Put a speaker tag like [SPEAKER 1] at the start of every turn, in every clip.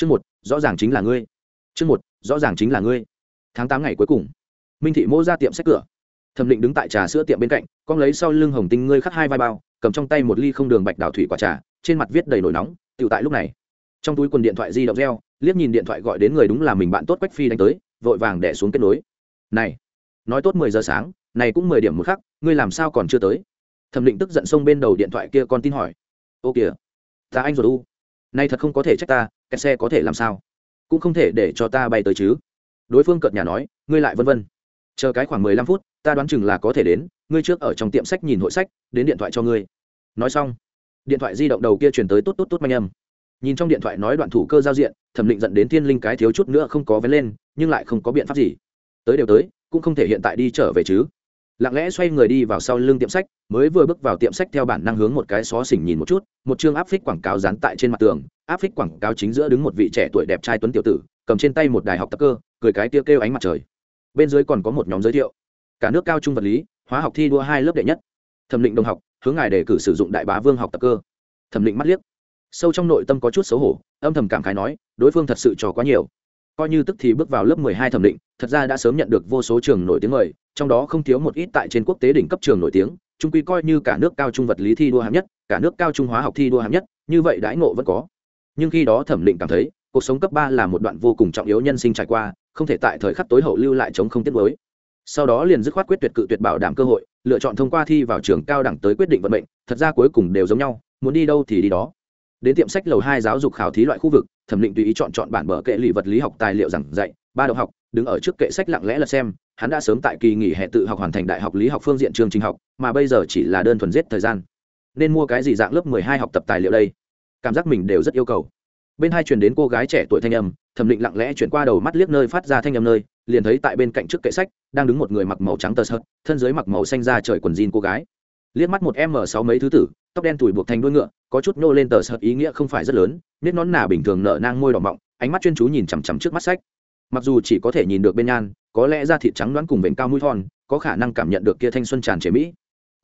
[SPEAKER 1] chương một, rõ ràng chính là ngươi. Chương một, rõ ràng chính là ngươi. Tháng tám ngày cuối cùng, minh thị mô ra tiệm sách cửa. Thẩm định đứng tại trà sữa tiệm bên cạnh, con lấy sau lưng hồng tinh ngươi khắc hai vai bao, cầm trong tay một ly không đường bạch đào thủy quả trà, trên mặt viết đầy nổi nóng tự tại lúc này. Trong túi quần điện thoại di động reo, liếc nhìn điện thoại gọi đến người đúng là mình bạn tốt quách phi đánh tới, vội vàng đẻ xuống kết nối. Này, nói tốt mười giờ sáng, này cũng mười điểm một khắc, ngươi làm sao còn chưa tới? Thẩm định tức giận xông bên đầu điện thoại kia con tin hỏi. Ô kìa, ta anh rồi u. Nay thật không có thể trách ta kẹt xe có thể làm sao? Cũng không thể để cho ta bay tới chứ. Đối phương cợt nhà nói, ngươi lại vân vân. Chờ cái khoảng mười lăm phút, ta đoán chừng là có thể đến, ngươi trước ở trong tiệm sách nhìn hội sách, đến điện thoại cho ngươi. Nói xong, điện thoại di động đầu kia chuyển tới tốt tốt tốt manh âm. Nhìn trong điện thoại nói đoạn thủ cơ giao diện, thẩm định dẫn đến thiên linh cái thiếu chút nữa không có vén lên, nhưng lại không có biện pháp gì. Tới đều tới, cũng không thể hiện tại đi trở về chứ lặng lẽ xoay người đi vào sau lưng tiệm sách, mới vừa bước vào tiệm sách theo bản năng hướng một cái xó xỉnh nhìn một chút, một chương áp phích quảng cáo dán tại trên mặt tường, áp phích quảng cáo chính giữa đứng một vị trẻ tuổi đẹp trai tuấn tiểu tử, cầm trên tay một đài học tập cơ, cười cái tia kêu ánh mặt trời. Bên dưới còn có một nhóm giới thiệu. Cả nước cao trung vật lý, hóa học thi đua hai lớp đệ nhất. Thẩm định đồng học, hướng ngài đề cử sử dụng đại bá vương học tập cơ. Thẩm định mắt liếc. Sâu trong nội tâm có chút xấu hổ, âm thầm cảm khái nói, đối phương thật sự trò quá nhiều coi như tức thì bước vào lớp mười hai thẩm định, thật ra đã sớm nhận được vô số trường nổi tiếng mời, trong đó không thiếu một ít tại trên quốc tế đỉnh cấp trường nổi tiếng, chung quy coi như cả nước cao trung vật lý thi đua hạng nhất, cả nước cao trung hóa học thi đua hạng nhất, như vậy đãi ngộ vẫn có nhưng khi đó thẩm định cảm thấy, cuộc sống cấp ba là một đoạn vô cùng trọng yếu nhân sinh trải qua, không thể tại thời khắc tối hậu lưu lại chống không tiết đối. sau đó liền dứt khoát quyết tuyệt cự tuyệt bảo đảm cơ hội, lựa chọn thông qua thi vào trường cao đẳng tới quyết định vận mệnh, thật ra cuối cùng đều giống nhau, muốn đi đâu thì đi đó đến tiệm sách lầu hai giáo dục khảo thí loại khu vực thẩm định tùy ý chọn chọn bản bờ kệ lì vật lý học tài liệu giảng dạy, ba đồng học, đứng ở trước kệ sách lặng lẽ là xem, hắn đã sớm tại kỳ nghỉ hè tự học hoàn thành đại học lý học phương diện chương trình học, mà bây giờ chỉ là đơn thuần giết thời gian. Nên mua cái gì dạng lớp mười hai học tập tài liệu đây? Cảm giác mình đều rất yêu cầu. Bên hai truyền đến cô gái trẻ tuổi thanh âm, thẩm định lặng lẽ chuyển qua đầu mắt liếc nơi phát ra thanh âm nơi, liền thấy tại bên cạnh trước kệ sách, đang đứng một người mặc màu trắng tờ sợt, thân dưới mặc màu xanh da trời quần jean cô gái. Liếc mắt một m sáu mấy thứ tử tóc đen tủi buộc thành đuôi ngựa, có chút nô lên tờ sợt ý nghĩa không phải rất lớn nết nón nà bình thường nở nang môi đỏ mọng, ánh mắt chuyên chú nhìn chằm chằm trước mắt sách. Mặc dù chỉ có thể nhìn được bên nhan, có lẽ da thịt trắng đoán cùng vệnh cao mũi thon, có khả năng cảm nhận được kia thanh xuân tràn chế mỹ.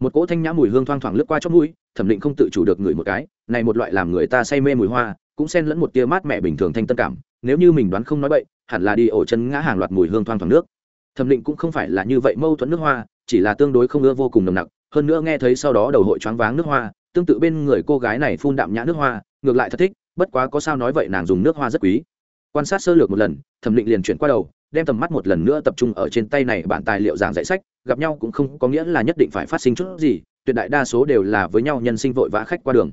[SPEAKER 1] Một cỗ thanh nhã mùi hương thoang thoảng lướt qua trong mũi, thẩm định không tự chủ được ngửi một cái, này một loại làm người ta say mê mùi hoa, cũng xen lẫn một tia mát mẻ bình thường thanh tân cảm, nếu như mình đoán không nói bậy, hẳn là đi ổ chân ngã hàng loạt mùi hương thoang thoảng nước. Thẩm định cũng không phải là như vậy mâu thuẫn nước hoa, chỉ là tương đối không ưa vô cùng nồng nặc, hơn nữa nghe thấy sau đó đầu hội choáng váng nước hoa tương tự bên người cô gái này phun đạm nhã nước hoa, ngược lại thật thích, bất quá có sao nói vậy nàng dùng nước hoa rất quý. Quan sát sơ lược một lần, thẩm định liền chuyển qua đầu, đem tầm mắt một lần nữa tập trung ở trên tay này bản tài liệu giảng dạy sách, gặp nhau cũng không có nghĩa là nhất định phải phát sinh chút gì, tuyệt đại đa số đều là với nhau nhân sinh vội vã khách qua đường.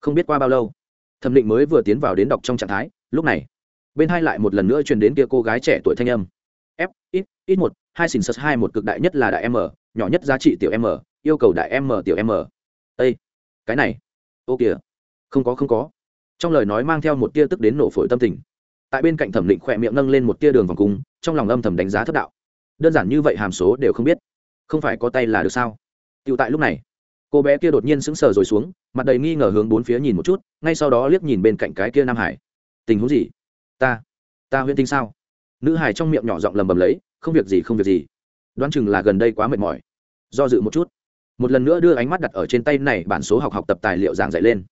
[SPEAKER 1] Không biết qua bao lâu, thẩm định mới vừa tiến vào đến đọc trong trạng thái, lúc này, bên hai lại một lần nữa truyền đến kia cô gái trẻ tuổi thanh âm. F ít ít một, hai xin sật hai một cực đại nhất là đại m, nhỏ nhất giá trị tiểu m, yêu cầu đại m tiểu m. Ây cái này, ô kìa, không có không có. Trong lời nói mang theo một tia tức đến nổ phổi tâm tình. Tại bên cạnh thẩm định khỏe miệng nâng lên một tia đường vòng cung, trong lòng âm thầm đánh giá thất đạo. Đơn giản như vậy hàm số đều không biết. Không phải có tay là được sao? Tựu tại lúc này, cô bé kia đột nhiên sững sờ rồi xuống, mặt đầy nghi ngờ hướng bốn phía nhìn một chút, ngay sau đó liếc nhìn bên cạnh cái kia nam hải. Tình huống gì? Ta ta huyễn tinh sao? Nữ hải trong miệng nhỏ giọng lầm bầm lấy, không việc gì, không việc gì. Đoán chừng là gần đây quá mệt mỏi. Do dự một chút một lần nữa đưa ánh mắt đặt ở trên tay này, bản số học học tập tài liệu giảng dạy lên.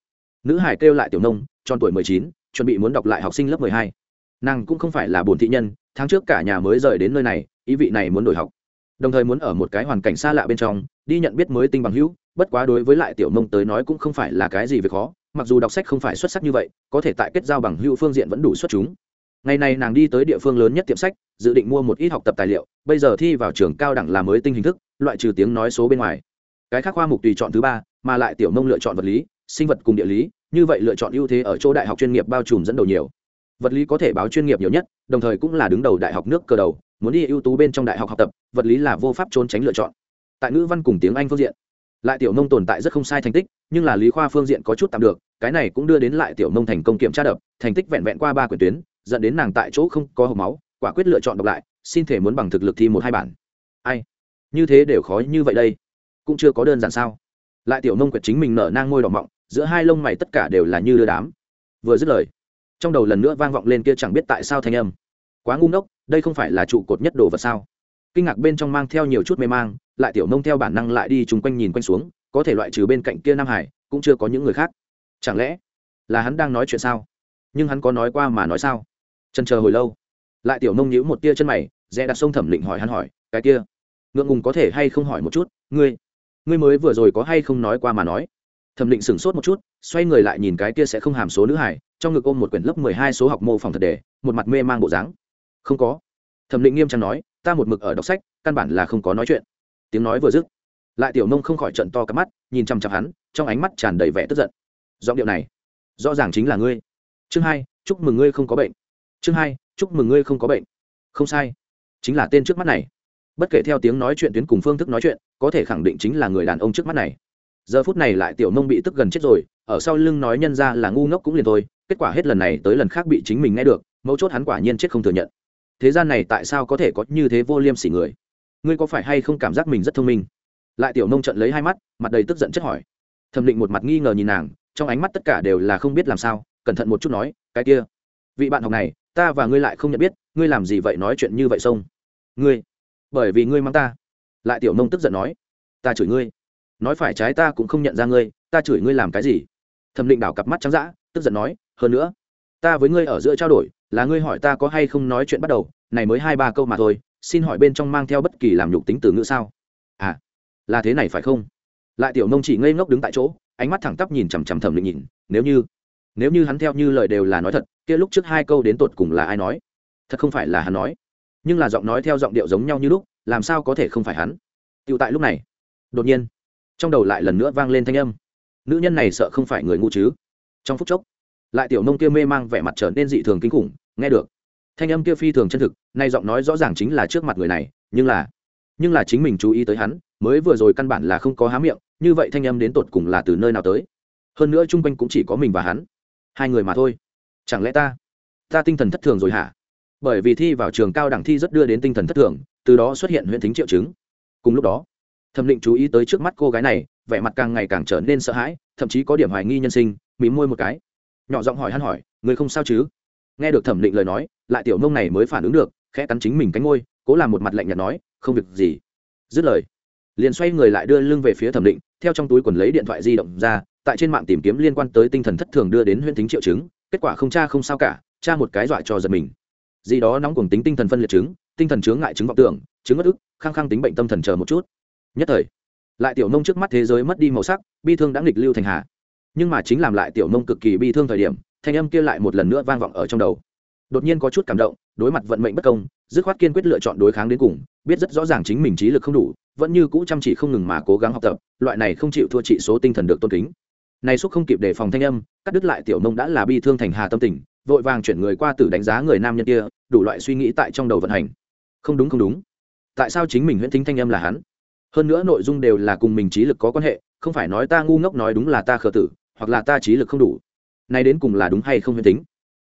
[SPEAKER 1] Nữ hải kêu lại tiểu nông, tròn tuổi mười chín, chuẩn bị muốn đọc lại học sinh lớp mười hai. Nàng cũng không phải là bồn thị nhân, tháng trước cả nhà mới rời đến nơi này, ý vị này muốn đổi học. Đồng thời muốn ở một cái hoàn cảnh xa lạ bên trong, đi nhận biết mới tinh bằng hữu, bất quá đối với lại tiểu nông tới nói cũng không phải là cái gì về khó, mặc dù đọc sách không phải xuất sắc như vậy, có thể tại kết giao bằng hữu phương diện vẫn đủ xuất chúng. Ngày này nàng đi tới địa phương lớn nhất tiệm sách, dự định mua một ít học tập tài liệu, bây giờ thi vào trường cao đẳng là mới tinh hình thức, loại trừ tiếng nói số bên ngoài cái khác khoa mục tùy chọn thứ ba, mà lại tiểu nông lựa chọn vật lý, sinh vật cùng địa lý, như vậy lựa chọn ưu thế ở chỗ đại học chuyên nghiệp bao trùm dẫn đầu nhiều. Vật lý có thể báo chuyên nghiệp nhiều nhất, đồng thời cũng là đứng đầu đại học nước cơ đầu, muốn đi ưu tú bên trong đại học học tập, vật lý là vô pháp trốn tránh lựa chọn. Tại ngữ văn cùng tiếng anh phương diện, lại tiểu nông tồn tại rất không sai thành tích, nhưng là lý khoa phương diện có chút tạm được, cái này cũng đưa đến lại tiểu nông thành công kiểm tra đập, thành tích vẹn vẹn qua ba quyển tuyến, dẫn đến nàng tại chỗ không có hộp máu, quả quyết lựa chọn đọc lại, xin thể muốn bằng thực lực thi một hai bản. Ai? Như thế đều khó như vậy đây cũng chưa có đơn giản sao? Lại tiểu nông quyệt chính mình nở nang ngôi đỏ mọng, giữa hai lông mày tất cả đều là như đưa đám. Vừa dứt lời, trong đầu lần nữa vang vọng lên kia chẳng biết tại sao thanh âm. Quá ngu ngốc, đây không phải là trụ cột nhất đồ vật sao? Kinh ngạc bên trong mang theo nhiều chút mê mang, lại tiểu nông theo bản năng lại đi chung quanh nhìn quanh xuống, có thể loại trừ bên cạnh kia nam hải, cũng chưa có những người khác. Chẳng lẽ là hắn đang nói chuyện sao? Nhưng hắn có nói qua mà nói sao? Chân chờ hồi lâu, lại tiểu nông nhíu một tia chân mày, rẽ đặt sông thẩm định hỏi hắn hỏi, cái kia, ngượng ngùng có thể hay không hỏi một chút, ngươi? Ngươi mới vừa rồi có hay không nói qua mà nói? Thẩm định sửng sốt một chút, xoay người lại nhìn cái kia sẽ không hàm số nữ hải trong ngực ôm một quyển lớp mười hai số học mô phỏng thật đề, một mặt mê mang bộ dáng. Không có. Thẩm định nghiêm trang nói, ta một mực ở đọc sách, căn bản là không có nói chuyện. Tiếng nói vừa dứt, lại tiểu nông không khỏi trận to cắp mắt, nhìn chăm chăm hắn, trong ánh mắt tràn đầy vẻ tức giận. Giọng điệu này, rõ ràng chính là ngươi. Chương hai, chúc mừng ngươi không có bệnh. Chương hai, chúc mừng ngươi không có bệnh. Không sai, chính là tên trước mắt này. Bất kể theo tiếng nói chuyện tuyến cùng phương thức nói chuyện có thể khẳng định chính là người đàn ông trước mắt này. Giờ phút này lại tiểu nông bị tức gần chết rồi, ở sau lưng nói nhân ra là ngu ngốc cũng liền thôi, kết quả hết lần này tới lần khác bị chính mình nghe được, mấu chốt hắn quả nhiên chết không thừa nhận. Thế gian này tại sao có thể có như thế vô liêm sỉ người? Ngươi có phải hay không cảm giác mình rất thông minh? Lại tiểu nông trận lấy hai mắt, mặt đầy tức giận chất hỏi. Thẩm định một mặt nghi ngờ nhìn nàng, trong ánh mắt tất cả đều là không biết làm sao, cẩn thận một chút nói, cái kia, vị bạn học này, ta và ngươi lại không nhận biết, ngươi làm gì vậy nói chuyện như vậy xông ngươi, bởi vì ngươi mang ta lại tiểu nông tức giận nói, ta chửi ngươi. Nói phải trái ta cũng không nhận ra ngươi, ta chửi ngươi làm cái gì? Thẩm định đảo cặp mắt trắng d ã tức giận nói, hơn nữa, ta với ngươi ở giữa trao đổi, là ngươi hỏi ta có hay không nói chuyện bắt đầu, này mới hai ba câu mà thôi, xin hỏi bên trong mang theo bất kỳ làm nhục tính từ ngữ sao? À là thế này phải không? Lại tiểu nông chỉ ngây ngốc đứng tại chỗ, ánh mắt thẳng tắp nhìn chằm chằm thẩm định nhìn, nếu như nếu như hắn theo như lời đều là nói thật, kia lúc trước hai câu đến tột cùng là ai nói? Thật không phải là hắn nói nhưng là giọng nói theo giọng điệu giống nhau như lúc, làm sao có thể không phải hắn? Tựu tại lúc này, đột nhiên, trong đầu lại lần nữa vang lên thanh âm. Nữ nhân này sợ không phải người ngu chứ? Trong phút chốc, lại tiểu nông kia mê mang vẻ mặt trở nên dị thường kinh khủng, nghe được. Thanh âm kia phi thường chân thực, nay giọng nói rõ ràng chính là trước mặt người này, nhưng là nhưng là chính mình chú ý tới hắn, mới vừa rồi căn bản là không có há miệng, như vậy thanh âm đến tột cùng là từ nơi nào tới? Hơn nữa chung quanh cũng chỉ có mình và hắn. Hai người mà thôi. Chẳng lẽ ta ta tinh thần thất thường rồi hả? Bởi vì thi vào trường cao đẳng thi rất đưa đến tinh thần thất thường, từ đó xuất hiện huyễn thính triệu chứng. Cùng lúc đó, thẩm định chú ý tới trước mắt cô gái này, vẻ mặt càng ngày càng trở nên sợ hãi, thậm chí có điểm hoài nghi nhân sinh mí môi một cái. Nhỏ giọng hỏi hắn hỏi người không sao chứ? Nghe được thẩm định lời nói, lại tiểu nông này mới phản ứng được, khẽ cắn chính mình cánh ngôi cố làm một mặt lạnh nhạt nói, không việc gì. Dứt lời, liền xoay người lại đưa lưng về phía thẩm định, theo trong túi quần lấy điện thoại di động ra, tại trên mạng tìm kiếm liên quan tới tinh thần thất thường đưa đến huyễn tính triệu chứng, kết quả không cha không sao cả cha một cái dọa cho giật mình gì đó nóng cuồng tính tinh thần phân liệt chứng, tinh thần chướng ngại chứng vọng tưởng, chứng ất ức, khăng khăng tính bệnh tâm thần chờ một chút. Nhất thời, lại tiểu nông trước mắt thế giới mất đi màu sắc, bi thương đã nghịch lưu thành hà. Nhưng mà chính làm lại tiểu nông cực kỳ bi thương thời điểm, thanh âm kia lại một lần nữa vang vọng ở trong đầu. Đột nhiên có chút cảm động, đối mặt vận mệnh bất công, dứt khoát kiên quyết lựa chọn đối kháng đến cùng, biết rất rõ ràng chính mình trí lực không đủ, vẫn như cũ chăm chỉ không ngừng mà cố gắng học tập, loại này không chịu thua trị số tinh thần được tôn kính. Này xúc không kịp đề phòng thanh âm, cắt đứt lại tiểu nông đã là bi thương thành hà tâm tình vội vàng chuyển người qua tử đánh giá người nam nhân kia, đủ loại suy nghĩ tại trong đầu vận hành. Không đúng không đúng. Tại sao chính mình huyễn thính thanh âm là hắn? Hơn nữa nội dung đều là cùng mình trí lực có quan hệ, không phải nói ta ngu ngốc nói đúng là ta khờ tử, hoặc là ta trí lực không đủ. Nay đến cùng là đúng hay không huyễn tính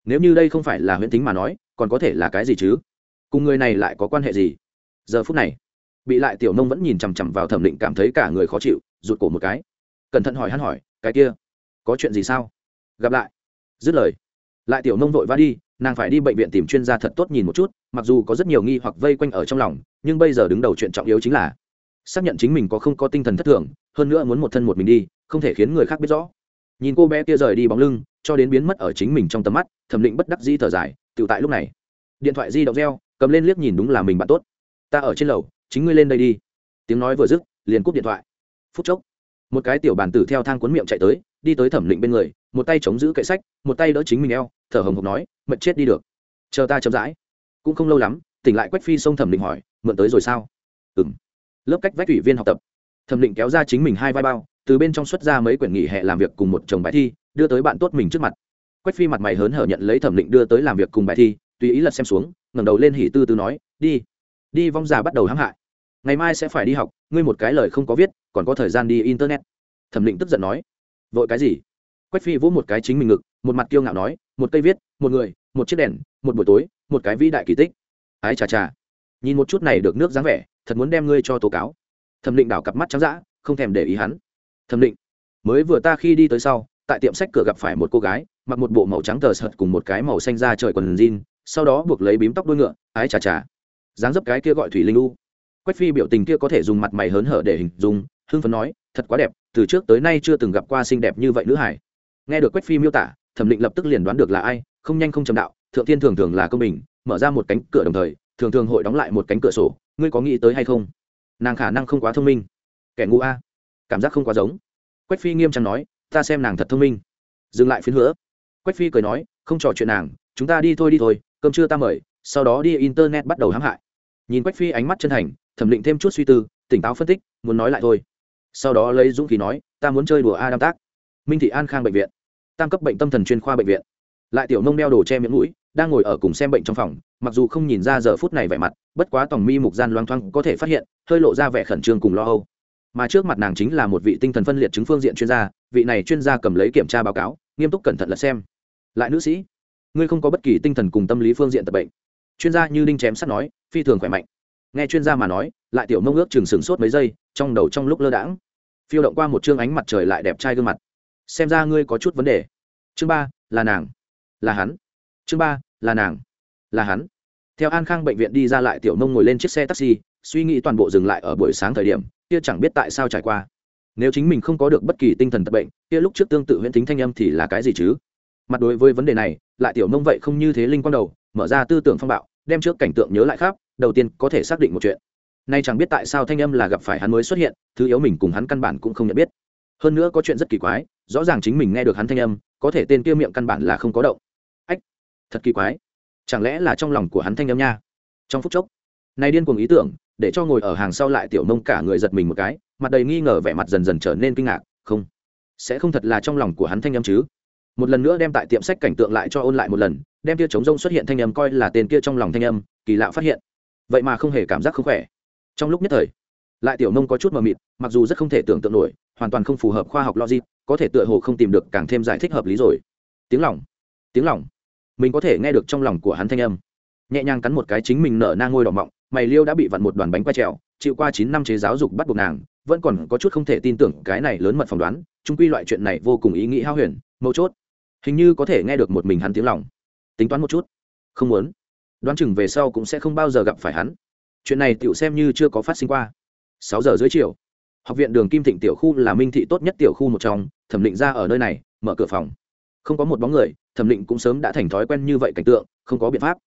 [SPEAKER 1] nếu như đây không phải là huyễn tính mà nói, còn có thể là cái gì chứ? Cùng người này lại có quan hệ gì? Giờ phút này, bị lại tiểu nông vẫn nhìn chằm chằm vào thẩm định cảm thấy cả người khó chịu, rụt cổ một cái. Cẩn thận hỏi hắn hỏi, cái kia, có chuyện gì sao? Gặp lại. Dứt lời lại tiểu nông vội vã đi, nàng phải đi bệnh viện tìm chuyên gia thật tốt nhìn một chút, mặc dù có rất nhiều nghi hoặc vây quanh ở trong lòng, nhưng bây giờ đứng đầu chuyện trọng yếu chính là xác nhận chính mình có không có tinh thần thất thường, hơn nữa muốn một thân một mình đi, không thể khiến người khác biết rõ. Nhìn cô bé kia rời đi bóng lưng, cho đến biến mất ở chính mình trong tầm mắt, thẩm định bất đắc di thở dài tự tại lúc này. Điện thoại di động reo, cầm lên liếc nhìn đúng là mình bạn tốt. Ta ở trên lầu, chính ngươi lên đây đi. Tiếng nói vừa dứt, liền cúp điện thoại. Phút chốc, một cái tiểu bàn tử theo thang cuốn miệng chạy tới, đi tới thẩm định bên người, một tay chống giữ kệ sách, một tay đỡ chính mình eo thở hồng hộc nói mệt chết đi được. Chờ ta chậm rãi. Cũng không lâu lắm, tỉnh lại quách phi xông thẩm định hỏi, mượn tới rồi sao? Ừ m lớp cách vách ủy viên học tập. Thẩm định kéo ra chính mình hai vai bao, từ bên trong xuất ra mấy quyển nghỉ hè làm việc cùng một chồng bài thi, đưa tới bạn tốt mình trước mặt. Quách phi mặt mày hớn hở nhận lấy thẩm định đưa tới làm việc cùng bài thi, tùy ý lật xem xuống, ngẩng đầu lên hỉ tư tư nói, đi. Đi vong già bắt đầu hãm hại. Ngày mai sẽ phải đi học, ngươi một cái lời không có viết, còn có thời gian đi internet. Thẩm định tức giận nói, vội cái gì? Quách phi vỗ một cái chính mình ngực, một mặt kiêu ngạo nói, một cây viết, một người, một chiếc đèn, một buổi tối, một cái vĩ đại kỳ tích. Ái chà chà. Nhìn một chút này được nước dáng vẻ, thật muốn đem ngươi cho tố cáo. Thẩm định đảo cặp mắt trắng d ã không thèm để ý hắn. Thẩm định, mới vừa ta khi đi tới sau, tại tiệm sách cửa gặp phải một cô gái, mặc một bộ màu trắng tờ sợt cùng một cái màu xanh da trời quần jean, sau đó buộc lấy bím tóc đuôi ngựa, ái chà chà. Dáng dấp cái kia gọi thủy linh u. Quách phi biểu tình kia có thể dùng mặt mày hớn hở để hình dung, hưng phấn nói, thật quá đẹp, từ trước tới nay chưa từng gặp qua xinh đẹp như vậy nữ hải nghe được quách phi miêu tả, thẩm định lập tức liền đoán được là ai, không nhanh không chậm đạo, thượng thiên thường thường là công bình, mở ra một cánh cửa đồng thời, thường thường hội đóng lại một cánh cửa sổ, ngươi có nghĩ tới hay không? Nàng khả năng không quá thông minh. Kẻ ngu a, cảm giác không quá giống. Quách phi nghiêm trang nói, ta xem nàng thật thông minh. Dừng lại phiến nữa quách phi cười nói, không trò chuyện nàng, chúng ta đi thôi đi thôi, cơm trưa ta mời, sau đó đi internet bắt đầu hãm hại. Nhìn quách phi ánh mắt chân thành, thẩm định thêm chút suy tư, tỉnh táo phân tích, muốn nói lại thôi. Sau đó lấy dũng khí nói, ta muốn chơi đùa a đam tác minh thị an khang bệnh viện tam cấp bệnh tâm thần chuyên khoa bệnh viện. Lại tiểu nông đeo đồ che miệng mũi, đang ngồi ở cùng xem bệnh trong phòng, mặc dù không nhìn ra giờ phút này vẻ mặt, bất quá tòng mi mục gian loang thoang có thể phát hiện, hơi lộ ra vẻ khẩn trương cùng lo âu. Mà trước mặt nàng chính là một vị tinh thần phân liệt chứng phương diện chuyên gia, vị này chuyên gia cầm lấy kiểm tra báo cáo, nghiêm túc cẩn thận lật xem. Lại nữ sĩ, ngươi không có bất kỳ tinh thần cùng tâm lý phương diện tập bệnh. Chuyên gia như đinh chém sắt nói, phi thường khỏe mạnh. Nghe chuyên gia mà nói, lại tiểu mông ước chừng sửng sốt mấy giây, trong đầu trong lúc lơ đãng, phiêu động qua một chương ánh mặt trời lại đẹp trai gương mặt xem ra ngươi có chút vấn đề. Chương ba, là nàng. Là hắn. Chương ba, là nàng. Là hắn. Theo an khang bệnh viện đi ra lại tiểu mông ngồi lên chiếc xe taxi, suy nghĩ toàn bộ dừng lại ở buổi sáng thời điểm, kia chẳng biết tại sao trải qua. Nếu chính mình không có được bất kỳ tinh thần tật bệnh, kia lúc trước tương tự huyễn tính thanh âm thì là cái gì chứ? Mặt đối với vấn đề này, lại tiểu mông vậy không như thế linh quang đầu, mở ra tư tưởng phong bạo, đem trước cảnh tượng nhớ lại khác đầu tiên có thể xác định một chuyện. Nay chẳng biết tại sao thanh âm là gặp phải hắn mới xuất hiện, thứ yếu mình cùng hắn căn bản cũng không nhận biết. Hơn nữa có chuyện rất kỳ quái rõ ràng chính mình nghe được hắn thanh âm, có thể tên kia miệng căn bản là không có động. Ách, thật kỳ quái. Chẳng lẽ là trong lòng của hắn thanh âm nha? Trong phút chốc nay điên cuồng ý tưởng, để cho ngồi ở hàng sau lại tiểu nông cả người giật mình một cái, mặt đầy nghi ngờ vẻ mặt dần dần trở nên kinh ngạc, không, sẽ không thật là trong lòng của hắn thanh âm chứ? Một lần nữa đem tại tiệm sách cảnh tượng lại cho ôn lại một lần, đem kia chống rông xuất hiện thanh âm coi là tên kia trong lòng thanh âm, kỳ lạ phát hiện. Vậy mà không hề cảm giác không khỏe. Trong lúc nhất thời, lại tiểu nông có chút mờ mịt, mặc dù rất không thể tưởng tượng nổi, hoàn toàn không phù hợp khoa học logic có thể tựa hồ không tìm được càng thêm giải thích hợp lý rồi. Tiếng lòng tiếng lòng. Mình có thể nghe được trong lòng của hắn thanh âm. Nhẹ nhàng cắn một cái chính mình nở nang ngôi đỏ mọng, mày liêu đã bị vặn một đoàn bánh quay trèo, chịu qua chín năm chế giáo dục bắt buộc nàng, vẫn còn có chút không thể tin tưởng cái này lớn mật phỏng đoán trung quy loại chuyện này vô cùng ý nghĩ hao huyền, mấu chốt. Hình như có thể nghe được một mình hắn tiếng lòng. Tính toán một chút. Không muốn. Đoán chừng về sau cũng sẽ không bao giờ gặp phải hắn. Chuyện này tiểu xem như chưa có phát sinh qua. Sáu giờ dưới chiều. Học viện đường kim thịnh tiểu khu là minh thị tốt nhất tiểu khu một trong thẩm định ra ở nơi này, mở cửa phòng. Không có một bóng người, thẩm định cũng sớm đã thành thói quen như vậy cảnh tượng, không có biện pháp.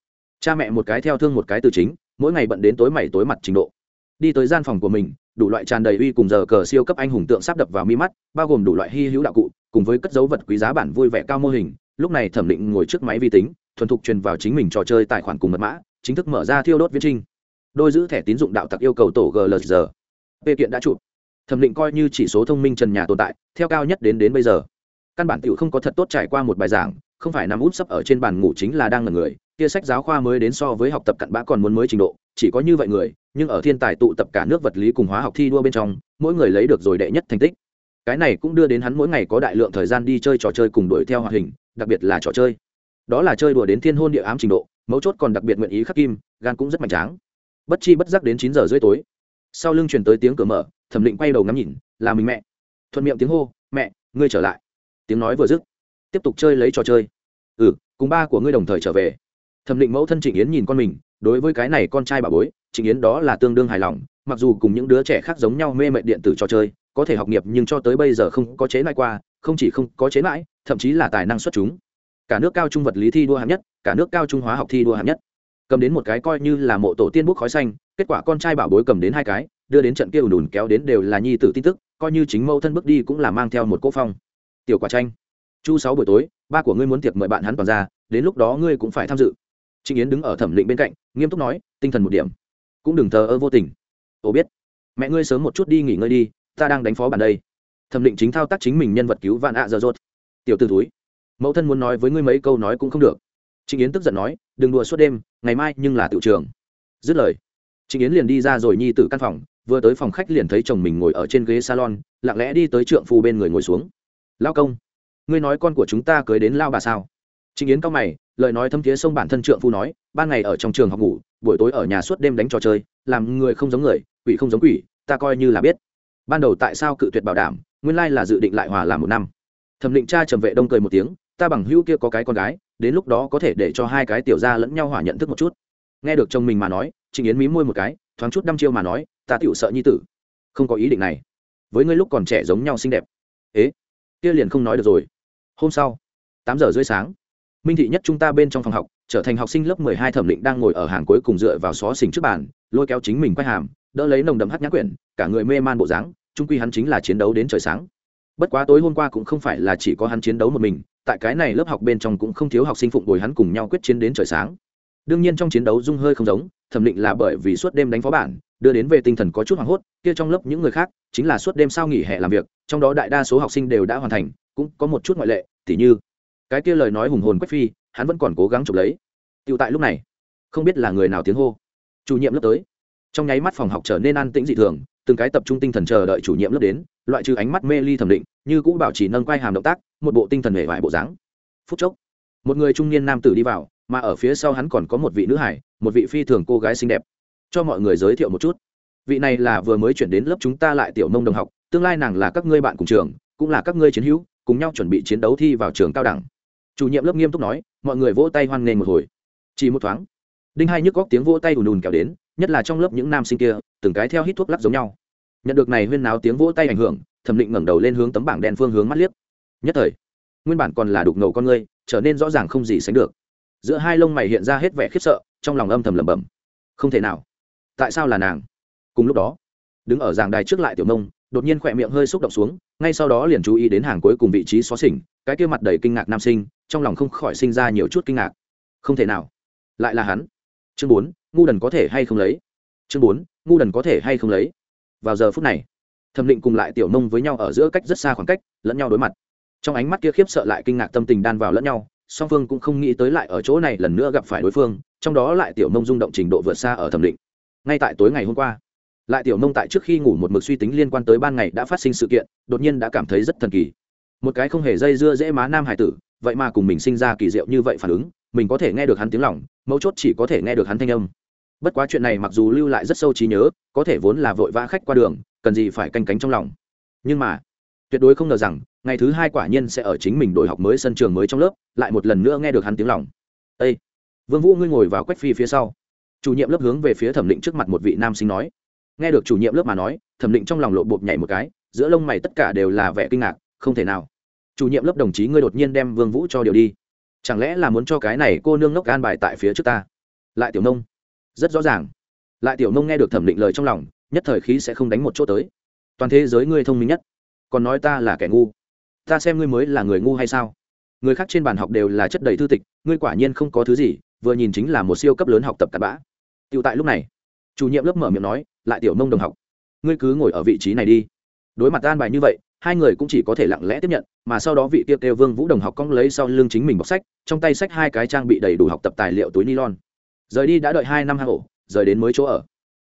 [SPEAKER 1] Cha mẹ một cái theo thương một cái từ chính, mỗi ngày bận đến tối mày tối mặt trình độ. Đi tới gian phòng của mình, đủ loại tràn đầy uy cùng giờ cờ siêu cấp anh hùng tượng sắp đập vào mi mắt, bao gồm đủ loại hy hữu đạo cụ, cùng với cất dấu vật quý giá bản vui vẻ cao mô hình. Lúc này thẩm định ngồi trước máy vi tính, thuần thục truyền vào chính mình trò chơi tài khoản cùng mật mã, chính thức mở ra thiêu đốt viễn trinh đôi giữ thẻ tín dụng đạo tặc yêu cầu tổ glg p kiện đã chụp thẩm định coi như chỉ số thông minh trần nhà tồn tại, theo cao nhất đến đến bây giờ. Căn bản tiểu không có thật tốt trải qua một bài giảng, không phải nằm út sấp ở trên bàn ngủ chính là đang ngẩn người, kia sách giáo khoa mới đến so với học tập cặn bã còn muốn mới trình độ, chỉ có như vậy người, nhưng ở thiên tài tụ tập cả nước vật lý cùng hóa học thi đua bên trong, mỗi người lấy được rồi đệ nhất thành tích. Cái này cũng đưa đến hắn mỗi ngày có đại lượng thời gian đi chơi trò chơi cùng đuổi theo hoạt hình, đặc biệt là trò chơi. Đó là chơi đùa đến thiên hôn địa ám trình độ, mấu chốt còn đặc biệt nguyện ý khắc kim, gan cũng rất mạnh tráng. Bất chi bất giác đến chín giờ rưỡi tối sau lưng truyền tới tiếng cửa mở, thẩm định quay đầu ngắm nhìn, là mình mẹ. Thuận miệng tiếng hô, mẹ, ngươi trở lại. Tiếng nói vừa dứt, tiếp tục chơi lấy trò chơi. Ừ cùng ba của ngươi đồng thời trở về. Thẩm định mẫu thân trịnh yến nhìn con mình, đối với cái này con trai bà bối, trịnh yến đó là tương đương hài lòng, mặc dù cùng những đứa trẻ khác giống nhau mê mệt điện tử trò chơi, có thể học nghiệp nhưng cho tới bây giờ không có chế lại qua, không chỉ không có chế mãi, thậm chí là tài năng xuất chúng. Cả nước cao trung vật lý thi đua hạng nhất, cả nước cao trung hóa học thi đua hạng nhất cầm đến một cái coi như là mộ tổ tiên bút khói xanh, kết quả con trai bảo bối cầm đến hai cái, đưa đến trận kia ùn ùn kéo đến đều là nhi tử tin tức, coi như chính mẫu thân bước đi cũng là mang theo một cỗ phong. Tiểu quả tranh, chu sáu buổi tối, ba của ngươi muốn tiệc mời bạn hắn toàn ra, đến lúc đó ngươi cũng phải tham dự. Trịnh yến đứng ở thẩm định bên cạnh, nghiêm túc nói, tinh thần một điểm, cũng đừng thờ ơ vô tình. Ồ biết, mẹ ngươi sớm một chút đi nghỉ ngơi đi, ta đang đánh phó bản đây. Thẩm định chính thao tác chính mình nhân vật cứu vạn ạ dở rốt. Tiểu t ử túi mẫu thân muốn nói với ngươi mấy câu nói cũng không được trịnh yến tức giận nói, đừng đùa suốt đêm, ngày mai nhưng là tiểu trường. Dứt lời, trịnh yến liền đi ra rồi nhi t căn phòng, vừa tới phòng khách liền thấy chồng mình ngồi ở trên ghế salon, lặng lẽ đi tới trượng phu bên người ngồi xuống. Lao công, ngươi nói con của chúng ta cưới đến lao bà sao? Trịnh yến cao mày, lời nói thâm thiế sông bản thân trượng phu nói, ban ngày ở trong trường học ngủ, buổi tối ở nhà suốt đêm đánh trò chơi, làm người không giống người, quỷ không giống quỷ, ta coi như là biết. Ban đầu tại sao cự tuyệt bảo đảm, nguyên lai là dự định lại hòa làm một năm. Thẩm định cha trầm vệ đông cười một tiếng ta bằng hữu kia có cái con gái, đến lúc đó có thể để cho hai cái tiểu ra lẫn nhau hỏa nhận thức một chút. Nghe được chồng mình mà nói, trịnh yến mí môi một cái, thoáng chút đăm chiêu mà nói, ta tựu sợ nhi tử. Không có ý định này. Với ngươi lúc còn trẻ giống nhau xinh đẹp. Ế, kia liền không nói được rồi. Hôm sau, tám giờ rưỡi sáng, minh thị nhất chúng ta bên trong phòng học, trở thành học sinh lớp mười hai thẩm định đang ngồi ở hàng cuối cùng dựa vào xó xỉnh trước bàn, lôi kéo chính mình quay hàm, đỡ lấy nồng đậm hát nhãn quyển, cả người mê man bộ dáng trung quy hắn chính là chiến đấu đến trời sáng bất quá tối hôm qua cũng không phải là chỉ có hắn chiến đấu một mình, tại cái này lớp học bên trong cũng không thiếu học sinh phụng bồi hắn cùng nhau quyết chiến đến trời sáng. Đương nhiên trong chiến đấu dung hơi không giống, thẩm định là bởi vì suốt đêm đánh phó bản, đưa đến về tinh thần có chút hoảng hốt, kia trong lớp những người khác, chính là suốt đêm sao nghỉ hè làm việc, trong đó đại đa số học sinh đều đã hoàn thành, cũng có một chút ngoại lệ, tỉ như, cái kia lời nói hùng hồn quách phi, hắn vẫn còn cố gắng chụp lấy. Tựu tại lúc này, không biết là người nào tiếng hô. Chủ nhiệm lớp tới. Trong nháy mắt phòng học trở nên an tĩnh dị thường, từng cái tập trung tinh thần chờ đợi chủ nhiệm lớp đến, loại trừ ánh mắt mê ly thẩm định như cũng bảo trì nâng quay hàm động tác, một bộ tinh thần hề vải bộ dáng. Phút chốc, một người trung niên nam tử đi vào, mà ở phía sau hắn còn có một vị nữ hải, một vị phi thường cô gái xinh đẹp. Cho mọi người giới thiệu một chút. Vị này là vừa mới chuyển đến lớp chúng ta lại tiểu nông đồng học, tương lai nàng là các ngươi bạn cùng trường, cũng là các ngươi chiến hữu, cùng nhau chuẩn bị chiến đấu thi vào trường cao đẳng. Chủ nhiệm lớp nghiêm túc nói, mọi người vỗ tay hoan nghênh một hồi. Chỉ một thoáng, đinh hai nhức góc tiếng vỗ tay ùn ùn kéo đến, nhất là trong lớp những nam sinh kia, từng cái theo hít thuốc lắc giống nhau. Nhận được này huyên náo tiếng vỗ tay ảnh hưởng thẩm định ngẩng đầu lên hướng tấm bảng đen phương hướng mắt liếc. Nhất thời, nguyên bản còn là đục ngầu con ngươi, trở nên rõ ràng không gì sánh được. Giữa hai lông mày hiện ra hết vẻ khiếp sợ, trong lòng âm thầm lẩm bẩm. Không thể nào. Tại sao là nàng? Cùng lúc đó, đứng ở giảng đài trước lại tiểu nông, đột nhiên khỏe miệng hơi xúc động xuống, ngay sau đó liền chú ý đến hàng cuối cùng vị trí xó xỉnh, cái kia mặt đầy kinh ngạc nam sinh, trong lòng không khỏi sinh ra nhiều chút kinh ngạc. Không thể nào. Lại là hắn. Chương bốn, ngu đần có thể hay không lấy? Chương bốn, ngu đần có thể hay không lấy? Vào giờ phút này thẩm định cùng lại tiểu nông với nhau ở giữa cách rất xa khoảng cách lẫn nhau đối mặt. Trong ánh mắt kia khiếp sợ lại kinh ngạc tâm tình đan vào lẫn nhau song phương cũng không nghĩ tới lại ở chỗ này lần nữa gặp phải đối phương trong đó lại tiểu nông rung động trình độ vượt xa ở thẩm định. Ngay tại tối ngày hôm qua lại tiểu nông tại trước khi ngủ một mực suy tính liên quan tới ban ngày đã phát sinh sự kiện đột nhiên đã cảm thấy rất thần kỳ. Một cái không hề dây dưa dễ má nam hải tử vậy mà cùng mình sinh ra kỳ diệu như vậy phản ứng mình có thể nghe được hắn tiếng lỏng, mấu chốt chỉ có thể nghe được hắn thanh âm. Bất quá chuyện này mặc dù lưu lại rất sâu trí nhớ có thể vốn là vội vã khách qua đường cần gì phải canh cánh trong lòng. Nhưng mà, tuyệt đối không ngờ rằng, ngày thứ hai quả nhiên sẽ ở chính mình đổi học mới sân trường mới trong lớp, lại một lần nữa nghe được hắn tiếng lòng. Â vương vũ, ngươi ngồi vào quách phi phía sau. Chủ nhiệm lớp hướng về phía thẩm định trước mặt một vị nam sinh nói. Nghe được chủ nhiệm lớp mà nói, thẩm định trong lòng lộ bột nhảy một cái, giữa lông mày tất cả đều là vẻ kinh ngạc, không thể nào. Chủ nhiệm lớp đồng chí ngươi đột nhiên đem vương vũ cho điều đi. Chẳng lẽ là muốn cho cái này cô nương ngốc gan bài tại phía trước ta? Lại tiểu nông. Rất rõ ràng. Lại tiểu nông nghe được thẩm định lời trong lòng nhất thời khí sẽ không đánh một chỗ tới. Toàn thế giới ngươi thông minh nhất. Còn nói ta là kẻ ngu. Ta xem ngươi mới là người ngu hay sao? Người khác trên bàn học đều là chất đầy thư tịch, ngươi quả nhiên không có thứ gì, vừa nhìn chính là một siêu cấp lớn học tập cặn bã. Tựu tại lúc này, chủ nhiệm lớp mở miệng nói, lại tiểu nông đồng học, ngươi cứ ngồi ở vị trí này đi. Đối mặt an bài như vậy, hai người cũng chỉ có thể lặng lẽ tiếp nhận, mà sau đó vị tiêu kêu vương vũ đồng học cong lấy sau lưng chính mình bọc sách, trong tay sách hai cái trang bị đầy đủ học tập tài liệu túi nylon. Rời đi đã đợi hai năm hang ổ, rời đến mới chỗ ở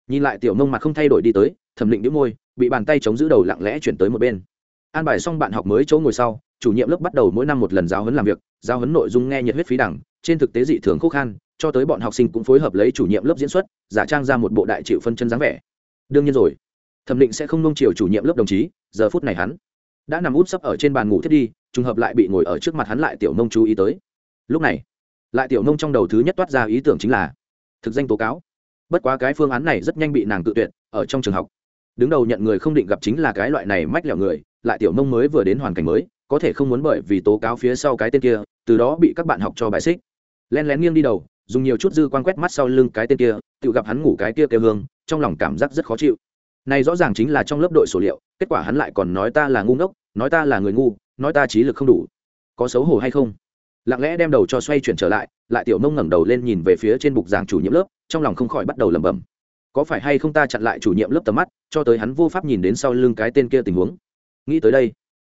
[SPEAKER 1] nhìn lại tiểu nông mặt không thay đổi đi tới, thẩm định đĩu môi, bị bàn tay chống giữ đầu lặng lẽ chuyển tới một bên. An bài xong bạn học mới chỗ ngồi sau, chủ nhiệm lớp bắt đầu mỗi năm một lần giáo huấn làm việc, giáo huấn nội dung nghe nhiệt huyết phí đẳng, trên thực tế dị thường khúc khan, cho tới bọn học sinh cũng phối hợp lấy chủ nhiệm lớp diễn xuất, giả trang ra một bộ đại chịu phân chân dáng vẻ. Đương nhiên rồi, thẩm định sẽ không nông chiều chủ nhiệm lớp đồng chí, giờ phút này hắn đã nằm út sấp ở trên bàn ngủ thiết đi, trùng hợp lại bị ngồi ở trước mặt hắn lại tiểu nông chú ý tới. Lúc này, lại tiểu nông trong đầu thứ nhất toát ra ý tưởng chính là thực danh tố cáo bất quá cái phương án này rất nhanh bị nàng tự tuyệt, ở trong trường học. Đứng đầu nhận người không định gặp chính là cái loại này mách lẻo người, lại tiểu mông mới vừa đến hoàn cảnh mới, có thể không muốn bởi vì tố cáo phía sau cái tên kia, từ đó bị các bạn học cho bài xích. Len lén nghiêng đi đầu, dùng nhiều chút dư quan quét mắt sau lưng cái tên kia, tự gặp hắn ngủ cái kia kêu hương, trong lòng cảm giác rất khó chịu. Này rõ ràng chính là trong lớp đội sổ liệu, kết quả hắn lại còn nói ta là ngu ngốc, nói ta là người ngu, nói ta trí lực không đủ. Có xấu hổ hay không? Lặng lẽ đem đầu cho xoay chuyển trở lại lại tiểu nông ngẩng đầu lên nhìn về phía trên bục giảng chủ nhiệm lớp, trong lòng không khỏi bắt đầu lẩm bẩm. Có phải hay không ta chặn lại chủ nhiệm lớp tầm mắt, cho tới hắn vô pháp nhìn đến sau lưng cái tên kia tình huống? Nghĩ tới đây,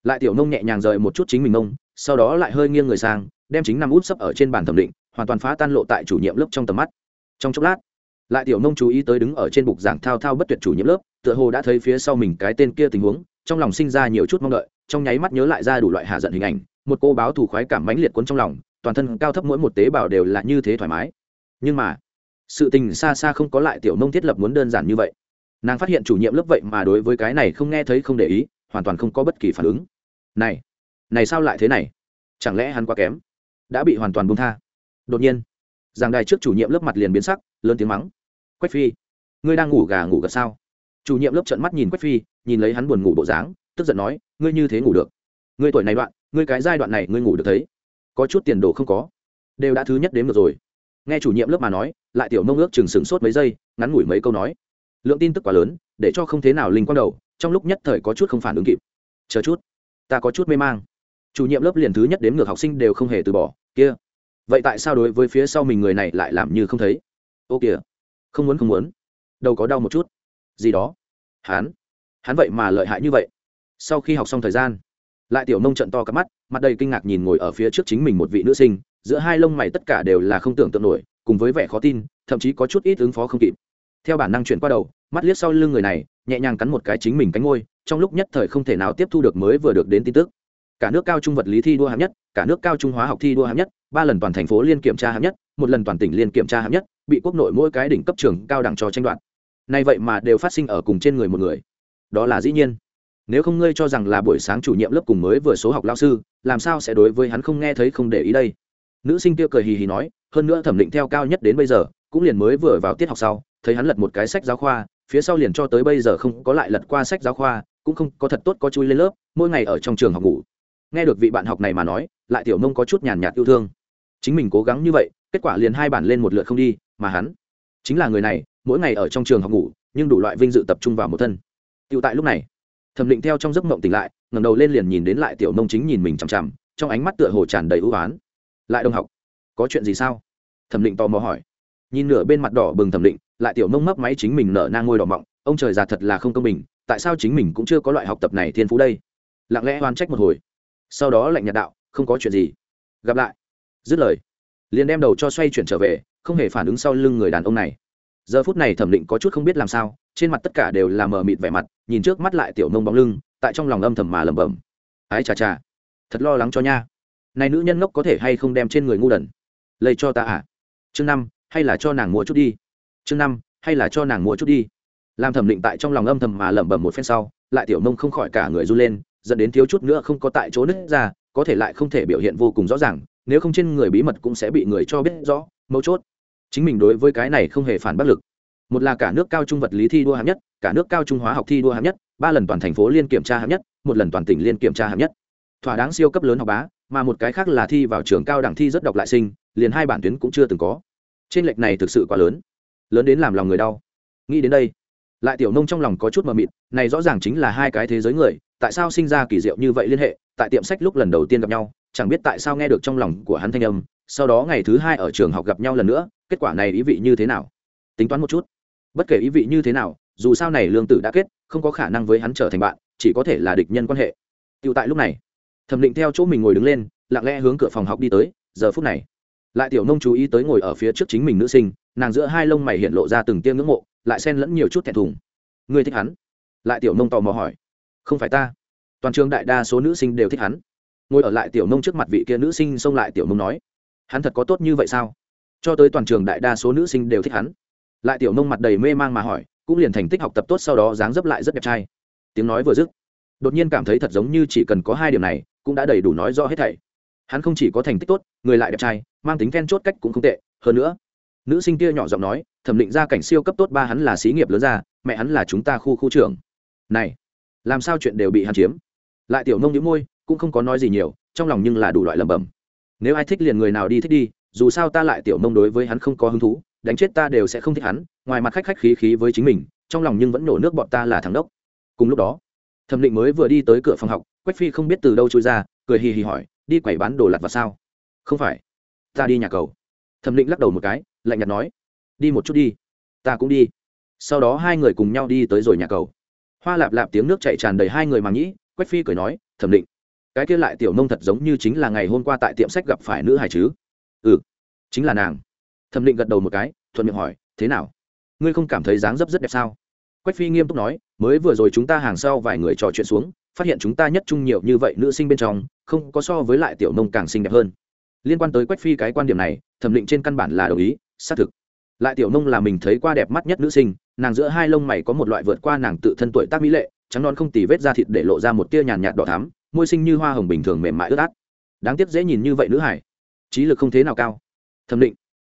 [SPEAKER 1] lại tiểu nông nhẹ nhàng rời một chút chính mình nông sau đó lại hơi nghiêng người sang, đem chính nằm út sấp ở trên bàn thẩm định, hoàn toàn phá tan lộ tại chủ nhiệm lớp trong tầm mắt. Trong chốc lát, lại tiểu nông chú ý tới đứng ở trên bục giảng thao thao bất tuyệt chủ nhiệm lớp, tựa hồ đã thấy phía sau mình cái tên kia tình huống, trong lòng sinh ra nhiều chút mong đợi, trong nháy mắt nhớ lại ra đủ loại hạ giận hình ảnh một cô báo thủ khoái cảm mãnh liệt cuốn trong lòng, toàn thân cao thấp mỗi một tế bào đều là như thế thoải mái. Nhưng mà, sự tình xa xa không có lại tiểu nông thiết lập muốn đơn giản như vậy. Nàng phát hiện chủ nhiệm lớp vậy mà đối với cái này không nghe thấy không để ý, hoàn toàn không có bất kỳ phản ứng. Này này sao lại thế này? Chẳng lẽ hắn quá kém? Đã bị hoàn toàn buông tha. Đột nhiên, giảng đài trước chủ nhiệm lớp mặt liền biến sắc, lớn tiếng mắng. Quách phi, ngươi đang ngủ gà ngủ gật sao? Chủ nhiệm lớp trợn mắt nhìn quách phi, nhìn lấy hắn buồn ngủ bộ dáng, tức giận nói, ngươi như thế ngủ được. Ngươi tuổi này đoạn ngươi cái giai đoạn này ngươi ngủ được thấy. Có chút tiền đồ không có. Đều đã thứ nhất đến được rồi. Nghe chủ nhiệm lớp mà nói, lại tiểu mông ước chừng sửng sốt mấy giây, ngắn ngủi mấy câu nói. Lượng tin tức quá lớn, để cho không thế nào linh quang đầu, trong lúc nhất thời có chút không phản ứng kịp. Chờ chút, ta có chút mê mang. Chủ nhiệm lớp liền thứ nhất đến ngược học sinh đều không hề từ bỏ, kia. Vậy tại sao đối với phía sau mình người này lại làm như không thấy? Ô kìa, không muốn không muốn. Đâu có đau một chút. Gì đó? Hắn hắn vậy mà lợi hại như vậy. Sau khi học xong thời gian lại tiểu nông trận to cặp mắt, mặt đầy kinh ngạc nhìn ngồi ở phía trước chính mình một vị nữ sinh, giữa hai lông mày tất cả đều là không tưởng tượng nổi, cùng với vẻ khó tin, thậm chí có chút ít ứng phó không kịp. Theo bản năng chuyển qua đầu, mắt liếc sau lưng người này, nhẹ nhàng cắn một cái chính mình cánh ngôi, trong lúc nhất thời không thể nào tiếp thu được mới vừa được đến tin tức. Cả nước cao trung vật lý thi đua hạng nhất, cả nước cao trung hóa học thi đua hạng nhất, ba lần toàn thành phố liên kiểm tra hạng nhất, một lần toàn tỉnh liên kiểm tra hạng nhất, bị quốc nội mỗi cái đỉnh cấp trường cao đẳng cho tranh đoạt. Nay vậy mà đều phát sinh ở cùng trên người một người. Đó là dĩ nhiên nếu không ngươi cho rằng là buổi sáng chủ nhiệm lớp cùng mới vừa số học lao sư, làm sao sẽ đối với hắn không nghe thấy không để ý đây? Nữ sinh kia cười hì hì nói, hơn nữa thẩm định theo cao nhất đến bây giờ, cũng liền mới vừa vào tiết học sau, thấy hắn lật một cái sách giáo khoa, phía sau liền cho tới bây giờ không có lại lật qua sách giáo khoa, cũng không có thật tốt có chui lên lớp, mỗi ngày ở trong trường học ngủ. Nghe được vị bạn học này mà nói, lại tiểu nông có chút nhàn nhạt yêu thương. Chính mình cố gắng như vậy, kết quả liền hai bản lên một lượt không đi, mà hắn chính là người này, mỗi ngày ở trong trường học ngủ, nhưng đủ loại vinh dự tập trung vào một thân. Tựu tại lúc này thẩm định theo trong giấc mộng tỉnh lại, ngẩng đầu lên liền nhìn đến lại tiểu nông chính nhìn mình chằm chằm, trong ánh mắt tựa hồ tràn đầy ưu oán lại đồng học, có chuyện gì sao? Thẩm định tò mò hỏi. Nhìn nửa bên mặt đỏ bừng thẩm định, lại tiểu nông mấp máy chính mình nở nang ngôi đỏ mọng, ông trời già thật là không công bình, tại sao chính mình cũng chưa có loại học tập này thiên phú đây? Lặng lẽ oan trách một hồi. Sau đó lạnh nhạt đạo, không có chuyện gì. Gặp lại. Dứt lời, liền đem đầu cho xoay chuyển trở về, không hề phản ứng sau lưng người đàn ông này. Giờ phút này thẩm định có chút không biết làm sao trên mặt tất cả đều là mờ mịt vẻ mặt, nhìn trước mắt lại tiểu nông bóng lưng, tại trong lòng âm thầm mà lẩm bẩm. Ái chà chà, thật lo lắng cho nha. Này nữ nhân ngốc có thể hay không đem trên người ngu đần? Lây cho ta à? Chương năm, hay là cho nàng mua chút đi. Chương năm, hay là cho nàng mua chút đi. Làm thẩm định tại trong lòng âm thầm mà lẩm bẩm một phen sau, lại tiểu nông không khỏi cả người run lên, dẫn đến thiếu chút nữa không có tại chỗ nứt ra, có thể lại không thể biểu hiện vô cùng rõ ràng, nếu không trên người bí mật cũng sẽ bị người cho biết rõ, mấu chốt. Chính mình đối với cái này không hề phản bác lực một là cả nước cao trung vật lý thi đua hạng nhất, cả nước cao trung hóa học thi đua hạng nhất, ba lần toàn thành phố liên kiểm tra hạng nhất, một lần toàn tỉnh liên kiểm tra hạng nhất. Thỏa đáng siêu cấp lớn học bá, mà một cái khác là thi vào trường cao đẳng thi rất đọc lại sinh, liền hai bản tuyến cũng chưa từng có. Trên lệch này thực sự quá lớn lớn đến làm lòng người đau. Nghĩ đến đây, lại tiểu nông trong lòng có chút mờ mịt, này rõ ràng chính là hai cái thế giới người, tại sao sinh ra kỳ diệu như vậy liên hệ, tại tiệm sách lúc lần đầu tiên gặp nhau, chẳng biết tại sao nghe được trong lòng của hắn thanh âm, sau đó ngày thứ hai ở trường học gặp nhau lần nữa, kết quả này ý vị như thế nào? Tính toán một chút bất kể ý vị như thế nào, dù sao này lương tử đã kết, không có khả năng với hắn trở thành bạn, chỉ có thể là địch nhân quan hệ. Tựu tại lúc này, thẩm định theo chỗ mình ngồi đứng lên, lặng lẽ hướng cửa phòng học đi tới, giờ phút này, lại tiểu nông chú ý tới ngồi ở phía trước chính mình nữ sinh, nàng giữa hai lông mày hiện lộ ra từng tiêm ngưỡng mộ, lại xen lẫn nhiều chút thẹn thùng. Ngươi thích hắn? Lại tiểu nông tò mò hỏi. Không phải ta. Toàn trường đại đa số nữ sinh đều thích hắn. Ngồi ở lại tiểu nông trước mặt vị kia nữ sinh xông lại tiểu nông nói. Hắn thật có tốt như vậy sao? Cho tới toàn trường đại đa số nữ sinh đều thích hắn lại tiểu nông mặt đầy mê mang mà hỏi, cũng liền thành tích học tập tốt sau đó dáng dấp lại rất đẹp trai. Tiếng nói vừa dứt, đột nhiên cảm thấy thật giống như chỉ cần có hai điểm này, cũng đã đầy đủ nói rõ hết thảy. Hắn không chỉ có thành tích tốt, người lại đẹp trai, mang tính then chốt cách cũng không tệ. Hơn nữa, nữ sinh kia nhỏ giọng nói, thẩm định ra cảnh siêu cấp tốt ba hắn là xí nghiệp lớn ra, mẹ hắn là chúng ta khu khu trưởng. Này, làm sao chuyện đều bị hắn chiếm? Lại tiểu nông nhíu môi, cũng không có nói gì nhiều, trong lòng nhưng là đủ loại lẩm bẩm. Nếu ai thích liền người nào đi thích đi, dù sao ta lại tiểu nông đối với hắn không có hứng thú đánh chết ta đều sẽ không thích hắn, ngoài mặt khách khách khí khí với chính mình, trong lòng nhưng vẫn nổ nước bọn ta là thằng đốc. Cùng lúc đó, thẩm định mới vừa đi tới cửa phòng học, quách phi không biết từ đâu trôi ra, cười hì hì hỏi, đi quẩy bán đồ lặt và sao? Không phải, ta đi nhà cầu. Thẩm định lắc đầu một cái, lạnh nhạt nói, đi một chút đi, ta cũng đi. Sau đó hai người cùng nhau đi tới rồi nhà cầu. Hoa lạp lạp tiếng nước chạy tràn đầy hai người mà nhĩ quách phi cười nói, thẩm định, cái kia lại tiểu nông thật giống như chính là ngày hôm qua tại tiệm sách gặp phải nữ hải chứ? Ừ chính là nàng thẩm định gật đầu một cái, thuận miệng hỏi, thế nào? Ngươi không cảm thấy dáng dấp rất đẹp sao? Quách phi nghiêm túc nói, mới vừa rồi chúng ta hàng sau vài người trò chuyện xuống, phát hiện chúng ta nhất chung nhiều như vậy nữ sinh bên trong, không có so với lại tiểu nông càng xinh đẹp hơn. Liên quan tới quách phi cái quan điểm này, thẩm định trên căn bản là đồng ý, xác thực. Lại tiểu nông là mình thấy qua đẹp mắt nhất nữ sinh, nàng giữa hai lông mày có một loại vượt qua nàng tự thân tuổi tác mỹ lệ, trắng non không tì vết da thịt để lộ ra một tia nhàn nhạt đỏ thắm, môi sinh như hoa hồng bình thường mềm mại ướt át. Đáng tiếc dễ nhìn như vậy nữ hải. Trí lực không thế nào cao. Thẩm định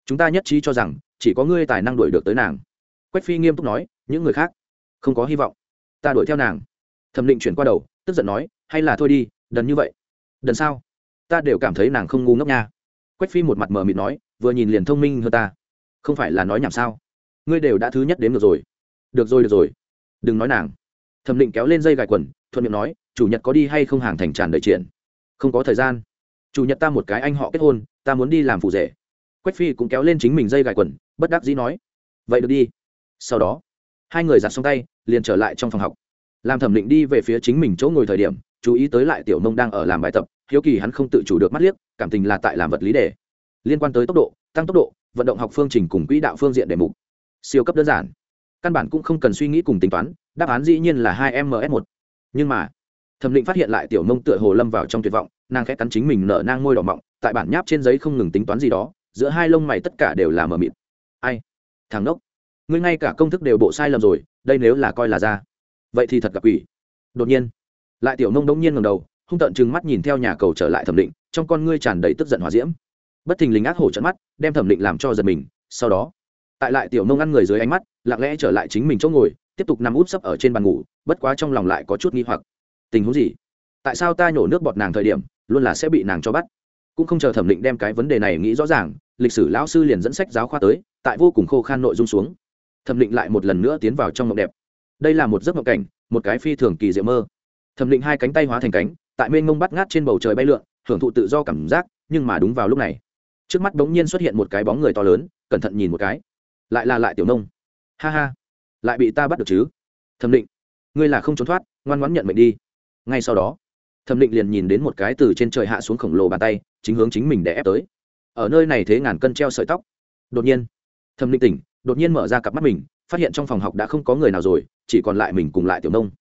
[SPEAKER 1] chúng ta nhất trí cho rằng, chỉ có ngươi tài năng đuổi được tới nàng. Quách phi nghiêm túc nói, những người khác, không có hy vọng. Ta đuổi theo nàng. Thẩm định chuyển qua đầu, tức giận nói, hay là thôi đi, đần như vậy. Đần sao? Ta đều cảm thấy nàng không ngu ngốc nha. Quách phi một mặt mờ mịt nói, vừa nhìn liền thông minh hơn ta. Không phải là nói nhảm sao? Ngươi đều đã thứ nhất đến được rồi. Được rồi được rồi. Đừng nói nàng. Thẩm định kéo lên dây gài quần, thuận miệng nói, chủ nhật có đi hay không hàng thành tràn đầy triển không có thời gian. Chủ nhật ta một cái anh họ kết hôn, ta muốn đi làm phụ rể quách phi cũng kéo lên chính mình dây gài quần, bất đắc dĩ nói, vậy được đi. Sau đó, hai người giặt xong tay, liền trở lại trong phòng học. Làm thẩm định đi về phía chính mình chỗ ngồi thời điểm, chú ý tới lại tiểu nông đang ở làm bài tập, hiếu kỳ hắn không tự chủ được mắt liếc, cảm tình là tại làm vật lý đề. Liên quan tới tốc độ, tăng tốc độ, vận động học phương trình cùng quỹ đạo phương diện đề mục. Siêu cấp đơn giản. Căn bản cũng không cần suy nghĩ cùng tính toán, đáp án dĩ nhiên là hai ms một. Nhưng mà, thẩm định phát hiện lại tiểu nông tựa hồ lâm vào trong tuyệt vọng, nàng khẽ cắn chính mình nở nang môi đỏ mọng, tại bản nháp trên giấy không ngừng tính toán gì đó giữa hai lông mày tất cả đều là mờ mịt. Ai? Thằng đốc ngươi ngay cả công thức đều bộ sai lầm rồi, đây nếu là coi là ra. Vậy thì thật gặp ủy đột nhiên, lại tiểu nông đống nhiên ngầm đầu, hung tợn chừng mắt nhìn theo nhà cầu trở lại thẩm định, trong con ngươi tràn đầy tức giận hòa diễm. Bất thình lình ác hổ trận mắt, đem thẩm định làm cho giật mình, sau đó, tại lại tiểu nông ăn người dưới ánh mắt, lặng lẽ trở lại chính mình chỗ ngồi, tiếp tục nằm úp sấp ở trên bàn ngủ, bất quá trong lòng lại có chút nghi hoặc. Tình huống gì? Tại sao ta nhổ nước bọt nàng thời điểm, luôn là sẽ bị nàng cho bắt? Cũng không chờ thẩm định đem cái vấn đề này nghĩ rõ ràng lịch sử lão sư liền dẫn sách giáo khoa tới, tại vô cùng khô khan nội dung xuống. Thẩm định lại một lần nữa tiến vào trong mộng đẹp. Đây là một giấc mộng cảnh, một cái phi thường kỳ diệu mơ. Thẩm định hai cánh tay hóa thành cánh, tại mênh mông bắt ngát trên bầu trời bay lượn, hưởng thụ tự do cảm giác, nhưng mà đúng vào lúc này, trước mắt bỗng nhiên xuất hiện một cái bóng người to lớn, cẩn thận nhìn một cái. Lại là lại tiểu nông. Ha ha, lại bị ta bắt được chứ? Thẩm định, ngươi là không trốn thoát, ngoan ngoãn nhận mệnh đi. Ngay sau đó, thẩm định liền nhìn đến một cái từ trên trời hạ xuống khổng lồ bàn tay, chính hướng chính mình để ép tới ở nơi này thế ngàn cân treo sợi tóc. Đột nhiên, thẩm linh tỉnh, đột nhiên mở ra cặp mắt mình, phát hiện trong phòng học đã không có người nào rồi, chỉ còn lại mình cùng lại tiểu nông.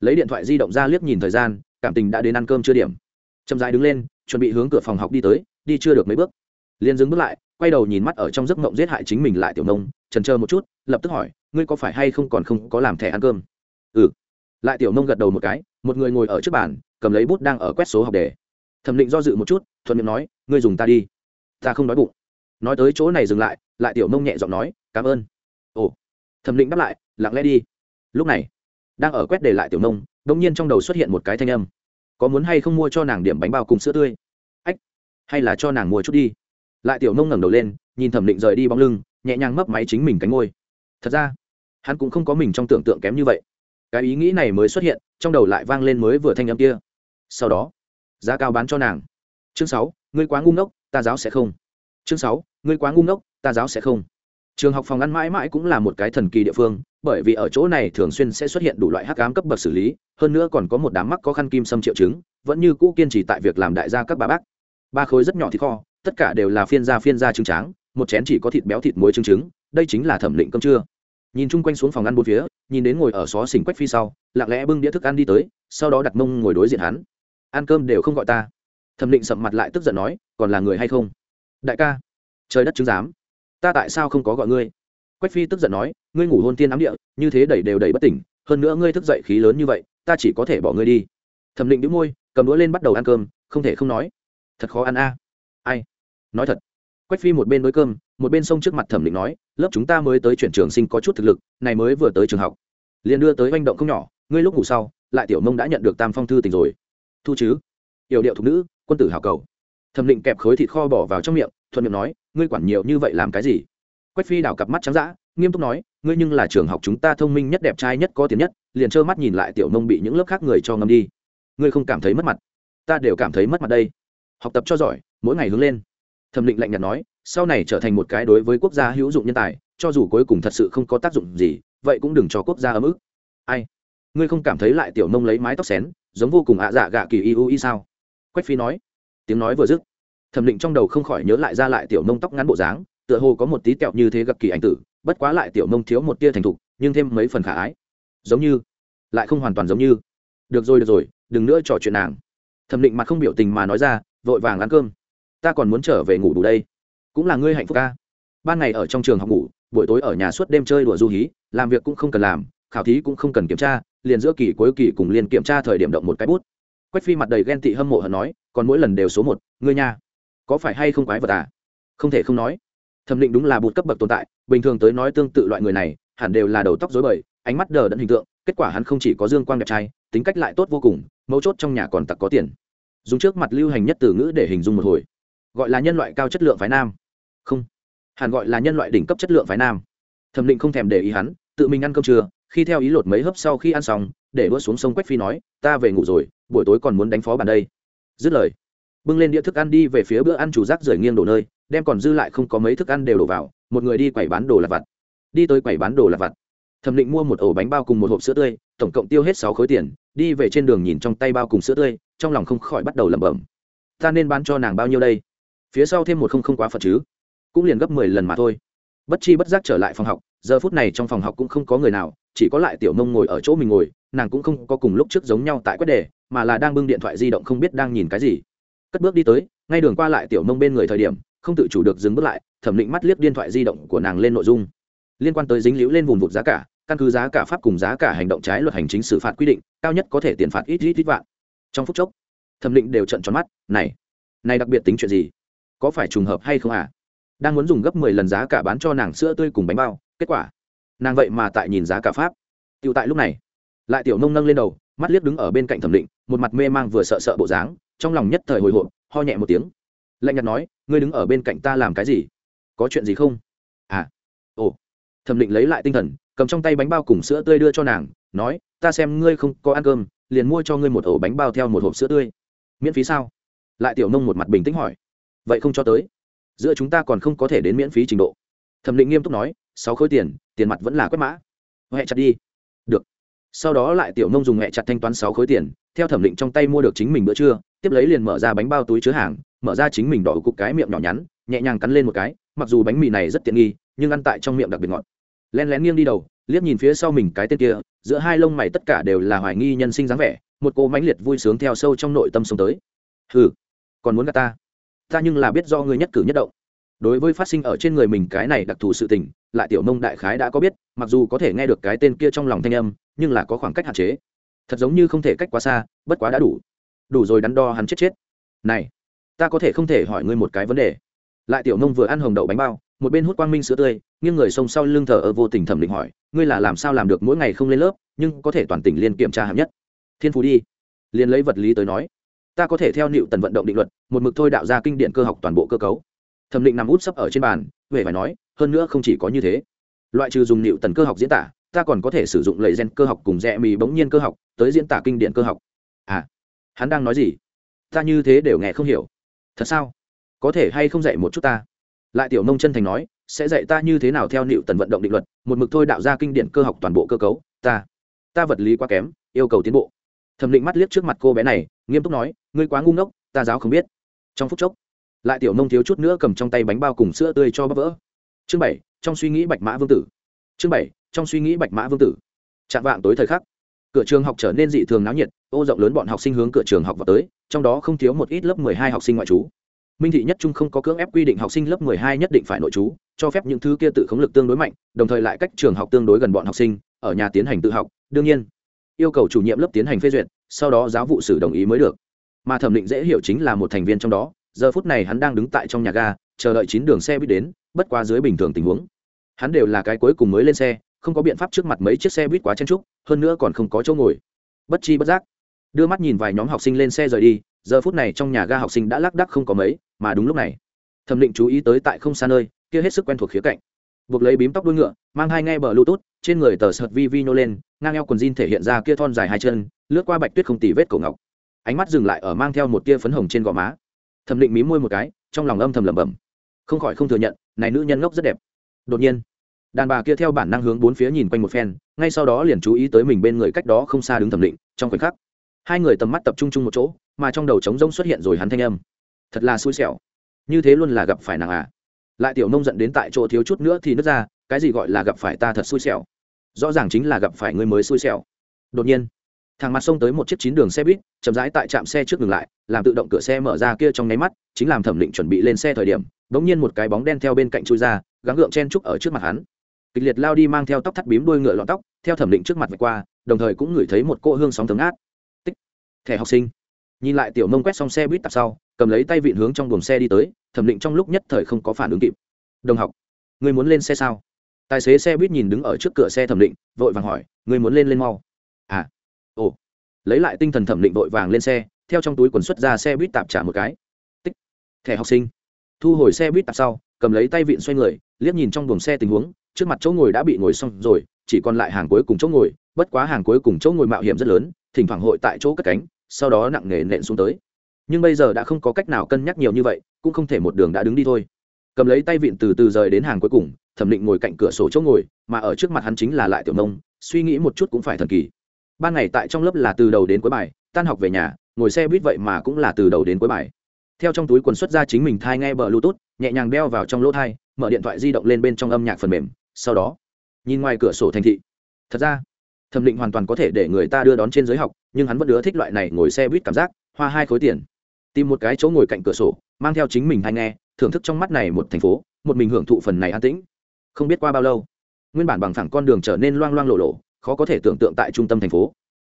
[SPEAKER 1] Lấy điện thoại di động ra liếc nhìn thời gian, cảm tình đã đến ăn cơm chưa điểm. Chậm dài đứng lên, chuẩn bị hướng cửa phòng học đi tới, đi chưa được mấy bước. Liền dừng bước lại, quay đầu nhìn mắt ở trong giấc mộng giết hại chính mình lại tiểu nông, trần chờ một chút, lập tức hỏi, ngươi có phải hay không còn không có làm thẻ ăn cơm? Ừ. Lại tiểu nông gật đầu một cái, một người ngồi ở trước bàn, cầm lấy bút đang ở quét số học đề. Thẩm định do dự một chút, thuận miệng nói, ngươi dùng ta đi ta không đói bụng. Nói tới chỗ này dừng lại lại tiểu nông nhẹ giọng nói, cảm ơn. Ồ. Thẩm định đáp lại, lặng lẽ đi. Lúc này, đang ở quét để lại tiểu nông đông nhiên trong đầu xuất hiện một cái thanh âm. Có muốn hay không mua cho nàng điểm bánh bao cùng sữa tươi? Ách, hay là cho nàng mua chút đi. Lại tiểu nông ngẩng đầu lên, nhìn thẩm định rời đi bóng lưng, nhẹ nhàng mấp máy chính mình cánh ngôi thật ra, hắn cũng không có mình trong tưởng tượng kém như vậy. Cái ý nghĩ này mới xuất hiện, trong đầu lại vang lên mới vừa thanh âm kia. Sau đó, giá cao bán cho nàng. Chương sáu, ngươi quá ngu ngốc ta giáo sẽ không. Chương sáu, ngươi quá ngu ngốc, ta giáo sẽ không. Trường học phòng ăn mãi mãi cũng là một cái thần kỳ địa phương, bởi vì ở chỗ này thường xuyên sẽ xuất hiện đủ loại hắc ám cấp bậc xử lý, hơn nữa còn có một đám mắc có khăn kim xâm triệu chứng, vẫn như cũ kiên trì tại việc làm đại gia các bà bác. Ba khối rất nhỏ thịt kho, tất cả đều là phiên gia phiên gia trứng tráng, một chén chỉ có thịt béo thịt muối trứng trứng, đây chính là thẩm định cơm trưa. Nhìn chung quanh xuống phòng ăn bốn phía, nhìn đến ngồi ở xó xỉnh quách phi sau, lặng lẽ bưng đĩa thức ăn đi tới, sau đó đặt mông ngồi đối diện hắn. Ăn cơm đều không gọi ta thẩm định sậm mặt lại tức giận nói, còn là người hay không? Đại ca. Trời đất chứng giám. Ta tại sao không có gọi ngươi? Quách phi tức giận nói, ngươi ngủ hôn tiên ám địa, như thế đẩy đều đẩy bất tỉnh, hơn nữa ngươi thức dậy khí lớn như vậy, ta chỉ có thể bỏ ngươi đi. Thẩm định đĩu môi, cầm đũa lên bắt đầu ăn cơm, không thể không nói, thật khó ăn a. Ai? Nói thật. Quách phi một bên nối cơm, một bên sông trước mặt thẩm định nói, lớp chúng ta mới tới chuyển trường sinh có chút thực lực, này mới vừa tới trường học. Liền đưa tới manh động không nhỏ, ngươi lúc ngủ sau, lại tiểu mông đã nhận được tam phong thư tình rồi. Thu chứ? Yểu điệu thục nữ, quân tử hào cầu. Thẩm định kẹp khối thịt kho bỏ vào trong miệng, thuận miệng nói, ngươi quản nhiều như vậy làm cái gì? Quách phi đảo cặp mắt trắng d nghiêm túc nói, ngươi nhưng là trường học chúng ta thông minh nhất đẹp trai nhất có tiền nhất, liền trơ mắt nhìn lại tiểu nông bị những lớp khác người cho ngâm đi. Ngươi không cảm thấy mất mặt. Ta đều cảm thấy mất mặt đây. Học tập cho giỏi, mỗi ngày hướng lên. Thẩm định lạnh nhạt nói, sau này trở thành một cái đối với quốc gia hữu dụng nhân tài, cho dù cuối cùng thật sự không có tác dụng gì, vậy cũng đừng cho quốc gia ấm ức. Ai? Ngươi không cảm thấy lại tiểu nông lấy mái tóc xén, giống vô cùng ạ dạ gạ kỳ iu y sao? Quách phi nói. Tiếng nói vừa dứt, thẩm định trong đầu không khỏi nhớ lại ra lại tiểu nông tóc ngắn bộ dáng, tựa hồ có một tí kẹo như thế gặp kỳ ảnh tử, bất quá lại tiểu nông thiếu một tia thành thục, nhưng thêm mấy phần khả ái. Giống như, lại không hoàn toàn giống như. Được rồi được rồi, đừng nữa trò chuyện nàng. Thẩm định mặt không biểu tình mà nói ra, vội vàng ăn cơm. Ta còn muốn trở về ngủ đủ đây. Cũng là ngươi hạnh phúc ca. Ban ngày ở trong trường học ngủ, buổi tối ở nhà suốt đêm chơi đùa du hí, làm việc cũng không cần làm, khảo thí cũng không cần kiểm tra, liền giữa kỳ cuối kỳ cùng liền kiểm tra thời điểm động một cái bút quách phi mặt đầy ghen tị hâm mộ hận nói, còn mỗi lần đều số một, ngươi nha. Có phải hay không quái vật à? Không thể không nói. Thẩm định đúng là bụt cấp bậc tồn tại, bình thường tới nói tương tự loại người này, hẳn đều là đầu tóc dối bời, ánh mắt đờ đẫn hình tượng, kết quả hắn không chỉ có dương quang đẹp trai, tính cách lại tốt vô cùng, mấu chốt trong nhà còn tặc có tiền. Dùng trước mặt lưu hành nhất từ ngữ để hình dung một hồi. Gọi là nhân loại cao chất lượng phái nam. Không. Hẳn gọi là nhân loại đỉnh cấp chất lượng phái nam. Thẩm định không thèm để ý hắn, tự mình ăn cơm trưa, khi theo ý lột mấy hớp sau khi ăn xong để đua xuống sông quách phi nói, ta về ngủ rồi, buổi tối còn muốn đánh phó bàn đây. Dứt lời, bưng lên đĩa thức ăn đi về phía bữa ăn chủ rác rời nghiêng đổ nơi, đem còn dư lại không có mấy thức ăn đều đổ vào, một người đi quẩy bán đồ lặt vặt. Đi tới quẩy bán đồ lặt vặt. Thẩm định mua một ổ bánh bao cùng một hộp sữa tươi, tổng cộng tiêu hết sáu khối tiền, đi về trên đường nhìn trong tay bao cùng sữa tươi, trong lòng không khỏi bắt đầu lẩm bẩm. Ta nên bán cho nàng bao nhiêu đây? Phía sau thêm một không không quá phật chứ? Cũng liền gấp mười lần mà thôi. Bất chi bất giác trở lại phòng học, giờ phút này trong phòng học cũng không có người nào, chỉ có lại tiểu mông ngồi ở chỗ mình ngồi nàng cũng không có cùng lúc trước giống nhau tại quét đề, mà là đang bưng điện thoại di động không biết đang nhìn cái gì. Cất bước đi tới, ngay đường qua lại tiểu mông bên người thời điểm, không tự chủ được dừng bước lại, thẩm định mắt liếc điện thoại di động của nàng lên nội dung. Liên quan tới dính liễu lên vùng vụt giá cả, căn cứ giá cả pháp cùng giá cả hành động trái luật hành chính xử phạt quy định, cao nhất có thể tiền phạt ít ít ít vạn. Trong phút chốc, thẩm định đều trận tròn mắt, này này đặc biệt tính chuyện gì? Có phải trùng hợp hay không à? Đang muốn dùng gấp mười lần giá cả bán cho nàng sữa tươi cùng bánh bao, kết quả, nàng vậy mà tại nhìn giá cả pháp. Tựu tại lúc này lại tiểu nông nâng lên đầu, mắt liếc đứng ở bên cạnh thẩm định, một mặt mê mang vừa sợ sợ bộ dáng, trong lòng nhất thời hồi hộp, ho nhẹ một tiếng. Lạnh nhạt nói, ngươi đứng ở bên cạnh ta làm cái gì? Có chuyện gì không? À ồ. Thẩm định lấy lại tinh thần, cầm trong tay bánh bao cùng sữa tươi đưa cho nàng, nói, ta xem ngươi không có ăn cơm, liền mua cho ngươi một ổ bánh bao theo một hộp sữa tươi. Miễn phí sao? Lại tiểu nông một mặt bình tĩnh hỏi. Vậy không cho tới. Giữa chúng ta còn không có thể đến miễn phí trình độ. Thẩm định nghiêm túc nói, sáu khối tiền tiền mặt vẫn là quét mã. Huệ chặt đi sau đó lại tiểu nông dùng huệ chặt thanh toán sáu khối tiền, theo thẩm định trong tay mua được chính mình bữa trưa, tiếp lấy liền mở ra bánh bao túi chứa hàng, mở ra chính mình đỏ cục cái miệng nhỏ nhắn, nhẹ nhàng cắn lên một cái, mặc dù bánh mì này rất tiện nghi, nhưng ăn tại trong miệng đặc biệt ngọt. Len lén nghiêng đi đầu, liếc nhìn phía sau mình cái tên kia, giữa hai lông mày tất cả đều là hoài nghi nhân sinh dáng vẻ, một cô mãnh liệt vui sướng theo sâu trong nội tâm sống tới. Ừ còn muốn gạt ta? Ta nhưng là biết do ngươi nhất cử nhất động đối với phát sinh ở trên người mình cái này đặc thù sự tình, lại tiểu mông đại khái đã có biết, mặc dù có thể nghe được cái tên kia trong lòng thanh âm, nhưng là có khoảng cách hạn chế. Thật giống như không thể cách quá xa, bất quá đã đủ. Đủ rồi đắn đo hắn chết chết. Này, ta có thể không thể hỏi ngươi một cái vấn đề. Lại tiểu nông vừa ăn hồng đậu bánh bao, một bên hút quang minh sữa tươi, nghiêng người xông sau lưng thờ ở vô tình thẩm định hỏi, ngươi là làm sao làm được mỗi ngày không lên lớp, nhưng có thể toàn tỉnh liên kiểm tra hạng nhất. Thiên phú đi. Liền lấy vật lý tới nói, ta có thể theo nịu tần vận động định luật, một mực thôi đạo ra kinh điện cơ học toàn bộ cơ cấu thẩm định nằm út sấp ở trên bàn, huệ phải nói, hơn nữa không chỉ có như thế. Loại trừ dùng nịu tần cơ học diễn tả, ta còn có thể sử dụng lời gen cơ học cùng rẽ mì bỗng nhiên cơ học, tới diễn tả kinh điện cơ học. À hắn đang nói gì? Ta như thế đều nghe không hiểu. Thật sao? Có thể hay không dạy một chút ta? Lại tiểu nông chân thành nói, sẽ dạy ta như thế nào theo nịu tần vận động định luật, một mực thôi đạo ra kinh điển cơ học toàn bộ cơ cấu. Ta ta vật lý quá kém, yêu cầu tiến bộ. Thẩm định mắt liếc trước mặt cô bé này, nghiêm túc nói, ngươi quá ngu ngốc, ta giáo không biết. Trong phút chốc lại tiểu nông thiếu chút nữa cầm trong tay bánh bao cùng sữa tươi cho bắp vỡ. Chương bảy, trong suy nghĩ bạch mã vương tử. Chương bảy, trong suy nghĩ bạch mã vương tử. Chạm vạng tối thời khắc, cửa trường học trở nên dị thường náo nhiệt, ô rộng lớn bọn học sinh hướng cửa trường học vào tới, trong đó không thiếu một ít lớp mười hai học sinh ngoại trú. Minh thị nhất trung không có cưỡng ép quy định học sinh lớp mười hai nhất định phải nội trú, cho phép những thứ kia tự khống lực tương đối mạnh, đồng thời lại cách trường học tương đối gần bọn học sinh, ở nhà tiến hành tự học, đương nhiên, yêu cầu chủ nhiệm lớp tiến hành phê duyệt, sau đó giáo vụ sử đồng ý mới được. Mà thẩm định dễ hiểu chính là một thành viên trong đó giờ phút này hắn đang đứng tại trong nhà ga, chờ đợi chín đường xe buýt đến, bất quá dưới bình thường tình huống, hắn đều là cái cuối cùng mới lên xe, không có biện pháp trước mặt mấy chiếc xe buýt quá chen trúc hơn nữa còn không có chỗ ngồi. Bất chi bất giác, đưa mắt nhìn vài nhóm học sinh lên xe rời đi, giờ phút này trong nhà ga học sinh đã lác đắc không có mấy, mà đúng lúc này, thẩm định chú ý tới tại không xa nơi, kia hết sức quen thuộc khía cạnh. Buộc lấy bím tóc đuôi ngựa, mang hai ngay bờ bluetooth, trên người tờ sợt vi vi nhô lên, ngang eo quần jean thể hiện ra kia thon dài hai chân, lướt qua bạch tuyết không tì vết cổ ngọc. Ánh mắt dừng lại ở mang theo một tia phấn hồng trên gò má thẩm định mí môi một cái, trong lòng âm thầm lẩm bẩm. Không khỏi không thừa nhận, này nữ nhân ngốc rất đẹp. Đột nhiên, đàn bà kia theo bản năng hướng bốn phía nhìn quanh một phen, ngay sau đó liền chú ý tới mình bên người cách đó không xa đứng thẩm định, trong khoảnh khắc, hai người tầm mắt tập trung chung một chỗ, mà trong đầu trống rỗng xuất hiện rồi hắn thanh âm. Thật là xui xẻo. Như thế luôn là gặp phải nàng à? Lại tiểu nông giận đến tại chỗ thiếu chút nữa thì nứt ra, cái gì gọi là gặp phải ta thật xui xẻo? Rõ ràng chính là gặp phải người mới xui xẻo. Đột nhiên thằng mặt xông tới một chiếc chín đường xe buýt, chậm rãi tại trạm xe trước ngừng lại, làm tự động cửa xe mở ra kia trong nháy mắt, chính làm thẩm định chuẩn bị lên xe thời điểm đ ỗ n g nhiên một cái bóng đen theo bên cạnh chui ra, gắng gượng chen trúc ở trước mặt hắn. Kịch liệt lao đi mang theo tóc thắt bím đuôi ngựa lọn tóc, theo thẩm định trước mặt vạch qua, đồng thời cũng ngửi thấy một cỗ hương sóng tấm át tích. Thẻ học sinh. Nhìn lại tiểu mông quét xong xe buýt tạp sau, cầm lấy tay vịn hướng trong buồng xe đi tới, thẩm định trong lúc nhất thời không có phản ứng kịp. Đồng học người muốn lên xe sao? Tài xế xe buýt nhìn đứng ở trước cửa xe thẩm định vội vàng hỏi người muốn lên lên mau? À ồ. Lấy lại tinh thần thẩm định vội vàng lên xe, theo trong túi quần xuất ra xe buýt tạp trả một cái. Tích. Thẻ học sinh. Thu hồi xe buýt tạp sau, cầm lấy tay vịn xoay người, liếc nhìn trong buồng xe tình huống, trước mặt chỗ ngồi đã bị ngồi xong rồi, chỉ còn lại hàng cuối cùng chỗ ngồi, bất quá hàng cuối cùng chỗ ngồi mạo hiểm rất lớn, thỉnh thoảng hội tại chỗ cất cánh, sau đó nặng nề nện xuống tới. Nhưng bây giờ đã không có cách nào cân nhắc nhiều như vậy, cũng không thể một đường đã đứng đi thôi. Cầm lấy tay vịn từ từ rời đến hàng cuối cùng, thẩm định ngồi cạnh cửa sổ chỗ ngồi, mà ở trước mặt hắn chính là lại tiểu nông, suy nghĩ một chút cũng phải thần kỳ ban ngày tại trong lớp là từ đầu đến cuối bài, tan học về nhà, ngồi xe buýt vậy mà cũng là từ đầu đến cuối bài. Theo trong túi quần xuất ra chính mình thai nghe bờ bluetooth, nhẹ nhàng đeo vào trong lỗ thai, mở điện thoại di động lên bên trong âm nhạc phần mềm, sau đó, nhìn ngoài cửa sổ thành thị. Thật ra, thẩm định hoàn toàn có thể để người ta đưa đón trên giới học, nhưng hắn vẫn ưa thích loại này ngồi xe buýt cảm giác, hoa hai khối tiền. Tìm một cái chỗ ngồi cạnh cửa sổ, mang theo chính mình hay nghe, thưởng thức trong mắt này một thành phố, một mình hưởng thụ phần này an tĩnh. Không biết qua bao lâu, nguyên bản bằng thẳng con đường trở nên loang loang lộ lộ khó có thể tưởng tượng tại trung tâm thành phố.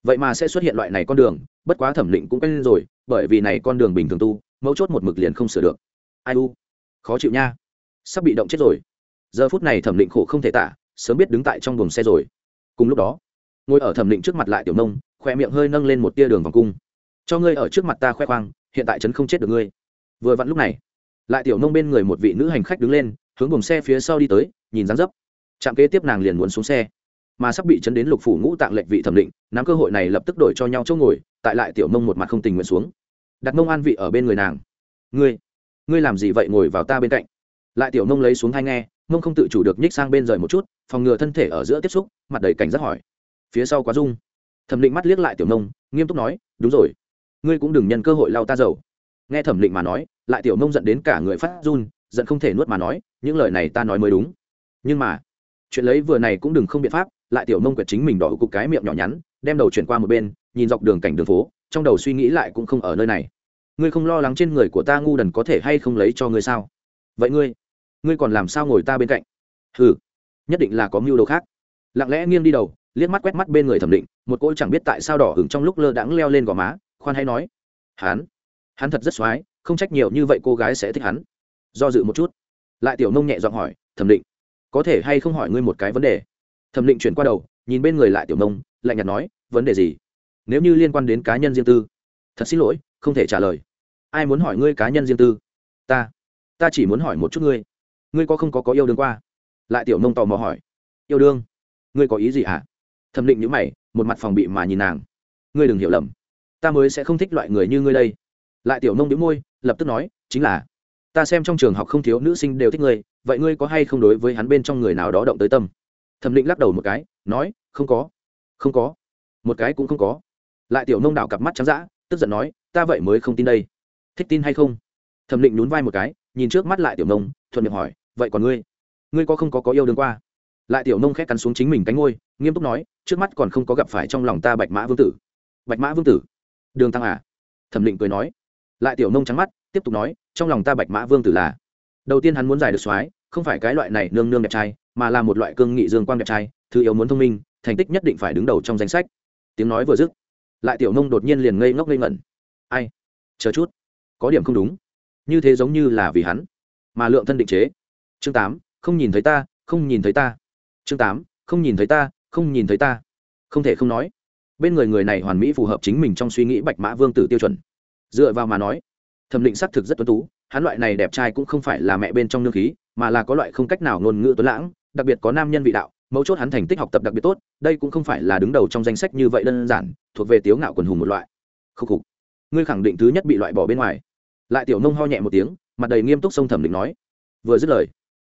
[SPEAKER 1] Vậy mà sẽ xuất hiện loại này con đường, bất quá thẩm định cũng quen rồi, bởi vì này con đường bình thường tu, mấu chốt một mực liền không sửa được. Ai u? Khó chịu nha. Sắp bị động chết rồi. Giờ phút này thẩm định khổ không thể tả, sớm biết đứng tại trong buồng xe rồi. Cùng lúc đó, ngồi ở thẩm định trước mặt lại tiểu nông khoe miệng hơi nâng lên một tia đường vòng cung. Cho ngươi ở trước mặt ta khoe khoang, hiện tại trấn không chết được ngươi. Vừa vặn lúc này, lại tiểu nông bên người một vị nữ hành khách đứng lên, hướng buồng xe phía sau đi tới, nhìn dáng dấp. Trạm kế tiếp nàng liền muốn xuống xe mà sắp bị chấn đến lục phủ ngũ tạng lệch vị thẩm định, nắm cơ hội này lập tức đổi cho nhau chỗ ngồi, tại lại tiểu mông một mặt không tình nguyện xuống. Đặt mông an vị ở bên người nàng. Ngươi ngươi làm gì vậy ngồi vào ta bên cạnh? Lại tiểu mông lấy xuống hai nghe, mông không tự chủ được nhích sang bên rời một chút, phòng ngừa thân thể ở giữa tiếp xúc, mặt đầy cảnh giác hỏi. Phía sau quá dung thẩm định mắt liếc lại tiểu mông, nghiêm túc nói, đúng rồi. Ngươi cũng đừng nhân cơ hội lao ta dầu. Nghe thẩm định mà nói, lại tiểu mông giận đến cả người phát run, giận không thể nuốt mà nói, những lời này ta nói mới đúng. Nhưng mà, chuyện lấy vừa này cũng đừng không biện pháp lại tiểu mông quyệt chính mình đỏ cục cái miệng nhỏ nhắn, đem đầu chuyển qua một bên, nhìn dọc đường cảnh đường phố, trong đầu suy nghĩ lại cũng không ở nơi này. Ngươi không lo lắng trên người của ta ngu đần có thể hay không lấy cho ngươi sao? Vậy ngươi ngươi còn làm sao ngồi ta bên cạnh? Ừ nhất định là có mưu đồ khác. Lặng lẽ nghiêng đi đầu, liếc mắt quét mắt bên người thẩm định, một cỗ chẳng biết tại sao đỏ hứng trong lúc lơ đãng leo lên gò má, khoan hay nói, hắn hắn thật rất x không trách nhiều như vậy cô gái sẽ thích hắn. Do dự một chút, lại tiểu nông nhẹ giọng hỏi, thẩm định, có thể hay không hỏi ngươi một cái vấn đề? Thẩm định chuyển qua đầu, nhìn bên người lại tiểu nông, lạnh nhạt nói, vấn đề gì? Nếu như liên quan đến cá nhân riêng tư. Thật xin lỗi, không thể trả lời. Ai muốn hỏi ngươi cá nhân riêng tư? Ta ta chỉ muốn hỏi một chút ngươi. Ngươi có không có có yêu đương qua? Lại tiểu nông tò mò hỏi. Yêu đương? Ngươi có ý gì hả? Thẩm định nhữ mày, một mặt phòng bị mà nhìn nàng. Ngươi đừng hiểu lầm. Ta mới sẽ không thích loại người như ngươi đây. Lại tiểu nông đĩu môi, lập tức nói, chính là, ta xem trong trường học không thiếu nữ sinh đều thích ngươi, vậy ngươi có hay không đối với hắn bên trong người nào đó động tới tâm? Thẩm định lắc đầu một cái, nói, không có không có, một cái cũng không có. Lại tiểu nông đạo cặp mắt trắng d tức giận nói, ta vậy mới không tin đây. Thích tin hay không? Thẩm định nhún vai một cái, nhìn trước mắt lại tiểu nông, thuận miệng hỏi, vậy còn ngươi? Ngươi có không có có yêu đương qua? Lại tiểu nông khét cắn xuống chính mình cánh ngôi, nghiêm túc nói, trước mắt còn không có gặp phải trong lòng ta bạch mã vương tử. Bạch mã vương tử? Đường tăng à? Thẩm định cười nói. Lại tiểu nông trắng mắt, tiếp tục nói, trong lòng ta bạch mã vương tử là đầu tiên hắn muốn giải được soái không phải cái loại này nương nương đẹp trai, mà là một loại cương nghị dương quang đẹp trai, thứ yếu muốn thông minh, thành tích nhất định phải đứng đầu trong danh sách. Tiếng nói vừa dứt, lại tiểu nông đột nhiên liền ngây ngốc ngây ngẩn. Ai? Chờ chút, có điểm không đúng. Như thế giống như là vì hắn, mà lượng thân định chế. Chương tám, không nhìn thấy ta, không nhìn thấy ta. Chương tám, không nhìn thấy ta, không nhìn thấy ta. Không thể không nói, bên người người này hoàn mỹ phù hợp chính mình trong suy nghĩ bạch mã vương tử tiêu chuẩn. Dựa vào mà nói, thẩm định xác thực rất tuấn tú, hắn loại này đẹp trai cũng không phải là mẹ bên trong nương khí mà là có loại không cách nào ngôn ngữ tuấn lãng, đặc biệt có nam nhân vị đạo, mấu chốt hắn thành tích học tập đặc biệt tốt, đây cũng không phải là đứng đầu trong danh sách như vậy đơn giản, thuộc về tiếu ngạo quần hùng một loại. Khúc khục. Ngươi khẳng định thứ nhất bị loại bỏ bên ngoài. Lại tiểu nông ho nhẹ một tiếng, mặt đầy nghiêm túc sông thẩm định nói. Vừa dứt lời,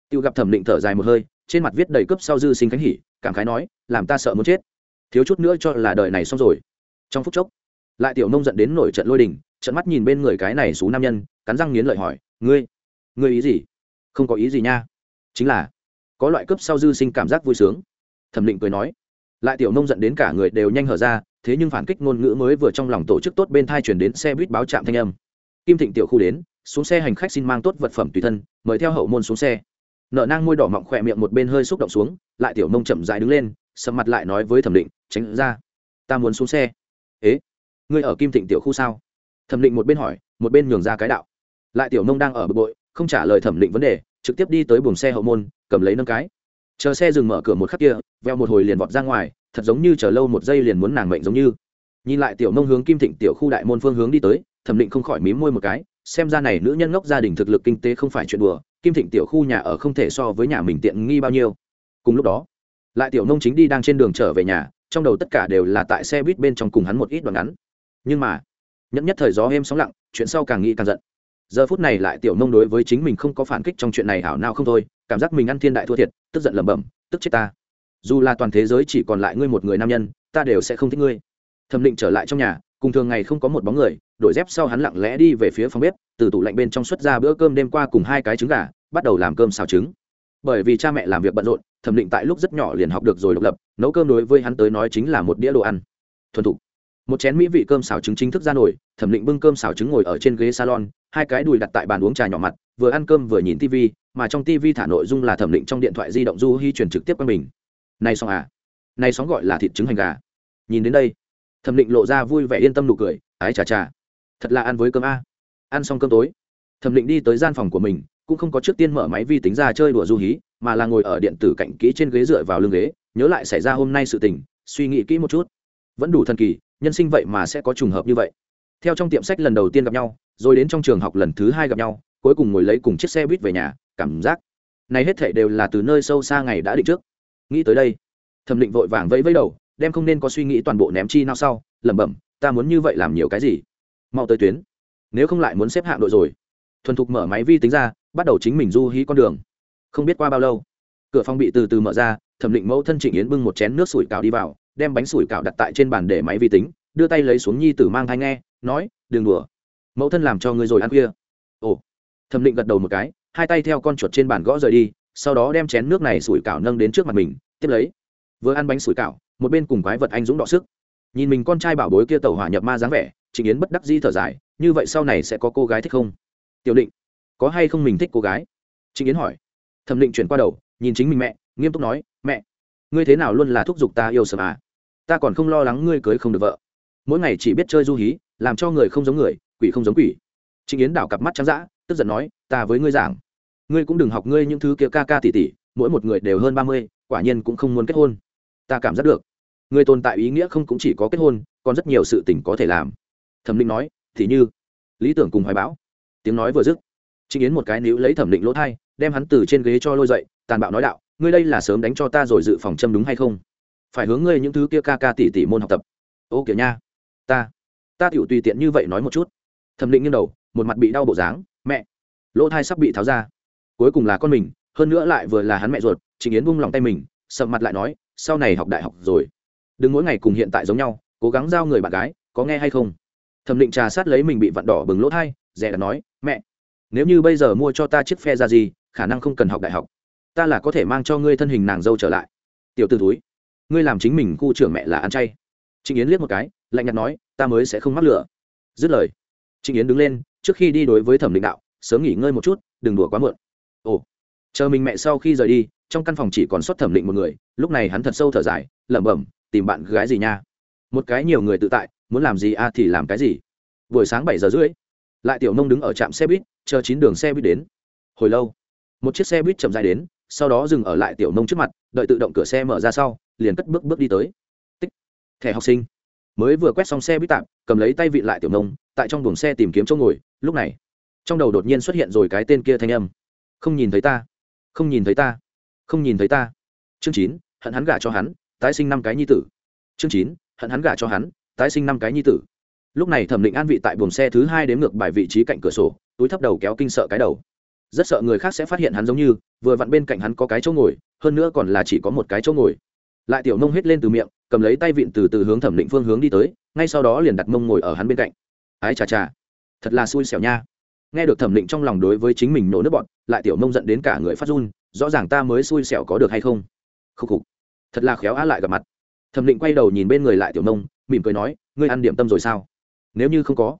[SPEAKER 1] tiêu gặp thẩm định thở dài một hơi, trên mặt viết đầy cấp sau dư sinh khánh hỉ, cảm khái nói, làm ta sợ muốn chết. Thiếu chút nữa cho là đời này xong rồi. Trong phút chốc, lại tiểu nông dẫn đến nổi trận lôi đình trận mắt nhìn bên người cái này xú nam nhân, cắn răng nghiến lợi hỏi, ngươi ngươi ý gì? Không có ý gì nha. Chính là, có loại cấp sau dư sinh cảm giác vui sướng. Thẩm định cười nói, lại tiểu nông dẫn đến cả người đều nhanh hở ra, thế nhưng phản kích ngôn ngữ mới vừa trong lòng tổ chức tốt bên thai chuyển đến xe buýt báo trạm thanh âm. Kim thịnh tiểu khu đến, xuống xe hành khách xin mang tốt vật phẩm tùy thân, mời theo hậu môn xuống xe. Nợ nang môi đỏ mọng khỏe miệng một bên hơi xúc động xuống, lại tiểu nông chậm dại đứng lên, sầm mặt lại nói với thẩm định tránh ra, ta muốn xuống xe. Ế, ngươi ở kim thịnh tiểu khu sao? Thẩm định một bên hỏi, một bên nhường ra cái đạo. Lại tiểu nông đang ở bực bội không trả lời thẩm định vấn đề, trực tiếp đi tới buồng xe hậu môn, cầm lấy nâng cái. Chờ xe dừng mở cửa một khắc kia, veo một hồi liền vọt ra ngoài, thật giống như chờ lâu một giây liền muốn nàng mệnh giống như. Nhìn lại tiểu nông hướng kim thịnh tiểu khu đại môn phương hướng đi tới, thẩm định không khỏi mím môi một cái, xem ra này nữ nhân ngốc gia đình thực lực kinh tế không phải chuyện đùa, kim thịnh tiểu khu nhà ở không thể so với nhà mình tiện nghi bao nhiêu. Cùng lúc đó, lại tiểu nông chính đi đang trên đường trở về nhà, trong đầu tất cả đều là tại xe buýt bên trong cùng hắn một ít đoạn ngắn. Nhưng mà, nhẫn nhất thời gió êm sóng lặng, chuyện sau càng nghĩ càng giận giờ phút này lại tiểu nông đối với chính mình không có phản kích trong chuyện này hảo nào không thôi, cảm giác mình ăn thiên đại thua thiệt, tức giận lẩm bẩm, tức chết ta. Dù là toàn thế giới chỉ còn lại ngươi một người nam nhân, ta đều sẽ không thích ngươi. Thẩm định trở lại trong nhà, cùng thường ngày không có một bóng người, đổi dép sau hắn lặng lẽ đi về phía phòng bếp, từ tủ lạnh bên trong xuất ra bữa cơm đêm qua cùng hai cái trứng gà, bắt đầu làm cơm xào trứng. Bởi vì cha mẹ làm việc bận rộn, thẩm định tại lúc rất nhỏ liền học được rồi độc lập, nấu cơm đối với hắn tới nói chính là một đĩa đồ ăn. Thuần thục một chén mỹ vị cơm xào trứng chính thức ra nổi, thẩm định bưng cơm xào trứng ngồi ở trên ghế salon, hai cái đùi đặt tại bàn uống trà nhỏ mặt, vừa ăn cơm vừa nhìn tv mà trong tv thả nội dung là thẩm định trong điện thoại di động du hy truyền trực tiếp quanh mình này xong à? Này sóng gọi là thịt trứng hành gà. Nhìn đến đây, thẩm định lộ ra vui vẻ yên tâm nụ cười, ái chà chà. Thật là ăn với cơm a. Ăn xong cơm tối, thẩm định đi tới gian phòng của mình, cũng không có trước tiên mở máy vi tính ra chơi đùa du hí, mà là ngồi ở điện tử cạnh kỹ trên ghế dựa vào lưng ghế, nhớ lại xảy ra hôm nay sự tình, suy nghĩ kỹ một chút. Vẫn đủ thần kỳ nhân sinh vậy mà sẽ có trùng hợp như vậy. Theo trong tiệm sách lần đầu tiên gặp nhau, rồi đến trong trường học lần thứ hai gặp nhau, cuối cùng ngồi lấy cùng chiếc xe buýt về nhà, cảm giác này hết thảy đều là từ nơi sâu xa ngày đã định trước. Nghĩ tới đây, thẩm định vội vàng vẫy vẫy đầu, đem không nên có suy nghĩ toàn bộ ném chi nào sau, lẩm bẩm, ta muốn như vậy làm nhiều cái gì? Mau tới tuyến. Nếu không lại muốn xếp hạng đội rồi. Thuần thục mở máy vi tính ra, bắt đầu chính mình du hí con đường. Không biết qua bao lâu, cửa phòng bị từ từ mở ra, thẩm định mẫu thân trịnh yến bưng một chén nước sủi cảo đi vào đem bánh sủi cảo đặt tại trên bàn để máy vi tính, đưa tay lấy xuống nhi tử mang thai nghe, nói, đừng đùa. Mẫu thân làm cho ngươi rồi ăn kia. ồ. Thẩm định gật đầu một cái, hai tay theo con chuột trên bàn gõ rời đi, sau đó đem chén nước này sủi cảo nâng đến trước mặt mình, tiếp lấy, vừa ăn bánh sủi cảo, một bên cùng quái vật anh dũng đọ sức. Nhìn mình con trai bảo bối kia tàu hỏa nhập ma dáng vẻ, trịnh yến bất đắc di thở dài, như vậy sau này sẽ có cô gái thích không? Tiểu định, có hay không mình thích cô gái? Trịnh yến hỏi. Thẩm định chuyển qua đầu, nhìn chính mình mẹ, nghiêm túc nói, mẹ, ngươi thế nào luôn là thúc giục ta yêu sớm à? Ta còn không lo lắng ngươi cưới không được vợ. Mỗi ngày chỉ biết chơi du hí, làm cho người không giống người, quỷ không giống quỷ. Trịnh yến đảo cặp mắt trắng d tức giận nói, ta với ngươi giảng. Ngươi cũng đừng học ngươi những thứ kia ca ca tỉ tỉ, mỗi một người đều hơn ba mươi, quả nhiên cũng không muốn kết hôn. Ta cảm giác được. Người tồn tại ý nghĩa không cũng chỉ có kết hôn, còn rất nhiều sự tình có thể làm. Thẩm định nói, thì như, lý tưởng cùng hoài bão. Tiếng nói vừa dứt, trịnh yến một cái níu lấy thẩm định lỗ thai, đem hắn từ trên ghế cho lôi dậy, tàn bạo nói đạo, ngươi đây là sớm đánh cho ta rồi dự phòng châm đúng hay không? Phải hướng ngươi những thứ kia ca ca tỷ tỷ môn học tập. Ô, kiểu nha. Ta ta tiểu tùy tiện như vậy nói một chút. Thẩm định nghiêng đầu, một mặt bị đau bộ dáng. Mẹ. Lỗ thai sắp bị tháo ra. Cuối cùng là con mình, hơn nữa lại vừa là hắn mẹ ruột, trịnh yến buông lòng tay mình, sầm mặt lại nói, sau này học đại học rồi. Đừng mỗi ngày cùng hiện tại giống nhau, cố gắng giao người bạn gái, có nghe hay không? Thẩm định trà sát lấy mình bị vặn đỏ bừng lỗ thai rẻ đã nói, mẹ, nếu như bây giờ mua cho ta chiếc phe ra gì, khả năng không cần học đại học. Ta là có thể mang cho ngươi thân hình nàng dâu trở lại. Tiểu t ử túi ngươi làm chính mình khu trưởng mẹ là ăn chay. Trịnh yến liếc một cái, lạnh nhạt nói, ta mới sẽ không mắc lửa. Dứt lời, trịnh yến đứng lên, trước khi đi đối với thẩm định đạo, sớm nghỉ ngơi một chút, đừng đùa quá muộn. Ồ, chờ mình mẹ sau khi rời đi, trong căn phòng chỉ còn xuất thẩm định một người, lúc này hắn thật sâu thở dài, lẩm bẩm, tìm bạn gái gì nha? Một cái nhiều người tự tại, muốn làm gì a à thì làm cái gì. Buổi sáng bảy giờ rưỡi, lại tiểu nông đứng ở trạm xe buýt, chờ chín đường xe buýt đến. Hồi lâu, một chiếc xe buýt chậm dài đến, sau đó dừng ở lại tiểu nông trước mặt, đợi tự động cửa xe mở ra sau liền cất bước bước đi tới. Tích. Thẻ học sinh. Mới vừa quét xong xe buýt tạm, cầm lấy tay vị lại tiểu nông, tại trong buồng xe tìm kiếm chỗ ngồi, lúc này, trong đầu đột nhiên xuất hiện rồi cái tên kia thanh âm. Không nhìn thấy ta. Không nhìn thấy ta. Không nhìn thấy ta. Chương chín, hận hắn gả cho hắn, tái sinh năm cái nhi tử. Chương chín, hận hắn gả cho hắn, tái sinh năm cái nhi tử. Lúc này thẩm định an vị tại buồng xe thứ hai đến ngược bài vị trí cạnh cửa sổ, túi thấp đầu kéo kinh sợ cái đầu. Rất sợ người khác sẽ phát hiện hắn giống như, vừa vặn bên cạnh hắn có cái chỗ ngồi, hơn nữa còn là chỉ có một cái chỗ ngồi lại tiểu nông hết lên từ miệng, cầm lấy tay vịn từ từ hướng thẩm định phương hướng đi tới, ngay sau đó liền đặt mông ngồi ở hắn bên cạnh. Ái chà chà, thật là xui xẻo nha. Nghe được thẩm định trong lòng đối với chính mình nổ nước bọn lại tiểu nông giận đến cả người phát run, rõ ràng ta mới xui xẻo có được hay không? Khúc khục, thật là khéo á lại gặp mặt. Thẩm định quay đầu nhìn bên người lại tiểu nông, mỉm cười nói, ngươi ăn điểm tâm rồi sao? Nếu như không có.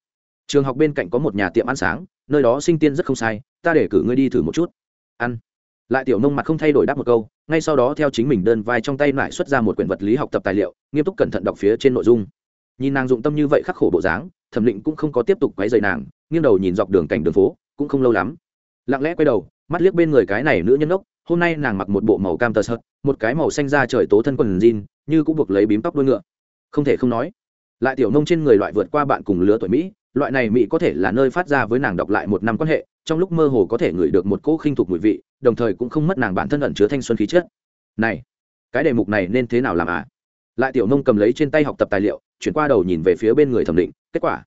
[SPEAKER 1] Trường học bên cạnh có một nhà tiệm ăn sáng, nơi đó sinh tiên rất không sai, ta để cử ngươi đi thử một chút. Ăn lại tiểu nông mặt không thay đổi đáp một câu, ngay sau đó theo chính mình đơn vai trong tay lại xuất ra một quyển vật lý học tập tài liệu, nghiêm túc cẩn thận đọc phía trên nội dung. Nhìn nàng dụng tâm như vậy khắc khổ bộ dáng, thẩm định cũng không có tiếp tục quấy dày nàng, nghiêng đầu nhìn dọc đường cảnh đường phố, cũng không lâu lắm. Lặng lẽ quay đầu, mắt liếc bên người cái này nữ nhân ốc, hôm nay nàng mặc một bộ màu cam tờ sợt, một cái màu xanh da trời tố thân quần jean, như cũng buộc lấy bím tóc đuôi ngựa. Không thể không nói, lại tiểu nông trên người loại vượt qua bạn cùng lứa tuổi mỹ, loại này mỹ có thể là nơi phát ra với nàng đọc lại một năm quan hệ trong lúc mơ hồ có thể ngửi được một cỗ khinh thục mùi vị, đồng thời cũng không mất nàng bản thân ẩn chứa thanh xuân khí chất. Này, cái đề mục này nên thế nào làm à? Lại tiểu nông cầm lấy trên tay học tập tài liệu, chuyển qua đầu nhìn về phía bên người thẩm định, kết quả.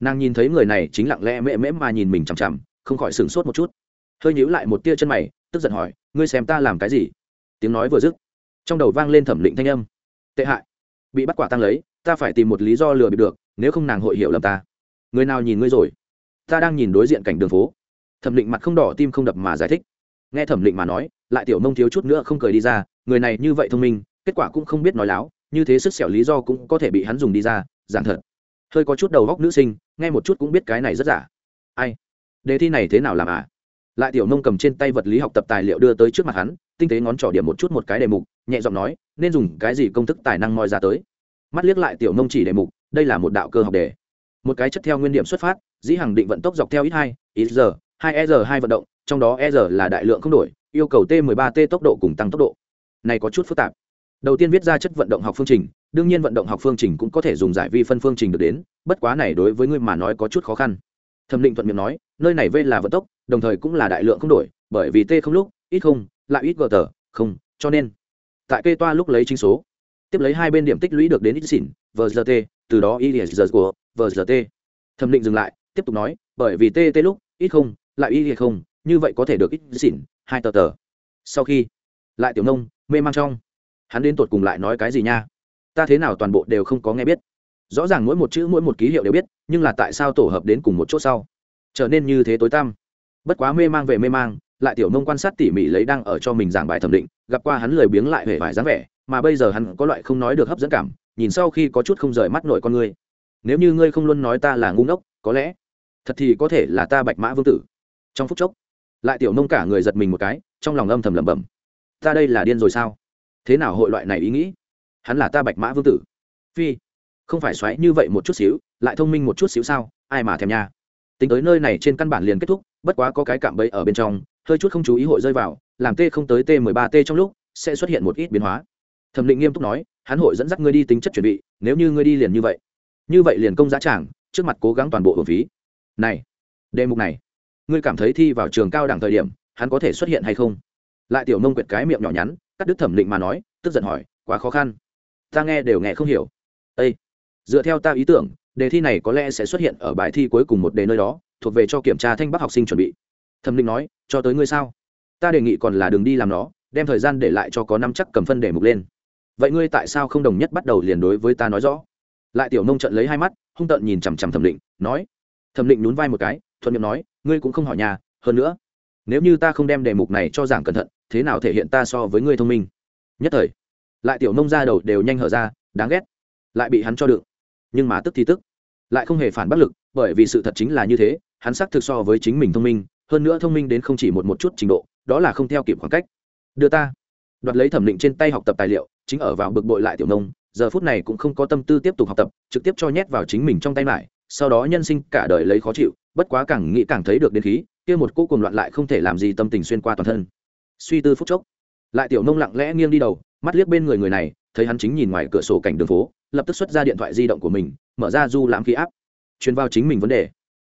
[SPEAKER 1] Nàng nhìn thấy người này chính lặng lẽ mễ mễ mà nhìn mình chằm chằm, không khỏi sửng sốt một chút. Hơi nhíu lại một tia chân mày, tức giận hỏi, ngươi xem ta làm cái gì? Tiếng nói vừa dứt, trong đầu vang lên thẩm định thanh âm. Tệ hại, bị bắt quả tăng lấy, ta phải tìm một lý do lừa bịp được, nếu không nàng hội hiểu lầm ta. Người nào nhìn ngươi rồi? Ta đang nhìn đối diện cảnh đường phố thẩm định mặt không đỏ tim không đập mà giải thích. Nghe thẩm định mà nói, lại tiểu mông thiếu chút nữa không cười đi ra, người này như vậy thông minh, kết quả cũng không biết nói láo, như thế sức xẻo lý do cũng có thể bị hắn dùng đi ra, giảng thật. Hơi có chút đầu góc nữ sinh, nghe một chút cũng biết cái này rất giả. Ai? Đề thi này thế nào làm à? Lại tiểu nông cầm trên tay vật lý học tập tài liệu đưa tới trước mặt hắn, tinh tế ngón trỏ điểm một chút một cái đề mục, nhẹ giọng nói, nên dùng cái gì công thức tài năng moi ra tới? Mắt liếc lại tiểu nông chỉ đề mục, đây là một đạo cơ học đề. Một cái chất theo nguyên điểm xuất phát, dĩ hàng định vận tốc dọc theo ít hai, ít giờ hai e r hai vận động, trong đó e r là đại lượng không đổi, yêu cầu t 13 t tốc độ cùng tăng tốc độ. Này có chút phức tạp. Đầu tiên viết ra chất vận động học phương trình, đương nhiên vận động học phương trình cũng có thể dùng giải vi phân phương trình được đến, bất quá này đối với người mà nói có chút khó khăn. Thẩm định thuận miệng nói, nơi này v là vận tốc, đồng thời cũng là đại lượng không đổi, bởi vì t không lúc, ít không, lại ít gờ tờ, không, cho nên. Tại kê toa lúc lấy chính số, tiếp lấy hai bên điểm tích lũy được đến ít xỉn vgt từ đó y giờ của vgt thẩm định dừng lại, tiếp tục nói, bởi vì t t lúc, ít không lại y không, như vậy có thể được ít xỉn, hai tờ tờ. Sau khi, lại tiểu nông, mê mang trong. Hắn đến tột cùng lại nói cái gì nha? Ta thế nào toàn bộ đều không có nghe biết. Rõ ràng mỗi một chữ, mỗi một ký hiệu đều biết, nhưng là tại sao tổ hợp đến cùng một chỗ sau? Trở nên như thế tối tăm. Bất quá mê mang về mê mang, lại tiểu nông quan sát tỉ mỉ lấy đang ở cho mình giảng bài thẩm định, gặp qua hắn lười biếng lại hề vải dáng vẻ, mà bây giờ hắn có loại không nói được hấp dẫn cảm, nhìn sau khi có chút không rời mắt nội con ngươi nếu như ngươi không luôn nói ta là ngu ngốc, có lẽ thật thì có thể là ta bạch mã vương tử trong phút chốc, lại tiểu nông cả người giật mình một cái, trong lòng âm thầm lẩm bẩm. Ta đây là điên rồi sao? Thế nào hội loại này ý nghĩ? Hắn là ta bạch mã vương tử. Phi, không phải xoáy như vậy một chút xíu, lại thông minh một chút xíu sao? Ai mà thèm nha. Tính tới nơi này trên căn bản liền kết thúc, bất quá có cái cạm bẫy ở bên trong, hơi chút không chú ý hội rơi vào, làm t không tới t mười ba t trong lúc, sẽ xuất hiện một ít biến hóa. Thẩm định nghiêm túc nói, hắn hội dẫn dắt ngươi đi tính chất chuẩn bị, nếu như ngươi đi liền như vậy. Như vậy liền công giá tràng, trước mặt cố gắng toàn bộ hồn phí. Này, đề mục này ngươi cảm thấy thi vào trường cao đẳng thời điểm, hắn có thể xuất hiện hay không? Lại tiểu nông quyệt cái miệng nhỏ nhắn, cắt đứt thẩm định mà nói, tức giận hỏi, quá khó khăn. Ta nghe đều nghe không hiểu. Ây dựa theo ta ý tưởng, đề thi này có lẽ sẽ xuất hiện ở bài thi cuối cùng một đề nơi đó, thuộc về cho kiểm tra thanh bắc học sinh chuẩn bị. Thẩm định nói, cho tới ngươi sao? Ta đề nghị còn là đường đi làm nó, đem thời gian để lại cho có năm chắc cầm phân đề mục lên. Vậy ngươi tại sao không đồng nhất bắt đầu liền đối với ta nói rõ? Lại tiểu nông trận lấy hai mắt, hung tợn nhìn chằm chằm thẩm định, nói, thẩm định nhún vai một cái thuận miệng nói, ngươi cũng không hỏi nhà, hơn nữa, nếu như ta không đem đề mục này cho giảng cẩn thận, thế nào thể hiện ta so với ngươi thông minh? Nhất thời, lại tiểu nông ra đầu đều nhanh hở ra, đáng ghét, lại bị hắn cho đựng. Nhưng mà tức thì tức, lại không hề phản bác lực, bởi vì sự thật chính là như thế, hắn xác thực so với chính mình thông minh, hơn nữa thông minh đến không chỉ một một chút trình độ, đó là không theo kịp khoảng cách. Đưa ta, đoạt lấy thẩm định trên tay học tập tài liệu, chính ở vào bực bội lại tiểu nông, giờ phút này cũng không có tâm tư tiếp tục học tập, trực tiếp cho nhét vào chính mình trong tay lại sau đó nhân sinh cả đời lấy khó chịu bất quá càng nghĩ càng thấy được đến khí, kia một cỗ cùng loạn lại không thể làm gì tâm tình xuyên qua toàn thân. Suy tư phút chốc, lại tiểu nông lặng lẽ nghiêng đi đầu, mắt liếc bên người người này, thấy hắn chính nhìn ngoài cửa sổ cảnh đường phố, lập tức xuất ra điện thoại di động của mình, mở ra du lãm khí áp. Truyền vào chính mình vấn đề.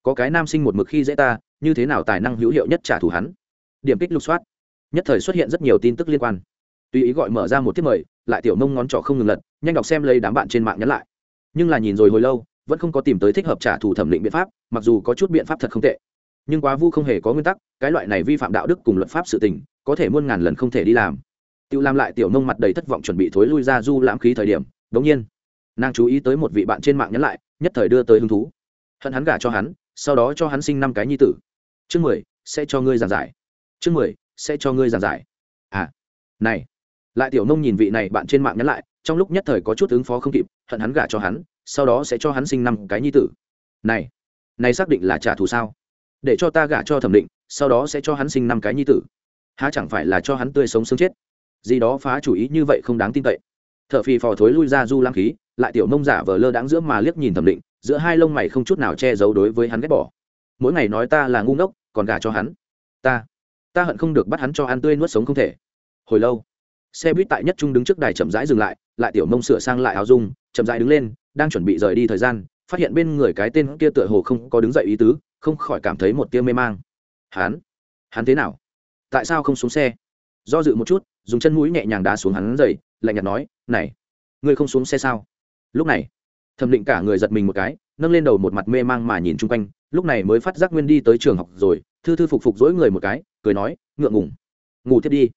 [SPEAKER 1] Có cái nam sinh một mực khi dễ ta, như thế nào tài năng hữu hiệu nhất trả thù hắn? Điểm kích lục soát. Nhất thời xuất hiện rất nhiều tin tức liên quan. Tùy ý gọi mở ra một thiết mời, lại tiểu nông ngón trỏ không ngừng lật, nhanh đọc xem lấy đám bạn trên mạng nhắn lại. Nhưng là nhìn rồi hồi lâu vẫn không có tìm tới thích hợp trả thù thẩm định biện pháp, mặc dù có chút biện pháp thật không tệ. Nhưng quá vu không hề có nguyên tắc, cái loại này vi phạm đạo đức cùng luật pháp sự tình, có thể muôn ngàn lần không thể đi làm. Tự làm lại tiểu nông mặt đầy thất vọng chuẩn bị thối lui ra du lãm khí thời điểm đống nhiên, nàng chú ý tới một vị bạn trên mạng nhắn lại, nhất thời đưa tới hứng thú. Hận hắn gả cho hắn, sau đó cho hắn sinh năm cái nhi tử. Chương mười, sẽ cho ngươi giảng giải. Chương mười, sẽ cho ngươi giảng giải. À này. Lại tiểu nông nhìn vị này bạn trên mạng nhắn lại, trong lúc nhất thời có chút ứng phó không kịp, hận hắn gả cho hắn sau đó sẽ cho hắn sinh năm cái nhi tử. Này này xác định là trả thù sao? Để cho ta gả cho thẩm định, sau đó sẽ cho hắn sinh năm cái nhi tử. Há chẳng phải là cho hắn tươi sống sướng chết? Gì đó phá chủ ý như vậy không đáng tin cậy. T h ở phì phò thối lui ra du lam khí, lại tiểu nông giả vờ lơ đáng giữa mà liếc nhìn thẩm định, giữa hai lông mày không chút nào che giấu đối với hắn ghét bỏ. Mỗi ngày nói ta là ngu ngốc, còn gả cho hắn. Ta ta hận không được bắt hắn cho ăn tươi nuốt sống không thể. Hồi lâu, xe buýt tại nhất trung đứng trước đài chậm rãi dừng lại lại tiểu nông sửa sang lại áo dung, chậm rãi đứng lên đang chuẩn bị rời đi thời gian, phát hiện bên người cái tên kia tựa hồ không có đứng dậy ý tứ, không khỏi cảm thấy một tia mê mang. Hắn? Hắn thế nào? Tại sao không xuống xe? Do dự một chút, dùng chân mũi nhẹ nhàng đá xuống hắn dậy, lạnh nhạt nói, này, ngươi không xuống xe sao? Lúc này thẩm định cả người giật mình một cái, nâng lên đầu một mặt mê mang mà nhìn chung quanh, lúc này mới phát giác nguyên đi tới trường học rồi, thư thư phục phục dỗi người một cái, cười nói, ngượng ngùng, ngủ tiếp đi.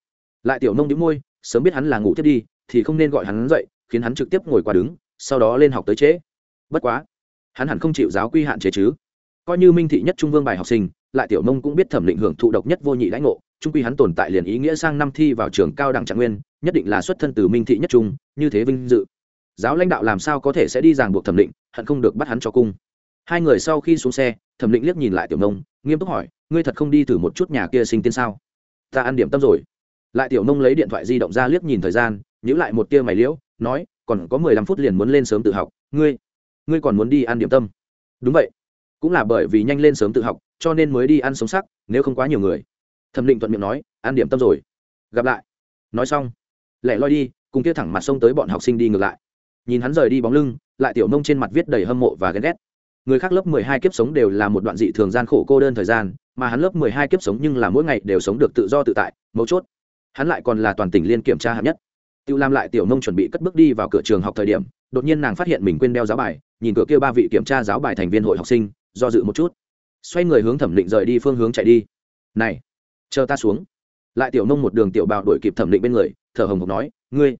[SPEAKER 1] Lại tiểu nông đĩu môi, sớm biết hắn là ngủ thiết đi, thì không nên gọi hắn dậy, khiến hắn trực tiếp ngồi qua đứng sau đó lên học tới trễ. Bất quá, hắn hẳn không chịu giáo quy hạn chế chứ. Coi như minh thị nhất trung vương bài học sinh, lại tiểu nông cũng biết thẩm định hưởng thụ độc nhất vô nhị lãnh ngộ trung quy hắn tồn tại liền ý nghĩa sang năm thi vào trường cao đẳng trạng nguyên, nhất định là xuất thân từ minh thị nhất trung, như thế vinh dự. Giáo lãnh đạo làm sao có thể sẽ đi ràng buộc thẩm định hận không được bắt hắn cho cung. Hai người sau khi xuống xe, thẩm định liếc nhìn lại tiểu nông nghiêm túc hỏi, ngươi thật không đi thử một chút nhà kia sinh tiên sao? Ta ăn điểm tâm rồi. Lại tiểu nông lấy điện thoại di động ra liếc nhìn thời gian nhữ lại một tia mày liễu, nói còn có mười lăm phút liền muốn lên sớm tự học, ngươi ngươi còn muốn đi ăn điểm tâm. Đúng vậy, cũng là bởi vì nhanh lên sớm tự học, cho nên mới đi ăn sống sắc, nếu không quá nhiều người. Thẩm định thuận miệng nói, ăn điểm tâm rồi. Gặp lại. Nói xong, lẻ loi đi, cùng kia thẳng mặt sông tới bọn học sinh đi ngược lại. Nhìn hắn rời đi bóng lưng, lại tiểu nông trên mặt viết đầy hâm mộ và ghen ghét. Người khác lớp mười hai kiếp sống đều là một đoạn dị thường gian khổ cô đơn thời gian, mà hắn lớp mười hai kiếp sống nhưng là mỗi ngày đều sống được tự do tự tại, mấu chốt. Hắn lại còn là toàn tỉnh liên kiểm tra hạng nhất. Tiêu Lam lại tiểu nông chuẩn bị cất bước đi vào cửa trường học thời điểm, đột nhiên nàng phát hiện mình quên đeo giáo bài, nhìn cửa kia ba vị kiểm tra giáo bài thành viên hội học sinh, do dự một chút. Xoay người hướng thẩm định rời đi phương hướng chạy đi. Này, chờ ta xuống. Lại tiểu nông một đường tiểu bào đuổi kịp thẩm định bên người, thở hồng hộc nói, ngươi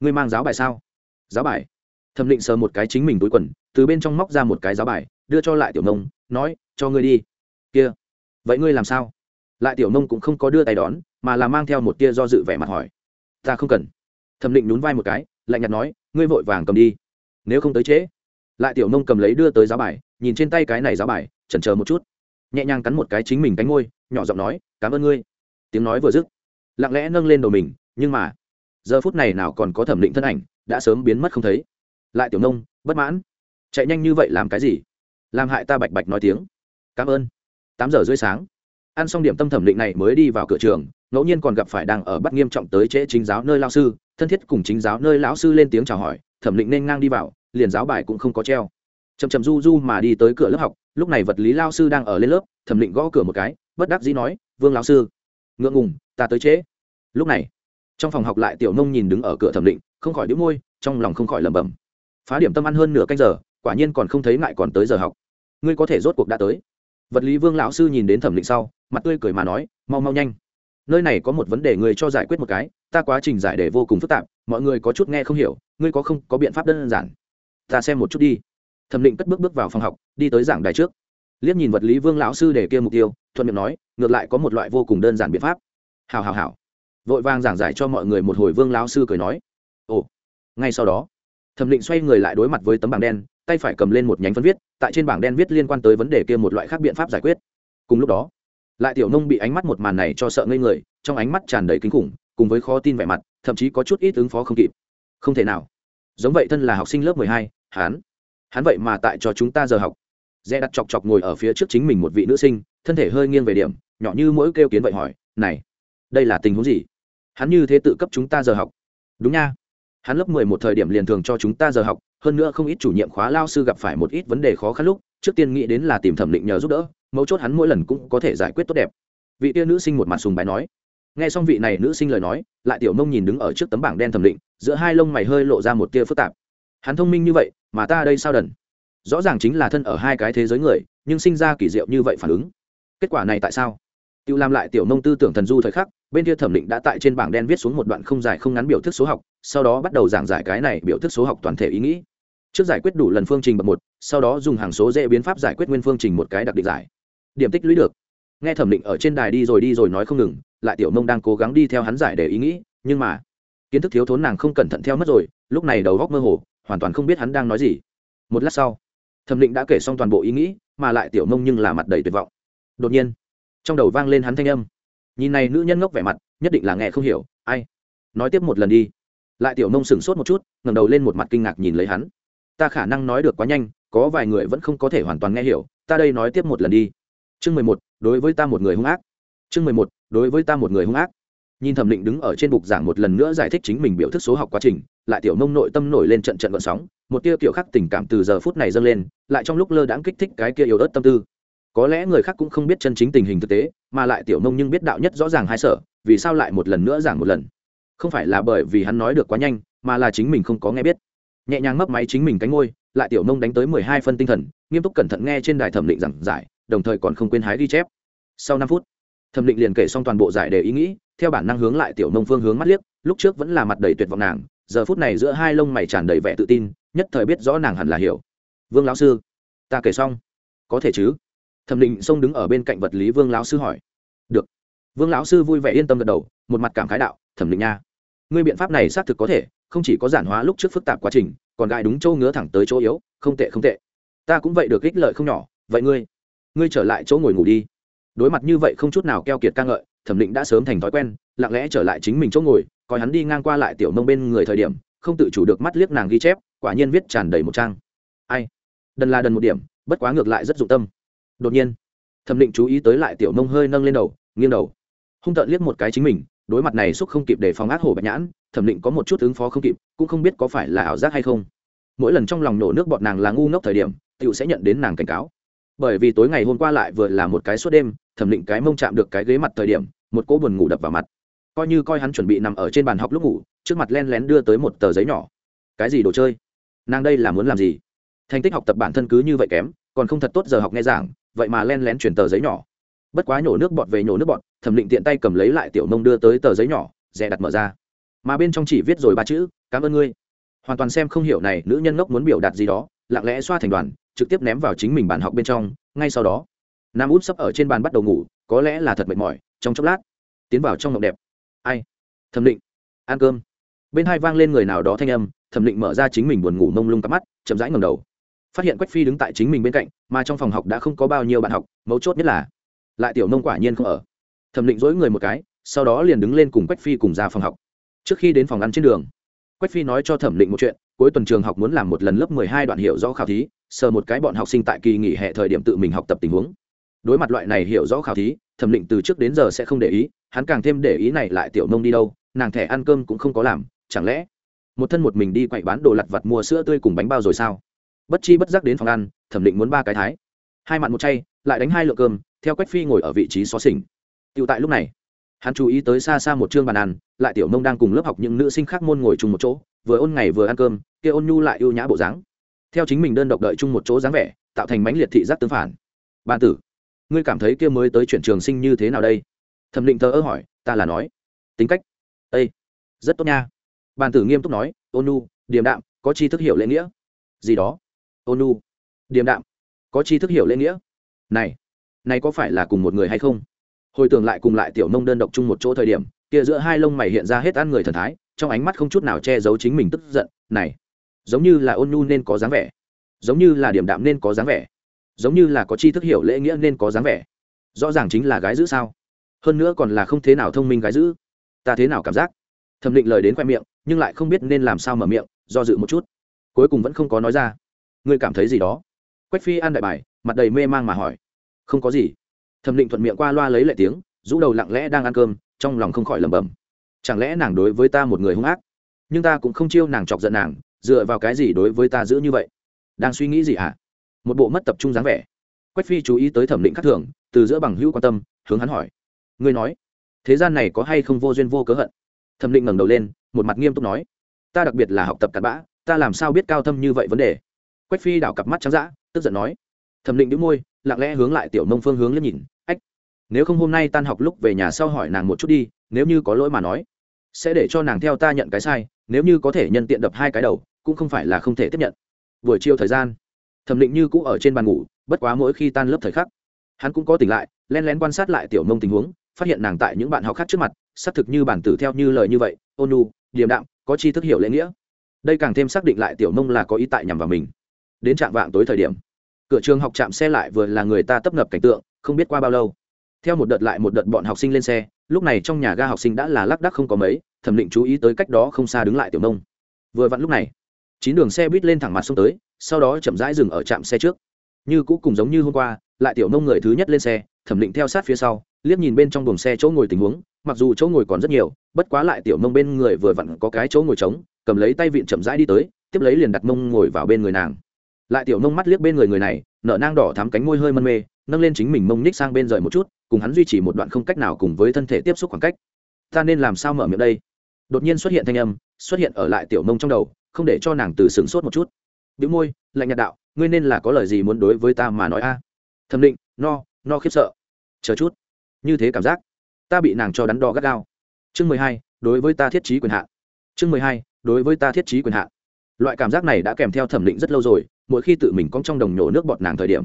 [SPEAKER 1] ngươi mang giáo bài sao? Giáo bài? Thẩm định sờ một cái chính mình túi quần, từ bên trong móc ra một cái giáo bài, đưa cho lại tiểu nông nói, cho ngươi đi. Kia, vậy ngươi làm sao? Lại tiểu nông cũng không có đưa tay đón, mà là mang theo một tia do dự vẻ mặt hỏi, ta không cần thẩm định nhún vai một cái, lạnh nhạt nói, ngươi vội vàng cầm đi. Nếu không tới trễ. Lại tiểu nông cầm lấy đưa tới giáo bài, nhìn trên tay cái này giáo bài, chần chờ một chút. Nhẹ nhàng cắn một cái chính mình cánh ngôi nhỏ giọng nói, cảm ơn ngươi. Tiếng nói vừa dứt, lặng lẽ nâng lên đầu mình, nhưng mà, giờ phút này nào còn có thẩm định thân ảnh, đã sớm biến mất không thấy. Lại tiểu nông, bất mãn. Chạy nhanh như vậy làm cái gì? Làm hại ta bạch bạch nói tiếng. Cảm ơn. Tám giờ rưỡi sáng. Ăn xong điểm tâm thẩm định này mới đi vào cửa trường ngẫu nhiên còn gặp phải đang ở bắt nghiêm trọng tới trễ chính giáo nơi lao sư, thân thiết cùng chính giáo nơi lão sư lên tiếng chào hỏi, thẩm định nên ngang đi vào, liền giáo bài cũng không có treo. Chầm chầm du du mà đi tới cửa lớp học, lúc này vật lý lao sư đang ở lên lớp, thẩm định gõ cửa một cái, bất đắc dĩ nói, vương lão sư, ngượng ngùng, ta tới trễ. Lúc này, trong phòng học lại tiểu nông nhìn đứng ở cửa thẩm định không khỏi đĩu môi, trong lòng không khỏi lẩm bẩm. Phá điểm tâm ăn hơn nửa canh giờ, quả nhiên còn không thấy ngại còn tới giờ học. Ngươi có thể rốt cuộc đã tới. Vật lý vương lão sư nhìn đến thẩm định sau, mặt tươi cười mà nói, mau mau nhanh nơi này có một vấn đề người cho giải quyết một cái, ta quá trình giải đề vô cùng phức tạp, mọi người có chút nghe không hiểu, ngươi có không, có biện pháp đơn giản. Ta xem một chút đi. Thẩm định cất bước bước vào phòng học, đi tới giảng đài trước. Liếc nhìn vật lý vương lão sư để kia mục tiêu, thuận miệng nói, ngược lại có một loại vô cùng đơn giản biện pháp. Hào hào hào vội vàng giảng giải cho mọi người một hồi vương lão sư cười nói. Ồ. Ngay sau đó, thẩm định xoay người lại đối mặt với tấm bảng đen, tay phải cầm lên một nhánh phân viết, tại trên bảng đen viết liên quan tới vấn đề kia một loại khác biện pháp giải quyết. Cùng lúc đó lại tiểu nông bị ánh mắt một màn này cho sợ ngây người, trong ánh mắt tràn đầy kinh khủng, cùng với khó tin vẻ mặt, thậm chí có chút ít ứng phó không kịp. Không thể nào. Giống vậy thân là học sinh lớp mười hai hán hắn vậy mà tại cho chúng ta giờ học. Dè đặt chọc chọc ngồi ở phía trước chính mình một vị nữ sinh, thân thể hơi nghiêng về điểm, nhỏ như mỗi kêu kiến vậy hỏi, này, đây là tình huống gì? Hắn như thế tự cấp chúng ta giờ học? Đúng nha. Hắn lớp mười một thời điểm liền thường cho chúng ta giờ học, hơn nữa không ít chủ nhiệm khóa lao sư gặp phải một ít vấn đề khó khăn lúc trước tiên nghĩ đến là tìm thẩm định nhờ giúp đỡ mấu chốt hắn mỗi lần cũng có thể giải quyết tốt đẹp. Vị tia nữ sinh một mặt sùng bài nói. Nghe xong vị này nữ sinh lời nói lại tiểu mông nhìn đứng ở trước tấm bảng đen thẩm định giữa hai lông mày hơi lộ ra một tia phức tạp. Hắn thông minh như vậy mà ta đây sao đần? Rõ ràng chính là thân ở hai cái thế giới người nhưng sinh ra kỳ diệu như vậy phản ứng. Kết quả này tại sao? Tiêu làm lại tiểu nông tư tưởng thần du thời khắc, bên kia thẩm định đã tại trên bảng đen viết xuống một đoạn không dài không ngắn biểu thức số học, sau đó bắt đầu giảng giải cái này biểu thức số học toàn thể ý nghĩ. Trước giải quyết đủ lần phương trình bậc một, sau đó dùng hàng số dễ biến pháp giải quyết nguyên phương trình một cái đặc định giải. Điểm tích lũy được. Nghe thẩm định ở trên đài đi rồi đi rồi nói không ngừng, lại tiểu nông đang cố gắng đi theo hắn giải để ý nghĩ, nhưng mà kiến thức thiếu thốn nàng không cẩn thận theo mất rồi, lúc này đầu óc mơ hồ, hoàn toàn không biết hắn đang nói gì. Một lát sau, thẩm định đã kể xong toàn bộ ý nghĩ, mà lại tiểu nông nhưng là mặt đầy tuyệt vọng. Đột nhiên, trong đầu vang lên hắn thanh âm nhìn này nữ nhân ngốc vẻ mặt nhất định là nghe không hiểu ai nói tiếp một lần đi lại tiểu nông sửng sốt một chút ngẩng đầu lên một mặt kinh ngạc nhìn lấy hắn ta khả năng nói được quá nhanh, có vài người vẫn không có thể hoàn toàn nghe hiểu, ta đây nói tiếp một lần đi. Chương mười một, đối với ta một người hung ác. Chương mười một, đối với ta một người hung ác. Nhìn thẩm định đứng ở trên bục giảng một lần nữa giải thích chính mình biểu thức số học quá trình, lại tiểu nông nội tâm nổi lên trận trận vận sóng, một tia kiểu khác tình cảm từ giờ phút này dâng lên, lại trong lúc lơ đãng kích thích cái kia yếu ớt tâm tư. Có lẽ người khác cũng không biết chân chính tình hình thực tế, mà lại tiểu mông nhưng biết đạo nhất rõ ràng hai sở, vì sao lại một lần nữa giảng một lần. Không phải là bởi vì hắn nói được quá nhanh, mà là chính mình không có nghe biết nhẹ nhàng mấp máy chính mình cánh ngôi, lại tiểu mông đánh tới mười hai phân tinh thần, nghiêm túc cẩn thận nghe trên đài thẩm định giảng giải, đồng thời còn không quên hái ghi chép. Sau năm phút, thẩm định liền kể xong toàn bộ giải đề ý nghĩ, theo bản năng hướng lại tiểu mông phương hướng mắt liếc, lúc trước vẫn là mặt đầy tuyệt vọng nàng, giờ phút này giữa hai lông mày tràn đầy vẻ tự tin, nhất thời biết rõ nàng hẳn là hiểu. Vương lão sư, ta kể xong. Có thể chứ? Thẩm định xông đứng ở bên cạnh vật lý vương lão sư hỏi. Được. Vương lão sư vui vẻ yên tâm gật đầu, một mặt cảm khái đạo, thẩm định nha, ngươi biện pháp này xác thực có thể không chỉ có giản hóa lúc trước phức tạp quá trình, còn gai đúng chỗ ngứa thẳng tới chỗ yếu, không tệ không tệ. Ta cũng vậy được ích lợi không nhỏ. Vậy ngươi ngươi trở lại chỗ ngồi ngủ đi. Đối mặt như vậy không chút nào keo kiệt ca ngợi, thẩm định đã sớm thành thói quen, lặng lẽ trở lại chính mình chỗ ngồi, coi hắn đi ngang qua lại tiểu mông bên người thời điểm, không tự chủ được mắt liếc nàng ghi chép, quả nhiên viết tràn đầy một trang. Ai? Đần là đần một điểm, bất quá ngược lại rất dụng tâm. Đột nhiên, thẩm định chú ý tới lại tiểu mông hơi nâng lên đầu, nghiêng đầu. Hung tợn liếc một cái chính mình đối mặt này xúc không kịp để phòng ác hổ bạch nhãn, thẩm định có một chút ứng phó không kịp, cũng không biết có phải là ảo giác hay không. Mỗi lần trong lòng nổ nước bọn nàng là ngu ngốc thời điểm tựu sẽ nhận đến nàng cảnh cáo. Bởi vì tối ngày hôm qua lại vừa là một cái suốt đêm, thẩm định cái mông chạm được cái ghế mặt thời điểm, một cỗ buồn ngủ đập vào mặt. Coi như coi hắn chuẩn bị nằm ở trên bàn học lúc ngủ, trước mặt len lén đưa tới một tờ giấy nhỏ. Cái gì đồ chơi? Nàng đây là muốn làm gì? Thành tích học tập bản thân cứ như vậy kém, còn không thật tốt giờ học nghe giảng, vậy mà len lén chuyển tờ giấy nhỏ bất quá nhổ nước bọt về nhổ nước bọt, thẩm định tiện tay cầm lấy lại tiểu nông đưa tới tờ giấy nhỏ dè đặt mở ra. Mà bên trong chỉ viết rồi ba chữ, cảm ơn ngươi. Hoàn toàn xem không hiểu này, nữ nhân ngốc muốn biểu đạt gì đó, lặng lẽ xoa thành đoàn, trực tiếp ném vào chính mình bàn học bên trong, ngay sau đó, nam út sấp ở trên bàn bắt đầu ngủ, có lẽ là thật mệt mỏi, trong chốc lát, tiến vào trong mộng đẹp. Ai? Thẩm định ăn cơm. Bên hai vang lên người nào đó thanh âm, thẩm định mở ra chính mình buồn ngủ mông lung cắm mắt, chậm rãi ngầm đầu. Phát hiện quách phi đứng tại chính mình bên cạnh, mà trong phòng học đã không có bao nhiêu bạn học, mấu chốt nhất là lại tiểu nông quả nhiên không ở. Thẩm định dối người một cái, sau đó liền đứng lên cùng quách phi cùng ra phòng học. Trước khi đến phòng ăn trên đường, quách phi nói cho thẩm định một chuyện, cuối tuần trường học muốn làm một lần lớp mười hai đoạn hiểu rõ khảo thí, sờ một cái bọn học sinh tại kỳ nghỉ hè thời điểm tự mình học tập tình huống. Đối mặt loại này hiểu rõ khảo thí, thẩm định từ trước đến giờ sẽ không để ý, hắn càng thêm để ý này lại tiểu nông đi đâu, nàng thẻ ăn cơm cũng không có làm, chẳng lẽ một thân một mình đi quậy bán đồ lặt vặt mua sữa tươi cùng bánh bao rồi sao? Bất chi bất giác đến phòng ăn, thẩm định muốn ba cái thái. Hai mặn một chay, lại đánh hai lượng cơm theo quách phi ngồi ở vị trí xó xỉnh. Tựu tại lúc này, hắn chú ý tới xa xa một chương bàn ăn, lại tiểu Mông đang cùng lớp học những nữ sinh khác môn ngồi chung một chỗ, vừa ôn ngày vừa ăn cơm, kia ôn nhu lại ưu nhã bộ dáng. Theo chính mình đơn độc đợi chung một chỗ dáng vẻ, tạo thành mãnh liệt thị giác tương phản. Bàn tử, ngươi cảm thấy kia mới tới chuyển trường sinh như thế nào đây? Thẩm định thờ ơ hỏi, ta là nói. Tính cách? Â rất tốt nha. Bàn tử nghiêm túc nói, ôn nhu, điềm đạm, có chi thức hiểu lễ nghĩa. Gì đó? Ôn nhu, điềm đạm, có chi thức hiểu lễ nghĩa. Này này có phải là cùng một người hay không? Hồi tưởng lại cùng lại tiểu nông đơn độc chung một chỗ thời điểm, kia giữa hai lông mày hiện ra hết ăn người thần thái, trong ánh mắt không chút nào che giấu chính mình tức giận, này, giống như là ôn nhu nên có dáng vẻ, giống như là điểm đạm nên có dáng vẻ, giống như là có chi thức hiểu lễ nghĩa nên có dáng vẻ. Rõ ràng chính là gái giữ sao? Hơn nữa còn là không thế nào thông minh gái giữ ta thế nào cảm giác? Thẩm định lời đến khoe miệng, nhưng lại không biết nên làm sao mở miệng, do dự một chút. Cuối cùng vẫn không có nói ra. Ngươi cảm thấy gì đó? Quách phi ăn đại bài, mặt đầy mê mang mà hỏi không có gì. Thẩm định thuận miệng qua loa lấy lại tiếng, rũ đầu lặng lẽ đang ăn cơm, trong lòng không khỏi lẩm bẩm. Chẳng lẽ nàng đối với ta một người hung ác? Nhưng ta cũng không chiêu nàng chọc giận nàng, dựa vào cái gì đối với ta giữ như vậy? Đang suy nghĩ gì hả? Một bộ mất tập trung dáng vẻ. Quách phi chú ý tới thẩm định khắc thường, từ giữa bằng hữu quan tâm, hướng hắn hỏi. Ngươi nói, thế gian này có hay không vô duyên vô cớ hận? Thẩm định ngẩng đầu lên, một mặt nghiêm túc nói. Ta đặc biệt là học tập cặn bã, ta làm sao biết cao thâm như vậy vấn đề? Quách phi đảo cặp mắt trắng dã, tức giận nói. Thẩm định đĩu môi lặng lẽ hướng lại tiểu Mông phương hướng liếc nhìn, ách, nếu không hôm nay tan học lúc về nhà sau hỏi nàng một chút đi, nếu như có lỗi mà nói, sẽ để cho nàng theo ta nhận cái sai, nếu như có thể nhân tiện đập hai cái đầu, cũng không phải là không thể tiếp nhận. Buổi chiều thời gian, thẩm định như cũ ở trên bàn ngủ, bất quá mỗi khi tan lớp thời khắc, hắn cũng có tỉnh lại len lén quan sát lại tiểu Mông tình huống, phát hiện nàng tại những bạn học khác trước mặt, xác thực như bản tử theo như lời như vậy ôn nu, điềm đạm, có chi thức hiểu lễ nghĩa. Đây càng thêm xác định lại tiểu Mông là có ý tại nhằm vào mình. Đến trạng vạng tối thời điểm cửa trường học chạm xe lại vừa là người ta tấp nập cảnh tượng, không biết qua bao lâu. Theo một đợt lại một đợt bọn học sinh lên xe, lúc này trong nhà ga học sinh đã là lác đác không có mấy, thẩm định chú ý tới cách đó không xa đứng lại tiểu nông. Vừa vặn lúc này, chín đường xe buýt lên thẳng mặt sông tới, sau đó chậm rãi dừng ở trạm xe trước. Như cũ cùng giống như hôm qua, lại tiểu nông người thứ nhất lên xe, thẩm định theo sát phía sau, liếc nhìn bên trong buồng xe chỗ ngồi tình huống, mặc dù chỗ ngồi còn rất nhiều, bất quá lại tiểu nông bên người vừa vặn có cái chỗ ngồi trống, cầm lấy tay vịn chậm rãi đi tới, tiếp lấy liền đặt mông ngồi vào bên người nàng lại tiểu nông mắt liếc bên người người này, nở nang đỏ thắm cánh môi hơi mân mê, nâng lên chính mình mông ních sang bên rời một chút, cùng hắn duy trì một đoạn không cách nào cùng với thân thể tiếp xúc khoảng cách. Ta nên làm sao mở miệng đây? Đột nhiên xuất hiện thanh âm, xuất hiện ở lại tiểu mông trong đầu, không để cho nàng từ sửng sốt một chút. Biểu môi, lạnh nhạt đạo, ngươi nên là có lời gì muốn đối với ta mà nói a? Thẩm định, no no khiếp sợ. Chờ chút. Như thế cảm giác, ta bị nàng cho đắn đo gắt gao. Chương mười hai, đối với ta thiết trí quyền hạn. Chương mười hai, đối với ta thiết trí quyền hạn. Loại cảm giác này đã kèm theo thẩm định rất lâu rồi mỗi khi tự mình cong trong đồng nhổ nước bọt nàng thời điểm,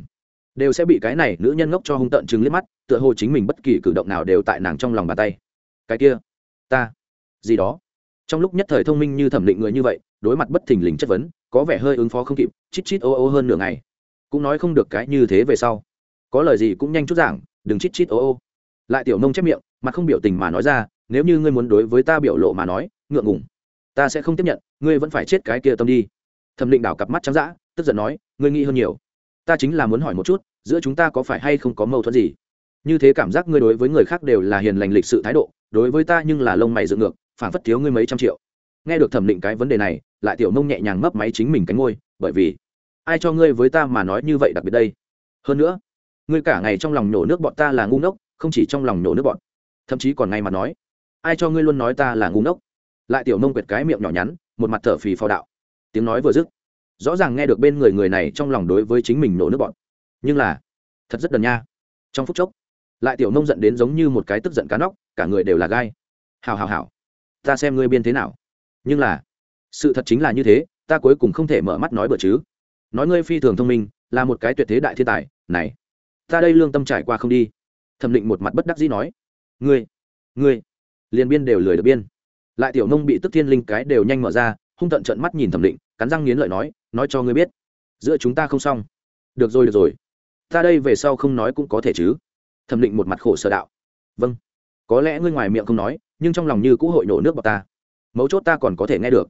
[SPEAKER 1] đều sẽ bị cái này nữ nhân ngốc cho hung tận chứng liếc mắt, tựa hồ chính mình bất kỳ cử động nào đều tại nàng trong lòng bàn tay. Cái kia, ta, gì đó. Trong lúc nhất thời thông minh như thẩm định người như vậy, đối mặt bất thình lình chất vấn, có vẻ hơi ứng phó không kịp, chít chít ô ô hơn nửa ngày. Cũng nói không được cái như thế về sau. Có lời gì cũng nhanh chút giảng, đừng chít chít ô ô. Lại tiểu nông chép miệng mà không biểu tình mà nói ra, nếu như ngươi muốn đối với ta biểu lộ mà nói, ngượng ngùng. Ta sẽ không tiếp nhận, ngươi vẫn phải chết cái kia tâm đi. Thẩm định đảo cặp mắt trắng d tức giận nói, ngươi nghĩ hơn nhiều. Ta chính là muốn hỏi một chút, giữa chúng ta có phải hay không có mâu thuẫn gì? Như thế cảm giác ngươi đối với người khác đều là hiền lành lịch sự thái độ, đối với ta nhưng là lông mày dựng ngược, phản phất thiếu ngươi mấy trăm triệu. Nghe được thẩm định cái vấn đề này, lại tiểu nông nhẹ nhàng mấp máy chính mình cánh ngôi, bởi vì, ai cho ngươi với ta mà nói như vậy đặc biệt đây? Hơn nữa, ngươi cả ngày trong lòng nhổ nước bọn ta là ngu ngốc, không chỉ trong lòng nhổ nước bọn, thậm chí còn ngay mà nói, ai cho ngươi luôn nói ta là ngu ngốc? Lại tiểu nông quệt cái miệng nhỏ nhắn, một mặt thở phì phò đạo. Tiếng nói vừa dứt rõ ràng nghe được bên người người này trong lòng đối với chính mình nổ nước bọn nhưng là, thật rất đần nha. Trong phút chốc, lại tiểu nông giận đến giống như một cái tức giận cá nóc, cả người đều là gai. Hào hào hào ta xem ngươi biên thế nào. Nhưng là, sự thật chính là như thế, ta cuối cùng không thể mở mắt nói bữa chứ. Nói ngươi phi thường thông minh, là một cái tuyệt thế đại thiên tài. Này, ta đây lương tâm trải qua không đi. Thẩm định một mặt bất đắc dĩ nói, ngươi ngươi, liền biên đều lười được biên. Lại tiểu nông bị tức thiên linh cái đều nhanh mở ra, hung tận trận mắt nhìn thẩm định cắn răng nghiến lợi nói nói cho ngươi biết, giữa chúng ta không xong. Được rồi được rồi. Ta đây về sau không nói cũng có thể chứ. Thẩm định một mặt khổ sở đạo. Vâng. Có lẽ ngươi ngoài miệng không nói, nhưng trong lòng như cũ hội nổ nước bọc ta. Mấu chốt ta còn có thể nghe được.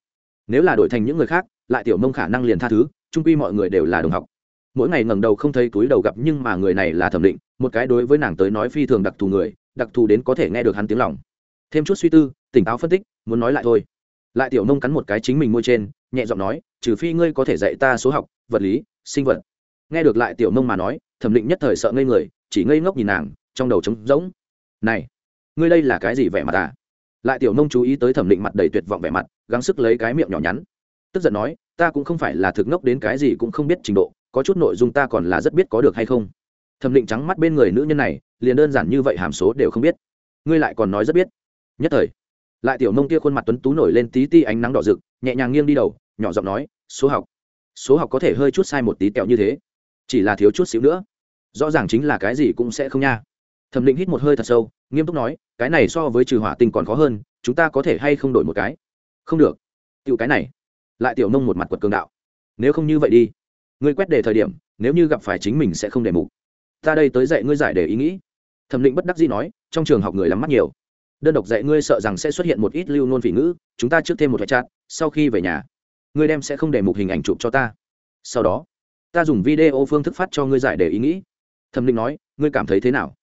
[SPEAKER 1] Nếu là đổi thành những người khác, lại tiểu mông khả năng liền tha thứ trung quy mọi người đều là đồng học. Mỗi ngày ngẩng đầu không thấy túi đầu gặp nhưng mà người này là thẩm định, một cái đối với nàng tới nói phi thường đặc thù người, đặc thù đến có thể nghe được hắn tiếng lòng. Thêm chút suy tư, tỉnh táo phân tích, muốn nói lại thôi lại tiểu nông cắn một cái chính mình môi trên, nhẹ giọng nói, trừ phi ngươi có thể dạy ta số học, vật lý, sinh vật. Nghe được lại tiểu nông mà nói, thẩm định nhất thời sợ ngây người, chỉ ngây ngốc nhìn nàng, trong đầu trống rỗng. Này, ngươi đây là cái gì vẻ mặt à? Lại tiểu nông chú ý tới thẩm định mặt đầy tuyệt vọng vẻ mặt, gắng sức lấy cái miệng nhỏ nhắn. Tức giận nói, ta cũng không phải là thực ngốc đến cái gì cũng không biết trình độ, có chút nội dung ta còn là rất biết có được hay không. Thẩm định trắng mắt bên người nữ nhân này, liền đơn giản như vậy hàm số đều không biết. Ngươi lại còn nói rất biết. Nhất thời lại tiểu nông kia khuôn mặt tuấn tú nổi lên tí ti ánh nắng đỏ rực, nhẹ nhàng nghiêng đi đầu, nhỏ giọng nói, số học. Số học có thể hơi chút sai một tí tẹo như thế. Chỉ là thiếu chút xíu nữa. Rõ ràng chính là cái gì cũng sẽ không nha. Thẩm định hít một hơi thật sâu, nghiêm túc nói, cái này so với trừ hỏa tinh còn khó hơn, chúng ta có thể hay không đổi một cái? Không được. Tựu cái này. Lại tiểu nông một mặt quật cường đạo. Nếu không như vậy đi. Ngươi quét đề thời điểm, nếu như gặp phải chính mình sẽ không đề mục. Ta đây tới dạy ngươi giải đề ý nghĩ. Thẩm định bất đắc dĩ nói, trong trường học người lắm mắt nhiều đơn độc dạy ngươi sợ rằng sẽ xuất hiện một ít lưu nôn phỉ ngữ, chúng ta trước thêm một thoại chat, sau khi về nhà, ngươi đem sẽ không để mục hình ảnh chụp cho ta. Sau đó, ta dùng video phương thức phát cho ngươi giải đề ý nghĩ. Thẩm định nói, ngươi cảm thấy thế nào?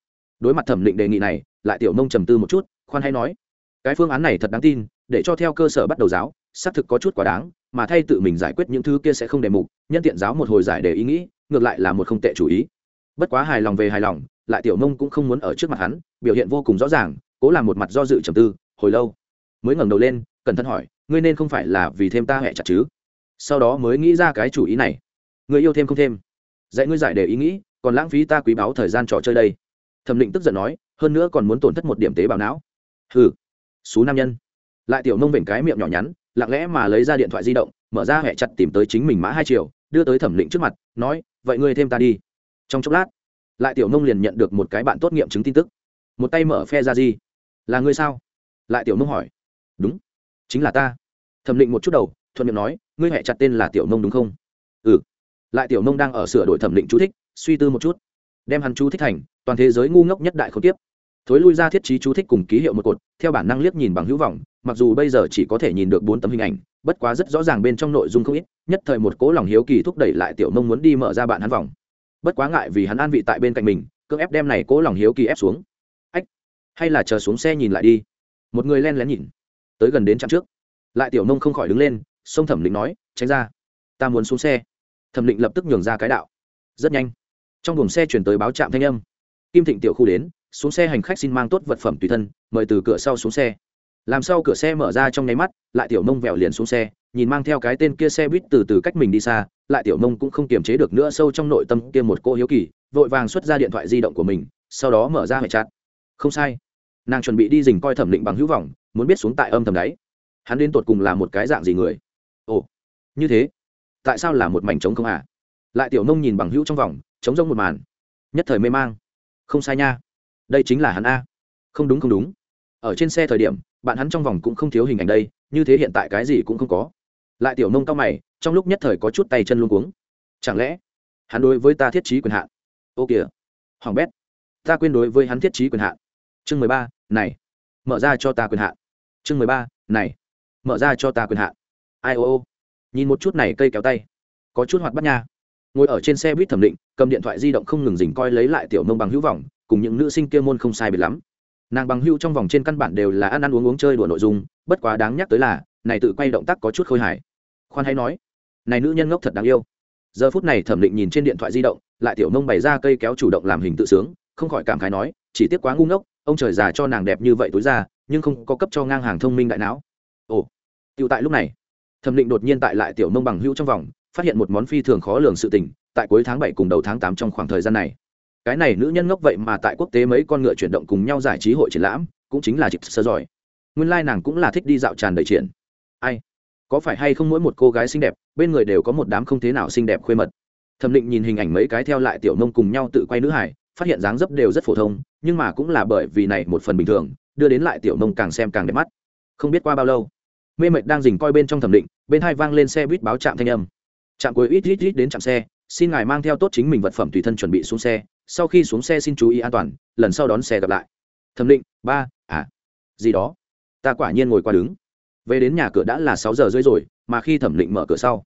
[SPEAKER 1] Đối mặt thẩm định đề nghị này, lại tiểu nông trầm tư một chút, khoan hay nói, cái phương án này thật đáng tin, để cho theo cơ sở bắt đầu giáo, xác thực có chút quá đáng, mà thay tự mình giải quyết những thứ kia sẽ không đề mục, nhân tiện giáo một hồi giải đề ý nghĩ, ngược lại là một không tệ chủ ý. Bất quá hài lòng về hài lòng, lại tiểu nông cũng không muốn ở trước mặt hắn, biểu hiện vô cùng rõ ràng cố làm một mặt do dự trầm tư, hồi lâu, mới ngẩng đầu lên, cẩn thận hỏi, ngươi nên không phải là vì thêm ta hẹ chặt chứ? Sau đó mới nghĩ ra cái chủ ý này. Người yêu thêm không thêm, dạy ngươi giải để ý nghĩ, còn lãng phí ta quý báu thời gian trò chơi đây. Thẩm định tức giận nói, hơn nữa còn muốn tổn thất một điểm tế bào não. Hừ, xú nam nhân. Lại tiểu nông vểnh cái miệng nhỏ nhắn, lặng lẽ mà lấy ra điện thoại di động, mở ra hẹ chặt tìm tới chính mình mã hai triệu đưa tới thẩm định trước mặt, nói, vậy ngươi thêm ta đi. Trong chốc lát, lại tiểu nông liền nhận được một cái bạn tốt nghiệm chứng tin tức. Một tay mở phe ra gì là ngươi sao? Lại tiểu nông hỏi. Đúng, chính là ta. Thẩm định một chút đầu, thuận miệng nói, ngươi hẹ chặt tên là tiểu nông đúng không? Ừ. Lại tiểu nông đang ở sửa đổi thẩm định chú thích, suy tư một chút. Đem hắn chú thích thành, toàn thế giới ngu ngốc nhất đại không tiếp thối lui ra thiết trí chú thích cùng ký hiệu một cột, theo bản năng liếc nhìn bằng hữu vọng, mặc dù bây giờ chỉ có thể nhìn được bốn tấm hình ảnh, bất quá rất rõ ràng bên trong nội dung không ít, nhất thời một cố lòng hiếu kỳ thúc đẩy lại tiểu nông muốn đi mở ra bạn hắn vòng. Bất quá ngại vì hắn an vị tại bên cạnh mình, cưỡng ép đem này cố lòng hiếu kỳ ép xuống hay là chờ xuống xe nhìn lại đi. Một người len lén nhìn, tới gần đến trạm trước. Lại tiểu nông không khỏi đứng lên, sông thẩm định nói, tránh ra, ta muốn xuống xe. Thẩm định lập tức nhường ra cái đạo. Rất nhanh, trong buồng xe chuyển tới báo trạm thanh âm. Kim thịnh tiểu khu đến, xuống xe hành khách xin mang tốt vật phẩm tùy thân, mời từ cửa sau xuống xe. Làm sau cửa xe mở ra trong nháy mắt, lại tiểu nông vẹo liền xuống xe, nhìn mang theo cái tên kia xe buýt từ từ cách mình đi xa, lại tiểu nông cũng không kiềm chế được nữa sâu trong nội tâm kia một cô hiếu kỳ, vội vàng xuất ra điện thoại di động của mình, sau đó mở ra hệ chặt không sai nàng chuẩn bị đi dình coi thẩm định bằng hữu vọng, muốn biết xuống tại âm thầm đáy hắn đến tột cùng là một cái dạng gì người? Ồ, như thế, tại sao là một mảnh trống không à lại tiểu nông nhìn bằng hữu trong vòng, trống rông một màn. Nhất thời mê mang. Không sai nha, đây chính là hắn a. Không đúng không đúng. Ở trên xe thời điểm, bạn hắn trong vòng cũng không thiếu hình ảnh đây, như thế hiện tại cái gì cũng không có. Lại tiểu nông cao mày, trong lúc nhất thời có chút tay chân luôn cuống. Chẳng lẽ hắn đối với ta thiết trí quyền hạn? Ô kìa, hoàng bét, ta quên đối với hắn thiết trí quyền hạn. Chương mười ba này, mở ra cho ta quyền hạn. Chương mười ba, này, mở ra cho ta quyền hạn. Ai, ô ô. Nhìn một chút này cây kéo tay. Có chút hoạt bắt nha. Ngồi ở trên xe buýt thẩm định, cầm điện thoại di động không ngừng dình coi lấy lại tiểu nông bằng hữu vọng, cùng những nữ sinh kia môn không sai biệt lắm. Nàng bằng hữu trong vòng trên căn bản đều là ăn ăn uống uống chơi đùa nội dung, bất quá đáng nhắc tới là, này tự quay động tác có chút khôi hài. Khoan hay nói, này nữ nhân ngốc thật đáng yêu. Giờ phút này thẩm định nhìn trên điện thoại di động, lại tiểu nông bày ra cây kéo chủ động làm hình tự sướng, không khỏi cảm khái nói, chỉ tiếc quá ngu ngốc ông trời già cho nàng đẹp như vậy tối ra, nhưng không có cấp cho ngang hàng thông minh đại não. Ồ tựu tại lúc này, thẩm định đột nhiên tại lại tiểu nông bằng hữu trong vòng, phát hiện một món phi thường khó lường sự tình, tại cuối tháng bảy cùng đầu tháng tám trong khoảng thời gian này. Cái này nữ nhân ngốc vậy mà tại quốc tế mấy con ngựa chuyển động cùng nhau giải trí hội triển lãm, cũng chính là dịp sơ giỏi. Nguyên lai、like、nàng cũng là thích đi dạo tràn đầy triển. Ai? Có phải hay không mỗi một cô gái xinh đẹp, bên người đều có một đám không thế nào xinh đẹp khuê mật? Thẩm định nhìn hình ảnh mấy cái theo lại tiểu nông cùng nhau tự quay nữ hải phát hiện dáng dấp đều rất phổ thông, nhưng mà cũng là bởi vì này một phần bình thường, đưa đến lại tiểu nông càng xem càng đẹp mắt. Không biết qua bao lâu, mê mệt đang dình coi bên trong thẩm định, bên hai vang lên xe buýt báo trạm thanh âm. Trạm cuối ít ít ít đến trạm xe, xin ngài mang theo tốt chính mình vật phẩm tùy thân chuẩn bị xuống xe, sau khi xuống xe xin chú ý an toàn, lần sau đón xe gặp lại. Thẩm định, ba à gì đó. Ta quả nhiên ngồi qua đứng. Về đến nhà cửa đã là sáu giờ rưỡi rồi, mà khi thẩm định mở cửa sau,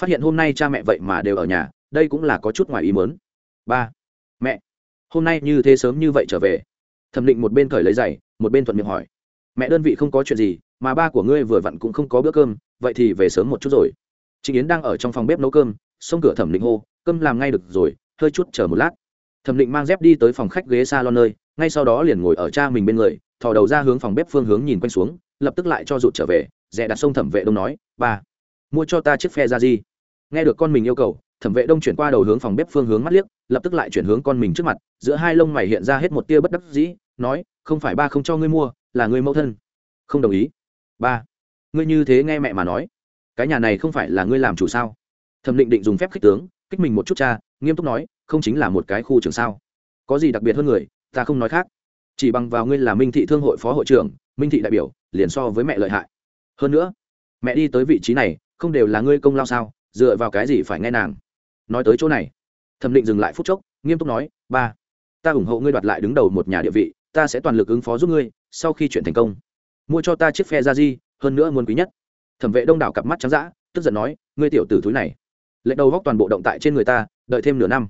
[SPEAKER 1] phát hiện hôm nay cha mẹ vậy mà đều ở nhà, đây cũng là có chút ngoài ý mớn ba hôm nay như thế sớm như vậy trở về. Thẩm định một bên cởi lấy giày, một bên thuận miệng hỏi. Mẹ đơn vị không có chuyện gì, mà ba của ngươi vừa vặn cũng không có bữa cơm, vậy thì về sớm một chút rồi. Trịnh yến đang ở trong phòng bếp nấu cơm, xông cửa thẩm định hô, cơm làm ngay được rồi, hơi chút chờ một lát. Thẩm định mang dép đi tới phòng khách ghế s a lon nơi, ngay sau đó liền ngồi ở cha mình bên người, thò đầu ra hướng phòng bếp phương hướng nhìn quanh xuống, lập tức lại cho rụt trở về, rẽ đặt sông thẩm vệ đông nói, ba, mua cho ta chiếc phe ra gì nghe được con mình yêu cầu thẩm vệ đông chuyển qua đầu hướng phòng bếp phương hướng mắt liếc, lập tức lại chuyển hướng con mình trước mặt, giữa hai lông mày hiện ra hết một tia bất đắc dĩ, nói, không phải ba không cho ngươi mua, là ngươi mẫu thân. Không đồng ý. Ba, ngươi như thế nghe mẹ mà nói. Cái nhà này không phải là ngươi làm chủ sao? Thẩm định định dùng phép khích tướng, kích mình một chút cha, nghiêm túc nói, không chính là một cái khu trường sao? Có gì đặc biệt hơn người, ta không nói khác. Chỉ bằng vào ngươi là minh thị thương hội phó hội trưởng, minh thị đại biểu, liền so với mẹ lợi hại. Hơn nữa, mẹ đi tới vị trí này, không đều là ngươi công lao sao? Dựa vào cái gì phải nghe nàng? Nói tới chỗ này. Thẩm định dừng lại phút chốc nghiêm túc nói ba ta ủng hộ ngươi đoạt lại đứng đầu một nhà địa vị ta sẽ toàn lực ứng phó giúp ngươi sau khi chuyện thành công mua cho ta chiếc phe ra di hơn nữa muốn quý nhất. Thẩm vệ đông đảo cặp mắt trắng dã, tức giận nói ngươi tiểu tử thúi này lệ đầu góc toàn bộ động tại trên người ta đợi thêm nửa năm.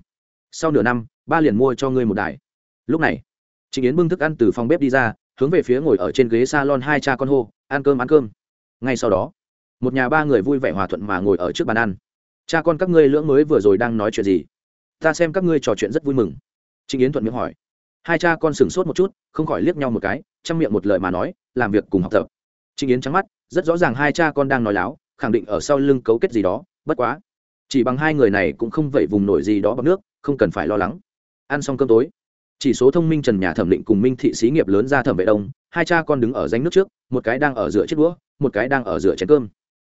[SPEAKER 1] Sau nửa năm ba liền mua cho ngươi một đài. Lúc này trịnh yến bưng thức ăn từ phòng bếp đi ra hướng về phía ngồi ở trên ghế s a lon hai cha con hô ăn cơm ăn cơm. Ngay sau đó một nhà ba người vui vẻ hòa thuận mà ngồi ở trước bàn ăn cha con các ngươi lưỡng mới vừa rồi đang nói chuyện gì? Ta xem các ngươi trò chuyện rất vui mừng. Trịnh yến thuận miệng hỏi. Hai cha con sửng sốt một chút, không khỏi liếc nhau một cái, chăm miệng một lời mà nói, làm việc cùng học tập. Trịnh yến trắng mắt, rất rõ ràng hai cha con đang nói láo, khẳng định ở sau lưng cấu kết gì đó, bất quá. Chỉ bằng hai người này cũng không vậy vùng nổi gì đó bằng nước, không cần phải lo lắng. Ăn xong cơm tối, chỉ số thông minh trần nhà thẩm định cùng minh thị xí nghiệp lớn ra thẩm vệ đông, hai cha con đứng ở danh nước trước, một cái đang ở giữa chiếc đũa, một cái đang ở giữa chén cơm.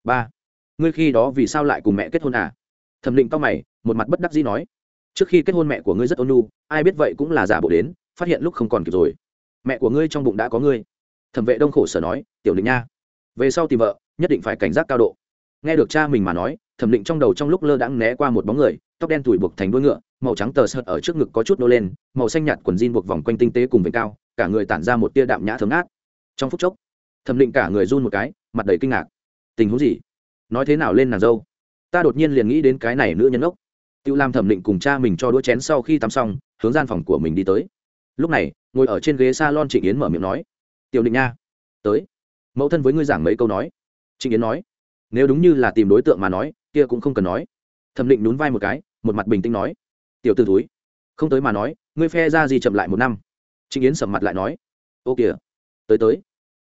[SPEAKER 1] Ba ngươi khi đó vì sao lại cùng mẹ kết hôn à? Thẩm định cao mày một mặt bất đắc dĩ nói. Trước khi kết hôn mẹ của ngươi rất ôn nu, ai biết vậy cũng là giả bộ đến phát hiện lúc không còn kịp rồi. Mẹ của ngươi trong bụng đã có ngươi. Thẩm vệ đông khổ sở nói tiểu định nha về sau tìm vợ nhất định phải cảnh giác cao độ. Nghe được cha mình mà nói thẩm định trong đầu trong lúc lơ đãng né qua một bóng người tóc đen tủi buộc thành đuôi ngựa màu trắng tờ sợt ở trước ngực có chút nô lên màu xanh nhạt quần jean buộc vòng quanh tinh tế cùng vệnh cao cả người tản ra một tia đạm nhã thấm át trong phút chốc thẩm định cả người run một cái mặt đầy kinh ngạc. Tình huống gì? Nói thế nào lên nàng dâu? Ta đột nhiên liền nghĩ đến cái này nữ nhân ốc. Tự làm thẩm định cùng cha mình cho đũa chén sau khi tắm xong, hướng gian phòng của mình đi tới. Lúc này, ngồi ở trên ghế s a lon trịnh yến mở miệng nói, tiểu định nha, tới. Mẫu thân với ngươi giảng mấy câu nói. Trịnh yến nói, nếu đúng như là tìm đối tượng mà nói, kia cũng không cần nói. Thẩm định nhún vai một cái, một mặt bình tĩnh nói, tiểu t ử túi không tới mà nói, ngươi phe ra gì chậm lại một năm? Trịnh yến sầm mặt lại nói, ô kìa, tới tới.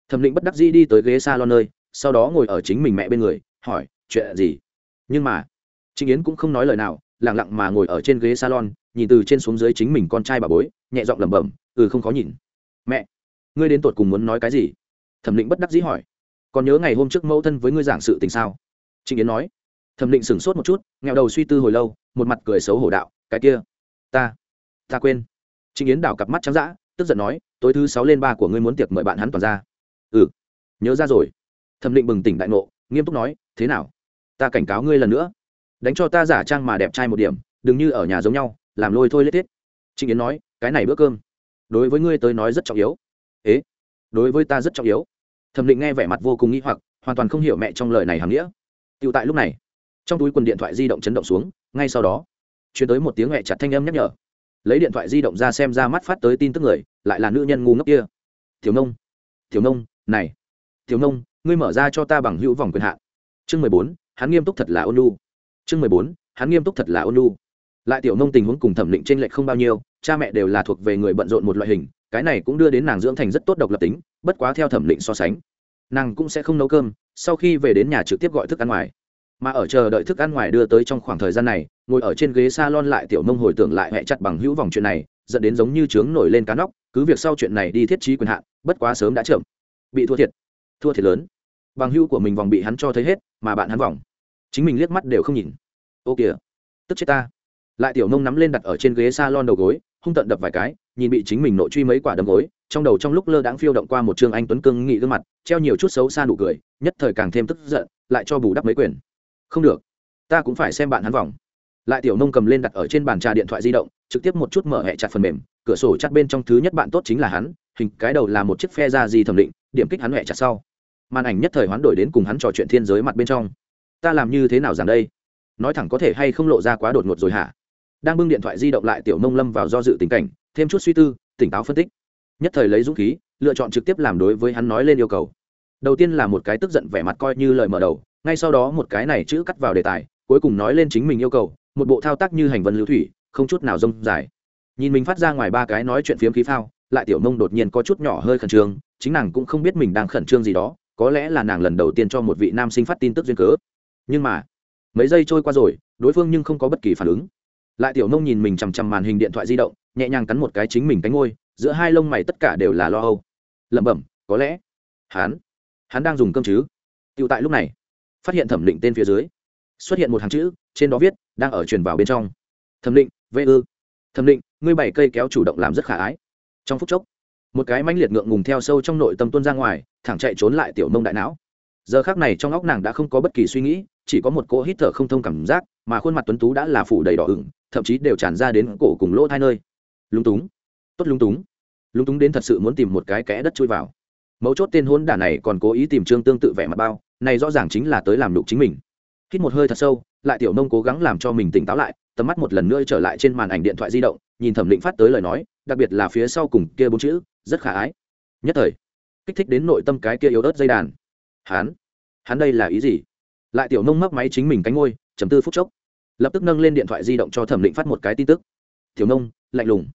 [SPEAKER 1] Thẩm định bất đắc dĩ đi tới ghế s a lon nơi, sau đó ngồi ở chính mình mẹ bên người hỏi, chuyện gì? Nhưng mà, trịnh yến cũng không nói lời nào lẳng lặng mà ngồi ở trên ghế salon, nhìn từ trên xuống dưới chính mình con trai bà bối, nhẹ giọng lẩm bẩm ừ không khó nhìn. Mẹ, ngươi đến tột cùng muốn nói cái gì? Thẩm định bất đắc dĩ hỏi. Còn nhớ ngày hôm trước mẫu thân với ngươi giảng sự tình sao? Trịnh yến nói. Thẩm định sửng sốt một chút nghèo đầu suy tư hồi lâu, một mặt cười xấu hổ đạo, cái kia, ta ta quên. Trịnh yến đảo cặp mắt trắng d tức giận nói, tối thứ sáu lên ba của ngươi muốn tiệc mời bạn hắn toàn ra. Ừ nhớ ra rồi. Thẩm định bừng tỉnh đại ngộ nghiêm túc nói, thế nào? Ta cảnh cáo ngươi lần nữa. Đánh cho ta giả trang mà đẹp trai một điểm, đừng như ở nhà giống nhau, làm lôi thôi lết thiết trịnh yến nói, cái này bữa cơm, đối với ngươi tới nói rất trọng yếu. Ế? Đối với ta rất trọng yếu. Thẩm định nghe vẻ mặt vô cùng nghi hoặc, hoàn toàn không hiểu mẹ trong lời này hàm nghĩa. Tựu tại lúc này, trong túi quần điện thoại di động chấn động xuống, ngay sau đó chuyển tới một tiếng mẹ chặt thanh âm nhắc nhở. Lấy điện thoại di động ra xem ra mắt phát tới tin tức người, lại là nữ nhân ngu ngốc kia. Thiếu nông thiếu nông, này thiếu nông ngươi mở ra cho ta bằng hữu vòng quyền hạn. Chương mười bốn, hắn nghiêm túc thật là ôn lu chương mười bốn, hắn nghiêm túc thật là ôn lu lại tiểu nông tình huống cùng thẩm định trên lệch không bao nhiêu, cha mẹ đều là thuộc về người bận rộn một loại hình, cái này cũng đưa đến nàng dưỡng thành rất tốt độc lập tính, bất quá theo thẩm định so sánh, nàng cũng sẽ không nấu cơm, sau khi về đến nhà trực tiếp gọi thức ăn ngoài. Mà ở chờ đợi thức ăn ngoài đưa tới trong khoảng thời gian này, ngồi ở trên ghế s a lon lại tiểu nông hồi tưởng lại hẹ chặt bằng hữu vòng chuyện này dẫn đến giống như trướng nổi lên cá nóc, cứ việc sau chuyện này đi thiết trí quyền hạn, bất quá sớm đã chậm. Bị thua thiệt thua thiệt lớn. Bằng hữu của mình vòng bị hắn cho thấy hết, mà bạn hắn vòng. Chính mình liếc mắt đều không nhìn. Ô kìa. Tức chết ta. Lại tiểu nông nắm lên đặt ở trên ghế s a lon đầu gối, hung tận đập vài cái, nhìn bị chính mình nội truy mấy quả đấm gối, trong đầu trong lúc lơ đãng phiêu động qua một trương anh tuấn cưng nghị gương mặt, treo nhiều chút xấu xa nụ cười, nhất thời càng thêm tức giận, lại cho bù đắp mấy quyền. Không được. Ta cũng phải xem bạn hắn vòng. Lại tiểu nông cầm lên đặt ở trên bàn trà điện thoại di động, trực tiếp một chút mở hẹ chặt phần mềm, cửa sổ chặt bên trong thứ nhất bạn tốt chính là hắn, hình cái đầu là một chiếc phe ra gì thẩm định, điểm kích hắn hẹ chặt sau màn ảnh nhất thời hoán đổi đến cùng hắn trò chuyện thiên giới mặt bên trong. Ta làm như thế nào rằng đây? Nói thẳng có thể hay không lộ ra quá đột ngột rồi hả? Đang bưng điện thoại di động lại tiểu nông lâm vào do dự tình cảnh, thêm chút suy tư, tỉnh táo phân tích. Nhất thời lấy dũng khí, lựa chọn trực tiếp làm đối với hắn nói lên yêu cầu. Đầu tiên là một cái tức giận vẻ mặt coi như lời mở đầu, ngay sau đó một cái này chữ cắt vào đề tài, cuối cùng nói lên chính mình yêu cầu, một bộ thao tác như hành vân lưu thủy, không chút nào rông dài. Nhìn mình phát ra ngoài ba cái nói chuyện phiếm khí phao, lại tiểu nông đột nhiên có chút nhỏ hơi khẩn trương, chính nàng cũng không biết mình đang khẩn trương gì đó có lẽ là nàng lần đầu tiên cho một vị nam sinh phát tin tức duyên cớ. Nhưng mà, mấy giây trôi qua rồi, đối phương nhưng không có bất kỳ phản ứng. Lại tiểu nông nhìn mình chằm chằm màn hình điện thoại di động, nhẹ nhàng cắn một cái chính mình cánh ngôi giữa hai lông mày tất cả đều là lo âu. Lẩm bẩm, có lẽ, hắn hắn đang dùng cơm chứ? Tựu tại lúc này, phát hiện thẩm định tên phía dưới. Xuất hiện một hàng chữ, trên đó viết, đang ở truyền vào bên trong. Thẩm định vê ư. Thẩm định, ngươi bảy cây kéo chủ động làm rất khả ái. Trong phút chốc một cái mãnh liệt ngượng ngùng theo sâu trong nội tâm tuôn ra ngoài, thẳng chạy trốn lại tiểu mông đại não. Giờ khác này trong óc nàng đã không có bất kỳ suy nghĩ, chỉ có một cỗ hít thở không thông cảm giác, mà khuôn mặt tuấn tú đã là phủ đầy đỏ ửng, thậm chí đều tràn ra đến cổ cùng lỗ hai nơi. Lúng túng. Tốt lúng túng. Lúng túng đến thật sự muốn tìm một cái kẽ đất chui vào. Mấu chốt tên hôn đả này còn cố ý tìm trương tương tự vẻ mặt bao, này rõ ràng chính là tới làm đục chính mình. Hít một hơi thật sâu, lại tiểu nông cố gắng làm cho mình tỉnh táo lại, tầm mắt một lần nữa trở lại trên màn ảnh điện thoại di động, nhìn thẩm định phát tới lời nói, đặc biệt là phía sau cùng kia bốn chữ rất khả ái. Nhất thời, kích thích đến nội tâm cái kia yếu ớt dây đàn. Hắn hắn đây là ý gì? Lại tiểu nông mấp máy chính mình cánh ngôi chấm tư phút chốc. Lập tức nâng lên điện thoại di động cho thẩm định phát một cái tin tức. Tiểu nông, lạnh lùng.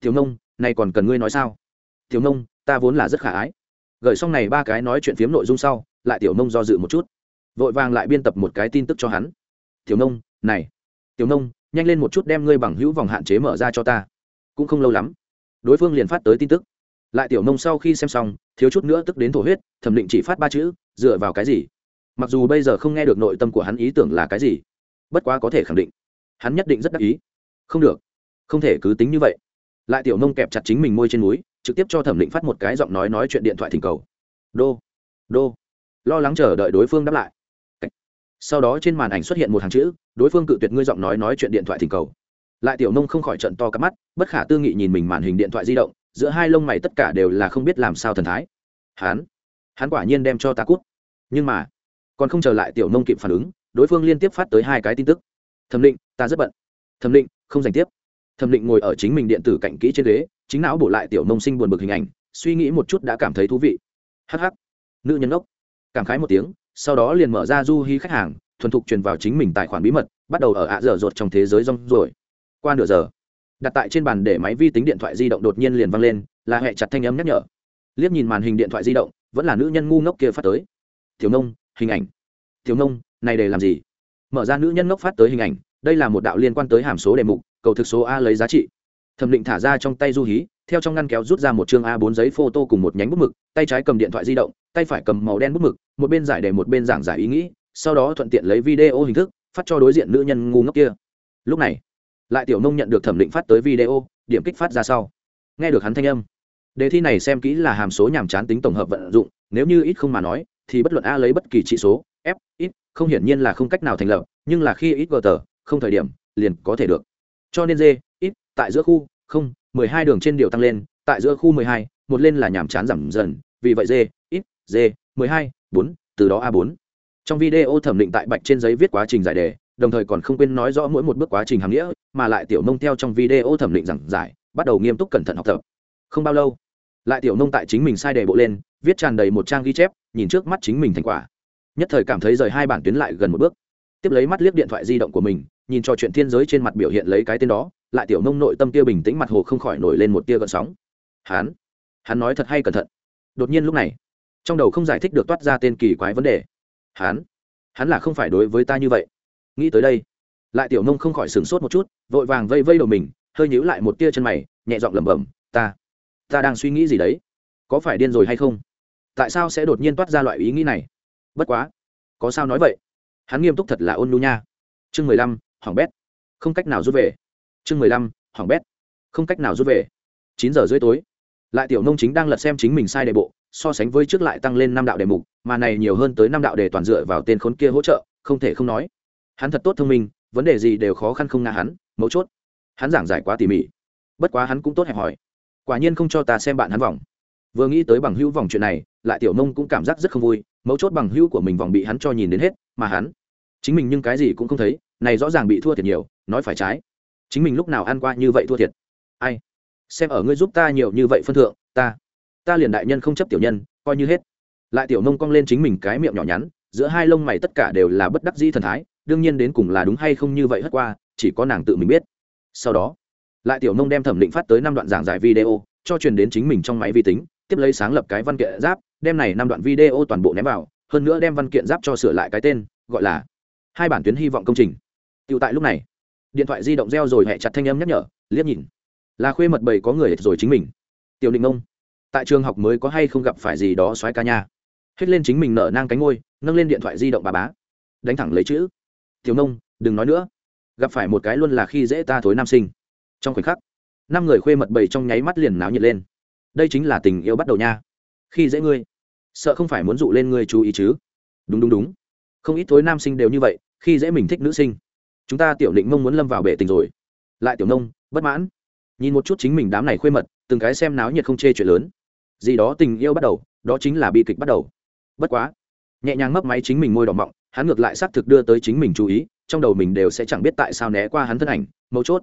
[SPEAKER 1] Tiểu nông này còn cần ngươi nói sao? Tiểu nông, ta vốn là rất khả ái. Gửi xong này ba cái nói chuyện phiếm nội dung sau, lại tiểu nông do dự một chút. Vội vàng lại biên tập một cái tin tức cho hắn. Tiểu nông, này. Tiểu nông, nhanh lên một chút đem ngươi bằng hữu vòng hạn chế mở ra cho ta. Cũng không lâu lắm, đối phương liền phát tới tin tức lại tiểu nông sau khi xem xong, thiếu chút nữa tức đến thổ huyết, thẩm định chỉ phát ba chữ, dựa vào cái gì? Mặc dù bây giờ không nghe được nội tâm của hắn ý tưởng là cái gì, bất quá có thể khẳng định, hắn nhất định rất đắc ý. Không được, không thể cứ tính như vậy. Lại tiểu nông kẹp chặt chính mình môi trên núi, trực tiếp cho thẩm định phát một cái giọng nói nói chuyện điện thoại thỉnh cầu. Đô đô. Lo lắng chờ đợi đối phương đáp lại. Sau đó trên màn ảnh xuất hiện một hàng chữ, đối phương cự tuyệt ngươi giọng nói nói chuyện điện thoại thỉnh cầu. Lại tiểu nông không khỏi trận to cắp mắt, bất khả tư nghị nhìn mình màn hình điện thoại di động giữa hai lông mày tất cả đều là không biết làm sao thần thái. Hắn hắn quả nhiên đem cho ta cút. Nhưng mà, còn không chờ lại tiểu nông kịp phản ứng, đối phương liên tiếp phát tới hai cái tin tức. Thẩm định, ta rất bận. Thẩm định, không dành tiếp. Thẩm định ngồi ở chính mình điện tử cạnh kỹ trên ghế, chính não bổ lại tiểu nông sinh buồn bực hình ảnh, suy nghĩ một chút đã cảm thấy thú vị. Hh nữ nhân ốc cảm khái một tiếng, sau đó liền mở ra du hí khách hàng, thuần thục truyền vào chính mình tài khoản bí mật, bắt đầu ở ạ dở dột trong thế giới rong rồi qua nửa giờ đặt tại trên bàn để máy vi tính điện thoại di động đột nhiên liền văng lên, là hệ chặt thanh âm nhắc nhở. Liếc nhìn màn hình điện thoại di động, vẫn là nữ nhân ngu ngốc kia phát tới. Thiếu nông, hình ảnh. Thiếu nông, này để làm gì? Mở ra nữ nhân ngốc phát tới hình ảnh, đây là một đạo liên quan tới hàm số đề mục, cầu thực số a lấy giá trị. Thẩm định thả ra trong tay du hí, theo trong ngăn kéo rút ra một chương a 4 giấy photo cùng một nhánh bút mực, tay trái cầm điện thoại di động, tay phải cầm màu đen bút mực, một bên giải đề một bên giảng giải ý nghĩ, sau đó thuận tiện lấy video hình thức, phát cho đối diện nữ nhân ngu ngốc kia. Lúc này lại tiểu nông nhận được thẩm định phát tới video, điểm kích phát ra sau. Nghe được hắn thanh âm, đề thi này xem kỹ là hàm số nhàm chán tính tổng hợp vận dụng, nếu như ít không mà nói, thì bất luận a lấy bất kỳ trị số, f ít không hiển nhiên là không cách nào thành lập, nhưng là khi ít gờ tờ không thời điểm, liền có thể được. Cho nên d ít tại giữa khu, không, mười hai đường trên điều tăng lên, tại giữa khu mười hai, một lên là nhàm chán giảm dần, vì vậy d ít d, mười hai, bốn, từ đó a bốn. Trong video thẩm định tại bạch trên giấy viết quá trình giải đề đồng thời còn không quên nói rõ mỗi một bước quá trình hàm nghĩa, mà lại tiểu nông theo trong video thẩm định giảng giải, bắt đầu nghiêm túc cẩn thận học tập. Không bao lâu, lại tiểu nông tại chính mình sai đề bộ lên, viết tràn đầy một trang ghi chép, nhìn trước mắt chính mình thành quả. Nhất thời cảm thấy rời hai bản tuyến lại gần một bước. Tiếp lấy mắt liếc điện thoại di động của mình, nhìn cho chuyện thiên giới trên mặt biểu hiện lấy cái tên đó, lại tiểu nông nội tâm kia bình tĩnh mặt hồ không khỏi nổi lên một tia gợn sóng. Hắn hắn nói thật hay cẩn thận? Đột nhiên lúc này, trong đầu không giải thích được toát ra tên kỳ quái vấn đề. Hắn hắn là không phải đối với ta như vậy nghĩ tới đây, lại tiểu nông không khỏi sửng sốt một chút, vội vàng vây vây đầu mình, hơi nhíu lại một tia chân mày, nhẹ giọng lẩm bẩm, ta ta đang suy nghĩ gì đấy? Có phải điên rồi hay không? Tại sao sẽ đột nhiên toát ra loại ý nghĩ này? Bất quá, có sao nói vậy? Hắn nghiêm túc thật là ôn nhu nha. Chương mười lăm hỏng bét. Không cách nào rút về. Chương mười lăm hỏng bét. Không cách nào rút về. Chín giờ rưỡi tối. Lại tiểu nông chính đang lật xem chính mình sai đề bộ, so sánh với trước lại tăng lên năm đạo đề mục, mà này nhiều hơn tới năm đạo đề toàn dựa vào tên khốn kia hỗ trợ, không thể không nói hắn thật tốt thông minh, vấn đề gì đều khó khăn không ngã hắn, mấu chốt. Hắn giảng giải quá tỉ mỉ. Bất quá hắn cũng tốt hẹp hỏi quả nhiên không cho ta xem bạn hắn vòng. Vừa nghĩ tới bằng hữu vòng chuyện này, lại tiểu nông cũng cảm giác rất không vui, mấu chốt bằng hữu của mình vòng bị hắn cho nhìn đến hết, mà hắn, chính mình nhưng cái gì cũng không thấy, này rõ ràng bị thua thiệt nhiều, nói phải trái. Chính mình lúc nào ăn qua như vậy thua thiệt. Ai? Xem ở ngươi giúp ta nhiều như vậy phân thượng, ta ta liền đại nhân không chấp tiểu nhân, coi như hết. Lại tiểu nông cong lên chính mình cái miệng nhỏ nhắn, giữa hai lông mày tất cả đều là bất đắc dĩ thần thái đương nhiên đến cùng là đúng hay không như vậy hất qua, chỉ có nàng tự mình biết. Sau đó, lại tiểu nông đem thẩm định phát tới năm đoạn giảng giải video, cho truyền đến chính mình trong máy vi tính, tiếp lấy sáng lập cái văn kiện giáp, đem này năm đoạn video toàn bộ ném vào, hơn nữa đem văn kiện giáp cho sửa lại cái tên, gọi là hai bản tuyến hy vọng công trình. Tựu tại lúc này, điện thoại di động reo rồi hẹ chặt thanh âm nhắc nhở, liếc nhìn. Là khuê mật bầy có người rồi chính mình. Tiểu định ông tại trường học mới có hay không gặp phải gì đó xoáy ca nha? Hết lên chính mình nở nang cánh ngôi nâng lên điện thoại di động bà bá. Đánh thẳng lấy chữ tiểu nông, đừng nói nữa. Gặp phải một cái luôn là khi dễ ta thối nam sinh. Trong khoảnh khắc, năm người khuê mật bầy trong nháy mắt liền náo nhiệt lên. Đây chính là tình yêu bắt đầu nha. Khi dễ ngươi, sợ không phải muốn dụ lên ngươi chú ý chứ? Đúng đúng đúng. Không ít thối nam sinh đều như vậy, khi dễ mình thích nữ sinh. Chúng ta tiểu định mông muốn lâm vào bể tình rồi. Lại tiểu nông, bất mãn. Nhìn một chút chính mình đám này khuê mật, từng cái xem náo nhiệt không chê chuyện lớn. Gì đó tình yêu bắt đầu, đó chính là bi kịch bắt đầu. Bất quá, nhẹ nhàng mấp máy chính mình môi đỏ mọng hắn ngược lại xác thực đưa tới chính mình chú ý, trong đầu mình đều sẽ chẳng biết tại sao né qua hắn thân ảnh, mấu chốt.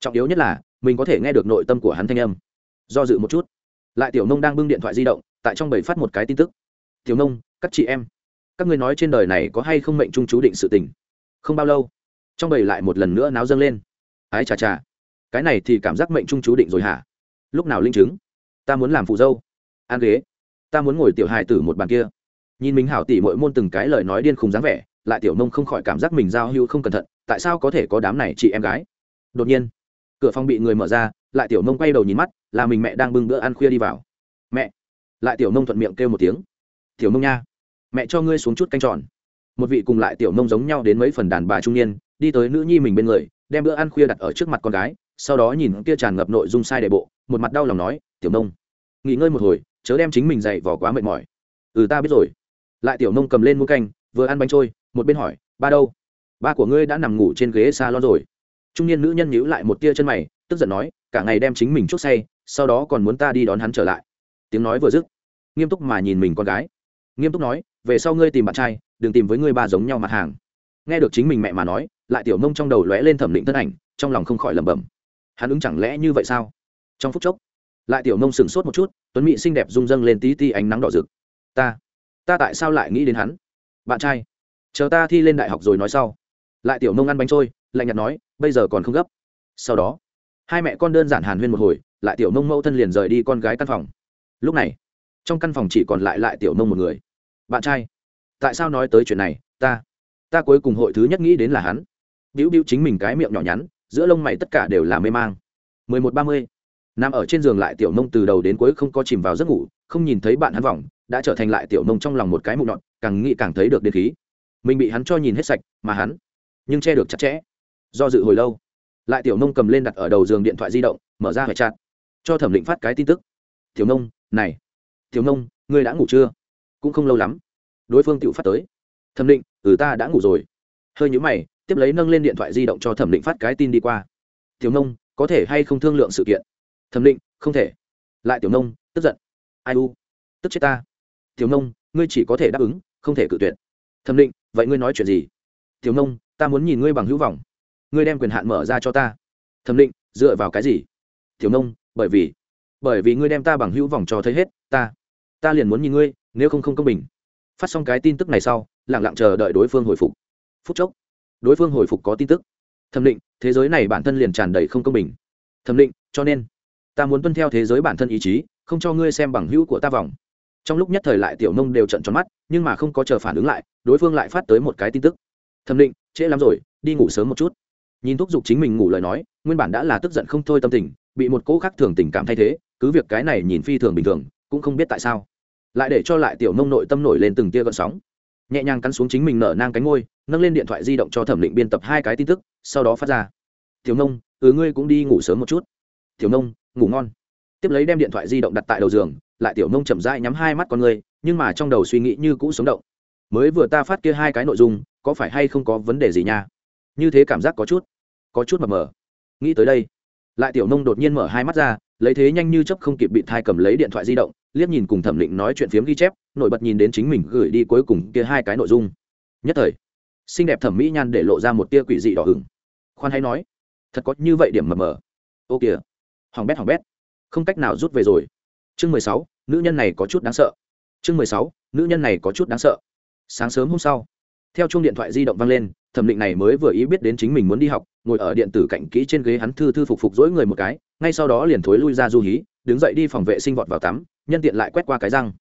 [SPEAKER 1] Trọng yếu nhất là, mình có thể nghe được nội tâm của hắn thanh âm. Do dự một chút. Lại tiểu nông đang bưng điện thoại di động, tại trong bầy phát một cái tin tức. Tiểu nông, các chị em, các ngươi nói trên đời này có hay không mệnh trung chú định sự tình? Không bao lâu, trong bầy lại một lần nữa náo dâng lên. Ái chà chà, cái này thì cảm giác mệnh trung chú định rồi hả? Lúc nào linh chứng? Ta muốn làm phụ dâu. An ghế. Ta muốn ngồi tiểu hài tử một bàn kia nhìn mình hảo tỉ mỗi môn từng cái lời nói điên khùng dáng vẻ, lại tiểu nông không khỏi cảm giác mình giao hữu không cẩn thận, tại sao có thể có đám này chị em gái? Đột nhiên, cửa phòng bị người mở ra, lại tiểu nông quay đầu nhìn mắt, là mình mẹ đang bưng bữa ăn khuya đi vào. Mẹ. Lại tiểu nông thuận miệng kêu một tiếng. Tiểu nông nha, mẹ cho ngươi xuống chút canh tròn. Một vị cùng lại tiểu nông giống nhau đến mấy phần đàn bà trung niên, đi tới nữ nhi mình bên người, đem bữa ăn khuya đặt ở trước mặt con gái, sau đó nhìn kia tràn ngập nội dung sai đề bộ, một mặt đau lòng nói, tiểu nông, nghỉ ngơi một hồi, chớ đem chính mình dậy vỏ quá mệt mỏi. Ừ ta biết rồi lại tiểu nông cầm lên muỗng canh, vừa ăn bánh trôi, một bên hỏi, ba đâu? Ba của ngươi đã nằm ngủ trên ghế xa lo rồi. Trung niên nữ nhân nhíu lại một tia chân mày, tức giận nói, cả ngày đem chính mình chuốc say, sau đó còn muốn ta đi đón hắn trở lại. Tiếng nói vừa dứt, nghiêm túc mà nhìn mình con gái. Nghiêm túc nói, về sau ngươi tìm bạn trai, đừng tìm với ngươi ba giống nhau mặt hàng. Nghe được chính mình mẹ mà nói, lại tiểu mông trong đầu lóe lên thẩm định thân ảnh, trong lòng không khỏi lẩm bẩm. Hắn ứng chẳng lẽ như vậy sao? Trong phút chốc, lại tiểu mông sửng sốt một chút, tuấn mỹ xinh đẹp rung dâng lên tí ti ánh nắng đỏ rực. Ta ta tại sao lại nghĩ đến hắn? Bạn trai, chờ ta thi lên đại học rồi nói sau. Lại tiểu mông ăn bánh trôi, lạnh nhạt nói, bây giờ còn không gấp. Sau đó, hai mẹ con đơn giản hàn huyên một hồi, lại tiểu mông mẫu thân liền rời đi con gái căn phòng. Lúc này, trong căn phòng chỉ còn lại lại tiểu mông một người. Bạn trai, tại sao nói tới chuyện này, ta ta cuối cùng hội thứ nhất nghĩ đến là hắn. Biểu biểu chính mình cái miệng nhỏ nhắn, giữa lông mày tất cả đều là mê mang. Mười một ba mươi, nằm ở trên giường lại tiểu mông từ đầu đến cuối không có chìm vào giấc ngủ, không nhìn thấy bạn hắn vòng đã trở thành lại tiểu nông trong lòng một cái mụn nhọn, càng nghĩ càng thấy được điện khí. Mình bị hắn cho nhìn hết sạch, mà hắn nhưng che được chặt chẽ. Do dự hồi lâu, lại tiểu nông cầm lên đặt ở đầu giường điện thoại di động, mở ra hệ chặt cho thẩm định phát cái tin tức. Tiểu nông này, tiểu nông ngươi đã ngủ chưa? Cũng không lâu lắm, đối phương tự phát tới. Thẩm định ừ ta đã ngủ rồi. Hơi nhũ mày, tiếp lấy nâng lên điện thoại di động cho thẩm định phát cái tin đi qua. Tiểu nông có thể hay không thương lượng sự kiện? Thẩm định không thể. Lại tiểu nông tức giận. Ai u, tức chết ta tiểu nông, ngươi chỉ có thể đáp ứng, không thể cự tuyệt. Thẩm định, vậy ngươi nói chuyện gì? Tiểu nông, ta muốn nhìn ngươi bằng hữu vọng. Ngươi đem quyền hạn mở ra cho ta. Thẩm định, dựa vào cái gì? Tiểu nông, bởi vì bởi vì ngươi đem ta bằng hữu vòng cho thấy hết, ta ta liền muốn nhìn ngươi, nếu không không công bình. Phát xong cái tin tức này sau lẳng lặng chờ đợi đối phương hồi phục. Phút chốc, đối phương hồi phục có tin tức. Thẩm định, thế giới này bản thân liền tràn đầy không công bình. Thẩm định, cho nên, ta muốn tuân theo thế giới bản thân ý chí, không cho ngươi xem bằng hữu của ta vòng trong lúc nhất thời lại tiểu nông đều trận tròn mắt, nhưng mà không có chờ phản ứng lại, đối phương lại phát tới một cái tin tức. Thẩm định, trễ lắm rồi, đi ngủ sớm một chút. Nhìn thúc giục chính mình ngủ lời nói, nguyên bản đã là tức giận không thôi tâm tình, bị một cỗ khác thường tình cảm thay thế, cứ việc cái này nhìn phi thường bình thường, cũng không biết tại sao. Lại để cho lại tiểu nông nội tâm nổi lên từng tia gợn sóng. Nhẹ nhàng cắn xuống chính mình nở nang cánh ngôi nâng lên điện thoại di động cho thẩm định biên tập hai cái tin tức, sau đó phát ra. Tiểu nông ừ ngươi cũng đi ngủ sớm một chút. Tiểu nông ngủ ngon. Tiếp lấy đem điện thoại di động đặt tại đầu giường lại tiểu nông chậm rãi nhắm hai mắt con ngươi nhưng mà trong đầu suy nghĩ như cũ sống động. Mới vừa ta phát kia hai cái nội dung, có phải hay không có vấn đề gì nha? Như thế cảm giác có chút có chút mập mờ. Nghĩ tới đây, lại tiểu nông đột nhiên mở hai mắt ra, lấy thế nhanh như chấp không kịp bị thai cầm lấy điện thoại di động, liếc nhìn cùng thẩm định nói chuyện phiếm ghi chép, nổi bật nhìn đến chính mình gửi đi cuối cùng kia hai cái nội dung. Nhất thời, xinh đẹp thẩm mỹ nhan để lộ ra một tia quỷ dị đỏ hừng khoan hay nói, thật có như vậy điểm mờ mờ. Ô kìa, hỏng bét hỏng bét. Không cách nào rút về rồi chương mười sáu, nữ nhân này có chút đáng sợ. Chương mười sáu, nữ nhân này có chút đáng sợ. Sáng sớm hôm sau, theo chuông điện thoại di động vang lên, thẩm định này mới vừa ý biết đến chính mình muốn đi học, ngồi ở điện tử cạnh kỹ trên ghế hắn thư thư phục phục dỗi người một cái, ngay sau đó liền thối lui ra du hí, đứng dậy đi phòng vệ sinh vọt vào tắm, nhân tiện lại quét qua cái răng.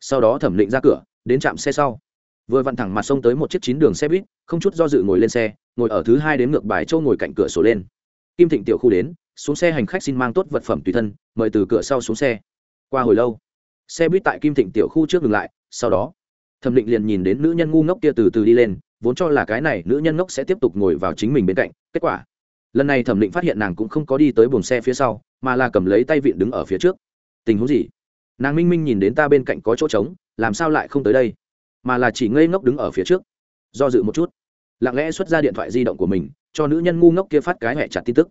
[SPEAKER 1] Sau đó thẩm định ra cửa, đến trạm xe sau. Vừa vặn thẳng mặt sông tới một chiếc chín đường xe buýt, không chút do dự ngồi lên xe, ngồi ở thứ hai đến ngược bài châu ngồi cạnh cửa sổ lên. Kim thịnh tiểu khu đến, xuống xe hành khách xin mang tốt vật phẩm tùy thân, mời từ cửa sau xuống xe qua hồi lâu, xe buýt tại kim thịnh tiểu khu trước ngừng lại, sau đó, thẩm định liền nhìn đến nữ nhân ngu ngốc kia từ từ đi lên, vốn cho là cái này nữ nhân ngốc sẽ tiếp tục ngồi vào chính mình bên cạnh, kết quả, lần này thẩm định phát hiện nàng cũng không có đi tới buồng xe phía sau, mà là cầm lấy tay vịn đứng ở phía trước. Tình huống gì? Nàng minh minh nhìn đến ta bên cạnh có chỗ trống, làm sao lại không tới đây? Mà là chỉ ngây ngốc đứng ở phía trước, do dự một chút. Lặng lẽ xuất ra điện thoại di động của mình, cho nữ nhân ngu ngốc kia phát cái hẹ chặt tin tức.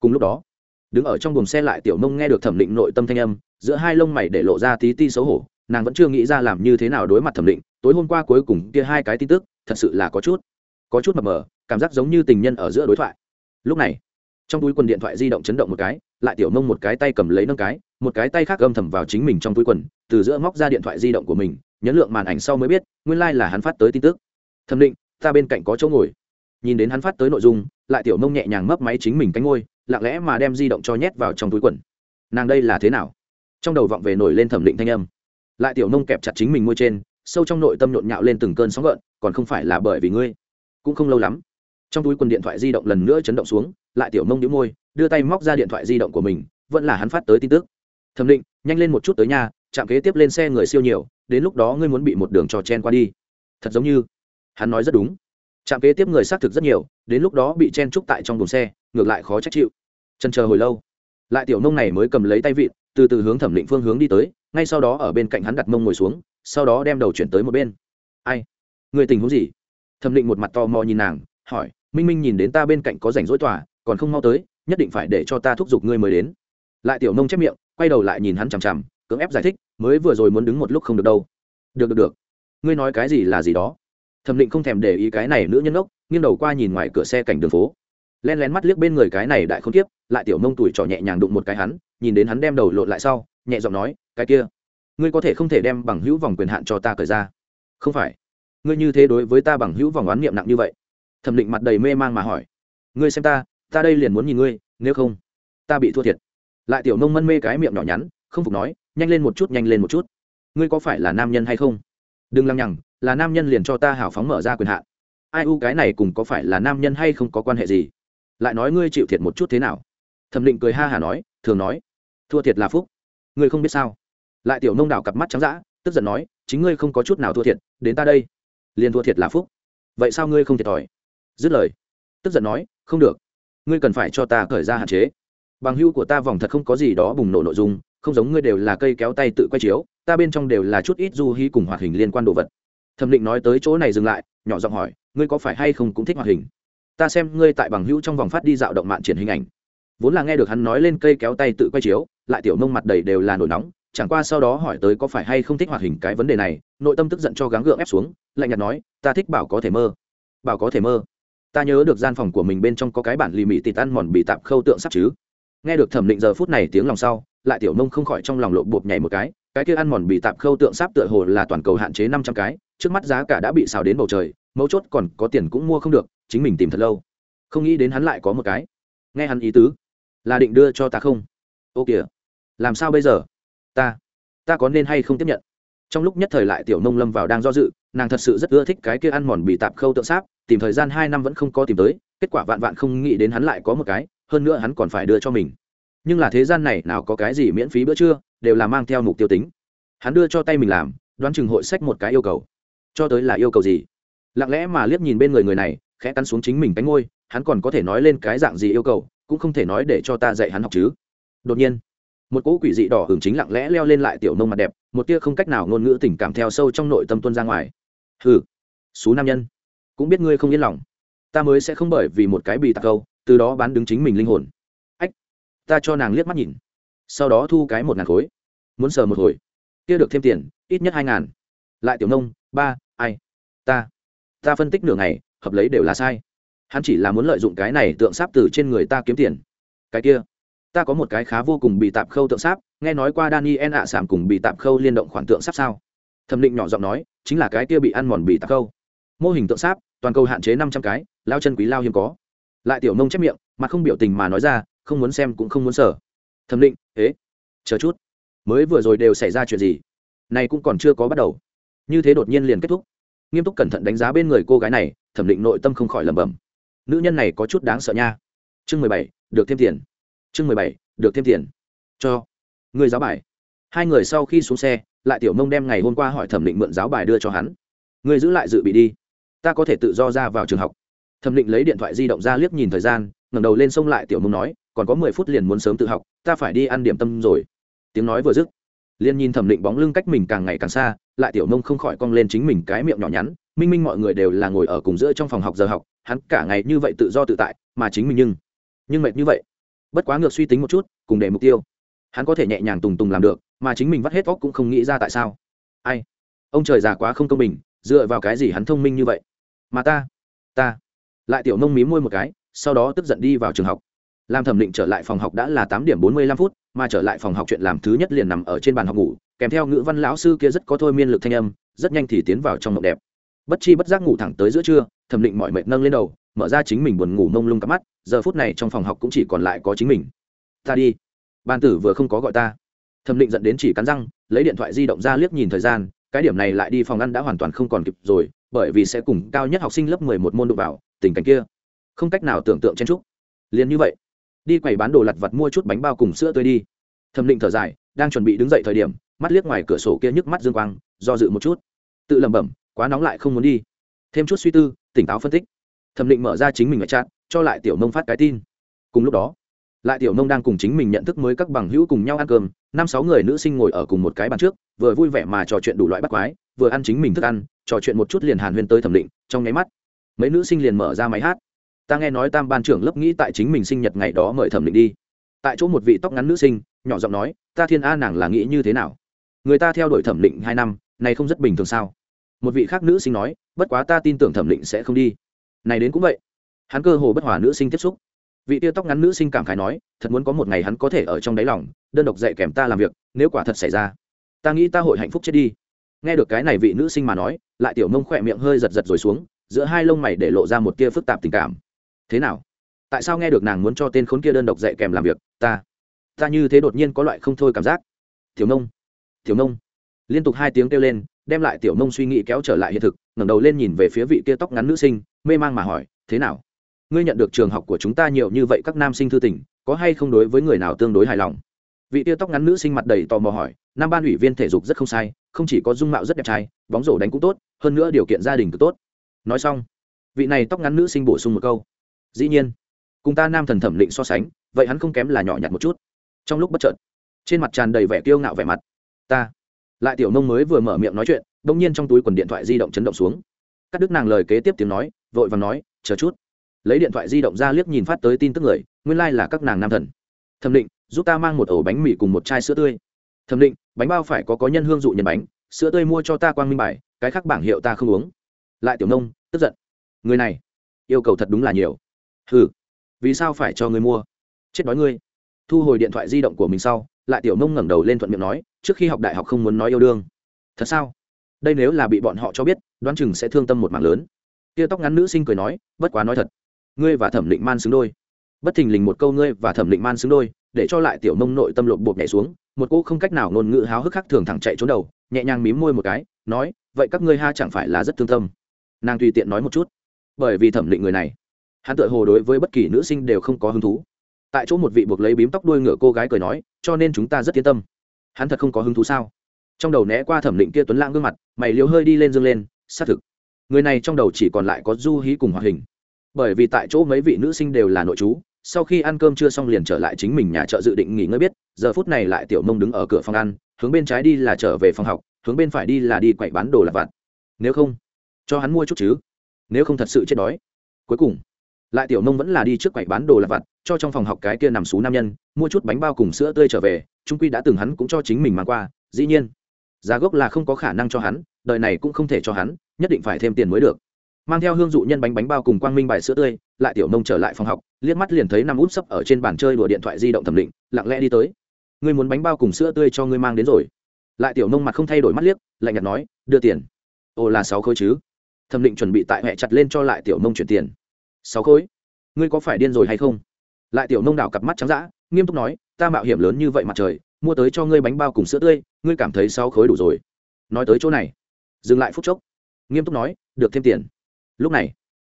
[SPEAKER 1] Cùng lúc đó, đứng ở trong buồng xe lại tiểu mông nghe được thẩm định nội tâm thanh âm giữa hai lông mày để lộ ra tí ti xấu hổ, nàng vẫn chưa nghĩ ra làm như thế nào đối mặt thẩm định, tối hôm qua cuối cùng kia hai cái tin tức, thật sự là có chút có chút mập mờ, cảm giác giống như tình nhân ở giữa đối thoại. Lúc này, trong túi quần điện thoại di động chấn động một cái, lại tiểu mông một cái tay cầm lấy nâng cái, một cái tay khác âm thầm vào chính mình trong túi quần, từ giữa móc ra điện thoại di động của mình, nhấn lượng màn ảnh sau mới biết, nguyên lai、like、là hắn phát tới tin tức. Thẩm định, ta bên cạnh có chỗ ngồi. Nhìn đến hắn phát tới nội dung, lại tiểu mông nhẹ nhàng mấp máy chính mình cánh ngôi, lặng lẽ mà đem di động cho nhét vào trong túi quần. Nàng đây là thế nào? Trong đầu vọng về nổi lên thẩm định thanh âm. Lại tiểu mông kẹp chặt chính mình môi trên, sâu trong nội tâm nhộn nhạo lên từng cơn sóng gợn, còn không phải là bởi vì ngươi. Cũng không lâu lắm, trong túi quần điện thoại di động lần nữa chấn động xuống, lại tiểu mông đĩu môi, đưa tay móc ra điện thoại di động của mình, vẫn là hắn phát tới tin tức. Thẩm định, nhanh lên một chút tới nhà chạm kế tiếp lên xe người siêu nhiều, đến lúc đó ngươi muốn bị một đường trò chen qua đi. Thật giống như, hắn nói rất đúng. Trạm kế tiếp người xác thực rất nhiều, đến lúc đó bị chen trúc tại trong đồn xe, ngược lại khó trách chịu. Chân chờ hồi lâu, lại tiểu nông này mới cầm lấy tay vịn từ từ hướng thẩm định phương hướng đi tới, ngay sau đó ở bên cạnh hắn đặt mông ngồi xuống, sau đó đem đầu chuyển tới một bên. Ai? Người tình huống gì? Thẩm định một mặt to mò nhìn nàng, hỏi, minh minh nhìn đến ta bên cạnh có rảnh rỗi tòa, còn không mau tới, nhất định phải để cho ta thúc giục ngươi mới đến. Lại tiểu nông chép miệng, quay đầu lại nhìn hắn chằm chằm, cưỡng ép giải thích, mới vừa rồi muốn đứng một lúc không được đâu. Được được được. Ngươi nói cái gì là gì đó? Thẩm định không thèm để ý cái này nữ nhân ốc nghiêng đầu qua nhìn ngoài cửa xe cảnh đường phố len lén mắt liếc bên người cái này đại không tiếp lại tiểu mông tuổi trò nhẹ nhàng đụng một cái hắn, nhìn đến hắn đem đầu lộn lại sau, nhẹ giọng nói, cái kia, ngươi có thể không thể đem bằng hữu vòng quyền hạn cho ta cởi ra. Không phải. Ngươi như thế đối với ta bằng hữu vòng oán niệm nặng như vậy? Thẩm định mặt đầy mê mang mà hỏi. Ngươi xem ta ta đây liền muốn nhìn ngươi, nếu không, ta bị thua thiệt. Lại tiểu nông mân mê cái miệng nhỏ nhắn, không phục nói, nhanh lên một chút, nhanh lên một chút. Ngươi có phải là nam nhân hay không? Đừng lăng nhằng, là nam nhân liền cho ta hào phóng mở ra quyền hạn. Ai u, cái này cùng có phải là nam nhân hay không có quan hệ gì? Lại nói ngươi chịu thiệt một chút thế nào? Thẩm định cười ha hả nói, thường nói, thua thiệt là phúc. Ngươi không biết sao? Lại tiểu nông đảo cặp mắt trắng d ã tức giận nói, chính ngươi không có chút nào thua thiệt, đến ta đây. Liền thua thiệt là phúc. Vậy sao ngươi không thiệt thòi? Dứt lời, tức giận nói, không được. Ngươi cần phải cho ta khởi ra hạn chế. Bằng hưu của ta vòng thật không có gì đó bùng nổ nội dung, không giống ngươi đều là cây kéo tay tự quay chiếu, ta bên trong đều là chút ít du hí cùng hoạt hình liên quan đồ vật. Thẩm định nói tới chỗ này dừng lại, nhỏ giọng hỏi, ngươi có phải hay không cũng thích hoạt hình? Ta xem ngươi tại bằng hữu trong vòng phát đi dạo động mạn triển hình ảnh. Vốn là nghe được hắn nói lên cây kéo tay tự quay chiếu, lại tiểu nông mặt đầy đều là nổi nóng, chẳng qua sau đó hỏi tới có phải hay không thích hoạt hình cái vấn đề này, nội tâm tức giận cho gắng gượng ép xuống, lạnh nhạt nói, ta thích bảo có thể mơ. Bảo có thể mơ? Ta nhớ được gian phòng của mình bên trong có cái bản lì mị tịt ăn mòn bị tạp khâu tượng sắp chứ. Nghe được thẩm định giờ phút này tiếng lòng sau, lại tiểu nông không khỏi trong lòng lộ bột nhảy một cái cái kia ăn mòn bị tạp khâu tượng sáp tựa hồ là toàn cầu hạn chế năm trăm cái, trước mắt giá cả đã bị xào đến bầu trời, mấu chốt còn có tiền cũng mua không được chính mình tìm thật lâu. Không nghĩ đến hắn lại có một cái. Nghe hắn ý tứ, là định đưa cho ta không? Ô kìa, làm sao bây giờ? Ta ta có nên hay không tiếp nhận? Trong lúc nhất thời lại tiểu nông lâm vào đang do dự, nàng thật sự rất ưa thích cái kia ăn mòn bị tạp khâu tượng sáp, tìm thời gian hai năm vẫn không có tìm tới, kết quả vạn vạn không nghĩ đến hắn lại có một cái, hơn nữa hắn còn phải đưa cho mình. Nhưng là thế gian này nào có cái gì miễn phí bữa trưa, đều là mang theo mục tiêu tính. Hắn đưa cho tay mình làm, đoán chừng hội sách một cái yêu cầu. Cho tới là yêu cầu gì? Lặng lẽ mà liếc nhìn bên người người này khẽ cắn xuống chính mình cánh ngôi, hắn còn có thể nói lên cái dạng gì yêu cầu, cũng không thể nói để cho ta dạy hắn học chứ. Đột nhiên, một cỗ quỷ dị đỏ hưởng chính lặng lẽ leo lên lại tiểu nông mặt đẹp, một tia không cách nào ngôn ngữ tình cảm theo sâu trong nội tâm tuân ra ngoài. Hừ, xú nam nhân, cũng biết ngươi không yên lòng. Ta mới sẽ không bởi vì một cái bị tạc câu, từ đó bán đứng chính mình linh hồn. Ách, ta cho nàng liếc mắt nhìn, sau đó thu cái một ngàn khối. Muốn sờ một hồi, kia được thêm tiền, ít nhất hai ngàn. Lại tiểu nông, ba, ai? Ta ta phân tích nửa ngày hợp lấy đều là sai. Hắn chỉ là muốn lợi dụng cái này tượng sáp từ trên người ta kiếm tiền. Cái kia, ta có một cái khá vô cùng bị tạp khâu tượng sáp, nghe nói qua daniel ạ sảm cùng bị tạp khâu liên động khoản tượng sáp sao? Thẩm định nhỏ giọng nói, chính là cái kia bị ăn mòn bị tạp khâu. Mô hình tượng sáp, toàn cầu hạn chế năm trăm cái, lao chân quý lao hiếm có. Lại tiểu nông chép miệng, mà không biểu tình mà nói ra, không muốn xem cũng không muốn sở thẩm định, ế, chờ chút. Mới vừa rồi đều xảy ra chuyện gì? Này cũng còn chưa có bắt đầu. Như thế đột nhiên liền kết thúc. Nghiêm túc cẩn thận đánh giá bên người cô gái này thẩm định nội tâm không khỏi lẩm bẩm. Nữ nhân này có chút đáng sợ nha. Chương mười bảy, được thêm tiền. Chương mười bảy, được thêm tiền. Cho. Người giáo bài. Hai người sau khi xuống xe, lại tiểu mông đem ngày hôm qua hỏi thẩm định mượn giáo bài đưa cho hắn. Người giữ lại dự bị đi. Ta có thể tự do ra vào trường học. Thẩm định lấy điện thoại di động ra liếc nhìn thời gian, ngẩng đầu lên sông lại tiểu mông nói, còn có mười phút liền muốn sớm tự học, ta phải đi ăn điểm tâm rồi. Tiếng nói vừa dứt, liền nhìn thẩm định bóng lưng cách mình càng ngày càng xa, lại tiểu mông không khỏi cong lên chính mình cái miệng nhỏ nhắn minh minh mọi người đều là ngồi ở cùng giữa trong phòng học giờ học, hắn cả ngày như vậy tự do tự tại, mà chính mình nhưng nhưng mệt như vậy. Bất quá ngược suy tính một chút, cùng để mục tiêu. Hắn có thể nhẹ nhàng tùng tùng làm được, mà chính mình vắt hết óc cũng không nghĩ ra tại sao. Ai? Ông trời già quá không công bình, dựa vào cái gì hắn thông minh như vậy? Mà ta ta. Lại tiểu nông mí môi một cái, sau đó tức giận đi vào trường học. Làm thẩm định trở lại phòng học đã là tám điểm bốn mươi lăm phút, mà trở lại phòng học chuyện làm thứ nhất liền nằm ở trên bàn học ngủ, kèm theo ngữ văn lão sư kia rất có thôi miên lực thanh âm, rất nhanh thì tiến vào trong mộng đẹp bất chi bất giác ngủ thẳng tới giữa trưa, thẩm định mọi mệt nâng lên đầu, mở ra chính mình buồn ngủ mông lung cắp mắt, giờ phút này trong phòng học cũng chỉ còn lại có chính mình. Ta đi. Ban tử vừa không có gọi ta. Thẩm định dẫn đến chỉ cắn răng, lấy điện thoại di động ra liếc nhìn thời gian, cái điểm này lại đi phòng ăn đã hoàn toàn không còn kịp rồi, bởi vì sẽ cùng cao nhất học sinh lớp mười một môn đụng vào, tình cảnh kia. Không cách nào tưởng tượng chen trúc liền như vậy, đi quầy bán đồ lặt vặt mua chút bánh bao cùng sữa tươi đi. Thẩm định thở dài, đang chuẩn bị đứng dậy thời điểm, mắt liếc ngoài cửa sổ kia nhức mắt dương quang, do dự một chút. Tự lẩm bẩm quá nóng lại không muốn đi. Thêm chút suy tư, tỉnh táo phân tích. Thẩm định mở ra chính mình ở chat, cho lại tiểu nông phát cái tin. Cùng lúc đó, lại tiểu nông đang cùng chính mình nhận thức mới các bằng hữu cùng nhau ăn cơm. Năm sáu người nữ sinh ngồi ở cùng một cái bàn trước, vừa vui vẻ mà trò chuyện đủ loại bắt quái, vừa ăn chính mình thức ăn, trò chuyện một chút liền hàn huyên tới thẩm định, trong nháy mắt, mấy nữ sinh liền mở ra máy hát. Ta nghe nói tam ban trưởng lớp nghĩ tại chính mình sinh nhật ngày đó mời thẩm định đi. Tại chỗ một vị tóc ngắn nữ sinh, nhỏ giọng nói, ta thiên a nàng là nghĩ như thế nào? Người ta theo đuổi thẩm định hai năm, này không rất bình thường sao? Một vị khác nữ sinh nói, bất quá ta tin tưởng thẩm định sẽ không đi. Này đến cũng vậy. Hắn cơ hồ bất hòa nữ sinh tiếp xúc. Vị tia tóc ngắn nữ sinh cảm khái nói, thật muốn có một ngày hắn có thể ở trong đáy lòng, đơn độc dạy kèm ta làm việc, nếu quả thật xảy ra, ta nghĩ ta hội hạnh phúc chết đi. Nghe được cái này vị nữ sinh mà nói, lại tiểu mông khỏe miệng hơi giật giật rồi xuống, giữa hai lông mày để lộ ra một tia phức tạp tình cảm. Thế nào? Tại sao nghe được nàng muốn cho tên khốn kia đơn độc dạy kèm làm việc, ta ta như thế đột nhiên có loại không thôi cảm giác? Tiểu nông tiểu nông. Liên tục hai tiếng kêu lên đem lại tiểu nông suy nghĩ kéo trở lại hiện thực, ngẩng đầu lên nhìn về phía vị kia tóc ngắn nữ sinh, mê mang mà hỏi, thế nào? Ngươi nhận được trường học của chúng ta nhiều như vậy các nam sinh thư tình, có hay không đối với người nào tương đối hài lòng? Vị tia tóc ngắn nữ sinh mặt đầy tò mò hỏi, nam ban ủy viên thể dục rất không sai, không chỉ có dung mạo rất đẹp trai, bóng rổ đánh cũng tốt, hơn nữa điều kiện gia đình cực tốt. Nói xong, vị này tóc ngắn nữ sinh bổ sung một câu, dĩ nhiên, cùng ta nam thần thẩm định so sánh, vậy hắn không kém là nhỏ nhặt một chút. Trong lúc bất chợt, trên mặt tràn đầy vẻ kiêu ngạo vẻ mặt, ta lại tiểu nông mới vừa mở miệng nói chuyện, đông nhiên trong túi quần điện thoại di động chấn động xuống. Cắt đứt nàng lời kế tiếp tiếng nói, vội và nói, chờ chút. Lấy điện thoại di động ra liếc nhìn phát tới tin tức người, nguyên lai、like、là các nàng nam thần. Thẩm định, giúp ta mang một ổ bánh mì cùng một chai sữa tươi. Thẩm định, bánh bao phải có có nhân hương dụ nhân bánh, sữa tươi mua cho ta quang minh bài, cái khác bảng hiệu ta không uống. Lại tiểu nông, tức giận. Người này, yêu cầu thật đúng là nhiều. Ừ vì sao phải cho người mua? Chết đói ngươi. Thu hồi điện thoại di động của mình sau lại tiểu nông ngẩng đầu lên thuận miệng nói, trước khi học đại học không muốn nói yêu đương. Thật sao? Đây nếu là bị bọn họ cho biết, đoán chừng sẽ thương tâm một mạng lớn. Tia tóc ngắn nữ sinh cười nói, bất quá nói thật. Ngươi và thẩm định man xứng đôi. Bất thình lình một câu ngươi và thẩm định man xứng đôi, để cho lại tiểu nông nội tâm lộp bột nhảy xuống, một cô không cách nào ngôn ngữ háo hức khác thường thẳng chạy trốn đầu, nhẹ nhàng mím môi một cái, nói, vậy các ngươi ha chẳng phải là rất thương tâm. Nàng tùy tiện nói một chút. Bởi vì thẩm định người này, hắn tự hồ đối với bất kỳ nữ sinh đều không có hứng thú tại chỗ một vị buộc lấy bím tóc đuôi ngựa cô gái cười nói, cho nên chúng ta rất yên tâm. Hắn thật không có hứng thú sao? Trong đầu né qua thẩm định kia tuấn lãng gương mặt, mày liều hơi đi lên dương lên, xác thực. Người này trong đầu chỉ còn lại có du hí cùng hoạt hình. Bởi vì tại chỗ mấy vị nữ sinh đều là nội chú, sau khi ăn cơm chưa xong liền trở lại chính mình nhà chợ dự định nghỉ ngơi biết, giờ phút này lại tiểu mông đứng ở cửa phòng ăn, hướng bên trái đi là trở về phòng học, hướng bên phải đi là đi quậy bán đồ lặt vặt. Nếu không, cho hắn mua chút chứ. Nếu không thật sự chết đói. Cuối cùng lại tiểu nông vẫn là đi trước quầy bán đồ lặt vặt, cho trong phòng học cái kia nằm xú nam nhân, mua chút bánh bao cùng sữa tươi trở về, trung quy đã từng hắn cũng cho chính mình mang qua, dĩ nhiên. Giá gốc là không có khả năng cho hắn, đời này cũng không thể cho hắn, nhất định phải thêm tiền mới được. Mang theo hương dụ nhân bánh bánh bao cùng quang minh bài sữa tươi, lại tiểu nông trở lại phòng học, liếc mắt liền thấy năm út sấp ở trên bàn chơi đùa điện thoại di động thẩm định, lặng lẽ đi tới. Ngươi muốn bánh bao cùng sữa tươi cho ngươi mang đến rồi. Lại tiểu nông mặt không thay đổi mắt liếc, lạnh nhạt nói, đưa tiền. Ồ, là sáu khối chứ. Thẩm định chuẩn bị tại hẹ chặt lên cho lại tiểu nông chuyển tiền sáu khối. Ngươi có phải điên rồi hay không? Lại tiểu nông đảo cặp mắt trắng d nghiêm túc nói, ta mạo hiểm lớn như vậy mặt trời, mua tới cho ngươi bánh bao cùng sữa tươi, ngươi cảm thấy sáu khối đủ rồi. Nói tới chỗ này, dừng lại phút chốc. Nghiêm túc nói, được thêm tiền. Lúc này,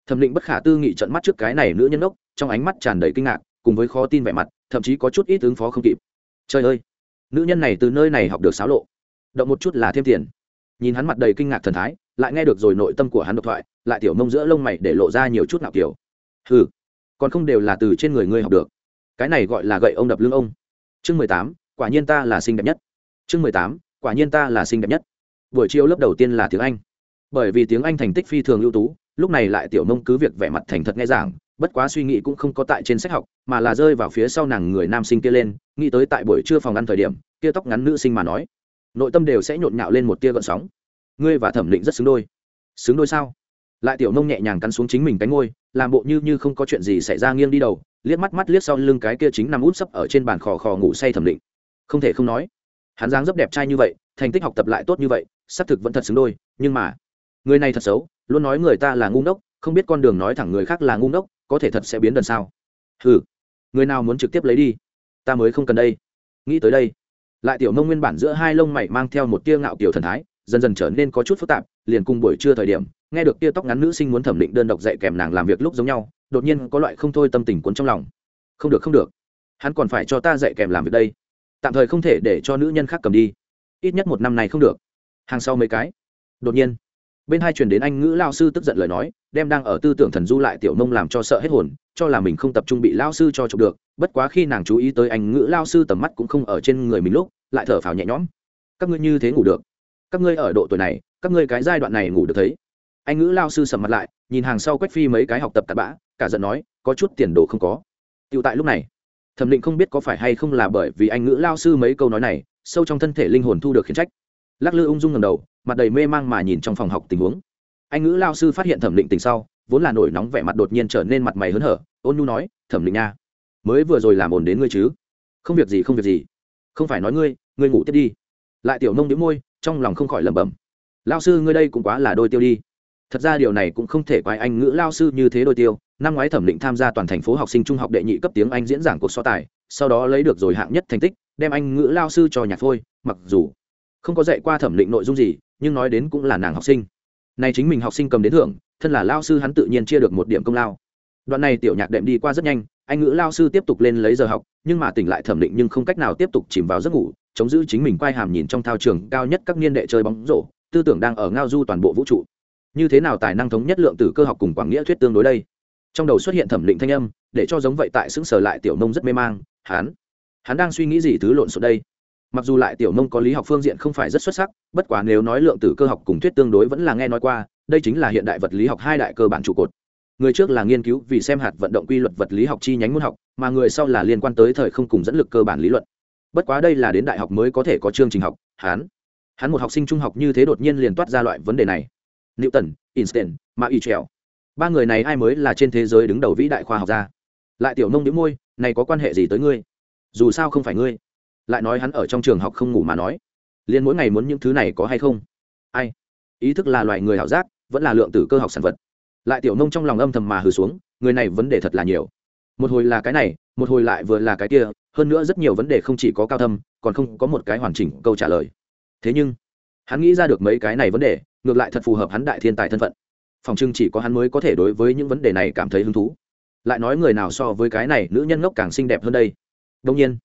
[SPEAKER 1] thẩm định bất khả tư nghị trận mắt trước cái này nữ nhân đốc, trong ánh mắt tràn đầy kinh ngạc, cùng với khó tin vẻ mặt, thậm chí có chút ít ứng phó không kịp. Trời ơi! Nữ nhân này từ nơi này học được xáo lộ. Động một chút là thêm tiền. Nhìn hắn mặt đầy kinh ngạc thần thái lại nghe được rồi nội tâm của hắn độc thoại, lại tiểu mông giữa lông mày để lộ ra nhiều chút nào kiểu. Hừ, còn không đều là từ trên người ngươi học được. Cái này gọi là gậy ông đập lưng ông. Chương mười tám, quả nhiên ta là xinh đẹp nhất. Chương mười tám, quả nhiên ta là xinh đẹp nhất. Buổi chiều lớp đầu tiên là tiếng anh. Bởi vì tiếng anh thành tích phi thường ưu tú, lúc này lại tiểu mông cứ việc vẻ mặt thành thật nghe giảng, bất quá suy nghĩ cũng không có tại trên sách học, mà là rơi vào phía sau nàng người nam sinh kia lên, nghĩ tới tại buổi trưa phòng ăn thời điểm, kia tóc ngắn nữ sinh mà nói. Nội tâm đều sẽ nhộn nhạo lên một tia gợn sóng ngươi và thẩm định rất xứng đôi. Xứng đôi sao? Lại tiểu nông nhẹ nhàng cắn xuống chính mình cánh ngôi, làm bộ như như không có chuyện gì xảy ra nghiêng đi đầu, liếc mắt mắt liếc sau lưng cái kia chính nằm út sấp ở trên bàn khò khò ngủ say thẩm định. Không thể không nói, hắn dáng rất đẹp trai như vậy, thành tích học tập lại tốt như vậy, xác thực vẫn thật xứng đôi, nhưng mà, người này thật xấu, luôn nói người ta là ngu ngốc, không biết con đường nói thẳng người khác là ngu ngốc, có thể thật sẽ biến đần sao? Ừ người nào muốn trực tiếp lấy đi? Ta mới không cần đây. Nghĩ tới đây, lại tiểu nông nguyên bản giữa hai lông mày mang theo một tia ngạo kiểu thần thái dần dần trở nên có chút phức tạp, liền cùng buổi trưa thời điểm, nghe được tia tóc ngắn nữ sinh muốn thẩm định đơn độc dạy kèm nàng làm việc lúc giống nhau, đột nhiên có loại không thôi tâm tình cuốn trong lòng. Không được không được. Hắn còn phải cho ta dạy kèm làm việc đây. Tạm thời không thể để cho nữ nhân khác cầm đi. Ít nhất một năm này không được. Hàng sau mấy cái. Đột nhiên, bên hai truyền đến anh ngữ lao sư tức giận lời nói, đem đang ở tư tưởng thần du lại tiểu nông làm cho sợ hết hồn, cho là mình không tập trung bị lao sư cho chụp được. Bất quá khi nàng chú ý tới anh ngữ lao sư tầm mắt cũng không ở trên người mình lúc, lại thở phào nhẹ nhõm. Các ngươi như thế ngủ được các ngươi ở độ tuổi này, các ngươi cái giai đoạn này ngủ được thấy. Anh ngữ lao sư sầm mặt lại, nhìn hàng sau quách phi mấy cái học tập cặn bã, cả giận nói, có chút tiền đồ không có. Tựu tại lúc này, thẩm định không biết có phải hay không là bởi vì anh ngữ lao sư mấy câu nói này, sâu trong thân thể linh hồn thu được khiển trách. Lắc lư ung dung ngầm đầu, mặt đầy mê mang mà nhìn trong phòng học tình huống. Anh ngữ lao sư phát hiện thẩm định tình sau, vốn là nổi nóng vẻ mặt đột nhiên trở nên mặt mày hớn hở, ôn nhu nói, thẩm định nha, mới vừa rồi làm ồn đến ngươi chứ? Không việc gì, không việc gì. Không phải nói ngươi ngươi ngủ tiếp đi. Lại tiểu nông đĩu môi trong lòng không khỏi lẩm bẩm. Lao sư, ngươi đây cũng quá là đôi tiêu đi. Thật ra điều này cũng không thể quái anh ngữ lao sư như thế đôi tiêu. Năm ngoái thẩm định tham gia toàn thành phố học sinh trung học đệ nhị cấp tiếng anh diễn giảng cuộc so tài, sau đó lấy được rồi hạng nhất thành tích, đem anh ngữ lao sư cho nhạc phôi, mặc dù không có dạy qua thẩm định nội dung gì, nhưng nói đến cũng là nàng học sinh. Này chính mình học sinh cầm đến thưởng, thân là lao sư hắn tự nhiên chia được một điểm công lao. Đoạn này tiểu nhạc đệm đi qua rất nhanh, anh ngữ lao sư tiếp tục lên lấy giờ học, nhưng mà tỉnh lại thẩm định nhưng không cách nào tiếp tục chìm vào giấc ngủ chống giữ chính mình quay hàm nhìn trong thao trường cao nhất các niên đệ chơi bóng rổ, tư tưởng đang ở ngao du toàn bộ vũ trụ. Như thế nào tài năng thống nhất lượng từ cơ học cùng quảng nghĩa thuyết tương đối đây? Trong đầu xuất hiện thẩm định thanh âm, để cho giống vậy tại xứng sở lại tiểu nông rất mê mang, hắn hắn đang suy nghĩ gì thứ lộn xộn đây? Mặc dù lại tiểu nông có lý học phương diện không phải rất xuất sắc, bất quá nếu nói lượng tử cơ học cùng thuyết tương đối vẫn là nghe nói qua, đây chính là hiện đại vật lý học hai đại cơ bản trụ cột. Người trước là nghiên cứu vì xem hạt vận động quy luật vật lý học chi nhánh môn học, mà người sau là liên quan tới thời không cùng dẫn lực cơ bản lý luận bất quá đây là đến đại học mới có thể có chương trình học Hán, hắn một học sinh trung học như thế đột nhiên liền toát ra loại vấn đề này. Newton einstein mà y trèo ba người này ai mới là trên thế giới đứng đầu vĩ đại khoa học gia? Lại tiểu nông đĩu môi này có quan hệ gì tới ngươi? Dù sao không phải ngươi. Lại nói hắn ở trong trường học không ngủ mà nói. Liền mỗi ngày muốn những thứ này có hay không? Ai? Ý thức là loại người hảo giác vẫn là lượng tử cơ học sản vật. Lại tiểu nông trong lòng âm thầm mà hừ xuống người này vấn đề thật là nhiều một hồi là cái này, một hồi lại vừa là cái kia, hơn nữa rất nhiều vấn đề không chỉ có cao thâm, còn không có một cái hoàn chỉnh câu trả lời. Thế nhưng, hắn nghĩ ra được mấy cái này vấn đề, ngược lại thật phù hợp hắn đại thiên tài thân phận. Phòng trưng chỉ có hắn mới có thể đối với những vấn đề này cảm thấy hứng thú. Lại nói người nào so với cái này nữ nhân ngốc càng xinh đẹp hơn đây? Đông nhiên,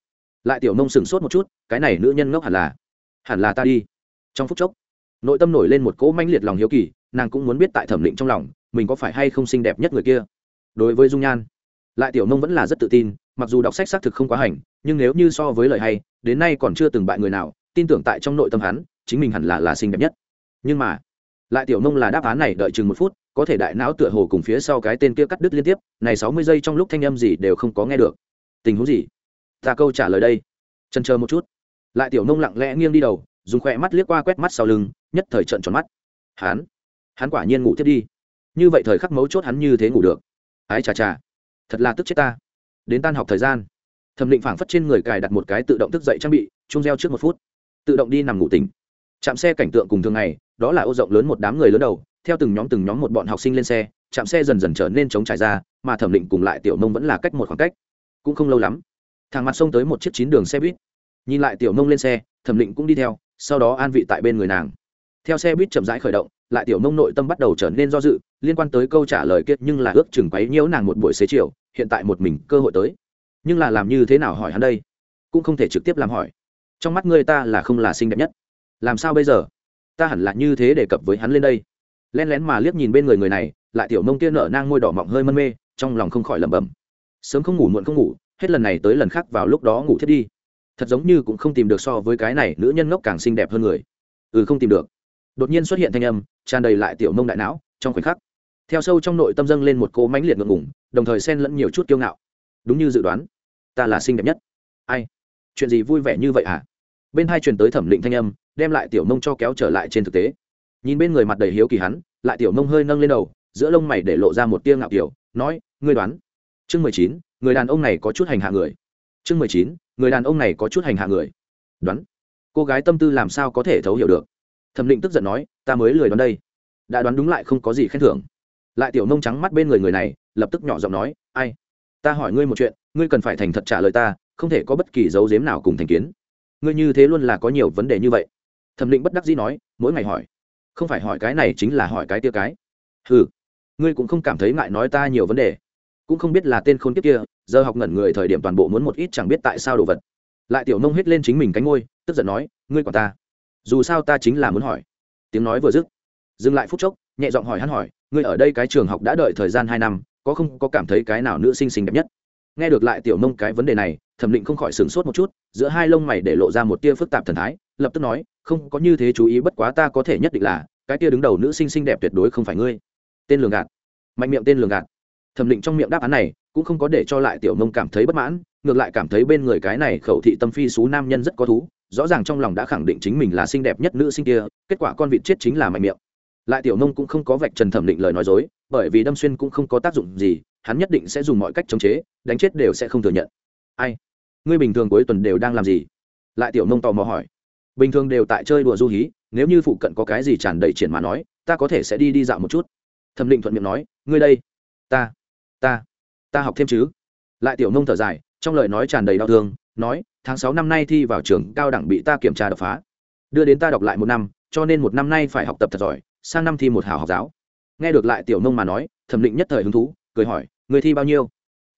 [SPEAKER 1] lại tiểu nông sửng sốt một chút, cái này nữ nhân ngốc hẳn là hẳn là ta đi. Trong phút chốc, nội tâm nổi lên một cỗ manh liệt lòng hiếu kỳ, nàng cũng muốn biết tại thẩm định trong lòng, mình có phải hay không xinh đẹp nhất người kia. Đối với dung nhan lại tiểu nông vẫn là rất tự tin, mặc dù đọc sách xác thực không quá hành, nhưng nếu như so với lời hay, đến nay còn chưa từng bại người nào, tin tưởng tại trong nội tâm hắn, chính mình hẳn là là xinh đẹp nhất. Nhưng mà, lại tiểu nông là đáp án này đợi chừng một phút, có thể đại não tựa hồ cùng phía sau cái tên kia cắt đứt liên tiếp, này sáu mươi giây trong lúc thanh âm gì đều không có nghe được. Tình huống gì? Ta câu trả lời đây. Chân chờ một chút. Lại tiểu nông lặng lẽ nghiêng đi đầu, dùng khỏe mắt liếc qua quét mắt sau lưng, nhất thời trận tròn mắt. Hắn? Hắn quả nhiên ngủ tiếp đi. Như vậy thời khắc mấu chốt hắn như thế ngủ được. Ái chà chà thật là tức chết ta. Đến tan học thời gian, thẩm định phảng phất trên người cài đặt một cái tự động thức dậy trang bị, chung reo trước một phút. Tự động đi nằm ngủ tỉnh. Chạm xe cảnh tượng cùng thường ngày, đó là ô rộng lớn một đám người lớn đầu, theo từng nhóm từng nhóm một bọn học sinh lên xe, chạm xe dần dần trở nên chống trải ra, mà thẩm định cùng lại tiểu nông vẫn là cách một khoảng cách. Cũng không lâu lắm, thằng mặt xông tới một chiếc chín đường xe buýt. Nhìn lại tiểu nông lên xe, thẩm định cũng đi theo, sau đó an vị tại bên người nàng. Theo xe buýt chậm rãi khởi động, lại tiểu nông nội tâm bắt đầu trở nên do dự, liên quan tới câu trả lời kết nhưng là ước chừng quấy nhiễu nàng một buổi xế chiều hiện tại một mình cơ hội tới. Nhưng là làm như thế nào hỏi hắn đây? Cũng không thể trực tiếp làm hỏi. Trong mắt ngươi ta là không là xinh đẹp nhất. Làm sao bây giờ? Ta hẳn là như thế đề cập với hắn lên đây. Len lén mà liếc nhìn bên người người này, lại tiểu mông kia nở nang môi đỏ mọng hơi mân mê, trong lòng không khỏi lẩm bẩm. Sớm không ngủ muộn không ngủ, hết lần này tới lần khác vào lúc đó ngủ thiết đi. Thật giống như cũng không tìm được so với cái này nữ nhân ngốc càng xinh đẹp hơn người. Ừ không tìm được. Đột nhiên xuất hiện thanh âm, tràn đầy lại tiểu mông đại não, trong khoảnh khắc. Theo sâu trong nội tâm dâng lên một cỗ mãnh liệt ngượng ngủng đồng thời xen lẫn nhiều chút kiêu ngạo. Đúng như dự đoán. Ta là xinh đẹp nhất. Ai? Chuyện gì vui vẻ như vậy hả? Bên hai truyền tới thẩm định thanh âm, đem lại tiểu nông cho kéo trở lại trên thực tế. Nhìn bên người mặt đầy hiếu kỳ hắn, lại tiểu nông hơi nâng lên đầu, giữa lông mày để lộ ra một tia ngạo kiểu, nói, ngươi đoán. Chương mười chín, người đàn ông này có chút hành hạ người. Chương mười chín, người đàn ông này có chút hành hạ người. Đoán. Cô gái tâm tư làm sao có thể thấu hiểu được? Thẩm định tức giận nói, ta mới lười đoán đây. Đã đoán đúng lại không có gì khen thưởng lại tiểu nông trắng mắt bên người người này, lập tức nhỏ giọng nói, ai? Ta hỏi ngươi một chuyện, ngươi cần phải thành thật trả lời ta, không thể có bất kỳ dấu dếm nào cùng thành kiến. Ngươi như thế luôn là có nhiều vấn đề như vậy. Thẩm định bất đắc dĩ nói, mỗi ngày hỏi. Không phải hỏi cái này chính là hỏi cái tia cái. Ừ ngươi cũng không cảm thấy ngại nói ta nhiều vấn đề. Cũng không biết là tên khôn kiếp kia, giờ học ngẩn người thời điểm toàn bộ muốn một ít chẳng biết tại sao đồ vật. Lại tiểu nông hết lên chính mình cánh ngôi tức giận nói, ngươi còn ta. Dù sao ta chính là muốn hỏi. Tiếng nói vừa dứt, dừng lại phút chốc, nhẹ giọng hỏi hắn hỏi ngươi ở đây cái trường học đã đợi thời gian hai năm, có không có cảm thấy cái nào nữ sinh xinh đẹp nhất? Nghe được lại tiểu nông cái vấn đề này, thẩm định không khỏi sửng sốt một chút, giữa hai lông mày để lộ ra một tia phức tạp thần thái, lập tức nói, không, có như thế chú ý bất quá ta có thể nhất định là, cái tia đứng đầu nữ sinh xinh đẹp tuyệt đối không phải ngươi. Tên lường gạt. Mạnh miệng tên lường gạt. Thẩm định trong miệng đáp án này cũng không có để cho lại tiểu nông cảm thấy bất mãn, ngược lại cảm thấy bên người cái này khẩu thị tâm phi xú nam nhân rất có thú, rõ ràng trong lòng đã khẳng định chính mình là xinh đẹp nhất nữ sinh kia, kết quả con vịt chết chính là mạnh miệng lại tiểu nông cũng không có vạch trần thẩm định lời nói dối, bởi vì đâm xuyên cũng không có tác dụng gì, hắn nhất định sẽ dùng mọi cách chống chế, đánh chết đều sẽ không thừa nhận. Ai? Ngươi bình thường cuối tuần đều đang làm gì? Lại tiểu nông tò mò hỏi. Bình thường đều tại chơi đùa du hí, nếu như phụ cận có cái gì tràn đầy triển mà nói, ta có thể sẽ đi đi dạo một chút. Thẩm định thuận miệng nói, ngươi đây. Ta. Ta. Ta học thêm chứ. Lại tiểu nông thở dài, trong lời nói tràn đầy đau thương, nói, tháng sáu năm nay thi vào trường cao đẳng bị ta kiểm tra đập phá. Đưa đến ta đọc lại một năm, cho nên một năm nay phải học tập thật giỏi sang năm thi một hào học giáo. Nghe được lại tiểu nông mà nói, thẩm định nhất thời hứng thú, cười hỏi, người thi bao nhiêu?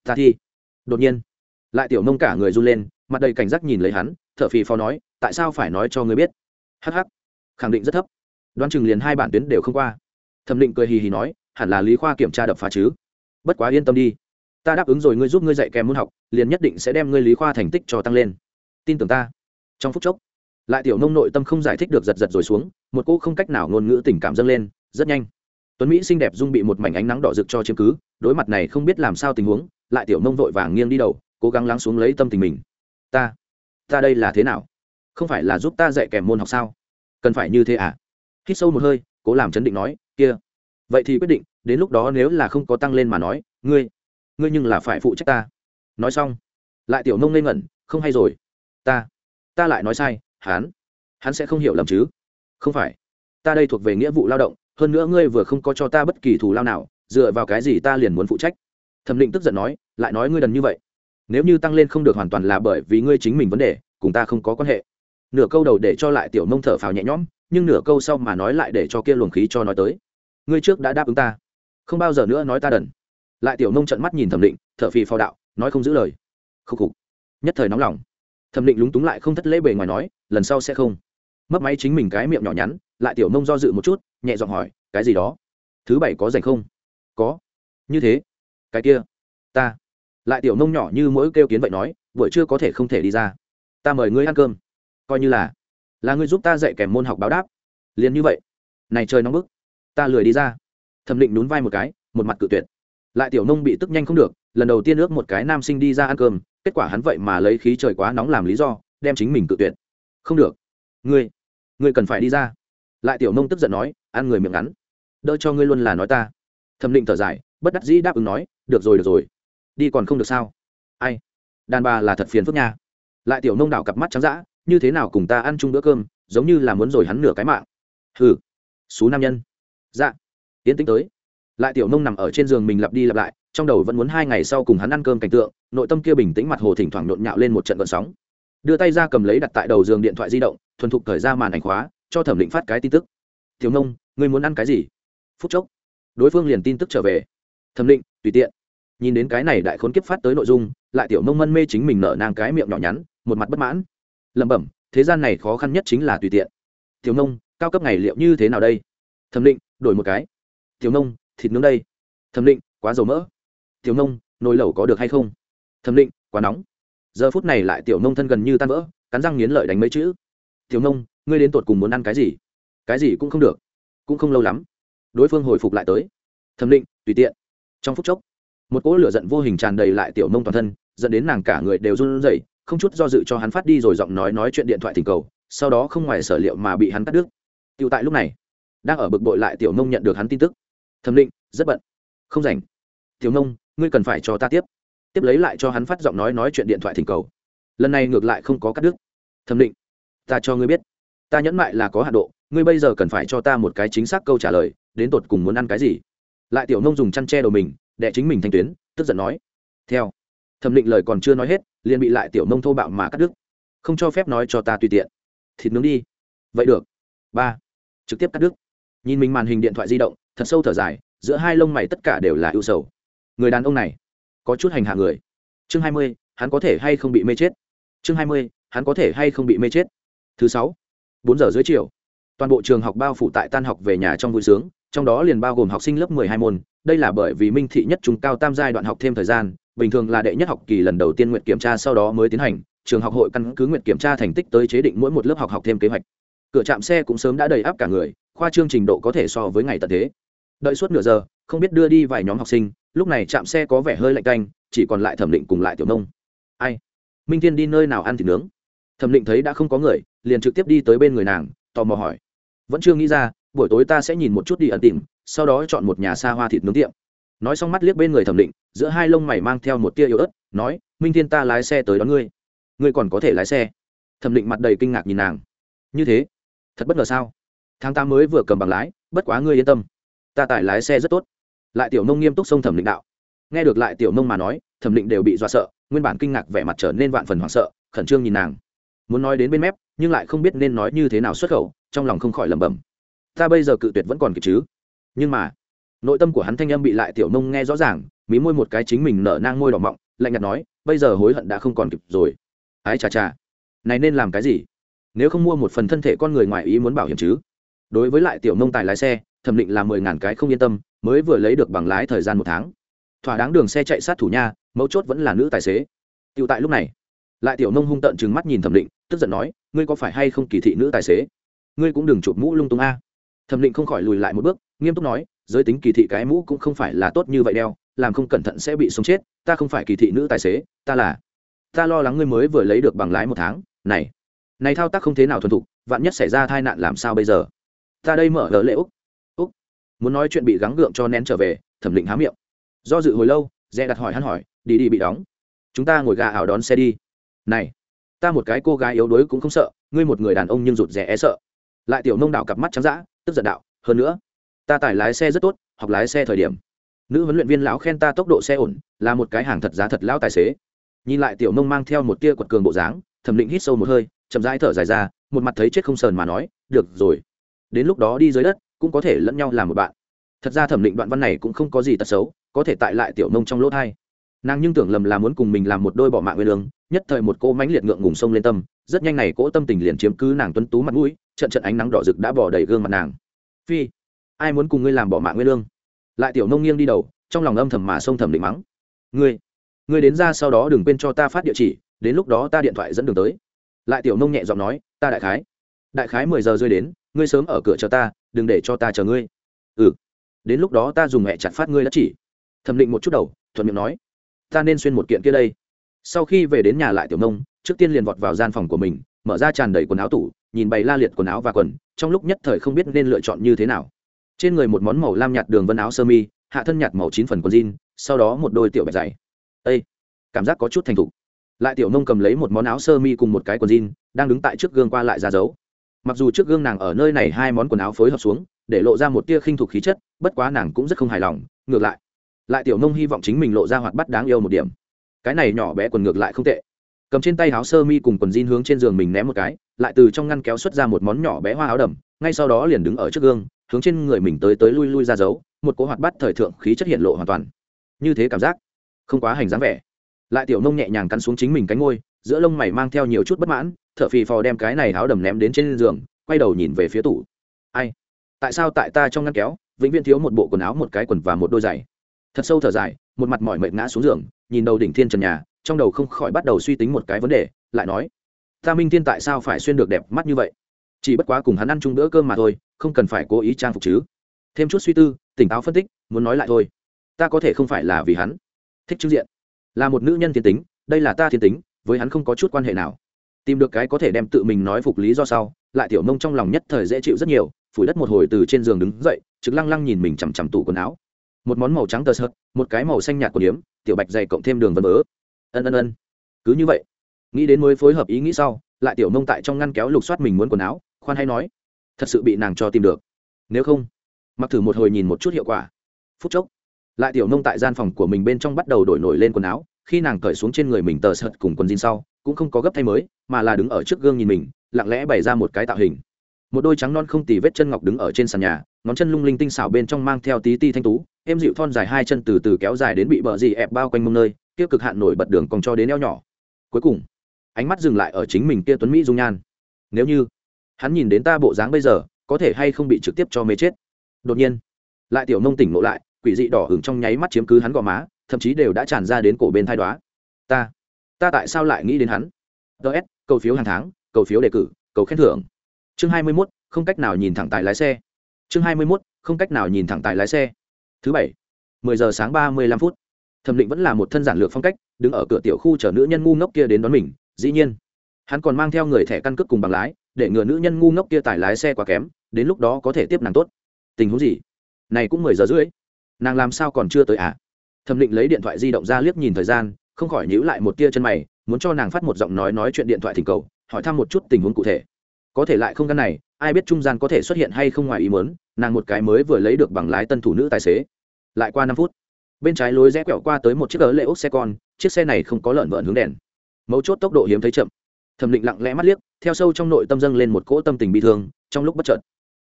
[SPEAKER 1] Ta thi. Đột nhiên, lại tiểu nông cả người run lên, mặt đầy cảnh giác nhìn lấy hắn t h ở phì phò nói, tại sao phải nói cho ngươi biết? Hh khẳng định rất thấp, đoán chừng liền hai bản tuyến đều không qua. Thẩm định cười hì hì nói, hẳn là lý khoa kiểm tra đập phá chứ. Bất quá yên tâm đi, ta đáp ứng rồi ngươi giúp ngươi dạy kèm môn học, liền nhất định sẽ đem ngươi lý khoa thành tích cho tăng lên. Tin tưởng ta. Trong phút chốc lại tiểu nông nội tâm không giải thích được giật giật rồi xuống, một cô không cách nào ngôn ngữ tình cảm dâng lên, rất nhanh. Tuấn mỹ xinh đẹp dung bị một mảnh ánh nắng đỏ rực cho chiếm cứ, đối mặt này không biết làm sao tình huống, lại tiểu nông vội vàng nghiêng đi đầu, cố gắng lắng xuống lấy tâm tình mình. Ta ta đây là thế nào? Không phải là giúp ta dạy kèm môn học sao? Cần phải như thế à? Hít sâu một hơi, cố làm chấn định nói, kia. Vậy thì quyết định, đến lúc đó nếu là không có tăng lên mà nói, ngươi ngươi nhưng là phải phụ trách ta. Nói xong, lại tiểu nông ngây ngẩn, không hay rồi. Ta ta lại nói sai hắn hắn sẽ không hiểu lầm chứ? Không phải. Ta đây thuộc về nghĩa vụ lao động, hơn nữa ngươi vừa không có cho ta bất kỳ thù lao nào, dựa vào cái gì ta liền muốn phụ trách? Thẩm định tức giận nói, lại nói ngươi đần như vậy. Nếu như tăng lên không được hoàn toàn là bởi vì ngươi chính mình vấn đề, cùng ta không có quan hệ. Nửa câu đầu để cho lại tiểu nông thở phào nhẹ nhõm, nhưng nửa câu sau mà nói lại để cho kia luồng khí cho nói tới. Ngươi trước đã đáp ứng ta. Không bao giờ nữa nói ta đần. Lại tiểu nông trận mắt nhìn thẩm định, thở phì phao đạo, nói không giữ lời. Khúc khục. Nhất thời nóng lòng thẩm định lúng túng lại không thất lễ bề ngoài nói, lần sau sẽ không. Mất máy chính mình cái miệng nhỏ nhắn, lại tiểu nông do dự một chút, nhẹ giọng hỏi, cái gì đó? Thứ bảy có dành không? Có. Như thế. Cái kia. Ta. Lại tiểu nông nhỏ như mỗi kêu kiến vậy nói, buổi trưa có thể không thể đi ra. Ta mời ngươi ăn cơm. Coi như là. Là ngươi giúp ta dạy kèm môn học báo đáp. Liền như vậy. Này trời nóng bức. Ta lười đi ra. Thẩm định nhún vai một cái, một mặt cự tuyệt. Lại tiểu nông bị tức nhanh không được, lần đầu tiên ước một cái nam sinh đi ra ăn cơm kết quả hắn vậy mà lấy khí trời quá nóng làm lý do, đem chính mình tự tuyệt. Không được. Ngươi ngươi cần phải đi ra. Lại tiểu nông tức giận nói, ăn người miệng ngắn. Đỡ cho ngươi luôn là nói ta. Thẩm định thở dài, bất đắc dĩ đáp ứng nói, được rồi được rồi. Đi còn không được sao? Ai? Đàn bà là thật phiền phức nha. Lại tiểu nông đảo cặp mắt trắng dã, như thế nào cùng ta ăn chung bữa cơm, giống như là muốn rồi hắn nửa cái mạng. Hừ. Xú nam nhân. Dạ. Tiến tính tới lại tiểu nông nằm ở trên giường mình lặp đi lặp lại, trong đầu vẫn muốn hai ngày sau cùng hắn ăn cơm cảnh tượng, nội tâm kia bình tĩnh mặt hồ thỉnh thoảng nhộn nhạo lên một trận vận sóng. Đưa tay ra cầm lấy đặt tại đầu giường điện thoại di động, thuần thục thời ra màn ảnh khóa, cho thẩm định phát cái tin tức. Tiểu nông, ngươi muốn ăn cái gì? Phút chốc, đối phương liền tin tức trở về. Thẩm định, tùy tiện. Nhìn đến cái này đại khốn kiếp phát tới nội dung, lại tiểu nông mân mê chính mình nở nang cái miệng nhỏ nhắn, một mặt bất mãn. Lẩm bẩm, thế gian này khó khăn nhất chính là tùy tiện. Tiểu nông, cao cấp ngày liệu như thế nào đây? Thẩm định, đổi một cái. Tiểu nông thịt nướng đây. Thẩm định, quá dầu mỡ. Tiểu nông, nồi lẩu có được hay không? Thẩm định, quá nóng. Giờ phút này lại tiểu nông thân gần như tan vỡ, cắn răng nghiến lợi đánh mấy chữ. Tiểu nông, ngươi đến tột cùng muốn ăn cái gì? Cái gì cũng không được. Cũng không lâu lắm. Đối phương hồi phục lại tới. Thẩm định, tùy tiện. Trong phút chốc, một cỗ lửa giận vô hình tràn đầy lại tiểu nông toàn thân, dẫn đến nàng cả người đều run rẩy, không chút do dự cho hắn phát đi rồi giọng nói nói chuyện điện thoại thỉnh cầu, sau đó không ngoài sở liệu mà bị hắn cắt đứt. Tựu tại lúc này, đang ở bực bội lại tiểu nông nhận được hắn tin tức thẩm định, rất bận. Không rảnh. Tiểu nông, ngươi cần phải cho ta tiếp. Tiếp lấy lại cho hắn phát giọng nói nói chuyện điện thoại thỉnh cầu. Lần này ngược lại không có cắt đứt. Thẩm định, ta cho ngươi biết. Ta nhẫn mại là có hạ độ, ngươi bây giờ cần phải cho ta một cái chính xác câu trả lời, đến tột cùng muốn ăn cái gì? Lại tiểu nông dùng chăn tre đầu mình đệ chính mình thanh tuyến, tức giận nói. Theo. Thẩm định lời còn chưa nói hết, liền bị lại tiểu nông thô bạo mà cắt đứt. Không cho phép nói cho ta tùy tiện. Thịt nướng đi. Vậy được. Ba. Trực tiếp cắt đứt. Nhìn mình màn hình điện thoại di động thật sâu thở dài, giữa hai lông mày tất cả đều là ưu sầu. Người đàn ông này, có chút hành hạ người. Chương hai mươi, hắn có thể hay không bị mê chết? Chương hai mươi, hắn có thể hay không bị mê chết? Thứ sáu, bốn giờ dưới chiều, toàn bộ trường học bao phủ tại tan học về nhà trong vui sướng, trong đó liền bao gồm học sinh lớp mười hai môn. Đây là bởi vì minh thị nhất trung cao tam giai đoạn học thêm thời gian, bình thường là đệ nhất học kỳ lần đầu tiên nguyện kiểm tra sau đó mới tiến hành, trường học hội căn cứ nguyện kiểm tra thành tích tới chế định mỗi một lớp học học thêm kế hoạch. Cửa trạm xe cũng sớm đã đầy áp cả người, khoa chương trình độ có thể so với ngày tận thế đợi suốt nửa giờ, không biết đưa đi vài nhóm học sinh, lúc này chạm xe có vẻ hơi lạnh canh, chỉ còn lại thẩm định cùng lại tiểu nông. Ai? Minh thiên đi nơi nào ăn thịt nướng? Thẩm định thấy đã không có người, liền trực tiếp đi tới bên người nàng, tò mò hỏi. Vẫn chưa nghĩ ra, buổi tối ta sẽ nhìn một chút đi ẩn tìm, sau đó chọn một nhà xa hoa thịt nướng tiệm. Nói xong mắt liếc bên người thẩm định, giữa hai lông mày mang theo một tia yếu ớt, nói, minh thiên ta lái xe tới đón ngươi. Ngươi còn có thể lái xe. Thẩm định mặt đầy kinh ngạc nhìn nàng. Như thế? Thật bất ngờ sao? Tháng tám mới vừa cầm bằng lái, bất quá ngươi yên tâm ta tải lái xe rất tốt. Lại tiểu nông nghiêm túc sông thẩm định đạo. Nghe được lại tiểu nông mà nói, thẩm định đều bị dọa sợ, nguyên bản kinh ngạc vẻ mặt trở nên vạn phần hoảng sợ, khẩn trương nhìn nàng. Muốn nói đến bên mép, nhưng lại không biết nên nói như thế nào xuất khẩu, trong lòng không khỏi lẩm bẩm. Ta bây giờ cự tuyệt vẫn còn kịp chứ? Nhưng mà, nội tâm của hắn thanh âm bị lại tiểu nông nghe rõ ràng, mí môi một cái chính mình nở nang môi đỏ mọng, lạnh nhạt nói, bây giờ hối hận đã không còn kịp rồi. Ái chà chà, này nên làm cái gì? Nếu không mua một phần thân thể con người ngoài ý muốn bảo hiểm chứ? Đối với lại tiểu nông tài lái xe thẩm định là mười ngàn cái không yên tâm, mới vừa lấy được bằng lái thời gian một tháng. Thỏa đáng đường xe chạy sát thủ nha, mấu chốt vẫn là nữ tài xế. Tựu tại lúc này, lại tiểu nông hung tợn chừng mắt nhìn thẩm định, tức giận nói, ngươi có phải hay không kỳ thị nữ tài xế? Ngươi cũng đừng chụp mũ lung tung a. Thẩm định không khỏi lùi lại một bước, nghiêm túc nói, giới tính kỳ thị cái mũ cũng không phải là tốt như vậy đeo làm không cẩn thận sẽ bị sống chết, ta không phải kỳ thị nữ tài xế, ta là, ta lo lắng ngươi mới vừa lấy được bằng lái một tháng, này này thao tác không thế nào thuần thục, vạn nhất xảy ra tai nạn làm sao bây giờ? Ta đây mở lỡ lễ úc muốn nói chuyện bị gắng gượng cho nén trở về, thẩm định há miệng. Do dự hồi lâu, dè đặt hỏi hắn hỏi, đi đi bị đóng. Chúng ta ngồi gà ảo đón xe đi. Này, ta một cái cô gái yếu đuối cũng không sợ, ngươi một người đàn ông nhưng rụt rè e sợ. Lại tiểu nông đạo cặp mắt trắng dã, tức giận đạo, hơn nữa, ta tải lái xe rất tốt, học lái xe thời điểm. Nữ huấn luyện viên lão khen ta tốc độ xe ổn, là một cái hàng thật giá thật lão tài xế. Nhìn lại tiểu nông mang theo một tia quật cường bộ dáng, thẩm định hít sâu một hơi, chậm rãi thở dài ra, một mặt thấy chết không sờn mà nói, được rồi. Đến lúc đó đi dưới đất cũng có thể lẫn nhau làm một bạn. Thật ra thẩm định đoạn văn này cũng không có gì tật xấu, có thể tại lại tiểu nông trong lỗ thai nàng nhưng tưởng lầm là muốn cùng mình làm một đôi bỏ mạng nguyên lương, nhất thời một cô mánh liệt ngượng ngùng sông lên tâm, rất nhanh này cỗ tâm tình liền chiếm cứ nàng tuấn tú mặt mũi, trận trận ánh nắng đỏ rực đã bỏ đầy gương mặt nàng. Phi, ai muốn cùng ngươi làm bỏ mạng nguyên lương? Lại tiểu nông nghiêng đi đầu, trong lòng âm thầm mà sông thẩm định mắng. Ngươi ngươi đến ra sau đó đừng quên cho ta phát địa chỉ, đến lúc đó ta điện thoại dẫn đường tới. Lại tiểu nông nhẹ giọng nói, ta đại khái đại khái mười giờ rơi đến ngươi sớm ở cửa chờ ta, đừng để cho ta chờ ngươi. Ừ đến lúc đó ta dùng mẹ chặt phát ngươi đã chỉ. Thẩm định một chút đầu, thuận miệng nói, ta nên xuyên một kiện kia đây. Sau khi về đến nhà lại tiểu nông trước tiên liền vọt vào gian phòng của mình, mở ra tràn đầy quần áo tủ, nhìn bày la liệt quần áo và quần, trong lúc nhất thời không biết nên lựa chọn như thế nào. Trên người một món màu lam nhạt đường vân áo sơ mi, hạ thân nhạt màu chín phần quần jean, sau đó một đôi tiểu bạch dày. Ây cảm giác có chút thành thục. Lại tiểu nông cầm lấy một món áo sơ mi cùng một cái quần jean, đang đứng tại trước gương qua lại ra dấu mặc dù trước gương nàng ở nơi này hai món quần áo phối hợp xuống, để lộ ra một tia khinh thục khí chất, bất quá nàng cũng rất không hài lòng, ngược lại. Lại tiểu nông hy vọng chính mình lộ ra hoạt bắt đáng yêu một điểm. Cái này nhỏ bé quần ngược lại không tệ. Cầm trên tay áo sơ mi cùng quần jean hướng trên giường mình ném một cái, lại từ trong ngăn kéo xuất ra một món nhỏ bé hoa áo đầm, ngay sau đó liền đứng ở trước gương, hướng trên người mình tới tới lui lui ra dấu, một cỗ hoạt bắt thời thượng khí chất hiện lộ hoàn toàn. Như thế cảm giác, không quá hành dáng vẻ. Lại tiểu nông nhẹ nhàng cắn xuống chính mình cánh ngôi, giữa lông mày mang theo nhiều chút bất mãn t h ở phì phò đem cái này áo đầm ném đến trên giường, quay đầu nhìn về phía tủ. Ai? Tại sao tại ta trong ngăn kéo, vĩnh viễn thiếu một bộ quần áo, một cái quần và một đôi giày? Thật sâu thở dài, một mặt mỏi mệt ngã xuống giường, nhìn đầu đỉnh thiên trần nhà, trong đầu không khỏi bắt đầu suy tính một cái vấn đề, lại nói, ta minh thiên tại sao phải xuyên được đẹp mắt như vậy? Chỉ bất quá cùng hắn ăn chung bữa cơm mà thôi, không cần phải cố ý trang phục chứ. Thêm chút suy tư, tỉnh táo phân tích, muốn nói lại thôi. Ta có thể không phải là vì hắn. Thích trưng diện. Là một nữ nhân thiên tính, đây là ta thiên tính, với hắn không có chút quan hệ nào tìm được cái có thể đem tự mình nói phục lý do sau, lại tiểu mông trong lòng nhất thời dễ chịu rất nhiều, phủi đất một hồi từ trên giường đứng dậy, trực lăng lăng nhìn mình chằm chằm tủ quần áo. Một món màu trắng tờ sợt, một cái màu xanh nhạt của điếm, tiểu bạch dày cộng thêm đường vân vớ ân ân ân. Cứ như vậy, nghĩ đến mới phối hợp ý nghĩ sau, lại tiểu mông tại trong ngăn kéo lục soát mình muốn quần áo, khoan hay nói, thật sự bị nàng cho tìm được. Nếu không, mặc thử một hồi nhìn một chút hiệu quả. Phút chốc, lại tiểu nông tại gian phòng của mình bên trong bắt đầu đổi nổi lên quần áo khi nàng cởi xuống trên người mình tờ sợt cùng quần jean sau, cũng không có gấp thay mới, mà là đứng ở trước gương nhìn mình, lặng lẽ bày ra một cái tạo hình. Một đôi trắng non không tì vết chân ngọc đứng ở trên sàn nhà, ngón chân lung linh tinh xảo bên trong mang theo tí ti thanh tú em dịu thon dài hai chân từ từ kéo dài đến bị bờ dì ẹp bao quanh mông nơi, kia cực hạn nổi bật đường còn cho đến eo nhỏ. Cuối cùng, ánh mắt dừng lại ở chính mình kia tuấn mỹ dung nhan. Nếu như hắn nhìn đến ta bộ dáng bây giờ, có thể hay không bị trực tiếp cho mê chết? Đột nhiên, lại tiểu nông tỉnh ngộ lại, quỷ dị đỏ hừng trong nháy mắt chiếm cứ hắn gò má thậm chí đều đã tràn ra đến cổ bên thai đoá. Ta ta tại sao lại nghĩ đến hắn? Ts cầu phiếu hàng tháng cầu phiếu đề cử cầu khen thưởng. Chương hai mươi 21, không cách nào nhìn thẳng tài lái xe. Chương hai mươi 21, không cách nào nhìn thẳng tài lái xe. Thứ bảy mười giờ sáng ba mươi lăm phút. Thẩm định vẫn là một thân giản lược phong cách đứng ở cửa tiểu khu chở nữ nhân ngu ngốc kia đến đón mình dĩ nhiên. Hắn còn mang theo người thẻ căn cước cùng bằng lái để ngừa nữ nhân ngu ngốc kia tải lái xe quá kém đến lúc đó có thể tiếp nàng tốt. Tình huống gì? Này cũng mười giờ rưỡi. Nàng làm sao còn chưa tới à? Thẩm định lấy điện thoại di động ra liếc nhìn thời gian, không khỏi nhíu lại một tia chân mày, muốn cho nàng phát một giọng nói nói chuyện điện thoại thỉnh cầu, hỏi thăm một chút tình huống cụ thể. Có thể lại không căn này, ai biết trung gian có thể xuất hiện hay không ngoài ý mớn nàng một cái mới vừa lấy được bằng lái tân thủ nữ tài xế. Lại qua năm phút, bên trái lối rẽ quẹo qua tới một chiếc ớ lệ ốc xe con, chiếc xe này không có lợn vợn hướng đèn. Mấu chốt tốc độ hiếm thấy chậm. Thẩm định lặng lẽ mắt liếc, theo sâu trong nội tâm dâng lên một cỗ tâm tình bị thương, trong lúc bất chợt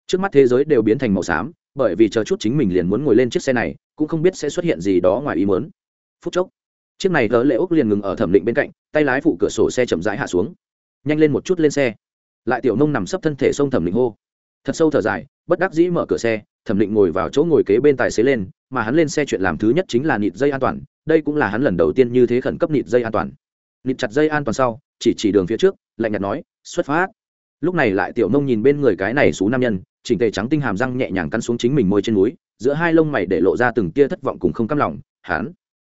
[SPEAKER 1] trước mắt thế giới đều biến thành màu xám, bởi vì chờ chút chính mình liền muốn ngồi lên chiếc xe này, cũng không biết sẽ xuất hiện gì đó ngoài ý muốn. Phút chốc, chiếc này gỡ lệ úc liền ngừng ở thẩm định bên cạnh, tay lái phụ cửa sổ xe chậm rãi hạ xuống. Nhanh lên một chút lên xe. Lại tiểu nông nằm sấp thân thể sông thẩm định hô. Thật sâu thở dài, bất đắc dĩ mở cửa xe, thẩm định ngồi vào chỗ ngồi kế bên tài xế lên, mà hắn lên xe chuyện làm thứ nhất chính là nịt dây an toàn, đây cũng là hắn lần đầu tiên như thế khẩn cấp nịt dây an toàn. Nịt chặt dây an toàn sau, chỉ chỉ đường phía trước, lạnh nhạt nói, xuất phát. Lúc này lại tiểu nông nhìn bên người cái này xú nam nhân chỉnh tề trắng tinh hàm răng nhẹ nhàng cắn xuống chính mình môi trên núi, giữa hai lông mày để lộ ra từng tia thất vọng cùng không căm lòng. Hắn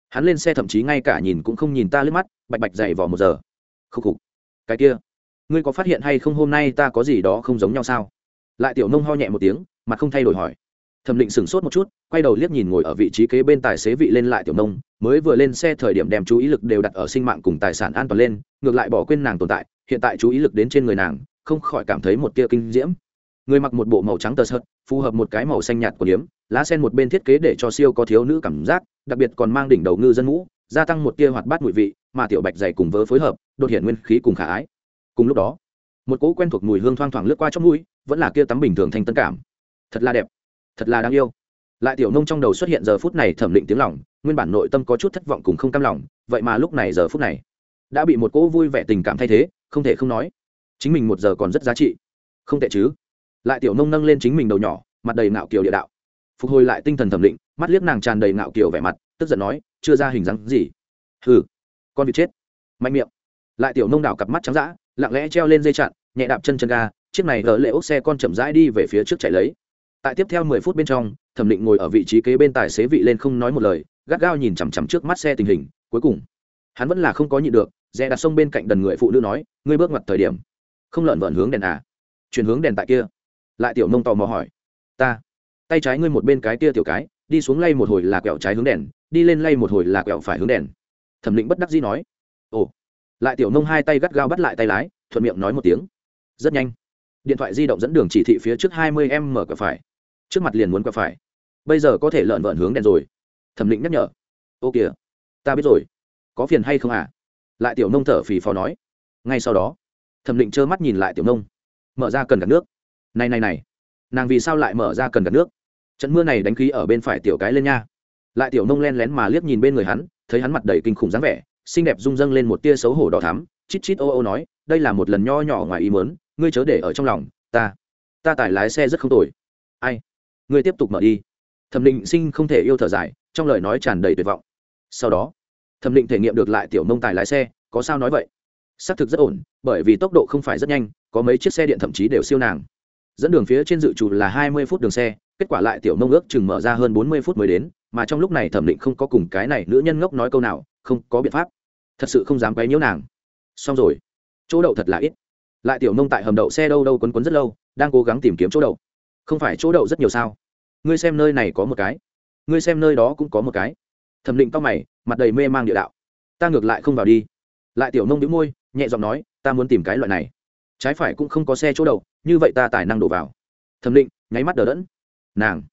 [SPEAKER 1] hắn lên xe thậm chí ngay cả nhìn cũng không nhìn ta lướt mắt, bạch bạch dậy vỏ một giờ. Khúc khục, cái kia, ngươi có phát hiện hay không hôm nay ta có gì đó không giống nhau sao? Lại tiểu nông ho nhẹ một tiếng, mặt không thay đổi hỏi. Thẩm định sửng sốt một chút, quay đầu liếc nhìn ngồi ở vị trí kế bên tài xế vị lên lại tiểu nông, mới vừa lên xe thời điểm đem chú ý lực đều đặt ở sinh mạng cùng tài sản an toàn lên, ngược lại bỏ quên nàng tồn tại, hiện tại chú ý lực đến trên người nàng, không khỏi cảm thấy một tia kinh diễm người mặc một bộ màu trắng tờ sợt, phù hợp một cái màu xanh nhạt của điếm, lá sen một bên thiết kế để cho siêu có thiếu nữ cảm giác, đặc biệt còn mang đỉnh đầu ngư dân mũ gia tăng một tia hoạt bát mùi vị, mà tiểu bạch dày cùng vớ phối hợp, đột hiện nguyên khí cùng khả ái. Cùng lúc đó, một cỗ quen thuộc mùi hương thoang thoảng lướt qua trong mũi, vẫn là kia tắm bình thường thanh tân cảm. Thật là đẹp, thật là đáng yêu. Lại tiểu nông trong đầu xuất hiện giờ phút này thẩm định tiếng lòng, nguyên bản nội tâm có chút thất vọng cùng không cam lòng, vậy mà lúc này giờ phút này, đã bị một cỗ vui vẻ tình cảm thay thế, không thể không nói, chính mình một giờ còn rất giá trị. Không tệ chứ? Lại tiểu nông nâng lên chính mình đầu nhỏ, mặt đầy ngạo kiều địa đạo. Phục hồi lại tinh thần thẩm định, mắt liếc nàng tràn đầy ngạo kiều vẻ mặt, tức giận nói, chưa ra hình dáng gì? Hừ, con vịt chết. Mạnh miệng. Lại tiểu nông đảo cặp mắt trắng d lặng lẽ treo lên dây chặn, nhẹ đạp chân chân ga, chiếc này gỡ lệ ốc xe con chậm rãi đi về phía trước chạy lấy. Tại tiếp theo mười phút bên trong, thẩm định ngồi ở vị trí kế bên tài xế vị lên không nói một lời, gắt gao nhìn chằm chằm trước mắt xe tình hình, cuối cùng, hắn vẫn là không có nhịn được dè đặt sông bên cạnh đần người phụ nữ nói, ngươi bước mặt thời điểm, không lợn vợn hướng đèn à? Chuyển hướng đèn tại kia lại tiểu nông tò mò hỏi, ta, tay trái ngươi một bên cái kia tiểu cái, đi xuống lay một hồi là quẹo trái hướng đèn, đi lên lay một hồi là quẹo phải hướng đèn. Thẩm định bất đắc dĩ nói, ồ. Lại tiểu nông hai tay gắt gao bắt lại tay lái, thuận miệng nói một tiếng, rất nhanh. Điện thoại di động dẫn đường chỉ thị phía trước hai mươi em mở quẹo phải. Trước mặt liền muốn quẹo phải. Bây giờ có thể lợn vợn hướng đèn rồi. Thẩm định nhắc nhở, ô kìa, ta biết rồi. Có phiền hay không à? Lại tiểu nông thở phì phò nói, ngay sau đó. Thẩm định trơ mắt nhìn lại tiểu nông, mở ra cần gạt nước này này này, nàng vì sao lại mở ra cần gạt nước? Trận mưa này đánh khí ở bên phải tiểu cái lên nha. Lại tiểu nông len lén mà liếc nhìn bên người hắn, thấy hắn mặt đầy kinh khủng dáng vẻ, xinh đẹp rung dâng lên một tia xấu hổ đỏ thắm, chít chít ô ô nói, đây là một lần nho nhỏ ngoài ý mớn ngươi chớ để ở trong lòng, ta ta tải lái xe rất không tồi. Ai? Ngươi tiếp tục mở đi. Thẩm định sinh không thể yêu thở dài, trong lời nói tràn đầy tuyệt vọng. Sau đó, thẩm định thể nghiệm được lại tiểu nông tài lái xe, có sao nói vậy? Xác thực rất ổn, bởi vì tốc độ không phải rất nhanh, có mấy chiếc xe điện thậm chí đều siêu nàng dẫn đường phía trên dự trù là hai mươi phút đường xe, kết quả lại tiểu nông ước chừng mở ra hơn bốn mươi phút mới đến, mà trong lúc này thẩm định không có cùng cái này nữ nhân ngốc nói câu nào, không có biện pháp. Thật sự không dám quấy nhiễu nàng. Xong rồi. Chỗ đậu thật là ít. Lại tiểu nông tại hầm đậu xe đâu đâu quấn quấn rất lâu, đang cố gắng tìm kiếm chỗ đậu. Không phải chỗ đậu rất nhiều sao? Ngươi xem nơi này có một cái. Ngươi xem nơi đó cũng có một cái. Thẩm định tóc mày, mặt đầy mê mang địa đạo. Ta ngược lại không vào đi. Lại tiểu nông đĩu môi, nhẹ giọng nói, ta muốn tìm cái loại này. Trái phải cũng không có xe chỗ đậu như vậy ta tài năng đổ vào. Thẩm định nháy mắt đờ đẫn. Nàng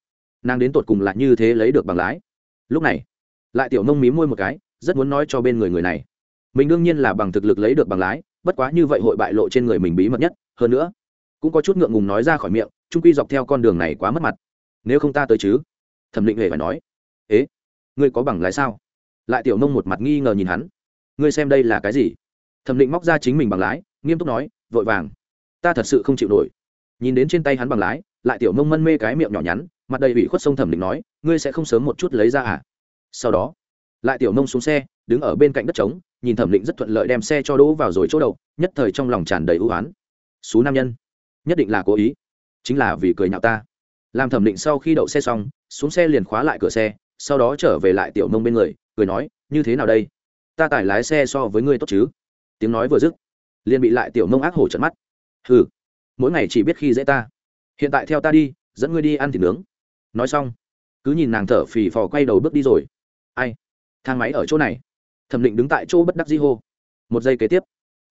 [SPEAKER 1] nàng đến tột cùng là như thế lấy được bằng lái. Lúc này, lại tiểu nông mí môi một cái, rất muốn nói cho bên người người này. Mình đương nhiên là bằng thực lực lấy được bằng lái, bất quá như vậy hội bại lộ trên người mình bí mật nhất. Hơn nữa, cũng có chút ngượng ngùng nói ra khỏi miệng, trung quy dọc theo con đường này quá mất mặt. Nếu không ta tới chứ? Thẩm định hề phải nói. Ế, ngươi có bằng lái sao? Lại tiểu nông một mặt nghi ngờ nhìn hắn. Ngươi xem đây là cái gì? Thẩm định móc ra chính mình bằng lái, nghiêm túc nói, vội vàng ta thật sự không chịu nổi. Nhìn đến trên tay hắn bằng lái, lại tiểu nông mân mê cái miệng nhỏ nhắn, mặt đầy ủy khuất sông thẩm định nói, ngươi sẽ không sớm một chút lấy ra à? Sau đó, lại tiểu nông xuống xe, đứng ở bên cạnh đất trống, nhìn thẩm định rất thuận lợi đem xe cho đỗ vào rồi chỗ đậu, nhất thời trong lòng tràn đầy ưu oán xú nam nhân, nhất định là cố ý, chính là vì cười nhạo ta. Làm thẩm định sau khi đậu xe xong, xuống xe liền khóa lại cửa xe, sau đó trở về lại tiểu nông bên người, cười nói, như thế nào đây? Ta tải lái xe so với ngươi tốt chứ? Tiếng nói vừa dứt, liền bị lại tiểu nông ác hổ trận mắt hừ, mỗi ngày chỉ biết khi dễ ta. Hiện tại theo ta đi, dẫn ngươi đi ăn thịt nướng. Nói xong, cứ nhìn nàng thở phì phò quay đầu bước đi rồi. Ai? Thang máy ở chỗ này. Thẩm định đứng tại chỗ bất đắc di hô. Một giây kế tiếp,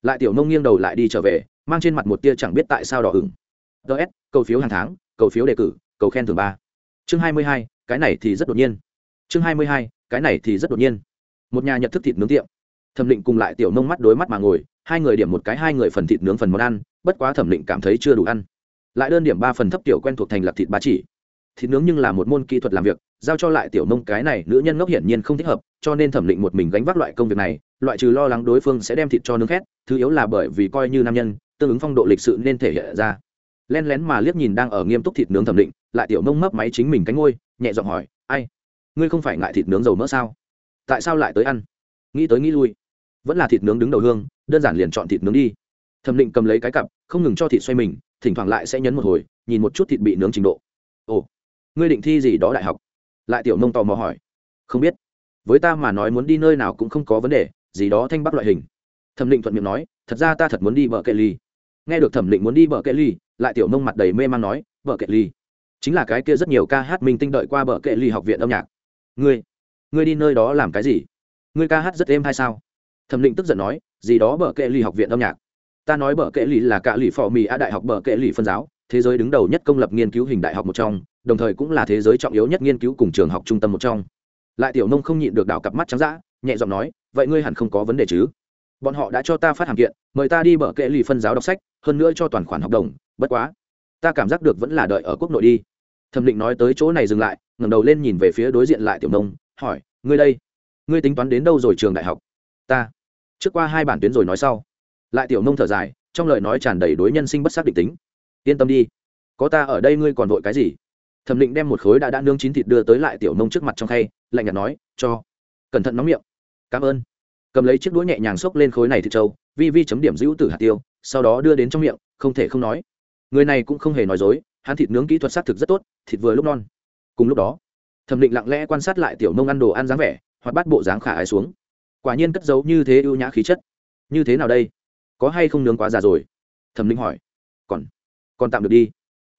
[SPEAKER 1] lại tiểu nông nghiêng đầu lại đi trở về, mang trên mặt một tia chẳng biết tại sao đỏ ửng. Ts cầu phiếu hàng tháng, cầu phiếu đề cử, cầu khen thưởng ba. Chương hai mươi hai, cái này thì rất đột nhiên. Chương hai mươi hai, cái này thì rất đột nhiên. Một nhà nhật thức thịt nướng tiệm. Thẩm định cùng lại tiểu nông mắt đối mắt mà ngồi, hai người điểm một cái, hai người phần thịt nướng phần món ăn bất quá thẩm định cảm thấy chưa đủ ăn. Lại đơn điểm ba phần thấp tiểu quen thuộc thành lập thịt ba chỉ. Thịt nướng nhưng là một môn kỹ thuật làm việc, giao cho lại tiểu nông cái này nữ nhân ngốc hiển nhiên không thích hợp, cho nên thẩm định một mình gánh vác loại công việc này, loại trừ lo lắng đối phương sẽ đem thịt cho nướng khét, thứ yếu là bởi vì coi như nam nhân, tương ứng phong độ lịch sự nên thể hiện ra. Len lén mà liếc nhìn đang ở nghiêm túc thịt nướng thẩm định, lại tiểu nông mấp máy chính mình cánh ngôi, nhẹ giọng hỏi, ai? Ngươi không phải ngại thịt nướng dầu mỡ sao? Tại sao lại tới ăn? Nghĩ tới nghĩ lui. Vẫn là thịt nướng đứng đầu hương, đơn giản liền chọn thịt nướng đi thẩm định cầm lấy cái cặp, không ngừng cho thịt xoay mình, thỉnh thoảng lại sẽ nhấn một hồi, nhìn một chút thịt bị nướng trình độ. Ồ, ngươi định thi gì đó đại học? Lại tiểu nông tò mò hỏi. Không biết. Với ta mà nói muốn đi nơi nào cũng không có vấn đề, gì đó thanh bắc loại hình. Thẩm định thuận miệng nói, thật ra ta thật muốn đi bờ kệ ly. Nghe được thẩm định muốn đi bờ kệ ly, lại tiểu nông mặt đầy mê man nói, bờ kệ ly. Chính là cái kia rất nhiều ca hát minh tinh đợi qua bờ kệ ly học viện âm nhạc. Ngươi ngươi đi nơi đó làm cái gì? Ngươi ca hát rất êm hay sao? Thẩm định tức giận nói, gì đó bờ kệ ly học viện âm nhạc ta nói bờ kệ lì là cả lì phò mì a đại học bờ kệ lì phân giáo, thế giới đứng đầu nhất công lập nghiên cứu hình đại học một trong, đồng thời cũng là thế giới trọng yếu nhất nghiên cứu cùng trường học trung tâm một trong. Lại tiểu nông không nhịn được đảo cặp mắt trắng d nhẹ giọng nói, vậy ngươi hẳn không có vấn đề chứ? Bọn họ đã cho ta phát hàm kiện, mời ta đi bờ kệ lì phân giáo đọc sách, hơn nữa cho toàn khoản học đồng, bất quá, ta cảm giác được vẫn là đợi ở quốc nội đi. Thẩm định nói tới chỗ này dừng lại, ngẩng đầu lên nhìn về phía đối diện lại tiểu nông, hỏi, ngươi đây, ngươi tính toán đến đâu rồi trường đại học? Ta. Trước qua hai bản tuyến rồi nói sau lại tiểu nông thở dài, trong lời nói tràn đầy đối nhân sinh bất xác định tính. Yên tâm đi, có ta ở đây ngươi còn vội cái gì? Thẩm định đem một khối đã đã nương chín thịt đưa tới lại tiểu nông trước mặt trong khay, lạnh nhạt nói, cho. Cẩn thận nóng miệng. Cảm ơn. Cầm lấy chiếc đũa nhẹ nhàng xốc lên khối này thịt trâu, vi vi chấm điểm giữ từ hạt tiêu, sau đó đưa đến trong miệng, không thể không nói. Người này cũng không hề nói dối, hắn thịt nướng kỹ thuật xác thực rất tốt, thịt vừa lúc non. Cùng lúc đó, thẩm định lặng lẽ quan sát lại tiểu nông ăn đồ ăn dáng vẻ hoặc bắt bộ dáng khả ái xuống. Quả nhiên cất giấu như thế ưu nhã khí chất. Như thế nào đây? Có hay không nướng quá già rồi? Thẩm linh hỏi. Còn còn tạm được đi.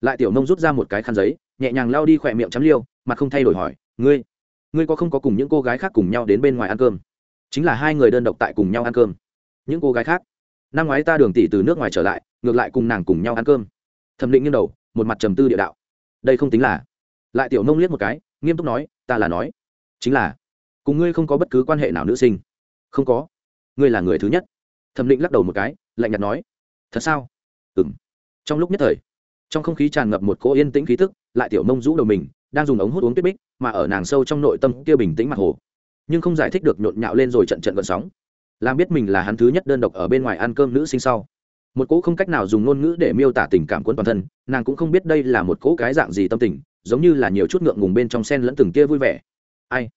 [SPEAKER 1] Lại tiểu nông rút ra một cái khăn giấy, nhẹ nhàng lao đi khỏe miệng chấm liêu, mặt không thay đổi hỏi, ngươi ngươi có không có cùng những cô gái khác cùng nhau đến bên ngoài ăn cơm? Chính là hai người đơn độc tại cùng nhau ăn cơm. Những cô gái khác? Năm ngoái ta đường tỷ từ nước ngoài trở lại, ngược lại cùng nàng cùng nhau ăn cơm. Thẩm định nghiêng đầu, một mặt trầm tư địa đạo. Đây không tính là. Lại tiểu nông liếc một cái, nghiêm túc nói, ta là nói, chính là, cùng ngươi không có bất cứ quan hệ nào nữ sinh. Không có. Ngươi là người thứ nhất thẩm định lắc đầu một cái, lạnh nhạt nói, thật sao? Ừ m trong lúc nhất thời, trong không khí tràn ngập một cỗ yên tĩnh khí thức lại tiểu mông rũ đầu mình, đang dùng ống hút uống tuyết bích, mà ở nàng sâu trong nội tâm kia bình tĩnh mặt hồ. Nhưng không giải thích được nhộn nhạo lên rồi trận trận gợn sóng. Làm biết mình là hắn thứ nhất đơn độc ở bên ngoài ăn cơm nữ sinh sau. Một cỗ không cách nào dùng ngôn ngữ để miêu tả tình cảm quân toàn thân, nàng cũng không biết đây là một cỗ cái dạng gì tâm tình, giống như là nhiều chút ngượng ngùng bên trong sen lẫn từng kia vui vẻ. Ai?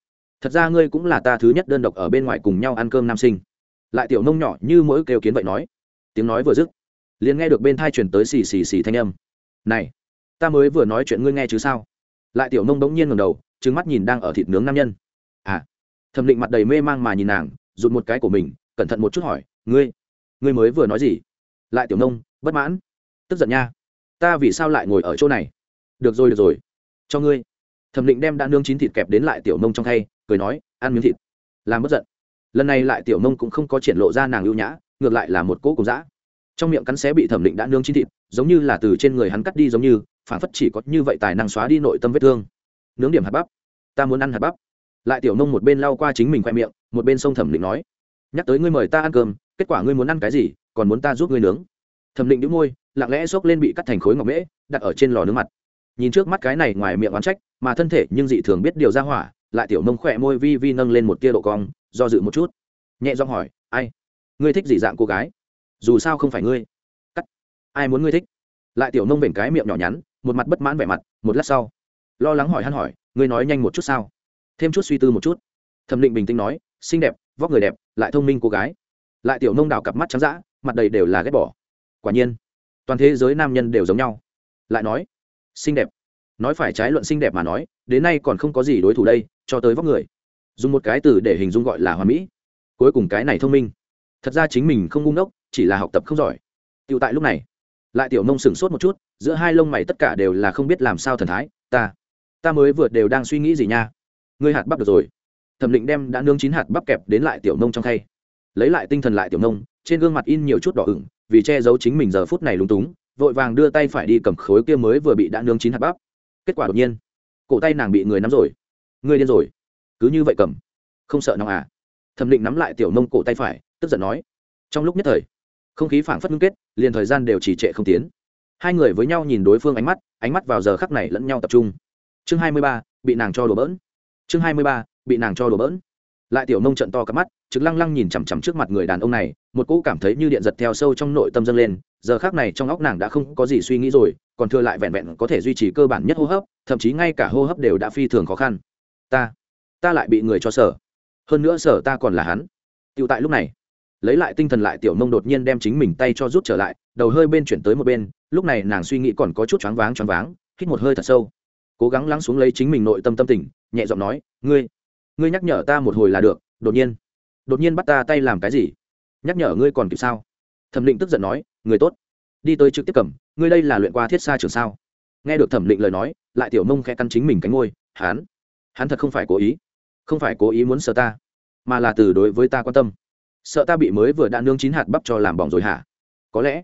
[SPEAKER 1] Thật ra ngươi cũng là ta thứ nhất đơn độc ở bên ngoài cùng nhau ăn cơm nam sinh lại tiểu nông nhỏ như mỗi kêu kiến vậy nói. Tiếng nói vừa dứt, liền nghe được bên thai chuyển tới xì xì xì thanh âm. Này, ta mới vừa nói chuyện ngươi nghe chứ sao? Lại tiểu nông bỗng nhiên ngầm đầu trứng mắt nhìn đang ở thịt nướng nam nhân. À thẩm định mặt đầy mê mang mà nhìn nàng, rụt một cái của mình, cẩn thận một chút hỏi, ngươi ngươi mới vừa nói gì? Lại tiểu nông, bất mãn. Tức giận nha. Ta vì sao lại ngồi ở chỗ này? Được rồi được rồi. Cho ngươi. Thẩm định đem đã nướng chín thịt kẹp đến lại tiểu nông trong thay, cười nói, ăn miếng thịt. Làm bất giận lần này lại tiểu nông cũng không có triển lộ ra nàng ưu nhã, ngược lại là một cỗ cùng dã. Trong miệng cắn xé bị thẩm định đã nướng chín thịt, giống như là từ trên người hắn cắt đi giống như phản phất chỉ có như vậy tài năng xóa đi nội tâm vết thương. Nướng điểm hạt bắp. Ta muốn ăn hạt bắp. Lại tiểu nông một bên lau qua chính mình khoe miệng, một bên sông thẩm định nói. Nhắc tới ngươi mời ta ăn cơm, kết quả ngươi muốn ăn cái gì, còn muốn ta giúp ngươi nướng. Thẩm định đĩu môi, lặng lẽ xốc lên bị cắt thành khối ngọc mễ, đặt ở trên lò nướng mặt. Nhìn trước mắt cái này ngoài miệng oán trách, mà thân thể nhưng dị thường biết điều ra hỏa, lại tiểu nông khỏe môi vi vi nâng lên một tia độ cong do dự một chút. Nhẹ giọng hỏi, ai? Ngươi thích gì dạng cô gái? Dù sao không phải ngươi. Cắt. Ai muốn ngươi thích? Lại tiểu nông vểnh cái miệng nhỏ nhắn, một mặt bất mãn vẻ mặt, một lát sau, lo lắng hỏi hắn hỏi, ngươi nói nhanh một chút sao? Thêm chút suy tư một chút. Thẩm định bình tĩnh nói, xinh đẹp, vóc người đẹp, lại thông minh cô gái. Lại tiểu nông đào cặp mắt trắng d mặt đầy đều là ghét bỏ. Quả nhiên, toàn thế giới nam nhân đều giống nhau. Lại nói, xinh đẹp. Nói phải trái luận xinh đẹp mà nói, đến nay còn không có gì đối thủ đây, cho tới vóc người dùng một cái từ để hình dung gọi là hoa mỹ. Cuối cùng cái này thông minh. Thật ra chính mình không ngu ngốc, chỉ là học tập không giỏi. Tựu tại lúc này, lại tiểu nông sửng sốt một chút, giữa hai lông mày tất cả đều là không biết làm sao thần thái, ta ta mới vượt đều đang suy nghĩ gì nha? Ngươi hạt bắp được rồi. Thẩm định đem đã nướng chín hạt bắp kẹp đến lại tiểu nông trong thay lấy lại tinh thần lại tiểu nông trên gương mặt in nhiều chút đỏ ửng, vì che giấu chính mình giờ phút này lúng túng, vội vàng đưa tay phải đi cầm khối kia mới vừa bị đã nướng chín hạt bắp. Kết quả đột nhiên, cổ tay nàng bị người nắm rồi. Ngươi điên rồi cứ như vậy cầm. Không sợ nóng à? Thẩm định nắm lại tiểu nông cổ tay phải, tức giận nói. Trong lúc nhất thời, không khí phảng phất ngưng kết, liền thời gian đều trì trệ không tiến. Hai người với nhau nhìn đối phương ánh mắt ánh mắt vào giờ khắc này lẫn nhau tập trung. Chương hai mươi ba, bị nàng cho đổ bỡn. Chương hai mươi ba, bị nàng cho đổ bỡn. Lại tiểu nông trận to cắp mắt, trực lăng lăng nhìn chằm chằm trước mặt người đàn ông này, một cỗ cảm thấy như điện giật theo sâu trong nội tâm dâng lên, giờ khác này trong óc nàng đã không có gì suy nghĩ rồi, còn thừa lại vẹn vẹn có thể duy trì cơ bản nhất hô hấp, thậm chí ngay cả hô hấp đều đã phi thường khó khăn. Ta ta lại bị người cho sở. Hơn nữa sở ta còn là hắn. Tựu tại lúc này, lấy lại tinh thần lại tiểu mông đột nhiên đem chính mình tay cho rút trở lại, đầu hơi bên chuyển tới một bên, lúc này nàng suy nghĩ còn có chút choáng váng choáng váng, hít một hơi thật sâu. Cố gắng lắng xuống lấy chính mình nội tâm tâm tình, nhẹ giọng nói, ngươi ngươi nhắc nhở ta một hồi là được, đột nhiên đột nhiên bắt ta tay làm cái gì? Nhắc nhở ngươi còn kịp sao? Thẩm định tức giận nói, người tốt, đi tới trực tiếp cầm, ngươi đây là luyện qua thiết xa trường sao? Nghe được thẩm định lời nói, lại tiểu mông khẽ căn chính mình cánh ngôi hắn hắn thật không phải cố ý không phải cố ý muốn sợ ta, mà là từ đối với ta quan tâm. Sợ ta bị mới vừa đã nương chín hạt bắp cho làm bỏng rồi hả? Có lẽ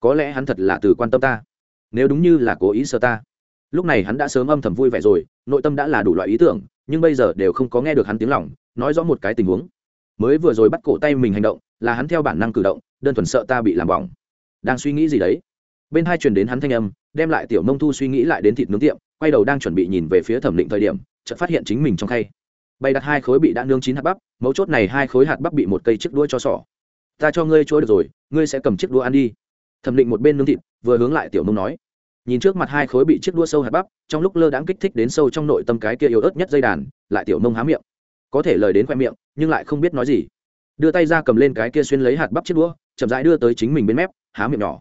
[SPEAKER 1] có lẽ hắn thật là từ quan tâm ta. Nếu đúng như là cố ý sợ ta. Lúc này hắn đã sớm âm thầm vui vẻ rồi, nội tâm đã là đủ loại ý tưởng, nhưng bây giờ đều không có nghe được hắn tiếng lòng, nói rõ một cái tình huống. Mới vừa rồi bắt cổ tay mình hành động, là hắn theo bản năng cử động, đơn thuần sợ ta bị làm bỏng. Đang suy nghĩ gì đấy? Bên hai truyền đến hắn thanh âm, đem lại tiểu mông thu suy nghĩ lại đến thịt nướng tiệm, quay đầu đang chuẩn bị nhìn về phía thẩm định thời điểm, chợt phát hiện chính mình trong khay bày đặt hai khối bị đã nướng chín hạt bắp mấu chốt này hai khối hạt bắp bị một cây chiếc đuôi cho sỏ. Ta cho ngươi chối được rồi ngươi sẽ cầm chiếc đũa ăn đi. Thẩm định một bên nướng thịt vừa hướng lại tiểu nông nói. Nhìn trước mặt hai khối bị chiếc đuôi sâu hạt bắp trong lúc lơ đãng kích thích đến sâu trong nội tâm cái kia yếu ớt nhất dây đàn lại tiểu nông há miệng. Có thể lời đến khoe miệng nhưng lại không biết nói gì. Đưa tay ra cầm lên cái kia xuyên lấy hạt bắp chiếc đuôi, chậm rãi đưa tới chính mình bên mép há miệng nhỏ.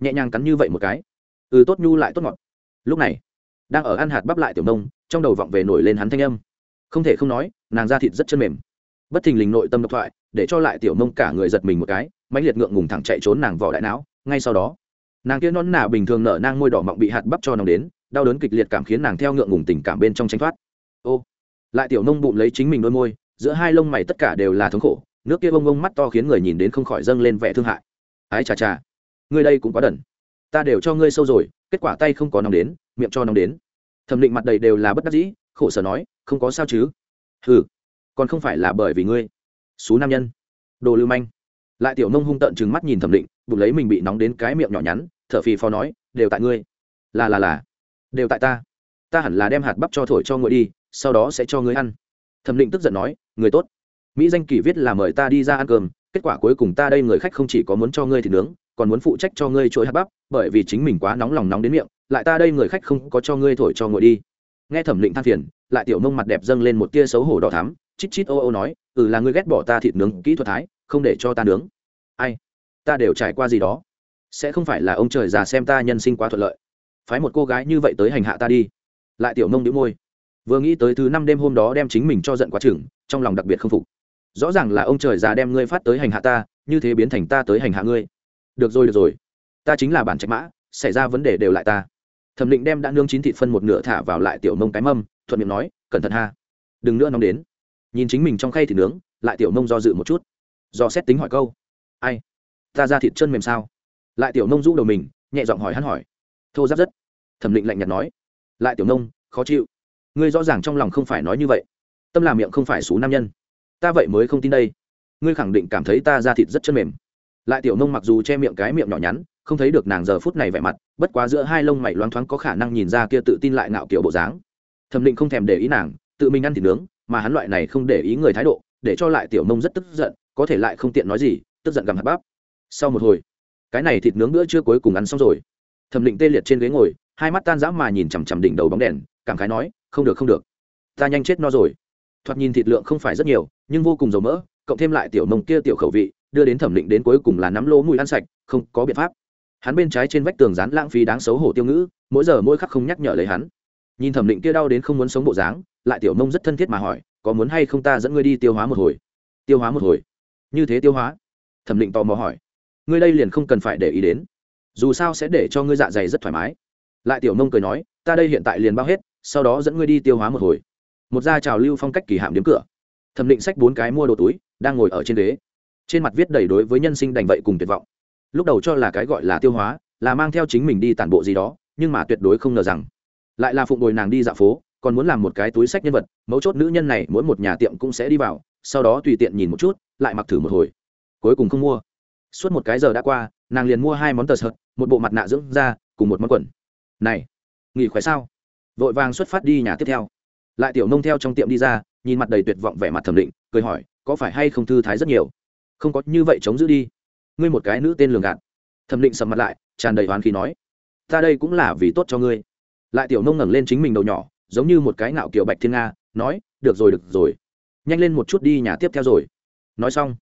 [SPEAKER 1] Nhẹ nhàng cắn như vậy một cái. Ừ tốt nhu lại tốt ngọt. Lúc này đang ở ăn hạt bắp lại tiểu nông trong đầu vọng về nổi lên hắn thanh âm không thể không nói, nàng da thịt rất chân mềm. Bất thình lình nội tâm độc thoại, để cho lại tiểu nông cả người giật mình một cái, mãnh liệt ngượng ngùng thẳng chạy trốn nàng vỏ đại não. Ngay sau đó, nàng kia non nà bình thường nở nang môi đỏ mọng bị hạt bắp cho nàng đến, đau đớn kịch liệt cảm khiến nàng theo ngượng ngùng tình cảm bên trong tranh thoát. Ô, lại tiểu nông bụng lấy chính mình đôi môi, giữa hai lông mày tất cả đều là thống khổ, nước kia bông bông mắt to khiến người nhìn đến không khỏi dâng lên vẻ thương hại. Ái chà chà, ngươi đây cũng quá đần. Ta đều cho ngươi sâu rồi, kết quả tay không có nóng đến, miệng cho nóng đến. Thẩm định mặt đầy đều là bất đắc dĩ khổ sở nói, không có sao chứ? Ừ còn không phải là bởi vì ngươi. Xú nam nhân. Đồ lưu manh. Lại tiểu nông hung tợn chừng mắt nhìn thẩm định, bụng lấy mình bị nóng đến cái miệng nhỏ nhắn, thở phì phò nói, đều tại ngươi. Là là là. Đều tại ta. Ta hẳn là đem hạt bắp cho thổi cho ngươi đi, sau đó sẽ cho ngươi ăn. Thẩm định tức giận nói, người tốt. Mỹ danh kỳ viết là mời ta đi ra ăn cơm, kết quả cuối cùng ta đây người khách không chỉ có muốn cho ngươi thì nướng, còn muốn phụ trách cho ngươi chuỗi hạt bắp, bởi vì chính mình quá nóng lòng nóng đến miệng, lại ta đây người khách không có cho ngươi thổi cho ngồi đi nghe thẩm định than phiền, lại tiểu mông mặt đẹp dâng lên một tia xấu hổ đỏ thắm. Chít chít ô ô nói ừ là ngươi ghét bỏ ta thịt nướng, kỹ thuật thái, không để cho ta nướng. Ai? Ta đều trải qua gì đó. Sẽ không phải là ông trời già xem ta nhân sinh quá thuận lợi. Phái một cô gái như vậy tới hành hạ ta đi. Lại tiểu mông đĩu môi. Vừa nghĩ tới thứ năm đêm hôm đó đem chính mình cho giận quá chừng, trong lòng đặc biệt không phục. Rõ ràng là ông trời già đem ngươi phát tới hành hạ ta, như thế biến thành ta tới hành hạ ngươi. Được rồi được rồi. Ta chính là bản trạch mã, xảy ra vấn đề đều lại ta thẩm định đem đã nương chín thịt phân một nửa thả vào lại tiểu mông cái mâm, thuận miệng nói, cẩn thận ha. Đừng nữa nóng đến. Nhìn chính mình trong khay thịt nướng, lại tiểu mông do dự một chút. Do xét tính hỏi câu. Ai? Ta ra thịt chân mềm sao? Lại tiểu nông rũ đầu mình, nhẹ giọng hỏi hắn hỏi. Thô giáp rất. Thẩm định lạnh nhạt nói. Lại tiểu nông khó chịu. Ngươi rõ ràng trong lòng không phải nói như vậy. Tâm làm miệng không phải xú nam nhân. Ta vậy mới không tin đây. Ngươi khẳng định cảm thấy ta ra thịt rất chân mềm. Lại tiểu nông mặc dù che miệng cái miệng nhỏ nhắn không thấy được nàng giờ phút này vẻ mặt, bất quá giữa hai lông mày loáng thoáng có khả năng nhìn ra kia tự tin lại ngạo kiểu bộ dáng. Thẩm định không thèm để ý nàng, tự mình ăn thịt nướng, mà hắn loại này không để ý người thái độ, để cho lại tiểu nông rất tức giận, có thể lại không tiện nói gì, tức giận gặm hạt bắp. Sau một hồi, cái này thịt nướng bữa chưa cuối cùng ăn xong rồi. Thẩm định tê liệt trên ghế ngồi, hai mắt tan rã mà nhìn chằm chằm đỉnh đầu bóng đèn, cảm khái nói, không được không được. Ta nhanh chết no rồi. Thoạt nhìn thịt lượng không phải rất nhiều, nhưng vô cùng dầu mỡ, cộng thêm lại tiểu nông kia tiểu khẩu vị, đưa đến thẩm định đến cuối cùng là nắm lỗ mùi ăn sạch, không có biện pháp hắn bên trái trên vách tường dán lãng phí đáng xấu hổ tiêu ngữ, mỗi giờ mỗi khắc không nhắc nhở lấy hắn. Nhìn thẩm định kia đau đến không muốn sống bộ dáng, lại tiểu nông rất thân thiết mà hỏi, có muốn hay không ta dẫn ngươi đi tiêu hóa một hồi? Tiêu hóa một hồi? Như thế tiêu hóa? Thẩm định tò mò hỏi. Ngươi đây liền không cần phải để ý đến. Dù sao sẽ để cho ngươi dạ dày rất thoải mái. Lại tiểu nông cười nói, ta đây hiện tại liền bao hết, sau đó dẫn ngươi đi tiêu hóa một hồi. Một gia trào lưu phong cách kỳ hạm điếm cửa. Thẩm định sách bốn cái mua đồ túi, đang ngồi ở trên ghế. Trên mặt viết đầy đối với nhân sinh đành vậy cùng tuyệt vọng lúc đầu cho là cái gọi là tiêu hóa, là mang theo chính mình đi tản bộ gì đó, nhưng mà tuyệt đối không ngờ rằng, lại là phụng đồi nàng đi dạo phố, còn muốn làm một cái túi sách nhân vật, mấu chốt nữ nhân này mỗi một nhà tiệm cũng sẽ đi vào, sau đó tùy tiện nhìn một chút, lại mặc thử một hồi. Cuối cùng không mua. Suốt một cái giờ đã qua, nàng liền mua hai món tờ sợt, một bộ mặt nạ dưỡng da, cùng một món quần. Này, nghỉ khỏe sao? Vội vàng xuất phát đi nhà tiếp theo. Lại tiểu nông theo trong tiệm đi ra, nhìn mặt đầy tuyệt vọng vẻ mặt thẩm định, cười hỏi, có phải hay không thư thái rất nhiều? Không có, như vậy chống giữ đi ngươi một cái nữ tên lường gạt. Thẩm định sầm mặt lại, tràn đầy hoán khí nói, ta đây cũng là vì tốt cho ngươi. Lại tiểu nông ngẩng lên chính mình đầu nhỏ, giống như một cái ngạo kiểu bạch thiên nga, nói, được rồi được rồi. Nhanh lên một chút đi nhà tiếp theo rồi. Nói xong,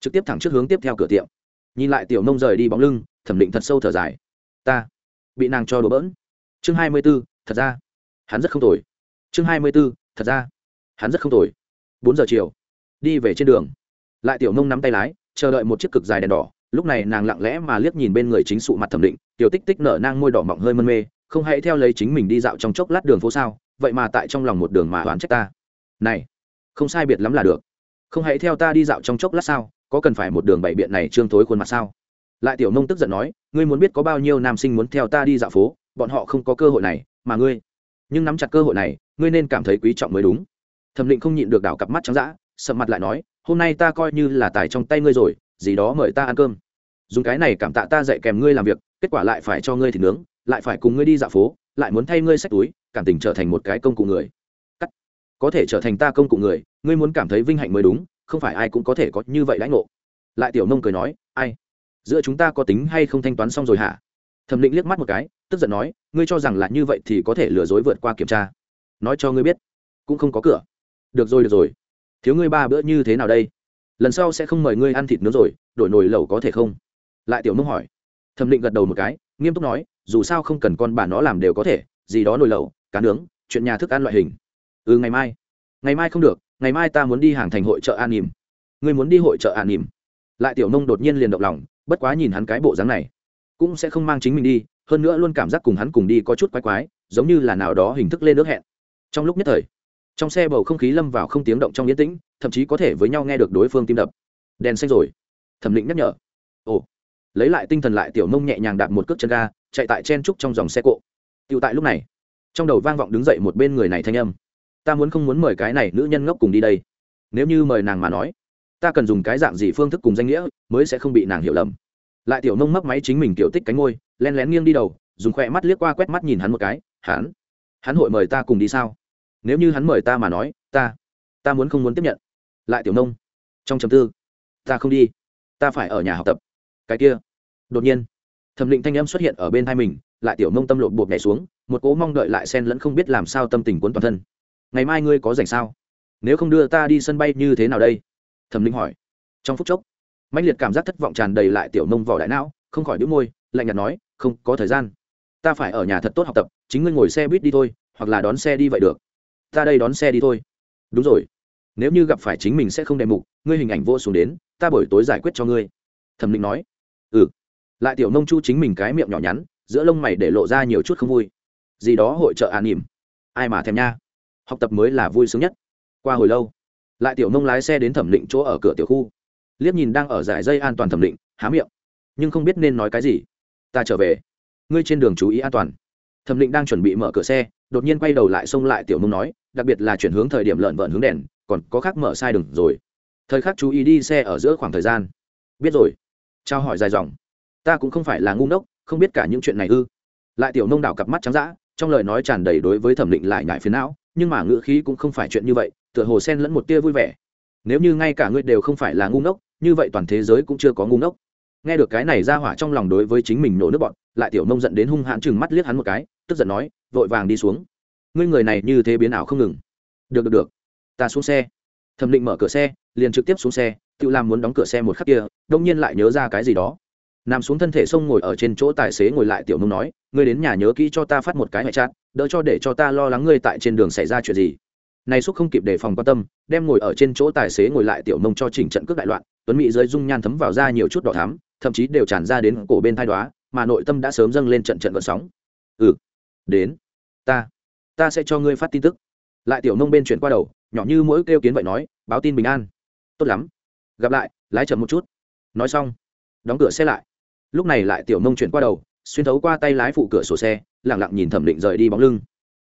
[SPEAKER 1] trực tiếp thẳng trước hướng tiếp theo cửa tiệm. Nhìn lại tiểu nông rời đi bóng lưng, thẩm định thật sâu thở dài, ta bị nàng cho đổ bỡn. Chương hai mươi b ố thật ra, hắn rất không tồi. Chương hai mươi b ố thật ra, hắn rất không tồi. Bốn giờ chiều, đi về trên đường. Lại tiểu nông nắm tay lái, chờ đợi một chiếc cực dài đèn đỏ lúc này nàng lặng lẽ mà liếc nhìn bên người chính sụ mặt thẩm định, tiểu tích tích nở nang môi đỏ mọng hơi mân mê, không hãy theo lấy chính mình đi dạo trong chốc lát đường phố sao, vậy mà tại trong lòng một đường mà oán trách ta. Này, không sai biệt lắm là được. Không hãy theo ta đi dạo trong chốc lát sao, có cần phải một đường bảy biện này trương thối khuôn mặt sao? Lại tiểu nông tức giận nói, ngươi muốn biết có bao nhiêu nam sinh muốn theo ta đi dạo phố, bọn họ không có cơ hội này, mà ngươi. Nhưng nắm chặt cơ hội này, ngươi nên cảm thấy quý trọng mới đúng. Thẩm định không nhịn được đảo cặp mắt trắng d ã sầm mặt lại nói, hôm nay ta coi như là tài trong tay ngươi rồi, gì đó mời ta ăn cơm dùng cái này cảm tạ ta dạy kèm ngươi làm việc, kết quả lại phải cho ngươi thịt nướng, lại phải cùng ngươi đi dạo phố, lại muốn thay ngươi xách túi, cảm tình trở thành một cái công cụ người. Cắt. Có thể trở thành ta công cụ người, ngươi muốn cảm thấy vinh hạnh mới đúng, không phải ai cũng có thể có như vậy lãnh ngộ. Lại tiểu nông cười nói, ai? Giữa chúng ta có tính hay không thanh toán xong rồi hả? Thẩm định liếc mắt một cái, tức giận nói, ngươi cho rằng là như vậy thì có thể lừa dối vượt qua kiểm tra. Nói cho ngươi biết, cũng không có cửa. Được rồi được rồi. Thiếu ngươi ba bữa như thế nào đây? Lần sau sẽ không mời ngươi ăn thịt nướng rồi, đổi nồi lẩu có thể không? Lại tiểu nông hỏi. Thẩm định gật đầu một cái, nghiêm túc nói, dù sao không cần con bà nó làm đều có thể, gì đó nồi lẩu, cá nướng, chuyện nhà thức ăn loại hình. Ừ ngày mai. Ngày mai không được, ngày mai ta muốn đi hàng thành hội chợ an nỉm. Ngươi muốn đi hội chợ an nỉm? Lại tiểu nông đột nhiên liền động lòng, bất quá nhìn hắn cái bộ dáng này, cũng sẽ không mang chính mình đi, hơn nữa luôn cảm giác cùng hắn cùng đi có chút quái quái, giống như là nào đó hình thức lên nước hẹn. Trong lúc nhất thời, trong xe bầu không khí lâm vào không tiếng động trong yên tĩnh, thậm chí có thể với nhau nghe được đối phương tim đập. Đèn xanh rồi. Thẩm định nhắc nhở. Ồ lấy lại tinh thần lại tiểu mông nhẹ nhàng đạp một cước chân ga, chạy tại chen trúc trong dòng xe cộ. Tựu tại lúc này, trong đầu vang vọng đứng dậy một bên người này thanh âm. Ta muốn không muốn mời cái này nữ nhân ngốc cùng đi đây. Nếu như mời nàng mà nói, ta cần dùng cái dạng gì phương thức cùng danh nghĩa mới sẽ không bị nàng hiểu lầm. Lại tiểu mông mấp máy chính mình kiểu tích cánh ngôi len lén nghiêng đi đầu, dùng khoe mắt liếc qua quét mắt nhìn hắn một cái, hắn hắn hội mời ta cùng đi sao? Nếu như hắn mời ta mà nói, ta ta muốn không muốn tiếp nhận? Lại tiểu nông trong chấm tư, ta không đi. Ta phải ở nhà học tập cái kia. Đột nhiên, thẩm định thanh âm xuất hiện ở bên hai mình, lại tiểu nông tâm lộn bột nhảy xuống, một cố mong đợi lại sen lẫn không biết làm sao tâm tình cuốn toàn thân. Ngày mai ngươi có rảnh sao? Nếu không đưa ta đi sân bay như thế nào đây? Thẩm định hỏi. Trong phút chốc mạnh liệt cảm giác thất vọng tràn đầy lại tiểu nông vỏ đại não, không khỏi đĩu môi, lạnh nhạt nói, không, có thời gian. Ta phải ở nhà thật tốt học tập, chính ngươi ngồi xe buýt đi thôi, hoặc là đón xe đi vậy được. Ta đây đón xe đi thôi. Đúng rồi. Nếu như gặp phải chính mình sẽ không đề mục, ngươi hình ảnh vô xuống đến, ta buổi tối giải quyết cho ngươi. Thẩm định nói lại tiểu nông chu chính mình cái miệng nhỏ nhắn, giữa lông mày để lộ ra nhiều chút không vui. Gì đó hội trợ an nỉm. Ai mà thèm nha. Học tập mới là vui sướng nhất. Qua hồi lâu, lại tiểu nông lái xe đến thẩm định chỗ ở cửa tiểu khu. Liếc nhìn đang ở giải dây an toàn thẩm định, há miệng. Nhưng không biết nên nói cái gì. Ta trở về. Ngươi trên đường chú ý an toàn. Thẩm định đang chuẩn bị mở cửa xe, đột nhiên quay đầu lại xông lại tiểu nông nói, đặc biệt là chuyển hướng thời điểm lợn vợn hướng đèn, còn có khác mở sai đường rồi. Thời khắc chú ý đi xe ở giữa khoảng thời gian. Biết rồi. Trao hỏi dài dòng ta cũng không phải là ngu ngốc, không biết cả những chuyện này ư. Lại tiểu nông đảo cặp mắt trắng d trong lời nói tràn đầy đối với thẩm định lại ngại phiến não, nhưng mà ngữ khí cũng không phải chuyện như vậy, tựa hồ sen lẫn một tia vui vẻ. Nếu như ngay cả ngươi đều không phải là ngu ngốc, như vậy toàn thế giới cũng chưa có ngu ngốc. Nghe được cái này ra hỏa trong lòng đối với chính mình nổ nước bọn, lại tiểu nông giận đến hung hãn chừng mắt liếc hắn một cái, tức giận nói, vội vàng đi xuống. Ngươi người này như thế biến ảo không ngừng. Được được được. Ta xuống xe. Thẩm định mở cửa xe, liền trực tiếp xuống xe, tự làm muốn đóng cửa xe một khắc kia đông nhiên lại nhớ ra cái gì đó nằm xuống thân thể xông ngồi ở trên chỗ tài xế ngồi lại tiểu nông nói, ngươi đến nhà nhớ kỹ cho ta phát một cái ngoại trát đỡ cho để cho ta lo lắng ngươi tại trên đường xảy ra chuyện gì. Này xúc không kịp đề phòng quan tâm, đem ngồi ở trên chỗ tài xế ngồi lại tiểu nông cho chỉnh trận cước đại loạn, tuấn mỹ dưới dung nhan thấm vào ra nhiều chút đỏ thắm, thậm chí đều tràn ra đến cổ bên thai đoá mà nội tâm đã sớm dâng lên trận trận vận sóng. Ừ đến, ta ta sẽ cho ngươi phát tin tức. Lại tiểu nông bên chuyển qua đầu, nhỏ như mỗi kêu kiến vậy nói, báo tin bình an. Tốt lắm, gặp lại, lái chậm một chút. Nói xong, đóng cửa xe lại lúc này lại tiểu nông chuyển qua đầu, xuyên thấu qua tay lái phụ cửa sổ xe lẳng lặng nhìn thẩm định rời đi bóng lưng.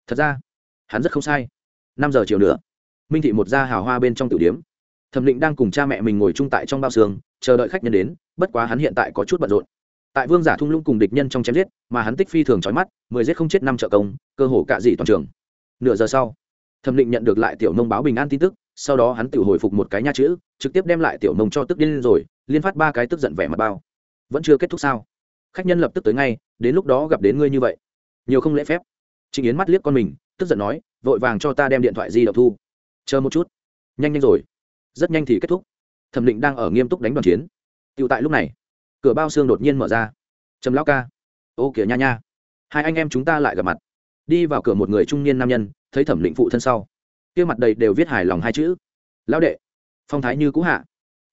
[SPEAKER 1] Thật ra, hắn rất không sai. Năm giờ chiều nữa, minh thị một gia hào hoa bên trong tử điếm thẩm định đang cùng cha mẹ mình ngồi chung tại trong bao xương, chờ đợi khách nhân đến, bất quá hắn hiện tại có chút bận rộn. Tại vương giả thung lũng cùng địch nhân trong chém giết, mà hắn tích phi thường trói mắt, mười giết không chết năm trợ công, cơ hồ cạ dị toàn trường. Nửa giờ sau, thẩm định nhận được lại tiểu nông báo bình an tin tức, sau đó hắn tự hồi phục một cái nha chữ, trực tiếp đem lại tiểu nông cho tức điên rồi, liên phát ba cái tức giận vẻ mặt bao vẫn chưa kết thúc sao? Khách nhân lập tức tới ngay, đến lúc đó gặp đến ngươi như vậy. Nhiều không lễ phép. Trịnh yến mắt liếc con mình, tức giận nói, vội vàng cho ta đem điện thoại di động thu. Chờ một chút. Nhanh nhanh rồi. Rất nhanh thì kết thúc. Thẩm định đang ở nghiêm túc đánh đoàn chiến. Tựu tại lúc này, cửa bao xương đột nhiên mở ra. Trầm lão ca. Ô kìa nha nha. Hai anh em chúng ta lại gặp mặt. Đi vào cửa một người trung niên nam nhân, thấy thẩm định phụ thân sau. Kia mặt đầy đều viết hài lòng hai chữ. Lão đệ, phong thái như cũ hạ.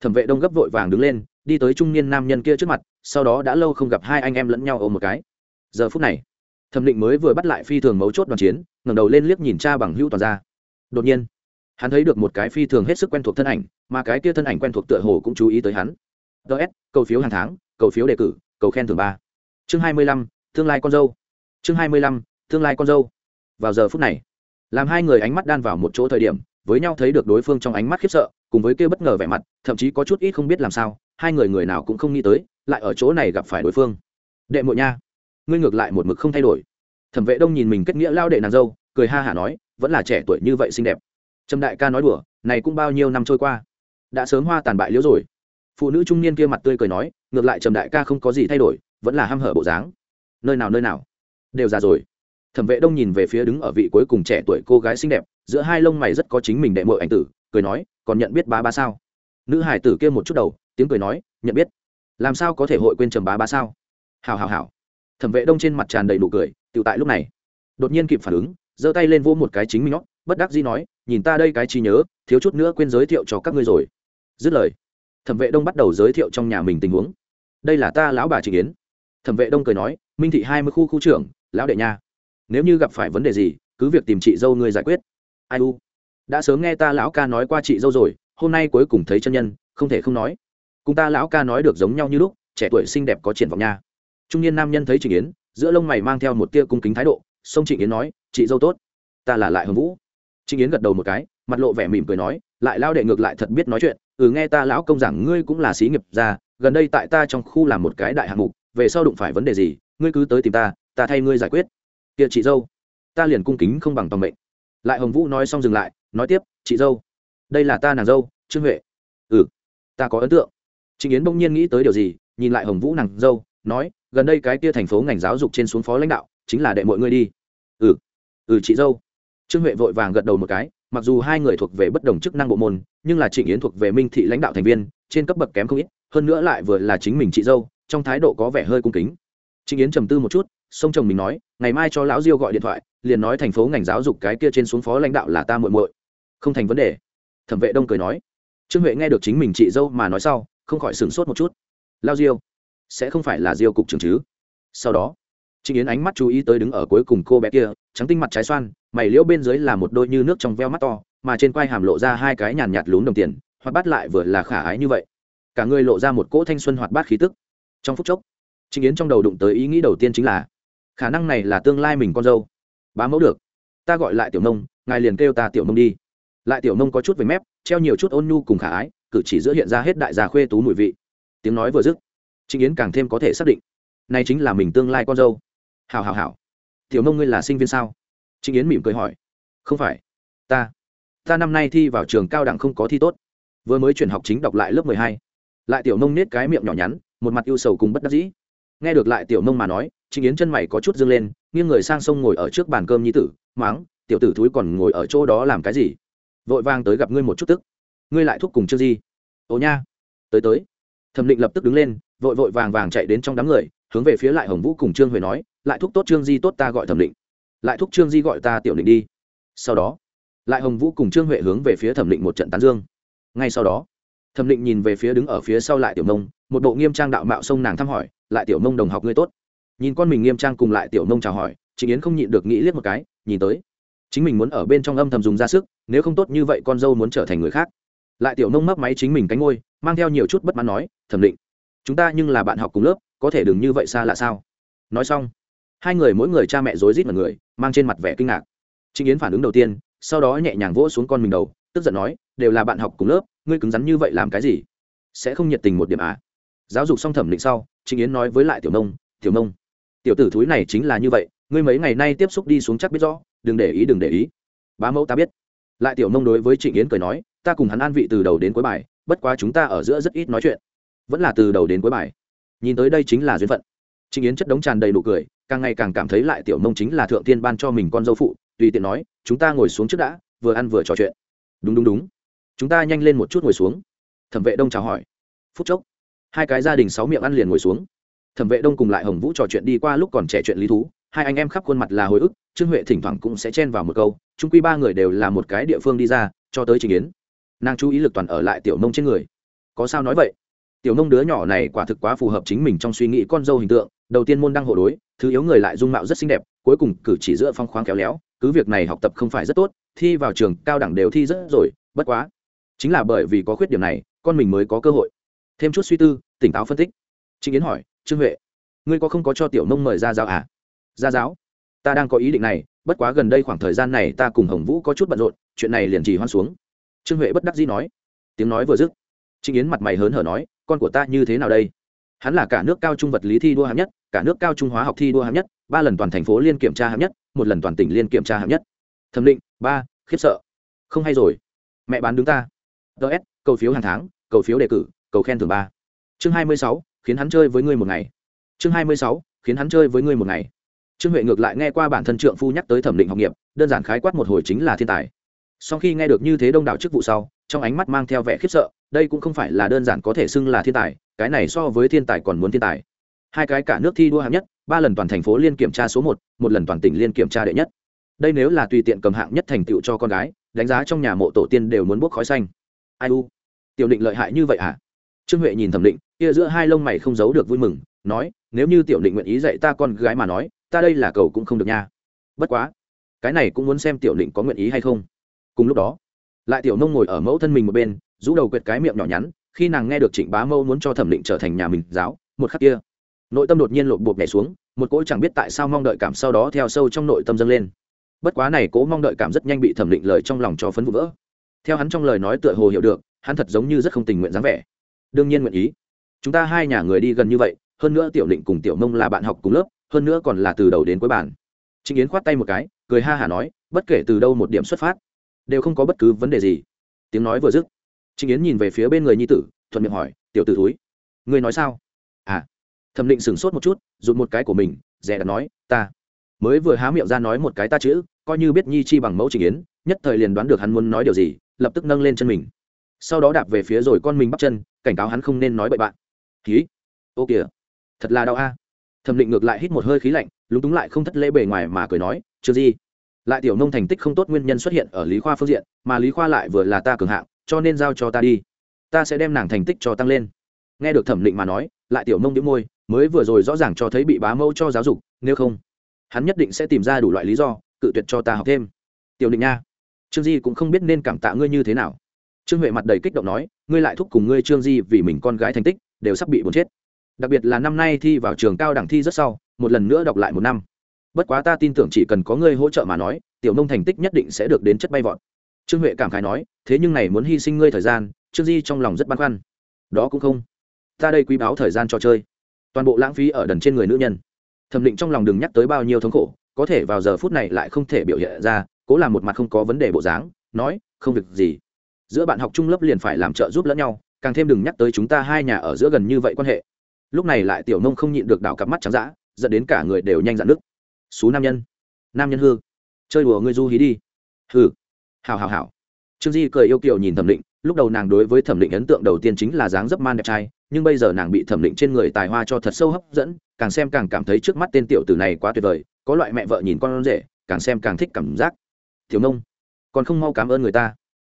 [SPEAKER 1] Thẩm vệ đông gấp vội vàng đứng lên đi tới trung niên nam nhân kia trước mặt, sau đó đã lâu không gặp hai anh em lẫn nhau ôm một cái. Giờ phút này, thẩm định mới vừa bắt lại phi thường mấu chốt đoàn chiến, ngẩng đầu lên liếc nhìn cha bằng hữu toàn ra. Đột nhiên, hắn thấy được một cái phi thường hết sức quen thuộc thân ảnh, mà cái kia thân ảnh quen thuộc tựa hồ cũng chú ý tới hắn. Ts cầu phiếu hàng tháng, cầu phiếu đề cử, cầu khen thưởng ba. Chương hai mươi lăm, tương lai con dâu. Chương hai mươi lăm, tương lai con dâu. Vào giờ phút này, làm hai người ánh mắt đan vào một chỗ thời điểm, với nhau thấy được đối phương trong ánh mắt khiếp sợ, cùng với kia bất ngờ vẻ mặt, thậm chí có chút ít không biết làm sao hai người người nào cũng không nghĩ tới, lại ở chỗ này gặp phải đối phương. Đệ muội nha, ngươi ngược lại một mực không thay đổi. Thẩm vệ đông nhìn mình kết nghĩa lao đệ nàng dâu, cười ha hả nói, vẫn là trẻ tuổi như vậy xinh đẹp. Trầm đại ca nói đùa, này cũng bao nhiêu năm trôi qua. Đã sớm hoa tàn bại liễu rồi. Phụ nữ trung niên kia mặt tươi cười nói, ngược lại trầm đại ca không có gì thay đổi, vẫn là ham hở bộ dáng. Nơi nào nơi nào? Đều già rồi. Thẩm vệ đông nhìn về phía đứng ở vị cuối cùng trẻ tuổi cô gái xinh đẹp, giữa hai lông mày rất có chính mình đệ mội ảnh tử, cười nói, còn nhận biết ba ba sao? Nữ hải tử kia một chút đầu tiếng cười nói, nhận biết. Làm sao có thể hội quên trầm bá ba sao? Hào hào hào thẩm vệ đông trên mặt tràn đầy đủ cười tự tại lúc này, đột nhiên kịp phản ứng, giơ tay lên vỗ một cái chính mình nhóc, bất đắc dĩ nói, nhìn ta đây cái trí nhớ, thiếu chút nữa quên giới thiệu cho các ngươi rồi. Dứt lời, thẩm vệ đông bắt đầu giới thiệu trong nhà mình tình huống. Đây là ta lão bà trịnh yến. Thẩm vệ đông cười nói, minh thị hai mươi khu khu trưởng, lão đệ nha. Nếu như gặp phải vấn đề gì, cứ việc tìm chị dâu ngươi giải quyết. Ai u, đã sớm nghe ta lão ca nói qua chị dâu rồi, hôm nay cuối cùng thấy chân nhân, không thể không nói cùng ta lão ca nói được giống nhau như lúc, trẻ tuổi xinh đẹp có triển vọng nha. Trung niên nam nhân thấy trịnh yến, giữa lông mày mang theo một tia cung kính thái độ, sông trịnh yến nói, chị dâu tốt, ta là lại hồng vũ. Trịnh yến gật đầu một cái, mặt lộ vẻ mỉm cười nói, lại lao đệ ngược lại thật biết nói chuyện ừ nghe ta lão công giảng ngươi cũng là xí nghiệp ra gần đây tại ta trong khu làm một cái đại hạng mục, về sau đụng phải vấn đề gì, ngươi cứ tới tìm ta ta thay ngươi giải quyết. Kia chị dâu, ta liền cung kính không bằng tòng mệnh. Lại hồng vũ nói xong dừng lại, nói tiếp, chị dâu, đây là ta nàng dâu, trương huệ. Ừ ta có ấn tượng. Trình yến bỗng nhiên nghĩ tới điều gì, nhìn lại hồng vũ nàng dâu, nói, gần đây cái kia thành phố ngành giáo dục trên xuống phó lãnh đạo, chính là đệ mọi người đi. Ừ ừ chị dâu. Trương huệ vội vàng gật đầu một cái, mặc dù hai người thuộc về bất đồng chức năng bộ môn, nhưng là trịnh yến thuộc về minh thị lãnh đạo thành viên, trên cấp bậc kém không ít, hơn nữa lại vừa là chính mình chị dâu, trong thái độ có vẻ hơi cung kính. Trịnh yến trầm tư một chút song chồng mình nói, ngày mai cho lão diêu gọi điện thoại, liền nói thành phố ngành giáo dục cái kia trên xuống phó lãnh đạo là ta muội muội. Không thành vấn đề. Thẩm vệ đông cười nói. Trương huệ nghe được chính mình chị dâu mà nói sau không khỏi sửng sốt một chút. Lao diêu, sẽ không phải là diêu cục trưởng chứ? Sau đó Trình yến ánh mắt chú ý tới đứng ở cuối cùng cô bé kia, trắng tinh mặt trái xoan, mày liễu bên dưới là một đôi như nước trong veo mắt to, mà trên quai hàm lộ ra hai cái nhàn nhạt lún đồng tiền, hoạt bát lại vừa là khả ái như vậy. Cả người lộ ra một cỗ thanh xuân hoạt bát khí tức. Trong phút chốc Trình yến trong đầu đụng tới ý nghĩ đầu tiên chính là, khả năng này là tương lai mình con dâu. Bá mẫu được, ta gọi lại tiểu nông, ngài liền kêu ta tiểu nông đi. Lại tiểu nông có chút về mép, treo nhiều chút ôn nhu cùng khả ái cử chỉ giữa hiện ra hết đại gia khuê tú mùi vị. Tiếng nói vừa dứt, trịnh yến càng thêm có thể xác định nay chính là mình tương lai con dâu. Hào hào hào tiểu nông ngươi là sinh viên sao? Trịnh yến mỉm cười hỏi. Không phải. Ta ta năm nay thi vào trường cao đẳng không có thi tốt. Vừa mới chuyển học chính đọc lại lớp mười hai. Lại tiểu nông nết cái miệng nhỏ nhắn, một mặt yêu sầu cùng bất đắc dĩ. Nghe được lại tiểu nông mà nói, trịnh yến chân mày có chút dâng lên, nghiêng người sang sông ngồi ở trước bàn cơm nhi tử máng tiểu tử thúi còn ngồi ở chỗ đó làm cái gì? Vội vang tới gặp ngươi một chút tức ngươi lại thúc cùng chưa gì ồ nha. Tới tới. Thẩm định lập tức đứng lên, vội vội vàng vàng chạy đến trong đám người, hướng về phía lại hồng vũ cùng trương huệ nói, lại thúc tốt trương di tốt ta gọi thẩm định. Lại thúc trương di gọi ta tiểu định đi. Sau đó, lại hồng vũ cùng trương huệ hướng về phía thẩm định một trận tán dương. Ngay sau đó, thẩm định nhìn về phía đứng ở phía sau lại tiểu mông, một bộ nghiêm trang đạo mạo sông nàng thăm hỏi, lại tiểu mông đồng học ngươi tốt. Nhìn con mình nghiêm trang cùng lại tiểu mông chào hỏi, trịnh yến không nhịn được nghĩ liếc một cái, nhìn tới. Chính mình muốn ở bên trong âm thầm dùng ra sức, nếu không tốt như vậy con dâu muốn trở thành người khác lại tiểu nông mấp máy chính mình cánh ngôi, mang theo nhiều chút bất mãn nói, thẩm định, chúng ta nhưng là bạn học cùng lớp, có thể đừng như vậy xa là sao? Nói xong, hai người mỗi người cha mẹ rối rít một người, mang trên mặt vẻ kinh ngạc. Trịnh yến phản ứng đầu tiên, sau đó nhẹ nhàng vỗ xuống con mình đầu, tức giận nói, đều là bạn học cùng lớp, ngươi cứng rắn như vậy làm cái gì? Sẽ không nhiệt tình một điểm à? Giáo dục xong thẩm định sau, trịnh yến nói với lại tiểu nông tiểu nông, tiểu tử thúi này chính là như vậy, ngươi mấy ngày nay tiếp xúc đi xuống chắc biết rõ, đừng để ý, đừng để ý. Bá mẫu ta biết. Lại tiểu nông đối với trịnh yến cười nói ta cùng hắn an vị từ đầu đến cuối bài, bất quá chúng ta ở giữa rất ít nói chuyện. Vẫn là từ đầu đến cuối bài. Nhìn tới đây chính là duyên phận. Trịnh yến chất đống tràn đầy nụ cười, càng ngày càng cảm thấy lại tiểu mông chính là thượng tiên ban cho mình con dâu phụ, tùy tiện nói, chúng ta ngồi xuống trước đã, vừa ăn vừa trò chuyện. Đúng đúng đúng. Chúng ta nhanh lên một chút ngồi xuống. Thẩm vệ đông chào hỏi. Phút chốc, hai cái gia đình sáu miệng ăn liền ngồi xuống. Thẩm vệ đông cùng lại hồng vũ trò chuyện đi qua lúc còn trẻ chuyện lý thú, hai anh em khắp khuôn mặt là hồi ức, trương huệ thỉnh thoảng cũng sẽ chen vào một câu chúng quy ba người đều là một cái địa phương đi ra, cho tới trình yến nàng chú ý lực toàn ở lại tiểu nông trên người. Có sao nói vậy? Tiểu nông đứa nhỏ này quả thực quá phù hợp chính mình trong suy nghĩ con dâu hình tượng, đầu tiên môn đăng hộ đối, thứ yếu người lại dung mạo rất xinh đẹp, cuối cùng cử chỉ giữa phong khoáng khéo léo, cứ việc này học tập không phải rất tốt, thi vào trường cao đẳng đều thi rất rồi, bất quá. Chính là bởi vì có khuyết điểm này, con mình mới có cơ hội. Thêm chút suy tư, tỉnh táo phân tích. Trịnh yến hỏi, trương huệ, ngươi có không có cho tiểu nông mời ra giáo à? Ra giáo? Ta đang có ý định này, bất quá gần đây khoảng thời gian này ta cùng hồng vũ có chút bận rộn, chuyện này liền trì hoan xuống trương huệ bất đắc dĩ nói. Tiếng nói vừa dứt, trịnh yến mặt mày hớn hở nói, con của ta như thế nào đây? Hắn là cả nước cao trung vật lý thi đua hạng nhất, cả nước cao trung hóa học thi đua hạng nhất, ba lần toàn thành phố liên kiểm tra hạng nhất, một lần toàn tỉnh liên kiểm tra hạng nhất. Thẩm định, ba, khiếp sợ. Không hay rồi. Mẹ bán đứng ta. Ts cầu phiếu hàng tháng, cầu phiếu đề cử, cầu khen thưởng ba. Chương hai mươi sáu, khiến hắn chơi với ngươi một ngày. Chương hai mươi sáu, khiến hắn chơi với ngươi một ngày. Trương huệ ngược lại nghe qua bản thân trượng phu nhắc tới thẩm định học nghiệp, đơn giản khái quát một hồi chính là thiên tài sau khi nghe được như thế đông đảo chức vụ sau, trong ánh mắt mang theo vẻ khiếp sợ, đây cũng không phải là đơn giản có thể xưng là thiên tài, cái này so với thiên tài còn muốn thiên tài. Hai cái cả nước thi đua hạng nhất, ba lần toàn thành phố liên kiểm tra số một một lần toàn tỉnh liên kiểm tra đệ nhất. Đây nếu là tùy tiện cầm hạng nhất thành tựu cho con gái, đánh giá trong nhà mộ tổ tiên đều muốn bốc khói xanh. Ai u? Tiểu định lợi hại như vậy à trương huệ nhìn thẩm định, kia giữa hai lông mày không giấu được vui mừng, nói, nếu như tiểu định nguyện ý dạy ta con gái mà nói, ta đây là cầu cũng không được nha. Bất quá, cái này cũng muốn xem tiểu định có nguyện ý hay không cùng lúc đó, lại tiểu nông ngồi ở mẫu thân mình một bên, rũ đầu quệt cái miệng nhỏ nhắn, khi nàng nghe được trịnh bá mâu muốn cho thẩm định trở thành nhà mình giáo, một khắc kia, nội tâm đột nhiên lộn bột nhảy xuống, một cỗ chẳng biết tại sao mong đợi cảm sau đó theo sâu trong nội tâm dâng lên. Bất quá này cố mong đợi cảm rất nhanh bị thẩm định lời trong lòng cho phấn vụ vỡ. Theo hắn trong lời nói tựa hồ hiểu được, hắn thật giống như rất không tình nguyện dáng vẻ. Đương nhiên nguyện ý. Chúng ta hai nhà người đi gần như vậy, hơn nữa tiểu định cùng tiểu mông là bạn học cùng lớp, hơn nữa còn là từ đầu đến cuối bản trịnh yến khoát tay một cái, cười ha hả nói, bất kể từ đâu một điểm xuất phát đều không có bất cứ vấn đề gì. Tiếng nói vừa dứt, trịnh yến nhìn về phía bên người nhi tử, thuận miệng hỏi, tiểu t ử thúi, ngươi nói sao? À. Thẩm định sửng sốt một chút, rụt một cái của mình, dè đặt nói, ta mới vừa há miệng ra nói một cái ta chữ, coi như biết nhi chi bằng mẫu trịnh yến, nhất thời liền đoán được hắn muốn nói điều gì, lập tức nâng lên chân mình. Sau đó đạp về phía rồi con mình bắt chân, cảnh cáo hắn không nên nói bậy bạn. Ký ô kìa, thật là đau a. Thẩm định ngược lại hít một hơi khí lạnh, lúng túng lại không thất lễ bề ngoài mà cười nói, chưa gì lại tiểu nông thành tích không tốt nguyên nhân xuất hiện ở lý khoa phương diện, mà lý khoa lại vừa là ta cường hạng, cho nên giao cho ta đi. Ta sẽ đem nàng thành tích cho tăng lên. Nghe được thẩm định mà nói, lại tiểu nông đĩu môi, mới vừa rồi rõ ràng cho thấy bị bá mâu cho giáo dục, nếu không, hắn nhất định sẽ tìm ra đủ loại lý do, cự tuyệt cho ta học thêm. Tiểu định nha, trương di cũng không biết nên cảm tạ ngươi như thế nào. Trương huệ mặt đầy kích động nói, ngươi lại thúc cùng ngươi trương di vì mình con gái thành tích, đều sắp bị buồn chết. Đặc biệt là năm nay thi vào trường cao đẳng thi rất sau, một lần nữa đọc lại một năm bất quá ta tin tưởng chỉ cần có ngươi hỗ trợ mà nói, tiểu nông thành tích nhất định sẽ được đến chất bay vọt. Trương huệ cảm khái nói, thế nhưng này muốn hy sinh ngươi thời gian, trương di trong lòng rất băn khoăn. Đó cũng không. Ta đây quý báo thời gian cho chơi. Toàn bộ lãng phí ở đần trên người nữ nhân. Thẩm định trong lòng đừng nhắc tới bao nhiêu thống khổ, có thể vào giờ phút này lại không thể biểu hiện ra, cố làm một mặt không có vấn đề bộ dáng, nói, không việc gì. Giữa bạn học trung lớp liền phải làm trợ giúp lẫn nhau, càng thêm đừng nhắc tới chúng ta hai nhà ở giữa gần như vậy quan hệ. Lúc này lại tiểu nông không nhịn được đảo cặp mắt trắng dã dẫn đến cả người đều nhanh dạn nước xú nam nhân. Nam nhân hư. Chơi đùa ngươi du hí đi. Hừ, hào hào hào trương di cười yêu kiều nhìn thẩm định lúc đầu nàng đối với thẩm định ấn tượng đầu tiên chính là dáng dấp man đẹp trai nhưng bây giờ nàng bị thẩm định trên người tài hoa cho thật sâu hấp dẫn càng xem càng cảm thấy trước mắt tên tiểu tử này quá tuyệt vời có loại mẹ vợ nhìn con rể càng xem càng thích cảm giác. Thiếu nông còn không mau cảm ơn người ta.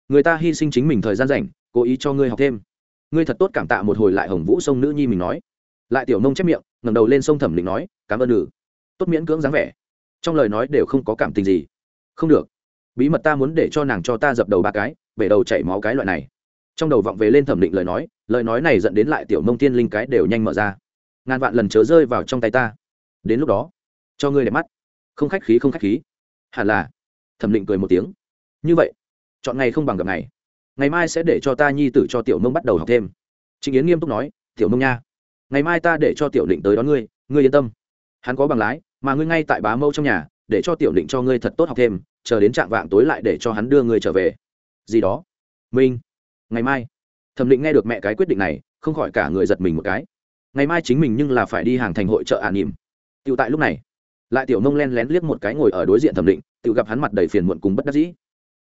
[SPEAKER 1] Người ta hy sinh chính mình thời gian rảnh cố ý cho ngươi học thêm. Ngươi thật tốt cảm tạ một hồi lại hồng vũ sông nữ nhi mình nói. Lại tiểu nông chép miệng ngẩng đầu lên sông thẩm định nói cảm ơn nữ tốt miễn cưỡng dáng vẻ. Trong lời nói đều không có cảm tình gì. Không được. Bí mật ta muốn để cho nàng cho ta dập đầu ba cái, bể đầu chảy máu cái loại này. Trong đầu vọng về lên thẩm định lời nói lời nói này dẫn đến lại tiểu mông tiên linh cái đều nhanh mở ra. Ngàn vạn lần chớ rơi vào trong tay ta. Đến lúc đó, cho ngươi đẹp mắt. Không khách khí, không khách khí. Hẳn là, thẩm định cười một tiếng. Như vậy, chọn ngày không bằng gặp ngày. Ngày mai sẽ để cho ta nhi tử cho tiểu mông bắt đầu học thêm. Trịnh yến nghiêm túc nói, tiểu mông nha, ngày mai ta để cho tiểu định tới đón ngươi ngươi yên tâm. Hắn có bằng lái mà ngươi ngay tại bá mâu trong nhà, để cho tiểu định cho ngươi thật tốt học thêm, chờ đến trạng vạng tối lại để cho hắn đưa ngươi trở về. Gì đó? Minh, ngày mai. Thẩm định nghe được mẹ cái quyết định này, không khỏi cả người giật mình một cái. Ngày mai chính mình nhưng là phải đi hàng thành hội chợ ả nỉm. Tựu tại lúc này, lại tiểu nông len lén liếc một cái ngồi ở đối diện thẩm định tự gặp hắn mặt đầy phiền muộn cùng bất đắc dĩ.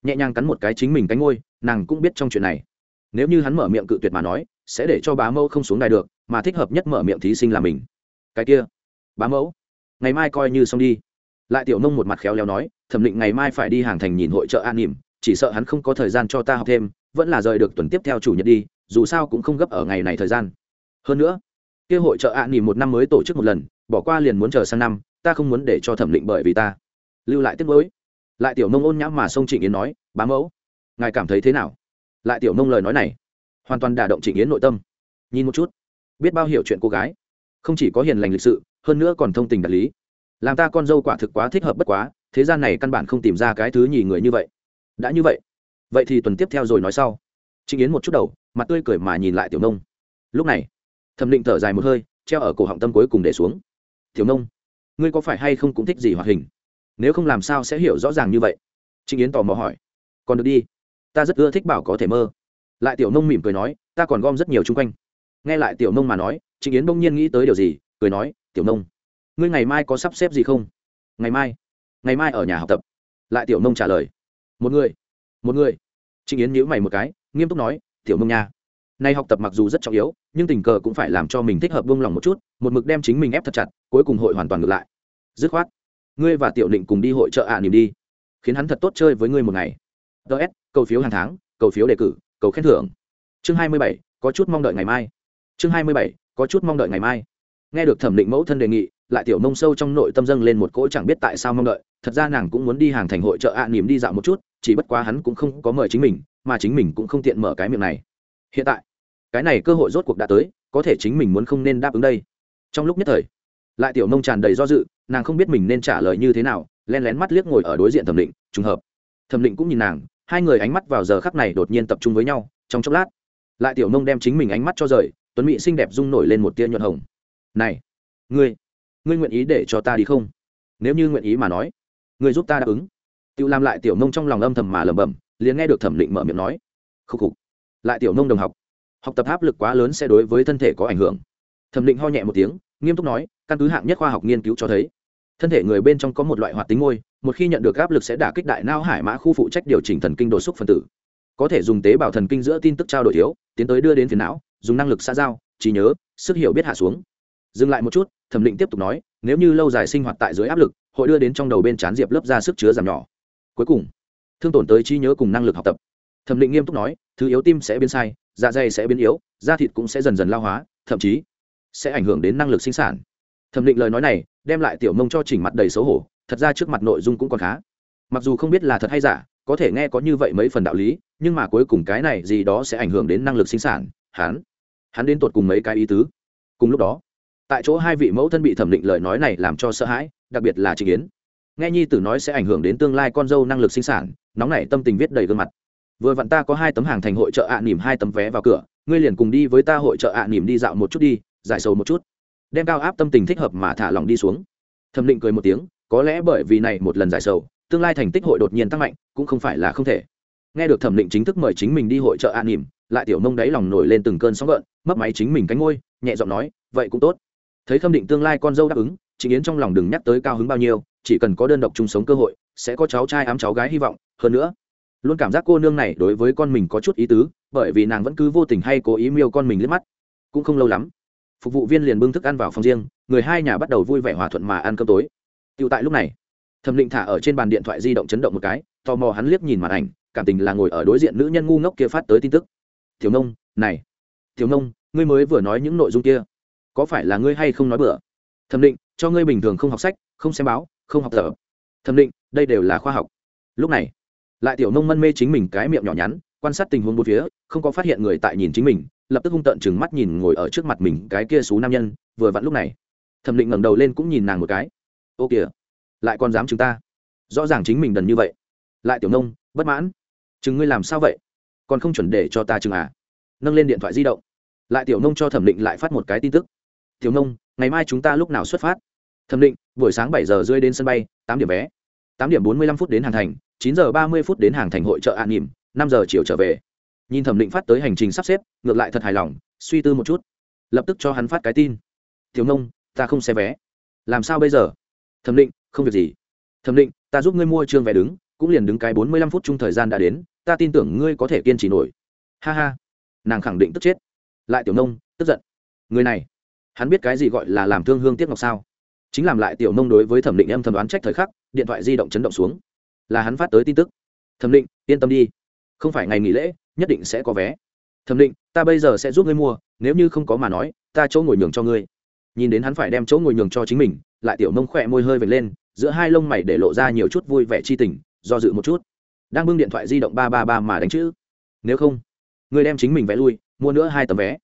[SPEAKER 1] Nhẹ nhàng cắn một cái chính mình cánh ngôi, nàng cũng biết trong chuyện này. Nếu như hắn mở miệng cự tuyệt mà nói, sẽ để cho bá mẫu không xuống đài được, mà thích hợp nhất mở miệng thí sinh là mình. Cái kia, bá mẫu ngày mai coi như xong đi. Lại tiểu nông một mặt khéo léo nói, thẩm định ngày mai phải đi hàng thành nhìn hội trợ an nỉm, chỉ sợ hắn không có thời gian cho ta học thêm, vẫn là rời được tuần tiếp theo chủ nhật đi, dù sao cũng không gấp ở ngày này thời gian. Hơn nữa, kia hội trợ an nỉm một năm mới tổ chức một lần, bỏ qua liền muốn chờ sang năm, ta không muốn để cho thẩm định bởi vì ta. Lưu lại tiếc với lại tiểu nông ôn nhãm mà sông trịnh yến nói, bá mẫu, ngài cảm thấy thế nào? Lại tiểu nông lời nói này, hoàn toàn đả động trịnh yến nội tâm. Nhìn một chút, biết bao hiểu chuyện cô gái không chỉ có hiền lành lịch sự, hơn nữa còn thông tình đạt lý. Làm ta con dâu quả thực quá thích hợp bất quá, thế gian này căn bản không tìm ra cái thứ nhì người như vậy. Đã như vậy vậy thì tuần tiếp theo rồi nói sau. Trịnh yến một chút đầu, mặt tươi cười mà nhìn lại tiểu nông. Lúc này, thẩm định thở dài một hơi, treo ở cổ họng tâm cuối cùng để xuống. Tiểu nông, ngươi có phải hay không cũng thích gì hoạt hình? Nếu không làm sao sẽ hiểu rõ ràng như vậy? Trịnh yến tò mò hỏi. Còn được đi, ta rất ưa thích bảo có thể mơ. Lại tiểu nông mỉm cười nói, ta còn gom rất nhiều chung quanh. Nghe lại tiểu nông mà nói trịnh yến bỗng nhiên nghĩ tới điều gì, cười nói, tiểu nông, ngươi ngày mai có sắp xếp gì không? Ngày mai? Ngày mai ở nhà học tập. Lại tiểu nông trả lời, một người một người. Trịnh yến nhíu mày một cái, nghiêm túc nói, tiểu nông nha, nay học tập mặc dù rất trọng yếu, nhưng tình cờ cũng phải làm cho mình thích hợp buông lòng một chút, một mực đem chính mình ép thật chặt, cuối cùng hội hoàn toàn ngược lại. Dứt khoát, ngươi và tiểu định cùng đi hội trợ ạ à niềm đi, khiến hắn thật tốt chơi với ngươi một ngày. Ts cầu phiếu hàng tháng, cầu phiếu đề cử, cầu khen thưởng. Chương hai mươi bảy, có chút mong đợi ngày mai. Chương hai mươi bảy có chút mong đợi ngày mai. Nghe được thẩm định mẫu thân đề nghị, lại tiểu mông sâu trong nội tâm dâng lên một cỗ chẳng biết tại sao mong đợi. Thật ra nàng cũng muốn đi hàng thành hội chợ ạ à niềm đi dạo một chút, chỉ bất quá hắn cũng không có mời chính mình, mà chính mình cũng không tiện mở cái miệng này. Hiện tại, cái này cơ hội rốt cuộc đã tới, có thể chính mình muốn không nên đáp ứng đây. Trong lúc nhất thời, lại tiểu nông tràn đầy do dự, nàng không biết mình nên trả lời như thế nào, len lén mắt liếc ngồi ở đối diện thẩm định, trùng hợp. Thẩm định cũng nhìn nàng, hai người ánh mắt vào giờ khắc này đột nhiên tập trung với nhau, trong chốc lát, lại tiểu nông đem chính mình ánh mắt cho rời tuấn mỹ xinh đẹp rung nổi lên một tia nhuận hồng. Này, ngươi ngươi nguyện ý để cho ta đi không? Nếu như nguyện ý mà nói, ngươi giúp ta đáp ứng. Tự làm lại tiểu nông trong lòng âm thầm mà lẩm bẩm, liền nghe được thẩm định mở miệng nói, khúc khục, lại tiểu nông đồng học học tập áp lực quá lớn sẽ đối với thân thể có ảnh hưởng. Thẩm định ho nhẹ một tiếng, nghiêm túc nói, căn cứ hạng nhất khoa học nghiên cứu cho thấy, thân thể người bên trong có một loại hoạt tính ngôi, một khi nhận được áp lực sẽ đả kích đại não hải mã khu phụ trách điều chỉnh thần kinh đột xúc phân tử. Có thể dùng tế bào thần kinh giữa tin tức trao đổi thiếu, tiến tới đưa đến phiền não dùng năng lực xã giao, trí nhớ, sức hiểu biết hạ xuống. Dừng lại một chút, thẩm định tiếp tục nói, nếu như lâu dài sinh hoạt tại dưới áp lực, hội đưa đến trong đầu bên trán diệp lớp ra sức chứa giảm nhỏ. Cuối cùng, thương tổn tới trí nhớ cùng năng lực học tập. Thẩm định nghiêm túc nói, thứ yếu tim sẽ biến sai dạ dày sẽ biến yếu, da thịt cũng sẽ dần dần lao hóa, thậm chí sẽ ảnh hưởng đến năng lực sinh sản. Thẩm định lời nói này, đem lại tiểu mông cho chỉnh mặt đầy xấu hổ, thật ra trước mặt nội dung cũng còn khá. Mặc dù không biết là thật hay giả, có thể nghe có như vậy mấy phần đạo lý, nhưng mà cuối cùng cái này gì đó sẽ ảnh hưởng đến năng lực sinh sản hắn hắn đến tột cùng mấy cái ý tứ? Cùng lúc đó, tại chỗ hai vị mẫu thân bị thẩm định lời nói này làm cho sợ hãi, đặc biệt là trịnh yến. Nghe nhi tử nói sẽ ảnh hưởng đến tương lai con dâu năng lực sinh sản, nóng nảy tâm tình viết đầy gương mặt. Vừa vặn ta có hai tấm hàng thành hội trợ ạ à nỉm hai tấm vé vào cửa, ngươi liền cùng đi với ta hội trợ ạ à nỉm đi dạo một chút đi, giải sầu một chút. Đem cao áp tâm tình thích hợp mà thả lòng đi xuống. Thẩm định cười một tiếng, có lẽ bởi vì này một lần giải sầu, tương lai thành tích hội đột nhiên tăng mạnh, cũng không phải là không thể. Nghe được thẩm định chính thức mời chính mình đi hội trợ an nỉm lại tiểu mông đáy lòng nổi lên từng cơn sóng gợn, mấp máy chính mình cánh ngôi, nhẹ giọng nói, vậy cũng tốt. Thấy khâm định tương lai con dâu đáp ứng chính yến trong lòng đừng nhắc tới cao hứng bao nhiêu, chỉ cần có đơn độc chung sống cơ hội, sẽ có cháu trai ám cháu gái hy vọng. Hơn nữa, luôn cảm giác cô nương này đối với con mình có chút ý tứ, bởi vì nàng vẫn cứ vô tình hay cố ý miêu con mình liếc mắt. Cũng không lâu lắm, phục vụ viên liền bưng thức ăn vào phòng riêng, người hai nhà bắt đầu vui vẻ hòa thuận mà ăn cơm tối. Tựu tại lúc này, thẩm định thả ở trên bàn điện thoại di động chấn động một cái, tò mò hắn liếc nhìn màn ảnh, cảm tình là ngồi ở đối diện nữ nhân ngu ngốc kia phát tới tin tức thiếu nông, này. Thiếu nông, ngươi mới vừa nói những nội dung kia. Có phải là ngươi hay không nói bừa? Thẩm định, cho ngươi bình thường không học sách, không xem báo, không học tập thẩm định, đây đều là khoa học. Lúc này, lại tiểu nông mân mê chính mình cái miệng nhỏ nhắn, quan sát tình huống bốn phía, không có phát hiện người tại nhìn chính mình, lập tức hung tợn chừng mắt nhìn ngồi ở trước mặt mình cái kia xú nam nhân, vừa vặn lúc này. Thẩm định ngẩng đầu lên cũng nhìn nàng một cái. Ô kìa, lại còn dám chúng ta. Rõ ràng chính mình đần như vậy. Lại tiểu nông, bất mãn. Chừng ngươi làm sao vậy? Còn không chuẩn để cho ta chừng à? Nâng lên điện thoại di động. Lại tiểu nông cho thẩm định lại phát một cái tin tức. Tiểu nông, ngày mai chúng ta lúc nào xuất phát? Thẩm định, buổi sáng bảy giờ rơi đến sân bay, tám điểm vé. Tám điểm bốn mươi lăm phút đến hàng thành, chín giờ ba mươi phút đến hàng thành hội trợ an nỉm, năm giờ chiều trở về. Nhìn thẩm định phát tới hành trình sắp xếp, ngược lại thật hài lòng, suy tư một chút. Lập tức cho hắn phát cái tin. Tiểu nông, ta không xe vé. Làm sao bây giờ? Thẩm định, không việc gì. Thẩm định, ta giúp ngươi mua trường vé đứng, cũng liền đứng cái bốn mươi lăm phút chung thời gian đã đến ta tin tưởng ngươi có thể kiên trì nổi. Ha ha. Nàng khẳng định tức chết. Lại tiểu nông, tức giận. Người này, hắn biết cái gì gọi là làm thương hương tiếc ngọc sao? Chính làm lại tiểu nông đối với thẩm định em thẩm đoán trách thời khắc, điện thoại di động chấn động xuống. Là hắn phát tới tin tức. Thẩm định, yên tâm đi. Không phải ngày nghỉ lễ, nhất định sẽ có vé. Thẩm định, ta bây giờ sẽ giúp ngươi mua, nếu như không có mà nói, ta chỗ ngồi nhường cho ngươi. Nhìn đến hắn phải đem chỗ ngồi nhường cho chính mình, lại tiểu nông khỏe môi hơi vệt lên, giữa hai lông mày để lộ ra nhiều chút vui vẻ chi tình, do dự một chút đang bưng điện thoại di động ba ba ba mà đánh chữ. Nếu không, người đem chính mình vẽ lui, mua nữa hai tấm vé.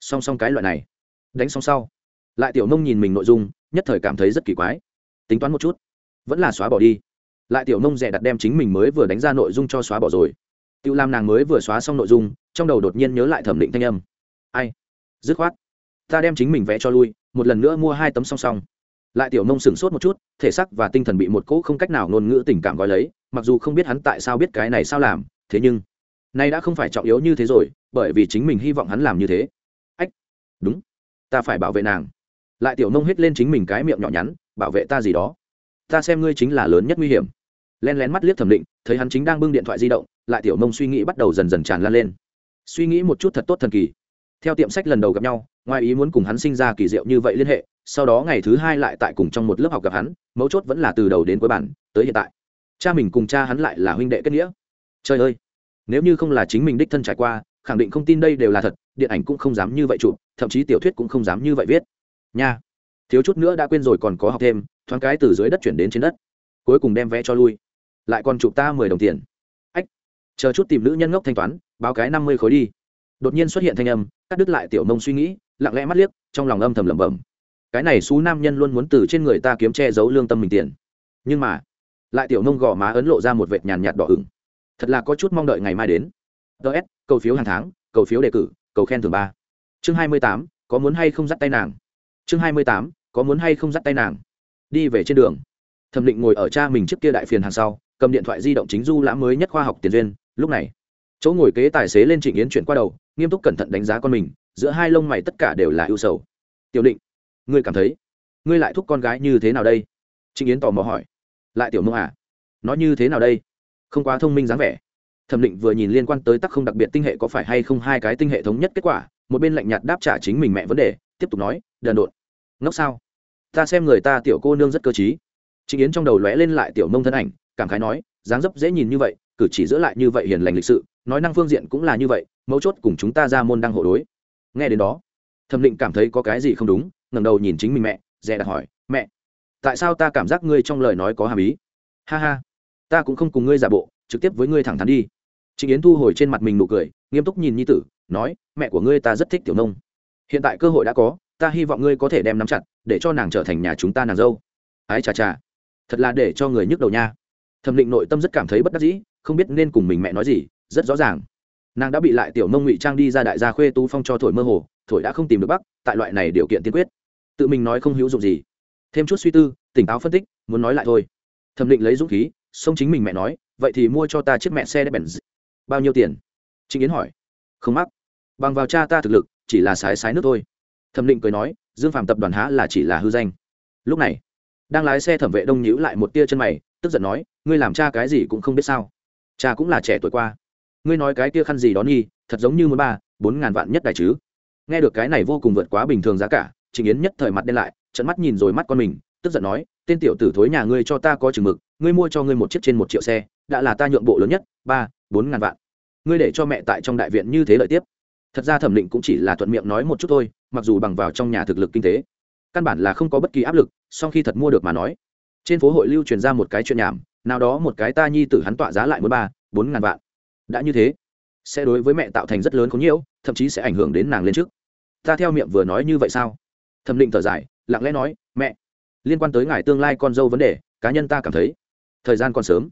[SPEAKER 1] Song song cái loại này, đánh xong sau. Lại tiểu nông nhìn mình nội dung, nhất thời cảm thấy rất kỳ quái. Tính toán một chút, vẫn là xóa bỏ đi. Lại tiểu nông rẻ đặt đem chính mình mới vừa đánh ra nội dung cho xóa bỏ rồi. Tự làm nàng mới vừa xóa xong nội dung, trong đầu đột nhiên nhớ lại thẩm định thanh âm. Ai? Dứt khoát, ta đem chính mình vẽ cho lui, một lần nữa mua hai tấm song song lại tiểu nông sửng sốt một chút, thể sắc và tinh thần bị một cỗ không cách nào ngôn ngữ tình cảm gói lấy, mặc dù không biết hắn tại sao biết cái này sao làm, thế nhưng, nay đã không phải trọng yếu như thế rồi, bởi vì chính mình hy vọng hắn làm như thế. Ách, đúng, ta phải bảo vệ nàng. Lại tiểu nông hết lên chính mình cái miệng nhỏ nhắn, bảo vệ ta gì đó. Ta xem ngươi chính là lớn nhất nguy hiểm. Len lén mắt liếc thẩm định, thấy hắn chính đang bưng điện thoại di động, lại tiểu nông suy nghĩ bắt đầu dần dần tràn lan lên. Suy nghĩ một chút thật tốt thần kỳ. Theo tiệm sách lần đầu gặp nhau, ngoài ý muốn cùng hắn sinh ra kỳ diệu như vậy liên hệ sau đó ngày thứ hai lại tại cùng trong một lớp học gặp hắn, mấu chốt vẫn là từ đầu đến cuối bản, tới hiện tại. Cha mình cùng cha hắn lại là huynh đệ kết nghĩa. Trời ơi! Nếu như không là chính mình đích thân trải qua, khẳng định không tin đây đều là thật, điện ảnh cũng không dám như vậy chụp, thậm chí tiểu thuyết cũng không dám như vậy viết. Nha! Thiếu chút nữa đã quên rồi còn có học thêm, thoáng cái từ dưới đất chuyển đến trên đất. Cuối cùng đem vé cho lui. Lại còn chụp ta mười đồng tiền. Ách! Chờ chút tìm nữ nhân ngốc thanh toán, báo cái năm mươi khối đi. Đột nhiên xuất hiện thanh âm, cắt đứt lại tiểu nông suy nghĩ, lặng lẽ mắt liếc, trong lòng âm thầm lẩm bẩm cái này xú nam nhân luôn muốn từ trên người ta kiếm che giấu lương tâm mình tiền. Nhưng mà, lại tiểu nông gò má ấn lộ ra một vệt nhàn nhạt đỏ ửng. Thật là có chút mong đợi ngày mai đến. Ts cầu phiếu hàng tháng, cầu phiếu đề cử, cầu khen thường ba. Chương hai mươi tám, có muốn hay không dắt tay nàng? Chương hai mươi tám, có muốn hay không dắt tay nàng? Đi về trên đường. Thẩm định ngồi ở cha mình trước kia đại phiền hàng sau, cầm điện thoại di động chính du lãm mới nhất khoa học tiền duyên. Lúc này, chỗ ngồi kế tài xế lên trịnh yến chuyển qua đầu, nghiêm túc cẩn thận đánh giá con mình, giữa hai lông mày tất cả đều là ưu sầu. Tiểu định ngươi cảm thấy ngươi lại thúc con gái như thế nào đây? Trịnh yến tò mò hỏi. Lại tiểu mông à? Nó như thế nào đây? Không quá thông minh dáng vẻ. Thẩm định vừa nhìn liên quan tới tắc không đặc biệt tinh hệ có phải hay không hai cái tinh hệ thống nhất kết quả, một bên lạnh nhạt đáp trả chính mình mẹ vấn đề, tiếp tục nói, đần độn. Ngốc sao? Ta xem người ta tiểu cô nương rất cơ t trịnh yến trong đầu lóe lên lại tiểu mông thân ảnh, cảm khái nói, dáng dấp dễ nhìn như vậy, cử chỉ giữa lại như vậy hiền lành lịch sự, nói năng phương diện cũng là như vậy, mấu chốt cùng chúng ta ra môn đang hộ đối. Nghe đến đó, thẩm định cảm thấy có cái gì không đúng ngẩng đầu nhìn chính mình mẹ, dè đặt hỏi, mẹ, tại sao ta cảm giác ngươi trong lời nói có hàm ý? Ha ha, ta cũng không cùng ngươi giả bộ, trực tiếp với ngươi thẳng thắn đi. Trịnh yến thu hồi trên mặt mình nụ cười, nghiêm túc nhìn nhi tử, nói, mẹ của ngươi ta rất thích tiểu nông. Hiện tại cơ hội đã có, ta hy vọng ngươi có thể đem nắm chặt, để cho nàng trở thành nhà chúng ta nàng dâu. Ái chà chà, thật là để cho người nhức đầu nha. Thẩm định nội tâm rất cảm thấy bất đắc dĩ, không biết nên cùng mình mẹ nói gì, rất rõ ràng. Nàng đã bị lại tiểu nông ngụy trang đi ra đại gia khuê tu phong cho thổi mơ hồ, thổi đã không tìm được bắc, tại loại này điều kiện tiên quyết tự mình nói không hữu dụng gì. Thêm chút suy tư, tỉnh táo phân tích, muốn nói lại thôi. Thẩm định lấy dũng khí, xông chính mình mẹ nói, vậy thì mua cho ta chiếc mẹ xe bèn bao nhiêu tiền? Trịnh yến hỏi. Không mắc. Bằng vào cha ta thực lực, chỉ là sái sái nước thôi. Thẩm định cười nói, dương phạm tập đoàn há là chỉ là hư danh. Lúc này, đang lái xe thẩm vệ đông nhíu lại một tia chân mày, tức giận nói, ngươi làm cha cái gì cũng không biết sao. Cha cũng là trẻ tuổi qua. Ngươi nói cái tia khăn gì đó nghi thật giống như mười ba, bốn ngàn vạn nhất đại chứ. Nghe được cái này vô cùng vượt quá bình thường giá cả Trình yến nhất thời mặt đen lại trận mắt nhìn rồi mắt con mình, tức giận nói, tên tiểu tử thối nhà ngươi cho ta có chừng mực, ngươi mua cho ngươi một chiếc trên một triệu xe, đã là ta nhượng bộ lớn nhất, ba, bốn ngàn vạn. Ngươi để cho mẹ tại trong đại viện như thế lợi tiếp. Thật ra thẩm định cũng chỉ là thuận miệng nói một chút thôi, mặc dù bằng vào trong nhà thực lực kinh tế, căn bản là không có bất kỳ áp lực sau khi thật mua được mà nói. Trên phố hội lưu truyền ra một cái chuyện nhảm, nào đó một cái ta nhi tử hắn tọa giá lại muốn ba, bốn ngàn vạn. Đã như thế, sẽ đối với mẹ tạo thành rất lớn khốn nhiễu, thậm chí sẽ ảnh hưởng đến nàng lên trước. Ta theo miệng vừa nói như vậy sao? Thẩm định thở dài lặng lẽ nói mẹ liên quan tới ngài tương lai con dâu vấn đề cá nhân ta cảm thấy thời gian còn sớm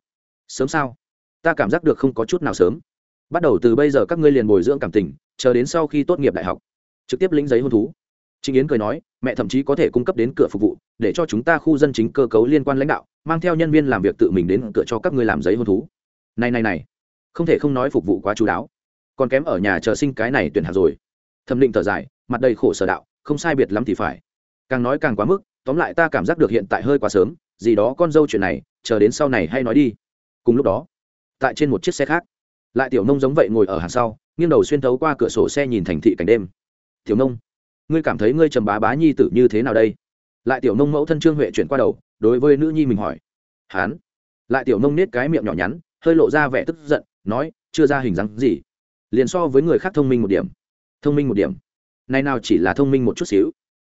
[SPEAKER 1] sớm sao ta cảm giác được không có chút nào sớm bắt đầu từ bây giờ các ngươi liền bồi dưỡng cảm tình chờ đến sau khi tốt nghiệp đại học trực tiếp lĩnh giấy hôn thú Trình Yến cười nói, mẹ thậm chí có thể cung cấp đến cửa phục vụ, để cho chúng ta khu dân chính cơ cấu liên quan lãnh đạo, mang theo nhân viên làm việc tự mình đến cửa cho các ngươi làm giấy hôn thú. Này này này, không thể không nói phục vụ quá chú đáo. Còn kém ở nhà chờ sinh cái này tuyển hạt rồi. Thẩm Định thở dài, mặt đầy khổ sở đạo, không sai biệt lắm thì phải. Càng nói càng quá mức, tóm lại ta cảm giác được hiện tại hơi quá sớm, gì đó con dâu chuyện này, chờ đến sau này hay nói đi. Cùng lúc đó, tại trên một chiếc xe khác, lại tiểu nông giống vậy ngồi ở hàng sau, nghiêng đầu xuyên thấu qua cửa sổ xe nhìn thành thị cảnh đêm. Tiểu nông, ngươi cảm thấy ngươi trầm bá bá nhi tử như thế nào đây lại tiểu nông mẫu thân trương huệ chuyển qua đầu đối với nữ nhi mình hỏi hán lại tiểu nông nết cái miệng nhỏ nhắn hơi lộ ra vẻ tức giận nói chưa ra hình dáng gì liền so với người khác thông minh một điểm thông minh một điểm nay nào chỉ là thông minh một chút xíu.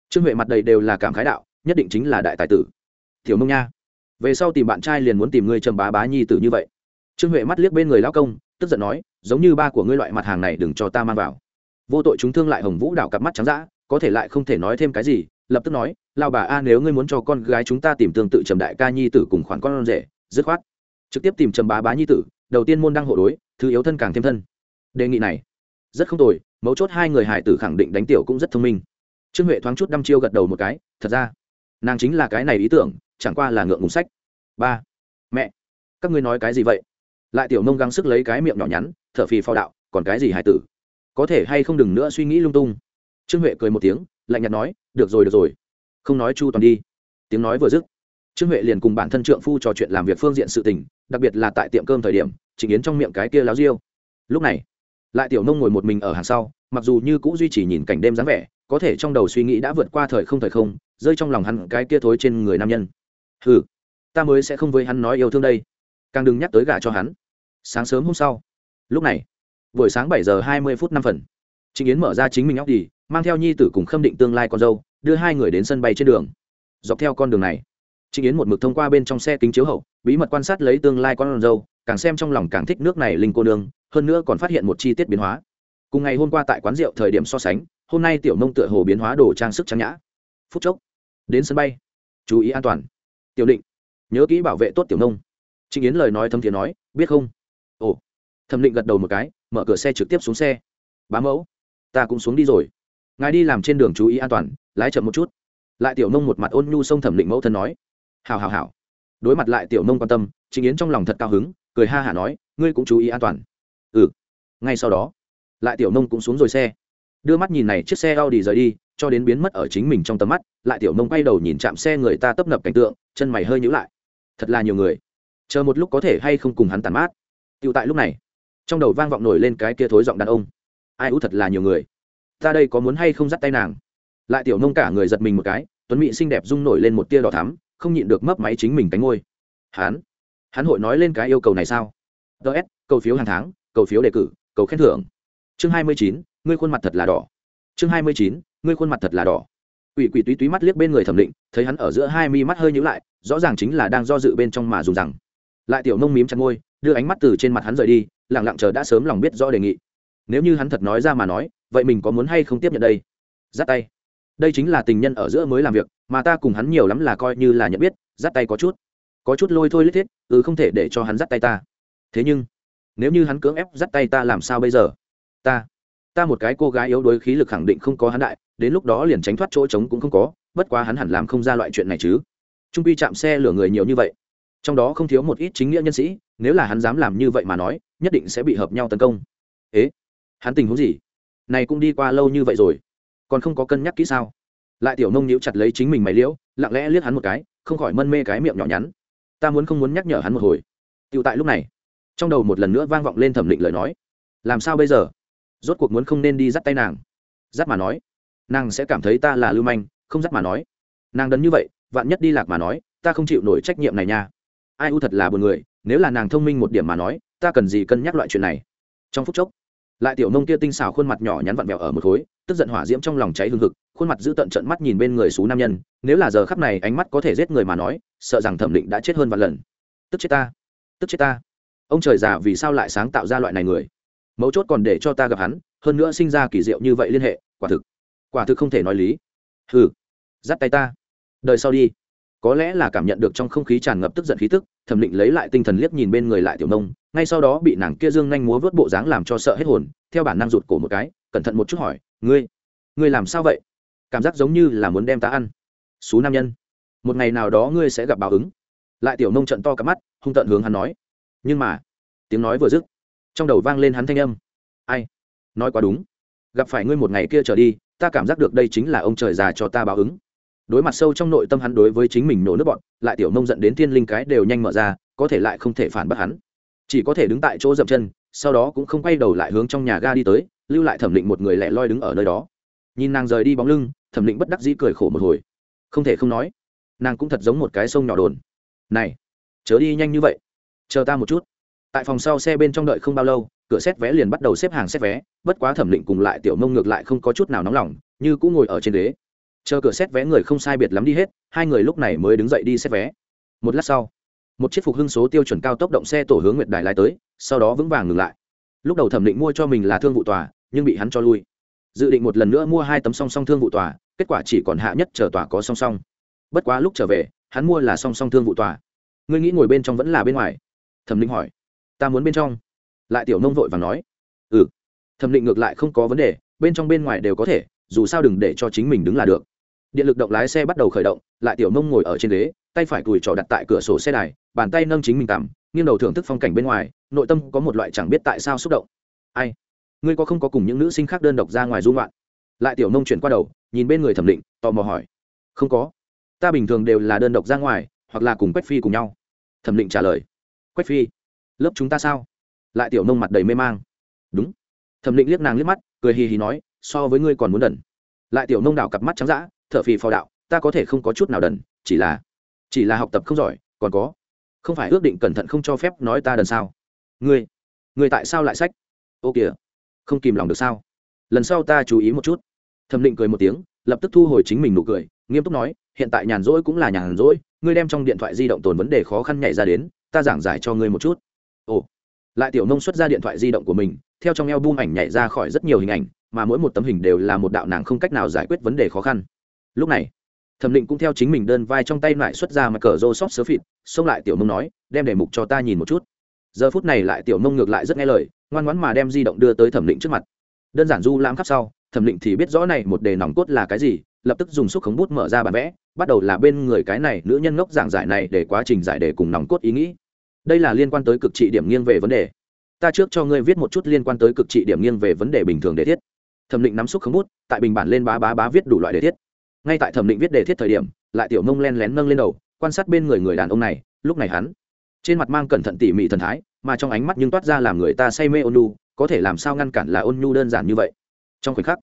[SPEAKER 1] Trương huệ mặt đầy đều là cảm khái đạo, nhất định chính là đại tài tử. Tiểu nông nha, về sau tìm bạn trai liền muốn tìm ngươi trầm bá bá nhi tử như vậy. Trương huệ mắt liếc bên người lao công, tức giận nói, giống như ba của ngươi loại mặt hàng này đừng cho ta mang vào. Vô tội chúng thương lại hồng vũ đảo cặp mắt trắng d có thể lại không thể nói thêm cái gì, lập tức nói lao bà a, nếu ngươi muốn cho con gái chúng ta tìm tương tự trầm đại ca nhi tử cùng khoản con rể, dứt khoát. Trực tiếp tìm trầm bá bá nhi tử, đầu tiên môn đăng hộ đối, thứ yếu thân càng thêm thân. Đề nghị này rất không tồi, mấu chốt hai người hải tử khẳng định đánh tiểu cũng rất thông minh. Trương huệ thoáng chút đăm chiêu gật đầu một cái, thật ra, nàng chính là cái này ý tưởng, chẳng qua là ngượng ngùng sách. Ba, mẹ, các ngươi nói cái gì vậy? Lại tiểu nông gắng sức lấy cái miệng nhỏ nhắn t h ở phì phao đạo, còn cái gì hải tử? Có thể hay không đừng nữa suy nghĩ lung tung. Trương huệ cười một tiếng, lạnh nhạt nói, được rồi được rồi. Không nói chu toàn đi. Tiếng nói vừa dứt, trương huệ liền cùng bản thân trượng phu trò chuyện làm việc phương diện sự tình, đặc biệt là tại tiệm cơm thời điểm chỉ yến trong miệng cái kia láo riêu lúc này lại tiểu nông ngồi một mình ở hàng sau, mặc dù như cũ duy trì nhìn cảnh đêm dáng vẻ, có thể trong đầu suy nghĩ đã vượt qua thời không thời không, rơi trong lòng hắn cái kia thối trên người nam nhân. Ừ ta mới sẽ không với hắn nói yêu thương đây. Càng đừng nhắc tới gả cho hắn. Sáng sớm hôm sau, lúc này, buổi sáng bảy giờ hai mươi phút năm phần, trịnh yến mở ra chính mình óc đi, mang theo nhi tử cùng khâm định tương lai con dâu, đưa hai người đến sân bay trên đường. Dọc theo con đường này, trịnh yến một mực thông qua bên trong xe kính chiếu hậu, bí mật quan sát lấy tương lai con dâu, càng xem trong lòng càng thích nước này linh cô nương hơn nữa còn phát hiện một chi tiết biến hóa. Cùng ngày hôm qua tại quán rượu thời điểm so sánh, hôm nay tiểu nông tựa hồ biến hóa đồ trang sức trang nhã. Phút chốc, đến sân bay. Chú ý an toàn. Tiểu định, nhớ kỹ bảo vệ tốt tiểu nông trịnh yến lời nói thâm thiền nói, biết không? Ồ. Thẩm định gật đầu một cái, mở cửa xe trực tiếp xuống xe. Bá mẫu, ta cũng xuống đi rồi. Ngài đi làm trên đường chú ý an toàn, lái chậm một chút. Lại tiểu nông một mặt ôn nhu sông thẩm định mẫu thân nói. Hào hào hào đối mặt lại tiểu nông quan tâm trình yến trong lòng thật cao hứng, cười ha hả nói, ngươi cũng chú ý an toàn ừ. Ngay sau đó, lại tiểu nông cũng xuống rồi xe. Đưa mắt nhìn này chiếc xe a u rời đi, cho đến biến mất ở chính mình trong tầm mắt, lại tiểu nông quay đầu nhìn chạm xe người ta tấp nập cảnh tượng, chân mày hơi nhữ lại. Thật là nhiều người. Chờ một lúc có thể hay không cùng hắn tàn mát. Tựu tại lúc này, trong đầu vang vọng nổi lên cái kia thối giọng đàn ông. Ai ú thật là nhiều người. Ta đây có muốn hay không dắt tay nàng? Lại tiểu nông cả người giật mình một cái, tuấn mỹ xinh đẹp rung nổi lên một tia đỏ thắm, không nhịn được mấp máy chính mình cánh ngôi hắn? Hắn hội nói lên cái yêu cầu này sao? Ts cầu phiếu hàng tháng cầu phiếu đề cử, cầu khen thưởng. Chương hai mươi chín, ngươi khuôn mặt thật là đỏ. Chương hai mươi chín, ngươi khuôn mặt thật là đỏ. Quỷ quỷ túy túy mắt liếc bên người thẩm định, thấy hắn ở giữa hai mi mắt hơi nhữ lại, rõ ràng chính là đang do dự bên trong mà dùng rằng. Lại tiểu nông mím chặt ngôi đưa ánh mắt từ trên mặt hắn rời đi lẳng lặng chờ đã sớm lòng biết rõ đề nghị. Nếu như hắn thật nói ra mà nói, vậy mình có muốn hay không tiếp nhận đây? Giắt tay. Đây chính là tình nhân ở giữa mới làm việc, mà ta cùng hắn nhiều lắm là coi như là nhận biết, giắt tay có chút. Có chút lôi thôi lít thiết ừ không thể để cho hắn giắt tay ta. Thế nhưng nếu như hắn cưỡng ép dắt tay ta làm sao bây giờ? Ta ta một cái cô gái yếu đuối khí lực khẳng định không có hắn đại, đến lúc đó liền tránh thoát chỗ trống cũng không có, bất quá hắn hẳn làm không ra loại chuyện này chứ. Trung pi chạm xe lửa người nhiều như vậy, trong đó không thiếu một ít chính nghĩa nhân sĩ, nếu là hắn dám làm như vậy mà nói, nhất định sẽ bị hợp nhau tấn công. Ế, hắn tình huống gì? Này cũng đi qua lâu như vậy rồi, còn không có cân nhắc kỹ sao? Lại tiểu nông níu chặt lấy chính mình mày liễu, lặng lẽ liếc hắn một cái, không khỏi mân mê cái miệng nhỏ nhắn. Ta muốn không muốn nhắc nhở hắn một hồi. Tựu tại lúc này trong đầu một lần nữa vang vọng lên thẩm định lời nói. Làm sao bây giờ? Rốt cuộc muốn không nên đi dắt tay nàng. Dắt mà nói. Nàng sẽ cảm thấy ta là lưu manh, không dắt mà nói. Nàng đấn như vậy, vạn nhất đi lạc mà nói, ta không chịu nổi trách nhiệm này nha. Ai u thật là buồn người, nếu là nàng thông minh một điểm mà nói, ta cần gì cân nhắc loại chuyện này? Trong phút chốc, lại tiểu nông kia tinh xảo khuôn mặt nhỏ nhắn vặn vẹo ở một khối, tức giận hỏa diễm trong lòng cháy hương hực, khuôn mặt giữ tận trận mắt nhìn bên người xú nam nhân, nếu là giờ khắp này ánh mắt có thể giết người mà nói, sợ rằng thẩm định đã chết hơn vạn lần. Tức chết ta. Tức chết ta ông trời già vì sao lại sáng tạo ra loại này người? Mấu chốt còn để cho ta gặp hắn, hơn nữa sinh ra kỳ diệu như vậy liên hệ, quả thực quả thực không thể nói lý. Hừ dắt tay ta. Đời sau đi. Có lẽ là cảm nhận được trong không khí tràn ngập tức giận khí tức, thẩm định lấy lại tinh thần liếc nhìn bên người lại tiểu nông, ngay sau đó bị nàng kia dương nhanh múa vớt bộ dáng làm cho sợ hết hồn, theo bản năng rụt cổ một cái, cẩn thận một chút hỏi, ngươi ngươi làm sao vậy? Cảm giác giống như là muốn đem ta ăn. Xú nam nhân, một ngày nào đó ngươi sẽ gặp báo ứng. Lại tiểu nông trận to cả mắt, hung tận hướng hắn nói nhưng mà, tiếng nói vừa dứt, trong đầu vang lên hắn thanh âm. Ai? Nói quá đúng. Gặp phải ngươi một ngày kia trở đi, ta cảm giác được đây chính là ông trời già cho ta báo ứng. Đối mặt sâu trong nội tâm hắn đối với chính mình nổ nước bọn lại tiểu nông dẫn đến thiên linh cái đều nhanh mở ra, có thể lại không thể phản bác hắn. Chỉ có thể đứng tại chỗ dậm chân, sau đó cũng không quay đầu lại hướng trong nhà ga đi tới, lưu lại thẩm định một người lẻ loi đứng ở nơi đó. Nhìn nàng rời đi bóng lưng, thẩm định bất đắc dĩ cười khổ một hồi. Không thể không nói, nàng cũng thật giống một cái sông nhỏ đồn. Này, chớ đi nhanh như vậy chờ ta một chút. Tại phòng sau xe bên trong đợi không bao lâu, cửa xét vé liền bắt đầu xếp hàng xét vé, bất quá thẩm định cùng lại tiểu mông ngược lại không có chút nào nóng lòng, như cũng ngồi ở trên ghế. Chờ cửa xét vé người không sai biệt lắm đi hết, hai người lúc này mới đứng dậy đi xét vé. Một lát sau, một chiếc phục hưng số tiêu chuẩn cao tốc động xe tổ hướng nguyệt đài lái tới, sau đó vững vàng ngừng lại. Lúc đầu thẩm định mua cho mình là thương vụ tòa, nhưng bị hắn cho lui. Dự định một lần nữa mua hai tấm song song thương vụ tòa, kết quả chỉ còn hạ nhất chờ tòa có song song. Bất quá lúc trở về, hắn mua là song song thương vụ tòa. Ngươi nghĩ ngồi bên trong vẫn là bên ngoài? Thẩm định hỏi. Ta muốn bên trong. Lại tiểu nông vội và nói. Ừ. Thẩm định ngược lại không có vấn đề, bên trong bên ngoài đều có thể, dù sao đừng để cho chính mình đứng là được. Điện lực động lái xe bắt đầu khởi động, lại tiểu nông ngồi ở trên ghế, tay phải cùi trỏ đặt tại cửa sổ xe đài, bàn tay nâng chính mình tằm nghiêng đầu thưởng thức phong cảnh bên ngoài, nội tâm có một loại chẳng biết tại sao xúc động. Ai? Ngươi có không có cùng những nữ sinh khác đơn độc ra ngoài dung loạn lại tiểu nông chuyển qua đầu, nhìn bên người thẩm định, tò mò hỏi. Không có. Ta bình thường đều là đơn độc ra ngoài, hoặc là cùng quách phi cùng nhau. Thẩm định trả lời quách phi, lớp chúng ta sao? Lại tiểu nông mặt đầy mê mang. Đúng. Thẩm định liếc nàng liếc mắt, cười hì hì nói, so với ngươi còn muốn đần. Lại tiểu nông đảo cặp mắt trắng d ã t h ở phì phò đạo, ta có thể không có chút nào đần, chỉ là chỉ là học tập không giỏi, còn có. Không phải ước định cẩn thận không cho phép nói ta đần sao? Ngươi ngươi tại sao lại sách? Ô kìa, không kìm lòng được sao? Lần sau ta chú ý một chút. Thẩm định cười một tiếng, lập tức thu hồi chính mình nụ cười, nghiêm túc nói, hiện tại nhàn rỗi cũng là nhàn rỗi, ngươi đem trong điện thoại di động tồn vấn đề khó khăn nhảy ra đến ta giảng giải cho ngươi một chút. Ồ. Lại tiểu nông xuất ra điện thoại di động của mình, theo trong eo bung ảnh nhảy ra khỏi rất nhiều hình ảnh, mà mỗi một tấm hình đều là một đạo nàng không cách nào giải quyết vấn đề khó khăn. Lúc này, thẩm định cũng theo chính mình đơn vai trong tay lại xuất ra mà cờ rô sóc sớ phịt, xông lại tiểu nông nói, đem đề mục cho ta nhìn một chút. Giờ phút này lại tiểu nông ngược lại rất nghe lời, ngoan ngoãn mà đem di động đưa tới thẩm định trước mặt. Đơn giản du lãm khắp sau, thẩm định thì biết rõ này một đề nòng cốt là cái gì, lập tức dùng xúc khống bút mở ra bản vẽ bắt đầu là bên người cái này nữ nhân ngốc giảng giải này để quá trình giải đề cùng nòng cốt ý nghĩ. Đây là liên quan tới cực trị điểm nghiêng về vấn đề. Ta trước cho ngươi viết một chút liên quan tới cực trị điểm nghiêng về vấn đề bình thường đề thiết. Thẩm định nắm xúc khống bút, tại bình bản lên bá bá bá viết đủ loại đề thiết. Ngay tại thẩm định viết đề thiết thời điểm, lại tiểu mông len lén nâng lên đầu, quan sát bên người người đàn ông này, lúc này hắn, trên mặt mang cẩn thận tỉ mỉ thần thái, mà trong ánh mắt nhưng toát ra làm người ta say mê ôn nhu, có thể làm sao ngăn cản là ôn nhu đơn giản như vậy. Trong khoảnh khắc,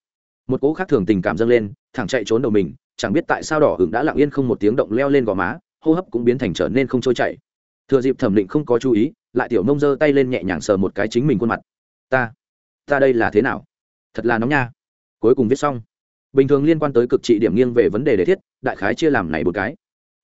[SPEAKER 1] một cỗ khác thường tình cảm dâng lên, thẳng chạy trốn đầu mình chẳng biết tại sao đỏ hửng đã lặng yên không một tiếng động leo lên gò má, hô hấp cũng biến thành trở nên không trôi chảy. Thừa dịp thẩm định không có chú ý, lại tiểu nông giơ tay lên nhẹ nhàng sờ một cái chính mình khuôn mặt. Ta ta đây là thế nào? Thật là nóng nha. Cuối cùng viết xong. Bình thường liên quan tới cực trị điểm nghiêng về vấn đề đề thiết, đại khái chia làm này một cái.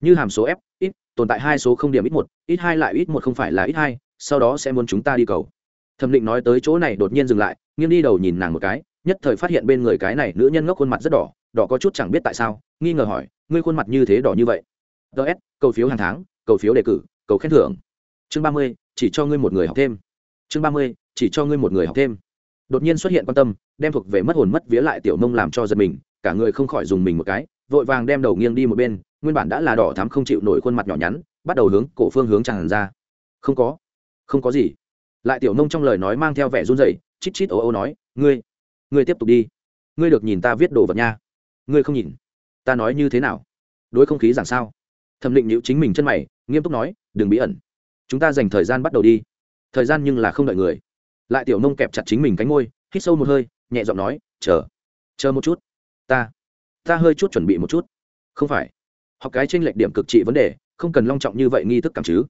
[SPEAKER 1] Như hàm số f ít tồn tại hai số không điểm ít một ít hai lại ít một không phải là ít hai, sau đó sẽ muốn chúng ta đi cầu. Thẩm định nói tới chỗ này đột nhiên dừng lại, nghiêng đi đầu nhìn nàng một cái, nhất thời phát hiện bên người cái này nữ nhân ngốc khuôn mặt rất đỏ đỏ có chút chẳng biết tại sao, nghi ngờ hỏi, ngươi khuôn mặt như thế đỏ như vậy? Ts cầu phiếu hàng tháng, cầu phiếu đề cử, cầu khen thưởng. Chương ba mươi, chỉ cho ngươi một người học thêm. Chương ba mươi, chỉ cho ngươi một người học thêm. Đột nhiên xuất hiện quan tâm, đem thuộc về mất hồn mất vía lại tiểu mông làm cho giật mình, cả người không khỏi dùng mình một cái, vội vàng đem đầu nghiêng đi một bên, nguyên bản đã là đỏ thắm không chịu nổi khuôn mặt nhỏ nhắn, bắt đầu hướng cổ phương hướng tràn ra. Không có không có gì. Lại tiểu nông trong lời nói mang theo vẻ run rẩy, chít chít ô ô nói, ngươi ngươi tiếp tục đi. Ngươi được nhìn ta viết đồ vật nha ngươi không nhìn. Ta nói như thế nào? Đối không khí giảng sao? Thẩm định nhữ chính mình chân mày nghiêm túc nói đừng bí ẩn. Chúng ta dành thời gian bắt đầu đi. Thời gian nhưng là không đợi người. Lại tiểu nông kẹp chặt chính mình cánh môi, hít sâu một hơi nhẹ giọng nói chờ chờ một chút. Ta ta hơi chút chuẩn bị một chút. Không phải. Học cái tranh lệch điểm cực trị vấn đề không cần long trọng như vậy nghi thức cảm chứ.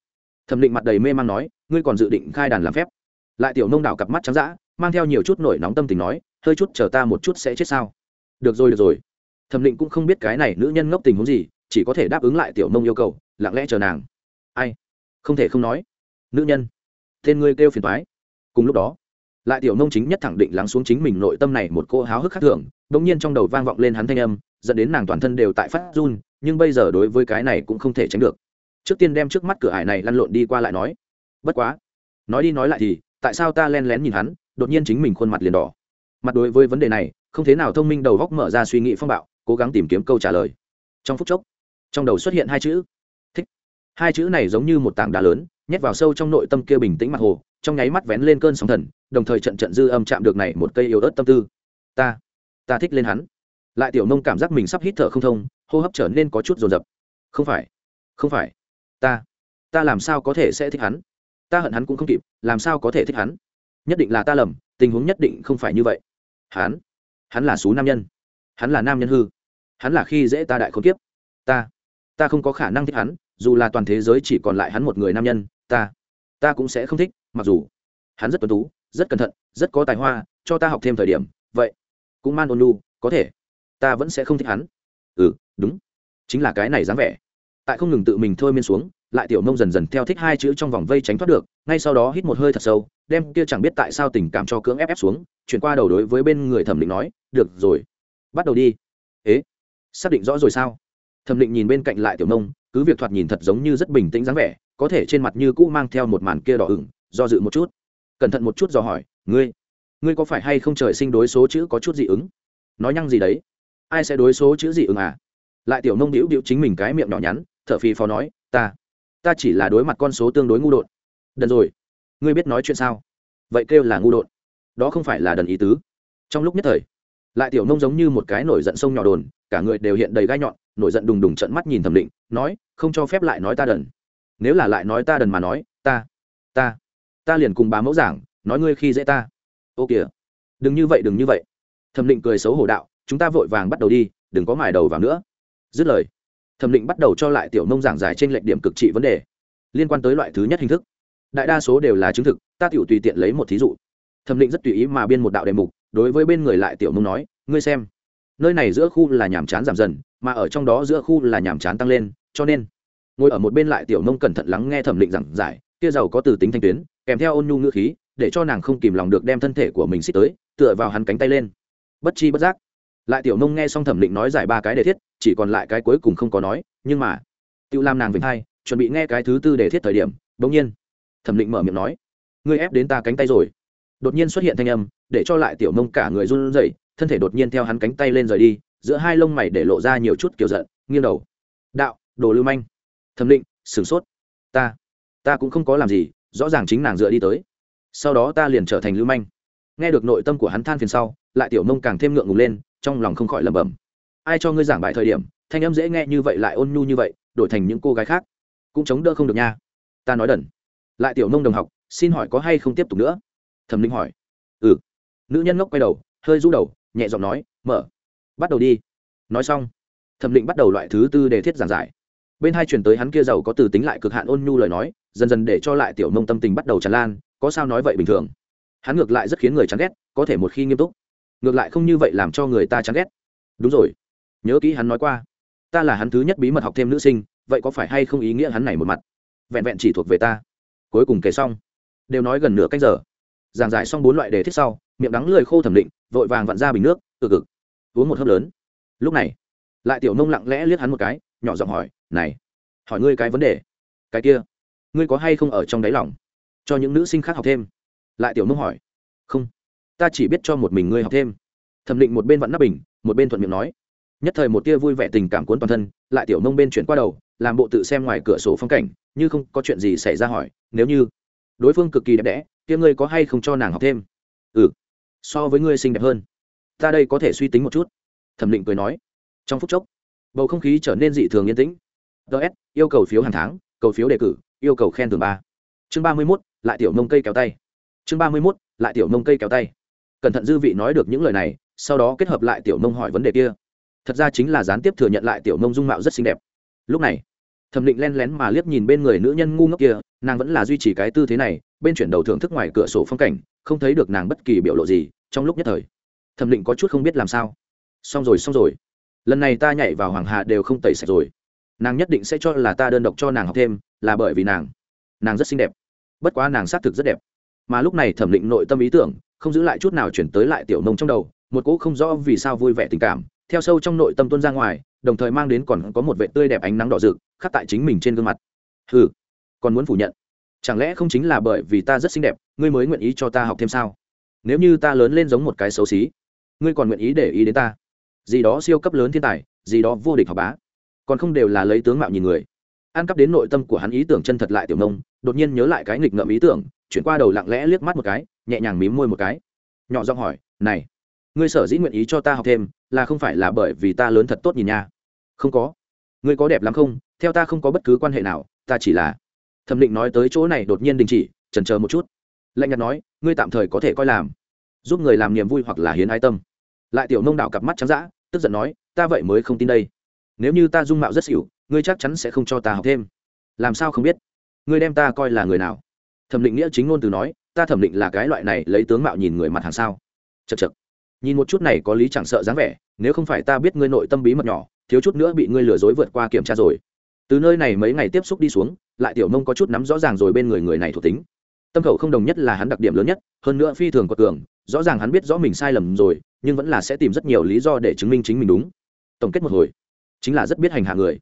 [SPEAKER 1] Thẩm định mặt đầy mê man nói ngươi còn dự định khai đàn làm phép? Lại tiểu nông đảo cặp mắt trắng d mang theo nhiều chút nổi nóng tâm tình nói hơi chút chờ ta một chút sẽ chết sao? Được rồi được rồi thẩm định cũng không biết cái này nữ nhân ngốc tình huống gì, chỉ có thể đáp ứng lại tiểu nông yêu cầu, lặng lẽ chờ nàng. Ai? Không thể không nói. Nữ nhân. Tên ngươi kêu phiền thoái cùng lúc đó, lại tiểu nông chính nhất thẳng định lắng xuống chính mình nội tâm này một cô háo hức khác thường đ ỗ n g nhiên trong đầu vang vọng lên hắn thanh âm, dẫn đến nàng toàn thân đều tại phát run, nhưng bây giờ đối với cái này cũng không thể tránh được. Trước tiên đem trước mắt cửa ải này lăn lộn đi qua lại nói. Bất quá, nói đi nói lại thì, tại sao ta len lén nhìn hắn, đột nhiên chính mình khuôn mặt liền đỏ. Mặt đối với vấn đề này, không thế nào thông minh đầu góc mở ra suy nghĩ phong bạo cố gắng tìm kiếm câu trả lời. Trong phút chốc, trong đầu xuất hiện hai chữ. Thích. Hai chữ này giống như một tảng đá lớn, nhét vào sâu trong nội tâm kia bình tĩnh mặt hồ, trong nháy mắt vén lên cơn sóng thần, đồng thời trận trận dư âm chạm được này một cây yếu ớt tâm tư. Ta ta thích lên hắn. Lại tiểu nông cảm giác mình sắp hít thở không thông, hô hấp trở nên có chút rồn rập không phải không phải. Ta ta làm sao có thể sẽ thích hắn? Ta hận hắn cũng không kịp, làm sao có thể thích hắn? Nhất định là ta lầm, tình huống nhất định không phải như vậy. Hắn hắn là số nam nhân hắn là nam nhân hư. Hắn là khi dễ ta đại khốn kiếp. Ta ta không có khả năng thích hắn, dù là toàn thế giới chỉ còn lại hắn một người nam nhân, ta ta cũng sẽ không thích, mặc dù hắn rất tuân tú, rất cẩn thận, rất có tài hoa, cho ta học thêm thời điểm, vậy cũng man ôn lu có thể ta vẫn sẽ không thích hắn. Ừ đúng, chính là cái này dáng vẻ. Tại không ngừng tự mình thôi miên xuống, lại tiểu mông dần dần theo thích hai chữ trong vòng vây tránh thoát được, ngay sau đó hít một hơi thật sâu, đem kia chẳng biết tại sao tình cảm cho cưỡng ép ép xuống, chuyển qua đầu đối với bên người thẩm định nói, được rồi bắt đầu đi. Ế xác định rõ rồi sao? Thẩm định nhìn bên cạnh lại tiểu Nông, cứ việc thoạt nhìn thật giống như rất bình tĩnh dáng vẻ có thể trên mặt như cũ mang theo một màn kia đỏ ửng do dự một chút. Cẩn thận một chút do hỏi ngươi ngươi có phải hay không trời sinh đối số chữ có chút dị ứng? Nói nhăng gì đấy? Ai sẽ đối số chữ dị ứng à? Lại tiểu nông đĩu đĩu chính mình cái miệng nhỏ nhắn thở phì phò nói ta ta chỉ là đối mặt con số tương đối ngu đột. Đần rồi ngươi biết nói chuyện sao? Vậy kêu là ngu đột. Đó không phải là đần ý tứ. Trong lúc nhất thời lại tiểu nông giống như một cái nổi giận sông nhỏ đồn, cả người đều hiện đầy gai nhọn, nổi giận đùng đùng trận mắt nhìn thẩm định, nói, không cho phép lại nói ta đần. Nếu là lại nói ta đần mà nói, ta ta ta liền cùng bá mẫu giảng, nói ngươi khi dễ ta. Ô kìa. Đừng như vậy, đừng như vậy. Thẩm định cười xấu hổ đạo, chúng ta vội vàng bắt đầu đi, đừng có mài đầu vào nữa. Dứt lời, thẩm định bắt đầu cho lại tiểu nông giảng giải trên lệch điểm cực trị vấn đề, liên quan tới loại thứ nhất hình thức. Đại đa số đều là chứng thực, ta tiểu tùy tiện lấy một thí dụ. Thẩm định rất tùy ý mà biên một đạo đề mục đối với bên người lại tiểu mông nói, ngươi xem, nơi này giữa khu là nhàm chán giảm dần, mà ở trong đó giữa khu là nhàm chán tăng lên, cho nên ngồi ở một bên lại tiểu mông cẩn thận lắng nghe thẩm định giảng giải, kia giàu có từ tính thanh tuyến, kèm theo ôn nhu ngữ khí, để cho nàng không kìm lòng được đem thân thể của mình xích tới, tựa vào hắn cánh tay lên. Bất chi bất giác, lại tiểu mông nghe xong thẩm định nói giải ba cái đề thiết, chỉ còn lại cái cuối cùng không có nói, nhưng mà tự làm nàng vĩnh hai, chuẩn bị nghe cái thứ tư đề thiết thời điểm, bỗng nhiên, thẩm định mở miệng nói, ngươi ép đến ta cánh tay rồi. Đột nhiên xuất hiện thanh âm để cho lại tiểu Mông cả người run rẩy, thân thể đột nhiên theo hắn cánh tay lên rời đi, giữa hai lông mày để lộ ra nhiều chút kiểu giận, nghiêng đầu. Đạo, đồ lưu manh. Thẩm định, sửng sốt. Ta ta cũng không có làm gì, rõ ràng chính nàng dựa đi tới. Sau đó ta liền trở thành lưu manh. Nghe được nội tâm của hắn than phiền sau, lại tiểu mông càng thêm ngượng ngùng lên, trong lòng không khỏi lẩm bẩm. Ai cho ngươi giảng bài thời điểm, thanh âm dễ nghe như vậy lại ôn nhu như vậy, đổi thành những cô gái khác, cũng chống đỡ không được nha. Ta nói đần. Lại tiểu Mông đồng học, xin hỏi có hay không tiếp tục nữa? Thẩm linh hỏi. Ừ nữ nhân ngốc quay đầu, hơi rũ đầu, nhẹ giọng nói, mở, bắt đầu đi. Nói xong, thẩm định bắt đầu loại thứ tư để thiết giảng giải. Bên hai chuyển tới hắn kia giàu có từ tính lại cực hạn ôn nhu lời nói, dần dần để cho lại tiểu nông tâm tình bắt đầu tràn lan, có sao nói vậy bình thường. Hắn ngược lại rất khiến người chán ghét, có thể một khi nghiêm túc, ngược lại không như vậy làm cho người ta chán ghét. Đúng rồi, nhớ kỹ hắn nói qua, ta là hắn thứ nhất bí mật học thêm nữ sinh, vậy có phải hay không ý nghĩa hắn này một mặt? Vẹn vẹn chỉ thuộc về ta. Cuối cùng kể xong, đều nói gần nửa cách giờ. Giảng giải xong bốn loại đề thiết sau miệng đắng lười khô thẩm định, vội vàng vặn ra bình nước từ cực uống một hớp lớn. Lúc này, lại tiểu nông lặng lẽ liếc hắn một cái, nhỏ giọng hỏi, này, hỏi ngươi cái vấn đề, cái kia, ngươi có hay không ở trong đáy lòng? Cho những nữ sinh khác học thêm. Lại tiểu nông hỏi, không, ta chỉ biết cho một mình ngươi học thêm. Thẩm định một bên vặn nắp bình, một bên thuận miệng nói. Nhất thời một tia vui vẻ tình cảm cuốn toàn thân, lại tiểu nông bên chuyển qua đầu, làm bộ tự xem ngoài cửa sổ phong cảnh, như không có chuyện gì xảy ra hỏi, nếu như đối phương cực kỳ đẹp đẽ tia ngươi có hay không cho nàng học thêm? Ừ so với ngươi xinh đẹp hơn. Ta đây có thể suy tính một chút. Thẩm định cười nói. Trong phút chốc, bầu không khí trở nên dị thường yên tĩnh. Ts yêu cầu phiếu hàng tháng, cầu phiếu đề cử, yêu cầu khen thưởng ba. Chương ba mươi mốt, lại tiểu nông cây kéo tay. Chương ba mươi mốt, lại tiểu nông cây kéo tay. Cẩn thận dư vị nói được những lời này, sau đó kết hợp lại tiểu nông hỏi vấn đề kia. Thật ra chính là gián tiếp thừa nhận lại tiểu nông dung mạo rất xinh đẹp. Lúc này, thẩm định len lén mà liếc nhìn bên người nữ nhân ngu ngốc kia, nàng vẫn là duy trì cái tư thế này, bên chuyển đầu thưởng thức ngoài cửa sổ phong cảnh không thấy được nàng bất kỳ biểu lộ gì trong lúc nhất thời. Thẩm định có chút không biết làm sao. Xong rồi xong rồi. Lần này ta nhảy vào hoàng hà đều không tẩy sạch rồi. Nàng nhất định sẽ cho là ta đơn độc cho nàng học thêm, là bởi vì nàng nàng rất xinh đẹp. Bất quá nàng xác thực rất đẹp. Mà lúc này thẩm định nội tâm ý tưởng, không giữ lại chút nào chuyển tới lại tiểu nông trong đầu, một cỗ không rõ vì sao vui vẻ tình cảm, theo sâu trong nội tâm tuân ra ngoài, đồng thời mang đến còn có một vệ tươi đẹp ánh nắng đỏ rực, khắc tại chính mình trên gương mặt. Ừ còn muốn phủ nhận chẳng lẽ không chính là bởi vì ta rất xinh đẹp, ngươi mới nguyện ý cho ta học thêm sao? Nếu như ta lớn lên giống một cái xấu xí, ngươi còn nguyện ý để ý đến ta? Gì đó siêu cấp lớn thiên tài, gì đó vô địch học bá. Còn không đều là lấy tướng mạo nhìn người. Ăn cắp đến nội tâm của hắn ý tưởng chân thật lại tiểu nông, đột nhiên nhớ lại cái nghịch ngợm ý tưởng, chuyển qua đầu lặng lẽ liếc mắt một cái, nhẹ nhàng mím môi một cái. Nhỏ giọng hỏi, này, ngươi sở dĩ nguyện ý cho ta học thêm, là không phải là bởi vì ta lớn thật tốt nhìn nha? Không có. Ngươi có đẹp lắm không? Theo ta không có bất cứ quan hệ nào, ta chỉ là thẩm định nói tới chỗ này đột nhiên đình chỉ trần chờ một chút. Lạnh nhạt nói, ngươi tạm thời có thể coi làm, giúp người làm niềm vui hoặc là hiến ái tâm. Lại tiểu nông đạo cặp mắt trắng d tức giận nói, ta vậy mới không tin đây. Nếu như ta dung mạo rất xỉu, ngươi chắc chắn sẽ không cho ta học thêm. Làm sao không biết? Ngươi đem ta coi là người nào? Thẩm định nghĩa chính ngôn từ nói, ta thẩm định là cái loại này lấy tướng mạo nhìn người mặt hàng sao? Chật chật nhìn một chút này có lý chẳng sợ dáng vẻ, nếu không phải ta biết ngươi nội tâm bí mật nhỏ, thiếu chút nữa bị ngươi lừa dối vượt qua kiểm tra rồi. Từ nơi này mấy ngày tiếp xúc đi xuống lại tiểu Mông có chút nắm rõ ràng rồi bên người người này thuộc tính. Tâm khẩu không đồng nhất là hắn đặc điểm lớn nhất, hơn nữa phi thường có cường rõ ràng hắn biết rõ mình sai lầm rồi, nhưng vẫn là sẽ tìm rất nhiều lý do để chứng minh chính mình đúng. Tổng kết một hồi, chính là rất biết hành hạ người.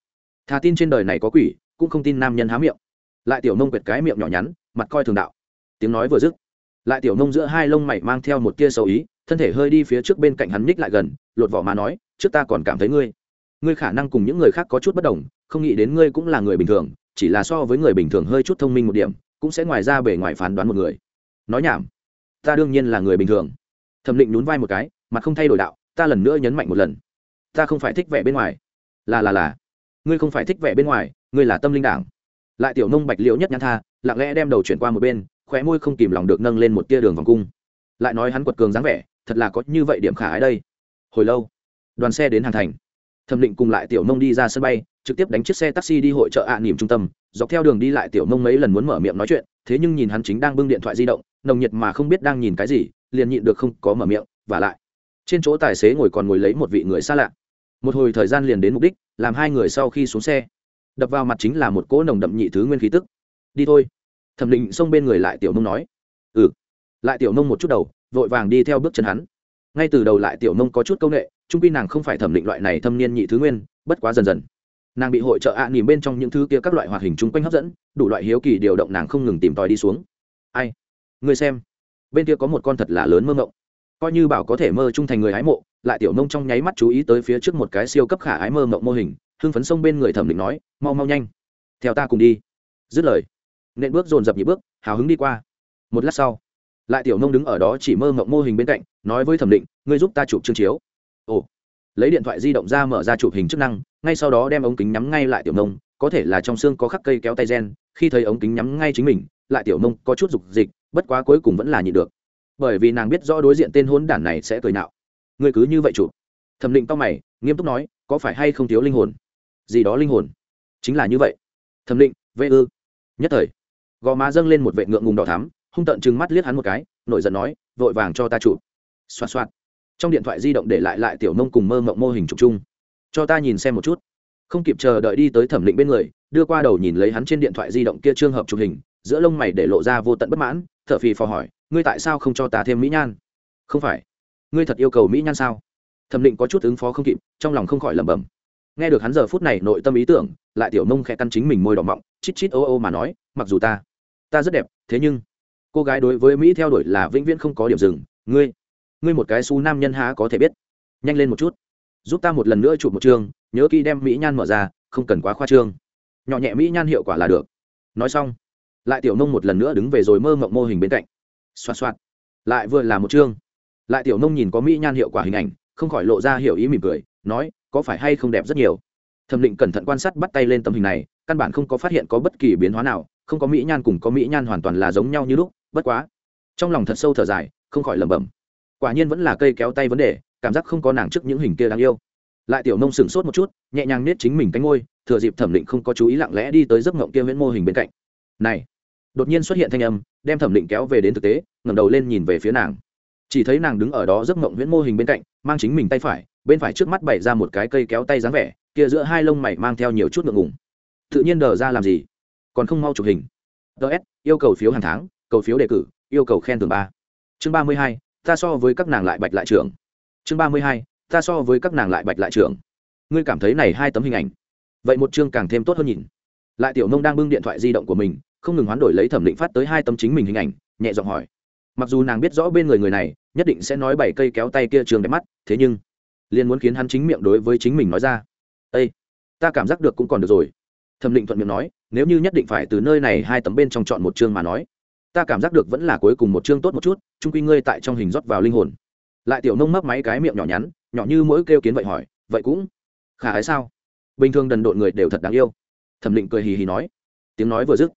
[SPEAKER 1] Thà tin trên đời này có quỷ, cũng không tin nam nhân há miệng. Lại tiểu nông quệt cái miệng nhỏ nhắn, mặt coi thường đạo. Tiếng nói vừa dứt, lại tiểu nông giữa hai lông mày mang theo một tia sầu ý, thân thể hơi đi phía trước bên cạnh hắn ních lại gần, lột vỏ mà nói, trước ta còn cảm thấy ngươi ngươi khả năng cùng những người khác có chút bất đồng, không nghĩ đến ngươi cũng là người bình thường chỉ là so với người bình thường hơi chút thông minh một điểm, cũng sẽ ngoài ra bề ngoài phán đoán một người. Nói nhảm, ta đương nhiên là người bình thường. Thẩm định nhún vai một cái, mặt không thay đổi đạo, ta lần nữa nhấn mạnh một lần. Ta không phải thích vẻ bên ngoài. Là là là. Ngươi không phải thích vẻ bên ngoài, ngươi là tâm linh đảng. Lại tiểu nông bạch liễu nhất nhãn tha, lặng lẽ đem đầu chuyển qua một bên, khóe môi không kìm lòng được nâng lên một tia đường vòng cung. Lại nói hắn quật cường dáng vẻ, thật là có như vậy điểm khả ái đây. Hồi lâu, đoàn xe đến hàng thành thẩm định cùng lại tiểu nông đi ra sân bay, trực tiếp đánh chiếc xe taxi đi hội trợ ạ à nỉm trung tâm, dọc theo đường đi lại tiểu nông mấy lần muốn mở miệng nói chuyện, thế nhưng nhìn hắn chính đang bưng điện thoại di động, nồng nhiệt mà không biết đang nhìn cái gì, liền nhịn được không có mở miệng, và lại, trên chỗ tài xế ngồi còn ngồi lấy một vị người xa lạ. Một hồi thời gian liền đến mục đích, làm hai người sau khi xuống xe, đập vào mặt chính là một cỗ nồng đậm nhị thứ nguyên khí tức. Đi thôi. Thẩm định xông bên người lại tiểu nông nói. Ừ. Lại tiểu nông một chút đầu, vội vàng đi theo bước chân hắn ngay từ đầu lại tiểu mông có chút c â u n ệ trung pi nàng không phải thẩm định loại này thâm niên nhị thứ nguyên, bất quá dần dần. Nàng bị hội trợ ạ à nỉm bên trong những thứ kia các loại hoạt hình chung quanh hấp dẫn, đủ loại hiếu kỳ điều động nàng không ngừng tìm tòi đi xuống. Ai? Người xem. Bên kia có một con thật là lớn mơ mộng. Coi như bảo có thể mơ trung thành người hái mộ, lại tiểu mông trong nháy mắt chú ý tới phía trước một cái siêu cấp khả ái mơ mộng mô hình, hưng phấn sông bên người thẩm định nói, mau mau nhanh. Theo ta cùng đi. Dứt lời, nện bước dồn dập nhị bước, hào hứng đi qua. Một lát sau lại tiểu nông đứng ở đó chỉ mơ mộng mô hình bên cạnh, nói với thẩm định, ngươi giúp ta chụp chương chiếu. Ồ. Lấy điện thoại di động ra mở ra chụp hình chức năng, ngay sau đó đem ống kính nhắm ngay lại tiểu nông có thể là trong xương có khắc cây kéo tay gen, khi thấy ống kính nhắm ngay chính mình, lại tiểu nông có chút dục dịch, bất quá cuối cùng vẫn là nhịn được. Bởi vì nàng biết rõ đối diện tên hôn đản này sẽ cười nạo. Ngươi cứ như vậy chụp. Thẩm định to mày, nghiêm túc nói, có phải hay không thiếu linh hồn? Gì đó linh hồn? Chính là như vậy. Thẩm định, vê ư. Nhất thời, gò má dâng lên một vệ ngượng ngùng đỏ thắm hung tợn chừng mắt liếc hắn một cái, nổi giận nói, vội vàng cho ta chụp. Xoa xoa trong điện thoại di động để lại lại tiểu nông cùng mơ mộng mô hình chụp chung. Cho ta nhìn xem một chút. Không kịp chờ đợi đi tới thẩm định bên người, đưa qua đầu nhìn lấy hắn trên điện thoại di động kia trường hợp chụp hình, giữa lông mày để lộ ra vô tận bất mãn, thở phì phò hỏi, ngươi tại sao không cho ta thêm mỹ nhan? Không phải. Ngươi thật yêu cầu mỹ nhan sao? Thẩm định có chút ứng phó không kịp, trong lòng không khỏi lẩm bẩm. Nghe được hắn giờ phút này nội tâm ý tưởng, lại tiểu nông khẽ căn chính mình môi đỏ mọng, chít chít ô ô mà nói, mặc dù ta ta rất đẹp, thế nhưng cô gái đối với mỹ theo đuổi là vĩnh viễn không có điểm dừng. Ngươi ngươi một cái xú nam nhân há có thể biết? Nhanh lên một chút. Giúp ta một lần nữa chụp một chương, nhớ kỹ đem mỹ nhan mở ra, không cần quá khoa trương. Nhỏ nhẹ mỹ nhan hiệu quả là được. Nói xong, lại tiểu nông một lần nữa đứng về rồi mơ mộng mô hình bên cạnh. Xoa xoa lại vừa là một chương. Lại tiểu nông nhìn có mỹ nhan hiệu quả hình ảnh, không khỏi lộ ra hiểu ý mỉm cười, nói, có phải hay không đẹp rất nhiều? Thẩm định cẩn thận quan sát bắt tay lên tấm hình này, căn bản không có phát hiện có bất kỳ biến hóa nào, không có mỹ nhan cùng có mỹ nhan hoàn toàn là giống nhau như lúc bất quá, trong lòng thật sâu thở dài, không khỏi lẩm bẩm. Quả nhiên vẫn là cây kéo tay vấn đề, cảm giác không có nàng trước những hình kia đáng yêu. Lại tiểu nông sửng sốt một chút, nhẹ nhàng nết chính mình cánh ngôi thừa dịp thẩm định không có chú ý lặng lẽ đi tới giấc ngộng kia viễn mô hình bên cạnh. Này, đột nhiên xuất hiện thanh âm, đem thẩm định kéo về đến thực tế, ngẩng đầu lên nhìn về phía nàng. Chỉ thấy nàng đứng ở đó giấc ngộng viễn mô hình bên cạnh, mang chính mình tay phải, bên phải trước mắt bày ra một cái cây kéo tay dáng vẻ, kia giữa hai lông mày mang theo nhiều chút ngượng ngùng. Tự nhiên đờ ra làm gì? Còn không mau chụp hình. Ts yêu cầu phiếu hàng tháng cầu phiếu đề cử, yêu cầu khen thưởng ba. Chương ba mươi hai, ta so với các nàng lại bạch lại trưởng. Chương ba mươi hai, ta so với các nàng lại bạch lại trưởng. Ngươi cảm thấy này hai tấm hình ảnh. Vậy một chương càng thêm tốt hơn nhìn. Lại tiểu nông đang bưng điện thoại di động của mình, không ngừng hoán đổi lấy thẩm định phát tới hai tấm chính mình hình ảnh, nhẹ giọng hỏi. Mặc dù nàng biết rõ bên người người này, nhất định sẽ nói bảy cây kéo tay kia trường đẹp mắt, thế nhưng, liền muốn khiến hắn chính miệng đối với chính mình nói ra. Ây ta cảm giác được cũng còn được rồi. Thẩm định thuận miệng nói, nếu như nhất định phải từ nơi này hai tấm bên trong chọn một chương mà nói ta cảm giác được vẫn là cuối cùng một chương tốt một chút trung quy ngươi tại trong hình rót vào linh hồn. Lại tiểu nông mấp máy cái miệng nhỏ nhắn, nhỏ như mỗi kêu kiến vậy hỏi, vậy cũng khả ái sao? Bình thường đần độn người đều thật đáng yêu. Thẩm định cười hì hì nói. Tiếng nói vừa dứt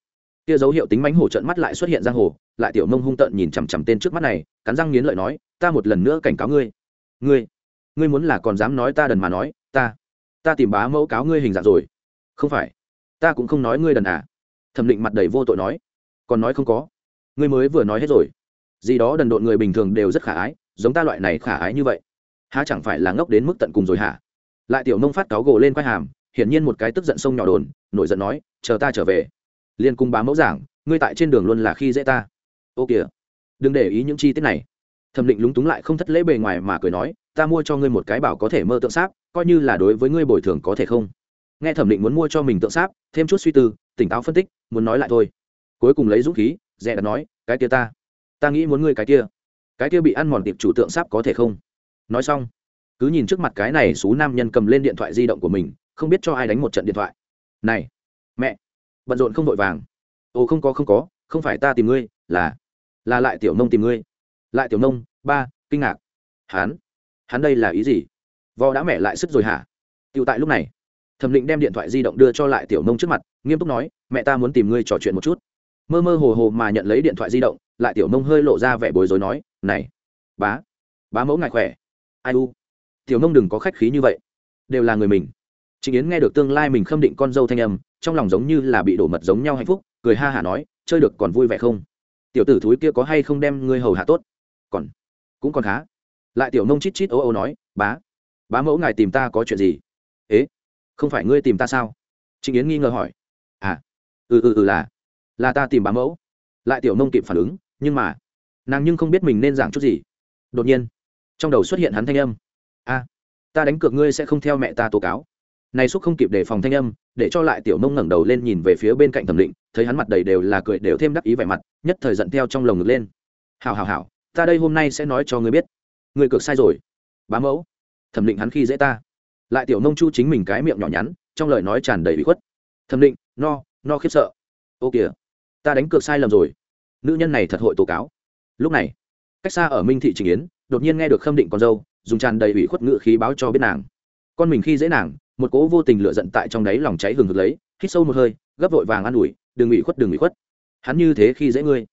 [SPEAKER 1] kia dấu hiệu tính mánh hổ trận mắt lại xuất hiện giang hồ, lại tiểu nông hung tợn nhìn chằm chằm tên trước mắt này, cắn răng nghiến lợi nói, ta một lần nữa cảnh cáo ngươi. Ngươi ngươi muốn là còn dám nói ta đần mà nói, ta ta tìm bá mẫu cáo ngươi hình dạng rồi. Không phải, ta cũng không nói ngươi đần à. Thẩm định mặt đầy vô tội nói. Còn nói không có ngươi mới vừa nói hết rồi. Gì đó đần độn người bình thường đều rất khả ái, giống ta loại này khả ái như vậy. Há chẳng phải là ngốc đến mức tận cùng rồi hả? Lại tiểu nông phát cáo gồ lên quai hàm, hiển nhiên một cái tức giận sông nhỏ đồn, nổi giận nói, chờ ta trở về. Liên cung bá mẫu giảng, ngươi tại trên đường luôn là khi dễ ta. Ô kìa, đừng để ý những chi tiết này. Thẩm định lúng túng lại không thất lễ bề ngoài mà cười nói, ta mua cho ngươi một cái bảo có thể mơ tượng sáp, coi như là đối với ngươi bồi thường có thể không? Nghe thẩm định muốn mua cho mình tượng sáp, thêm chút suy tư, tỉnh táo phân tích, muốn nói lại thôi. Cuối cùng lấy dũng khí dè đặt nói, cái kia ta ta nghĩ muốn ngươi cái kia. Cái kia bị ăn mòn tiệp chủ tượng sáp có thể không? Nói xong, cứ nhìn trước mặt cái này xú nam nhân cầm lên điện thoại di động của mình, không biết cho ai đánh một trận điện thoại. Này, mẹ, bận rộn không vội vàng. Ồ, không có không có, không phải ta tìm ngươi, là là lại tiểu nông tìm ngươi. Lại tiểu nông, ba, kinh ngạc. Hán hắn đây là ý gì? Vò đã mẹ lại sức rồi hả? Tựu tại lúc này, thẩm định đem điện thoại di động đưa cho lại tiểu nông trước mặt, nghiêm túc nói, mẹ ta muốn tìm ngươi trò chuyện một chút mơ mơ hồ hồ mà nhận lấy điện thoại di động lại tiểu nông hơi lộ ra vẻ bối rối nói này bá bá mẫu ngại khỏe ai u tiểu nông đừng có khách khí như vậy đều là người mình chị Yến nghe được tương lai mình khâm định con dâu thanh âm, trong lòng giống như là bị đổ mật giống nhau hạnh phúc, cười ha hả nói, chơi được còn vui vẻ không? Tiểu tử thúi kia có hay không đem ngươi hầu hạ tốt? Còn, cũng còn khá. Lại tiểu nông chít chít ố ô nói, bá, bá mẫu ngài tìm ta có chuyện gì? Ế, không phải ngươi tìm ta sao? Trịnh Yến nghi ngờ hỏi. À, ừ ừ ừ là, là ta tìm bá mẫu. Lại tiểu nông kịp phản ứng, nhưng mà, nàng nhưng không biết mình nên giảng chút gì. Đột nhiên, trong đầu xuất hiện hắn thanh âm. A, ta đánh cược ngươi sẽ không theo mẹ ta tố cáo. Này xúc không kịp đề phòng thanh âm để cho lại tiểu nông ngẩng đầu lên nhìn về phía bên cạnh thẩm định thấy hắn mặt đầy đều là cười đều thêm đắc ý vẻ mặt nhất thời giận theo trong lồng ngực lên. Hào hào hào ta đây hôm nay sẽ nói cho ngươi biết. Ngươi cược sai rồi. Bá mẫu thẩm định hắn khi dễ ta. Lại tiểu nông chu chính mình cái miệng nhỏ nhắn trong lời nói tràn đầy bị khuất. Thẩm định no no khiếp sợ. Ô kìa ta đánh cược sai lầm rồi. Nữ nhân này thật hội tố cáo. Lúc này, cách xa ở minh thị trình yến, đột nhiên nghe được khâm định con dâu, dùng tràn đầy ủy khuất ngự khí báo cho biết nàng. Con mình khi dễ nàng, một cỗ vô tình lựa giận tại trong đáy lòng cháy hừng hực lấy, hít sâu một hơi, gấp vội vàng an ủi, đừng ủy khuất, đừng ủy khuất. Hắn như thế khi dễ ngươi.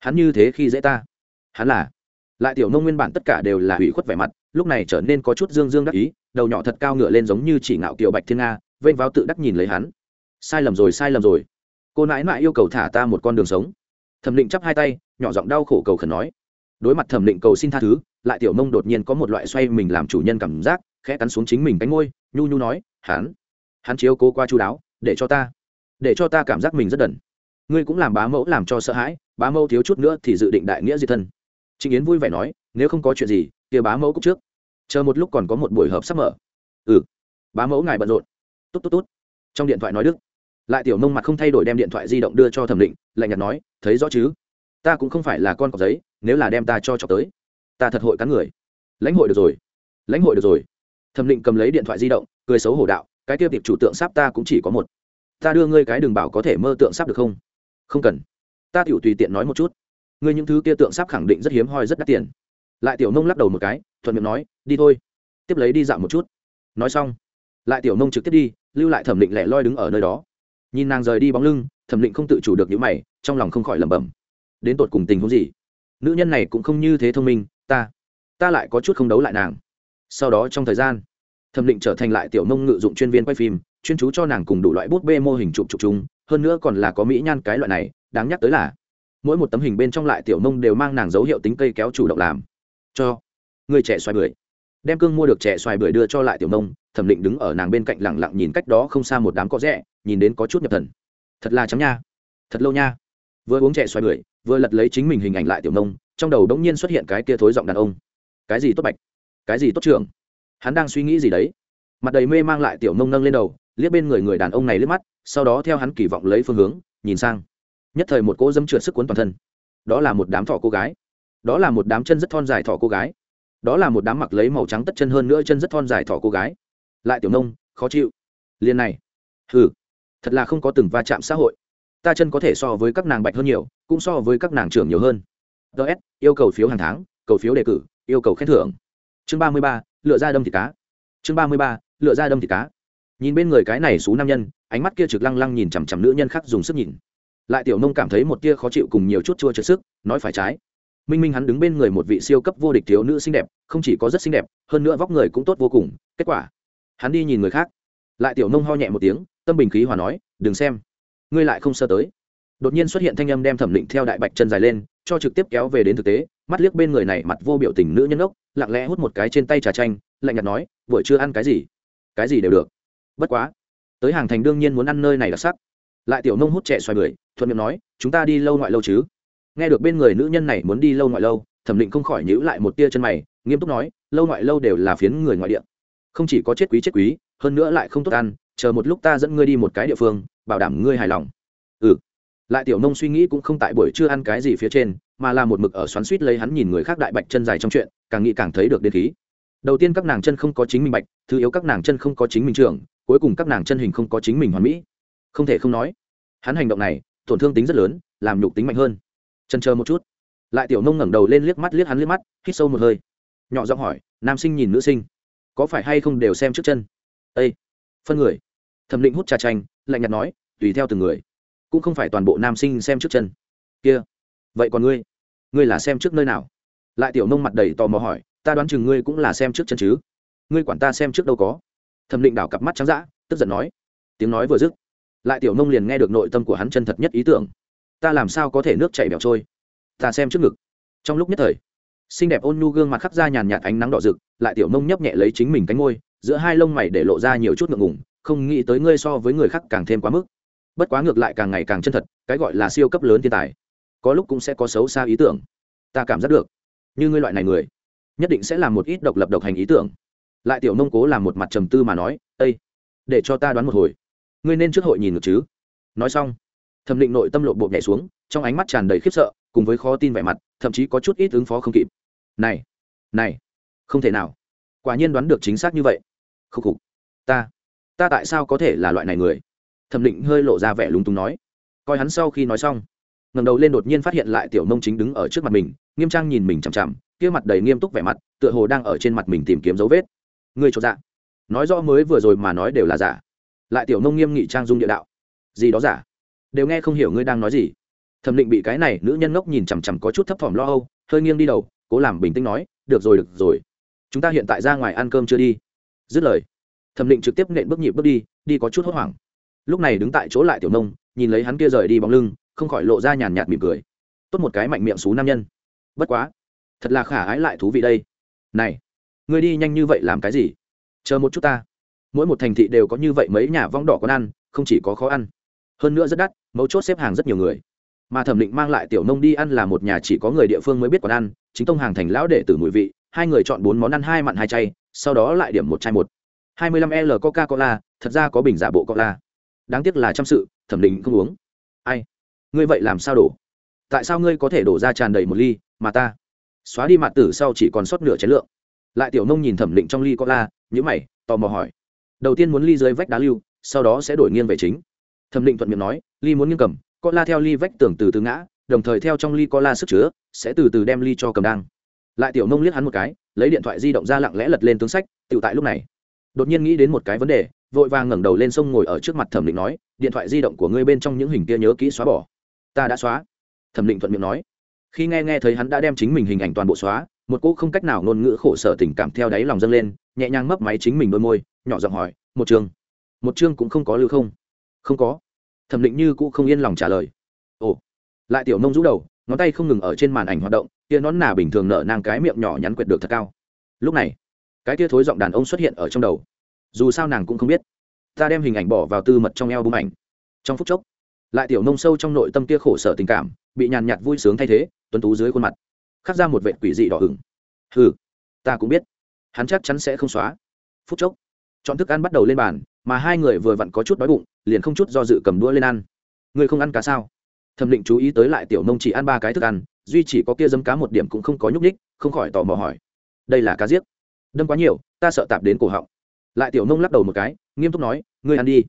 [SPEAKER 1] Hắn như thế khi dễ ta. Hắn là. Lại tiểu nông nguyên bản tất cả đều là ủy khuất vẻ mặt, lúc này trở nên có chút dương dương đắc ý, đầu nhỏ thật cao ngựa lên giống như chỉ ngạo kiều bạch thiên nga, vênh vào tự đắc nhìn lấy hắn. Sai lầm rồi, sai lầm rồi cô nãi nãi yêu cầu thả ta một con đường sống. Thẩm định chắp hai tay, nhỏ giọng đau khổ cầu khẩn nói. Đối mặt thẩm định cầu xin tha thứ, lại tiểu nông đột nhiên có một loại xoay mình làm chủ nhân cảm giác, khẽ cắn xuống chính mình cánh ngôi nhu nhu nói, hắn hắn chiếu cố qua chú đáo, để cho ta, để cho ta cảm giác mình rất đần. Ngươi cũng làm bá mẫu làm cho sợ hãi, bá mẫu thiếu chút nữa thì dự định đại nghĩa diệt thân. Trịnh yến vui vẻ nói, nếu không có chuyện gì, kia bá mẫu cúc trước. Chờ một lúc còn có một buổi hợp sắp mở. Ừ bá mẫu ngài bận rộn. Tốt tốt tốt. Trong điện thoại nói đức lại tiểu nông mặt không thay đổi đem điện thoại di động đưa cho thẩm định, lạnh nhạt nói, thấy rõ chứ? Ta cũng không phải là con cọc giấy, nếu là đem ta cho trọc tới, ta thật hội cắn người. Lãnh hội được rồi, lãnh hội được rồi. Thẩm định cầm lấy điện thoại di động, cười xấu hổ đạo, cái tiêu tiệp chủ tượng sáp ta cũng chỉ có một. Ta đưa ngươi cái đường bảo có thể mơ tượng sáp được không? Không cần. Ta tiểu tùy tiện nói một chút. Ngươi những thứ kia tượng sáp khẳng định rất hiếm hoi, rất đắt tiền. Lại tiểu nông lắc đầu một cái, thuận miệng nói, đi thôi, tiếp lấy đi dạo một chút. Nói xong, lại tiểu nông trực tiếp đi, lưu lại thẩm định lẻ loi đứng ở nơi đó nhìn nàng rời đi bóng lưng, thẩm định không tự chủ được những mày, trong lòng không khỏi lẩm bẩm. Đến tột cùng tình huống gì? Nữ nhân này cũng không như thế thông minh, ta ta lại có chút không đấu lại nàng. Sau đó trong thời gian, thẩm định trở thành lại tiểu nông ngự dụng chuyên viên quay phim, chuyên chú cho nàng cùng đủ loại bút bê mô hình chụp chụp chung hơn nữa còn là có mỹ nhan cái loại này, đáng nhắc tới là, mỗi một tấm hình bên trong lại tiểu nông đều mang nàng dấu hiệu tính cây kéo chủ động làm. Cho, người trẻ xoay bưởi đem cương mua được trẻ xoài bưởi đưa cho lại tiểu nông thẩm định đứng ở nàng bên cạnh lẳng lặng nhìn cách đó không xa một đám có rẽ, nhìn đến có chút nhập thần. Thật là trắng nha, thật lâu nha. Vừa uống trẻ xoài bưởi, vừa lật lấy chính mình hình ảnh lại tiểu nông trong đầu đống nhiên xuất hiện cái kia thối giọng đàn ông. Cái gì tốt bạch, cái gì tốt trưởng? Hắn đang suy nghĩ gì đấy? Mặt đầy mê mang lại tiểu nông nâng lên đầu, liếc bên người người đàn ông này liếc mắt, sau đó theo hắn kỳ vọng lấy phương hướng, nhìn sang. Nhất thời một cỗ dâm trượt sức cuốn toàn thân. Đó là một đám thỏ cô gái. Đó là một đám chân rất thon dài thỏ cô gái đó là một đám mặc lấy màu trắng tất chân hơn nữa chân rất thon dài thỏ cô gái. Lại tiểu nông, khó chịu. Liền này. Hừ, thật là không có từng va chạm xã hội. Ta chân có thể so với các nàng bạch hơn nhiều, cũng so với các nàng trưởng nhiều hơn. Ts yêu cầu phiếu hàng tháng, cầu phiếu đề cử, yêu cầu khen thưởng. Chương ba mươi ba, lựa ra đâm thịt cá. Chương ba mươi ba, lựa ra đâm thịt cá. Nhìn bên người cái này xú nam nhân, ánh mắt kia trực lăng lăng nhìn chằm chằm nữ nhân khác dùng sức nhìn. Lại tiểu nông cảm thấy một tia khó chịu cùng nhiều chút chua trượt sức, nói phải trái minh minh hắn đứng bên người một vị siêu cấp vô địch thiếu nữ xinh đẹp không chỉ có rất xinh đẹp hơn nữa vóc người cũng tốt vô cùng kết quả hắn đi nhìn người khác. Lại tiểu nông ho nhẹ một tiếng tâm bình khí hòa nói đừng xem ngươi lại không sơ tới. Đột nhiên xuất hiện thanh âm đem thẩm định theo đại bạch chân dài lên cho trực tiếp kéo về đến thực tế mắt liếc bên người này mặt vô biểu tình nữ nhân ốc lặng lẽ hút một cái trên tay trà chanh lạnh nhạt nói buổi chưa ăn cái gì? Cái gì đều được. Bất quá tới hàng thành đương nhiên muốn ăn nơi này đặc sắc. Lại tiểu nông hút trẻ xoài người, thuận miệng nói chúng ta đi lâu ngoại lâu chứ? Nghe được bên người nữ nhân này muốn đi lâu ngoại lâu, thẩm định không khỏi nhữ lại một tia chân mày, nghiêm túc nói, lâu ngoại lâu đều là phiến người ngoại địa. Không chỉ có chết quý chết quý, hơn nữa lại không tốt ăn, chờ một lúc ta dẫn ngươi đi một cái địa phương, bảo đảm ngươi hài lòng. Ừ. Lại tiểu nông suy nghĩ cũng không tại buổi chưa ăn cái gì phía trên, mà là một mực ở xoắn suýt lấy hắn nhìn người khác đại bạch chân dài trong chuyện, càng nghĩ càng thấy được đến khí. Đầu tiên các nàng chân không có chính mình bạch, thứ yếu các nàng chân không có chính mình trường cuối cùng các nàng chân hình không có chính mình hoàn mỹ. Không thể không nói, hắn hành động này, tổn thương tính rất lớn, làm nhục tính mạnh hơn chân chờ một chút. Lại tiểu nông ngẩng đầu lên liếc mắt, liếc hắn liếc mắt, hít sâu một hơi. Nhỏ giọng hỏi, nam sinh nhìn nữ sinh, có phải hay không đều xem trước chân? Ây phân người. Thẩm định hút trà chanh, lạnh nhạt nói, tùy theo từng người, cũng không phải toàn bộ nam sinh xem trước chân. Kia, vậy còn ngươi? Ngươi là xem trước nơi nào? Lại tiểu nông mặt đầy tò mò hỏi, ta đoán chừng ngươi cũng là xem trước chân chứ. Ngươi quản ta xem trước đâu có? Thẩm định đảo cặp mắt trắng d ã tức giận nói, tiếng nói vừa dứt. Lại tiểu nông liền nghe được nội tâm của hắn chân thật nhất ý tưởng ta làm sao có thể nước chảy bẻo trôi? Ta xem trước ngực. Trong lúc nhất thời, xinh đẹp ôn nhu gương mặt khắc ra nhàn nhạt ánh nắng đỏ rực, lại tiểu mông nhấp nhẹ lấy chính mình cánh ngôi giữa hai lông mày để lộ ra nhiều chút ngượng ngùng, không nghĩ tới ngươi so với người khác càng thêm quá mức. Bất quá ngược lại càng ngày càng chân thật, cái gọi là siêu cấp lớn thiên tài, có lúc cũng sẽ có xấu xa ý tưởng. Ta cảm giác được, như ngươi loại này người, nhất định sẽ làm một ít độc lập độc hành ý tưởng. Lại tiểu nông cố làm một mặt trầm tư mà nói ây để cho ta đoán một hồi, ngươi nên trước hội nhìn được chứ. Nói xong thẩm định nội tâm lộ bộ nhảy xuống, trong ánh mắt tràn đầy khiếp sợ, cùng với khó tin vẻ mặt, thậm chí có chút ít ứng phó không kịp. Này này, không thể nào. Quả nhiên đoán được chính xác như vậy. Khúc khục. Ta ta tại sao có thể là loại này người? Thẩm định hơi lộ ra vẻ lúng túng nói. Coi hắn sau khi nói xong ngầm đầu lên đột nhiên phát hiện lại tiểu nông chính đứng ở trước mặt mình, nghiêm trang nhìn mình chằm chằm, kia mặt đầy nghiêm túc vẻ mặt, tựa hồ đang ở trên mặt mình tìm kiếm dấu vết. Người cho dạ. Nói rõ mới vừa rồi mà nói đều là giả. Lại tiểu nông nghiêm nghị trang dung địa đạo. Gì đó giả? Đều nghe không hiểu ngươi đang nói gì. Thẩm định bị cái này nữ nhân ngốc nhìn chằm chằm có chút thấp thỏm lo âu, hơi nghiêng đi đầu, cố làm bình tĩnh nói, được rồi được rồi. Chúng ta hiện tại ra ngoài ăn cơm chưa đi? Dứt lời, thẩm định trực tiếp nện bước nhịp bước đi đi có chút hốt hoảng. Lúc này đứng tại chỗ lại tiểu nông, nhìn lấy hắn kia rời đi bóng lưng, không khỏi lộ ra nhàn nhạt mỉm cười. Tốt một cái mạnh miệng xú nam nhân. Bất quá, thật là khả ái lại thú vị đây. Này, ngươi đi nhanh như vậy làm cái gì? Chờ một chút ta. Mỗi một thành thị đều có như vậy mấy nhà vong đỏ con ăn, không chỉ có khó ăn hơn nữa rất đắt, mấu chốt xếp hàng rất nhiều người. Mà thẩm định mang lại tiểu nông đi ăn là một nhà chỉ có người địa phương mới biết còn ăn, chính tông hàng thành lão đệ tử mùi vị, hai người chọn bốn món ăn hai mặn hai chay, sau đó lại điểm một chai một. hai mươi lăm l coca cola thật ra có bình giả bộ cola. Đáng tiếc là chăm sự, thẩm định không uống. Ai? Ngươi vậy làm sao đổ? Tại sao ngươi có thể đổ ra tràn đầy một ly, mà ta? Xóa đi mặt tử sau chỉ còn sót nửa chén lượng. Lại tiểu nông nhìn thẩm định trong ly cola nhữ mày, tò mò hỏi. Đầu tiên muốn ly dưới vách đá lưu, sau đó sẽ đổi nghiêng về chính thẩm định thuận miệng nói, ly muốn nghiêng cầm, cola theo ly vách tưởng từ từ ngã, đồng thời theo trong ly cola sức chứa, sẽ từ từ đem ly cho cầm đang. Lại tiểu nông liếc hắn một cái, lấy điện thoại di động ra lặng lẽ lật lên tướng sách tự tại lúc này. Đột nhiên nghĩ đến một cái vấn đề, vội vàng ngẩng đầu lên sông ngồi ở trước mặt thẩm định nói, điện thoại di động của ngươi bên trong những hình kia nhớ kỹ xóa bỏ. Ta đã xóa. Thẩm định thuận miệng nói. Khi nghe nghe thấy hắn đã đem chính mình hình ảnh toàn bộ xóa, một cô không cách nào ngôn ngữ khổ sở tình cảm theo đáy lòng dâng lên, nhẹ nhàng mấp máy chính mình đôi môi, nhỏ giọng hỏi, một chương một chương cũng không có lưu không? Không có. Thẩm định như cũ không yên lòng trả lời. Ồ. Lại tiểu nông rũ đầu, ngón tay không ngừng ở trên màn ảnh hoạt động, tia nón nà bình thường nở nang cái miệng nhỏ nhắn quyệt được thật cao. Lúc này, cái tia thối giọng đàn ông xuất hiện ở trong đầu. Dù sao nàng cũng không biết. Ta đem hình ảnh bỏ vào tư mật trong eo bức ảnh. Trong phút chốc, lại tiểu nông sâu trong nội tâm kia khổ sở tình cảm, bị nhàn nhạt vui sướng thay thế, tuấn tú dưới khuôn mặt. Khắc ra một vệ quỷ dị đỏ hừng hừ, ta cũng biết. Hắn chắc chắn sẽ không xóa. Phút chốc, chọn thức ăn bắt đầu lên bàn mà hai người vừa vặn có chút đói bụng, liền không chút do dự cầm đũa lên ăn. Người không ăn cá sao? Thẩm định chú ý tới lại tiểu nông chỉ ăn ba cái thức ăn, duy chỉ có kia dấm cá một điểm cũng không có nhúc ních không khỏi tò mò hỏi. Đây là cá giết. Đâm quá nhiều, ta sợ tạp đến cổ họng. Lại tiểu nông lắc đầu một cái, nghiêm túc nói, ngươi ăn đi.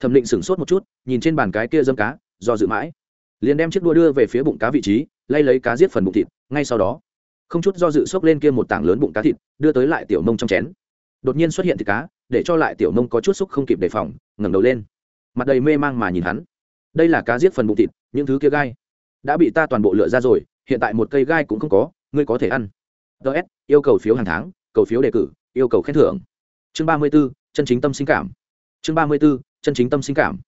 [SPEAKER 1] Thẩm định sửng sốt một chút, nhìn trên bàn cái kia dâm cá, do dự mãi. Liền đem chiếc đua đưa về phía bụng cá vị trí, lay lấy cá giết phần bụng thịt, ngay sau đó, không chút do dự xốc lên kia một tảng lớn bụng cá thịt, đưa tới lại tiểu nông trong chén. Đột nhiên xuất hiện thịt cá để cho lại tiểu nông có chút xúc không kịp đề phòng, ngẩng đầu lên. Mặt đầy mê mang mà nhìn hắn. Đây là cá giết phần bụng thịt, những thứ kia gai. Đã bị ta toàn bộ lựa ra rồi, hiện tại một cây gai cũng không có, ngươi có thể ăn. Ts yêu cầu phiếu hàng tháng, cầu phiếu đề cử, yêu cầu khen thưởng. Chương ba mươi b ố chân chính tâm sinh cảm. Chương ba mươi b ố chân chính tâm sinh cảm.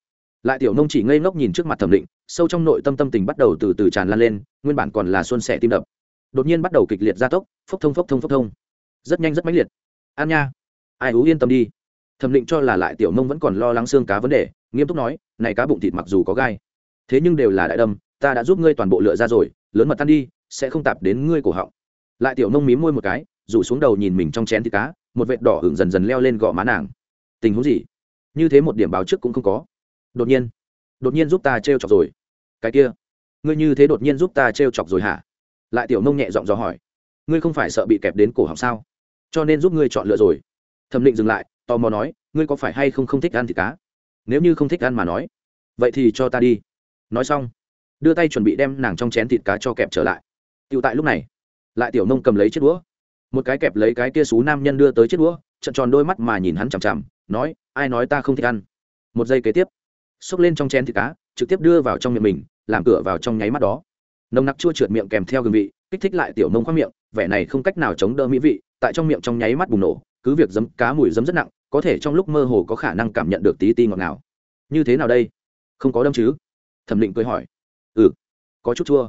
[SPEAKER 1] Lại tiểu nông chỉ ngây ngốc nhìn trước mặt thẩm định, sâu trong nội tâm tâm tình bắt đầu từ từ tràn lan lên, nguyên bản còn là xuân sẻ tim đập. Đột nhiên bắt đầu kịch liệt gia tốc, phốc thông phốc thông phốc thông. Rất nhanh, rất mãnh liệt. An nha ai ú yên tâm đi. Thẩm định cho là lại tiểu nông vẫn còn lo lắng xương cá vấn đề, nghiêm túc nói, này cá bụng thịt mặc dù có gai, thế nhưng đều là đại đâm, ta đã giúp ngươi toàn bộ lựa ra rồi, lớn mật tan đi, sẽ không tạp đến ngươi cổ họng. Lại tiểu nông mím môi một cái, rủ xuống đầu nhìn mình trong chén thịt cá, một vệt đỏ hưởng dần dần leo lên gò má nàng. Tình huống gì? Như thế một điểm báo trước cũng không có. Đột nhiên đột nhiên giúp ta t chọc rồi. Cái kia, ngươi như thế đột nhiên giúp ta t chọc rồi hả? Lại tiểu nông nhẹ giọng dò hỏi. Ngươi không phải sợ bị kẹp đến cổ họng sao? Cho nên giúp ngươi chọn lựa rồi thẩm định dừng lại, tò mò nói, ngươi có phải hay không không thích ăn thịt cá? Nếu như không thích ăn mà nói. Vậy thì cho ta đi. Nói xong, đưa tay chuẩn bị đem nàng trong chén thịt cá cho kẹp trở lại. Tựu tại lúc này, lại tiểu nông cầm lấy chiếc đũa. Một cái kẹp lấy cái kia xú nam nhân đưa tới chiếc đũa trận tròn đôi mắt mà nhìn hắn chằm chằm, nói, ai nói ta không thích ăn? Một giây kế tiếp, xốc lên trong chén thịt cá, trực tiếp đưa vào trong miệng mình, làm cửa vào trong nháy mắt đó. Nồng nặc chua trượt miệng kèm theo gừng vị, kích thích lại tiểu nông khoác miệng, vẻ này không cách nào chống đỡ mỹ vị, tại trong miệng trong nháy mắt bùng nổ cứ việc giấm cá mùi giấm rất nặng, có thể trong lúc mơ hồ có khả năng cảm nhận được tí ti ngọt ngào. như thế nào đây? Không có đâm chứ? Thẩm định cười hỏi. Ừ có chút chua,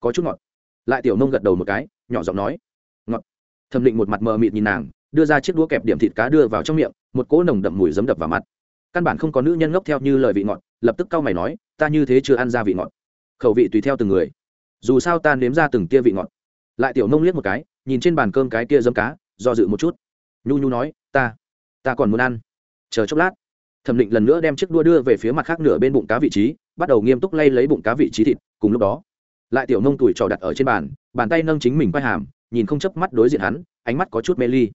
[SPEAKER 1] có chút ngọt. Lại tiểu nông gật đầu một cái, nhỏ giọng nói. Ngọt. Thẩm định một mặt mờ mịt nhìn nàng, đưa ra chiếc đũa kẹp điểm thịt cá đưa vào trong miệng, một cỗ nồng đậm mùi giấm đập vào mặt. Căn bản không có nữ nhân ngốc theo như lời vị ngọt, lập tức cau mày nói, ta như thế chưa ăn ra vị ngọt. Khẩu vị tùy theo từng người. Dù sao ta nếm ra từng tia vị ngọt. Lại tiểu nông liếc một cái, nhìn trên bàn cơm cái kia dâm cá, do dự một chút nhu nhu nói, ta ta còn muốn ăn. Chờ chốc lát, thẩm định lần nữa đem chiếc đua đưa về phía mặt khác nửa bên bụng cá vị trí, bắt đầu nghiêm túc lay lấy bụng cá vị trí thịt, cùng lúc đó, lại tiểu nông tuổi trò đặt ở trên bàn bàn tay nâng chính mình quay hàm, nhìn không chớp mắt đối diện hắn, ánh mắt có chút mê ly.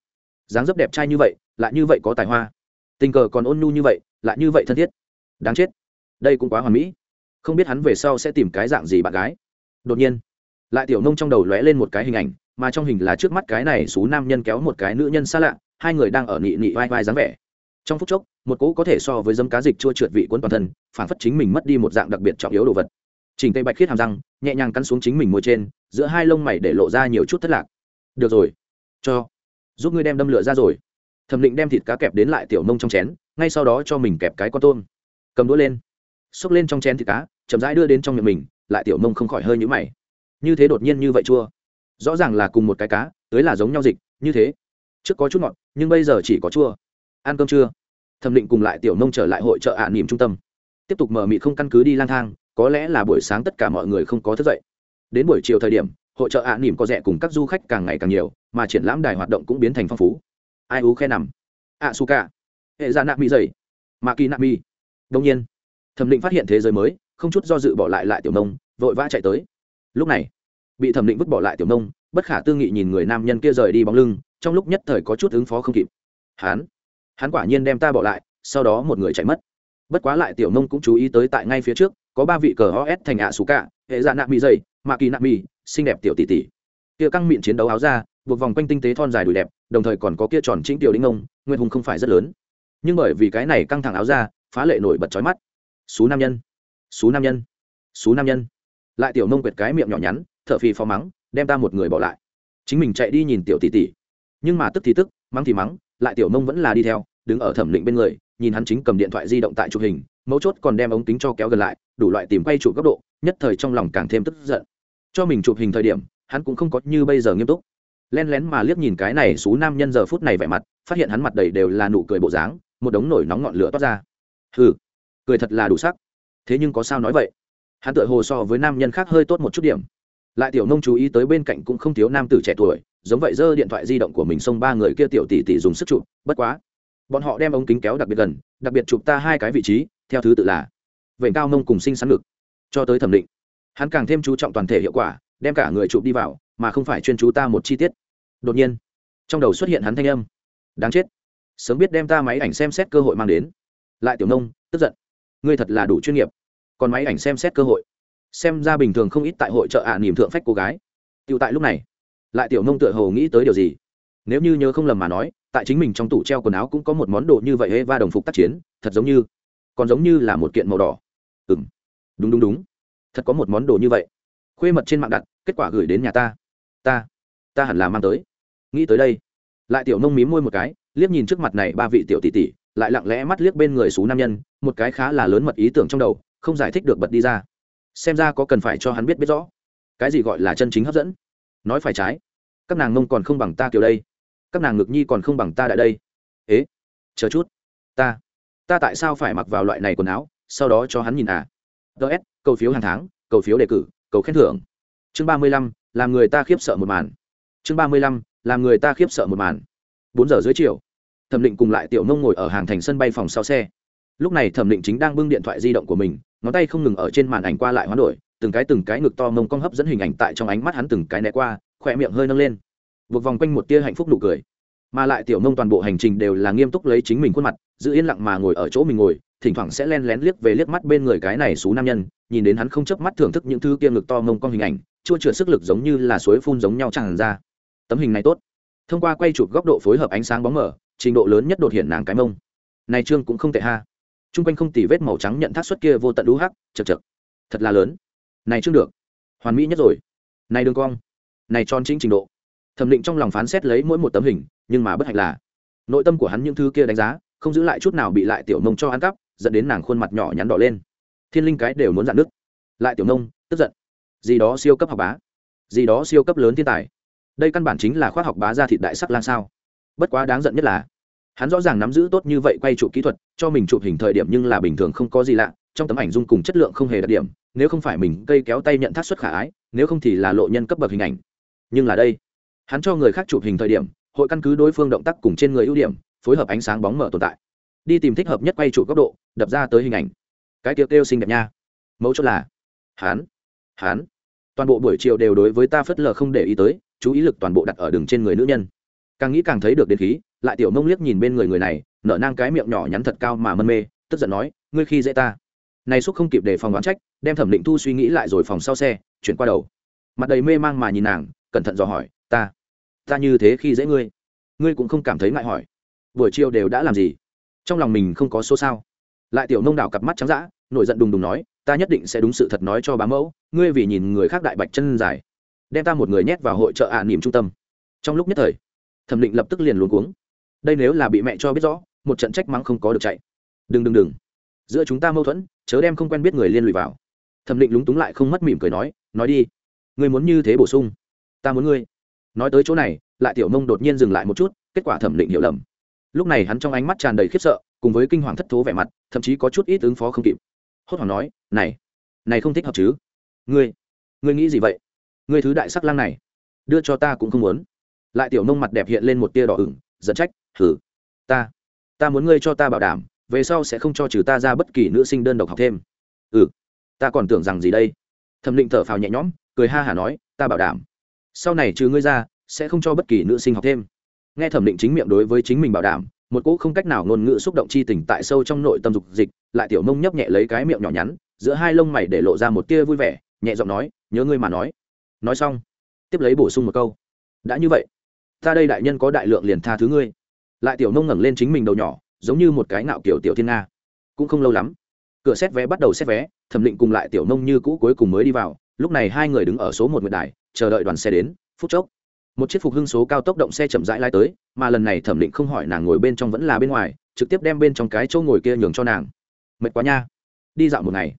[SPEAKER 1] Dáng dấp đẹp trai như vậy, lại như vậy có tài hoa. Tình cờ còn ôn nhu như vậy, lại như vậy thân thiết. Đáng chết. Đây cũng quá hoàn mỹ. Không biết hắn về sau sẽ tìm cái dạng gì bạn gái. Đột nhiên, lại tiểu nông trong đầu lóe lên một cái hình ảnh mà trong hình là trước mắt cái này xú nam nhân kéo một cái nữ nhân xa lạ, hai người đang ở nị nị vai vai dáng vẻ. Trong phút chốc, một cỗ có thể so với dấm cá dịch chua trượt vị cuốn toàn thân, phản phất chính mình mất đi một dạng đặc biệt trọng yếu đồ vật. Chỉnh tây bạch khiết hàm răng, nhẹ nhàng cắn xuống chính mình môi trên, giữa hai lông mày để lộ ra nhiều chút thất lạc. Được rồi, cho, giúp ngươi đem đâm lửa ra rồi. Thẩm định đem thịt cá kẹp đến lại tiểu nông trong chén, ngay sau đó cho mình kẹp cái con tôm. Cầm đũa lên, xốc lên trong chén thịt cá, chậm rãi đưa đến trong miệng mình, lại tiểu nông không khỏi hơi nhũ mày. Như thế đột nhiên như vậy chua rõ ràng là cùng một cái cá, tới là giống nhau dịch, như thế. Trước có chút ngọt, nhưng bây giờ chỉ có chua. Ăn cơm chưa thẩm định cùng lại tiểu nông trở lại hội trợ ạ à trung tâm. Tiếp tục mở mịt không căn cứ đi lang thang, có lẽ là buổi sáng tất cả mọi người không có thức dậy. Đến buổi chiều thời điểm, hội trợ ạ à có rẻ cùng các du khách càng ngày càng nhiều, mà triển lãm đài hoạt động cũng biến thành phong phú. Ai ú khe nằm? Ạ su ca hệ gia nạ mỹ dày mạ kỳ nạ mi đông nhiên, thẩm định phát hiện thế giới mới, không chút do dự bỏ lại lại tiểu nông, vội vã chạy tới. Lúc này bị thẩm định vứt bỏ lại tiểu nông, bất khả tư nghị nhìn người nam nhân kia rời đi bóng lưng, trong lúc nhất thời có chút ứng phó không kịp. Hắn hắn quả nhiên đem ta bỏ lại, sau đó một người chạy mất. Bất quá lại tiểu nông cũng chú ý tới tại ngay phía trước, có ba vị cờ os thành ạ xù cả, hệ dạ nạ mỹ dày, mạ kỳ nạ mỹ xinh đẹp tiểu tỷ tỷ. Kia căng miệng chiến đấu áo ra buộc vòng quanh tinh tế thon dài đùi đẹp, đồng thời còn có kia tròn chính tiểu đinh ông nguyên hùng không phải rất lớn. Nhưng bởi vì cái này căng thẳng áo ra phá lệ nổi bật trói mắt. Xú nam nhân, xú nam nhân, xú nam nhân. Lại tiểu nông quệt cái miệng nhỏ nhắn t h ở phì phò mắng, đem ta một người bỏ lại. Chính mình chạy đi nhìn tiểu tỷ tỷ. Nhưng mà tức thì tức, mắng thì mắng, lại tiểu nông vẫn là đi theo, đứng ở thẩm định bên người, nhìn hắn chính cầm điện thoại di động tại chụp hình, mấu chốt còn đem ống kính cho kéo gần lại, đủ loại tìm quay chụp góc độ, nhất thời trong lòng càng thêm tức giận. Cho mình chụp hình thời điểm, hắn cũng không có như bây giờ nghiêm túc. Len lén mà liếc nhìn cái này xú nam nhân giờ phút này vẻ mặt, phát hiện hắn mặt đầy đều là nụ cười bộ dáng, một đống nổi nóng ngọn lửa toát ra. Hừ, cười thật là đủ sắc. Thế nhưng có sao nói vậy? Hắn tựa hồ so với nam nhân khác hơi tốt một chút điểm lại tiểu nông chú ý tới bên cạnh cũng không thiếu nam tử trẻ tuổi, giống vậy giơ điện thoại di động của mình xông ba người kia tiểu tỷ tỷ dùng sức chụp, bất quá. Bọn họ đem ống kính kéo đặc biệt gần, đặc biệt chụp ta hai cái vị trí, theo thứ tự là vệnh cao nông cùng sinh sắn lực cho tới thẩm định, hắn càng thêm chú trọng toàn thể hiệu quả, đem cả người chụp đi vào, mà không phải chuyên chú ta một chi tiết. Đột nhiên, trong đầu xuất hiện hắn thanh âm. Đáng chết, sớm biết đem ta máy ảnh xem xét cơ hội mang đến. Lại tiểu nông, tức giận, ngươi thật là đủ chuyên nghiệp, còn máy ảnh xem xét cơ hội xem ra bình thường không ít tại hội trợ ạ à, niềm thượng phách cô gái. Tựu tại lúc này lại tiểu nông tựa hồ nghĩ tới điều gì. Nếu như nhớ không lầm mà nói tại chính mình trong tủ treo quần áo cũng có một món đồ như vậy hê va đồng phục tác chiến thật giống như còn giống như là một kiện màu đỏ. Ừ m đúng đúng đúng. Thật có một món đồ như vậy. Khuê mật trên mạng đặt kết quả gửi đến nhà ta. Ta ta hẳn là mang tới. Nghĩ tới đây lại tiểu nông mím môi một cái liếc nhìn trước mặt này ba vị tiểu tỷ tỷ lại lặng lẽ mắt liếc bên người xú nam nhân một cái khá là lớn mật ý tưởng trong đầu không giải thích được bật đi ra xem ra có cần phải cho hắn biết biết rõ. Cái gì gọi là chân chính hấp dẫn? Nói phải trái. Các nàng mông còn không bằng ta kiểu đây. Các nàng ngực nhi còn không bằng ta đại đây. Ế, chờ chút. Ta ta tại sao phải mặc vào loại này quần áo? Sau đó cho hắn nhìn à. Ts cầu phiếu hàng tháng, cầu phiếu đề cử, cầu khen thưởng. Chương ba mươi lăm, làm người ta khiếp sợ một màn. Chương ba mươi lăm, làm người ta khiếp sợ một màn. Bốn giờ dưới chiều. Thẩm định cùng lại tiểu mông ngồi ở hàng thành sân bay phòng sau xe. Lúc này thẩm định chính đang bưng điện thoại di động của mình ngón tay không ngừng ở trên màn ảnh qua lại hoán đổi, từng cái từng cái ngực to mông cong hấp dẫn hình ảnh tại trong ánh mắt hắn từng cái né qua, khỏe miệng hơi nâng lên. Buộc vòng quanh một tia hạnh phúc nụ cười. Mà lại tiểu nông toàn bộ hành trình đều là nghiêm túc lấy chính mình khuôn mặt, giữ yên lặng mà ngồi ở chỗ mình ngồi, thỉnh thoảng sẽ len lén liếc về liếc mắt bên người cái này xú nam nhân, nhìn đến hắn không chớp mắt thưởng thức những thứ kia ngực to mông cong hình ảnh, chua chữa sức lực giống như là suối phun giống nhau tràn ra. Tấm hình này tốt. Thông qua quay chụp góc độ phối hợp ánh sáng bóng mở trình độ lớn nhất đột hiện nàng cái mông. Này trương cũng không tệ ha chung quanh không tỉ vết màu trắng nhận thác suất kia vô tận đũ hắc, chật chật. Thật là lớn. Này chưa được. Hoàn mỹ nhất rồi. Này đường cong. Này tròn chính trình độ. Thẩm định trong lòng phán xét lấy mỗi một tấm hình, nhưng mà bất hạnh là, nội tâm của hắn những thứ kia đánh giá, không giữ lại chút nào bị lại tiểu nông cho ăn cắp, dẫn đến nàng khuôn mặt nhỏ nhắn đỏ lên. Thiên linh cái đều muốn dạn nước lại tiểu nông tức giận. Gì đó siêu cấp học bá. Gì đó siêu cấp lớn thiên tài. Đây căn bản chính là khoác học bá ra thịt đại sắc lan sao. Bất quá đáng giận nhất là hắn rõ ràng nắm giữ tốt như vậy quay chụp kỹ thuật, cho mình chụp hình thời điểm nhưng là bình thường không có gì lạ, trong tấm ảnh dung cùng chất lượng không hề đặc điểm, nếu không phải mình cây kéo tay nhận thác xuất khả ái, nếu không thì là lộ nhân cấp bậc hình ảnh. Nhưng là đây, hắn cho người khác chụp hình thời điểm, hội căn cứ đối phương động tác cùng trên người ưu điểm, phối hợp ánh sáng bóng mở tồn tại. Đi tìm thích hợp nhất quay chụp góc độ, đập ra tới hình ảnh. Cái tiêu kêu xinh đẹp nha. Mẫu chốt là, hắn hắn, toàn bộ buổi chiều đều đối với ta phớt lờ không để ý tới, chú ý lực toàn bộ đặt ở đường trên người nữ nhân. Càng nghĩ càng thấy được đến khí lại tiểu mông liếc nhìn bên người người này, nở nang cái miệng nhỏ nhắn thật cao mà mân mê, tức giận nói, ngươi khi dễ ta. Này xúc không kịp để phòng đoán trách, đem thẩm định thu suy nghĩ lại rồi phòng sau xe, chuyển qua đầu. Mặt đầy mê mang mà nhìn nàng, cẩn thận dò hỏi, ta ta như thế khi dễ ngươi ngươi cũng không cảm thấy ngại hỏi. Buổi chiều đều đã làm gì? Trong lòng mình không có số sao? Lại tiểu nông đảo cặp mắt trắng dã, nổi giận đùng đùng nói, ta nhất định sẽ đúng sự thật nói cho bá mẫu, ngươi vì nhìn người khác đại bạch chân dài, đem ta một người nhét vào hội trợ ạ niềm trung tâm. Trong lúc nhất thời, thẩm định lập tức liền luống cuống đây nếu là bị mẹ cho biết rõ, một trận trách mắng không có được chạy. Đừng đừng đừng. Giữa chúng ta mâu thuẫn, chớ đem không quen biết người liên lụy vào. Thẩm định lúng túng lại không mất mỉm cười nói nói đi. Người muốn như thế bổ sung. Ta muốn ngươi. Nói tới chỗ này, lại tiểu mông đột nhiên dừng lại một chút, kết quả thẩm định hiểu lầm. Lúc này hắn trong ánh mắt tràn đầy khiếp sợ, cùng với kinh hoàng thất thố vẻ mặt, thậm chí có chút ít ứng phó không kịp. Hốt hoảng nói, này này không thích hợp chứ? Ngươi ngươi nghĩ gì vậy? Ngươi thứ đại sắc lang này, đưa cho ta cũng không muốn. Lại tiểu nông mặt đẹp hiện lên một tia đỏ ửng dẫn trách thử ta. Ta muốn ngươi cho ta bảo đảm, về sau sẽ không cho trừ ta ra bất kỳ nữ sinh đơn độc học thêm. Ừ. Ta còn tưởng rằng gì đây? Thẩm định thở phào nhẹ nhõm, cười ha hả nói, ta bảo đảm. Sau này trừ ngươi ra, sẽ không cho bất kỳ nữ sinh học thêm. Nghe thẩm định chính miệng đối với chính mình bảo đảm, một cỗ không cách nào ngôn ngữ xúc động chi tình tại sâu trong nội tâm dục dịch, lại tiểu mông nhấp nhẹ lấy cái miệng nhỏ nhắn, giữa hai lông mày để lộ ra một tia vui vẻ, nhẹ giọng nói, nhớ ngươi mà nói. Nói xong, tiếp lấy bổ sung một câu, đã như vậy, ta đây đại nhân có đại lượng liền tha thứ ngươi lại tiểu nông ngẩng lên chính mình đầu nhỏ giống như một cái nạo kiểu tiểu thiên nga. Cũng không lâu lắm cửa xét vé bắt đầu xét vé thẩm định cùng lại tiểu nông như cũ cuối cùng mới đi vào lúc này hai người đứng ở số một nguyệt đài chờ đợi đoàn xe đến phút chốc. Một chiếc phục hưng số cao tốc động xe chậm rãi lai tới mà lần này thẩm định không hỏi nàng ngồi bên trong vẫn là bên ngoài trực tiếp đem bên trong cái chỗ ngồi kia nhường cho nàng. Mệt quá nha. Đi dạo một ngày.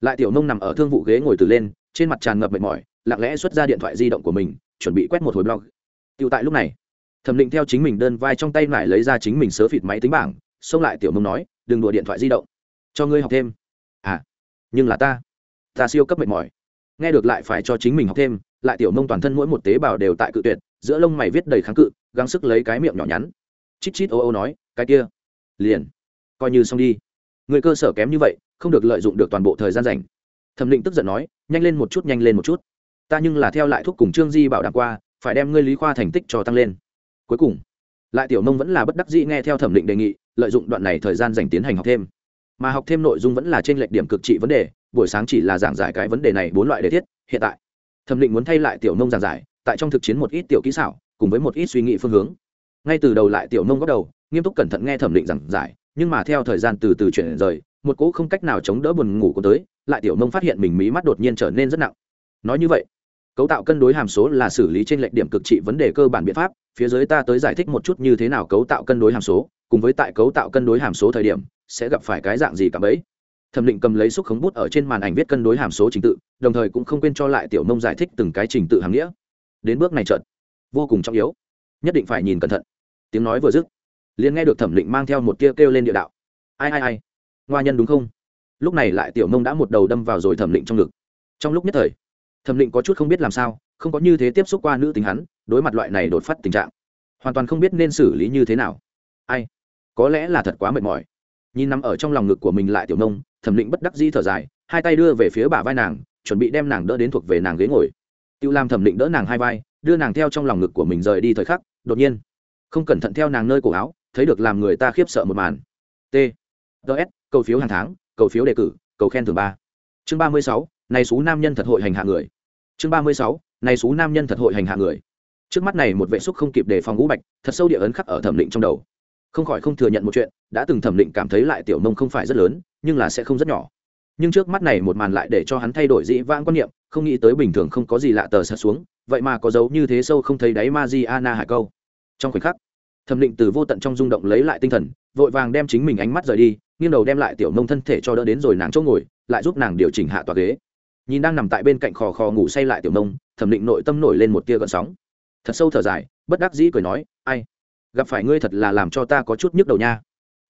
[SPEAKER 1] Lại tiểu nông nằm ở thương vụ ghế ngồi từ lên trên mặt tràn ngập mệt mỏi lặng lẽ xuất ra điện thoại di động của mình chuẩn bị quét một hồi blog. Tựu tại lúc này, Thẩm Định theo chính mình đơn vai trong tay lại lấy ra chính mình sớ phịt máy tính bảng, xông lại Tiểu Mông nói, "Đừng đùa điện thoại di động, cho ngươi học thêm." "À, nhưng là ta, ta siêu cấp mệt mỏi." Nghe được lại phải cho chính mình học thêm, lại tiểu Mông toàn thân mỗi một tế bào đều tại cự tuyệt giữa lông mày viết đầy kháng cự gắng sức lấy cái miệng nhỏ nhắn. Chít chít ô ô nói cái kia liền coi như xong đi. Người cơ sở kém như vậy không được lợi dụng được toàn bộ thời gian dành thẩm định tức giận nói nhanh lên một chút nhanh lên một chút. Ta nhưng là theo lại thuốc cùng trương di bảo đảm qua phải đem ngươi lý khoa thành tích cho tăng lên cuối cùng, lại tiểu nông vẫn là bất đắc dĩ nghe theo thẩm định đề nghị, lợi dụng đoạn này thời gian dành tiến hành học thêm. Mà học thêm nội dung vẫn là trên lệch điểm cực trị vấn đề, buổi sáng chỉ là giảng giải cái vấn đề này bốn loại đề thiết, hiện tại. Thẩm định muốn thay lại tiểu nông giảng giải, tại trong thực chiến một ít tiểu kỹ xảo, cùng với một ít suy nghĩ phương hướng. Ngay từ đầu lại tiểu nông góc đầu, nghiêm túc cẩn thận nghe thẩm định giảng giải, nhưng mà theo thời gian từ từ chuyển rời, một cỗ không cách nào chống đỡ buồn ngủ của tới, lại tiểu nông phát hiện mình mí mắt đột nhiên trở nên rất nặng. Nói như vậy, cấu tạo cân đối hàm số là xử lý trên lệch điểm cực trị vấn đề cơ bản biện pháp phía dưới ta tới giải thích một chút như thế nào cấu tạo cân đối hàm số cùng với tại cấu tạo cân đối hàm số thời điểm sẽ gặp phải cái dạng gì cả bấy thẩm định cầm lấy xúc khống bút ở trên màn ảnh viết cân đối hàm số trình tự đồng thời cũng không quên cho lại tiểu nông giải thích từng cái trình tự hàm nghĩa. Đến bước này trận vô cùng trọng yếu. Nhất định phải nhìn cẩn thận. Tiếng nói vừa dứt liền nghe được thẩm định mang theo một tia kêu, kêu lên địa đạo. Ai ai ai? Ngoa nhân đúng không? Lúc này lại tiểu nông đã một đầu đâm vào rồi thẩm định trong ngực. Trong lúc nhất thời thẩm định có chút không biết làm sao không có như thế tiếp xúc qua nữ tính hắn, đối mặt loại này đột phát tình trạng, hoàn toàn không biết nên xử lý như thế nào. Ai? Có lẽ là thật quá mệt mỏi. Nhìn nằm ở trong lòng ngực của mình lại tiểu nông, thẩm định bất đắc di thở dài, hai tay đưa về phía bả vai nàng, chuẩn bị đem nàng đỡ đến thuộc về nàng ghế ngồi. Tự làm thẩm định đỡ nàng hai vai, đưa nàng theo trong lòng ngực của mình rời đi thời khắc, đột nhiên, không cẩn thận theo nàng nơi cổ áo, thấy được làm người ta khiếp sợ một màn. T ts cầu phiếu hàng tháng, cầu phiếu đề cử, cầu khen thường ba. Chương ba mươi sáu, này số nam nhân thật hội hành hạ người. Chương ba mươi sáu này số nam nhân thật hội hành hạ người. Trước mắt này một vệ xúc không kịp đề phòng ngũ bạch, thật sâu địa ấn khắc ở thẩm định trong đầu. Không khỏi không thừa nhận một chuyện, đã từng thẩm định cảm thấy lại tiểu nông không phải rất lớn, nhưng là sẽ không rất nhỏ. Nhưng trước mắt này một màn lại để cho hắn thay đổi dĩ vãng quan niệm, không nghĩ tới bình thường không có gì lạ tờ sạt xuống, vậy mà có dấu như thế sâu không thấy đáy ma di ana hải câu. Trong khoảnh khắc, thẩm định từ vô tận trong rung động lấy lại tinh thần, vội vàng đem chính mình ánh mắt rời đi, nghiêng đầu đem lại tiểu nông thân thể cho đỡ đến rồi nàng chỗ ngồi, lại giúp nàng điều chỉnh hạ tòa ghế. Nhìn đang nằm tại bên cạnh khò khò ngủ say lại tiểu nông thẩm định nội tâm nổi lên một tia gợn sóng. Thật sâu thở dài bất đắc dĩ cười nói ai gặp phải ngươi thật là làm cho ta có chút nhức đầu nha.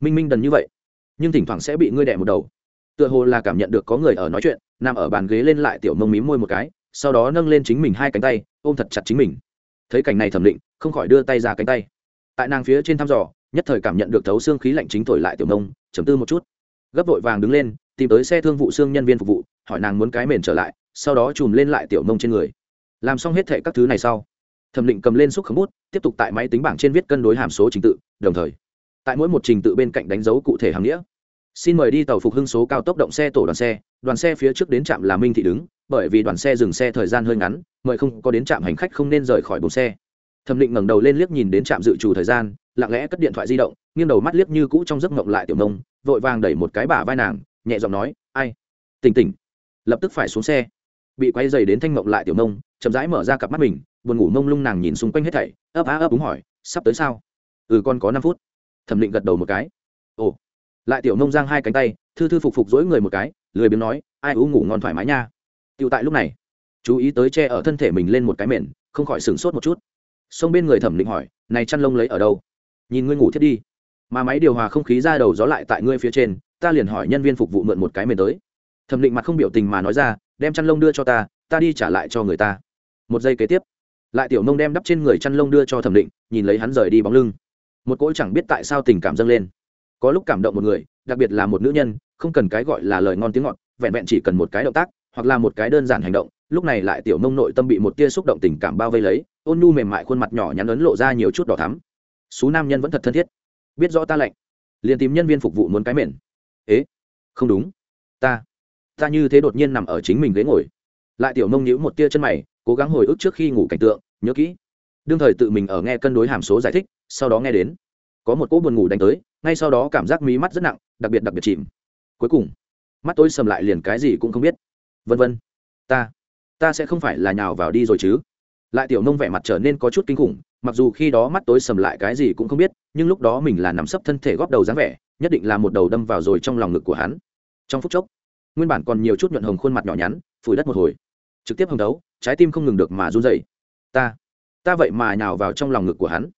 [SPEAKER 1] Minh minh đần như vậy nhưng thỉnh thoảng sẽ bị ngươi đẻ một đầu. Tựa hồ là cảm nhận được có người ở nói chuyện nằm ở bàn ghế lên lại tiểu mông mím môi một cái sau đó nâng lên chính mình hai cánh tay ôm thật chặt chính mình. Thấy cảnh này thẩm định không khỏi đưa tay ra cánh tay. Tại nàng phía trên thăm dò nhất thời cảm nhận được thấu xương khí lạnh chính thổi lại tiểu mông, chấm tư một chút. Gấp vội vàng đứng lên tìm tới xe thương vụ xương nhân viên phục vụ hỏi nàng muốn cái mền trở lại sau đó chùm lên lại tiểu mông trên người làm xong hết thệ các thứ này sau, thẩm định cầm lên xúc khống bút, tiếp tục tại máy tính bảng trên viết cân đối hàm số trình tự, đồng thời, tại mỗi một trình tự bên cạnh đánh dấu cụ thể hàm nghĩa. Xin mời đi tàu phục hưng số cao tốc động xe tổ đoàn xe đoàn xe phía trước đến trạm là minh thị đứng, bởi vì đoàn xe dừng xe thời gian hơi ngắn, mời không có đến trạm hành khách không nên rời khỏi bồn xe. Thẩm định ngẩng đầu lên liếc nhìn đến trạm dự trù thời gian, lặng lẽ cất điện thoại di động, nghiêng đầu mắt liếc như cũ trong giấc mộng lại tiểu nông vội vàng đẩy một cái bả vai nàng, nhẹ giọng nói, ai? Tỉnh tỉnh. Lập tức phải xuống xe. Bị quay dày đến thanh mộng lại tiểu nông chậm rãi mở ra cặp mắt mình, buồn ngủ mông lung nàng nhìn xung quanh hết thảy, ấp á ấp đúng hỏi, sắp tới sao? Ừ con có năm phút. Thẩm định gật đầu một cái. Ồ. Lại tiểu nông giang hai cánh tay, thư thư phục phục dỗi người một cái, lười biếng nói, ai ú ngủ ngon thoải mái nha. Tựu tại lúc này, chú ý tới che ở thân thể mình lên một cái mền, không khỏi sửng sốt một chút. Xông bên người thẩm định hỏi, này chăn lông lấy ở đâu? Nhìn ngươi ngủ thiết đi. Mà máy điều hòa không khí ra đầu gió lại tại ngươi phía trên, ta liền hỏi nhân viên phục vụ mượn một cái mền tới. Thẩm định mặt không biểu tình mà nói ra, đem chăn lông đưa cho ta ta đi trả lại cho người ta một giây kế tiếp, lại tiểu nông đem đắp trên người chăn lông đưa cho thẩm định, nhìn lấy hắn rời đi bóng lưng. Một cỗ chẳng biết tại sao tình cảm dâng lên. Có lúc cảm động một người, đặc biệt là một nữ nhân, không cần cái gọi là lời ngon tiếng ngọt, vẹn vẹn chỉ cần một cái động tác, hoặc là một cái đơn giản hành động, lúc này lại tiểu nông nội tâm bị một tia xúc động tình cảm bao vây lấy, ôn nhu mềm mại khuôn mặt nhỏ nhắn ấn lộ ra nhiều chút đỏ thắm. Xú nam nhân vẫn thật thân thiết. Biết rõ ta lạnh. Liền tìm nhân viên phục vụ muốn cái mền. Ế, không đúng. Ta ta như thế đột nhiên nằm ở chính mình ghế ngồi. Lại tiểu nông nhíu một tia chân mày cố gắng hồi ức trước khi ngủ cảnh tượng, nhớ kỹ. Đương thời tự mình ở nghe cân đối hàm số giải thích, sau đó nghe đến. Có một cỗ buồn ngủ đánh tới, ngay sau đó cảm giác mí mắt rất nặng, đặc biệt đặc biệt chìm. Cuối cùng, mắt tôi sầm lại liền cái gì cũng không biết. Vân vân, ta ta sẽ không phải là nhào vào đi rồi chứ. Lại tiểu nông vẻ mặt trở nên có chút kinh khủng, mặc dù khi đó mắt tối sầm lại cái gì cũng không biết, nhưng lúc đó mình là nằm sấp thân thể góp đầu dáng vẻ, nhất định là một đầu đâm vào rồi trong lòng ngực của hắn. Trong phút chốc, nguyên bản còn nhiều chút nhuận hồng khuôn mặt nhỏ nhắn, phủi đất một hồi trực tiếp hồng đấu, trái tim không ngừng được mà run dậy ta ta vậy mà nhào vào trong lòng ngực của hắn.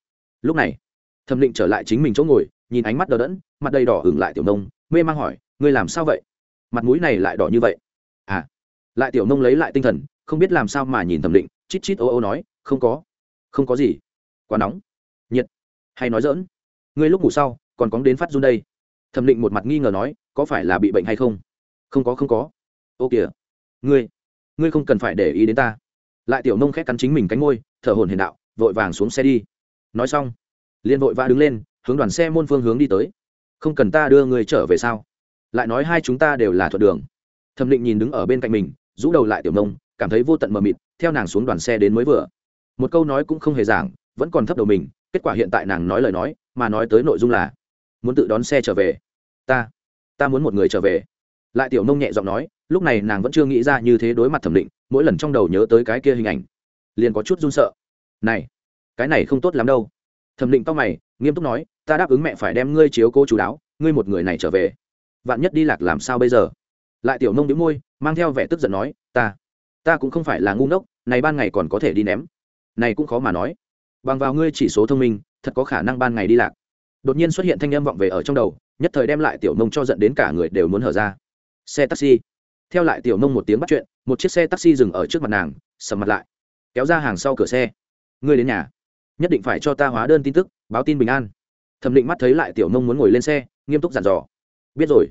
[SPEAKER 1] Lúc này, thẩm định trở lại chính mình chỗ ngồi, nhìn ánh mắt đờ đẫn, mặt đầy đỏ hửng lại tiểu nông, mê mang hỏi, ngươi làm sao vậy? Mặt mũi này lại đỏ như vậy? À lại tiểu nông lấy lại tinh thần, không biết làm sao mà nhìn thẩm định, chít chít ô ô nói, không có không có gì. Quá nóng, nhiệt, hay nói dỡn ngươi lúc ngủ sau, còn cóng đến phát run đây. Thẩm định một mặt nghi ngờ nói, có phải là bị bệnh hay không? Không có không có. Ô kìa, ngươi ngươi không cần phải để ý đến ta. Lại tiểu nông khét cắn chính mình cánh ngôi thở hồn hiền đạo, vội vàng xuống xe đi. Nói xong, liền vội vã đứng lên, hướng đoàn xe môn phương hướng đi tới. Không cần ta đưa người trở về sao? Lại nói hai chúng ta đều là thuận đường. Thẩm định nhìn đứng ở bên cạnh mình, rũ đầu lại tiểu nông, cảm thấy vô tận mờ mịt, theo nàng xuống đoàn xe đến mới vừa. Một câu nói cũng không hề giảng, vẫn còn thấp đầu mình, kết quả hiện tại nàng nói lời nói, mà nói tới nội dung là, muốn tự đón xe trở về. Ta ta muốn một người trở về lại tiểu nông nhẹ giọng nói, lúc này nàng vẫn chưa nghĩ ra như thế đối mặt thẩm định, mỗi lần trong đầu nhớ tới cái kia hình ảnh, liền có chút run sợ. Này, cái này không tốt lắm đâu. Thẩm định tóc mày, nghiêm túc nói, ta đáp ứng mẹ phải đem ngươi chiếu cố chú đáo, ngươi một người này trở về. Vạn nhất đi lạc làm sao bây giờ? Lại tiểu nông đĩu môi, mang theo vẻ tức giận nói, ta ta cũng không phải là ngu ngốc, này ban ngày còn có thể đi ném. Này cũng khó mà nói. Bằng vào ngươi chỉ số thông minh, thật có khả năng ban ngày đi lạc. Đột nhiên xuất hiện thanh âm vọng về ở trong đầu, nhất thời đem lại tiểu nông cho giận đến cả người đều muốn hở ra xe taxi. Theo lại tiểu nông một tiếng bắt chuyện, một chiếc xe taxi dừng ở trước mặt nàng, sầm mặt lại. Kéo ra hàng sau cửa xe. Ngươi đến nhà. Nhất định phải cho ta hóa đơn tin tức, báo tin bình an. Thẩm định mắt thấy lại tiểu nông muốn ngồi lên xe, nghiêm túc dặn dò. Biết rồi.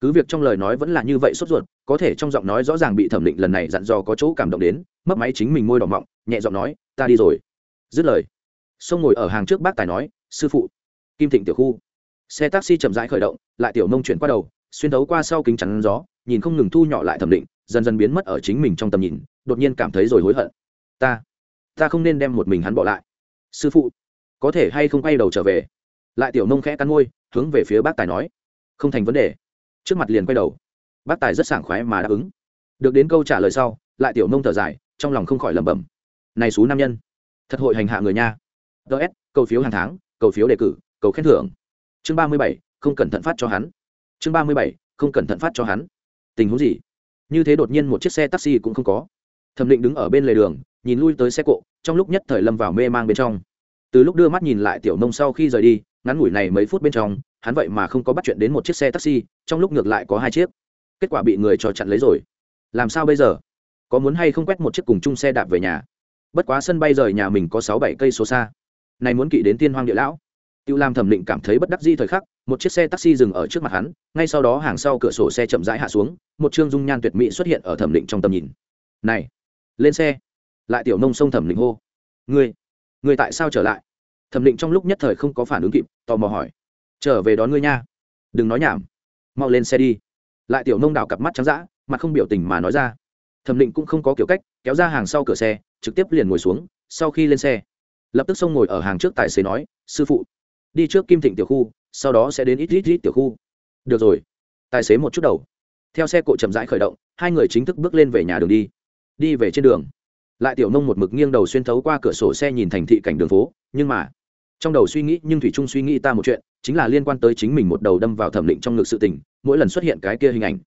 [SPEAKER 1] Cứ việc trong lời nói vẫn là như vậy sốt ruột, có thể trong giọng nói rõ ràng bị thẩm định lần này dặn dò có chỗ cảm động đến mất máy chính mình môi đỏ mọng, nhẹ giọng nói, ta đi rồi. Dứt lời xông ngồi ở hàng trước bác tài nói, sư phụ. Kim thịnh tiểu khu. Xe taxi chậm rãi khởi động, lại tiểu nông chuyển qua đầu xuyên thấu qua sau kính chắn gió, nhìn không ngừng thu nhỏ lại thẩm định, dần dần biến mất ở chính mình trong tầm nhìn, đột nhiên cảm thấy rồi hối hận. Ta ta không nên đem một mình hắn bỏ lại. Sư phụ, có thể hay không quay đầu trở về? Lại tiểu nông khẽ cắn môi, hướng về phía bác tài nói. Không thành vấn đề. Trước mặt liền quay đầu. Bác tài rất sảng khoái mà đáp ứng. Được đến câu trả lời sau, lại tiểu nông thở dài, trong lòng không khỏi lẩm bẩm. Này xú nam nhân, thật hội hành hạ người nha. Ts cầu phiếu hàng tháng, cầu phiếu đề cử, cầu khen thưởng. Chương ba mươi bảy, không cẩn thận phát cho hắn chương ba mươi bảy, không cẩn thận phát cho hắn. Tình huống gì? Như thế đột nhiên một chiếc xe taxi cũng không có. Thẩm định đứng ở bên lề đường, nhìn lui tới xe cộ, trong lúc nhất thời lâm vào mê mang bên trong. Từ lúc đưa mắt nhìn lại tiểu nông sau khi rời đi, ngắn ngủi này mấy phút bên trong, hắn vậy mà không có bắt chuyện đến một chiếc xe taxi, trong lúc ngược lại có hai chiếc. Kết quả bị người cho chặn lấy rồi. Làm sao bây giờ? Có muốn hay không quét một chiếc cùng chung xe đạp về nhà? Bất quá sân bay rời nhà mình có sáu bảy cây số xa. Này muốn kỵ đến tiên hoang địa lão. Tiêu Lam thẩm định cảm thấy bất đắc dĩ thời khắc, một chiếc xe taxi dừng ở trước mặt hắn, ngay sau đó hàng sau cửa sổ xe chậm rãi hạ xuống, một trương dung nhan tuyệt mỹ xuất hiện ở thẩm định trong tầm nhìn. "Này, lên xe." Lại tiểu nông sông thẩm định hô. "Ngươi, ngươi tại sao trở lại?" Thẩm định trong lúc nhất thời không có phản ứng kịp, tò mò hỏi. "Trở về đón ngươi nha." "Đừng nói nhảm, mau lên xe đi." Lại tiểu nông đảo cặp mắt trắng dã, mặt không biểu tình mà nói ra. Thẩm định cũng không có kiểu cách, kéo ra hàng sau cửa xe, trực tiếp liền ngồi xuống, sau khi lên xe, lập tức xông ngồi ở hàng trước tài xế nói, "Sư phụ, đi trước kim thịnh tiểu khu, sau đó sẽ đến ít ít ít tiểu khu. Được rồi. Tài xế một chút đầu. Theo xe cộ chậm rãi khởi động, hai người chính thức bước lên về nhà đường đi. Đi về trên đường. Lại tiểu nông một mực nghiêng đầu xuyên thấu qua cửa sổ xe nhìn thành thị cảnh đường phố, nhưng mà, trong đầu suy nghĩ, nhưng thủy trung suy nghĩ ta một chuyện, chính là liên quan tới chính mình một đầu đâm vào thẩm định trong ngực sự tình, mỗi lần xuất hiện cái kia hình ảnh,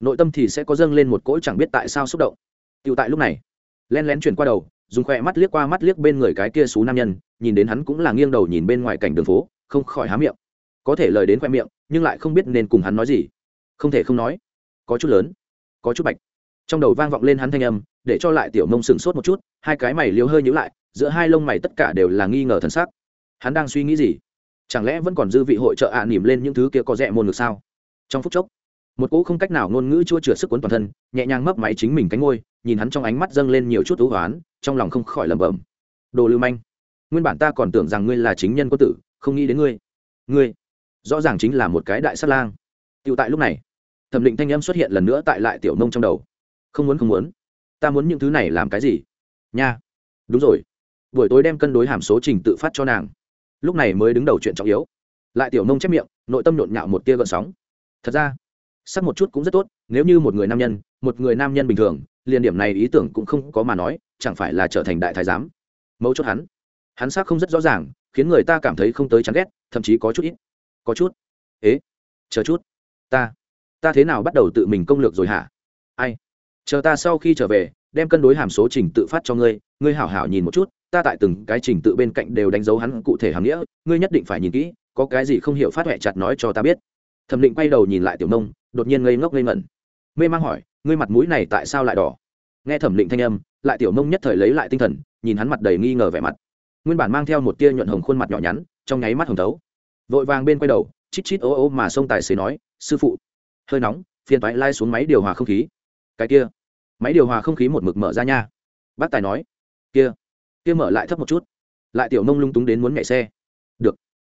[SPEAKER 1] nội tâm thì sẽ có dâng lên một cỗ chẳng biết tại sao xúc động. Tựu tại lúc này len lén chuyển qua đầu dùng khoe mắt liếc qua mắt liếc bên người cái kia xú nam nhân, nhìn đến hắn cũng là nghiêng đầu nhìn bên ngoài cảnh đường phố, không khỏi há miệng. Có thể lời đến khoe miệng, nhưng lại không biết nên cùng hắn nói gì. Không thể không nói, có chút lớn, có chút bạch. Trong đầu vang vọng lên hắn thanh âm, để cho lại tiểu mông sừng sốt một chút, hai cái mày liều hơi nhữ lại, giữa hai lông mày tất cả đều là nghi ngờ thân xác hắn đang suy nghĩ gì? Chẳng lẽ vẫn còn dư vị hội trợ ạ à nỉm lên những thứ kia có rẻ môn ngược sao? Trong phút chốc, một cỗ không cách nào ngôn ngữ chua chửa sức cuốn toàn thân, nhẹ nhàng mấp máy chính mình cánh ngôi nhìn hắn trong ánh mắt dâng lên nhiều chút thú hoán, trong lòng không khỏi lẩm bẩm. Đồ lưu manh, nguyên bản ta còn tưởng rằng ngươi là chính nhân quân tử, không nghĩ đến ngươi. Ngươi, rõ ràng chính là một cái đại sát lang. Tựu tại lúc này, thẩm định thanh âm xuất hiện lần nữa tại lại tiểu nông trong đầu. Không muốn không muốn. Ta muốn những thứ này làm cái gì? Nha. Đúng rồi. Buổi tối đem cân đối hàm số trình tự phát cho nàng. Lúc này mới đứng đầu chuyện trọng yếu. Lại tiểu nông chép miệng, nội tâm nhộn nhạo một tia gợn sóng. Thật ra, sắc một chút cũng rất tốt, nếu như một người nam nhân, một người nam nhân bình thường liền điểm này ý tưởng cũng không có mà nói, chẳng phải là trở thành đại thái giám. Mấu chốt hắn. Hắn sắc không rất rõ ràng, khiến người ta cảm thấy không tới chán ghét, thậm chí có chút ít. Có chút. Ế, chờ chút. Ta. Ta thế nào bắt đầu tự mình công lược rồi hả? Ai? Chờ ta sau khi trở về, đem cân đối hàm số trình tự phát cho ngươi ngươi hảo hảo nhìn một chút, ta tại từng cái trình tự bên cạnh đều đánh dấu hắn cụ thể hàm nghĩa, ngươi nhất định phải nhìn kỹ, có cái gì không hiểu phát huệ chặt nói cho ta biết. Thẩm định quay đầu nhìn lại tiểu nông, đột nhiên ngây ngốc ngây ngẩn. Mê mang hỏi ngươi mặt mũi này tại sao lại đỏ? Nghe thẩm định thanh âm, lại tiểu mông nhất thời lấy lại tinh thần, nhìn hắn mặt đầy nghi ngờ vẻ mặt. Nguyên bản mang theo một tia nhuận hồng khuôn mặt nhỏ nhắn, trong nháy mắt hồng thấu. Vội vàng bên quay đầu, chít chít ố ố mà sông tài xế nói, sư phụ. Hơi nóng, phiền toái lai xuống máy điều hòa không khí. Cái kia. Máy điều hòa không khí một mực mở ra nha. Bác tài nói, kia. Kia mở lại thấp một chút. Lại tiểu nông lung túng đến muốn nhảy xe. Được.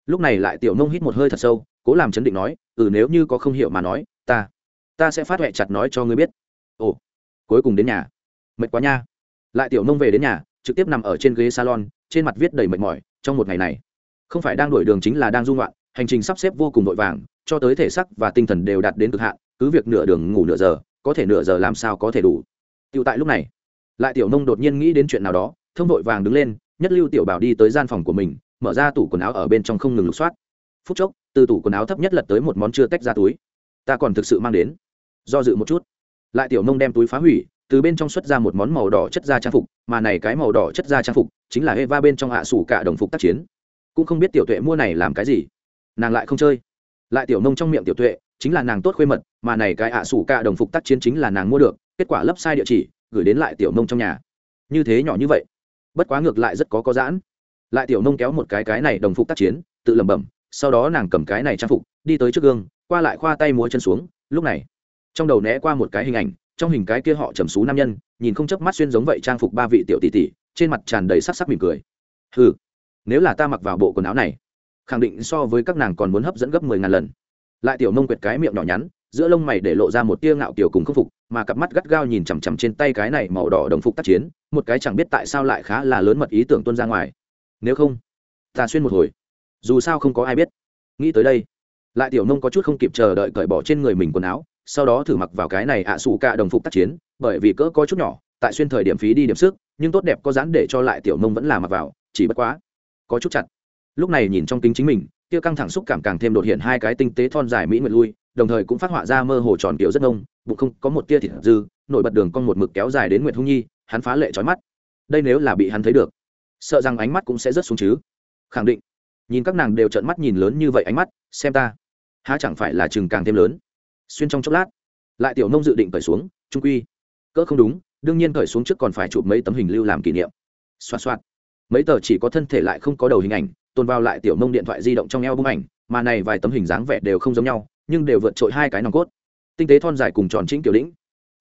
[SPEAKER 1] Lúc này lại tiểu nông hít một hơi thật sâu, cố làm chấn định nói ừ nếu như có không hiểu mà nói, ta ta sẽ phát huệ chặt nói cho ngươi biết. Ồ, cuối cùng đến nhà. Mệt quá nha. Lại tiểu nông về đến nhà, trực tiếp nằm ở trên ghế salon, trên mặt viết đầy mệt mỏi, trong một ngày này. Không phải đang đổi đường chính là đang dung loạn hành trình sắp xếp vô cùng vội vàng, cho tới thể sắc và tinh thần đều đạt đến cực hạn, cứ việc nửa đường ngủ nửa giờ, có thể nửa giờ làm sao có thể đủ. Tựu tại lúc này, lại tiểu nông đột nhiên nghĩ đến chuyện nào đó, thông vội vàng đứng lên, nhất lưu tiểu bảo đi tới gian phòng của mình, mở ra tủ quần áo ở bên trong không ngừng lục soát. Phút chốc, từ tủ quần áo thấp nhất lật tới một món chưa tách ra túi ta còn thực sự mang đến. Do dự một chút, lại tiểu nông đem túi phá hủy, từ bên trong xuất ra một món màu đỏ chất da trang phục, mà này cái màu đỏ chất da trang phục chính là eva bên trong hạ sủ cả đồng phục tác chiến. Cũng không biết tiểu tuệ mua này làm cái gì. Nàng lại không chơi. Lại tiểu nông trong miệng tiểu tuệ chính là nàng tốt khuê mật, mà này cái hạ sủ cả đồng phục tác chiến chính là nàng mua được, kết quả lấp sai địa chỉ, gửi đến lại tiểu nông trong nhà. Như thế nhỏ như vậy, bất quá ngược lại rất có có giãn. Lại tiểu nông kéo một cái cái này đồng phục tác chiến, tự lẩm bẩm, sau đó nàng cầm cái này trang phục, đi tới trước gương qua lại khoa tay múa chân xuống, lúc này, trong đầu né qua một cái hình ảnh, trong hình cái kia họ trầm xú nam nhân, nhìn không chớp mắt xuyên giống vậy trang phục ba vị tiểu tỷ tỷ, trên mặt tràn đầy sắc sắc mỉm cười. Ừ nếu là ta mặc vào bộ quần áo này, khẳng định so với các nàng còn muốn hấp dẫn gấp mười ngàn lần. Lại tiểu nông quệt cái miệng nhỏ nhắn, giữa lông mày để lộ ra một tia ngạo kiểu cùng khâm phục, mà cặp mắt gắt gao nhìn chằm chằm trên tay cái này màu đỏ đồng phục tác chiến, một cái chẳng biết tại sao lại khá là lớn mật ý tưởng tuân ra ngoài. Nếu không, ta xuyên một hồi, dù sao không có ai biết. Nghĩ tới đây lại tiểu nông có chút không kịp chờ đợi cởi bỏ trên người mình quần áo, sau đó thử mặc vào cái này ạ à cả đồng phục tác chiến, bởi vì cỡ có chút nhỏ, tại xuyên thời điểm phí đi điểm sức, nhưng tốt đẹp có dáng để cho lại tiểu nông vẫn là mặc vào, chỉ bất quá, có chút chặt. Lúc này nhìn trong kính chính mình, kia căng thẳng xúc cảm càng thêm đột hiện hai cái tinh tế thon dài mỹ nguyệt lui, đồng thời cũng phát họa ra mơ hồ tròn kiểu rất ngông bụng không có một tia thịt dư nổi bật đường con một mực kéo dài đến nguyệt hung nhi, hắn phá lệ trói mắt. Đây nếu là bị hắn thấy được, sợ rằng ánh mắt cũng sẽ rớt xuống chứ. Khẳng định. Nhìn các nàng đều trợn mắt nhìn lớn như vậy ánh mắt, xem ta há chẳng phải là chừng càng thêm lớn. Xuyên trong chốc lát, lại tiểu nông dự định cởi xuống, trung quy. Cỡ không đúng, đương nhiên cởi xuống trước còn phải chụp mấy tấm hình lưu làm kỷ niệm. Xoa xoa mấy tờ chỉ có thân thể lại không có đầu hình ảnh, tồn vào lại tiểu nông điện thoại di động trong eo bức ảnh, mà này vài tấm hình dáng vẻ đều không giống nhau, nhưng đều vượt trội hai cái nòng cốt. Tinh tế thon dài cùng tròn chính kiểu lĩnh.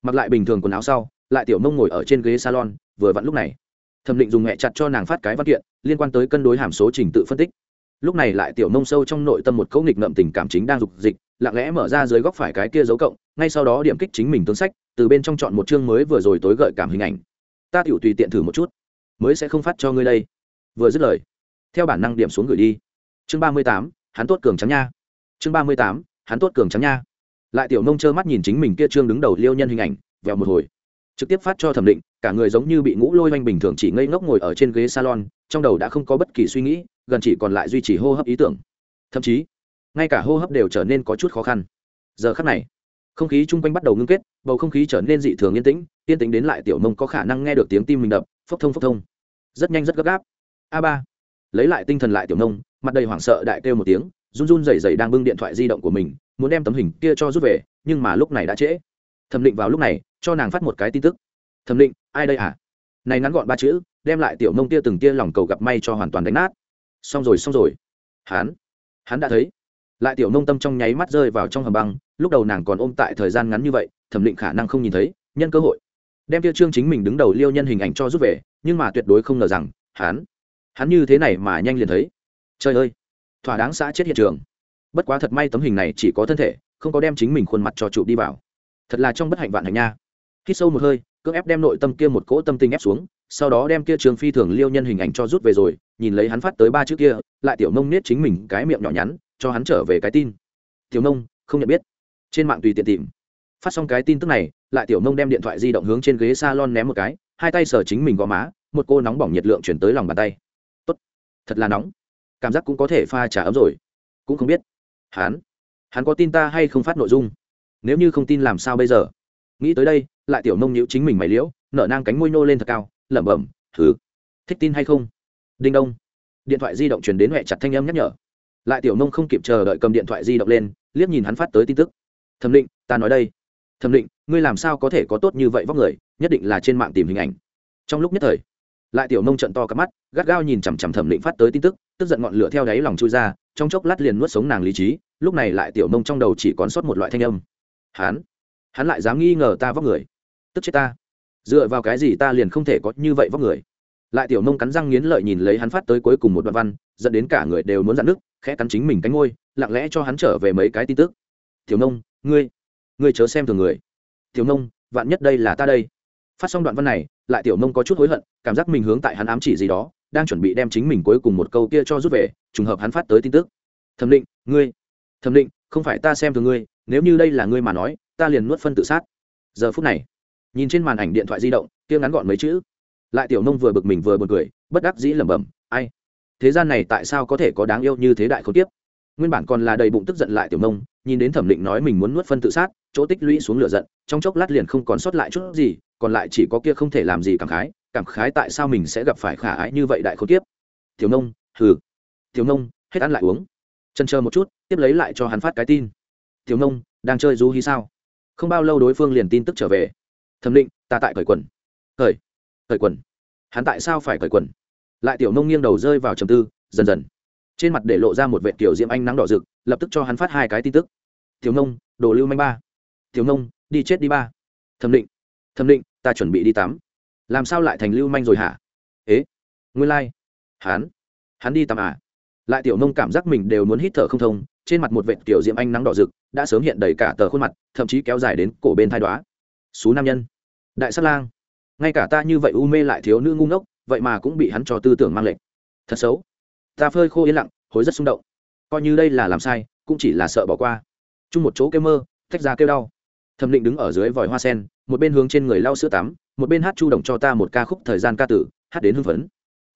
[SPEAKER 1] Mặc lại bình thường quần áo sau, lại tiểu nông ngồi ở trên ghế salon, vừa vặn lúc này. Thẩm định dùng mẹ chặt cho nàng phát cái văn kiện, liên quan tới cân đối hàm số trình tự phân tích lúc này lại tiểu nông sâu trong nội tâm một cấu nghịch ngậm tình cảm chính đang dục dịch, lặng lẽ mở ra dưới góc phải cái kia dấu cộng, ngay sau đó điểm kích chính mình tương sách, từ bên trong chọn một chương mới vừa rồi tối gợi cảm hình ảnh. Ta tiểu tùy tiện thử một chút, mới sẽ không phát cho ngươi đây. Vừa dứt lời, theo bản năng điểm xuống gửi đi. Chương ba mươi tám, hắn tốt cường trắng nha. Chương ba mươi tám, hắn tốt cường trắng nha. Lại tiểu nông trơ mắt nhìn chính mình kia trương đứng đầu liêu nhân hình ảnh vèo một hồi trực tiếp phát cho thẩm định, cả người giống như bị ngũ lôi oanh bình thường chỉ ngây ngốc ngồi ở trên ghế salon, trong đầu đã không có bất kỳ suy nghĩ, gần chỉ còn lại duy trì hô hấp ý tưởng. Thậm chí, ngay cả hô hấp đều trở nên có chút khó khăn. Giờ khắc này, không khí chung quanh bắt đầu ngưng kết, bầu không khí trở nên dị thường yên tĩnh yên tĩnh đến lại tiểu mông có khả năng nghe được tiếng tim mình đập, phốc thông phốc thông. Rất nhanh rất gấp gáp. A ba. Lấy lại tinh thần lại tiểu nông mặt đầy hoảng sợ đại kêu một tiếng, run run rẩy rẩy đang bưng điện thoại di động của mình, muốn đem tấm hình kia cho rút về, nhưng mà lúc này đã trễ thẩm định vào lúc này, cho nàng phát một cái tin tức. Thẩm định, ai đây hả? Này ngắn gọn ba chữ, đem lại tiểu nông tia từng tia lòng cầu gặp may cho hoàn toàn đánh nát. Xong rồi xong rồi. Hắn hắn đã thấy. Lại tiểu nông tâm trong nháy mắt rơi vào trong hầm băng, lúc đầu nàng còn ôm tại thời gian ngắn như vậy, thẩm định khả năng không nhìn thấy, nhân cơ hội. Đem tiêu trương chính mình đứng đầu liêu nhân hình ảnh cho rút về, nhưng mà tuyệt đối không ngờ rằng, hắn hắn như thế này mà nhanh liền thấy. Trời ơi, thỏa đáng xã chết hiện trường. Bất quá thật may tấm hình này chỉ có thân thể, không có đem chính mình khuôn mặt cho chụp đi vào thật là trong bất hạnh vạn hạnh nha. Khi sâu một hơi, cưỡng ép đem nội tâm kia một cỗ tâm tình ép xuống, sau đó đem kia trường phi thường liêu nhân hình ảnh cho rút về rồi, nhìn lấy hắn phát tới ba chữ kia, lại tiểu nông nết chính mình cái miệng nhỏ nhắn, cho hắn trở về cái tin. Tiểu nông không nhận biết. Trên mạng tùy tiện tìm. Phát xong cái tin tức này, lại tiểu nông đem điện thoại di động hướng trên ghế salon ném một cái, hai tay sờ chính mình gò má, một cô nóng bỏng nhiệt lượng chuyển tới lòng bàn tay. Tốt, thật là nóng. Cảm giác cũng có thể pha trà ấm rồi. Cũng không biết. Hắn hắn có tin ta hay không phát nội dung? Nếu như không tin làm sao bây giờ? Nghĩ tới đây, lại tiểu nông nhiễu chính mình mày liễu, nở nang cánh môi nô lên thật cao, lẩm bẩm thứ thích tin hay không? Đinh đông. Điện thoại di động truyền đến huệ chặt thanh âm nhắc nhở. Lại tiểu nông không kịp chờ đợi cầm điện thoại di động lên, liếc nhìn hắn phát tới tin tức. Thẩm định, ta nói đây. Thẩm định, ngươi làm sao có thể có tốt như vậy vóc người, nhất định là trên mạng tìm hình ảnh. Trong lúc nhất thời, lại tiểu nông trận to cắp mắt, gắt gao nhìn chằm chằm thẩm định phát tới tin tức tức giận ngọn lửa theo đáy lòng chui ra, trong chốc lát liền nuốt sống nàng lý trí, lúc này lại tiểu nông trong đầu chỉ còn sót một loại thanh âm hắn? Hắn lại dám nghi ngờ ta vóc người? Tức chết ta. Dựa vào cái gì ta liền không thể có như vậy vóc người? Lại tiểu nông cắn răng nghiến lợi nhìn lấy hắn phát tới cuối cùng một đoạn văn dẫn đến cả người đều muốn dặn nước, khẽ cắn chính mình cánh ngôi lặng lẽ cho hắn trở về mấy cái tin tức. Tiểu nông, ngươi ngươi chớ xem thường người. Tiểu nông, vạn nhất đây là ta đây. Phát xong đoạn văn này, lại tiểu nông có chút hối hận, cảm giác mình hướng tại hắn ám chỉ gì đó, đang chuẩn bị đem chính mình cuối cùng một câu kia cho rút về, trùng hợp hắn phát tới tin tức. Thẩm định, ngươi, thẩm định, không phải ta xem thường ngươi nếu như đây là ngươi mà nói, ta liền nuốt phân tự sát. Giờ phút này, nhìn trên màn ảnh điện thoại di động, kia ngắn gọn mấy chữ. Lại tiểu nông vừa bực mình vừa b u ồ n cười, bất đắc dĩ lẩm bẩm, ai, thế gian này tại sao có thể có đáng yêu như thế đại không tiếp nguyên bản còn là đầy bụng tức giận lại tiểu nông, nhìn đến thẩm định nói mình muốn nuốt phân tự sát, chỗ tích lũy xuống lửa giận, trong chốc lát liền không còn sót lại chút gì, còn lại chỉ có kia không thể làm gì cảm khái cảm khái tại sao mình sẽ gặp phải khả ái như vậy đại không tiếp tiểu nông, hừ. Tiểu nông, hết ăn lại uống. Chân chờ một chút, tiếp lấy lại cho hắn phát cái tin tiểu nông, đang chơi du hi sao? Không bao lâu đối phương liền tin tức trở về. Thẩm định, ta tại cởi quần. Cởi? Cởi quần? Hắn tại sao phải cởi quần? Lại tiểu nông nghiêng đầu rơi vào trầm tư, dần dần. Trên mặt để lộ ra một vệ tiểu diễm anh nắng đỏ rực, lập tức cho hắn phát hai cái tin tức. Tiểu nông, đồ lưu manh ba. Tiểu nông, đi chết đi ba. Thẩm định. Thẩm định, ta chuẩn bị đi tắm. Làm sao lại thành lưu manh rồi hả? Ế? Nguyên lai、like. hắn. Hắn đi tắm à? Lại tiểu nông cảm giác mình đều muốn hít thở không thông trên mặt một vệt tiểu diễm anh nắng đỏ rực, đã sớm hiện đầy cả tờ khuôn mặt, thậm chí kéo dài đến cổ bên thai đoá xú nam nhân. Đại sát lang. Ngay cả ta như vậy u mê lại thiếu nữ ngu ngốc, vậy mà cũng bị hắn cho tư tưởng mang lệnh thật xấu. Ta phơi khô yên lặng, hối rất xung động. Coi như đây là làm sai, cũng chỉ là sợ bỏ qua. Chung một chỗ kêu mơ tách ra kêu đau. Thẩm định đứng ở dưới vòi hoa sen, một bên hướng trên người lau sữa tắm, một bên hát chu động cho ta một ca khúc thời gian ca tử, hát đến hưng phấn.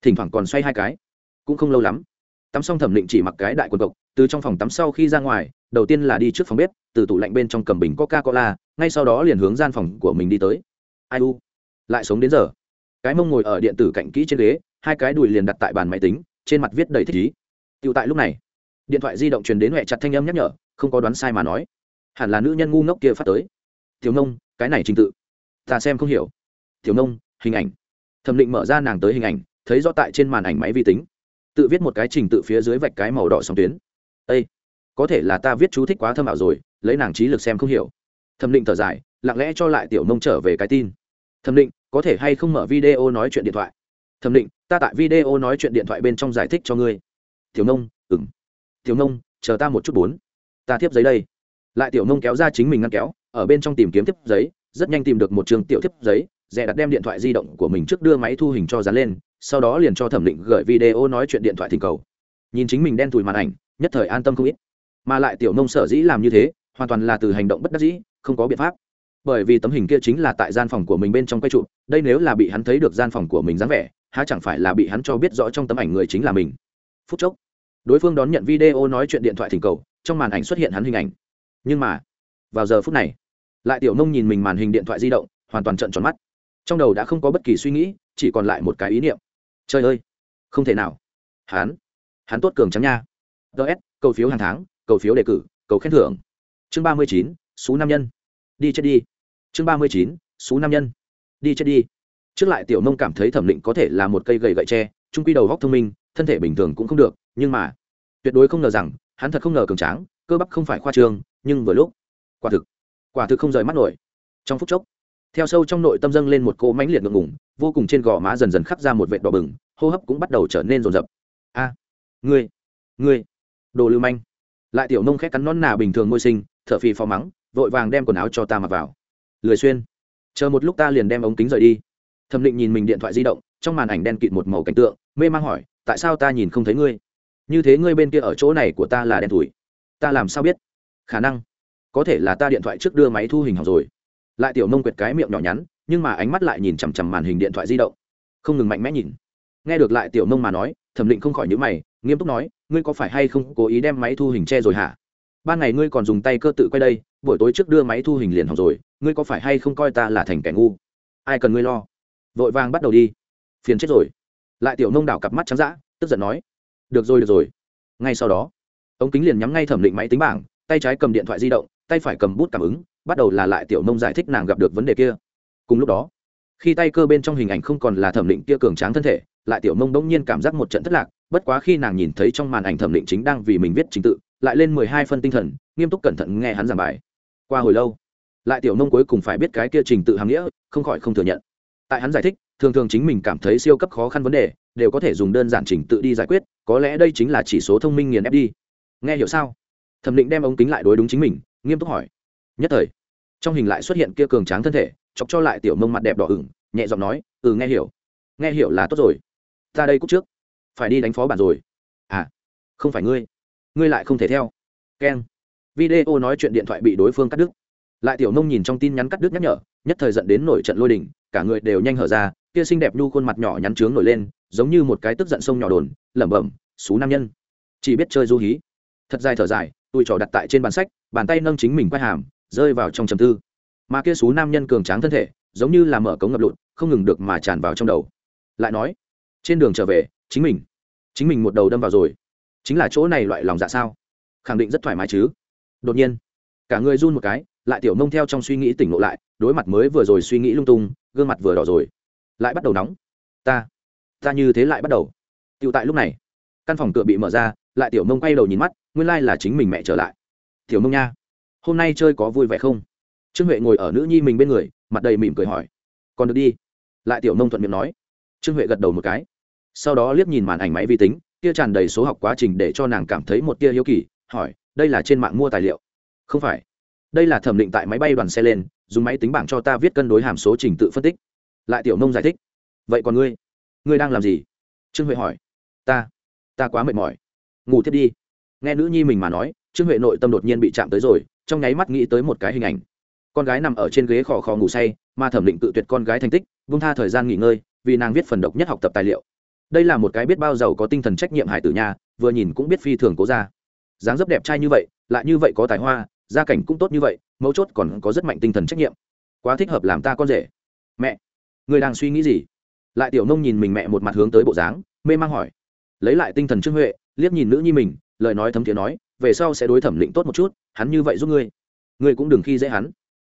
[SPEAKER 1] Thỉnh thoảng còn xoay hai cái. Cũng không lâu lắm tắm xong thẩm định chỉ mặc cái đại quần cộc, từ trong phòng tắm sau khi ra ngoài, đầu tiên là đi trước phòng bếp, từ tủ lạnh bên trong cầm bình coca cola ngay sau đó liền hướng gian phòng của mình đi tới. Ai u? Lại sống đến giờ. Cái mông ngồi ở điện tử cạnh kỹ trên ghế, hai cái đùi liền đặt tại bàn máy tính, trên mặt viết đầy thích ý. Tựu tại lúc này, điện thoại di động truyền đến huệ chặt thanh âm nhắc nhở, không có đoán sai mà nói. Hẳn là nữ nhân ngu ngốc kia phát tới. Tiểu nông, cái này trình tự, ta xem không hiểu. Tiểu nông, hình ảnh. Thẩm định mở ra nàng tới hình ảnh, thấy rõ tại trên màn ảnh máy vi tính tự viết một cái trình tự phía dưới vạch cái màu đỏ sóng tuyến. Ây có thể là ta viết chú thích quá thâm ảo rồi, lấy nàng trí lực xem không hiểu. Thẩm định thở dài, lặng lẽ cho lại tiểu nông trở về cái tin. Thẩm định, có thể hay không mở video nói chuyện điện thoại? Thẩm định, ta tại video nói chuyện điện thoại bên trong giải thích cho ngươi. Tiểu nông ừng tiểu nông, chờ ta một chút bốn. Ta tiếp giấy đây. Lại tiểu nông kéo ra chính mình ngăn kéo, ở bên trong tìm kiếm tiếp giấy, rất nhanh tìm được một trường tiểu tiếp giấy rẻ đặt đem điện thoại di động của mình trước đưa máy thu hình cho dán lên sau đó liền cho thẩm định gửi video nói chuyện điện thoại thỉnh cầu. Nhìn chính mình đen thùi màn ảnh, nhất thời an tâm không ít. Mà lại tiểu nông sở dĩ làm như thế, hoàn toàn là từ hành động bất đắc dĩ, không có biện pháp. Bởi vì tấm hình kia chính là tại gian phòng của mình bên trong quay trụ đây nếu là bị hắn thấy được gian phòng của mình dáng vẻ, há chẳng phải là bị hắn cho biết rõ trong tấm ảnh người chính là mình. Phút chốc, đối phương đón nhận video nói chuyện điện thoại thỉnh cầu, trong màn ảnh xuất hiện hắn hình ảnh. Nhưng mà, vào giờ phút này, lại tiểu nông nhìn mình màn hình điện thoại di động, hoàn toàn trận tròn mắt. Trong đầu đã không có bất kỳ suy nghĩ, chỉ còn lại một cái ý niệm trời ơi, không thể nào. Hắn hắn tốt cường trắng nha. Ts cầu phiếu hàng tháng, cầu phiếu đề cử, cầu khen thưởng. Chương ba mươi chín số nam nhân. Đi chết đi. Chương ba mươi chín số nam nhân. Đi chết đi. Trước lại tiểu nông cảm thấy thẩm định có thể là một cây gậy gậy tre, trung quy đầu góc thông minh, thân thể bình thường cũng không được, nhưng mà tuyệt đối không ngờ rằng, hắn thật không ngờ cường tráng, cơ bắp không phải khoa trương, nhưng vừa lúc, quả thực quả thực không rời mắt nổi. Trong phút chốc theo sâu trong nội tâm dâng lên một cỗ mãnh liệt ngượng ngùng, vô cùng trên gò má dần dần khắc ra một vệt đỏ bừng hô hấp cũng bắt đầu trở nên rồn rập a ngươi ngươi đồ lưu manh. Lại tiểu nông khét cắn nón nà bình thường môi sinh thở phì phò mắng vội vàng đem quần áo cho ta mặc vào. Lười xuyên chờ một lúc ta liền đem ống kính rời đi. Thẩm định nhìn mình điện thoại di động trong màn ảnh đen kịt một màu cảnh tượng mê mang hỏi tại sao ta nhìn không thấy ngươi? Như thế ngươi bên kia ở chỗ này của ta là đen thủi ta làm sao biết? Khả năng có thể là ta điện thoại trước đưa máy thu hình học rồi lại tiểu nông quyệt cái miệng nhỏ nhắn, nhưng mà ánh mắt lại nhìn chằm chằm màn hình điện thoại di động. Không ngừng mạnh mẽ nhìn. Nghe được lại tiểu nông mà nói, thẩm định không khỏi nhữ mày, nghiêm túc nói, ngươi có phải hay không cố ý đem máy thu hình che rồi hả? Ban ngày ngươi còn dùng tay cơ tự quay đây, buổi tối trước đưa máy thu hình liền học rồi, ngươi có phải hay không coi ta là thành kẻ ngu? Ai cần ngươi lo? Vội vàng bắt đầu đi. Phiền chết rồi. Lại tiểu nông đảo cặp mắt trắng d tức giận nói, được rồi được rồi. Ngay sau đó ống kính liền nhắm ngay thẩm định máy tính bảng, tay trái cầm điện thoại di động, tay phải cầm bút cảm ứng bắt đầu là lại tiểu nông giải thích nàng gặp được vấn đề kia. Cùng lúc đó, khi tay cơ bên trong hình ảnh không còn là thẩm định kia cường tráng thân thể, lại tiểu mông bỗng nhiên cảm giác một trận thất lạc, bất quá khi nàng nhìn thấy trong màn ảnh thẩm định chính đang vì mình viết trình tự, lại lên mười hai phân tinh thần, nghiêm túc cẩn thận nghe hắn giảng bài. Qua hồi lâu, lại tiểu mông cuối cùng phải biết cái kia trình tự hàm nghĩa, không khỏi không thừa nhận. Tại hắn giải thích, thường thường chính mình cảm thấy siêu cấp khó khăn vấn đề, đều có thể dùng đơn giản trình tự đi giải quyết, có lẽ đây chính là chỉ số thông minh nghiền ép đi. Nghe hiểu sao? Thẩm định đem ống kính lại đối đúng chính mình, nghiêm túc hỏi nhất thời, trong hình lại xuất hiện kia cường tráng thân thể, chọc cho lại tiểu mông mặt đẹp đỏ ửng, nhẹ giọng nói ừ nghe hiểu. Nghe hiểu là tốt rồi. Ta đây cúc trước. Phải đi đánh phó bản rồi. À không phải ngươi. Ngươi lại không thể theo. Keng. Video nói chuyện điện thoại bị đối phương cắt đứt. Lại tiểu nông nhìn trong tin nhắn cắt đứt nhắc nhở, nhất thời dẫn đến nổi trận lôi đình, cả người đều nhanh hở ra, kia xinh đẹp nhu khuôn mặt nhỏ nhắn trướng nổi lên, giống như một cái tức giận sông nhỏ đồn, lẩm bẩm, xú nam nhân. Chỉ biết chơi du hí. Thật dài thở dài tôi trò đặt tại trên bàn sách, bàn tay nâng chính mình quay hàm rơi vào trong trầm tư. Mà kia xú nam nhân cường tráng thân thể, giống như là mở cống ngập lụt, không ngừng được mà tràn vào trong đầu. Lại nói, trên đường trở về, chính mình chính mình một đầu đâm vào rồi. Chính là chỗ này loại lòng dạ sao? Khẳng định rất thoải mái chứ. Đột nhiên, cả người run một cái, lại tiểu mông theo trong suy nghĩ tỉnh ngộ lại, đối mặt mới vừa rồi suy nghĩ lung tung, gương mặt vừa đỏ rồi. Lại bắt đầu nóng. Ta ta như thế lại bắt đầu. Tựu tại lúc này, căn phòng cửa bị mở ra, lại tiểu mông quay đầu nhìn mắt, nguyên lai là chính mình mẹ trở lại. Tiểu mông nha hôm nay chơi có vui vẻ không? Trương huệ ngồi ở nữ nhi mình bên người, mặt đầy mỉm cười hỏi. Còn được đi. Lại tiểu mông thuận miệng nói. Trương huệ gật đầu một cái. Sau đó liếc nhìn màn ảnh máy vi tính, kia tràn đầy số học quá trình để cho nàng cảm thấy một tia hiếu kỳ, hỏi, đây là trên mạng mua tài liệu? Không phải. Đây là thẩm định tại máy bay đoàn xe lên, dùng máy tính bảng cho ta viết cân đối hàm số trình tự phân tích. Lại tiểu nông giải thích. Vậy còn ngươi? Ngươi đang làm gì? Trương huệ hỏi. Ta. Ta quá mệt mỏi. Ngủ thiết đi. Nghe nữ nhi mình mà nói, trương huệ nội tâm đột nhiên bị chạm tới rồi trong nháy mắt nghĩ tới một cái hình ảnh. Con gái nằm ở trên ghế khò khò ngủ say mà thẩm định tự tuyệt con gái thành tích vung tha thời gian nghỉ ngơi, vì nàng viết phần độc nhất học tập tài liệu. Đây là một cái biết bao giàu có tinh thần trách nhiệm hải tử nhà vừa nhìn cũng biết phi thường cố ra. Dáng dấp đẹp trai như vậy, lại như vậy có tài hoa, gia cảnh cũng tốt như vậy, mấu chốt còn có rất mạnh tinh thần trách nhiệm. Quá thích hợp làm ta con rể. Mẹ, người đang suy nghĩ gì? Lại tiểu nông nhìn mình mẹ một mặt hướng tới bộ dáng, mê mang hỏi. Lấy lại tinh thần trương huệ, liếc nhìn nữ nhi mình, lời nói thấm thiế nói về sau sẽ đối thẩm định tốt một chút, hắn như vậy giúp ngươi. Ngươi cũng đừng khi dễ hắn.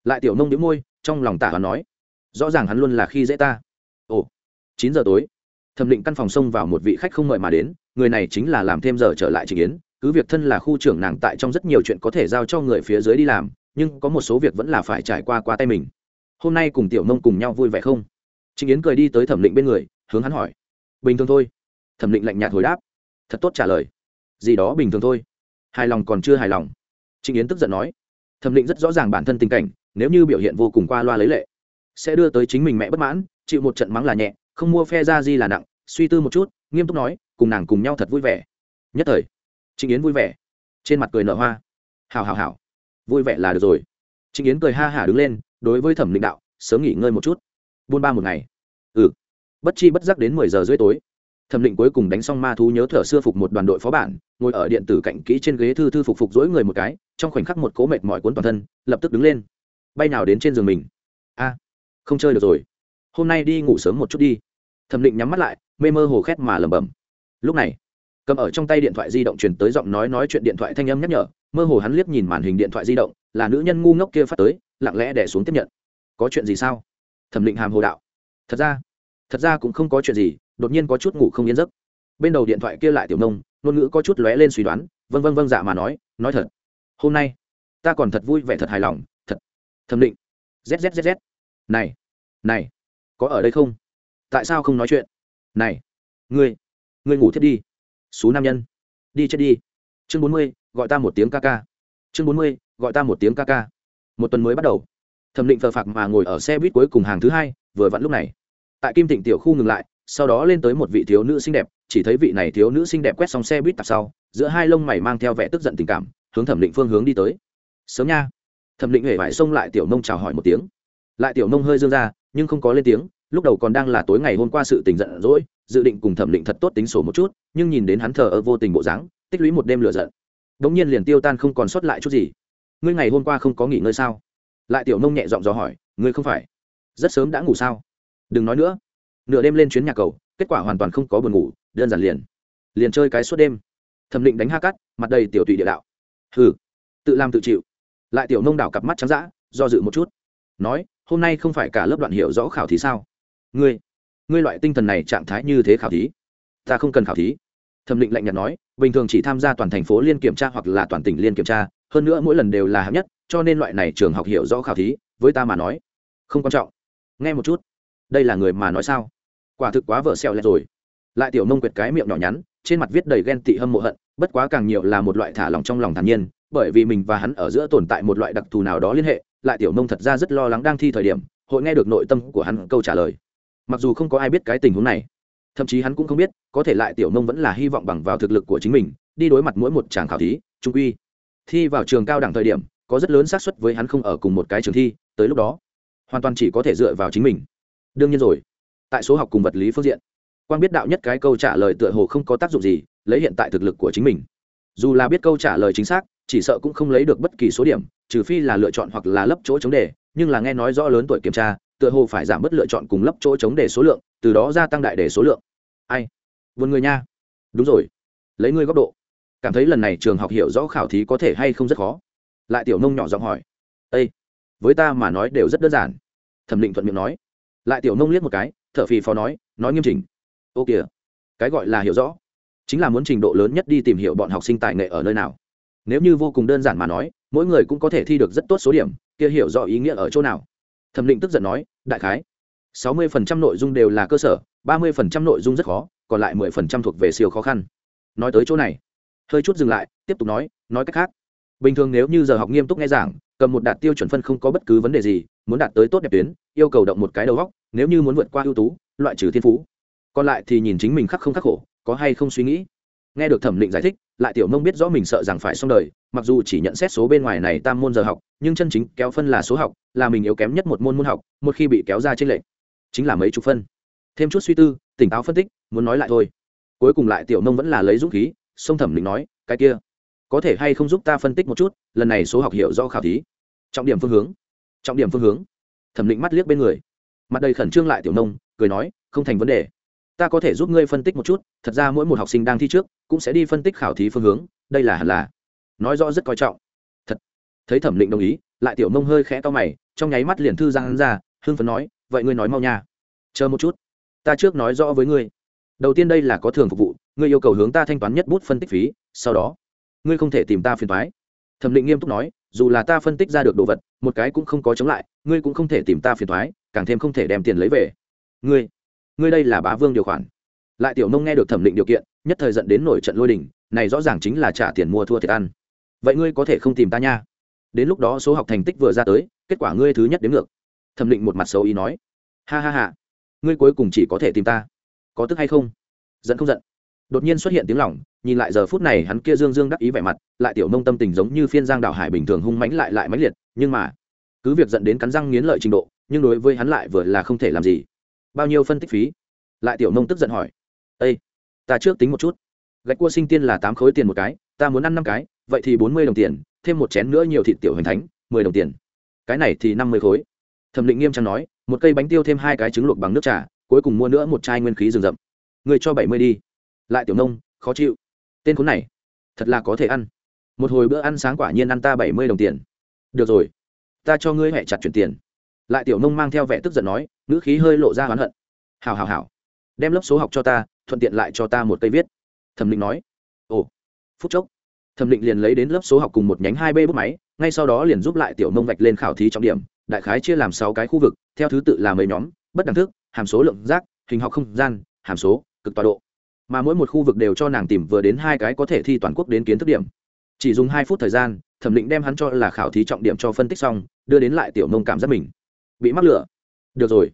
[SPEAKER 1] Lại tiểu nông đĩu môi, trong lòng tả hắn nói, rõ ràng hắn luôn là khi dễ ta. Ồ, chín giờ tối. Thẩm định căn phòng xông vào một vị khách không mời mà đến, người này chính là làm thêm giờ trở lại trình yến. Cứ việc thân là khu trưởng nàng tại trong rất nhiều chuyện có thể giao cho người phía dưới đi làm, nhưng có một số việc vẫn là phải trải qua qua tay mình. Hôm nay cùng tiểu nông cùng nhau vui vẻ không? Trình yến cười đi tới thẩm định bên người, hướng hắn hỏi, bình thường thôi. Thẩm định lạnh nhạt hồi đáp, thật tốt trả lời. Gì đó bình thường thôi hài lòng còn chưa hài lòng. Trịnh yến tức giận nói, thẩm định rất rõ ràng bản thân tình cảnh, nếu như biểu hiện vô cùng qua loa lấy lệ, sẽ đưa tới chính mình mẹ bất mãn, chịu một trận mắng là nhẹ, không mua phe ra di là nặng, suy tư một chút, nghiêm túc nói, cùng nàng cùng nhau thật vui vẻ. Nhất thời, trịnh yến vui vẻ, trên mặt cười nở hoa. Hào hào hào vui vẻ là được rồi. Trịnh yến cười ha hả đứng lên, đối với thẩm định đạo, sớm nghỉ ngơi một chút. Buôn ba một ngày. Ừ. Bất chi bất giác đến mười giờ rưỡi tối thẩm định cuối cùng đánh xong ma thú nhớ thở xưa phục một đoàn đội phó bản, ngồi ở điện tử cạnh kỹ trên ghế thư thư phục phục dỗi người một cái, trong khoảnh khắc một cố mệt mỏi cuốn toàn thân, lập tức đứng lên. Bay nào đến trên giường mình. A, không chơi được rồi. Hôm nay đi ngủ sớm một chút đi. Thẩm định nhắm mắt lại, mê mơ hồ khét mà lẩm bẩm. Lúc này, cầm ở trong tay điện thoại di động truyền tới giọng nói nói chuyện điện thoại thanh âm nhắc nhở, mơ hồ hắn liếc nhìn màn hình điện thoại di động, là nữ nhân ngu ngốc kia phát tới, lặng lẽ đẻ xuống tiếp nhận. Có chuyện gì sao? Thẩm định hàm hồ đạo. Thật ra thật ra cũng không có chuyện gì đột nhiên có chút ngủ không yên giấc. Bên đầu điện thoại kia lại tiểu nông, ngôn ngữ có chút lóe lên suy đoán vân vân vân dạ mà nói nói thật. Hôm nay, ta còn thật vui vẻ thật hài lòng, thật thẩm định. Zzz này này, có ở đây không? Tại sao không nói chuyện? Này, ngươi ngươi ngủ thiết đi. Xú nam nhân, đi chết đi. Chương bốn mươi, gọi ta một tiếng ca ca. Chương bốn mươi, gọi ta một tiếng ca ca. Một tuần mới bắt đầu. Thẩm định phờ phạc mà ngồi ở xe buýt cuối cùng hàng thứ hai, vừa vặn lúc này. Tại kim thịnh tiểu khu ngừng lại sau đó lên tới một vị thiếu nữ xinh đẹp, chỉ thấy vị này thiếu nữ xinh đẹp quét xong xe buýt tạp sau, giữa hai lông mày mang theo vẻ tức giận tình cảm, hướng thẩm định phương hướng đi tới. Sớm nha. Thẩm định hề vải xông lại tiểu nông chào hỏi một tiếng. Lại tiểu nông hơi dương ra, nhưng không có lên tiếng, lúc đầu còn đang là tối ngày hôm qua sự tình giận dỗi, dự định cùng thẩm định thật tốt tính sổ một chút, nhưng nhìn đến hắn thờ ơ vô tình bộ dáng, tích lũy một đêm lửa giận. Đ ỗ n g nhiên liền tiêu tan không còn sót lại chút gì. Ngươi ngày hôm qua không có nghỉ ngơi sao? Lại tiểu nông nhẹ giọng dò hỏi, ngươi không phải? Rất sớm đã ngủ sao? Đừng nói nữa nửa đêm lên chuyến nhà cầu, kết quả hoàn toàn không có buồn ngủ, đơn giản liền. Liền chơi cái suốt đêm. Thẩm định đánh ha cắt mặt đầy tiểu tụy địa đạo. Hừ, tự làm tự chịu. Lại tiểu nông đảo cặp mắt trắng d ã do dự một chút. Nói, hôm nay không phải cả lớp đoạn hiểu rõ khảo thí sao? Ngươi ngươi loại tinh thần này trạng thái như thế khảo thí? Ta không cần khảo thí. Thẩm định lạnh nhạt nói, bình thường chỉ tham gia toàn thành phố liên kiểm tra hoặc là toàn tỉnh liên kiểm tra, hơn nữa mỗi lần đều là hạng nhất, cho nên loại này trường học hiểu rõ khảo thí, với ta mà nói, không quan trọng. Nghe một chút, đây là người mà nói sao? Quả thực quá vợ xẹo lẹt rồi. Lại tiểu nông quyệt cái miệng nhỏ nhắn, trên mặt viết đầy ghen tị hâm mộ hận, bất quá càng nhiều là một loại thả lòng trong lòng thản nhiên, bởi vì mình và hắn ở giữa tồn tại một loại đặc thù nào đó liên hệ, lại tiểu nông thật ra rất lo lắng đang thi thời điểm, hội nghe được nội tâm của hắn câu trả lời. Mặc dù không có ai biết cái tình huống này, thậm chí hắn cũng không biết, có thể lại tiểu nông vẫn là hy vọng bằng vào thực lực của chính mình, đi đối mặt mỗi một chàng khảo thí, trung quy. Thi vào trường cao đẳng thời điểm, có rất lớn xác suất với hắn không ở cùng một cái trường thi, tới lúc đó, hoàn toàn chỉ có thể dựa vào chính mình. Đương nhiên rồi tại số học cùng vật lý phương diện. Quang biết đạo nhất cái câu trả lời tựa hồ không có tác dụng gì, lấy hiện tại thực lực của chính mình. Dù là biết câu trả lời chính xác, chỉ sợ cũng không lấy được bất kỳ số điểm, trừ phi là lựa chọn hoặc là lấp chỗ chống đề, nhưng là nghe nói rõ lớn tuổi kiểm tra, tựa hồ phải giảm bớt lựa chọn cùng lấp chỗ chống đề số lượng, từ đó gia tăng đại đề số lượng. Ai? Vườn người nha. Đúng rồi. Lấy ngươi góc độ. Cảm thấy lần này trường học hiểu rõ khảo thí có thể hay không rất khó. Lại tiểu nông nhỏ giọng hỏi. Ây với ta mà nói đều rất đơn giản. Thẩm định thuận miệng nói. Lại tiểu nông liếc một cái thợ phì phò nói nói nghiêm chỉnh. Ô kìa, cái gọi là hiểu rõ, chính là muốn trình độ lớn nhất đi tìm hiểu bọn học sinh tài nghệ ở nơi nào. Nếu như vô cùng đơn giản mà nói, mỗi người cũng có thể thi được rất tốt số điểm, kia hiểu rõ ý nghĩa ở chỗ nào? Thẩm định tức giận nói, đại khái, sáu mươi phần trăm nội dung đều là cơ sở, ba mươi phần trăm nội dung rất khó, còn lại mười phần trăm thuộc về siêu khó khăn. Nói tới chỗ này, hơi chút dừng lại, tiếp tục nói nói cách khác, bình thường nếu như giờ học nghiêm túc nghe giảng, cầm một đạt tiêu chuẩn phân không có bất cứ vấn đề gì muốn đạt tới tốt đẹp tuyến, yêu cầu động một cái đầu góc, nếu như muốn vượt qua ưu tú, loại trừ thiên phú. Còn lại thì nhìn chính mình khắc không khắc khổ, có hay không suy nghĩ. Nghe được thẩm định giải thích, lại tiểu mông biết rõ mình sợ rằng phải xong đời, mặc dù chỉ nhận xét số bên ngoài này tam môn giờ học, nhưng chân chính kéo phân là số học, là mình yếu kém nhất một môn môn học, một khi bị kéo ra trên lệnh chính là mấy chục phân. Thêm chút suy tư, tỉnh táo phân tích, muốn nói lại thôi. Cuối cùng lại tiểu mông vẫn là lấy dũng khí sông thẩm định nói, cái kia, có thể hay không giúp ta phân tích một chút, lần này số học hiểu do khảo thí? Trọng điểm phương hướng trọng điểm phương hướng. Thẩm định mắt liếc bên người. Mặt đầy khẩn trương lại tiểu nông, cười nói, không thành vấn đề. Ta có thể giúp ngươi phân tích một chút, thật ra mỗi một học sinh đang thi trước cũng sẽ đi phân tích khảo thí phương hướng, đây là hẳn là. Nói rõ rất coi trọng. Thật. Thấy thẩm định đồng ý, lại tiểu nông hơi khẽ to mày, trong nháy mắt liền thư giang hắn ra, hưng phấn nói, vậy ngươi nói mau nha. Chờ một chút. Ta trước nói rõ với ngươi. Đầu tiên đây là có thường phục vụ, ngươi yêu cầu hướng ta thanh toán nhất bút phân tích phí, sau đó, ngươi không thể tìm ta phiền thoái thẩm định nghiêm túc nói dù là ta phân tích ra được đồ vật, một cái cũng không có chống lại, ngươi cũng không thể tìm ta phiền thoái càng thêm không thể đem tiền lấy về. Ngươi ngươi đây là bá vương điều khoản. Lại tiểu nông nghe được thẩm định điều kiện, nhất thời dẫn đến nổi trận lôi đình, này rõ ràng chính là trả tiền mua thua thiệt ăn. Vậy ngươi có thể không tìm ta nha. Đến lúc đó số học thành tích vừa ra tới, kết quả ngươi thứ nhất đến ngược. Thẩm định một mặt xấu ý nói. Ha ha ha. Ngươi cuối cùng chỉ có thể tìm ta. Có tức hay không? Giận không giận? Đột nhiên xuất hiện tiếng lỏng, nhìn lại giờ phút này hắn kia dương dương đắc ý vẻ mặt, lại tiểu nông tâm tình giống như phiên giang đảo hải bình thường hung mãnh lại lại mãnh liệt, nhưng mà, cứ việc dẫn đến cắn răng nghiến lợi trình độ, nhưng đối với hắn lại vừa là không thể làm gì. Bao nhiêu phân tích phí? Lại tiểu nông tức giận hỏi. Ây ta trước tính một chút. Gạch cua sinh tiên là tám khối tiền một cái, ta muốn ăn năm cái, vậy thì bốn mươi đồng tiền, thêm một chén nữa nhiều thịt tiểu hình thánh, mười đồng tiền. Cái này thì năm mươi khối. Thẩm định nghiêm trang nói, một cây bánh tiêu thêm hai cái trứng luộc bằng nước trà, cuối cùng mua nữa một chai nguyên khí rừng rậm. Người cho bảy mươi đi lại tiểu nông, khó chịu. Tên khốn này, thật là có thể ăn. Một hồi bữa ăn sáng quả nhiên ăn ta bảy mươi đồng tiền. Được rồi, ta cho ngươi hẹ chặt chuyển tiền. Lại tiểu nông mang theo vẻ tức giận nói, ngữ khí hơi lộ ra oán hận. Hào hào hào đem lớp số học cho ta, thuận tiện lại cho ta một cây viết. Thẩm định nói, ồ, phút chốc. Thẩm định liền lấy đến lớp số học cùng một nhánh hai b bút máy, ngay sau đó liền giúp lại tiểu nông vạch lên khảo thí trọng điểm, đại khái chia làm sáu cái khu vực, theo thứ tự là mấy nhóm, bất đẳng thức, hàm số lượng giác hình học không gian, hàm số, cực tọa độ mà mỗi một khu vực đều cho nàng tìm vừa đến hai cái có thể thi toàn quốc đến kiến thức điểm. Chỉ dùng hai phút thời gian, thẩm định đem hắn cho là khảo thí trọng điểm cho phân tích xong, đưa đến lại tiểu nông cảm giác mình. Bị mắc lửa. Được rồi.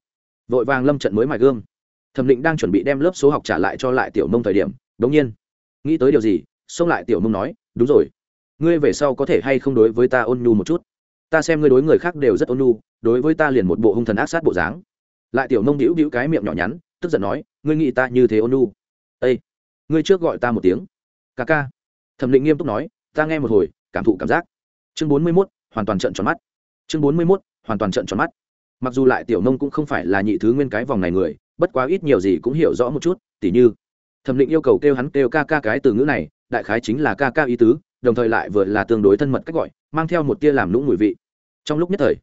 [SPEAKER 1] Vội vàng lâm trận mới mài gương thẩm định đang chuẩn bị đem lớp số học trả lại cho lại tiểu nông thời điểm đ ỗ n g nhiên, nghĩ tới điều gì, xông lại tiểu nông nói, đúng rồi. Ngươi về sau có thể hay không đối với ta ôn nhu một chút? Ta xem ngươi đối người khác đều rất ôn nhu, đối với ta liền một bộ hung thần ác sát bộ dáng. Lại tiểu nông đĩu đĩu cái miệng nhỏ nhắn, tức giận nói, ngươi nghĩ ta như thế ôn nhu? Â ngươi trước gọi ta một tiếng. Ca ca. Thẩm định nghiêm túc nói, ta nghe một hồi, cảm thụ cảm giác. Chương bốn mươi mốt, hoàn toàn trận tròn mắt. Chương bốn mươi mốt, hoàn toàn trận tròn mắt. Mặc dù lại tiểu nông cũng không phải là nhị thứ nguyên cái vòng này người, bất quá ít nhiều gì cũng hiểu rõ một chút, tỉ như, thẩm định yêu cầu kêu hắn kêu ca ca cái từ ngữ này, đại khái chính là ca ca ý tứ, đồng thời lại vừa là tương đối thân mật cách gọi, mang theo một tia làm lũng mùi vị. Trong lúc nhất thời,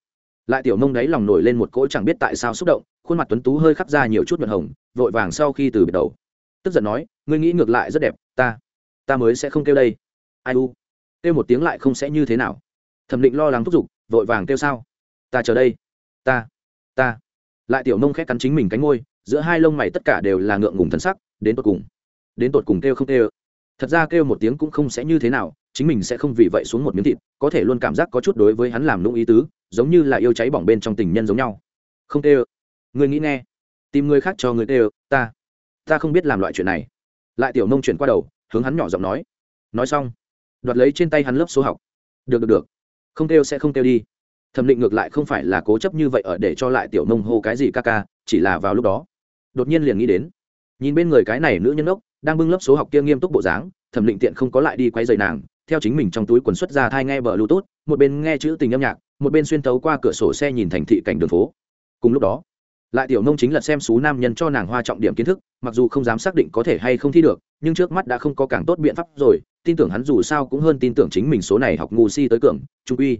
[SPEAKER 1] lại tiểu nông đấy lòng nổi lên một cỗ chẳng biết tại sao xúc động, khuôn mặt tuấn tú hơi khắp ra nhiều chút nhuận hồng, vội vàng sau khi từ biệt đầu tức giận nói, ngươi nghĩ ngược lại rất đẹp, ta ta mới sẽ không kêu đây. Ai u? Kêu một tiếng lại không sẽ như thế nào. Thẩm định lo lắng thúc giục, vội vàng kêu sao? Ta chờ đây, ta ta. Lại tiểu nông khét cắn chính mình cánh ngôi giữa hai lông mày tất cả đều là ngượng ngùng thân sắc, đến tột cùng, đến tột cùng kêu không kêu. Thật ra kêu một tiếng cũng không sẽ như thế nào, chính mình sẽ không vì vậy xuống một miếng thịt, có thể luôn cảm giác có chút đối với hắn làm nung ý tứ, giống như là yêu cháy bỏng bên trong tình nhân giống nhau. Không kêu. Người nghĩ nghe, tìm người khác cho người kêu, ta ta không biết làm loại chuyện này. Lại tiểu nông chuyển qua đầu, hướng hắn nhỏ giọng nói. Nói xong, đoạt lấy trên tay hắn lớp số học. Được được được. Không kêu sẽ không kêu đi. Thẩm định ngược lại không phải là cố chấp như vậy ở để cho lại tiểu nông hô cái gì ca ca, chỉ là vào lúc đó, đột nhiên liền nghĩ đến. Nhìn bên người cái này nữ nhân ốc, đang bưng lớp số học kia nghiêm túc bộ dáng, thẩm định tiện không có lại đi quay dày nàng, theo chính mình trong túi quần xuất ra thai nghe bờ lưu tốt một bên nghe chữ tình âm nhạc, một bên xuyên tấu qua cửa sổ xe nhìn thành thị cảnh đường phố. Cùng lúc đó lại tiểu nông chính là xem xú nam nhân cho nàng hoa trọng điểm kiến thức, mặc dù không dám xác định có thể hay không thi được, nhưng trước mắt đã không có càng tốt biện pháp rồi, tin tưởng hắn dù sao cũng hơn tin tưởng chính mình số này học ngu si tới cường, trung uy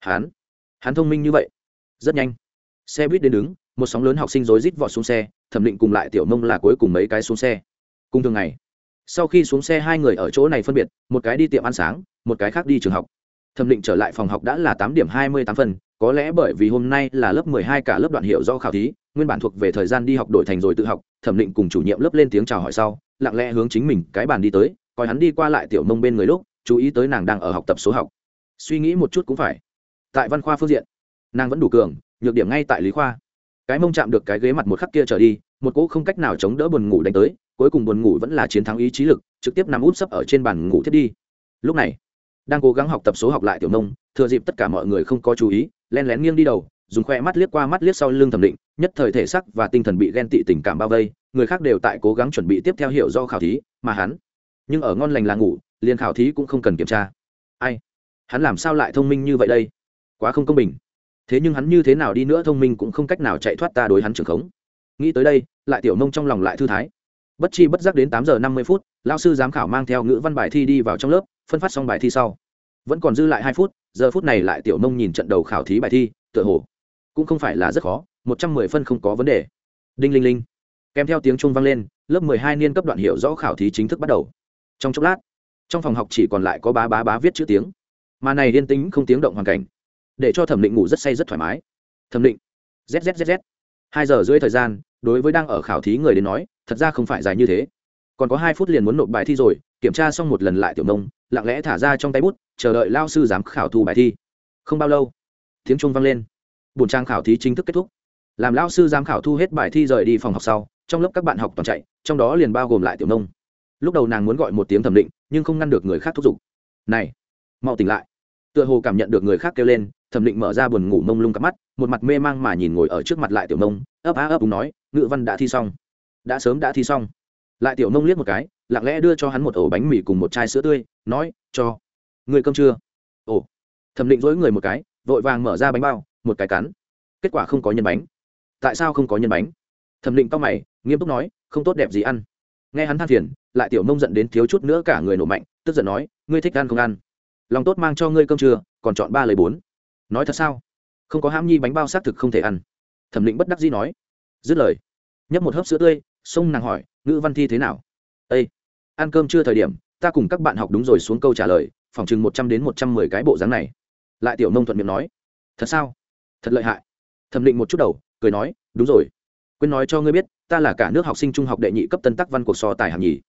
[SPEAKER 1] hắn hắn thông minh như vậy, rất nhanh. Xe buýt đến đứng, một sóng lớn học sinh rối rít vọt xuống xe, thẩm định cùng lại tiểu nông là cuối cùng mấy cái xuống xe. Cùng thường ngày, sau khi xuống xe hai người ở chỗ này phân biệt, một cái đi tiệm ăn sáng, một cái khác đi trường học. Thẩm định trở lại phòng học đã là tám điểm hai mươi tám phần có lẽ bởi vì hôm nay là lớp mười hai cả lớp đoạn hiệu do khảo thí, nguyên bản thuộc về thời gian đi học đổi thành rồi tự học, thẩm định cùng chủ nhiệm lớp lên tiếng chào hỏi sau, lặng lẽ hướng chính mình cái bàn đi tới, coi hắn đi qua lại tiểu mông bên người lúc, chú ý tới nàng đang ở học tập số học. Suy nghĩ một chút cũng phải. Tại văn khoa phương diện, nàng vẫn đủ cường, nhược điểm ngay tại lý khoa. Cái mông chạm được cái ghế mặt một khắc kia trở đi, một cỗ không cách nào chống đỡ buồn ngủ đánh tới, cuối cùng buồn ngủ vẫn là chiến thắng ý chí lực, trực tiếp nằm út sấp ở trên bàn ngủ thiết đi. Lúc này, đang cố gắng học tập số học lại tiểu nông thừa dịp tất cả mọi người không có chú ý len lén nghiêng đi đầu, dùng khoe mắt liếc qua mắt liếc sau lưng thẩm định, nhất thời thể sắc và tinh thần bị ghen tị tình cảm bao vây, người khác đều tại cố gắng chuẩn bị tiếp theo hiệu do khảo thí, mà hắn, nhưng ở ngon lành là ngủ, liền khảo thí cũng không cần kiểm tra. Ai? Hắn làm sao lại thông minh như vậy đây? Quá không công bình. Thế nhưng hắn như thế nào đi nữa thông minh cũng không cách nào chạy thoát ta đối hắn trưởng khống. Nghĩ tới đây, lại tiểu nông trong lòng lại thư thái. Bất chi bất giác đến tám giờ năm mươi phút lao sư giám khảo mang theo ngữ văn bài thi đi vào trong lớp, phân phát xong bài thi sau. Vẫn còn dư lại hai phút giờ phút này lại tiểu nông nhìn trận đầu khảo thí bài thi, tựa hồ cũng không phải là rất khó, một trăm mười phân không có vấn đề. Đinh linh linh. Kèm theo tiếng chuông vang lên, lớp mười hai niên cấp đoạn hiểu rõ khảo thí chính thức bắt đầu. Trong chốc lát, trong phòng học chỉ còn lại có bá bá bá viết chữ tiếng. Mà này yên tĩnh không tiếng động hoàn cảnh, để cho thẩm định ngủ rất say rất thoải mái. Thẩm định. Zzz hai giờ rưỡi thời gian, đối với đang ở khảo thí người đến nói, thật ra không phải dài như thế. Còn có hai phút liền muốn nộp bài thi rồi, kiểm tra xong một lần lại tiểu nông lặng lẽ thả ra trong tay bút, chờ đợi lao sư giám khảo thu bài thi. Không bao lâu, tiếng chuông vang lên. Bổn trang khảo thí chính thức kết thúc. Làm lao sư giám khảo thu hết bài thi rời đi phòng học sau, trong lớp các bạn học toàn chạy, trong đó liền bao gồm lại tiểu nông. Lúc đầu nàng muốn gọi một tiếng thẩm định, nhưng không ngăn được người khác thúc giục. Này, mau tỉnh lại. Tựa hồ cảm nhận được người khác kêu lên, thẩm định mở ra buồn ngủ mông lung cặp mắt, một mặt mê mang mà nhìn ngồi ở trước mặt lại tiểu nông, ấp á ấp đúng nói ngữ văn đã thi xong. Đã sớm đã thi xong. Lại tiểu nông liếc một cái lặng lẽ đưa cho hắn một ổ bánh mì cùng một chai sữa tươi, nói, cho. Người cơm chưa? Ồ. Thẩm định dối người một cái, vội vàng mở ra bánh bao, một cái cắn. Kết quả không có nhân bánh. Tại sao không có nhân bánh? Thẩm định tóc mày, nghiêm túc nói, không tốt đẹp gì ăn. Nghe hắn than phiền, lại tiểu nông giận đến thiếu chút nữa cả người nổ mạnh, tức giận nói, ngươi thích ăn không ăn. Lòng tốt mang cho ngươi cơm trưa, còn chọn ba lời bốn. Nói thật sao? Không có ham nhi bánh bao xác thực không thể ăn. Thẩm định bất đắc dĩ nói. Dứt lời, nhấp một hớp sữa tươi, xông nàng hỏi, ngữ văn thi thế nào? Ây ăn cơm chưa thời điểm, ta cùng các bạn học đúng rồi xuống câu trả lời, phòng chừng một trăm đến một trăm mười cái bộ dáng này. Lại tiểu nông thuận miệng nói, thật sao? Thật lợi hại. Thẩm định một chút đầu, cười nói, đúng rồi. Quên nói cho ngươi biết, ta là cả nước học sinh trung học đệ nhị cấp tân tắc văn cuộc so tài hạng nhì.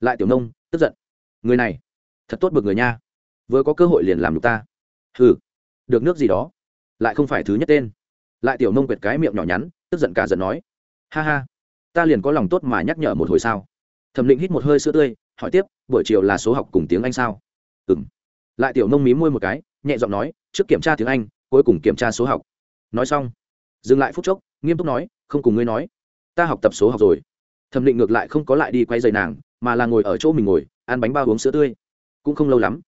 [SPEAKER 1] Lại tiểu nông, tức giận, người này, thật tốt bực người nha. Vừa có cơ hội liền làm được ta. Hừ, được nước gì đó. Lại không phải thứ nhất tên. Lại tiểu nông quệt cái miệng nhỏ nhắn, tức giận cả giận nói, ha ha, ta liền có lòng tốt mà nhắc nhở một hồi sao? Thẩm định hít một hơi sữa tươi, hỏi tiếp, buổi chiều là số học cùng tiếng anh sao? Ừ m lại tiểu nông mí môi một cái, nhẹ giọng nói, trước kiểm tra tiếng anh, cuối cùng kiểm tra số học. Nói xong, dừng lại phút chốc, nghiêm túc nói, không cùng ngươi nói, ta học tập số học rồi. Thẩm định ngược lại không có lại đi quay dày nàng, mà là ngồi ở chỗ mình ngồi, ăn bánh bao uống sữa tươi. Cũng không lâu lắm,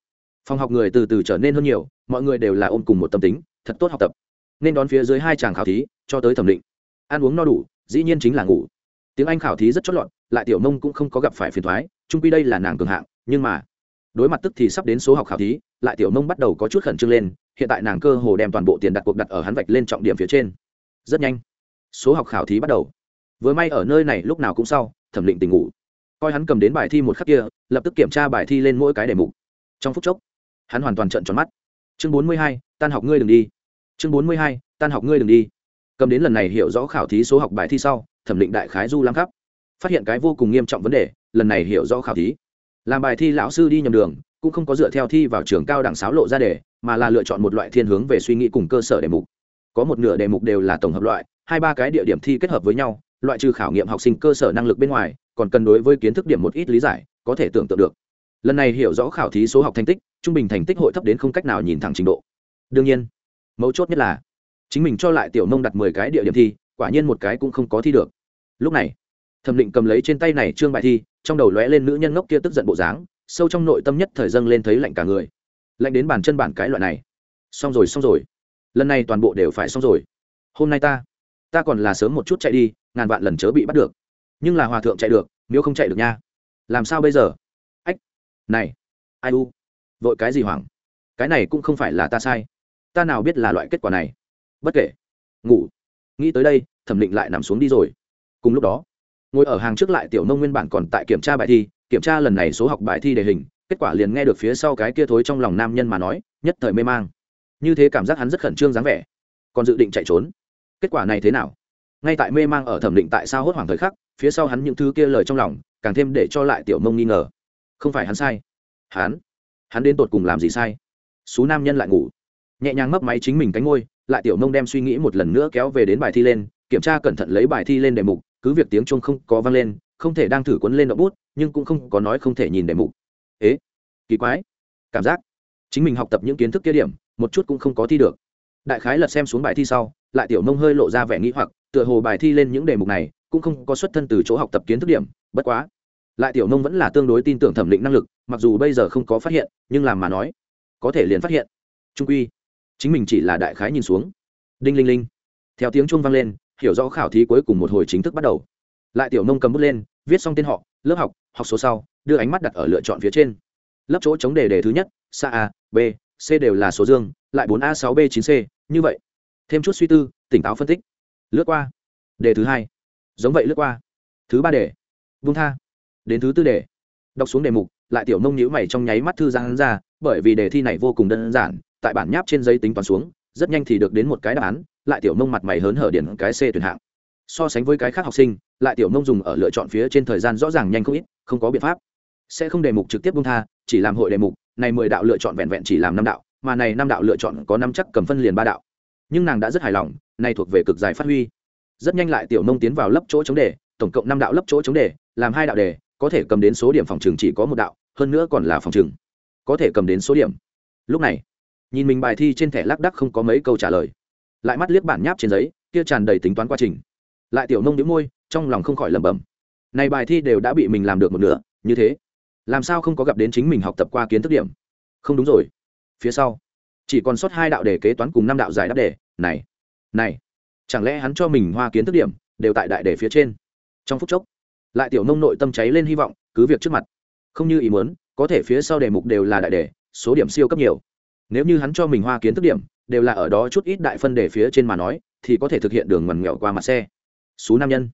[SPEAKER 1] phòng học người từ từ trở nên hơn nhiều, mọi người đều là ôm cùng một tâm tính, thật tốt học tập. Nên đón phía dưới hai chàng khảo thí, cho tới thẩm định. Ăn uống no đủ, dĩ nhiên chính là ngủ tiếng anh khảo thí rất chót lọt lại tiểu nông cũng không có gặp phải phiền thoái trung quy đây là nàng cường hạng nhưng mà đối mặt tức thì sắp đến số học khảo thí lại tiểu nông bắt đầu có chút khẩn trương lên hiện tại nàng cơ hồ đem toàn bộ tiền đặt cuộc đặt ở hắn vạch lên trọng điểm phía trên rất nhanh số học khảo thí bắt đầu vừa may ở nơi này lúc nào cũng sau thẩm định tình ngủ coi hắn cầm đến bài thi một khắc kia lập tức kiểm tra bài thi lên mỗi cái đề mục trong phút chốc hắn hoàn toàn trận tròn mắt chương bốn mươi hai, tan học ngươi đừng đi chương bốn mươi hai, tan học ngươi đừng đi cầm đến lần này hiểu rõ khảo thí số học bài thi sau thẩm định đại khái du lắm khắp. Phát hiện cái vô cùng nghiêm trọng vấn đề, lần này hiểu rõ khảo thí. Làm bài thi lão sư đi nhầm đường, cũng không có dựa theo thi vào trường cao đẳng sáo lộ ra đề, mà là lựa chọn một loại thiên hướng về suy nghĩ cùng cơ sở đề mục. Có một nửa đề mục đều là tổng hợp loại, hai ba cái địa điểm thi kết hợp với nhau, loại trừ khảo nghiệm học sinh cơ sở năng lực bên ngoài, còn cần đối với kiến thức điểm một ít lý giải, có thể tưởng tượng được. Lần này hiểu rõ khảo thí số học thành tích, trung bình thành tích hội thấp đến không cách nào nhìn thẳng trình độ. Đương nhiên, mấu chốt nhất là, chính mình cho lại tiểu nông đặt mười cái địa điểm thi, quả nhiên một cái cũng không có thi được lúc này, thẩm định cầm lấy trên tay này trương bài thi, trong đầu lóe lên nữ nhân ngốc kia tức giận bộ dáng, sâu trong nội tâm nhất thời dâng lên thấy lạnh cả người. Lạnh đến bàn chân bản cái loại này. Xong rồi xong rồi. Lần này toàn bộ đều phải xong rồi. Hôm nay ta ta còn là sớm một chút chạy đi, ngàn vạn lần chớ bị bắt được. Nhưng là hòa thượng chạy được, miếu không chạy được nha. Làm sao bây giờ? Ách, này, ai u? Vội cái gì hoảng? Cái này cũng không phải là ta sai. Ta nào biết là loại kết quả này? Bất kể. Ngủ. Nghĩ tới đây, thẩm định lại nằm xuống đi rồi cùng lúc đó, ngồi ở hàng trước lại tiểu nông nguyên bản còn tại kiểm tra bài thi, kiểm tra lần này số học bài thi đề hình, kết quả liền nghe được phía sau cái kia thối trong lòng nam nhân mà nói, nhất thời mê mang. Như thế cảm giác hắn rất khẩn trương dáng vẻ. Còn dự định chạy trốn. Kết quả này thế nào? Ngay tại mê mang ở thẩm định tại sao hốt hoảng thời khắc, phía sau hắn những thứ kia lời trong lòng, càng thêm để cho lại tiểu mông nghi ngờ. Không phải hắn sai. Hắn? Hắn đến tột cùng làm gì sai? Số nam nhân lại ngủ. Nhẹ nhàng mấp máy chính mình cánh ngôi, lại tiểu mông đem suy nghĩ một lần nữa kéo về đến bài thi lên, kiểm tra cẩn thận lấy bài thi lên đề mục cứ việc tiếng chuông không có vang lên, không thể đang thử quấn lên động bút, nhưng cũng không có nói không thể nhìn đề mục. Ế, kỳ quái. Cảm giác. Chính mình học tập những kiến thức kia điểm, một chút cũng không có thi được. Đại khái lật xem xuống bài thi sau, lại tiểu nông hơi lộ ra vẻ nghĩ hoặc, tựa hồ bài thi lên những đề mục này, cũng không có xuất thân từ chỗ học tập kiến thức điểm, bất quá. Lại tiểu nông vẫn là tương đối tin tưởng thẩm định năng lực, mặc dù bây giờ không có phát hiện, nhưng làm mà nói, có thể liền phát hiện. Trung quy, chính mình chỉ là đại khái nhìn xuống. Đinh linh linh. Theo tiếng chuông vang lên hiểu rõ khảo thí cuối cùng một hồi chính thức bắt đầu. Lại tiểu nông cầm bút lên, viết xong tên họ, lớp học học số sau, đưa ánh mắt đặt ở lựa chọn phía trên. Lớp chỗ chống đề đề thứ nhất, xa a, b, c đều là số dương, lại bốn a, sáu b, chín c, như vậy. Thêm chút suy tư, tỉnh táo phân tích. Lướt qua. Đề thứ hai. Giống vậy lướt qua. Thứ ba đề. Vung tha. Đến thứ tư đề. Đọc xuống đề mục, lại tiểu nông nhữ mày trong nháy mắt thư giãn ra, bởi vì đề thi này vô cùng đơn giản, tại bản nháp trên giấy tính toán xuống, rất nhanh thì được đến một cái đáp án lại tiểu nông mặt mày hớn hở điển cái c tuyển hạng. So sánh với cái khác học sinh, lại tiểu nông dùng ở lựa chọn phía trên thời gian rõ ràng nhanh không ít, không có biện pháp. Sẽ không đề mục trực tiếp bung tha, chỉ làm hội đề mục, này mười đạo lựa chọn vẹn vẹn chỉ làm năm đạo, mà này năm đạo lựa chọn có năm chắc cầm phân liền ba đạo. Nhưng nàng đã rất hài lòng, này thuộc về cực dài phát huy. Rất nhanh lại tiểu nông tiến vào lấp chỗ chống đề, tổng cộng năm đạo lấp chỗ chống đề, làm hai đạo đề, có thể cầm đến số điểm phòng trường chỉ có một đạo, hơn nữa còn là phòng trường. Có thể cầm đến số điểm. Lúc này, nhìn mình bài thi trên thẻ lác đắc không có mấy câu trả lời lại mắt liếc bản nháp trên giấy, kia tràn đầy tính toán quá trình. Lại tiểu nông đĩu môi, trong lòng không khỏi lẩm bẩm. Này bài thi đều đã bị mình làm được một nửa, như thế, làm sao không có gặp đến chính mình học tập qua kiến thức điểm? Không đúng rồi. Phía sau, chỉ còn sót hai đạo đề kế toán cùng năm đạo giải đáp đề, này này, chẳng lẽ hắn cho mình hoa kiến thức điểm, đều tại đại đề phía trên? Trong phút chốc, lại tiểu nông nội tâm cháy lên hy vọng, cứ việc trước mặt, không như ý muốn, có thể phía sau đề mục đều là đại đề, số điểm siêu cấp nhiều. Nếu như hắn cho mình hoa kiến thức điểm đều là ở đó chút ít đại phân đề phía trên mà nói, thì có thể thực hiện đường mằn nghèo qua mặt xe. Số nam nhân,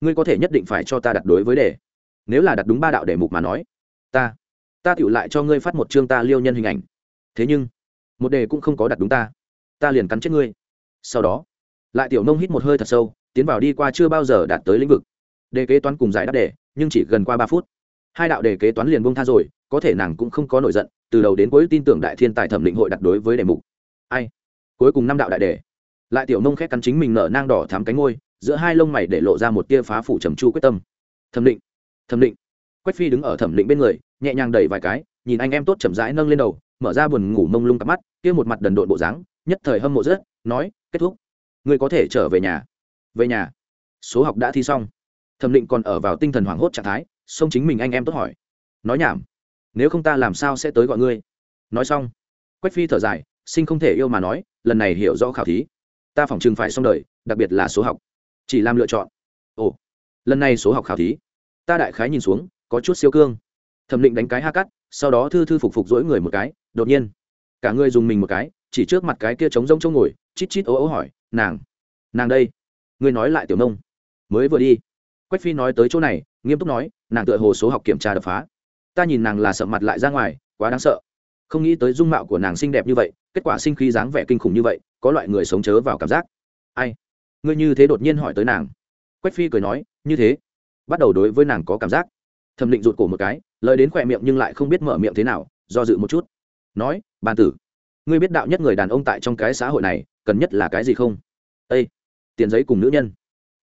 [SPEAKER 1] ngươi có thể nhất định phải cho ta đặt đối với đề. Nếu là đặt đúng ba đạo đề mục mà nói, ta ta tựu lại cho ngươi phát một chương ta liêu nhân hình ảnh. Thế nhưng, một đề cũng không có đặt đúng ta. Ta liền cắn chết ngươi. Sau đó, lại tiểu nông hít một hơi thật sâu, tiến vào đi qua chưa bao giờ đạt tới lĩnh vực. Đề kế toán cùng giải đáp đề, nhưng chỉ gần qua ba phút. Hai đạo đề kế toán liền bông tha rồi, có thể nàng cũng không có nổi giận, từ đầu đến cuối tin tưởng đại thiên tài thẩm định hội đặt đối với đề mục ai? Cuối cùng năm đạo đại đề. Lại tiểu nông khét cắn chính mình nở nang đỏ thắm cánh ngôi, giữa hai lông mày để lộ ra một tia phá phủ trầm chu quyết tâm. Thẩm định thẩm định. Quách phi đứng ở thẩm định bên người, nhẹ nhàng đẩy vài cái, nhìn anh em tốt chậm rãi nâng lên đầu, mở ra buồn ngủ mông lung cặp mắt, kia một mặt đần độn bộ dáng, nhất thời hâm mộ rất nói, kết thúc. Ngươi có thể trở về nhà. Về nhà. Số học đã thi xong. Thẩm định còn ở vào tinh thần hoảng hốt trạng thái xong chính mình anh em tốt hỏi. Nói nhảm. Nếu không ta làm sao sẽ tới gọi ngươi? Nói xong, quách phi thở dài sinh không thể yêu mà nói, lần này hiểu rõ khảo thí. Ta phỏng chừng phải xong đời, đặc biệt là số học. Chỉ làm lựa chọn. Ồ, lần này số học khảo thí. Ta đại khái nhìn xuống, có chút siêu cương. Thẩm định đánh cái ha cắt, sau đó thư thư phục phục dỗi người một cái, đột nhiên. Cả người dùng mình một cái, chỉ trước mặt cái kia trống rông trông ngồi, chít chít ố ố hỏi, nàng nàng đây? Ngươi nói lại tiểu nông. Mới vừa đi. Quách phi nói tới chỗ này, nghiêm túc nói, nàng tựa hồ số học kiểm tra đập phá. Ta nhìn nàng là sợ mặt lại ra ngoài, quá đáng sợ không nghĩ tới dung mạo của nàng xinh đẹp như vậy, kết quả sinh khí dáng vẻ kinh khủng như vậy, có loại người sống chớ vào cảm giác. Ai? Ngươi như thế đột nhiên hỏi tới nàng. Quách phi cười nói, như thế. Bắt đầu đối với nàng có cảm giác. Thẩm định rụt cổ một cái, lời đến khỏe miệng nhưng lại không biết mở miệng thế nào, do dự một chút. Nói, bàn tử, ngươi biết đạo nhất người đàn ông tại trong cái xã hội này, cần nhất là cái gì không? Ây tiền giấy cùng nữ nhân.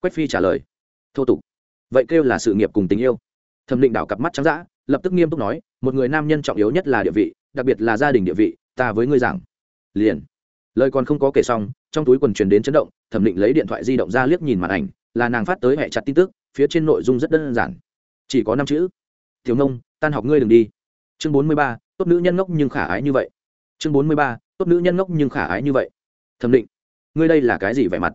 [SPEAKER 1] Quách phi trả lời. Thô tục. Vậy kêu là sự nghiệp cùng tình yêu. Thẩm định đảo cặp mắt trắng d ã lập tức nghiêm túc nói, một người nam nhân trọng yếu nhất là địa vị đặc biệt là gia đình địa vị, ta với ngươi giảng. Liền. Lời còn không có kể xong, trong túi quần truyền đến chấn động, thẩm định lấy điện thoại di động ra liếc nhìn màn ảnh, là nàng phát tới hệ chặt tin tức, phía trên nội dung rất đơn giản. Chỉ có năm chữ. Thiếu nông, tan học ngươi đừng đi. Chương bốn mươi ba, tốt nữ nhân ngốc nhưng khả ái như vậy. Chương bốn mươi ba, tốt nữ nhân ngốc nhưng khả ái như vậy. Thẩm định. Ngươi đây là cái gì vẻ mặt?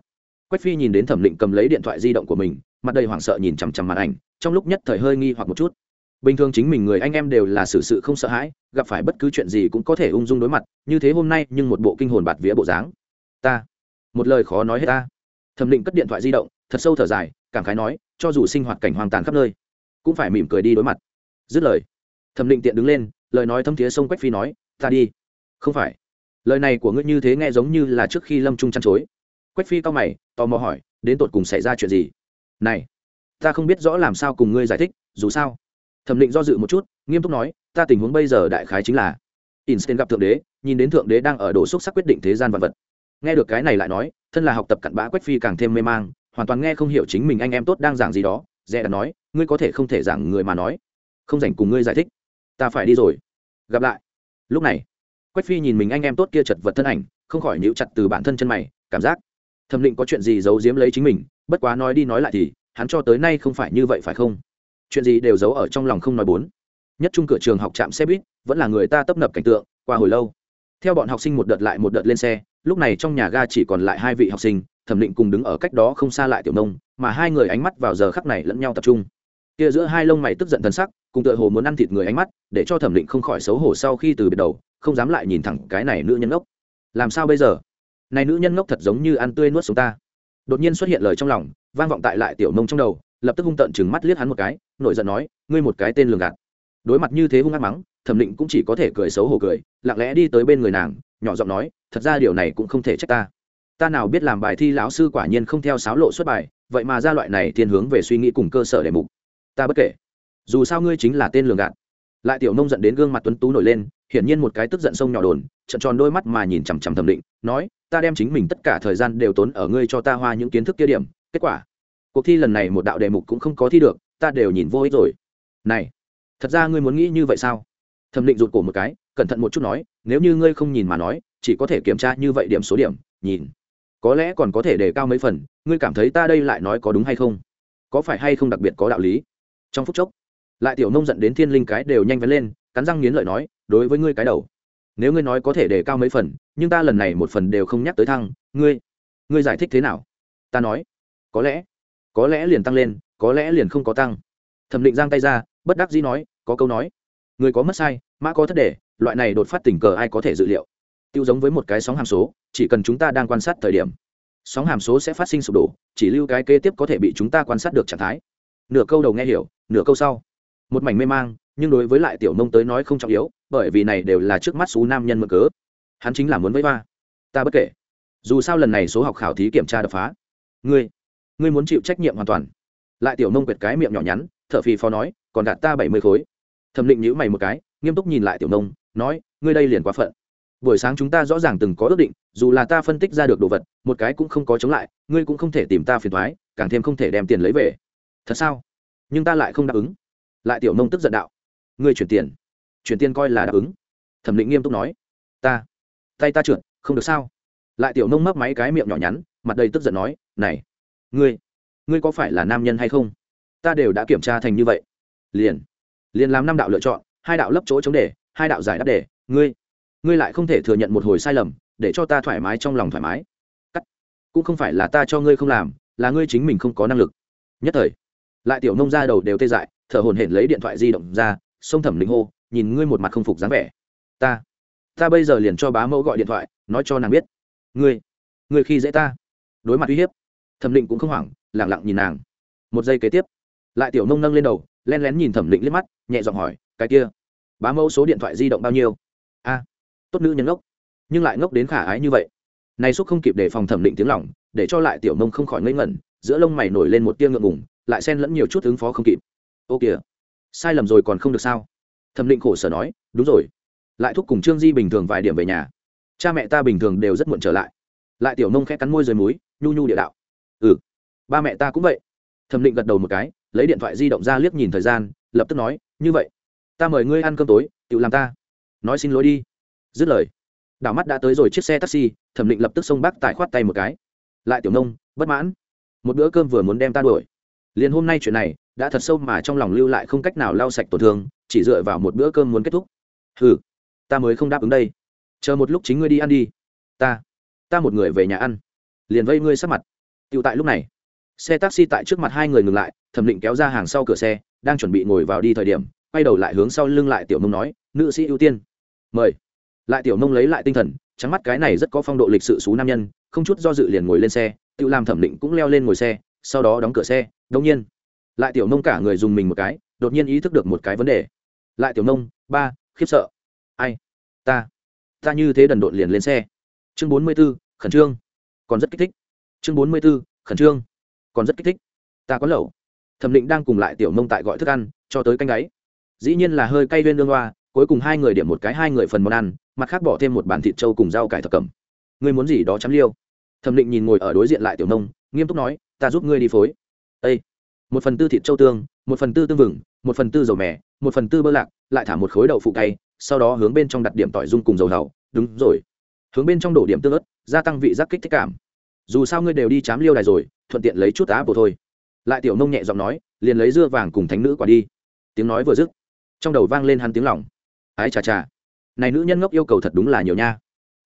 [SPEAKER 1] Quách phi nhìn đến thẩm định cầm lấy điện thoại di động của mình, mặt đầy hoảng sợ nhìn chằm chằm màn ảnh, trong lúc nhất thời hơi nghi hoặc một chút bình thường chính mình người anh em đều là xử sự không sợ hãi, gặp phải bất cứ chuyện gì cũng có thể ung dung đối mặt, như thế hôm nay nhưng một bộ kinh hồn bạt vía bộ dáng. Ta. Một lời khó nói hết ta. Thẩm định cất điện thoại di động, thật sâu thở dài, cảm khái nói, cho dù sinh hoạt cảnh hoang tàn khắp nơi, cũng phải mỉm cười đi đối mặt. Dứt lời, thẩm định tiện đứng lên, lời nói thâm thiế sông quách phi nói, ta đi. Không phải. Lời này của ngươi như thế nghe giống như là trước khi lâm trung chăn chối. Quách phi cao mày, tò mò hỏi, đến tột cùng xảy ra chuyện gì? Này, ta không biết rõ làm sao cùng ngươi giải thích, dù sao thẩm định do dự một chút, nghiêm túc nói, ta tình huống bây giờ đại khái chính là. Instant gặp thượng đế, nhìn đến thượng đế đang ở đổ xúc sắc quyết định thế gian vật vật. Nghe được cái này lại nói, thân là học tập cặn bã quách phi càng thêm mê mang, hoàn toàn nghe không hiểu chính mình anh em tốt đang giảng gì đó, dè đã nói, ngươi có thể không thể giảng người mà nói. Không dành cùng ngươi giải thích. Ta phải đi rồi. Gặp lại. Lúc này, quách phi nhìn mình anh em tốt kia chật vật thân ảnh, không khỏi níu chặt từ bản thân chân mày, cảm giác thẩm định có chuyện gì giấu giếm lấy chính mình, bất quá nói đi nói lại thì, hắn cho tới nay không phải như vậy phải không? Chuyện gì đều giấu ở trong lòng không nói bốn. Nhất trung cửa trường học trạm xe buýt, vẫn là người ta tấp nập cảnh tượng, qua hồi lâu. Theo bọn học sinh một đợt lại một đợt lên xe, lúc này trong nhà ga chỉ còn lại hai vị học sinh, thẩm định cùng đứng ở cách đó không xa lại tiểu nông, mà hai người ánh mắt vào giờ khắc này lẫn nhau tập trung. Kia giữa hai lông mày tức giận thân sắc, cùng tựa hồ muốn ăn thịt người ánh mắt, để cho thẩm định không khỏi xấu hổ sau khi từ biệt đầu, không dám lại nhìn thẳng cái này nữ nhân ngốc. Làm sao bây giờ? Này nữ nhân ngốc thật giống như ăn tươi nuốt sống ta. Đột nhiên xuất hiện lời trong lòng, vang vọng tại lại tiểu nông trong đầu lập tức hung tận chừng mắt liếc hắn một cái, nổi giận nói, ngươi một cái tên lường gạt. Đối mặt như thế hung ác mắng, thẩm định cũng chỉ có thể cười xấu hổ cười, lặng lẽ đi tới bên người nàng, nhỏ giọng nói, thật ra điều này cũng không thể trách ta. Ta nào biết làm bài thi lão sư quả nhiên không theo sáo lộ xuất bài, vậy mà ra loại này thiên hướng về suy nghĩ cùng cơ sở đề mục. Ta bất kể. Dù sao ngươi chính là tên lường gạt. Lại tiểu nông giận đến gương mặt tuấn tú nổi lên, hiển nhiên một cái tức giận sông nhỏ đồn trận tròn đôi mắt mà nhìn chằm chằm thẩm định, nói, ta đem chính mình tất cả thời gian đều tốn ở ngươi cho ta hoa những kiến thức kia điểm, kết quả cuộc thi lần này một đạo đề mục cũng không có thi được, ta đều nhìn vô ích rồi. Này, thật ra ngươi muốn nghĩ như vậy sao? Thẩm định rụt cổ một cái, cẩn thận một chút nói, nếu như ngươi không nhìn mà nói, chỉ có thể kiểm tra như vậy điểm số điểm, nhìn. Có lẽ còn có thể đề cao mấy phần, ngươi cảm thấy ta đây lại nói có đúng hay không? Có phải hay không đặc biệt có đạo lý? Trong phút chốc, lại tiểu nông dẫn đến thiên linh cái đều nhanh vén lên, cắn răng nghiến lợi nói, đối với ngươi cái đầu. Nếu ngươi nói có thể đề cao mấy phần, nhưng ta lần này một phần đều không nhắc tới thăng, ngươi ngươi giải thích thế nào? Ta nói, có lẽ có lẽ liền tăng lên, có lẽ liền không có tăng. Thẩm định giang tay ra, bất đắc dĩ nói, có câu nói, người có mất sai, mã có thất đề loại này đột phát tình cờ ai có thể dự liệu? Tiêu giống với một cái sóng hàm số, chỉ cần chúng ta đang quan sát thời điểm, sóng hàm số sẽ phát sinh sụp đổ, chỉ lưu cái kế tiếp có thể bị chúng ta quan sát được trạng thái. Nửa câu đầu nghe hiểu, nửa câu sau. Một mảnh mê mang, nhưng đối với lại tiểu nông tới nói không trọng yếu, bởi vì này đều là trước mắt số nam nhân mơ cớ. Hắn chính là muốn với va. Ta bất kể. Dù sao lần này số học khảo thí kiểm tra đập phá. Ngươi ngươi muốn chịu trách nhiệm hoàn toàn. Lại tiểu nông quệt cái miệng nhỏ nhắn t h ở phì phò nói, còn gạt ta bảy mươi khối. Thẩm định nhữ mày một cái, nghiêm túc nhìn lại tiểu nông, nói, ngươi đây liền quá phận. Buổi sáng chúng ta rõ ràng từng có ước định, dù là ta phân tích ra được đồ vật, một cái cũng không có chống lại, ngươi cũng không thể tìm ta phiền thoái càng thêm không thể đem tiền lấy về. Thật sao? Nhưng ta lại không đáp ứng. Lại tiểu nông tức giận đạo. Ngươi chuyển tiền. Chuyển tiền coi là đáp ứng. Thẩm định nghiêm túc nói. Ta. Tay ta trượt, không được sao? Lại tiểu nông mấp máy cái miệng nhỏ nhắn, mặt đầy tức giận nói, này ngươi ngươi có phải là nam nhân hay không? Ta đều đã kiểm tra thành như vậy. Liền liền làm năm đạo lựa chọn, hai đạo lấp chỗ chống đề, hai đạo giải đáp đề, ngươi ngươi lại không thể thừa nhận một hồi sai lầm, để cho ta thoải mái trong lòng thoải mái. Cắt, cũng không phải là ta cho ngươi không làm, là ngươi chính mình không có năng lực. Nhất thời, lại tiểu nông ra đầu đều tê dại, thở hồn hển lấy điện thoại di động ra xông thẩm lính hô, nhìn ngươi một mặt không phục dáng vẻ. Ta ta bây giờ liền cho bá mẫu gọi điện thoại, nói cho nàng biết. Ngươi ngươi khi dễ ta. Đối mặt uy hiếp thẩm định cũng không hoảng lẳng lặng nhìn nàng. Một giây kế tiếp, lại tiểu nông nâng lên đầu, len lén nhìn thẩm định liếc mắt, nhẹ giọng hỏi, cái kia, bá mẫu số điện thoại di động bao nhiêu? A, tốt nữ nhân ngốc, nhưng lại ngốc đến khả ái như vậy. Này xúc không kịp để phòng thẩm định tiếng lỏng để cho lại tiểu nông không khỏi ngây ngẩn, giữa lông mày nổi lên một tia ngượng ngùng, lại xen lẫn nhiều chút ứng phó không kịp. Ô kìa, sai lầm rồi còn không được sao? Thẩm định khổ sở nói, đúng rồi, lại thúc cùng trương di bình thường vài điểm về nhà. Cha mẹ ta bình thường đều rất muộn trở lại. Lại tiểu nông khẽ cắn môi rời múi, nhu nhu địa đạo ba mẹ ta cũng vậy. Thẩm định gật đầu một cái, lấy điện thoại di động ra liếc nhìn thời gian, lập tức nói, như vậy, ta mời ngươi ăn cơm tối, tự làm ta. Nói xin lỗi đi. Dứt lời, đảo mắt đã tới rồi chiếc xe taxi, thẩm định lập tức xông bác tài khoát tay một cái. Lại tiểu nông, bất mãn. Một bữa cơm vừa muốn đem ta đuổi. Liền hôm nay chuyện này, đã thật sâu mà trong lòng lưu lại không cách nào lau sạch tổn thương, chỉ dựa vào một bữa cơm muốn kết thúc. Ừ ta mới không đáp ứng đây. Chờ một lúc chính ngươi đi ăn đi. Ta ta một người về nhà ăn. Liền vây ngươi sắp mặt. Tựu tại lúc này xe taxi tại trước mặt hai người ngừng lại, thẩm định kéo ra hàng sau cửa xe, đang chuẩn bị ngồi vào đi thời điểm, quay đầu lại hướng sau lưng lại tiểu mông nói, nữ sĩ ưu tiên. Mời. Lại tiểu mông lấy lại tinh thần, trắng mắt cái này rất có phong độ lịch sự xú nam nhân, không chút do dự liền ngồi lên xe, tự làm thẩm định cũng leo lên ngồi xe, sau đó đóng cửa xe, đông nhiên. Lại tiểu mông cả người dùng mình một cái, đột nhiên ý thức được một cái vấn đề. Lại tiểu mông, ba, khiếp sợ. Ai? Ta. Ta như thế đần độn liền lên xe. Chương bốn mươi b ố khẩn trương. Còn rất kích thích. Chương bốn mươi b ố khẩn trương còn rất kích thích. Ta có lẩu. Thẩm định đang cùng lại tiểu mông tại gọi thức ăn, cho tới canh gáy dĩ nhiên là hơi cay viên lương hoa, cuối cùng hai người điểm một cái, hai người phần món ăn, mặt khác bỏ thêm một bàn thịt trâu cùng rau cải thập cẩm. Ngươi muốn gì đó chấm liêu. Thẩm định nhìn ngồi ở đối diện lại tiểu nông nghiêm túc nói, ta giúp ngươi đi phối. Ây một phần tư thịt trâu tương, một phần tư tương vừng, một phần tư dầu mè, một phần tư bơ lạc, lại thả một khối đậu phụ cay, sau đó hướng bên trong đặt điểm tỏi dung cùng dầu hầu đúng rồi. Hướng bên trong đổ điểm tương ớt, gia tăng vị giác kích thích cảm dù sao ngươi đều đi chám liêu đài rồi, thuận tiện lấy chút á bồ thôi. Lại tiểu nông nhẹ giọng nói, liền lấy dưa vàng cùng thánh nữ quả đi. Tiếng nói vừa dứt, trong đầu vang lên hắn tiếng lỏng ái chà chà, này nữ nhân ngốc yêu cầu thật đúng là nhiều nha.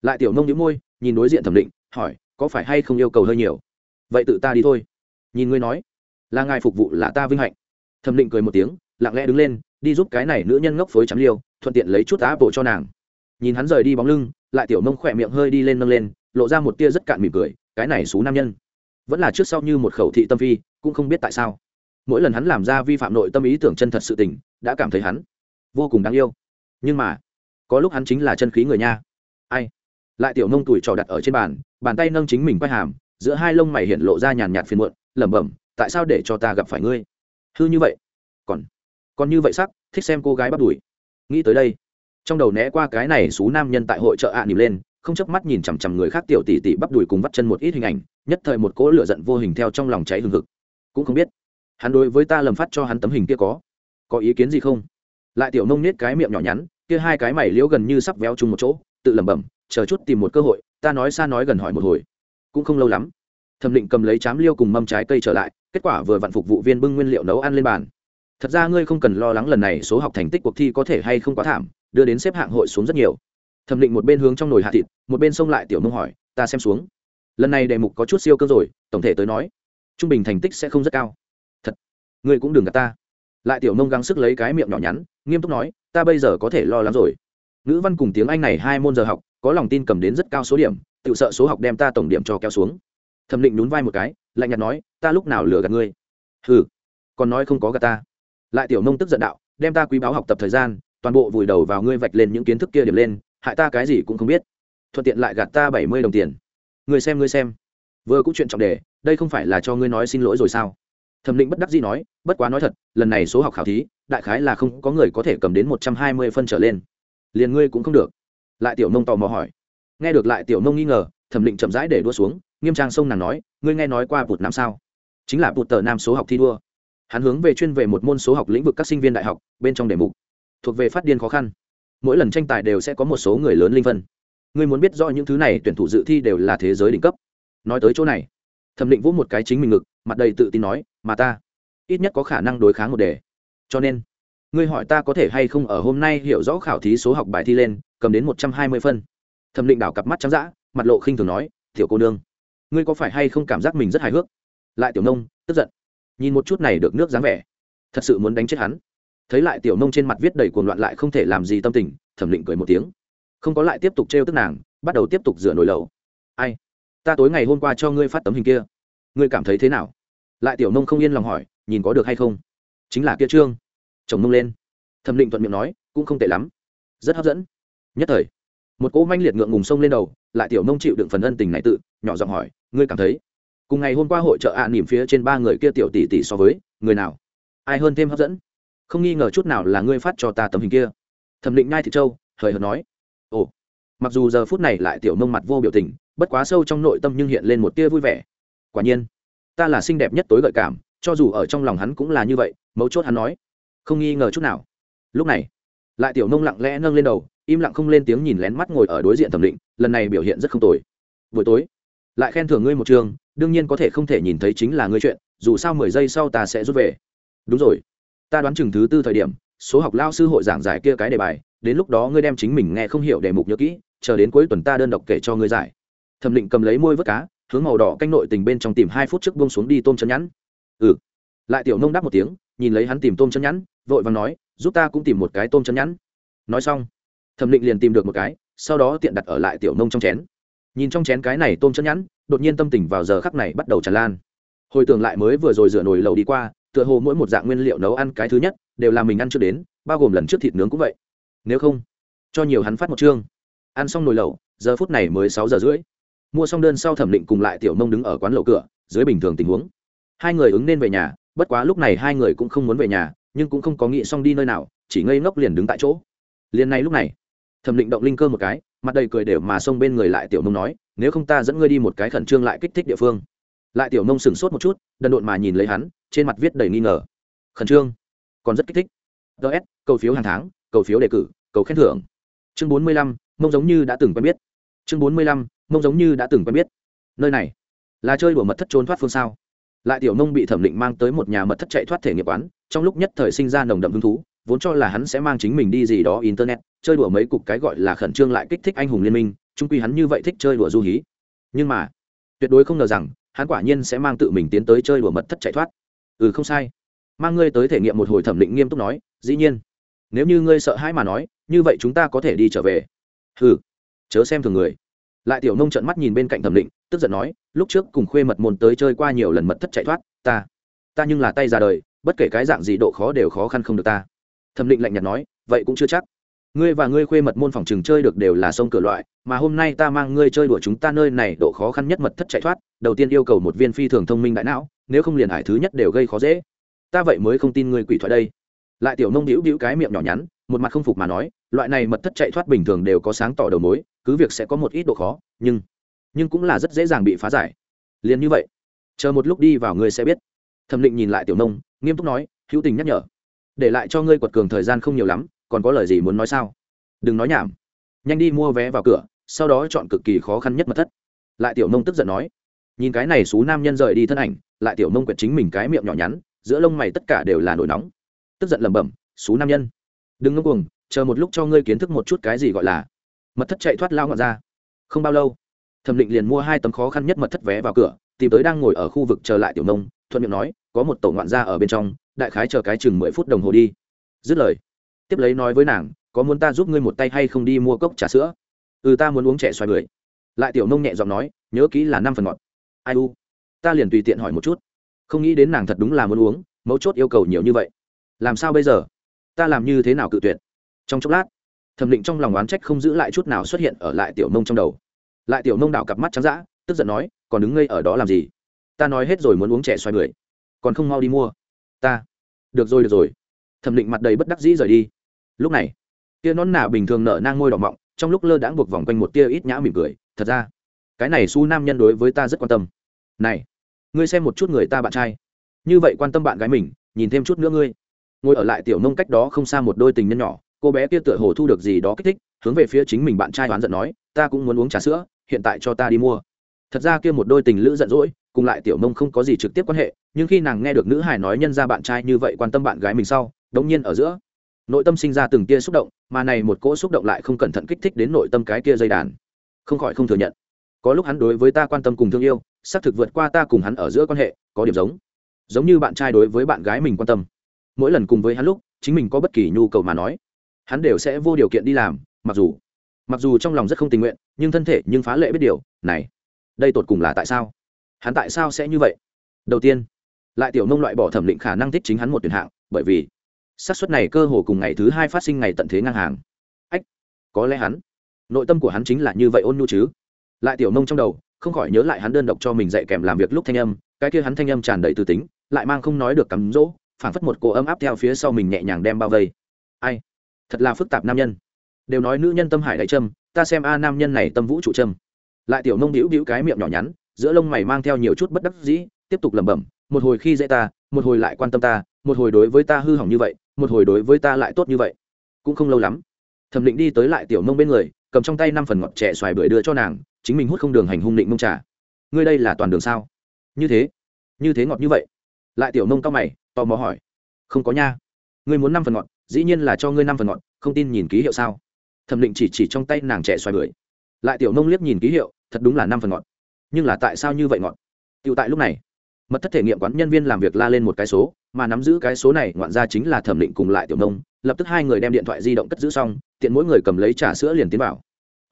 [SPEAKER 1] Lại tiểu nông nhíu môi, nhìn đối diện thẩm định, hỏi, có phải hay không yêu cầu hơi nhiều? Vậy tự ta đi thôi. Nhìn ngươi nói, là ngài phục vụ là ta vinh hạnh. Thẩm định cười một tiếng, lặng lẽ đứng lên, đi giúp cái này nữ nhân ngốc phối chắm liêu, thuận tiện lấy chút á bộ cho nàng. Nhìn hắn rời đi bóng lưng, lại tiểu nông khỏe miệng hơi đi lên nâng lên, lộ ra một tia rất cạn mỉm cười cái này xú nam nhân. Vẫn là trước sau như một khẩu thị tâm phi, cũng không biết tại sao. Mỗi lần hắn làm ra vi phạm nội tâm ý tưởng chân thật sự tình, đã cảm thấy hắn vô cùng đáng yêu. Nhưng mà, có lúc hắn chính là chân khí người nha. Ai? Lại tiểu nông tuổi trò đặt ở trên bàn bàn tay nâng chính mình quay hàm, giữa hai lông mày hiện lộ ra nhàn nhạt phiền muộn, lẩm bẩm, tại sao để cho ta gặp phải ngươi? Hư như vậy. Còn còn như vậy sắc, thích xem cô gái bắt đùi. Nghĩ tới đây. Trong đầu né qua cái này xú nam nhân tại hội trợ ạ à nỉm lên không chớp mắt nhìn chằm chằm người khác tiểu tỷ tỷ bắp đùi cùng vắt chân một ít hình ảnh, nhất thời một cỗ lửa giận vô hình theo trong lòng cháy hừng hực. Cũng không biết, hắn đối với ta lầm phát cho hắn tấm hình kia có có ý kiến gì không? Lại tiểu nông nết cái miệng nhỏ nhắn, kia hai cái mày liễu gần như sắp véo chung một chỗ, tự lẩm bẩm, chờ chút tìm một cơ hội, ta nói xa nói gần hỏi một hồi. Cũng không lâu lắm, thẩm định cầm lấy chám liêu cùng mâm trái cây trở lại, kết quả vừa vặn phục vụ viên bưng nguyên liệu nấu ăn lên bàn. Thật ra ngươi không cần lo lắng lần này số học thành tích cuộc thi có thể hay không quá thảm, đưa đến xếp hạng hội xuống rất nhiều thẩm định một bên hướng trong nồi hạ thịt, một bên xông lại tiểu nông hỏi, ta xem xuống. Lần này đề mục có chút siêu cơ rồi, tổng thể tới nói, trung bình thành tích sẽ không rất cao. Thật? Ngươi cũng đừng gạt ta. Lại tiểu nông gắng sức lấy cái miệng nhỏ nhắn, nghiêm túc nói, ta bây giờ có thể lo lắng rồi. Ngữ văn cùng tiếng anh này hai môn giờ học, có lòng tin cầm đến rất cao số điểm, tự sợ số học đem ta tổng điểm cho kéo xuống. Thẩm định nhún vai một cái, lạnh nhạt nói, ta lúc nào lừa gạt ngươi? Hừ, còn nói không có gạt ta. Lại tiểu nông tức giận đạo, đem ta quý báo học tập thời gian, toàn bộ vùi đầu vào ngươi vạch lên những kiến thức kia điểm lên hại ta cái gì cũng không biết. Thuận tiện lại gạt ta bảy mươi đồng tiền. Người xem ngươi xem. Vừa cũng chuyện trọng đề, đây không phải là cho ngươi nói xin lỗi rồi sao? Thẩm định bất đắc dĩ nói, bất quá nói thật, lần này số học khảo thí, đại khái là không có người có thể cầm đến một trăm hai mươi phân trở lên. Liền ngươi cũng không được. Lại tiểu nông tò mò hỏi. Nghe được lại tiểu nông nghi ngờ, thẩm định chậm rãi để đua xuống, nghiêm trang sông nàng nói, ngươi nghe nói qua bụt nam sao? Chính là bụt tờ nam số học thi đua. Hắn hướng về chuyên về một môn số học lĩnh vực các sinh viên đại học, bên trong đề mục. Thuộc về phát điên khó khăn mỗi lần tranh tài đều sẽ có một số người lớn linh phân. Ngươi muốn biết rõ những thứ này tuyển thủ dự thi đều là thế giới đỉnh cấp. Nói tới chỗ này, thẩm định vũ một cái chính mình ngực, mặt đầy tự tin nói, mà ta, ít nhất có khả năng đối kháng một đề. Cho nên, ngươi hỏi ta có thể hay không ở hôm nay hiểu rõ khảo thí số học bài thi lên, cầm đến một trăm hai mươi phân. Thẩm định đảo cặp mắt trắng d ã mặt lộ khinh thường nói, tiểu cô nương, ngươi có phải hay không cảm giác mình rất hài hước? Lại tiểu nông, tức giận, nhìn một chút này được nước dáng vẻ. Thật sự muốn đánh chết hắn thấy lại tiểu nông trên mặt viết đầy cuồng loạn lại không thể làm gì tâm tình thẩm định cười một tiếng. Không có lại tiếp tục trêu tức nàng bắt đầu tiếp tục rửa nồi lẩu. Ai? Ta tối ngày hôm qua cho ngươi phát tấm hình kia. Ngươi cảm thấy thế nào? Lại tiểu nông không yên lòng hỏi nhìn có được hay không? Chính là kia trương. Chồng nông lên. Thẩm định thuận miệng nói cũng không tệ lắm. Rất hấp dẫn. Nhất thời một cỗ manh liệt ngượng ngùng sông lên đầu lại tiểu nông chịu đựng phần ân tình này tự nhỏ giọng hỏi ngươi cảm thấy? Cùng ngày hôm qua hội trợ ạ à, nỉm phía trên ba người kia tiểu tỷ tỷ so với người nào? Ai hơn thêm hấp dẫn? Không nghi ngờ chút nào là ngươi phát cho ta tấm hình kia. Thẩm định nhai thị châu, hời hợt nói. Ồ, mặc dù giờ phút này lại tiểu nông mặt vô biểu tình, bất quá sâu trong nội tâm nhưng hiện lên một tia vui vẻ. Quả nhiên, ta là xinh đẹp nhất tối gợi cảm, cho dù ở trong lòng hắn cũng là như vậy, mấu chốt hắn nói. Không nghi ngờ chút nào. Lúc này, lại tiểu nông lặng lẽ nâng lên đầu, im lặng không lên tiếng nhìn lén mắt ngồi ở đối diện thẩm định, lần này biểu hiện rất không tồi. Buổi tối, lại khen thưởng ngươi một trường, đương nhiên có thể không thể nhìn thấy chính là ngươi chuyện, dù sao mười giây sau ta sẽ rút về. Đúng rồi ta đoán chừng thứ tư thời điểm, số học lao sư hội giảng giải kia cái đề bài, đến lúc đó ngươi đem chính mình nghe không hiểu đề mục nhớ kỹ, chờ đến cuối tuần ta đơn độc kể cho ngươi giải. Thẩm định cầm lấy môi vớt cá, hướng màu đỏ canh nội tình bên trong tìm hai phút trước bông xuống đi tôm chân nhắn. Ừ. Lại tiểu nông đáp một tiếng, nhìn lấy hắn tìm tôm chân nhắn, vội và nói, giúp ta cũng tìm một cái tôm chân nhắn. Nói xong, thẩm định liền tìm được một cái, sau đó tiện đặt ở lại tiểu nông trong chén. Nhìn trong chén cái này tôm chân nhắn, đột nhiên tâm tình vào giờ khắc này bắt đầu tràn lan. Hồi tưởng lại mới vừa rồi rửa nồi lầu đi qua tựa hồ mỗi một dạng nguyên liệu nấu ăn cái thứ nhất đều là mình ăn trước đến, bao gồm lần trước thịt nướng cũng vậy. Nếu không, cho nhiều hắn phát một chương. Ăn xong nồi lẩu, giờ phút này mới sáu giờ rưỡi. Mua xong đơn sau thẩm định cùng lại tiểu mông đứng ở quán lẩu cửa, dưới bình thường tình huống. Hai người ứng nên về nhà, bất quá lúc này hai người cũng không muốn về nhà, nhưng cũng không có nghĩ xong đi nơi nào, chỉ ngây ngốc liền đứng tại chỗ. Liền này lúc này, thẩm định động linh cơ một cái, mặt đầy cười đều mà xông bên người lại tiểu mông nói, nếu không ta dẫn ngươi đi một cái khẩn trương lại kích thích địa phương lại tiểu mông sửng sốt một chút, đần độn mà nhìn lấy hắn, trên mặt viết đầy nghi ngờ. Khẩn trương. Còn rất kích thích. Ts cầu phiếu hàng tháng, cầu phiếu đề cử, cầu khen thưởng. Chương bốn mươi lăm, mông giống như đã từng quen biết. Chương bốn mươi lăm, mông giống như đã từng quen biết. Nơi này, là chơi đùa mật thất trốn thoát phương sao? Lại tiểu mông bị thẩm định mang tới một nhà mật thất chạy thoát thể nghiệp quán, trong lúc nhất thời sinh ra nồng đậm hứng thú, vốn cho là hắn sẽ mang chính mình đi gì đó internet, chơi đùa mấy cục cái gọi là khẩn trương lại kích thích anh hùng liên minh trung quy hắn như vậy thích chơi đùa du hí. Nhưng mà, tuyệt đối không ngờ rằng hắn quả nhiên sẽ mang tự mình tiến tới chơi đùa mật thất chạy thoát. Ừ không sai. Mang ngươi tới thể nghiệm một hồi thẩm định nghiêm túc nói, dĩ nhiên. Nếu như ngươi sợ hãi mà nói, như vậy chúng ta có thể đi trở về. Ừ chớ xem thường người. Lại tiểu nông trợn mắt nhìn bên cạnh thẩm định, tức giận nói, lúc trước cùng khuê mật môn tới chơi qua nhiều lần mật thất chạy thoát, ta ta nhưng là tay ra đời, bất kể cái dạng gì độ khó đều khó khăn không được ta. Thẩm định lạnh nhạt nói, vậy cũng chưa chắc ngươi và ngươi khuê mật môn phòng trường chơi được đều là sông cửa loại, mà hôm nay ta mang ngươi chơi đùa chúng ta nơi này độ khó khăn nhất mật thất chạy thoát, đầu tiên yêu cầu một viên phi thường thông minh đại não, nếu không liền hải thứ nhất đều gây khó dễ. Ta vậy mới không tin ngươi quỷ thoại đây. Lại tiểu nông đĩu đĩu cái miệng nhỏ nhắn, một mặt không phục mà nói, loại này mật thất chạy thoát bình thường đều có sáng tỏ đầu mối, cứ việc sẽ có một ít độ khó, nhưng nhưng cũng là rất dễ dàng bị phá giải. Liền như vậy, chờ một lúc đi vào ngươi sẽ biết. Thẩm định nhìn lại tiểu nông, nghiêm túc nói, hữu tình nhắc nhở. Để lại cho ngươi quật cường thời gian không nhiều lắm còn có lời gì muốn nói sao? Đừng nói nhảm. Nhanh đi mua vé vào cửa, sau đó chọn cực kỳ khó khăn nhất mật thất. Lại tiểu nông tức giận nói. Nhìn cái này xú nam nhân rời đi thân ảnh, lại tiểu nông quyệt chính mình cái miệng nhỏ nhắn, giữa lông mày tất cả đều là nổi nóng. Tức giận lẩm bẩm, xú nam nhân, đừng ngông cuồng, chờ một lúc cho ngươi kiến thức một chút cái gì gọi là mật thất chạy thoát lao ngọn ra. Không bao lâu, thẩm định liền mua hai tấm khó khăn nhất mật thất vé vào cửa, tìm tới đang ngồi ở khu vực chờ lại tiểu nông, thuận miệng nói, có một tổ ngoạn ra ở bên trong, đại khái chờ cái chừng mười phút đồng hồ đi. Dứt lời tiếp lấy nói với nàng, có muốn ta giúp ngươi một tay hay không đi mua cốc trà sữa? Ừ ta muốn uống trẻ xoài bưởi. Lại tiểu nông nhẹ giọng nói, nhớ kỹ là năm phần ngọt. Ai u? Ta liền tùy tiện hỏi một chút. Không nghĩ đến nàng thật đúng là muốn uống, mấu chốt yêu cầu nhiều như vậy. Làm sao bây giờ? Ta làm như thế nào cự tuyệt? Trong chốc lát, thẩm định trong lòng oán trách không giữ lại chút nào xuất hiện ở lại tiểu nông trong đầu. Lại tiểu nông đảo cặp mắt trắng d ã tức giận nói, còn đứng ngây ở đó làm gì? Ta nói hết rồi muốn uống trẻ xoài bưởi, còn không mau đi mua. Ta. Được rồi được rồi thẩm định mặt đầy bất đắc dĩ rời đi. Lúc này, tia nón nà bình thường nở nang ngôi đỏ mọng, trong lúc lơ đãng buộc vòng quanh một tia ít nhã mỉm cười, thật ra, cái này su nam nhân đối với ta rất quan tâm. Này, ngươi xem một chút người ta bạn trai. Như vậy quan tâm bạn gái mình, nhìn thêm chút nữa ngươi. Ngồi ở lại tiểu nông cách đó không xa một đôi tình nhân nhỏ, cô bé kia tựa hồ thu được gì đó kích thích, hướng về phía chính mình bạn trai đoán giận nói, ta cũng muốn uống trà sữa, hiện tại cho ta đi mua. Thật ra kia một đôi tình lữ giận dỗi, cùng lại tiểu nông không có gì trực tiếp quan hệ, nhưng khi nàng nghe được nữ hải nói nhân ra bạn trai như vậy quan tâm bạn gái mình sau đống nhiên ở giữa. Nội tâm sinh ra từng tia xúc động, mà này một cỗ xúc động lại không cẩn thận kích thích đến nội tâm cái kia dây đàn. Không khỏi không thừa nhận. Có lúc hắn đối với ta quan tâm cùng thương yêu, xác thực vượt qua ta cùng hắn ở giữa quan hệ, có điểm giống. Giống như bạn trai đối với bạn gái mình quan tâm. Mỗi lần cùng với hắn lúc, chính mình có bất kỳ nhu cầu mà nói. Hắn đều sẽ vô điều kiện đi làm, mặc dù. Mặc dù trong lòng rất không tình nguyện, nhưng thân thể nhưng phá lệ biết điều, này, đây tột cùng là tại sao? Hắn tại sao sẽ như vậy? Đầu tiên, lại tiểu nông loại bỏ thẩm định khả năng thích chính hắn một tuyển hạng, bởi vì xác suất này cơ hồ cùng ngày thứ hai phát sinh ngày tận thế ngang hàng. Ách, có lẽ hắn, nội tâm của hắn chính là như vậy ôn nhu chứ. Lại tiểu nông trong đầu, không khỏi nhớ lại hắn đơn độc cho mình dạy kèm làm việc lúc thanh âm, cái kia hắn thanh âm tràn đầy từ tính, lại mang không nói được cắm rỗ, phảng phất một cô ấm áp theo phía sau mình nhẹ nhàng đem bao vây. Ai? Thật là phức tạp nam nhân. Đều nói nữ nhân tâm hải đại trâm, ta xem a nam nhân này tâm vũ trụ trâm. Lại tiểu nông đĩu đĩu cái miệng nhỏ nhắn, giữa lông mày mang theo nhiều chút bất đắc dĩ, tiếp tục lẩm bẩm, một hồi khi dễ ta, một hồi lại quan tâm ta, một hồi đối với ta hư hỏng như vậy một hồi đối với ta lại tốt như vậy. Cũng không lâu lắm, thẩm định đi tới lại tiểu mông bên người, cầm trong tay năm phần ngọt trẻ xoài bưởi đưa cho nàng, chính mình hút không đường hành hung định mông trà. Ngươi đây là toàn đường sao? Như thế như thế ngọt như vậy? Lại tiểu mông cao mày, tò mò hỏi. Không có nha. Ngươi muốn năm phần ngọt, dĩ nhiên là cho ngươi năm phần ngọt, không tin nhìn ký hiệu sao? Thẩm định chỉ chỉ trong tay nàng trẻ xoài bưởi. Lại tiểu mông liếc nhìn ký hiệu, thật đúng là năm phần ngọt. Nhưng là tại sao như vậy ngọt? Tựu tại lúc này mật thất thể nghiệm quán nhân viên làm việc la lên một cái số, mà nắm giữ cái số này ngoạn ra chính là thẩm định cùng lại tiểu nông, lập tức hai người đem điện thoại di động cất giữ xong, tiện mỗi người cầm lấy trà sữa liền tiến vào.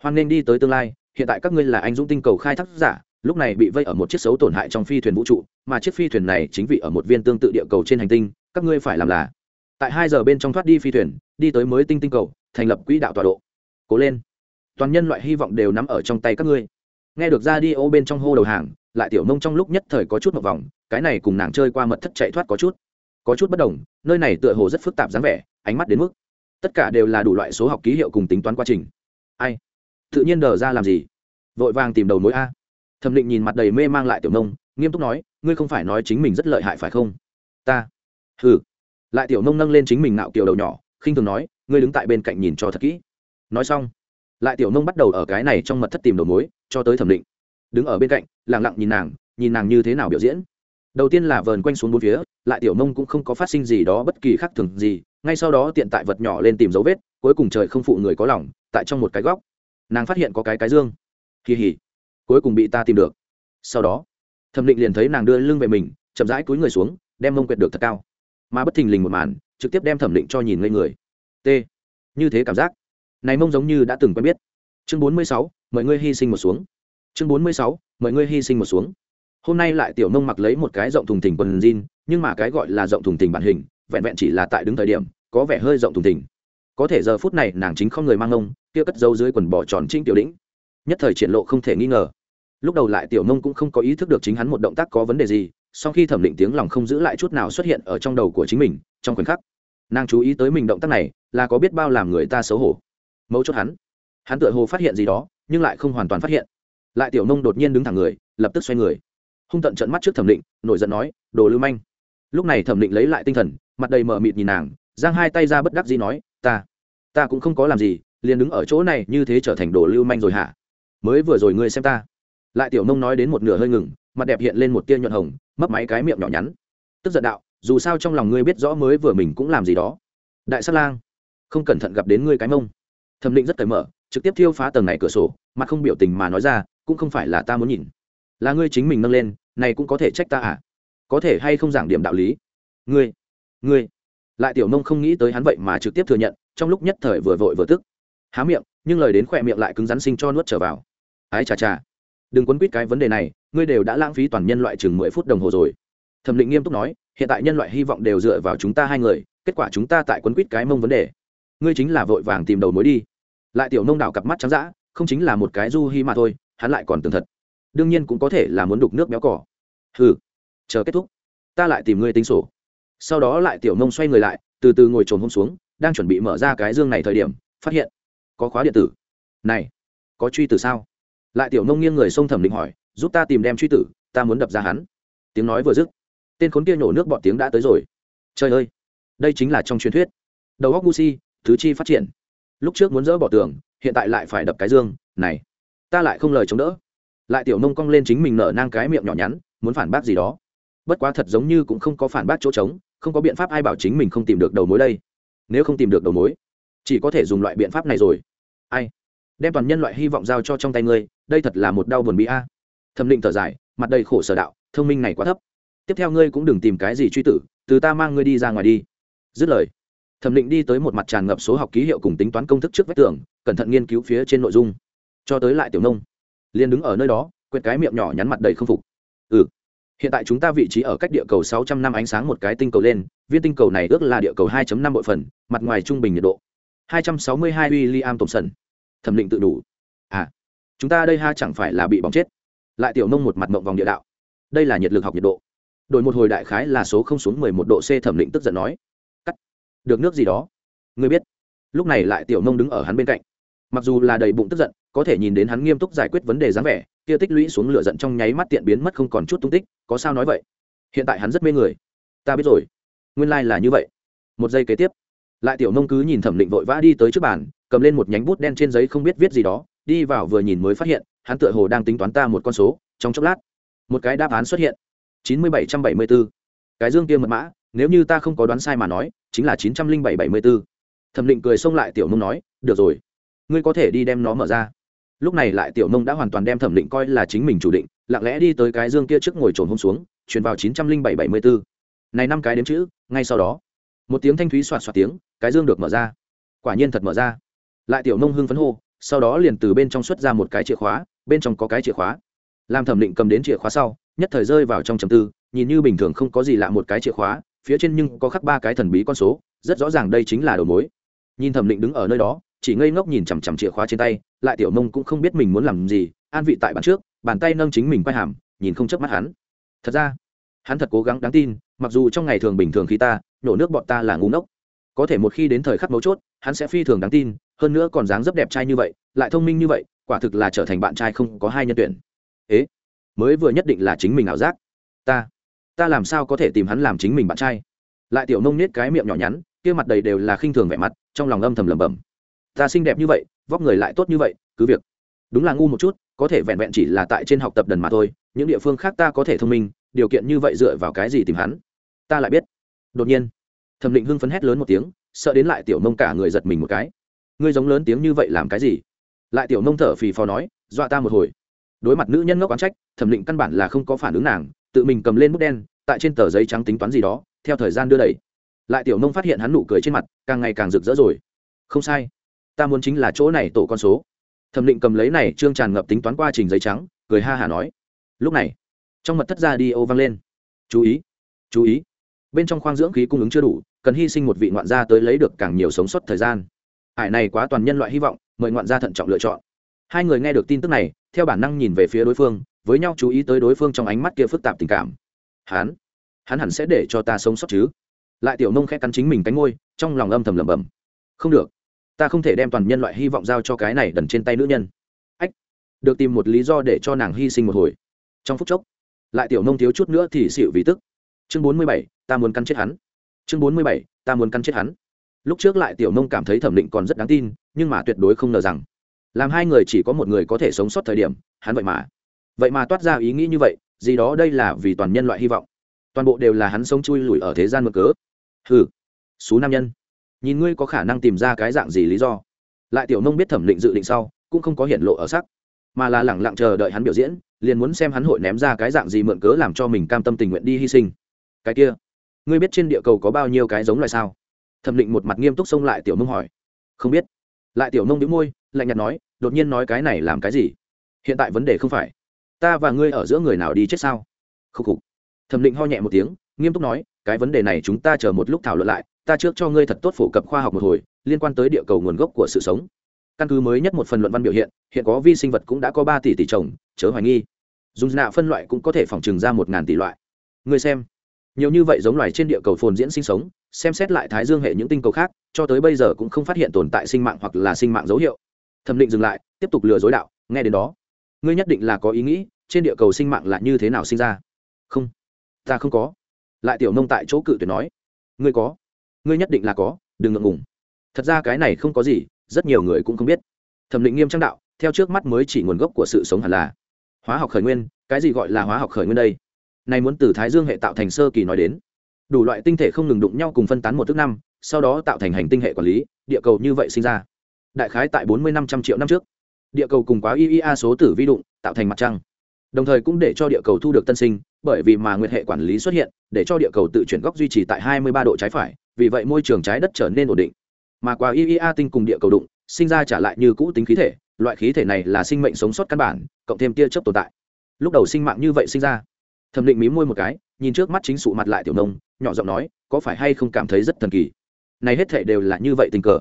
[SPEAKER 1] Hoan nên đi tới tương lai, hiện tại các ngươi là anh dũng tinh cầu khai thác giả, lúc này bị vây ở một chiếc xấu tổn hại trong phi thuyền vũ trụ, mà chiếc phi thuyền này chính vị ở một viên tương tự địa cầu trên hành tinh, các ngươi phải làm là. Tại hai giờ bên trong thoát đi phi thuyền, đi tới mới tinh tinh cầu, thành lập quỹ đạo tọa độ. Cố lên. Toàn nhân loại hy vọng đều nắm ở trong tay các ngươi nghe được ra đi ô bên trong hô đầu hàng, lại tiểu nông trong lúc nhất thời có chút một vòng, cái này cùng nàng chơi qua mật thất chạy thoát có chút có chút bất đồng, nơi này tựa hồ rất phức tạp dáng vẻ, ánh mắt đến mức, tất cả đều là đủ loại số học ký hiệu cùng tính toán quá trình. Ai? Tự nhiên đờ ra làm gì? Vội vàng tìm đầu mối a. Thẩm định nhìn mặt đầy mê mang lại tiểu nông nghiêm túc nói, ngươi không phải nói chính mình rất lợi hại phải không? Ta. Ừ lại tiểu nông nâng lên chính mình nạo kiểu đầu nhỏ, khinh thường nói, ngươi đứng tại bên cạnh nhìn cho thật kỹ. Nói xong, lại tiểu nông bắt đầu ở cái này trong mật thất tìm đầu mối cho tới thẩm định. Đứng ở bên cạnh lẳng lặng nhìn nàng nhìn nàng như thế nào biểu diễn. Đầu tiên là vờn quanh xuống bốn phía, lại tiểu mông cũng không có phát sinh gì đó bất kỳ khác thường gì, ngay sau đó tiện tại vật nhỏ lên tìm dấu vết, cuối cùng trời không phụ người có lòng, tại trong một cái góc. Nàng phát hiện có cái cái dương. Kỳ hỉ. Cuối cùng bị ta tìm được. Sau đó, thẩm định liền thấy nàng đưa lưng về mình, chậm rãi cúi người xuống, đem mông quẹt được thật cao. Mà bất thình lình một màn, trực tiếp đem thẩm định cho nhìn ngây người. T. Như thế cảm giác. Này mông giống như đã từng quen biết chương bốn mươi sáu, mời ngươi hy sinh một xuống. Chương bốn mươi sáu, mời ngươi hy sinh một xuống. Hôm nay lại tiểu nông mặc lấy một cái rộng thùng thình quần jean, nhưng mà cái gọi là rộng thùng thình bản hình, vẹn vẹn chỉ là tại đứng thời điểm, có vẻ hơi rộng thùng thình. Có thể giờ phút này nàng chính không người mang ông, kia cất dấu dưới quần bò tròn trinh tiểu đĩnh nhất thời triển lộ không thể nghi ngờ. Lúc đầu lại tiểu nông cũng không có ý thức được chính hắn một động tác có vấn đề gì, sau khi thẩm định tiếng lòng không giữ lại chút nào xuất hiện ở trong đầu của chính mình, trong khoảnh khắc, nàng chú ý tới mình động tác này là có biết bao làm người ta xấu hổ. Mấu chốt hắn hắn tựa hồ phát hiện gì đó, nhưng lại không hoàn toàn phát hiện. Lại tiểu nông đột nhiên đứng thẳng người, lập tức xoay người. Hung tận trận mắt trước thẩm định, nổi giận nói, đồ lưu manh. Lúc này thẩm định lấy lại tinh thần, mặt đầy mờ mịt nhìn nàng, giang hai tay ra bất đắc dĩ nói, ta ta cũng không có làm gì, liền đứng ở chỗ này như thế trở thành đồ lưu manh rồi hả? Mới vừa rồi ngươi xem ta. Lại tiểu nông nói đến một nửa hơi ngừng, mặt đẹp hiện lên một tia nhuận hồng, mấp máy cái miệng nhỏ nhắn. Tức giận đạo, dù sao trong lòng ngươi biết rõ mới vừa mình cũng làm gì đó. Đại sát lang, không cẩn thận gặp đến ngươi cái mông. Thẩm định rất cởi mở trực tiếp thiêu phá tầng này cửa sổ mặt không biểu tình mà nói ra, cũng không phải là ta muốn nhìn. Là ngươi chính mình nâng lên, này cũng có thể trách ta à? Có thể hay không giảng điểm đạo lý? Ngươi ngươi. Lại tiểu nông không nghĩ tới hắn vậy mà trực tiếp thừa nhận, trong lúc nhất thời vừa vội vừa tức. Há miệng, nhưng lời đến khỏe miệng lại cứng rắn sinh cho nuốt trở vào. Ái chà chà. Đừng quấn quýt cái vấn đề này, ngươi đều đã lãng phí toàn nhân loại chừng mười phút đồng hồ rồi. Thẩm định nghiêm túc nói, hiện tại nhân loại hy vọng đều dựa vào chúng ta hai người, kết quả chúng ta tại quấn quýt cái mông vấn đề. Ngươi chính là vội vàng tìm đầu mối đi lại tiểu nông đảo cặp mắt trắng d ã không chính là một cái du hi mà thôi, hắn lại còn tường thật. Đương nhiên cũng có thể là muốn đục nước béo cỏ. Hừ, chờ kết thúc. Ta lại tìm ngươi tính sổ. Sau đó lại tiểu nông xoay người lại, từ từ ngồi trồn hôm xuống, đang chuẩn bị mở ra cái dương này thời điểm, phát hiện có khóa điện tử. Này, có truy tử sao? Lại tiểu nông nghiêng người xông thẩm định hỏi, giúp ta tìm đem truy tử, ta muốn đập ra hắn. Tiếng nói vừa dứt, tên khốn kia nhổ nước bọn tiếng đã tới rồi. Trời ơi, đây chính là trong truyền thuyết. Đầu góc gu si thứ chi phát triển lúc trước muốn dỡ bỏ tường, hiện tại lại phải đập cái dương, này, ta lại không lời chống đỡ. Lại tiểu nông cong lên chính mình nở nang cái miệng nhỏ nhắn, muốn phản bác gì đó. Bất quá thật giống như cũng không có phản bác chỗ trống, không có biện pháp ai bảo chính mình không tìm được đầu mối đây. Nếu không tìm được đầu mối, chỉ có thể dùng loại biện pháp này rồi. Ai? Đem toàn nhân loại hy vọng giao cho trong tay ngươi, đây thật là một đau buồn bị a. Thẩm định thở dài, mặt đầy khổ sở đạo, thông minh này quá thấp. Tiếp theo ngươi cũng đừng tìm cái gì truy tử, từ ta mang ngươi đi ra ngoài đi. Dứt lời thẩm định đi tới một mặt tràn ngập số học ký hiệu cùng tính toán công thức trước vách tường, cẩn thận nghiên cứu phía trên nội dung. Cho tới lại tiểu nông. Liền đứng ở nơi đó, quẹt cái miệng nhỏ nhắn mặt đầy không phục. Ừ. Hiện tại chúng ta vị trí ở cách địa cầu 600 năm ánh sáng một cái tinh cầu lên, viên tinh cầu này ước là địa cầu 2.5 bội phần, mặt ngoài trung bình nhiệt độ 262 William Thompson thẩm định tự đủ. À chúng ta đây ha chẳng phải là bị bỏng chết. Lại tiểu nông một mặt mộng vòng địa đạo. Đây là nhiệt lực học nhiệt độ. Đổi một hồi đại khái là số không xuống 11 độ c thẩm định tức giận nói được nước gì đó. Ngươi biết. Lúc này lại tiểu nông đứng ở hắn bên cạnh. Mặc dù là đầy bụng tức giận, có thể nhìn đến hắn nghiêm túc giải quyết vấn đề dáng vẻ, kia tích lũy xuống lửa giận trong nháy mắt tiện biến mất không còn chút tung tích, có sao nói vậy? Hiện tại hắn rất mê người. Ta biết rồi. Nguyên lai、like、là như vậy. Một giây kế tiếp, lại tiểu nông cứ nhìn thẩm định vội vã đi tới trước bàn, cầm lên một nhánh bút đen trên giấy không biết viết gì đó, đi vào vừa nhìn mới phát hiện, hắn tựa hồ đang tính toán ta một con số, trong chốc lát, một cái đáp án xuất hiện. Chín mươi bảy trăm bảy mươi bốn cái dương kia mật mã nếu như ta không có đoán sai mà nói, chính là chín trăm linh bảy bảy mươi bốn. Thẩm định cười xông lại tiểu nông nói, được rồi, ngươi có thể đi đem nó mở ra. Lúc này lại tiểu nông đã hoàn toàn đem thẩm định coi là chính mình chủ định, lặng lẽ đi tới cái dương kia trước ngồi trồn hôm xuống, truyền vào chín trăm linh bảy bảy mươi bốn. Này năm cái đếm chữ, ngay sau đó. Một tiếng thanh thúy soạt soạt tiếng, cái dương được mở ra. Quả nhiên thật mở ra. Lại tiểu nông hưng phấn hô, sau đó liền từ bên trong xuất ra một cái chìa khóa, bên trong có cái chìa khóa. Làm thẩm định cầm đến chìa khóa sau, nhất thời rơi vào trong trầm tư, nhìn như bình thường không có gì lạ một cái chìa khóa phía trên nhưng có khắc ba cái thần bí con số, rất rõ ràng đây chính là đầu mối. Nhìn thẩm định đứng ở nơi đó, chỉ ngây ngốc nhìn chằm chằm chìa khóa trên tay, lại tiểu mông cũng không biết mình muốn làm gì, an vị tại bàn trước, bàn tay nâng chính mình quay hàm, nhìn không chớp mắt hắn. Thật ra, hắn thật cố gắng đáng tin, mặc dù trong ngày thường bình thường khi ta, nhổ nước bọn ta là ngu ngốc. Có thể một khi đến thời khắc mấu chốt, hắn sẽ phi thường đáng tin, hơn nữa còn dáng rất đẹp trai như vậy, lại thông minh như vậy, quả thực là trở thành bạn trai không có hai nhân tuyển. Ế, mới vừa nhất định là chính mình ảo giác. Ta ta làm sao có thể tìm hắn làm chính mình bạn trai? Lại tiểu nông nết cái miệng nhỏ nhắn, kia mặt đầy đều là khinh thường vẻ mặt, trong lòng âm thầm lẩm bẩm. Ta xinh đẹp như vậy, vóc người lại tốt như vậy, cứ việc. Đúng là ngu một chút, có thể vẹn vẹn chỉ là tại trên học tập đần mà thôi, những địa phương khác ta có thể thông minh, điều kiện như vậy dựa vào cái gì tìm hắn? Ta lại biết. Đột nhiên, thẩm định hưng phấn hét lớn một tiếng, sợ đến lại tiểu nông cả người giật mình một cái. Ngươi giống lớn tiếng như vậy làm cái gì? Lại tiểu nông thở phì phò nói, dọa ta một hồi. Đối mặt nữ nhân ngốc quán trách, thẩm định căn bản là không có phản ứng nàng tự mình cầm lên bút đen, tại trên tờ giấy trắng tính toán gì đó, theo thời gian đưa đẩy. Lại tiểu nông phát hiện hắn nụ cười trên mặt, càng ngày càng rực rỡ rồi. Không sai, ta muốn chính là chỗ này tổ con số. Thẩm định cầm lấy này trương tràn ngập tính toán qua trình giấy trắng, cười ha hả nói. Lúc này, trong mật thất ra đi ô vang lên. Chú ý chú ý. Bên trong khoang dưỡng khí cung ứng chưa đủ, cần hy sinh một vị ngoạn gia tới lấy được càng nhiều sống sót thời gian. Ải này quá toàn nhân loại hy vọng, mời ngoạn gia thận trọng lựa chọn. Hai người nghe được tin tức này, theo bản năng nhìn về phía đối phương với nhau chú ý tới đối phương trong ánh mắt kia phức tạp tình cảm. Hắn hắn hẳn sẽ để cho ta sống sót chứ? Lại tiểu nông khẽ cắn chính mình cánh ngôi trong lòng âm thầm lẩm bẩm. Không được, ta không thể đem toàn nhân loại hy vọng giao cho cái này đần trên tay nữ nhân. Ách, được tìm một lý do để cho nàng hy sinh một hồi. Trong phút chốc, lại tiểu nông thiếu chút nữa thì xịu vì tức. Chương bốn mươi bảy, ta muốn cắn chết hắn. Chương bốn mươi bảy, ta muốn cắn chết hắn. Lúc trước lại tiểu nông cảm thấy thẩm định còn rất đáng tin, nhưng mà tuyệt đối không ngờ rằng, làm hai người chỉ có một người có thể sống sót thời điểm, hắn vậy mà vậy mà toát ra ý nghĩ như vậy, gì đó đây là vì toàn nhân loại hy vọng. Toàn bộ đều là hắn sống chui lủi ở thế gian mực cớ. Hừ số nam nhân. Nhìn ngươi có khả năng tìm ra cái dạng gì lý do. Lại tiểu nông biết thẩm định dự định sau, cũng không có hiện lộ ở sắc. Mà là lẳng lặng chờ đợi hắn biểu diễn, liền muốn xem hắn hội ném ra cái dạng gì mượn cớ làm cho mình cam tâm tình nguyện đi hy sinh. Cái kia, ngươi biết trên địa cầu có bao nhiêu cái giống loài sao? Thẩm định một mặt nghiêm túc xông lại tiểu nông hỏi. Không biết. Lại tiểu nông đĩu môi, lạnh nhạt nói, đột nhiên nói cái này làm cái gì? Hiện tại vấn đề không phải ta và ngươi ở giữa người nào đi chết sao? Khúc khục. Thẩm định ho nhẹ một tiếng, nghiêm túc nói, cái vấn đề này chúng ta chờ một lúc thảo luận lại, ta trước cho ngươi thật tốt phổ cập khoa học một hồi, liên quan tới địa cầu nguồn gốc của sự sống. Căn cứ mới nhất một phần luận văn biểu hiện hiện có vi sinh vật cũng đã có ba tỷ tỷ trồng chớ hoài nghi. Dùng nạ phân loại cũng có thể phòng trừng ra một ngàn tỷ loại. Ngươi xem. Nhiều như vậy giống loài trên địa cầu phồn diễn sinh sống, xem xét lại thái dương hệ những tinh cầu khác, cho tới bây giờ cũng không phát hiện tồn tại sinh mạng hoặc là sinh mạng dấu hiệu. Thẩm định dừng lại, tiếp tục lừa dối đạo, nghe đến đó. Ngươi nhất định là có ý nghĩ trên địa cầu sinh mạng là như thế nào sinh ra? Không. Ta không có. Lại tiểu nông tại chỗ cự tuyệt nói. Ngươi có. Ngươi nhất định là có, đừng ngượng ngùng. Thật ra cái này không có gì, rất nhiều người cũng không biết. Thẩm định nghiêm trang đạo, theo trước mắt mới chỉ nguồn gốc của sự sống hẳn là hóa học khởi nguyên, cái gì gọi là hóa học khởi nguyên đây? Này muốn từ thái dương hệ tạo thành sơ kỳ nói đến. Đủ loại tinh thể không ngừng đụng nhau cùng phân tán một thước năm, sau đó tạo thành hành tinh hệ quản lý, địa cầu như vậy sinh ra. Đại khái tại bốn mươi năm trăm triệu năm trước, địa cầu cùng quá iea số tử vi đụng, tạo thành mặt trăng đồng thời cũng để cho địa cầu thu được tân sinh bởi vì mà nguyệt hệ quản lý xuất hiện để cho địa cầu tự chuyển góc duy trì tại 23 độ trái phải vì vậy môi trường trái đất trở nên ổn định. Mà qua iea tinh cùng địa cầu đụng sinh ra trả lại như cũ tính khí thể loại khí thể này là sinh mệnh sống sót căn bản cộng thêm tia chớp tồn tại. Lúc đầu sinh mạng như vậy sinh ra thẩm định mí môi một cái nhìn trước mắt chính sụ mặt lại tiểu nông nhỏ giọng nói có phải hay không cảm thấy rất thần kỳ? Này hết thể đều là như vậy tình cờ.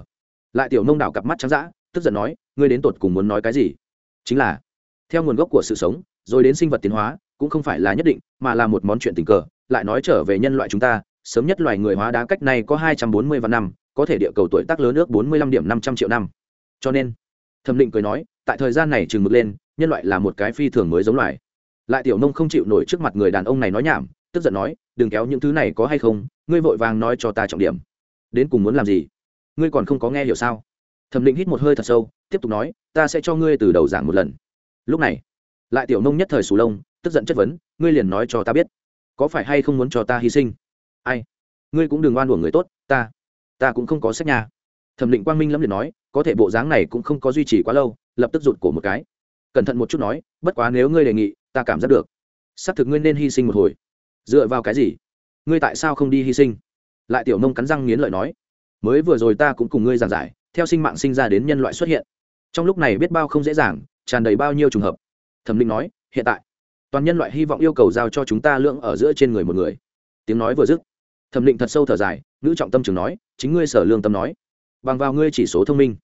[SPEAKER 1] Lại tiểu nông đảo cặp mắt trắng dã, tức giận nói ngươi đến tột cùng muốn nói cái gì? Chính là theo nguồn gốc của sự sống rồi đến sinh vật tiến hóa, cũng không phải là nhất định, mà là một món chuyện tình cờ. Lại nói trở về nhân loại chúng ta, sớm nhất loài người hóa đá cách này có hai trăm bốn mươi vạn năm, có thể địa cầu tuổi tác lớn nước bốn mươi lăm điểm năm trăm triệu năm. Cho nên, thẩm định cười nói, tại thời gian này chừng mực lên, nhân loại là một cái phi thường mới giống loài. Lại tiểu nông không chịu nổi trước mặt người đàn ông này nói nhảm, tức giận nói, đừng kéo những thứ này có hay không, ngươi vội vàng nói cho ta trọng điểm. Đến cùng muốn làm gì? Ngươi còn không có nghe hiểu sao? Thẩm định hít một hơi thật sâu, tiếp tục nói, ta sẽ cho ngươi từ đầu giảng một lần. Lúc này lại tiểu nông nhất thời sù lông, tức giận chất vấn, ngươi liền nói cho ta biết, có phải hay không muốn cho ta hy sinh? Ai? Ngươi cũng đừng oan uổng người tốt, ta ta cũng không có sách nhà thẩm định quang minh lâm liền nói, có thể bộ dáng này cũng không có duy trì quá lâu, lập tức rụt cổ một cái. Cẩn thận một chút nói, bất quá nếu ngươi đề nghị, ta cảm giác được. Xác thực ngươi nên hy sinh một hồi. Dựa vào cái gì? Ngươi tại sao không đi hy sinh? Lại tiểu nông cắn răng nghiến lợi nói, mới vừa rồi ta cũng cùng ngươi giảng giải, theo sinh mạng sinh ra đến nhân loại xuất hiện. Trong lúc này biết bao không dễ dàng, tràn đầy bao nhiêu trùng hợp thẩm Linh nói, hiện tại, toàn nhân loại hy vọng yêu cầu giao cho chúng ta lưỡng ở giữa trên người một người. Tiếng nói vừa dứt, thẩm định thật sâu thở dài, nữ trọng tâm trường nói, chính ngươi sở lương tâm nói, bằng vào ngươi chỉ số thông minh,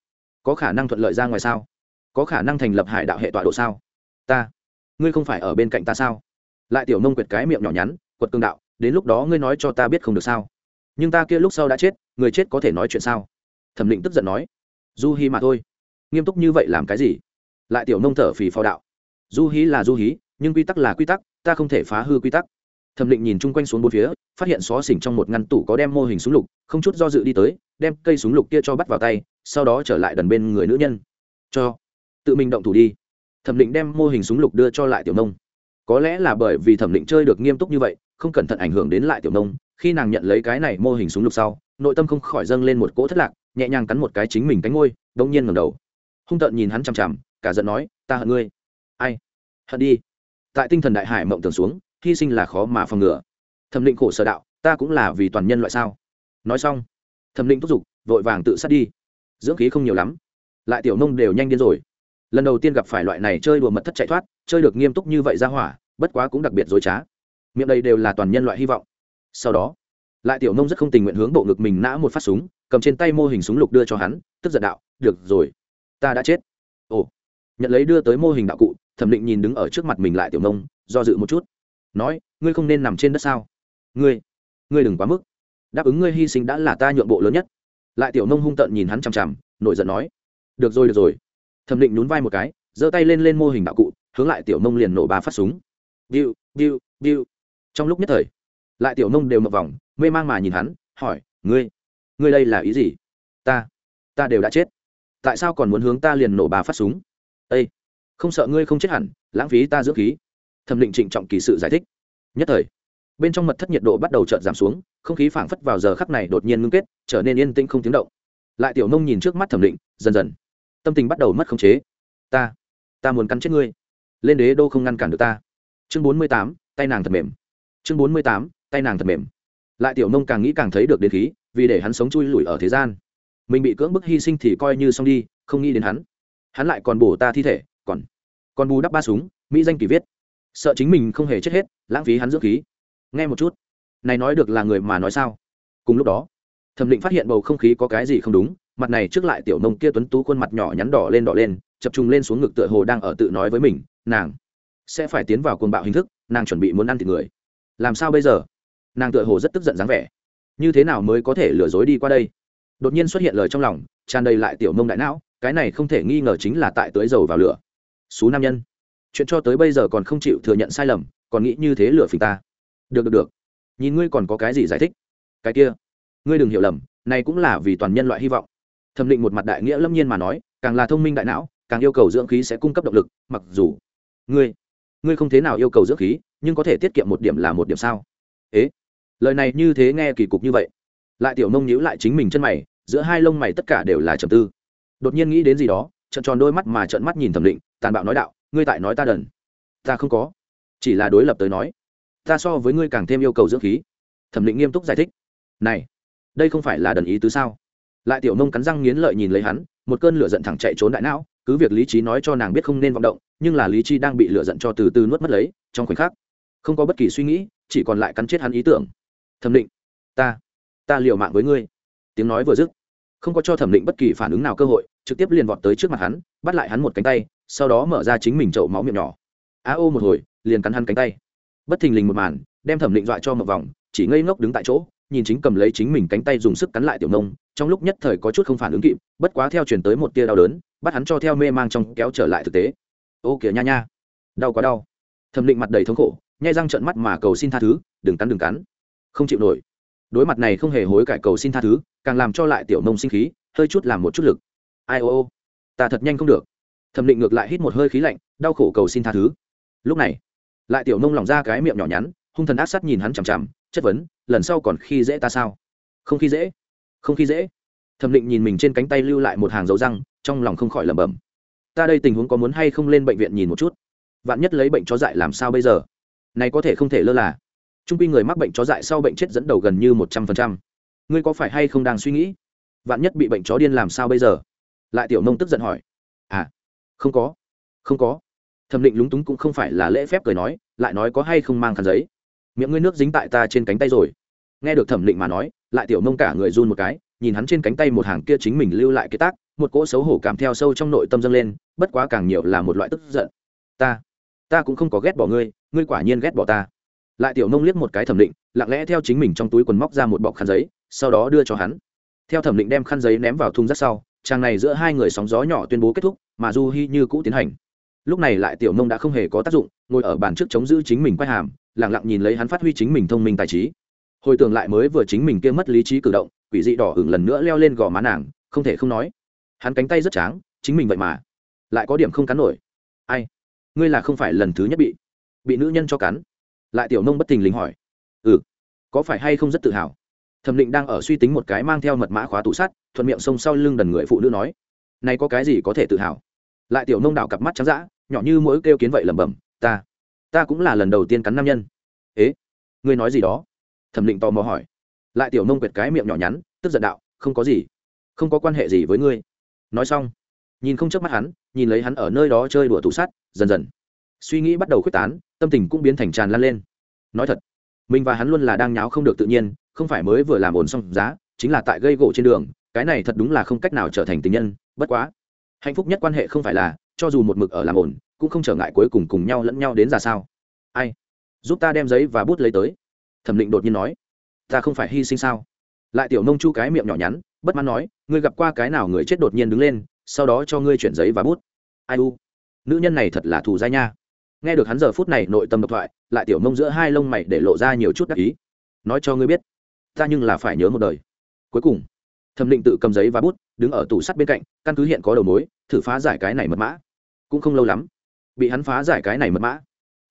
[SPEAKER 1] có khả năng thuận lợi ra ngoài sao? Có khả năng thành lập hải đạo hệ tọa độ sao? Ta, ngươi không phải ở bên cạnh ta sao? Lại tiểu nông quyệt cái miệng nhỏ nhắn, quật cương đạo, đến lúc đó ngươi nói cho ta biết không được sao? Nhưng ta kia lúc sau đã chết, người chết có thể nói chuyện sao? Thẩm định tức giận nói, du hi mà thôi, nghiêm túc như vậy làm cái gì? Lại tiểu nông thở phì phao đạo du hí là du hí, nhưng quy tắc là quy tắc, ta không thể phá hư quy tắc. Thẩm định nhìn chung quanh xuống bốn phía, phát hiện xó xỉnh trong một ngăn tủ có đem mô hình súng lục, không chút do dự đi tới, đem cây súng lục kia cho bắt vào tay, sau đó trở lại đần bên người nữ nhân. Cho, tự mình động thủ đi. Thẩm định đem mô hình súng lục đưa cho lại tiểu nông. Có lẽ là bởi vì thẩm định chơi được nghiêm túc như vậy, không cẩn thận ảnh hưởng đến lại tiểu nông, khi nàng nhận lấy cái này mô hình súng lục sau, nội tâm không khỏi dâng lên một cỗ thất lạc, nhẹ nhàng cắn một cái chính mình cánh ngôi đông nhiên ngầm đầu. Hung tợn nhìn hắn chằm chằm, cả giận nói, ta hận ngươi ai? Hận đi. Tại tinh thần đại hải mộng tưởng xuống, hy sinh là khó mà phòng ngừa. Thẩm định khổ sở đạo, ta cũng là vì toàn nhân loại sao? Nói xong, thẩm định thúc giục, vội vàng tự sát đi. Dưỡng khí không nhiều lắm, lại tiểu nông đều nhanh điên rồi. Lần đầu tiên gặp phải loại này chơi đùa mật thất chạy thoát, chơi được nghiêm túc như vậy ra hỏa, bất quá cũng đặc biệt dối trá. Miệng đây đều là toàn nhân loại hy vọng. Sau đó, lại tiểu nông rất không tình nguyện hướng bộ ngực mình nã một phát súng, cầm trên tay mô hình súng lục đưa cho hắn, tức giận đạo, được rồi, ta đã chết. Ồ, nhận lấy đưa tới mô hình đạo cụ thẩm định nhìn đứng ở trước mặt mình lại tiểu nông, do dự một chút. Nói, ngươi không nên nằm trên đất sao? Ngươi ngươi đừng quá mức. Đáp ứng ngươi hy sinh đã là ta nhượng bộ lớn nhất. Lại tiểu nông hung tợn nhìn hắn chằm chằm, nổi giận nói, được rồi được rồi. Thẩm định nhún vai một cái, giơ tay lên lên mô hình đạo cụ, hướng lại tiểu nông liền nổ ba phát súng. Biu biu biu. Trong lúc nhất thời, lại tiểu nông đều mập vòng, mê mang mà nhìn hắn, hỏi, ngươi ngươi đây là ý gì? Ta ta đều đã chết. Tại sao còn muốn hướng ta liền nổ ba phát súng? Ây không sợ ngươi không chết hẳn, lãng phí ta dưỡng khí. Thẩm định trịnh trọng kỳ sự giải thích. Nhất thời, bên trong mật thất nhiệt độ bắt đầu chợt giảm xuống, không khí phảng phất vào giờ khắc này đột nhiên ngưng kết, trở nên yên tĩnh không tiếng động. Lại tiểu nông nhìn trước mắt thẩm định, dần dần, tâm tình bắt đầu mất khống chế. Ta ta muốn cắn chết ngươi. Lên đế đô không ngăn cản được ta. Chương bốn mươi tám, tay nàng thật mềm. Chương bốn mươi tám, tay nàng thật mềm. Lại tiểu nông càng nghĩ càng thấy được đến khí, vì để hắn sống chui lủi ở thế gian. Mình bị cưỡng bức hy sinh thì coi như xong đi, không nghĩ đến hắn. Hắn lại còn bổ ta thi thể còn còn bù đắp ba súng, mỹ danh kỳ viết. Sợ chính mình không hề chết hết, lãng phí hắn dưỡng khí. Nghe một chút. Này nói được là người mà nói sao? Cùng lúc đó, thẩm định phát hiện bầu không khí có cái gì không đúng, mặt này trước lại tiểu nông kia tuấn tú khuôn mặt nhỏ nhắn đỏ lên đỏ lên, chập trung lên xuống ngực tựa hồ đang ở tự nói với mình, nàng sẽ phải tiến vào cuồng bạo hình thức, nàng chuẩn bị muốn ăn thịt người. Làm sao bây giờ? Nàng tựa hồ rất tức giận dáng vẻ. Như thế nào mới có thể lừa dối đi qua đây? Đột nhiên xuất hiện lời trong lòng, tràn đầy lại tiểu nông đại não, cái này không thể nghi ngờ chính là tại tưới dầu vào lửa xú nam nhân. Chuyện cho tới bây giờ còn không chịu thừa nhận sai lầm, còn nghĩ như thế lửa phình ta. Được được được. Nhìn ngươi còn có cái gì giải thích? Cái kia. Ngươi đừng hiểu lầm, này cũng là vì toàn nhân loại hy vọng. Thẩm định một mặt đại nghĩa lâm nhiên mà nói, càng là thông minh đại não, càng yêu cầu dưỡng khí sẽ cung cấp động lực, mặc dù ngươi ngươi không thế nào yêu cầu dưỡng khí, nhưng có thể tiết kiệm một điểm là một điểm sao? Ế, lời này như thế nghe kỳ cục như vậy. Lại tiểu nông nhíu lại chính mình chân mày, giữa hai lông mày tất cả đều là trầm tư. Đột nhiên nghĩ đến gì đó trận tròn đôi mắt mà trận mắt nhìn thẩm định, tàn bạo nói đạo, ngươi tại nói ta đần. Ta không có. Chỉ là đối lập tới nói, ta so với ngươi càng thêm yêu cầu dưỡng khí. Thẩm định nghiêm túc giải thích. Này, đây không phải là đần ý tứ sao? Lại tiểu nông cắn răng nghiến lợi nhìn lấy hắn, một cơn lửa giận thẳng chạy trốn đại não, cứ việc lý trí nói cho nàng biết không nên vọng động, nhưng là lý trí đang bị lửa giận cho từ từ nuốt mất lấy, trong khoảnh khắc, không có bất kỳ suy nghĩ, chỉ còn lại cắn chết hắn ý tưởng. Thẩm định, ta ta liều mạng với ngươi. Tiếng nói vừa dứt không có cho thẩm định bất kỳ phản ứng nào cơ hội, trực tiếp liền vọt tới trước mặt hắn, bắt lại hắn một cánh tay, sau đó mở ra chính mình chậu máu miệng nhỏ. A ô một hồi, liền cắn hắn cánh tay. Bất thình lình một màn, đem thẩm định dọa cho một vòng, chỉ ngây ngốc đứng tại chỗ, nhìn chính cầm lấy chính mình cánh tay dùng sức cắn lại tiểu nông, trong lúc nhất thời có chút không phản ứng kịp, bất quá theo chuyển tới một tia đau đớn, bắt hắn cho theo mê mang trong kéo trở lại thực tế. Ô kìa nha nha, đau quá đau. Thẩm định mặt đầy thống khổ, nhai răng trợn mắt mà cầu xin tha thứ, đừng cắn đừng cắn. Không chịu nổi đối mặt này không hề hối cải cầu xin tha thứ, càng làm cho lại tiểu nông sinh khí, hơi chút làm một chút lực. Ai ô ô, ta thật nhanh không được. Thẩm định ngược lại hít một hơi khí lạnh, đau khổ cầu xin tha thứ. Lúc này, lại tiểu nông lỏng ra cái miệng nhỏ nhắn, hung thần ác sắt nhìn hắn chằm chằm, chất vấn, lần sau còn khi dễ ta sao? Không khi dễ, không khi dễ. Thẩm định nhìn mình trên cánh tay lưu lại một hàng dấu răng, trong lòng không khỏi lẩm bẩm. Ta đây tình huống có muốn hay không lên bệnh viện nhìn một chút? Vạn nhất lấy bệnh chó dại làm sao bây giờ? Này có thể không thể lơ là trung quy người mắc bệnh chó dại sau bệnh chết dẫn đầu gần như một trăm phần trăm. Ngươi có phải hay không đang suy nghĩ? Vạn nhất bị bệnh chó điên làm sao bây giờ? Lại tiểu nông tức giận hỏi. À không có không có. Thẩm định lúng túng cũng không phải là lễ phép cười nói, lại nói có hay không mang khăn giấy. Miệng ngươi nước dính tại ta trên cánh tay rồi. Nghe được thẩm định mà nói, lại tiểu nông cả người run một cái, nhìn hắn trên cánh tay một hàng kia chính mình lưu lại cái tác, một cỗ xấu hổ cảm theo sâu trong nội tâm dâng lên, bất quá càng nhiều là một loại tức giận. Ta ta cũng không có ghét bỏ ngươi ngươi quả nhiên ghét bỏ ta lại tiểu nông liếc một cái thẩm định, lặng lẽ theo chính mình trong túi quần móc ra một bọc khăn giấy, sau đó đưa cho hắn. Theo thẩm định đem khăn giấy ném vào thùng rác sau trang này giữa hai người sóng gió nhỏ tuyên bố kết thúc, mà du hi như cũ tiến hành. Lúc này lại tiểu nông đã không hề có tác dụng, ngồi ở bàn trước chống giữ chính mình quay hàm lẳng lặng nhìn lấy hắn phát huy chính mình thông minh tài trí. Hồi tưởng lại mới vừa chính mình kia mất lý trí cử động, quỷ dị đỏ hửng lần nữa leo lên gò má nàng, không thể không nói. Hắn cánh tay rất tráng, chính mình vậy mà lại có điểm không cắn nổi. Ai? Ngươi là không phải lần thứ nhất bị bị nữ nhân cho cắn lại tiểu nông bất tình lính hỏi ừ có phải hay không rất tự hào? Thẩm định đang ở suy tính một cái mang theo mật mã khóa tủ sắt, thuận miệng xông sau lưng đần người phụ nữ nói, này có cái gì có thể tự hào? Lại tiểu nông đảo cặp mắt trắng d nhỏ như mỗi kêu kiến vậy lẩm bẩm, ta ta cũng là lần đầu tiên cắn nam nhân. Ế, ngươi nói gì đó? Thẩm định tò mò hỏi. Lại tiểu nông quệt cái miệng nhỏ nhắn, tức giận đạo, không có gì, không có quan hệ gì với ngươi. Nói xong, nhìn không chớp mắt hắn, nhìn lấy hắn ở nơi đó chơi đùa tủ sắt, dần dần suy nghĩ bắt đầu khuếch tán tâm tình cũng biến thành tràn lan lên. Nói thật, mình và hắn luôn là đang nháo không được tự nhiên, không phải mới vừa làm ổn xong giá, chính là tại gây gỗ trên đường, cái này thật đúng là không cách nào trở thành tình nhân, bất quá. Hạnh phúc nhất quan hệ không phải là, cho dù một mực ở làm ổn, cũng không trở ngại cuối cùng cùng nhau lẫn nhau đến ra sao. Ai? Giúp ta đem giấy và bút lấy tới. Thẩm định đột nhiên nói. Ta không phải hy sinh sao? Lại tiểu nông chu cái miệng nhỏ nhắn, bất mãn nói, ngươi gặp qua cái nào người chết đột nhiên đứng lên, sau đó cho ngươi chuyển giấy và bút. Ai u? Nữ nhân này thật là thù dai nha nghe được hắn giờ phút này nội tâm độc thoại, lại tiểu mông giữa hai lông mày để lộ ra nhiều chút đắc ý. Nói cho ngươi biết, ta nhưng là phải nhớ một đời. Cuối cùng, thẩm định tự cầm giấy và bút, đứng ở tủ sắt bên cạnh, căn cứ hiện có đầu mối, thử phá giải cái này mật mã. Cũng không lâu lắm, bị hắn phá giải cái này mật mã.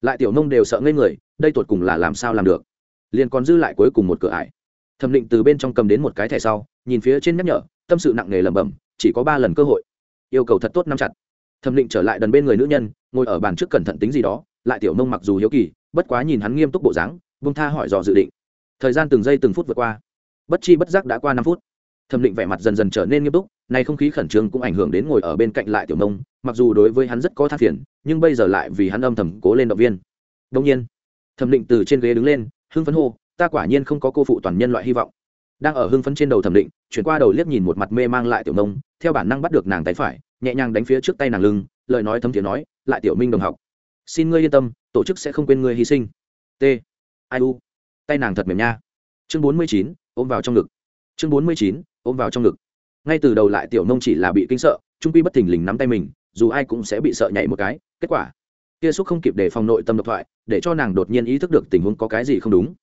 [SPEAKER 1] Lại tiểu nông đều sợ ngây người, đây tột cùng là làm sao làm được? Liền còn dư lại cuối cùng một cửa ải. Thẩm định từ bên trong cầm đến một cái thẻ sau, nhìn phía trên nhắc nhở, tâm sự nặng nề lẩm bẩm, chỉ có ba lần cơ hội. Yêu cầu thật tốt nắm chặt thẩm định trở lại đần bên người nữ nhân, ngồi ở bàn trước cẩn thận tính gì đó, lại tiểu nông mặc dù hiếu kỳ, bất quá nhìn hắn nghiêm túc bộ dáng vung tha hỏi dò dự định. Thời gian từng giây từng phút vượt qua. Bất chi bất giác đã qua năm phút. Thẩm định vẻ mặt dần dần trở nên nghiêm túc, nay không khí khẩn trương cũng ảnh hưởng đến ngồi ở bên cạnh lại tiểu nông, mặc dù đối với hắn rất có tha phiền, nhưng bây giờ lại vì hắn âm thầm cố lên động viên. Đông nhiên, thẩm định từ trên ghế đứng lên, hưng phấn hô, ta quả nhiên không có cô phụ toàn nhân loại hy vọng. Đang ở hưng phấn trên đầu thẩm định, chuyển qua đầu liếc nhìn một mặt mê mang lại tiểu nông, theo bản năng bắt được nàng tay phải nhẹ nhàng đánh phía trước tay nàng lưng, lời nói thấm thiế nói, lại tiểu minh đồng học, xin ngươi yên tâm, tổ chức sẽ không quên ngươi hy sinh. T, ai u, tay nàng thật mềm nha. Chương bốn mươi chín, ôm vào trong ngực. Chương bốn mươi chín, ôm vào trong ngực. Ngay từ đầu lại tiểu nông chỉ là bị kinh sợ, trung quy bất thình lình nắm tay mình, dù ai cũng sẽ bị sợ nhảy một cái, kết quả, kia xúc không kịp để phòng nội tâm độc thoại, để cho nàng đột nhiên ý thức được tình huống có cái gì không đúng.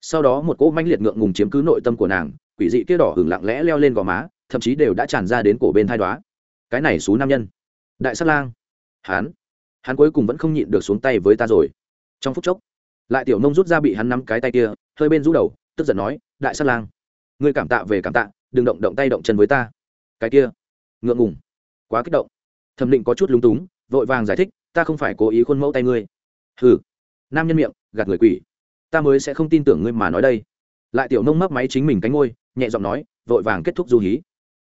[SPEAKER 1] Sau đó một cỗ manh liệt ngượng ngùng chiếm cứ nội tâm của nàng, quỷ dị kia đỏ hừng lặng lẽ leo lên gò má, thậm chí đều đã tràn ra đến cổ bên thai đoá cái này xú nam nhân. Đại sát lang. Hán. Hắn cuối cùng vẫn không nhịn được xuống tay với ta rồi. Trong phút chốc, lại tiểu nông rút ra bị hắn nắm cái tay kia, hơi bên rũ đầu, tức giận nói, đại sát lang, ngươi cảm tạ về cảm tạ, đừng động động tay động chân với ta. Cái kia, ngượng ngùng, quá kích động. Thẩm định có chút lúng túng, vội vàng giải thích, ta không phải cố ý khuôn mẫu tay ngươi. Hừ. Nam nhân miệng, gạt người quỷ. Ta mới sẽ không tin tưởng ngươi mà nói đây. Lại tiểu nông mấp máy chính mình cánh ngôi, nhẹ giọng nói, vội vàng kết thúc du hí.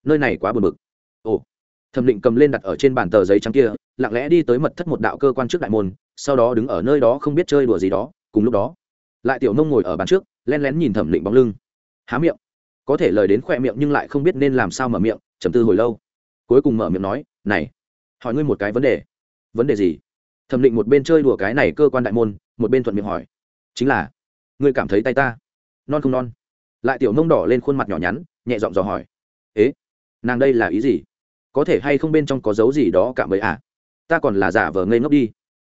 [SPEAKER 1] Nơi này quá buồn bực thẩm định cầm lên đặt ở trên bàn tờ giấy trắng kia, lặng lẽ đi tới mật thất một đạo cơ quan trước đại môn, sau đó đứng ở nơi đó không biết chơi đùa gì đó, cùng lúc đó, lại tiểu nông ngồi ở bàn trước len lén nhìn thẩm định bóng lưng. Há miệng. Có thể lời đến khoe miệng nhưng lại không biết nên làm sao mở miệng, trầm tư hồi lâu. Cuối cùng mở miệng nói, này, hỏi ngươi một cái vấn đề. Vấn đề gì? Thẩm định một bên chơi đùa cái này cơ quan đại môn, một bên thuận miệng hỏi. Chính là, ngươi cảm thấy tay ta non không non? Lại tiểu nông đỏ lên khuôn mặt nhỏ nhắn, nhẹ giọng dò hỏi. Ế, nàng đây là ý gì? Có thể hay không bên trong có dấu gì đó cạm bẫy à? Ta còn là giả vờ ngây ngốc đi.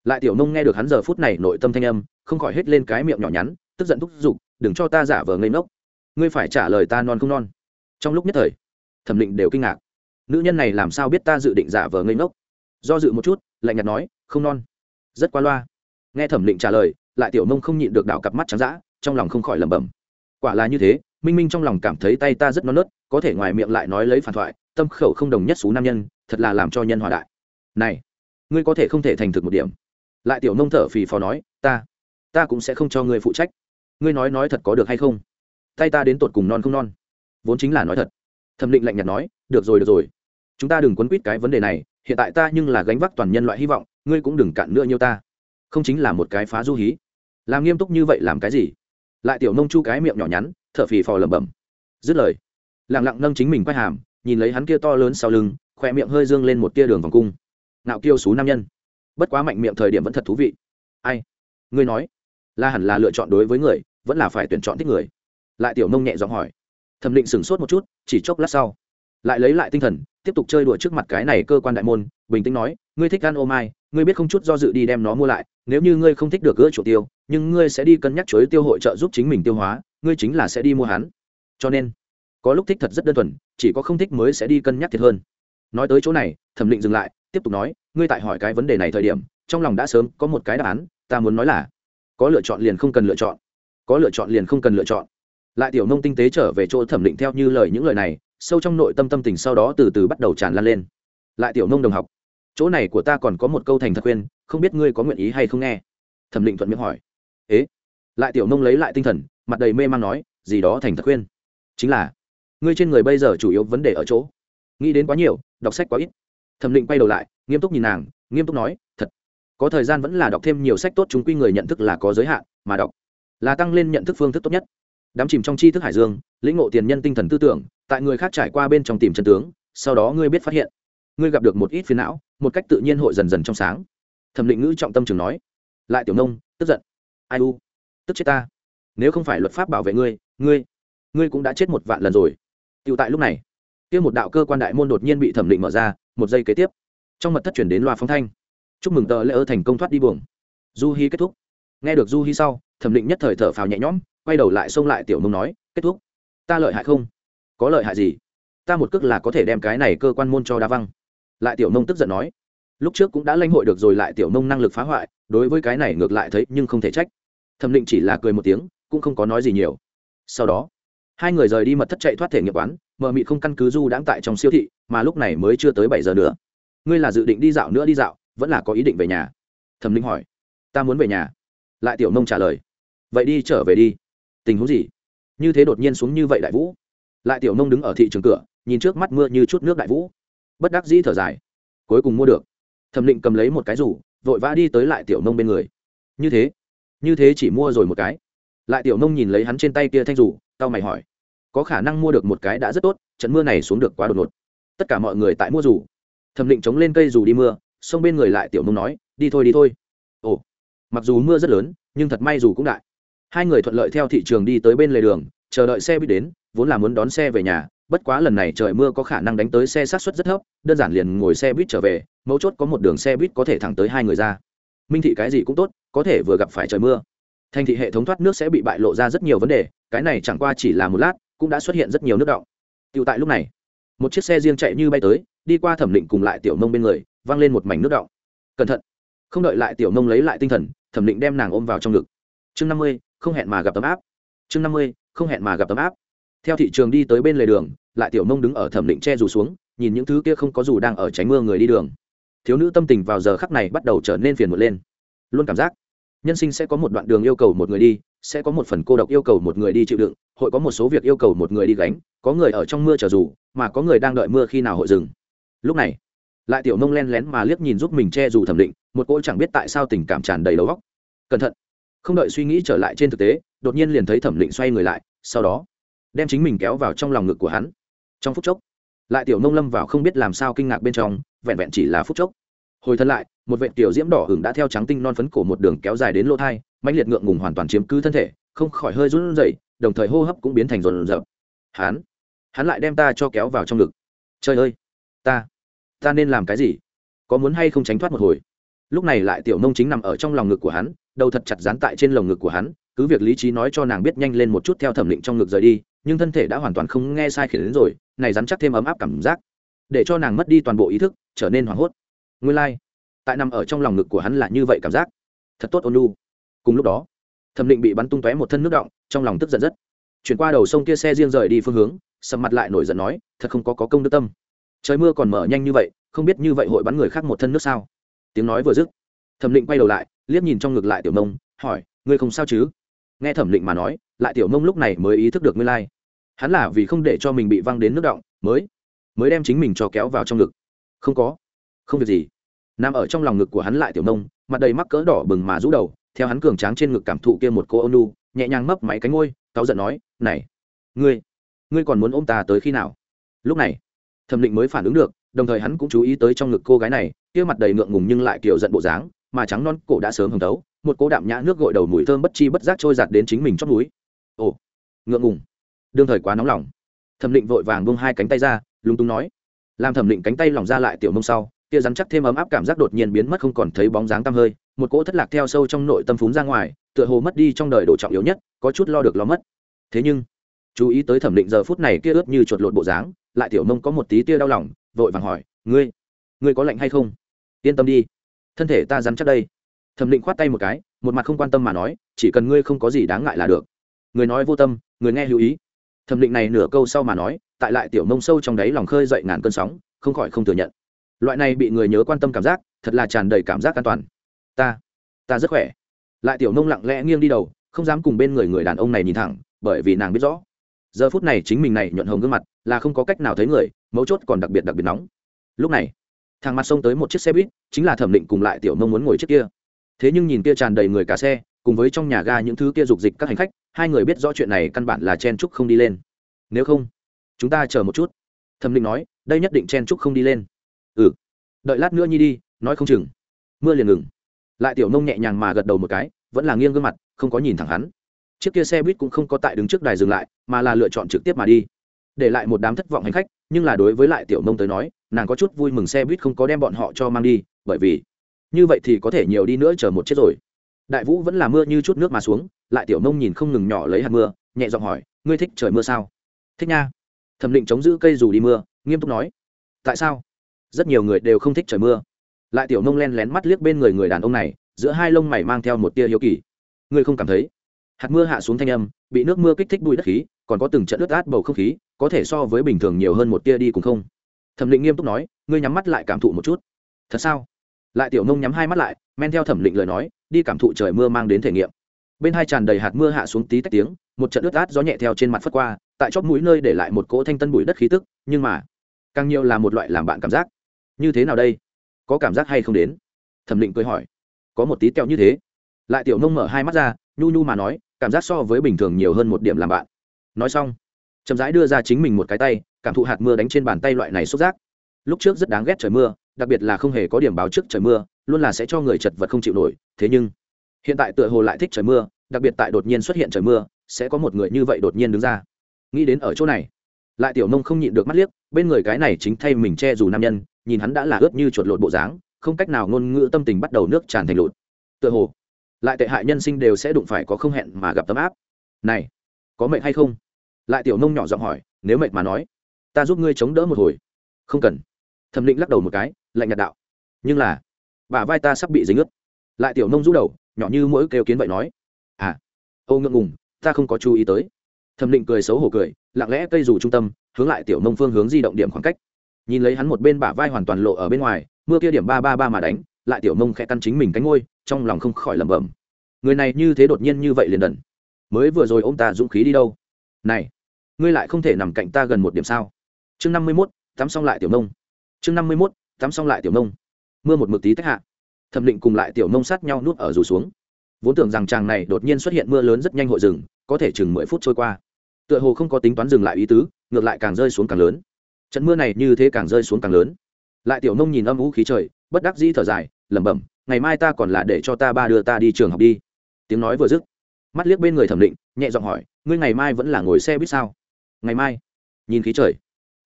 [SPEAKER 1] Lại tiểu nông nghe được hắn giờ phút này nội tâm thanh âm, không khỏi hết lên cái miệng nhỏ nhắn, tức giận thúc giục, đừng cho ta giả vờ ngây ngốc. Ngươi phải trả lời ta non không non. Trong lúc nhất thời, thẩm định đều kinh ngạc. Nữ nhân này làm sao biết ta dự định giả vờ ngây ngốc? Do dự một chút, lạnh nhạt nói, không non. Rất qua loa. Nghe thẩm định trả lời, lại tiểu nông không nhịn được đảo cặp mắt trắng d trong lòng không khỏi lẩm bẩm. Quả là như thế, minh minh trong lòng cảm thấy tay ta rất non nớt, có thể ngoài miệng lại nói lấy phản thoại tâm khẩu không đồng nhất số nam nhân, thật là làm cho nhân hòa đại. Này, ngươi có thể không thể thành thực một điểm. Lại tiểu nông thở phì phò nói, ta ta cũng sẽ không cho ngươi phụ trách. Ngươi nói nói thật có được hay không? Tay ta đến tột cùng non không non. Vốn chính là nói thật. Thẩm định lạnh nhạt nói, được rồi được rồi. Chúng ta đừng quấn quýt cái vấn đề này, hiện tại ta nhưng là gánh vác toàn nhân loại hy vọng, ngươi cũng đừng cạn nữa như ta. Không chính là một cái phá du hí. Làm nghiêm túc như vậy làm cái gì? Lại tiểu nông chu cái miệng nhỏ nhắn, thở phì phò lẩm bẩm. Dứt lời lẳng lặng nâng chính mình quay hàm nhìn lấy hắn kia to lớn sau lưng khoe miệng hơi dương lên một tia đường vòng cung. Nạo kiêu xú nam nhân. Bất quá mạnh miệng thời điểm vẫn thật thú vị. Ai? Ngươi nói. Là hẳn là lựa chọn đối với người, vẫn là phải tuyển chọn thích người? Lại tiểu mông nhẹ giọng hỏi. Thẩm định sửng sốt một chút, chỉ chốc lát sau. Lại lấy lại tinh thần, tiếp tục chơi đùa trước mặt cái này cơ quan đại môn, bình tĩnh nói, ngươi thích ăn ô mai, ngươi biết không chút do dự đi đem nó mua lại, nếu như ngươi không thích được gỡ chỗ tiêu, nhưng ngươi sẽ đi cân nhắc chuối tiêu hội trợ giúp chính mình tiêu hóa, ngươi chính là sẽ đi mua hắn. Cho nên có lúc thích thật rất đơn thuần, chỉ có không thích mới sẽ đi cân nhắc thiệt hơn. Nói tới chỗ này, thẩm định dừng lại, tiếp tục nói, ngươi tại hỏi cái vấn đề này thời điểm, trong lòng đã sớm có một cái đáp án, ta muốn nói là, có lựa chọn liền không cần lựa chọn, có lựa chọn liền không cần lựa chọn. Lại tiểu nông tinh tế trở về chỗ thẩm định theo như lời những lời này, sâu trong nội tâm tâm tình sau đó từ từ bắt đầu tràn lan lên. Lại tiểu nông đồng học, chỗ này của ta còn có một câu thành thật khuyên, không biết ngươi có nguyện ý hay không nghe? Thẩm định thuận miệng hỏi. Ế? Lại tiểu nông lấy lại tinh thần, mặt đầy mê man nói, gì đó thành thật khuyên, chính là ngươi trên người bây giờ chủ yếu vấn đề ở chỗ, nghĩ đến quá nhiều, đọc sách quá ít. Thẩm định quay đầu lại, nghiêm túc nhìn nàng, nghiêm túc nói, thật, có thời gian vẫn là đọc thêm nhiều sách tốt chúng quy người nhận thức là có giới hạn, mà đọc là tăng lên nhận thức phương thức tốt nhất. Đắm chìm trong tri thức hải dương, lĩnh ngộ tiền nhân tinh thần tư tưởng, tại người khác trải qua bên trong tìm chân tướng, sau đó ngươi biết phát hiện, ngươi gặp được một ít phiến não, một cách tự nhiên hội dần dần trong sáng. Thẩm định ngữ trọng tâm trường nói, lại tiểu nông, tức giận. Ai u, tức chết ta. Nếu không phải luật pháp bảo vệ ngươi ngươi ngươi cũng đã chết một vạn lần rồi. Tiểu tại lúc này, kia một đạo cơ quan đại môn đột nhiên bị thẩm định mở ra, một giây kế tiếp, trong mật thất chuyển đến loa phóng thanh. Chúc mừng tờ lễ ơ thành công thoát đi buồng. Du hi kết thúc. Nghe được du hi sau, thẩm định nhất thời thở phào nhẹ nhõm, quay đầu lại xông lại tiểu mông nói, kết thúc. Ta lợi hại không? Có lợi hại gì? Ta một cước là có thể đem cái này cơ quan môn cho đá văng. Lại tiểu mông tức giận nói, lúc trước cũng đã lãnh hội được rồi lại tiểu mông năng lực phá hoại, đối với cái này ngược lại thấy nhưng không thể trách. Thẩm định chỉ là cười một tiếng, cũng không có nói gì nhiều. Sau đó hai người rời đi mật thất chạy thoát thể nghiệp quán, mờ mị không căn cứ du đãng tại trong siêu thị, mà lúc này mới chưa tới bảy giờ nữa. Ngươi là dự định đi dạo nữa đi dạo, vẫn là có ý định về nhà? Thẩm linh hỏi. Ta muốn về nhà. Lại tiểu nông trả lời. Vậy đi, trở về đi. Tình huống gì? Như thế đột nhiên xuống như vậy đại vũ. Lại tiểu nông đứng ở thị trường cửa, nhìn trước mắt mưa như chút nước đại vũ. Bất đắc dĩ thở dài. Cuối cùng mua được. Thẩm định cầm lấy một cái rủ, vội vã đi tới lại tiểu nông bên người. Như thế? Như thế chỉ mua rồi một cái. Lại tiểu nông nhìn lấy hắn trên tay kia thanh rủ tao mày hỏi có khả năng mua được một cái đã rất tốt, trận mưa này xuống được quá đột ngột. Tất cả mọi người tại mua dù. thẩm định chống lên cây dù đi mưa xông bên người lại tiểu mông nói, đi thôi đi thôi. Ồ, mặc dù mưa rất lớn, nhưng thật may dù cũng đại. Hai người thuận lợi theo thị trường đi tới bên lề đường, chờ đợi xe buýt đến, vốn là muốn đón xe về nhà, bất quá lần này trời mưa có khả năng đánh tới xe sát xuất rất thấp, đơn giản liền ngồi xe buýt trở về, mấu chốt có một đường xe buýt có thể thẳng tới hai người ra. Minh thị cái gì cũng tốt, có thể vừa gặp phải trời mưa. Thành thị hệ thống thoát nước sẽ bị bại lộ ra rất nhiều vấn đề, cái này chẳng qua chỉ là một lát cũng đã xuất hiện rất nhiều nước động. Tựu tại lúc này, một chiếc xe riêng chạy như bay tới, đi qua thẩm định cùng lại tiểu nông bên người văng lên một mảnh nước động. Cẩn thận, không đợi lại tiểu nông lấy lại tinh thần, thẩm định đem nàng ôm vào trong ngực. Chương năm mươi, không hẹn mà gặp tấm áp. Chương năm mươi, không hẹn mà gặp tấm áp. Theo thị trường đi tới bên lề đường, lại tiểu nông đứng ở thẩm định che dù xuống, nhìn những thứ kia không có dù đang ở tránh mưa người đi đường. Thiếu nữ tâm tình vào giờ khắc này bắt đầu trở nên phiền muộn lên. Luôn cảm giác, nhân sinh sẽ có một đoạn đường yêu cầu một người đi sẽ có một phần cô độc yêu cầu một người đi chịu đựng, hội có một số việc yêu cầu một người đi gánh, có người ở trong mưa chờ dù, mà có người đang đợi mưa khi nào hội dừng. Lúc này, lại tiểu nông len lén mà liếc nhìn giúp mình che dù thẩm định, một cô chẳng biết tại sao tình cảm tràn đầy đầu góc cẩn thận, không đợi suy nghĩ trở lại trên thực tế, đột nhiên liền thấy thẩm định xoay người lại, sau đó, đem chính mình kéo vào trong lòng ngực của hắn. Trong phút chốc, lại tiểu nông lâm vào không biết làm sao kinh ngạc bên trong, vẹn vẹn chỉ là phút chốc hồi thân lại, một vệ tiểu diễm đỏ hửng đã theo trắng tinh non phấn cổ một đường kéo dài đến lỗ thai mạnh liệt ngượng ngùng hoàn toàn chiếm cứ thân thể, không khỏi hơi run rẩy, đồng thời hô hấp cũng biến thành rồn rợp hắn hắn lại đem ta cho kéo vào trong ngực. Trời ơi, ta ta nên làm cái gì? Có muốn hay không tránh thoát một hồi? Lúc này lại tiểu nông chính nằm ở trong lòng ngực của hắn, đầu thật chặt dán tại trên lồng ngực của hắn, cứ việc lý trí nói cho nàng biết nhanh lên một chút theo thẩm định trong ngực rời đi, nhưng thân thể đã hoàn toàn không nghe sai khiển đến rồi, này dán chắc thêm ấm áp cảm giác, để cho nàng mất đi toàn bộ ý thức, trở nên hoảng hốt nguyên lai、like. tại nằm ở trong lòng ngực của hắn là như vậy cảm giác. Thật tốt ôn lu cùng lúc đó thẩm định bị bắn tung tóe một thân nước động trong lòng tức giận rất. Chuyển qua đầu sông kia xe riêng rời đi phương hướng sầm mặt lại nổi giận nói thật không có, có công đức tâm. Trời mưa còn mở nhanh như vậy không biết như vậy hội bắn người khác một thân nước sao? Tiếng nói vừa dứt thẩm định quay đầu lại liếc nhìn trong ngực lại tiểu mông hỏi ngươi không sao chứ? Nghe thẩm định mà nói lại tiểu mông lúc này mới ý thức được nguyên lai. Hắn là vì không để cho mình bị văng đến nước động mới mới đem chính mình cho kéo vào trong ngực. Không có không việc gì. Nằm ở trong lòng ngực của hắn lại tiểu nông, mặt đầy mắc cỡ đỏ bừng mà rũ đầu, theo hắn cường tráng trên ngực cảm thụ kia một cô ôn nu nhẹ nhàng mấp máy cánh ngôi cáu giận nói, này, ngươi ngươi còn muốn ôm ta tới khi nào? Lúc này, thẩm định mới phản ứng được, đồng thời hắn cũng chú ý tới trong ngực cô gái này, kia mặt đầy ngượng ngùng nhưng lại kiểu giận bộ dáng, mà trắng non cổ đã sớm hồng tấu một cô đạm nhã nước gội đầu mùi thơm bất chi bất giác trôi giạt đến chính mình trong núi ồ, ngượng ngùng. Đương thời quá nóng lòng. Thẩm định vội vàng buông hai cánh tay ra, lúng túng nói. Làm thẩm định cánh tay lỏng ra lại tiểu mông sau kia rắn chắc thêm ấm áp cảm giác đột nhiên biến mất không còn thấy bóng dáng tăm hơi, một cỗ thất lạc theo sâu trong nội tâm phúng ra ngoài, tựa hồ mất đi trong đời đồ trọng yếu nhất, có chút lo được lo mất. Thế nhưng, chú ý tới thẩm định giờ phút này kia ướt như chuột lột bộ dáng, lại tiểu mông có một tí tia đau lòng, vội vàng hỏi, ngươi ngươi có lạnh hay không? Yên tâm đi, thân thể ta rắn chắc đây. Thẩm định khoát tay một cái, một mặt không quan tâm mà nói, chỉ cần ngươi không có gì đáng ngại là được. Người nói vô tâm, người nghe lưu ý. Thẩm định này nửa câu sau mà nói, tại lại tiểu mông sâu trong đáy lòng khơi dậy ngàn cơn sóng, không khỏi không thừa nhận loại này bị người nhớ quan tâm cảm giác, thật là tràn đầy cảm giác an toàn. Ta ta rất khỏe. Lại tiểu nông lặng lẽ nghiêng đi đầu, không dám cùng bên người người đàn ông này nhìn thẳng, bởi vì nàng biết rõ. Giờ phút này chính mình này nhuận hồng gương mặt, là không có cách nào thấy người, mấu chốt còn đặc biệt đặc biệt nóng. Lúc này, thằng mặt xông tới một chiếc xe buýt, chính là thẩm định cùng lại tiểu nông muốn ngồi chiếc kia. Thế nhưng nhìn kia tràn đầy người cả xe, cùng với trong nhà ga những thứ kia dục dịch các hành khách, hai người biết rõ chuyện này căn bản là chen trúc không đi lên. Nếu không, chúng ta chờ một chút. Thẩm định nói, đây nhất định chen trúc không đi lên ừ. Đợi lát nữa nhi đi, nói không chừng. Mưa liền ngừng. Lại tiểu nông nhẹ nhàng mà gật đầu một cái, vẫn là nghiêng gương mặt, không có nhìn thẳng hắn. Chiếc kia xe buýt cũng không có tại đứng trước đài dừng lại, mà là lựa chọn trực tiếp mà đi. Để lại một đám thất vọng hành khách, nhưng là đối với lại tiểu nông tới nói, nàng có chút vui mừng xe buýt không có đem bọn họ cho mang đi, bởi vì như vậy thì có thể nhiều đi nữa chờ một chết rồi. Đại vũ vẫn là mưa như chút nước mà xuống, lại tiểu nông nhìn không ngừng nhỏ lấy hạt mưa, nhẹ giọng hỏi, ngươi thích trời mưa sao? Thích nha. Thẩm định chống giữ cây dù đi mưa, nghiêm túc nói, tại sao? Rất nhiều người đều không thích trời mưa. Lại tiểu nông len lén mắt liếc bên người người đàn ông này, giữa hai lông mày mang theo một tia hiếu kỳ. Ngươi không cảm thấy. Hạt mưa hạ xuống thanh âm, bị nước mưa kích thích bụi đất khí, còn có từng trận ướt át bầu không khí, có thể so với bình thường nhiều hơn một tia đi cùng không. Thẩm định nghiêm túc nói, ngươi nhắm mắt lại cảm thụ một chút. Thật sao? Lại tiểu nông nhắm hai mắt lại, men theo thẩm định lời nói, đi cảm thụ trời mưa mang đến thể nghiệm. Bên hai tràn đầy hạt mưa hạ xuống tí tách tiếng, một trận ướt át gió nhẹ theo trên mặt phất qua, tại chóp mũi nơi để lại một cỗ thanh tân bụi đất khí tức, nhưng mà, càng nhiều là một loại làm bạn cảm giác như thế nào đây? Có cảm giác hay không đến? Thẩm định cười hỏi. Có một tí teo như thế. Lại tiểu nông mở hai mắt ra, nhu nhu mà nói, cảm giác so với bình thường nhiều hơn một điểm làm bạn. Nói xong, chậm rãi đưa ra chính mình một cái tay, cảm thụ hạt mưa đánh trên bàn tay loại này xúc giác. Lúc trước rất đáng ghét trời mưa, đặc biệt là không hề có điểm báo trước trời mưa, luôn là sẽ cho người chật vật không chịu nổi, thế nhưng hiện tại tựa hồ lại thích trời mưa, đặc biệt tại đột nhiên xuất hiện trời mưa, sẽ có một người như vậy đột nhiên đứng ra. Nghĩ đến ở chỗ này, lại tiểu nông không nhịn được mắt liếc, bên người cái này chính thay mình che dù nam nhân nhìn hắn đã là ướt như chuột lột bộ dáng, không cách nào ngôn ngữ tâm tình bắt đầu nước tràn thành lụt. Tựa hồ, lại tệ hại nhân sinh đều sẽ đụng phải có không hẹn mà gặp tấm áp. Này, có mệnh hay không? Lại tiểu nông nhỏ giọng hỏi, nếu mệnh mà nói, ta giúp ngươi chống đỡ một hồi. Không cần. Thẩm định lắc đầu một cái, lạnh nhạt đạo. Nhưng là bà vai ta sắp bị dính ướt. Lại tiểu nông rũ đầu, nhỏ như mỗi kêu kiến vậy nói. À ô ngượng ngùng, ta không có chú ý tới. Thẩm định cười xấu hổ cười, lặng lẽ cây dù trung tâm, hướng lại tiểu nông phương hướng di động điểm khoảng cách nhìn lấy hắn một bên bả vai hoàn toàn lộ ở bên ngoài, mưa kia điểm ba ba ba mà đánh, lại tiểu nông khẽ căn chính mình cánh ngôi, trong lòng không khỏi lẩm bẩm. Người này như thế đột nhiên như vậy liền đần. Mới vừa rồi ô m ta dũng khí đi đâu? Này, ngươi lại không thể nằm cạnh ta gần một điểm sao? Chương năm mươi mốt, tắm xong lại tiểu nông chương năm mươi mốt, tắm xong lại tiểu nông mưa một mực tí tách hạ. Thẩm định cùng lại tiểu nông sát nhau nuốt ở rủ xuống. Vốn tưởng rằng chàng này đột nhiên xuất hiện mưa lớn rất nhanh hội rừng có thể chừng mười phút trôi qua. Tựa hồ không có tính toán dừng lại ý tứ, ngược lại càng rơi xuống càng lớn trận mưa này như thế càng rơi xuống càng lớn. Lại tiểu nông nhìn âm vũ khí trời, bất đắc dĩ thở dài, lẩm bẩm, ngày mai ta còn là để cho ta ba đưa ta đi trường học đi. Tiếng nói vừa dứt, mắt liếc bên người thẩm định, nhẹ giọng hỏi, ngươi ngày mai vẫn là ngồi xe buýt sao? Ngày mai. Nhìn khí trời,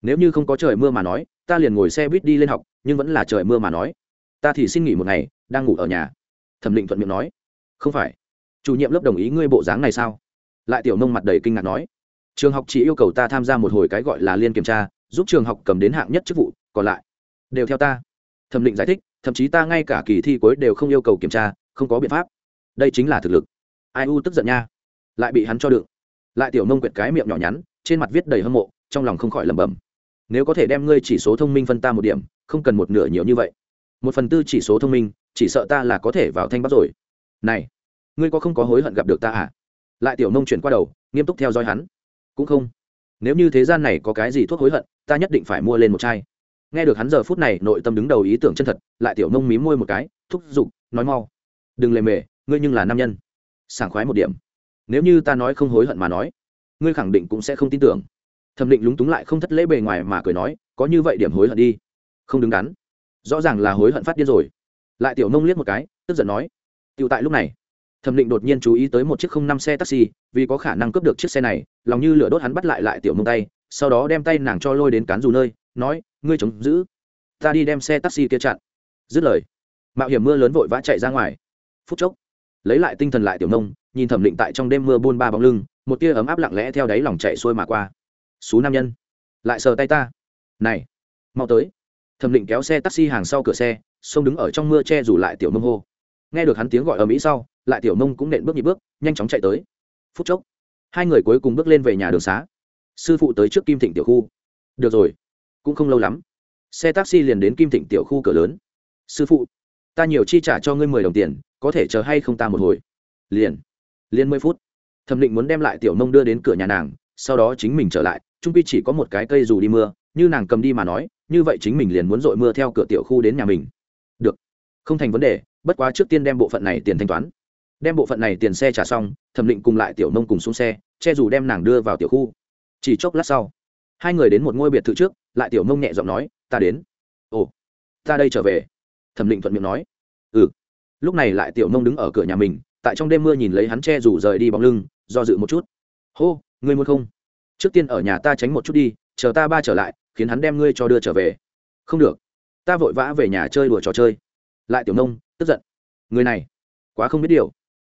[SPEAKER 1] nếu như không có trời mưa mà nói, ta liền ngồi xe buýt đi lên học, nhưng vẫn là trời mưa mà nói. Ta thì xin nghỉ một ngày, đang ngủ ở nhà. Thẩm định thuận miệng nói, không phải. Chủ nhiệm lớp đồng ý ngươi bộ dáng này sao? Lại tiểu nông mặt đầy kinh ngạc nói, trường học chỉ yêu cầu ta tham gia một hồi cái gọi là liên kiểm tra giúp trường học cầm đến hạng nhất chức vụ, còn lại đều theo ta. Thẩm định giải thích, thậm chí ta ngay cả kỳ thi cuối đều không yêu cầu kiểm tra, không có biện pháp. Đây chính là thực lực. Ai u tức giận nha. Lại bị hắn cho đựng. Lại tiểu nông quyệt cái miệng nhỏ nhắn, trên mặt viết đầy hâm mộ, trong lòng không khỏi lẩm bẩm. Nếu có thể đem ngươi chỉ số thông minh phân ta một điểm, không cần một nửa nhiều như vậy. Một phần tư chỉ số thông minh, chỉ sợ ta là có thể vào thanh bắc rồi. Này, ngươi có không có hối hận gặp được ta à? Lại tiểu nông chuyển qua đầu, nghiêm túc theo dõi hắn. Cũng không. Nếu như thế gian này có cái gì thuốc hối hận ta nhất định phải mua lên một chai. Nghe được hắn giờ phút này, nội tâm đứng đầu ý tưởng chân thật, lại tiểu nông mí môi một cái, thúc giục, nói mau. Đừng lề mề, ngươi nhưng là nam nhân. Sảng khoái một điểm. Nếu như ta nói không hối hận mà nói, ngươi khẳng định cũng sẽ không tin tưởng. Thẩm định lúng túng lại không thất lễ bề ngoài mà cười nói, có như vậy điểm hối hận đi. Không đứng đắn. Rõ ràng là hối hận phát điên rồi. Lại tiểu nông liếc một cái, tức giận nói tựu tại lúc này. Thẩm định đột nhiên chú ý tới một chiếc không năm xe taxi, vì có khả năng cướp được chiếc xe này, lòng như lửa đốt hắn bắt lại lại tiểu mông tay sau đó đem tay nàng cho lôi đến cán dù nơi, nói, ngươi chống giữ. Ta đi đem xe taxi kia chặn. Dứt lời, mạo hiểm mưa lớn vội vã chạy ra ngoài. Phút chốc, lấy lại tinh thần lại tiểu nông, nhìn thẩm định tại trong đêm mưa buôn ba bóng lưng, một tia ấm áp lặng lẽ theo đáy lòng chạy xuôi mà qua. Xú nam nhân, lại sờ tay ta. Này, mau tới. Thẩm định kéo xe taxi hàng sau cửa xe xông đứng ở trong mưa che rủ lại tiểu nông hô. Nghe được hắn tiếng gọi ở mỹ sau, lại tiểu nông cũng nện bước nhịp bước, nhanh chóng chạy tới. Phút chốc, hai người cuối cùng bước lên về nhà đường xá sư phụ tới trước kim thịnh tiểu khu. Được rồi, cũng không lâu lắm, xe taxi liền đến kim thịnh tiểu khu cửa lớn. Sư phụ, ta nhiều chi trả cho ngươi mười đồng tiền, có thể chờ hay không ta một hồi? Liền liền mười phút. Thẩm định muốn đem lại tiểu nông đưa đến cửa nhà nàng, sau đó chính mình trở lại trung pi chỉ có một cái cây dù đi mưa, như nàng cầm đi mà nói, như vậy chính mình liền muốn dội mưa theo cửa tiểu khu đến nhà mình. Được, không thành vấn đề, bất quá trước tiên đem bộ phận này tiền thanh toán. Đem bộ phận này tiền xe trả xong, thẩm định cùng lại tiểu nông cùng xuống xe, che dù đem nàng đưa vào tiểu khu chỉ chốc lát sau, hai người đến một ngôi biệt thự trước, lại tiểu nông nhẹ giọng nói, ta đến. Ồ, ta đây trở về. Thẩm định thuận miệng nói. Ừ. Lúc này lại tiểu nông đứng ở cửa nhà mình, tại trong đêm mưa nhìn lấy hắn che rủ rời đi bóng lưng, do dự một chút. Hô, ngươi muốn không? Trước tiên ở nhà ta tránh một chút đi, chờ ta ba trở lại, khiến hắn đem ngươi cho đưa trở về. Không được, ta vội vã về nhà chơi đùa trò chơi. Lại tiểu nông tức giận. Người này, quá không biết điều.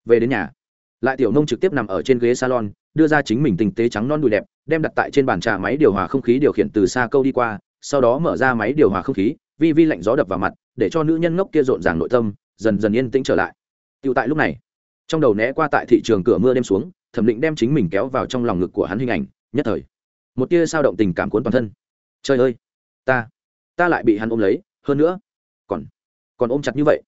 [SPEAKER 1] Về đến nhà lại tiểu nông trực tiếp nằm ở trên ghế salon, đưa ra chính mình tình tế trắng non đùi đẹp, đem đặt tại trên bàn trà máy điều hòa không khí điều khiển từ xa câu đi qua, sau đó mở ra máy điều hòa không khí, vi vi lạnh gió đập vào mặt, để cho nữ nhân ngốc kia rộn ràng nội tâm, dần dần yên tĩnh trở lại. Tựu tại lúc này, trong đầu né qua tại thị trường cửa mưa đêm xuống, thẩm định đem chính mình kéo vào trong lòng ngực của hắn hình ảnh, nhất thời, một tia sao động tình cảm cuốn toàn thân. Trời ơi, ta ta lại bị hắn ôm lấy, hơn nữa, còn còn ôm chặt như vậy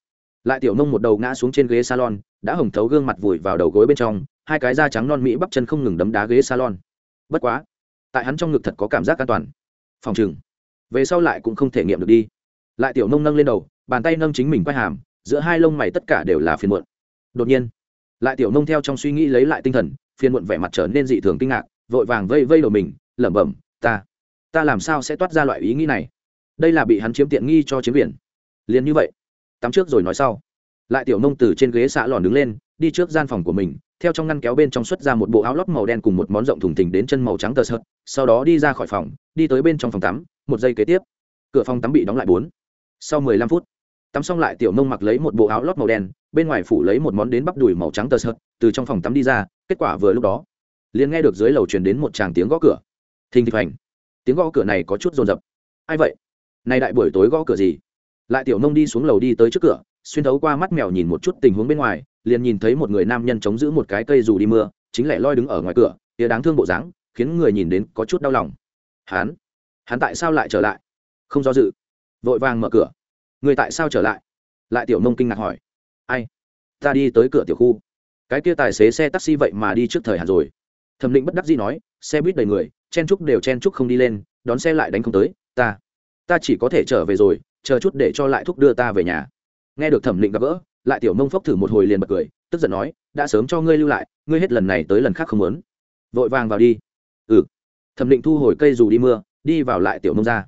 [SPEAKER 1] lại tiểu nông một đầu ngã xuống trên ghế salon, đã hồng thấu gương mặt vùi vào đầu gối bên trong, hai cái da trắng non mỹ bắp chân không ngừng đấm đá ghế salon. Bất quá, tại hắn trong ngực thật có cảm giác an toàn. Phòng chừng về sau lại cũng không thể nghiệm được đi. Lại tiểu nông nâng lên đầu, bàn tay nâng chính mình quay hàm, giữa hai lông mày tất cả đều là phiền muộn. Đột nhiên, lại tiểu nông theo trong suy nghĩ lấy lại tinh thần, phiền muộn vẻ mặt trở nên dị thường kinh ngạc, vội vàng vây vây đầu mình, lẩm bẩm, ta ta làm sao sẽ toát ra loại ý nghĩ này? Đây là bị hắn chiếm tiện nghi cho chiếm biển. Liền như vậy tắm trước rồi nói sau. Lại tiểu nông từ trên ghế xạ lòn đứng lên, đi trước gian phòng của mình, theo trong ngăn kéo bên trong xuất ra một bộ áo lót màu đen cùng một món rộng thùng thình đến chân màu trắng tờ sợt, sau đó đi ra khỏi phòng, đi tới bên trong phòng tắm, một giây kế tiếp, cửa phòng tắm bị đóng lại bốn. Sau mười lăm phút, tắm xong lại tiểu nông mặc lấy một bộ áo lót màu đen, bên ngoài phủ lấy một món đến bắp đùi màu trắng tờ sợt, từ trong phòng tắm đi ra, kết quả vừa lúc đó, liền nghe được dưới lầu truyền đến một tràng tiếng gõ cửa. Thình thịch hành tiếng gõ cửa này có chút rồn rập ai vậy? Nay đại buổi tối gõ cửa gì? Lại tiểu nông đi xuống lầu đi tới trước cửa, xuyên thấu qua mắt mèo nhìn một chút tình huống bên ngoài, liền nhìn thấy một người nam nhân chống giữ một cái cây dù đi mưa, chính lẻ loi đứng ở ngoài cửa tía đáng thương bộ dáng, khiến người nhìn đến có chút đau lòng. Hắn hắn tại sao lại trở lại? Không do dự, vội vàng mở cửa. Người tại sao trở lại? Lại tiểu nông kinh ngạc hỏi. Ai? Ta đi tới cửa tiểu khu. Cái kia tài xế xe taxi vậy mà đi trước thời hạn rồi. Thẩm định bất đắc dĩ nói, xe buýt đầy người, chen trúc đều chen trúc không đi lên, đón xe lại đánh không tới, ta ta chỉ có thể trở về rồi chờ chút để cho lại thúc đưa ta về nhà. Nghe được thẩm định gặp gỡ, lại tiểu nông phốc thử một hồi liền bật cười, tức giận nói, đã sớm cho ngươi lưu lại, ngươi hết lần này tới lần khác không muốn. Vội vàng vào đi. Ừ. Thẩm định thu hồi cây dù đi mưa, đi vào lại tiểu nông ra.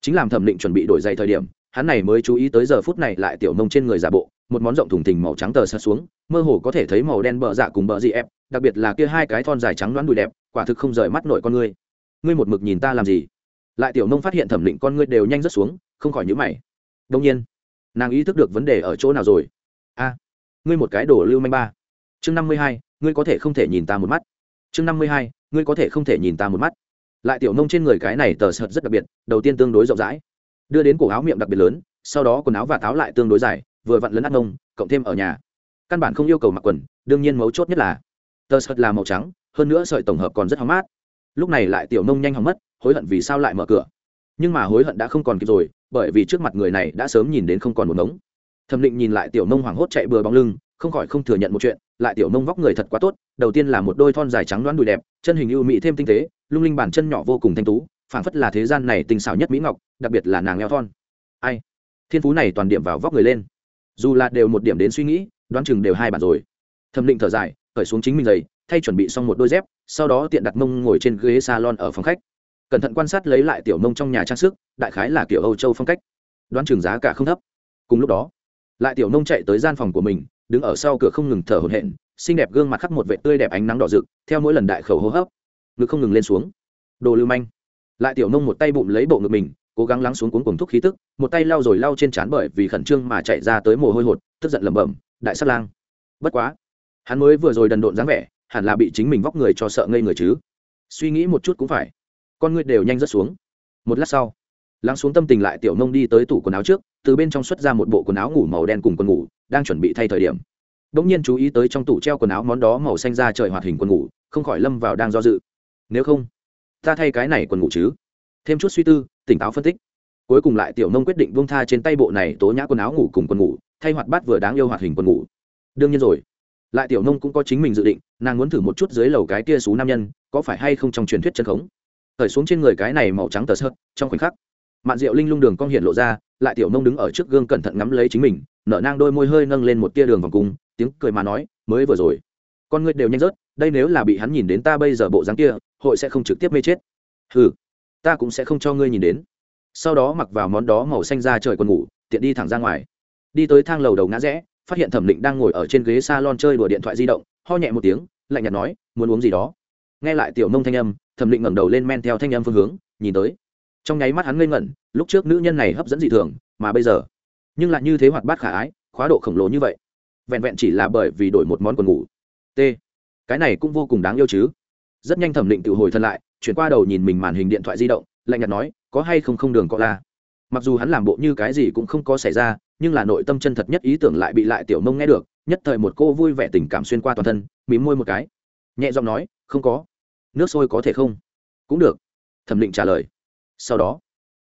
[SPEAKER 1] Chính làm thẩm định chuẩn bị đổi giày thời điểm, hắn này mới chú ý tới giờ phút này lại tiểu nông trên người giả bộ, một món rộng thùng thình màu trắng tờ sơ xuống, mơ hồ có thể thấy màu đen bờ dạ cùng bờ dị ép, đặc biệt là kia hai cái thon dài trắng đoán đùi đẹp, quả thực không rời mắt nội con ngươi. Ngươi một mực nhìn ta làm gì? Lại tiểu nông phát hiện thẩm định con ngươi đều nhanh rất xuống không khỏi nhữ mày. Đông nhiên, nàng ý thức được vấn đề ở chỗ nào rồi. A, ngươi một cái đổ lưu manh ba. Chương năm mươi hai, ngươi có thể không thể nhìn ta một mắt. Chương năm mươi hai, ngươi có thể không thể nhìn ta một mắt. Lại tiểu nông trên người cái này tờ sợt rất đặc biệt, đầu tiên tương đối rộng rãi. Đưa đến cổ áo miệng đặc biệt lớn, sau đó quần áo và táo lại tương đối dài, vừa vặn lấn át nông, cộng thêm ở nhà. Căn bản không yêu cầu mặc quần, đương nhiên mấu chốt nhất là, tờ sợt là màu trắng, hơn nữa sợi tổng hợp còn rất hóng mát. Lúc này lại tiểu nông nhanh hỏng mất, hối hận vì sao lại mở cửa. Nhưng mà hối hận đã không còn kịp rồi bởi vì trước mặt người này đã sớm nhìn đến không còn một mống thẩm định nhìn lại tiểu nông hoảng hốt chạy bừa bóng lưng, không khỏi không thừa nhận một chuyện, lại tiểu nông vóc người thật quá tốt, đầu tiên là một đôi thon dài trắng đoán đùi đẹp, chân hình ưu mỹ thêm tinh tế, lung linh bản chân nhỏ vô cùng thanh tú, phảng phất là thế gian này tình xảo nhất mỹ ngọc, đặc biệt là nàng eo thon. Ai? Thiên phú này toàn điểm vào vóc người lên. Dù là đều một điểm đến suy nghĩ, đoán chừng đều hai bản rồi. Thẩm định thở dài, cởi xuống chính mình giày, thay chuẩn bị xong một đôi dép, sau đó tiện đặt mông ngồi trên ghế salon ở phòng khách cẩn thận quan sát lấy lại tiểu mông trong nhà trang sức, đại khái là kiểu âu châu phong cách. Đoán trường giá cả không thấp. Cùng lúc đó, lại tiểu nông chạy tới gian phòng của mình, đứng ở sau cửa không ngừng thở hổn hển, xinh đẹp gương mặt khắc một vệ tươi đẹp ánh nắng đỏ rực, theo mỗi lần đại khẩu hô hấp, ngực không ngừng lên xuống. Đồ lưu manh. Lại tiểu nông một tay bụng lấy bộ ngực mình, cố gắng lắng xuống cuốn cùng thúc khí tức, một tay lau rồi lau trên trán bởi vì khẩn trương mà chạy ra tới mồ hôi hột, tức giận lẩm bẩm, đại sát lang. Bất quá, hắn mới vừa rồi đần độn dáng vẻ, hẳn là bị chính mình vóc người cho sợ ngây người chứ. Suy nghĩ một chút cũng phải con ngươi đều nhanh rớt xuống. Một lát sau, lắng xuống tâm tình lại tiểu nông đi tới tủ quần áo trước, từ bên trong xuất ra một bộ quần áo ngủ màu đen cùng quần ngủ, đang chuẩn bị thay thời điểm. Đ ỗ n g nhiên chú ý tới trong tủ treo quần áo món đó màu xanh ra trời hoạt hình quần ngủ, không khỏi lâm vào đang do dự. Nếu không, ta thay cái này quần ngủ chứ? Thêm chút suy tư, tỉnh táo phân tích. Cuối cùng lại tiểu nông quyết định buông tha trên tay bộ này tố nhã quần áo ngủ cùng quần ngủ, thay hoạt bát vừa đáng yêu hoạt hình quần ngủ. Đương nhiên rồi. Lại tiểu nông cũng có chính mình dự định, nàng muốn thử một chút dưới lầu cái kia xú nam nhân, có phải hay không trong truyền thuyết chân khống? Thời xuống trên người cái này màu trắng tờ sợt trong khoảnh khắc, mạn rượu linh lung đường cong hiện lộ ra, lại tiểu nông đứng ở trước gương cẩn thận ngắm lấy chính mình, nở nang đôi môi hơi nâng lên một tia đường vòng cung, tiếng cười mà nói, mới vừa rồi, con ngươi đều nhanh rớt, đây nếu là bị hắn nhìn đến ta bây giờ bộ dáng kia, hội sẽ không trực tiếp mê chết. Ừ ta cũng sẽ không cho ngươi nhìn đến. Sau đó mặc vào món đó màu xanh ra trời còn ngủ, tiện đi thẳng ra ngoài. Đi tới thang lầu đầu ngã rẽ, phát hiện thẩm định đang ngồi ở trên ghế s a lon chơi đùa điện thoại di động, ho nhẹ một tiếng, lạnh nhạt nói, muốn uống gì đó? Nghe lại tiểu nông thanh âm thẩm định ngẩng đầu lên men theo thanh âm phương hướng, nhìn tới. Trong nháy mắt hắn ngây ngẩn, lúc trước nữ nhân này hấp dẫn dị thường, mà bây giờ, nhưng lại như thế hoạt bát khả ái, khóa độ khổng lồ như vậy. Vẹn vẹn chỉ là bởi vì đổi một món quần ngủ. T, cái này cũng vô cùng đáng yêu chứ. Rất nhanh thẩm định tự hồi thân lại, chuyển qua đầu nhìn mình màn hình điện thoại di động, lạnh nhạt nói, có hay không không đường cọ la? Mặc dù hắn làm bộ như cái gì cũng không có xảy ra, nhưng là nội tâm chân thật nhất ý tưởng lại bị lại tiểu mông nghe được, nhất thời một cô vui vẻ tình cảm xuyên qua toàn thân, mím môi một cái. Nhẹ giọng nói, không có nước sôi có thể không? Cũng được. Thẩm định trả lời. Sau đó,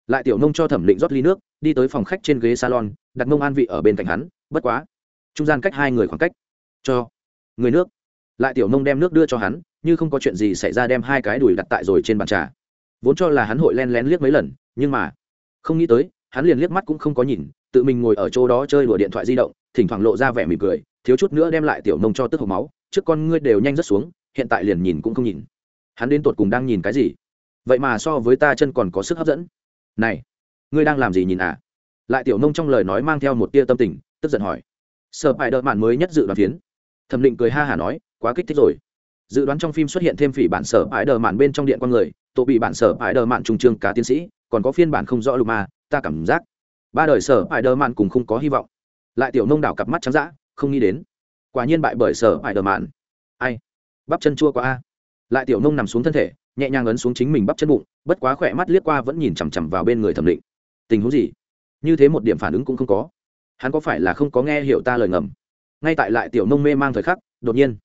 [SPEAKER 1] lại tiểu nông cho thẩm định rót ly nước, đi tới phòng khách trên ghế salon, đặt mông an vị ở bên cạnh hắn, bất quá, trung gian cách hai người khoảng cách. Cho người nước. Lại tiểu nông đem nước đưa cho hắn, như không có chuyện gì xảy ra đem hai cái đùi đặt tại rồi trên bàn trà. Vốn cho là hắn hội len lén liếc mấy lần, nhưng mà, không nghĩ tới, hắn liền liếc mắt cũng không có nhìn, tự mình ngồi ở chỗ đó chơi đùa điện thoại di động, thỉnh thoảng lộ ra vẻ mỉm cười, thiếu chút nữa đem lại tiểu nông cho tức hộc máu, trước con ngươi đều nhanh rất xuống, hiện tại liền nhìn cũng không nhìn hắn đến tột cùng đang nhìn cái gì? Vậy mà so với ta chân còn có sức hấp dẫn. Này, ngươi đang làm gì nhìn à? Lại tiểu nông trong lời nói mang theo một tia tâm tình, tức giận hỏi. Sợ bài đợt mạn mới nhất dự đoán phiến. Thẩm định cười ha hả nói, quá kích thích rồi. Dự đoán trong phim xuất hiện thêm phỉ bản sở bài đờ mạn bên trong điện con người, tổ bị bản sở bài đờ mạn trùng trương cá tiến sĩ, còn có phiên bản không rõ lục ma, ta cảm giác. Ba đời sở bài đờ mạn cùng không có hy vọng. Lại tiểu nông đảo cặp mắt trắng dã, không nghĩ đến. Quả nhiên bại bởi sở bài đờ mạn. Ai? Bắp chân chua quá a lại tiểu nông nằm xuống thân thể, nhẹ nhàng ấn xuống chính mình bắp chân bụng, bất quá khỏe mắt liếc qua vẫn nhìn chằm chằm vào bên người thẩm định. Tình huống gì? Như thế một điểm phản ứng cũng không có. Hắn có phải là không có nghe hiểu ta lời ngầm? Ngay tại lại tiểu nông mê mang thời khắc, đột nhiên,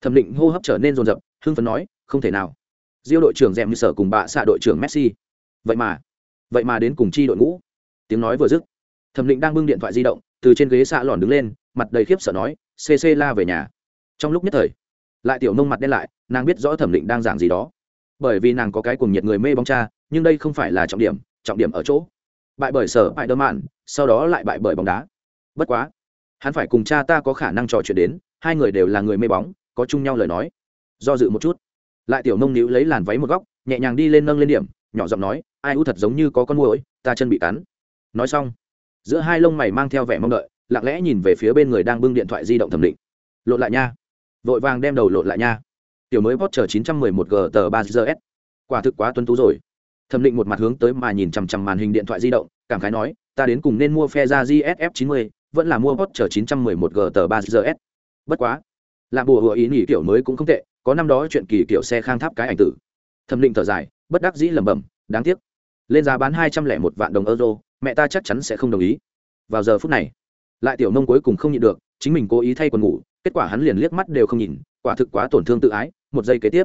[SPEAKER 1] thẩm định hô hấp trở nên rồn rập hưng phấn nói, không thể nào. Diêu đội trưởng dèm như sở cùng bạ xạ đội trưởng messi. Vậy mà vậy mà đến cùng chi đội ngũ? Tiếng nói vừa dứt, thẩm định đang bưng điện thoại di động, từ trên ghế xạ lòn đứng lên, mặt đầy khiếp sợ nói cc la về nhà. Trong lúc nhất thời lại tiểu nông mặt đen lại, nàng biết rõ thẩm định đang giảng gì đó. Bởi vì nàng có cái cùng nhiệt người mê bóng cha, nhưng đây không phải là trọng điểm trọng điểm ở chỗ. Bại bởi sở bại đơ mạn sau đó lại bại bởi bóng đá. Bất quá, hắn phải cùng cha ta có khả năng trò chuyện đến, hai người đều là người mê bóng, có chung nhau lời nói. Do dự một chút, lại tiểu nông níu lấy làn váy một góc, nhẹ nhàng đi lên nâng lên điểm, nhỏ giọng nói, ai u thật giống như có con muỗi, ta chân bị cắn. Nói xong, giữa hai lông mày mang theo vẻ mong đợi, lặng lẽ nhìn về phía bên người đang bưng điện thoại di động thẩm định lộn lại nha vội vàng đem đầu lộn lại nha. Tiểu mới post chờ 911 g tờ 3 gs quả thực quá tuân tú rồi. Thẩm định một mặt hướng tới mà nhìn chằm chằm màn hình điện thoại di động, cảm khái nói, ta đến cùng nên mua phe ra gsf 90 vẫn là mua post chờ 911 g tờ 3 gs bất quá là bùa hùa ý nghĩ kiểu mới cũng không tệ, có năm đó chuyện kỳ kiểu xe khang tháp cái ảnh tử. Thẩm định thở dài, bất đắc dĩ lẩm bẩm, đáng tiếc, lên giá bán hai trăm lẻ một vạn đồng euro, mẹ ta chắc chắn sẽ không đồng ý. Vào giờ phút này, lại tiểu nông cuối cùng không nhịn được, chính mình cố ý thay quần ngủ kết quả hắn liền liếc mắt đều không nhìn, quả thực quá tổn thương tự ái, một giây kế tiếp,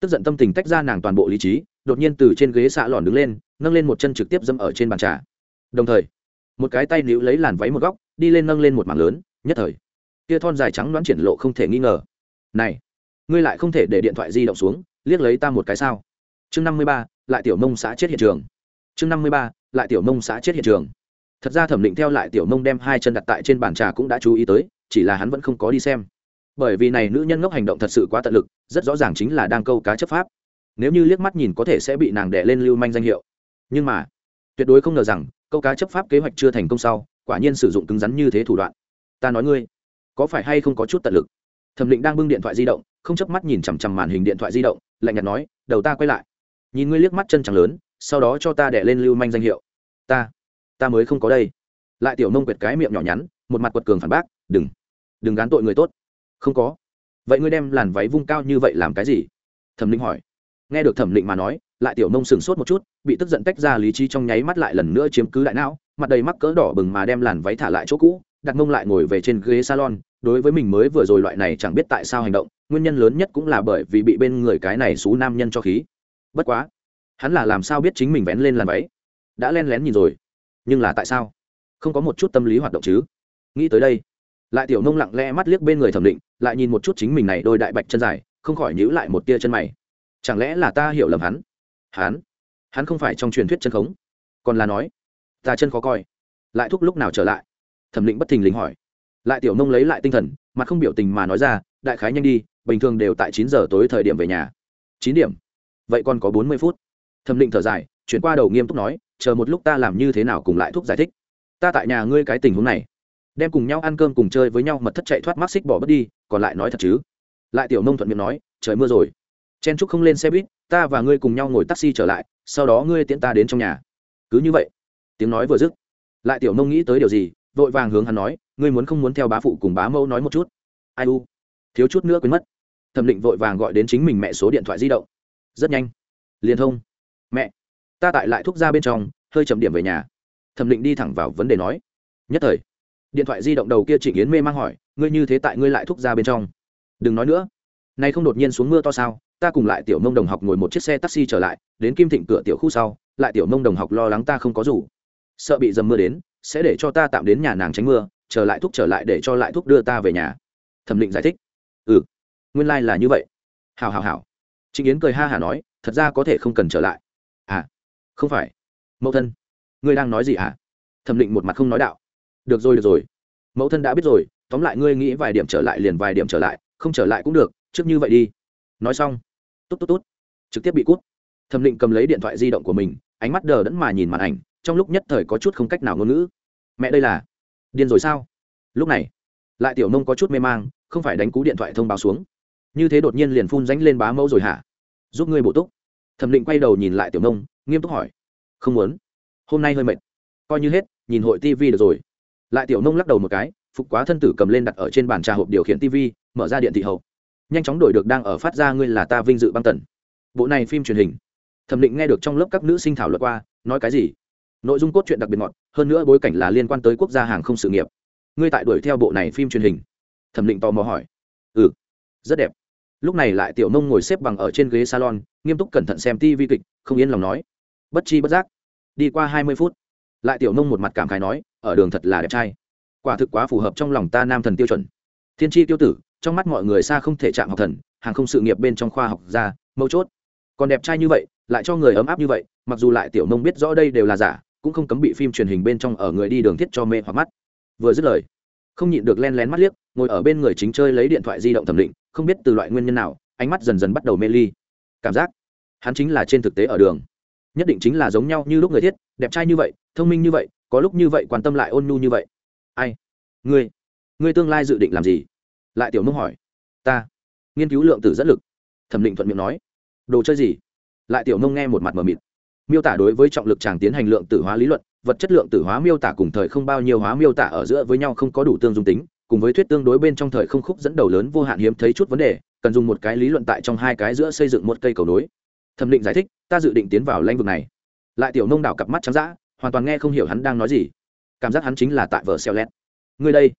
[SPEAKER 1] tức giận tâm tình tách ra nàng toàn bộ lý trí, đột nhiên từ trên ghế xạ lòn đứng lên, nâng lên một chân trực tiếp dâm ở trên bàn trà. Đồng thời, một cái tay níu lấy làn váy một góc, đi lên nâng lên một mảng lớn, nhất thời kia thon dài trắng đoán triển lộ không thể nghi ngờ. Này, ngươi lại không thể để điện thoại di động xuống, liếc lấy ta một cái sao? Chương năm mươi ba, lại tiểu mông xã chết hiện trường. Chương năm mươi ba, lại tiểu mông xã chết hiện trường. Thật ra thẩm định theo lại tiểu mông đem hai chân đặt tại trên bàn trà cũng đã chú ý tới chỉ là hắn vẫn không có đi xem. Bởi vì này nữ nhân ngốc hành động thật sự quá tận lực, rất rõ ràng chính là đang câu cá chấp pháp. Nếu như liếc mắt nhìn có thể sẽ bị nàng đẻ lên lưu manh danh hiệu. Nhưng mà, tuyệt đối không ngờ rằng, câu cá chấp pháp kế hoạch chưa thành công sau, quả nhiên sử dụng cứng rắn như thế thủ đoạn. Ta nói ngươi, có phải hay không có chút tận lực? Thẩm định đang bưng điện thoại di động, không chớp mắt nhìn chằm chằm màn hình điện thoại di động, lạnh nhạt nói, đầu ta quay lại. Nhìn ngươi liếc mắt chân trắng lớn, sau đó cho ta đẻ lên lưu manh danh hiệu. Ta ta mới không có đây. Lại tiểu nông quệt cái miệng nhỏ nhắn, một mặt quật cường phản bác, đừng đừng gán tội người tốt. Không có. Vậy ngươi đem làn váy vung cao như vậy làm cái gì? Thẩm định hỏi. Nghe được thẩm định mà nói, lại tiểu nông sừng sốt một chút, bị tức giận tách ra lý trí trong nháy mắt lại lần nữa chiếm cứ đại não, mặt đầy mắc cỡ đỏ bừng mà đem làn váy thả lại chỗ cũ, đặt mông lại ngồi về trên ghế salon. Đối với mình mới vừa rồi loại này chẳng biết tại sao hành động, nguyên nhân lớn nhất cũng là bởi vì bị bên người cái này xú nam nhân cho khí. Bất quá, hắn là làm sao biết chính mình vén lên làn váy? Đã len lén nhìn rồi, nhưng là tại sao? Không có một chút tâm lý hoạt động chứ? Nghĩ tới đây lại tiểu nông lặng lẽ mắt liếc bên người thẩm định, lại nhìn một chút chính mình này đôi đại bạch chân dài, không khỏi nhíu lại một tia chân mày. Chẳng lẽ là ta hiểu lầm hắn? Hắn? Hắn không phải trong truyền thuyết chân khống. Còn là nói, ta chân khó coi. Lại thúc lúc nào trở lại? Thẩm định bất thình lình hỏi. Lại tiểu nông lấy lại tinh thần, mặt không biểu tình mà nói ra, đại khái nhanh đi, bình thường đều tại chín giờ tối thời điểm về nhà. Chín điểm? Vậy còn có bốn mươi phút. Thẩm định thở dài, chuyển qua đầu nghiêm túc nói, chờ một lúc ta làm như thế nào cùng lại thúc giải thích. Ta tại nhà ngươi cái tình huống này đem cùng nhau ăn cơm cùng chơi với nhau mật thất chạy thoát mắc xích bỏ bớt đi, còn lại nói thật chứ? Lại tiểu nông thuận miệng nói, trời mưa rồi. Chen trúc không lên xe buýt, ta và ngươi cùng nhau ngồi taxi trở lại, sau đó ngươi tiễn ta đến trong nhà. Cứ như vậy. Tiếng nói vừa dứt, lại tiểu nông nghĩ tới điều gì, vội vàng hướng hắn nói, ngươi muốn không muốn theo bá phụ cùng bá mẫu nói một chút? Ai u? Thiếu chút nữa quên mất. Thẩm định vội vàng gọi đến chính mình mẹ số điện thoại di động. Rất nhanh. Liên thông. Mẹ. Ta tại lại thuốc ra bên trong, hơi chậm điểm về nhà. Thẩm định đi thẳng vào vấn đề nói. Nhất thời điện thoại di động đầu kia trịnh yến mê mang hỏi, ngươi như thế tại ngươi lại thúc ra bên trong? Đừng nói nữa. Nay không đột nhiên xuống mưa to sao? Ta cùng lại tiểu mông đồng học ngồi một chiếc xe taxi trở lại, đến kim thịnh cửa tiểu khu sau, lại tiểu mông đồng học lo lắng ta không có rủ. Sợ bị dầm mưa đến, sẽ để cho ta tạm đến nhà nàng tránh mưa trở lại thúc trở lại để cho lại thúc đưa ta về nhà. Thẩm định giải thích. Ừ nguyên lai、like、là như vậy. Hào hào hào trịnh yến cười ha hả nói, thật ra có thể không cần trở lại. À không phải. Mẫu thân, ngươi đang nói gì hả? Thẩm định một mặt không nói đạo được rồi được rồi. Mẫu thân đã biết rồi, tóm lại ngươi nghĩ vài điểm trở lại liền vài điểm trở lại, không trở lại cũng được, trước như vậy đi. Nói xong. Tốt tốt tốt. Trực tiếp bị cút. Thẩm định cầm lấy điện thoại di động của mình, ánh mắt đờ đẫn mà nhìn màn ảnh, trong lúc nhất thời có chút không cách nào ngôn ngữ. Mẹ đây là điên rồi sao? Lúc này, lại tiểu nông có chút mê mang, không phải đánh cú điện thoại thông báo xuống. Như thế đột nhiên liền phun ránh lên bá mẫu rồi hả? Giúp ngươi bổ túc. Thẩm định quay đầu nhìn lại tiểu nông, nghiêm túc hỏi. Không muốn. Hôm nay hơi mệt. Coi như hết, nhìn hội tv được rồi lại tiểu nông lắc đầu một cái, phục quá thân tử cầm lên đặt ở trên bàn trà hộp điều khiển tv mở ra điện thị hậu. Nhanh chóng đổi được đang ở phát ra ngươi là ta vinh dự băng tần. Bộ này phim truyền hình. Thẩm định nghe được trong lớp các nữ sinh thảo luận qua, nói cái gì? Nội dung cốt truyện đặc biệt ngọt, hơn nữa bối cảnh là liên quan tới quốc gia hàng không sự nghiệp. Ngươi tại đuổi theo bộ này phim truyền hình? Thẩm định tò mò hỏi. Ừ rất đẹp. Lúc này lại tiểu nông ngồi xếp bằng ở trên ghế salon, nghiêm túc cẩn thận xem tv kịch, không yên lòng nói. Bất chi bất giác. Đi qua hai mươi phút, lại tiểu nông một mặt cảm khái nói ở đường thật là đẹp trai. Quả thực quá phù hợp trong lòng ta nam thần tiêu chuẩn. Thiên tri tiêu tử, trong mắt mọi người xa không thể chạm học thần, hàng không sự nghiệp bên trong khoa học ra mấu chốt. Còn đẹp trai như vậy, lại cho người ấm áp như vậy, mặc dù lại tiểu nông biết rõ đây đều là giả, cũng không cấm bị phim truyền hình bên trong ở người đi đường thiết cho mê hoặc mắt. Vừa dứt lời, không nhịn được len lén mắt liếc, ngồi ở bên người chính chơi lấy điện thoại di động thẩm định, không biết từ loại nguyên nhân nào, ánh mắt dần dần bắt đầu mê ly. Cảm giác, hắn chính là trên thực tế ở đường. Nhất định chính là giống nhau như lúc người thiết, đẹp trai như vậy, thông minh như vậy có lúc như vậy quan tâm lại ôn nhu như vậy. Ai? Ngươi. Ngươi tương lai dự định làm gì? Lại tiểu mông hỏi. Ta. Nghiên cứu lượng tử dẫn lực. Thẩm định thuận miệng nói. Đồ chơi gì? Lại tiểu mông nghe một mặt mờ mịt. Miêu tả đối với trọng lực chàng tiến hành lượng tử hóa lý luận, vật chất lượng tử hóa miêu tả cùng thời không bao nhiêu hóa miêu tả ở giữa với nhau không có đủ tương dung tính, cùng với thuyết tương đối bên trong thời không khúc dẫn đầu lớn vô hạn hiếm thấy chút vấn đề, cần dùng một cái lý luận tại trong hai cái giữa xây dựng một cây cầu nối. Thẩm định giải thích, ta dự định tiến vào lãnh vực này. Lại tiểu nông đảo cặp mắt trắng d hoàn toàn nghe không hiểu hắn đang nói gì. Cảm giác hắn chính là tại vở xeo lét. Ngươi đây?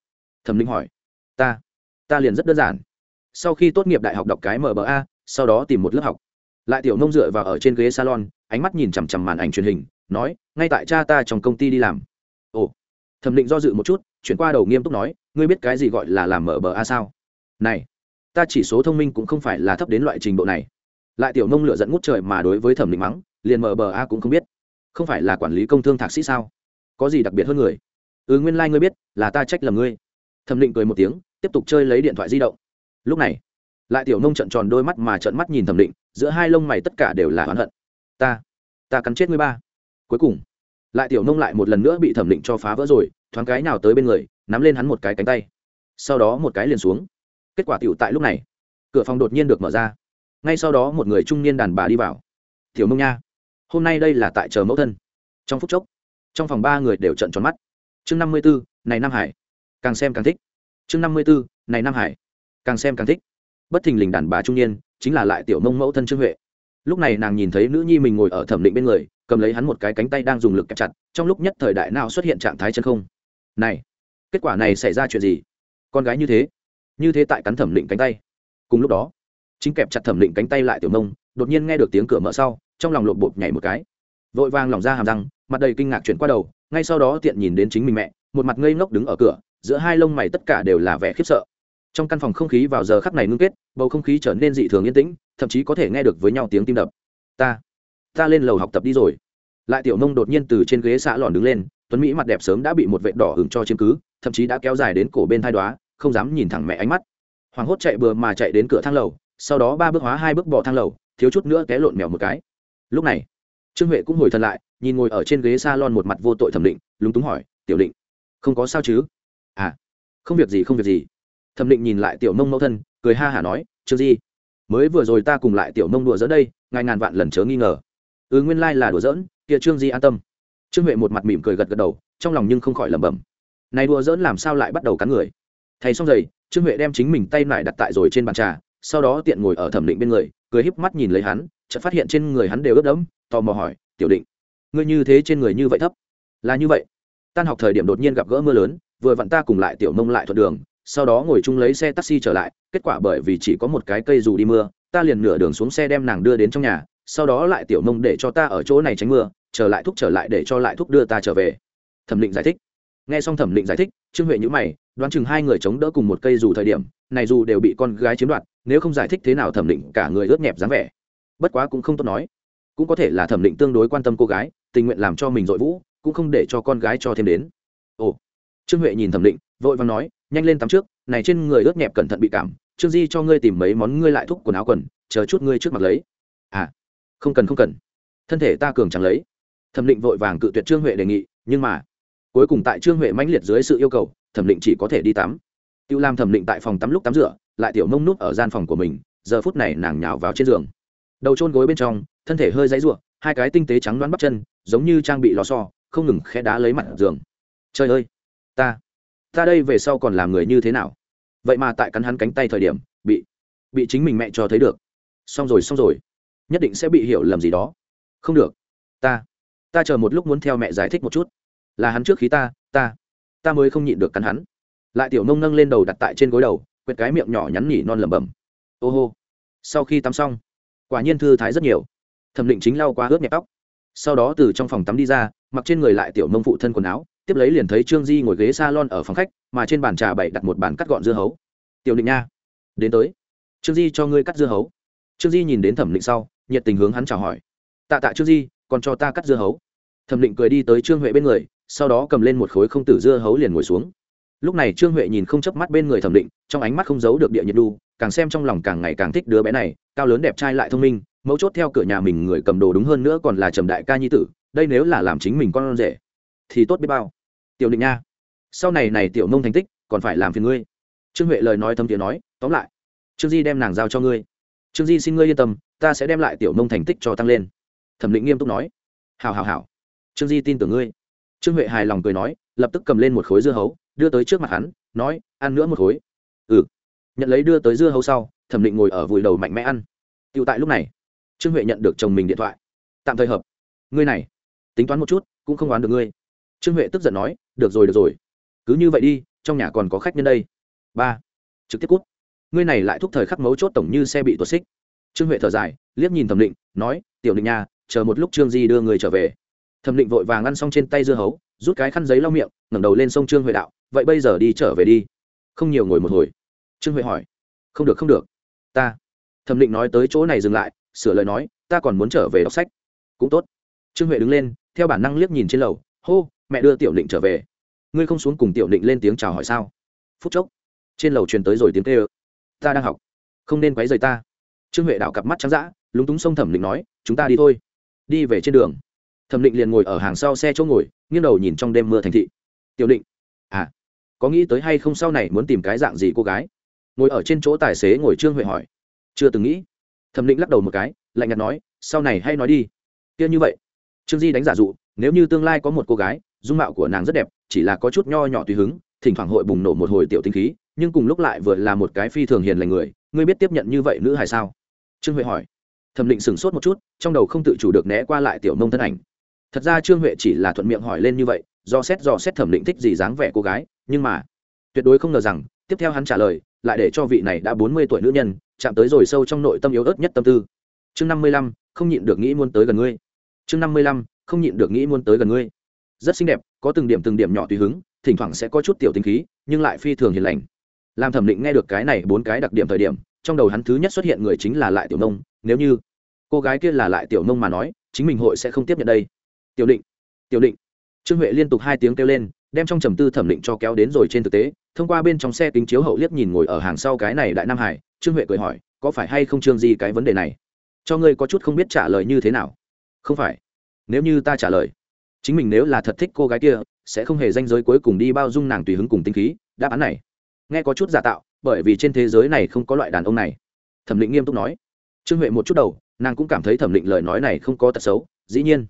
[SPEAKER 1] Thẩm linh hỏi. Ta. Ta liền rất đơn giản. Sau khi tốt nghiệp đại học đọc cái mba sau đó tìm một lớp học. Lại tiểu nông dựa vào ở trên ghế salon, ánh mắt nhìn chằm chằm màn ảnh truyền hình, nói, ngay tại cha ta trong công ty đi làm. Ồ. Thẩm định do dự một chút, chuyển qua đầu nghiêm túc nói, ngươi biết cái gì gọi là làm mở bờ a sao? Này, ta chỉ số thông minh cũng không phải là thấp đến loại trình độ này. Lại tiểu nông lựa dẫn ngút trời mà đối với thẩm định mắng, liền mở bờ a cũng không biết không phải là quản lý công thương thạc sĩ sao? Có gì đặc biệt hơn người? Ừ nguyên lai、like、ngươi biết, là ta trách lầm ngươi. Thẩm định cười một tiếng, tiếp tục chơi lấy điện thoại di động. Lúc này, lại tiểu nông trận tròn đôi mắt mà trận mắt nhìn thẩm định, giữa hai lông mày tất cả đều là oán hận. Ta ta cắn chết ngươi ba. Cuối cùng, lại tiểu nông lại một lần nữa bị thẩm định cho phá vỡ rồi, thoáng cái nào tới bên người, nắm lên hắn một cái cánh tay. Sau đó một cái liền xuống. Kết quả tiểu tại lúc này, cửa phòng đột nhiên được mở ra. Ngay sau đó một người trung niên đàn bà đi vào. Tiểu nông nha hôm nay đây là tại chờ mẫu thân. Trong phút chốc, trong phòng ba người đều trận tròn mắt. Chương năm mươi bốn này nam hải. Càng xem càng thích. Chương năm mươi bốn này nam hải. Càng xem càng thích. Bất thình lình đàn bà trung niên chính là lại tiểu mông mẫu thân trương huệ. Lúc này nàng nhìn thấy nữ nhi mình ngồi ở thẩm định bên người, cầm lấy hắn một cái cánh tay đang dùng lực kẹp chặt, trong lúc nhất thời đại nào xuất hiện trạng thái chân không. Này, kết quả này xảy ra chuyện gì? Con gái như thế như thế tại cắn thẩm định cánh tay. Cùng lúc đó chính kẹp chặt thẩm định cánh tay lại tiểu mông, đột nhiên nghe được tiếng cửa mở sau, trong lòng lộp bột nhảy một cái. Vội vàng lỏng ra hàm răng, mặt đầy kinh ngạc chuyển qua đầu, ngay sau đó tiện nhìn đến chính mình mẹ, một mặt ngây ngốc đứng ở cửa, giữa hai lông mày tất cả đều là vẻ khiếp sợ. Trong căn phòng không khí vào giờ khắc này ngưng kết, bầu không khí trở nên dị thường yên tĩnh, thậm chí có thể nghe được với nhau tiếng tim đập. Ta ta lên lầu học tập đi rồi. Lại tiểu nông đột nhiên từ trên ghế xã lòn đứng lên, tuấn mỹ mặt đẹp sớm đã bị một vệ đỏ hừng cho chiếm cứ, thậm chí đã kéo dài đến cổ bên thai đoá không dám nhìn thẳng mẹ ánh mắt. Hoàng hốt chạy bừa mà chạy đến cửa thang lầu sau đó ba bước hóa hai bước bỏ thang lầu, thiếu chút nữa té lộn mèo một cái. Lúc này, trương huệ cũng hồi thân lại, nhìn ngồi ở trên ghế s a lon một mặt vô tội thẩm định, lúng túng hỏi, tiểu định, không có sao chứ? À không việc gì, không việc gì. Thẩm định nhìn lại tiểu nông mẫu thân, cười ha hả nói chưa gì mới vừa rồi ta cùng lại tiểu nông đùa dỡ đây, ngài ngàn vạn lần chớ nghi ngờ. Ừ nguyên lai、like、là đùa dỡn kia trương di an tâm. Trương huệ một mặt mỉm cười gật gật đầu, trong lòng nhưng không khỏi lẩm bẩm. Này đùa dỡn làm sao lại bắt đầu cắn người? Thầy xong giày, trương huệ đem chính mình tay lại đặt tại rồi trên bàn trà sau đó tiện ngồi ở thẩm định bên người, cười híp mắt nhìn lấy hắn, chợt phát hiện trên người hắn đều ướt đẫm, tò mò hỏi, tiểu định, ngươi như thế trên người như vậy thấp, là như vậy? Tan học thời điểm đột nhiên gặp gỡ mưa lớn, vừa vặn ta cùng lại tiểu mông lại thuận đường, sau đó ngồi chung lấy xe taxi trở lại, kết quả bởi vì chỉ có một cái cây dù đi mưa, ta liền nửa đường xuống xe đem nàng đưa đến trong nhà, sau đó lại tiểu mông để cho ta ở chỗ này tránh mưa, trở lại thúc trở lại để cho lại thúc đưa ta trở về. Thẩm định giải thích nghe xong thẩm định giải thích, trương huệ nhữ mày, đoán chừng hai người chống đỡ cùng một cây dù thời điểm, này dù đều bị con gái chiếm đoạt, nếu không giải thích thế nào thẩm định cả người ướt nhẹp dáng vẻ. Bất quá cũng không tốt nói. Cũng có thể là thẩm định tương đối quan tâm cô gái, tình nguyện làm cho mình dội vũ, cũng không để cho con gái cho thêm đến. Ồ. Trương huệ nhìn thẩm định, vội vàng nói, nhanh lên tắm trước, này trên người ướt nhẹp cẩn thận bị cảm, trương di cho ngươi tìm mấy món ngươi lại thúc quần áo quần, chờ chút ngươi trước mặt lấy. À không cần không cần. Thân thể ta cường chẳng lấy. Thẩm định vội vàng cự tuyệt trương huệ đề nghị, nhưng mà cuối cùng tại trương huệ mãnh liệt dưới sự yêu cầu, thẩm định chỉ có thể đi tắm. Tiêu lam thẩm định tại phòng tắm lúc tắm rửa, lại tiểu mông nút ở gian phòng của mình, giờ phút này nàng nhào vào trên giường. Đầu trôn gối bên trong, thân thể hơi dãy ruộng, hai cái tinh tế trắng đoán bắp chân, giống như trang bị lò xo, không ngừng khẽ đá lấy mặt giường. Trời ơi, ta ta đây về sau còn làm người như thế nào? Vậy mà tại cắn hắn cánh tay thời điểm, bị bị chính mình mẹ cho thấy được. Xong rồi xong rồi, nhất định sẽ bị hiểu lầm gì đó. Không được, ta ta chờ một lúc muốn theo mẹ giải thích một chút là hắn trước khí ta ta ta mới không nhịn được cắn hắn. Lại tiểu nông nâng lên đầu đặt tại trên gối đầu quệt cái miệng nhỏ nhắn nhỉ non lẩm bẩm. Ô hô. Sau khi tắm xong, quả nhiên thư thái rất nhiều. Thẩm định chính lau qua ướt nhẹp tóc. Sau đó từ trong phòng tắm đi ra, mặc trên người lại tiểu nông phụ thân quần áo, tiếp lấy liền thấy trương di ngồi ghế s a lon ở phòng khách, mà trên bàn trà bày đặt một bàn cắt gọn dưa hấu. Tiểu định nha, đến tới. Trương di cho ngươi cắt dưa hấu. Trương di nhìn đến thẩm định sau, nhiệt tình hướng hắn chào hỏi. Tạ tạ trương di, còn cho ta cắt dưa hấu. Thẩm định cười đi tới trương huệ bên người sau đó cầm lên một khối không tử dưa hấu liền ngồi xuống. Lúc này trương huệ nhìn không chớp mắt bên người thẩm định, trong ánh mắt không giấu được địa nhiệt đu, càng xem trong lòng càng ngày càng thích đứa bé này, cao lớn đẹp trai lại thông minh, mấu chốt theo cửa nhà mình người cầm đồ đúng hơn nữa còn là trầm đại ca nhi tử, đây nếu là làm chính mình con rể, thì tốt biết bao. Tiểu định nha, sau này này tiểu nông thành tích, còn phải làm phiền ngươi. Trương huệ lời nói thâm tiếng nói, tóm lại, trương di đem nàng giao cho ngươi. Trương di xin ngươi yên tâm, ta sẽ đem lại tiểu nông thành tích cho tăng lên. Thẩm định nghiêm túc nói hào hào hào trương di tin tưởng ngươi trương huệ hài lòng cười nói, lập tức cầm lên một khối dưa hấu, đưa tới trước mặt hắn, nói, ăn nữa một khối. Ừ. Nhận lấy đưa tới dưa hấu sau, thẩm định ngồi ở vùi đầu mạnh mẽ ăn. Tựu tại lúc này, trương huệ nhận được chồng mình điện thoại. Tạm thời hợp. Ngươi này, tính toán một chút, cũng không đoán được ngươi. Trương huệ tức giận nói, được rồi được rồi. Cứ như vậy đi, trong nhà còn có khách nhân đây. Ba. Trực tiếp cút. Ngươi này lại thúc thời khắc mấu chốt tổng như xe bị tuột xích. Trương huệ thở dài, liếc nhìn thẩm định, nói, tiểu định nha, chờ một lúc trương di đưa người trở về thẩm định vội vàng ăn xong trên tay dưa hấu, rút cái khăn giấy lau miệng, ngẩng đầu lên sông trương huệ đạo, vậy bây giờ đi trở về đi. Không nhiều ngồi một hồi. Trương huệ hỏi, không được không được. Ta. Thẩm định nói tới chỗ này dừng lại, sửa lời nói, ta còn muốn trở về đọc sách. Cũng tốt. Trương huệ đứng lên, theo bản năng liếc nhìn trên lầu, hô, mẹ đưa tiểu định trở về. Ngươi không xuống cùng tiểu định lên tiếng chào hỏi sao? Phút chốc, trên lầu truyền tới rồi tiếng kêu, ta đang học. Không nên quấy rầy ta. Trương huệ đảo cặp mắt trắng d lúng túng sông thẩm định nói, chúng ta đi thôi. Đi về trên đường thẩm định liền ngồi ở hàng sau xe chỗ ngồi, nghiêng đầu nhìn trong đêm mưa thành thị. Tiểu định à có nghĩ tới hay không sau này muốn tìm cái dạng gì cô gái? Ngồi ở trên chỗ tài xế ngồi trương huệ hỏi. Chưa từng nghĩ. Thẩm định lắc đầu một cái, lạnh nhạt nói, sau này hay nói đi. Kia như vậy. Trương di đánh giả dụ, nếu như tương lai có một cô gái, dung mạo của nàng rất đẹp, chỉ là có chút nho nhỏ tùy hứng, thỉnh thoảng hội bùng nổ một hồi tiểu tinh khí, nhưng cùng lúc lại vừa là một cái phi thường hiền lành người, ngươi biết tiếp nhận như vậy nữ hài sao? Trương huệ hỏi. Thẩm định sửng sốt một chút, trong đầu không tự chủ được né qua lại tiểu nông thân ảnh thật ra trương huệ chỉ là thuận miệng hỏi lên như vậy, do xét do xét thẩm định thích gì dáng vẻ cô gái, nhưng mà tuyệt đối không ngờ rằng, tiếp theo hắn trả lời, lại để cho vị này đã bốn mươi tuổi nữ nhân chạm tới rồi sâu trong nội tâm yếu ớt nhất tâm tư. Chương năm mươi lăm, không nhịn được nghĩ muốn tới gần ngươi. Chương năm mươi lăm, không nhịn được nghĩ muốn tới gần ngươi. Rất xinh đẹp, có từng điểm từng điểm nhỏ tùy hứng, thỉnh thoảng sẽ có chút tiểu tinh khí, nhưng lại phi thường hiền lành. Làm thẩm định nghe được cái này bốn cái đặc điểm thời điểm, trong đầu hắn thứ nhất xuất hiện người chính là lại tiểu nông. Nếu như cô gái kia là lại tiểu nông mà nói, chính mình hội sẽ không tiếp nhận đây tiểu định tiểu định. Trương huệ liên tục hai tiếng kêu lên, đem trong trầm tư thẩm định cho kéo đến rồi trên thực tế. Thông qua bên trong xe kính chiếu hậu liếc nhìn ngồi ở hàng sau cái này đại nam hải, trương huệ cười hỏi, có phải hay không trương gì cái vấn đề này? Cho ngươi có chút không biết trả lời như thế nào. Không phải. Nếu như ta trả lời, chính mình nếu là thật thích cô gái kia, sẽ không hề danh giới cuối cùng đi bao dung nàng tùy hứng cùng tinh khí. Đáp án này, nghe có chút giả tạo, bởi vì trên thế giới này không có loại đàn ông này. Thẩm định nghiêm túc nói. Trương huệ một chút đầu, nàng cũng cảm thấy thẩm định lời nói này không có tật xấu, dĩ nhiên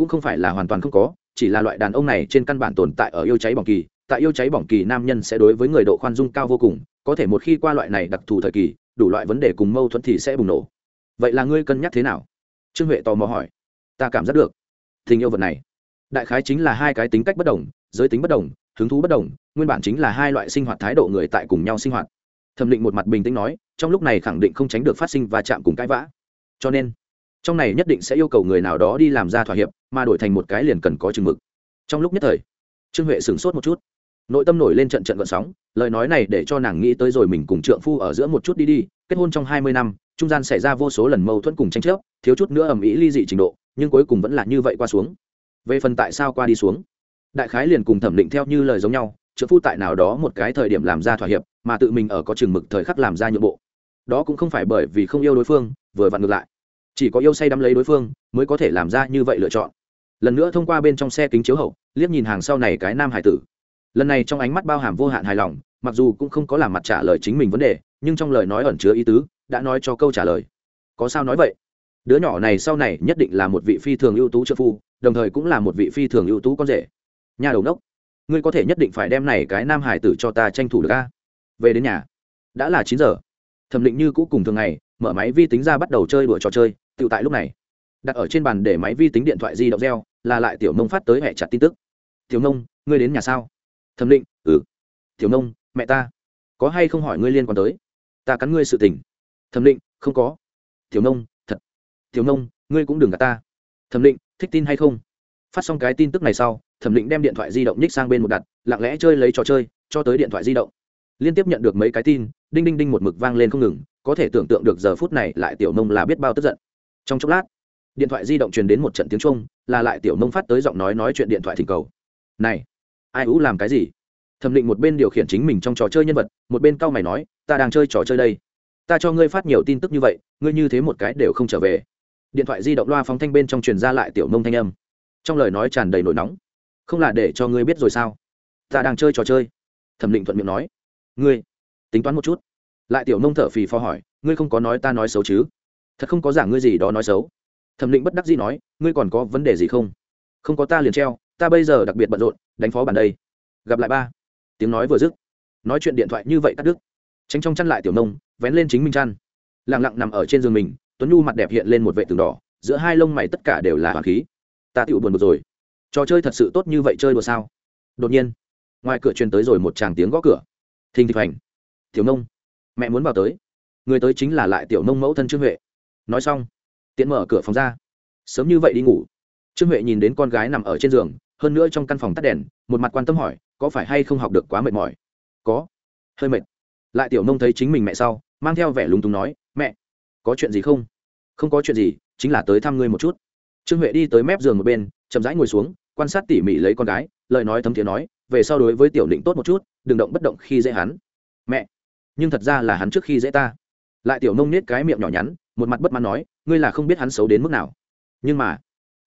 [SPEAKER 1] cũng không phải là hoàn toàn không có, chỉ là loại đàn ông này trên căn bản tồn tại ở yêu cháy bỏng kỳ. Tại yêu cháy bỏng kỳ, nam nhân sẽ đối với người độ khoan dung cao vô cùng, có thể một khi qua loại này đặc thù thời kỳ, đủ loại vấn đề cùng mâu thuẫn thì sẽ bùng nổ. Vậy là ngươi cân nhắc thế nào? Trương huệ tò mò hỏi. Ta cảm giác được. Tình yêu vật này, đại khái chính là hai cái tính cách bất đồng, giới tính bất đồng, hứng thú bất đồng, nguyên bản chính là hai loại sinh hoạt thái độ người tại cùng nhau sinh hoạt. Thẩm định một mặt bình tĩnh nói, trong lúc này khẳng định không tránh được phát sinh và chạm cùng cãi vã. Cho nên, trong này nhất định sẽ yêu cầu người nào đó đi làm ra thỏa hiệp mà đổi thành một cái liền cần có chừng mực. Trong lúc nhất thời, trương huệ sửng sốt một chút. Nội tâm nổi lên trận trận gợn sóng, lời nói này để cho nàng nghĩ tới rồi mình cùng trượng phu ở giữa một chút đi đi, kết hôn trong hai mươi năm, trung gian xảy ra vô số lần mâu thuẫn cùng tranh chấp, thiếu chút nữa ầm ĩ ly dị trình độ, nhưng cuối cùng vẫn là như vậy qua xuống. Về phần tại sao qua đi xuống, đại khái liền cùng thẩm định theo như lời giống nhau, trượng phu tại nào đó một cái thời điểm làm ra thỏa hiệp, mà tự mình ở có chừng mực thời khắc làm ra nhượng bộ. Đó cũng không phải bởi vì không yêu đối phương, vừa vặn ngược lại. Chỉ có yêu say đắm lấy đối phương, mới có thể làm ra như vậy lựa chọn lần nữa thông qua bên trong xe kính chiếu hậu, liếc nhìn hàng sau này cái nam hải tử. Lần này trong ánh mắt bao hàm vô hạn hài lòng, mặc dù cũng không có làm mặt trả lời chính mình vấn đề, nhưng trong lời nói ẩn chứa ý tứ, đã nói cho câu trả lời. Có sao nói vậy? Đứa nhỏ này sau này nhất định là một vị phi thường ưu tú trợ phu, đồng thời cũng là một vị phi thường ưu tú con rể. Nhà đầu đốc ngươi có thể nhất định phải đem này cái nam hải tử cho ta tranh thủ được ca về đến nhà. Đã là chín giờ. Thẩm định như cũ cùng thường ngày, mở máy vi tính ra bắt đầu chơi đùa trò chơi, tự tại lúc này. Đặt ở trên bàn để máy vi tính điện thoại di động reo là lại tiểu nông phát tới hẹ chặt tin tức. Tiểu nông ngươi đến nhà sao? Thẩm định ừ. Tiểu nông mẹ ta, có hay không hỏi ngươi liên quan tới? Ta cắn ngươi sự tình. Thẩm định, không có. Tiểu nông thật. Tiểu nông ngươi cũng đừng gạt ta. Thẩm định, thích tin hay không? Phát xong cái tin tức này sau, thẩm định đem điện thoại di động nhích sang bên một đặt, lặng lẽ chơi lấy trò chơi, cho tới điện thoại di động. Liên tiếp nhận được mấy cái tin, đinh đinh đinh một mực vang lên không ngừng, có thể tưởng tượng được giờ phút này lại tiểu nông là biết bao tức giận. Trong chốc lát điện thoại di động truyền đến một trận tiếng trung là lại tiểu nông phát tới giọng nói nói chuyện điện thoại thỉnh cầu. Này, ai ú làm cái gì? Thẩm định một bên điều khiển chính mình trong trò chơi nhân vật, một bên cau mày nói, ta đang chơi trò chơi đây. Ta cho ngươi phát nhiều tin tức như vậy, ngươi như thế một cái đều không trở về. Điện thoại di động loa phóng thanh bên trong truyền ra lại tiểu mông thanh âm. Trong lời nói tràn đầy nổi nóng. Không là để cho ngươi biết rồi sao? Ta đang chơi trò chơi. Thẩm định thuận miệng nói. Ngươi, tính toán một chút. Lại tiểu nông thở phì phò hỏi, ngươi không có nói ta nói xấu chứ? Thật không có giả ngươi gì đó nói xấu thẩm định bất đắc dĩ nói, ngươi còn có vấn đề gì không? Không có ta liền treo, ta bây giờ đặc biệt bận rộn, đánh phó bàn đây. Gặp lại ba. Tiếng nói vừa dứt, nói chuyện điện thoại như vậy cắt đứt. Tránh trong chăn lại tiểu nông, vén lên chính mình chăn. Lặng lặng nằm ở trên giường mình, tuấn nhu mặt đẹp hiện lên một vệ tường đỏ, giữa hai lông mày tất cả đều là hoàng khí. Ta tựu buồn một rồi. Trò chơi thật sự tốt như vậy chơi đùa sao? Đột nhiên, ngoài cửa truyền tới rồi một tràng tiếng gõ cửa. Thình thịch hành tiểu nông, mẹ muốn vào tới. Người tới chính là lại tiểu nông mẫu thân trương huệ. Nói xong tiện mở cửa phòng ra. Sớm như vậy đi ngủ. Trương huệ nhìn đến con gái nằm ở trên giường, hơn nữa trong căn phòng tắt đèn, một mặt quan tâm hỏi, có phải hay không học được quá mệt mỏi? Có. Hơi mệt. Lại tiểu nông thấy chính mình mẹ sau, mang theo vẻ lúng túng nói, mẹ, có chuyện gì không? Không có chuyện gì, chính là tới thăm ngươi một chút. Trương huệ đi tới mép giường một bên, chậm rãi ngồi xuống, quan sát tỉ mỉ lấy con gái, lời nói thấm thiế nói, về sau đối với tiểu định tốt một chút, đừng động bất động khi dễ hắn. Mẹ, nhưng thật ra là hắn trước khi dễ ta. Lại tiểu nông nết cái miệng nhỏ nhắn, một mặt bất mãn nói ngươi là không biết hắn xấu đến mức nào. Nhưng mà,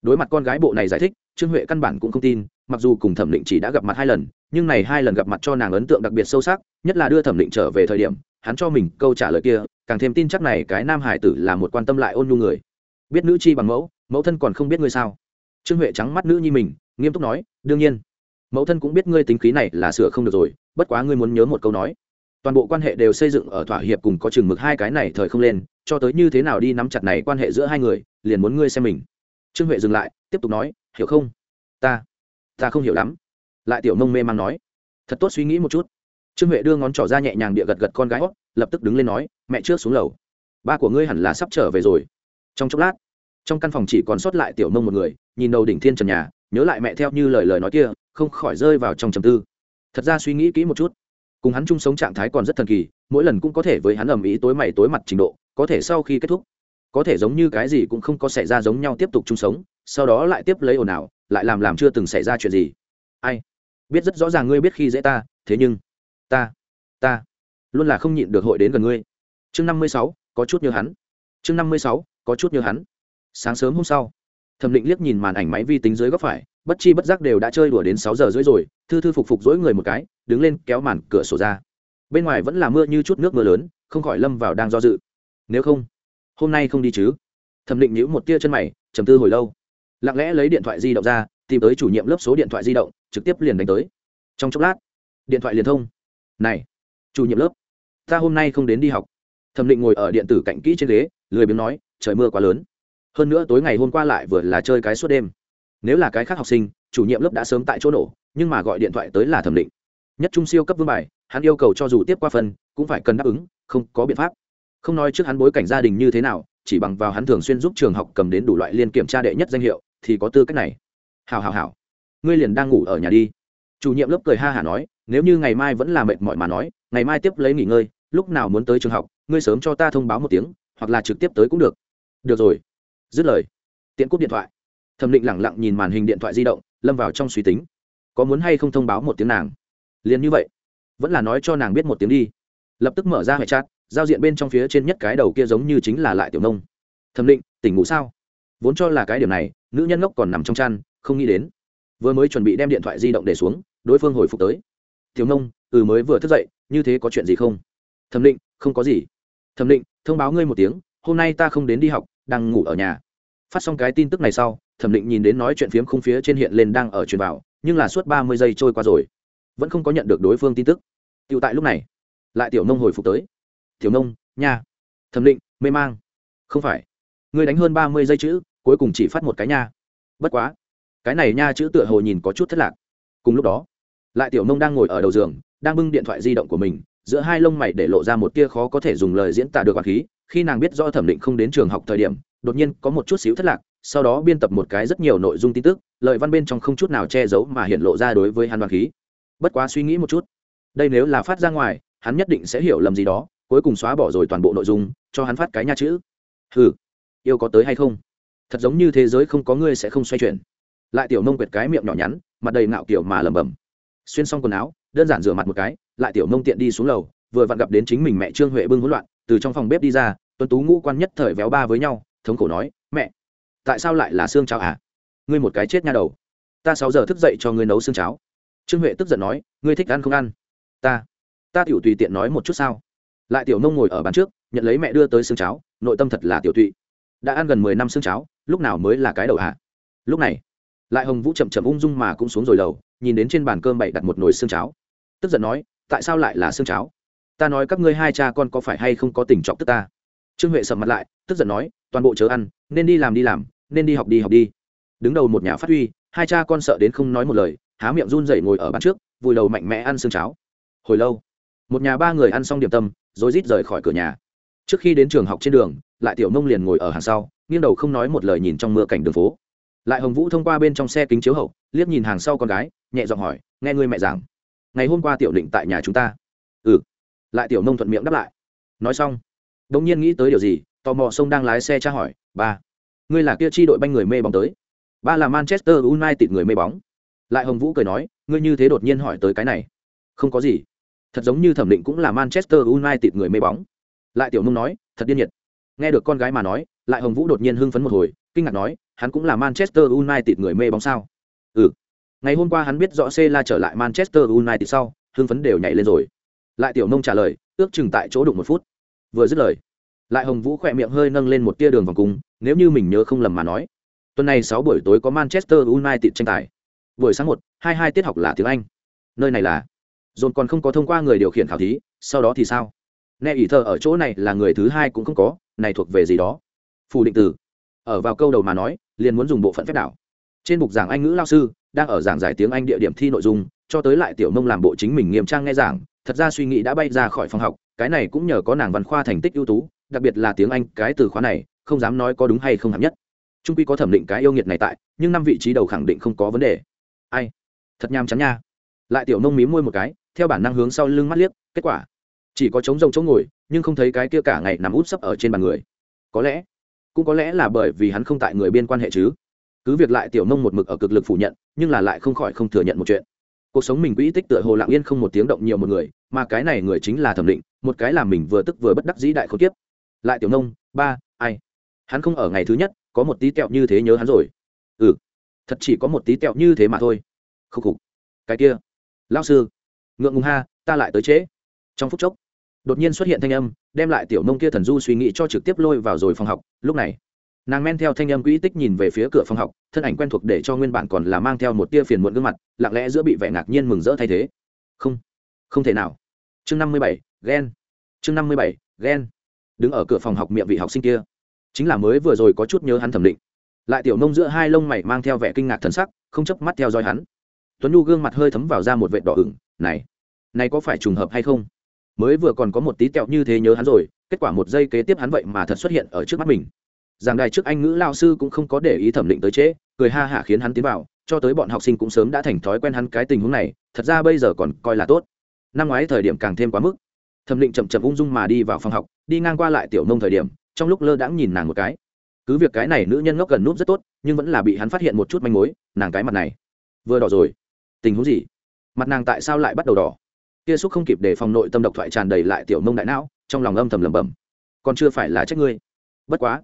[SPEAKER 1] đối mặt con gái bộ này giải thích, trương huệ căn bản cũng không tin, mặc dù cùng thẩm định chỉ đã gặp mặt hai lần, nhưng này hai lần gặp mặt cho nàng ấn tượng đặc biệt sâu sắc, nhất là đưa thẩm định trở về thời điểm, hắn cho mình câu trả lời kia, càng thêm tin chắc này cái nam hải tử là một quan tâm lại ôn nhu người. Biết nữ chi bằng mẫu mẫu thân còn không biết ngươi sao? Trương huệ trắng mắt nữ nhi mình, nghiêm túc nói, đương nhiên. Mẫu thân cũng biết ngươi tính khí này là sửa không được rồi, bất quá ngươi muốn nhớ một câu nói toàn bộ quan hệ đều xây dựng ở thỏa hiệp cùng có chừng mực hai cái này thời không lên, cho tới như thế nào đi nắm chặt này quan hệ giữa hai người, liền muốn ngươi xem mình. Trương huệ dừng lại, tiếp tục nói, hiểu không? Ta ta không hiểu lắm. Lại tiểu nông mê man nói, thật tốt suy nghĩ một chút. Trương huệ đưa ngón trỏ ra nhẹ nhàng địa gật gật con gái hót, lập tức đứng lên nói, mẹ trước xuống lầu. Ba của ngươi hẳn là sắp trở về rồi. Trong chốc lát, trong căn phòng chỉ còn sót lại tiểu nông một người, nhìn đầu đỉnh thiên trần nhà, nhớ lại mẹ theo như lời lời nói kia, không khỏi rơi vào trong trầm tư. Thật ra suy nghĩ kỹ một chút cùng hắn chung sống trạng thái còn rất thần kỳ, mỗi lần cũng có thể với hắn ầm ĩ tối mày tối mặt trình độ, có thể sau khi kết thúc, có thể giống như cái gì cũng không có xảy ra giống nhau tiếp tục chung sống, sau đó lại tiếp lấy ồn ào, lại làm làm chưa từng xảy ra chuyện gì. Ai? Biết rất rõ ràng ngươi biết khi dễ ta, thế nhưng, ta ta luôn là không nhịn được hội đến gần ngươi. Chương năm mươi sáu, có chút như hắn. Chương năm mươi sáu, có chút như hắn. Sáng sớm hôm sau, thẩm định liếc nhìn màn ảnh máy vi tính dưới góc phải bất chi bất giác đều đã chơi đùa đến sáu giờ rưỡi rồi, thư thư phục phục dỗi người một cái, đứng lên kéo màn cửa sổ ra. Bên ngoài vẫn là mưa như chút nước mưa lớn, không khỏi lâm vào đang do dự. Nếu không, hôm nay không đi chứ? Thẩm định nhíu một tia chân mày, trầm tư hồi lâu. Lặng lẽ lấy điện thoại di động ra, tìm tới chủ nhiệm lớp số điện thoại di động, trực tiếp liền đánh tới. Trong chốc lát, điện thoại liền thông. Này, chủ nhiệm lớp, ta hôm nay không đến đi học. Thẩm định ngồi ở điện tử cạnh kỹ trên ghế, lười biếng nói, trời mưa quá lớn. Hơn nữa tối ngày hôm qua lại vừa là chơi cái suốt đêm nếu là cái khác học sinh, chủ nhiệm lớp đã sớm tại chỗ nổ, nhưng mà gọi điện thoại tới là thẩm định. Nhất trung siêu cấp vương bài, hắn yêu cầu cho dù tiếp qua phần, cũng phải cần đáp ứng, không có biện pháp. Không nói trước hắn bối cảnh gia đình như thế nào, chỉ bằng vào hắn thường xuyên giúp trường học cầm đến đủ loại liên kiểm tra đệ nhất danh hiệu, thì có tư cách này. Hào hào hào ngươi liền đang ngủ ở nhà đi. Chủ nhiệm lớp cười ha hả nói, nếu như ngày mai vẫn là mệt mỏi mà nói, ngày mai tiếp lấy nghỉ ngơi, lúc nào muốn tới trường học, ngươi sớm cho ta thông báo một tiếng, hoặc là trực tiếp tới cũng được. Được rồi. Dứt lời. Tiện cúp điện thoại thẩm định lẳng lặng nhìn màn hình điện thoại di động, lâm vào trong suy tính. Có muốn hay không thông báo một tiếng nàng? Liền như vậy, vẫn là nói cho nàng biết một tiếng đi. Lập tức mở ra hệ chat, giao diện bên trong phía trên nhất cái đầu kia giống như chính là lại tiểu nông. Thẩm định, tỉnh ngủ sao? Vốn cho là cái điểm này, nữ nhân ngốc còn nằm trong chăn, không nghĩ đến. Vừa mới chuẩn bị đem điện thoại di động để xuống, đối phương hồi phục tới. Tiểu nông ừ mới vừa thức dậy, như thế có chuyện gì không? Thẩm định, không có gì. Thẩm định, thông báo ngươi một tiếng, hôm nay ta không đến đi học, đang ngủ ở nhà. Phát xong cái tin tức này sau thẩm định nhìn đến nói chuyện phiếm không phía trên hiện lên đang ở truyền vào, nhưng là suốt ba mươi giây trôi qua rồi, vẫn không có nhận được đối phương tin tức. Tựu tại lúc này, lại tiểu nông hồi phục tới. Tiểu nông, nha. Thẩm định, mê mang. Không phải. Ngươi đánh hơn ba mươi giây chữ, cuối cùng chỉ phát một cái nha. Bất quá. Cái này nha chữ tựa hồ nhìn có chút thất lạc. Cùng lúc đó, lại tiểu nông đang ngồi ở đầu giường, đang bưng điện thoại di động của mình, giữa hai lông mày để lộ ra một tia khó có thể dùng lời diễn tả được hoàng khí, khi nàng biết do thẩm định không đến trường học thời điểm, đột nhiên có một chút xíu thất lạc sau đó biên tập một cái rất nhiều nội dung tin tức lợi văn bên trong không chút nào che giấu mà hiện lộ ra đối với hắn Đoàn khí. Bất quá suy nghĩ một chút, đây nếu là phát ra ngoài, hắn nhất định sẽ hiểu lầm gì đó, cuối cùng xóa bỏ rồi toàn bộ nội dung, cho hắn phát cái nha chữ. Hừ, yêu có tới hay không? Thật giống như thế giới không có ngươi sẽ không xoay chuyển. Lại tiểu nông quyệt cái miệng nhỏ nhắn, mặt đầy ngạo kiểu mà lẩm bẩm. Xuyên xong quần áo, đơn giản rửa mặt một cái, lại tiểu mông tiện đi xuống lầu, vừa vặn gặp đến chính mình mẹ trương huệ bưng hỗn loạn, từ trong phòng bếp đi ra, tuấn tú ngũ quan nhất thời véo ba với nhau, thống khổ nói tại sao lại là xương cháo à? Ngươi một cái chết nha đầu. Ta sáu giờ thức dậy cho ngươi nấu xương cháo. Trương huệ tức giận nói, ngươi thích ăn không ăn? Ta. Ta tiểu tùy tiện nói một chút sao? Lại tiểu nông ngồi ở bàn trước, nhận lấy mẹ đưa tới xương cháo, nội tâm thật là tiểu tụy. Đã ăn gần mười năm xương cháo, lúc nào mới là cái đầu hạ lúc này, lại hồng vũ chậm chậm ung dung mà cũng xuống rồi lầu, nhìn đến trên bàn cơm bậy đặt một nồi xương cháo. Tức giận nói, tại sao lại là xương cháo? Ta nói các ngươi hai cha con có phải hay không có tình trọng tức ta? Trương huệ sầm mặt lại, tức giận nói, toàn bộ chớ ăn, nên đi làm đi làm nên đi học đi học đi. Đứng đầu một nhà phát huy, hai cha con sợ đến không nói một lời, há miệng run rẩy ngồi ở bàn trước, vùi đầu mạnh mẽ ăn xương cháo. Hồi lâu, một nhà ba người ăn xong điểm tâm, rồi rít rời khỏi cửa nhà. Trước khi đến trường học trên đường, lại tiểu mông liền ngồi ở hàng sau, nghiêng đầu không nói một lời nhìn trong mưa cảnh đường phố. Lại hồng vũ thông qua bên trong xe kính chiếu hậu, liếc nhìn hàng sau con gái, nhẹ giọng hỏi, nghe người mẹ giảng, ngày hôm qua tiểu định tại nhà chúng ta? Ừ. Lại tiểu mông thuận miệng đáp lại. Nói xong đ ỗ n g nhiên nghĩ tới điều gì, tò mò sông đang lái xe tra hỏi, ba ngươi là kia chi đội banh người mê bóng tới. Ba là manchester united người mê bóng. Lại hồng vũ cười nói, ngươi như thế đột nhiên hỏi tới cái này. Không có gì. Thật giống như thẩm định cũng là manchester united người mê bóng. Lại tiểu nông nói, thật điên nhiệt. Nghe được con gái mà nói, lại hồng vũ đột nhiên hưng phấn một hồi, kinh ngạc nói, hắn cũng là manchester united người mê bóng sao? Ừ. Ngày hôm qua hắn biết rõ c la trở lại manchester united sau, hưng phấn đều nhảy lên rồi. Lại tiểu nông trả lời, ước chừng tại chỗ đụng một phút. Vừa dứt lời lại hồng vũ khỏe miệng hơi nâng lên một tia đường vòng cung, nếu như mình nhớ không lầm mà nói, tuần này sáu buổi tối có manchester united tranh tài. Buổi sáng một, hai hai tiết học là tiếng anh. Nơi này là? Dồn còn không có thông qua người điều khiển khảo thí, sau đó thì sao? Nghe ỷ thờ ở chỗ này là người thứ hai cũng không có, này thuộc về gì đó? Phủ định từ. Ở vào câu đầu mà nói, liền muốn dùng bộ phận phép đảo. Trên bục giảng anh ngữ lao sư, đang ở giảng giải tiếng anh địa điểm thi nội dung, cho tới lại tiểu mông làm bộ chính mình nghiêm trang nghe giảng, thật ra suy nghĩ đã bay ra khỏi phòng học, cái này cũng nhờ có nàng văn khoa thành tích ưu tú đặc biệt là tiếng anh, cái từ khóa này, không dám nói có đúng hay không hẳn nhất. Trung quy có thẩm định cái yêu nghiệt này tại, nhưng năm vị trí đầu khẳng định không có vấn đề. Ai? Thật nham chắn nha. Lại tiểu nông mí môi một cái, theo bản năng hướng sau lưng mắt liếc, kết quả. Chỉ có trống rông chỗ ngồi, nhưng không thấy cái kia cả ngày nằm út sấp ở trên bàn người. Có lẽ, cũng có lẽ là bởi vì hắn không tại người biên quan hệ chứ. Cứ việc lại tiểu nông một mực ở cực lực phủ nhận, nhưng là lại không khỏi không thừa nhận một chuyện. Cuộc sống mình quỹ tích tựa hồ lặng yên không một tiếng động nhiều một người, mà cái này người chính là thẩm định, một cái làm mình vừa tức vừa bất đắc dĩ đại không tiếp lại tiểu nông, ba, ai? Hắn không ở ngày thứ nhất, có một tí tẹo như thế nhớ hắn rồi. Ừ thật chỉ có một tí tẹo như thế mà thôi. Khúc khục. Cái kia. Lao sư. Ngượng ngùng ha, ta lại tới trễ. Trong phút chốc, đột nhiên xuất hiện thanh âm, đem lại tiểu nông kia thần du suy nghĩ cho trực tiếp lôi vào rồi phòng học. Lúc này, nàng men theo thanh âm quỹ tích nhìn về phía cửa phòng học, thân ảnh quen thuộc để cho nguyên bản còn là mang theo một tia phiền muộn gương mặt, lặng lẽ giữa bị vẻ ngạc nhiên mừng rỡ thay thế. Không không thể nào. Chương năm mươi bảy ghen chương năm mươi bảy ghen đứng ở cửa phòng học miệng vị học sinh kia. Chính là mới vừa rồi có chút nhớ hắn thẩm định. Lại tiểu nông giữa hai lông mày mang theo vẻ kinh ngạc thần sắc, không chấp mắt theo dõi hắn. Tuấn nhu gương mặt hơi thấm vào ra một vệ đỏ ửng, này này có phải trùng hợp hay không? Mới vừa còn có một tí tẹo như thế nhớ hắn rồi, kết quả một giây kế tiếp hắn vậy mà thật xuất hiện ở trước mắt mình. Giảng đài trước anh ngữ lao sư cũng không có để ý thẩm định tới trễ, cười ha hả khiến hắn tiến vào, cho tới bọn học sinh cũng sớm đã thành thói quen hắn cái tình huống này, thật ra bây giờ còn coi là tốt. Năm ngoái thời điểm càng thêm quá mức. Thẩm định chậm chậm ung dung mà đi vào phòng học đi ngang qua lại tiểu nông thời điểm, trong lúc lơ đãng nhìn nàng một cái. Cứ việc cái này nữ nhân ngốc gần núp rất tốt, nhưng vẫn là bị hắn phát hiện một chút manh mối, nàng cái mặt này, vừa đỏ rồi. Tình huống gì? Mặt nàng tại sao lại bắt đầu đỏ? Kia xúc không kịp để phòng nội tâm độc thoại tràn đầy lại tiểu nông đại não, trong lòng âm thầm lẩm bẩm. Còn chưa phải là trách ngươi. Bất quá,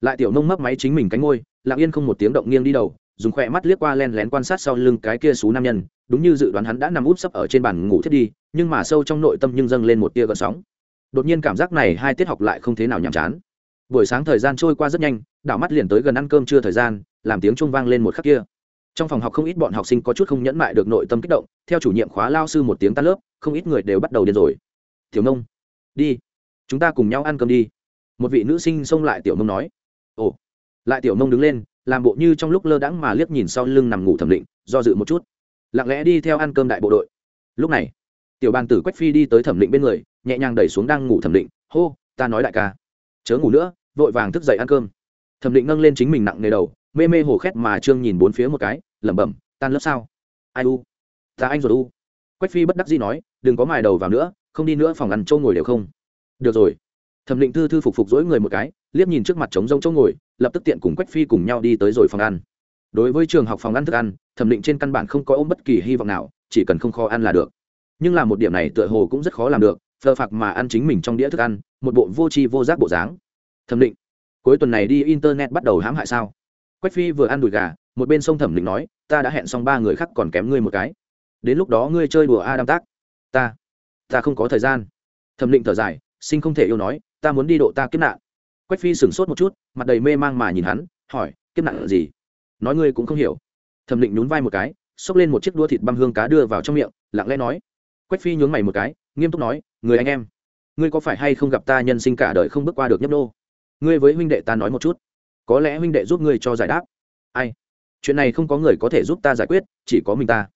[SPEAKER 1] lại tiểu nông mấp máy chính mình cánh ngôi, lặng yên không một tiếng động nghiêng đi đầu, dùng khỏe mắt liếc qua len lén quan sát sau lưng cái kia xú nam nhân, đúng như dự đoán hắn đã nằm úp sấp ở trên bàn ngủ thiết đi, nhưng mà sâu trong nội tâm nhưng dâng lên một tia gợn sóng đột nhiên cảm giác này hai tiết học lại không thế nào nhàm chán. Buổi sáng thời gian trôi qua rất nhanh, đảo mắt liền tới gần ăn cơm trưa thời gian, làm tiếng trung vang lên một khắc kia. Trong phòng học không ít bọn học sinh có chút không nhẫn mại được nội tâm kích động, theo chủ nhiệm khóa lao sư một tiếng tan lớp, không ít người đều bắt đầu điên rồi. Tiểu nông, đi, chúng ta cùng nhau ăn cơm đi. Một vị nữ sinh xông lại tiểu nông nói. Ồ. Lại tiểu nông đứng lên, làm bộ như trong lúc lơ đãng mà liếc nhìn sau lưng nằm ngủ thẩm định, do dự một chút. Lặng lẽ đi theo ăn cơm đại bộ đội. Lúc này, tiểu bàn tử quách phi đi tới thẩm định bên người nhẹ nhàng đẩy xuống đang ngủ thẩm định, hô, ta nói đại ca. Chớ ngủ nữa, vội vàng thức dậy ăn cơm. Thẩm định nâng lên chính mình nặng nề đầu, mê mê hồ khét mà trương nhìn bốn phía một cái, lẩm bẩm, tan lớp sao? Ai u? Ta anh rồi u. Quách phi bất đắc dĩ nói, đừng có mài đầu vào nữa, không đi nữa phòng ăn châu ngồi đều không. Được rồi. Thẩm định thư thư phục phục dỗi người một cái, liếc nhìn trước mặt trống rông châu ngồi, lập tức tiện cùng quách phi cùng nhau đi tới rồi phòng ăn. Đối với trường học phòng ăn thức ăn, thẩm định trên căn bản không có ôm bất kỳ hy vọng nào, chỉ cần không kho ăn là được. Nhưng là một điểm này tựa hồ cũng rất khó làm được phờ phạc mà ăn chính mình trong đĩa thức ăn, một bộ vô tri vô giác bộ dáng. Thẩm định, cuối tuần này đi internet bắt đầu hãm hại sao? Quách phi vừa ăn đùi gà, một bên sông thẩm định nói, ta đã hẹn xong ba người khác còn kém ngươi một cái. Đến lúc đó ngươi chơi đùa a đam tác ta ta không có thời gian. Thẩm định thở dài, sinh không thể yêu nói, ta muốn đi độ ta kiếp nạn. Quách phi sửng sốt một chút, mặt đầy mê mang mà nhìn hắn, hỏi, kiếp nạn là gì? Nói ngươi cũng không hiểu. Thẩm định nhún vai một cái, xốc lên một chiếc đua thịt băm hương cá đưa vào trong miệng, lặng lẽ nói. Quách phi nhún mày một cái, nghiêm túc nói người anh em, ngươi có phải hay không gặp ta nhân sinh cả đời không bước qua được nhấp đô ngươi với huynh đệ ta nói một chút. Có lẽ huynh đệ giúp ngươi cho giải đáp. Ai? Chuyện này không có người có thể giúp ta giải quyết, chỉ có mình ta.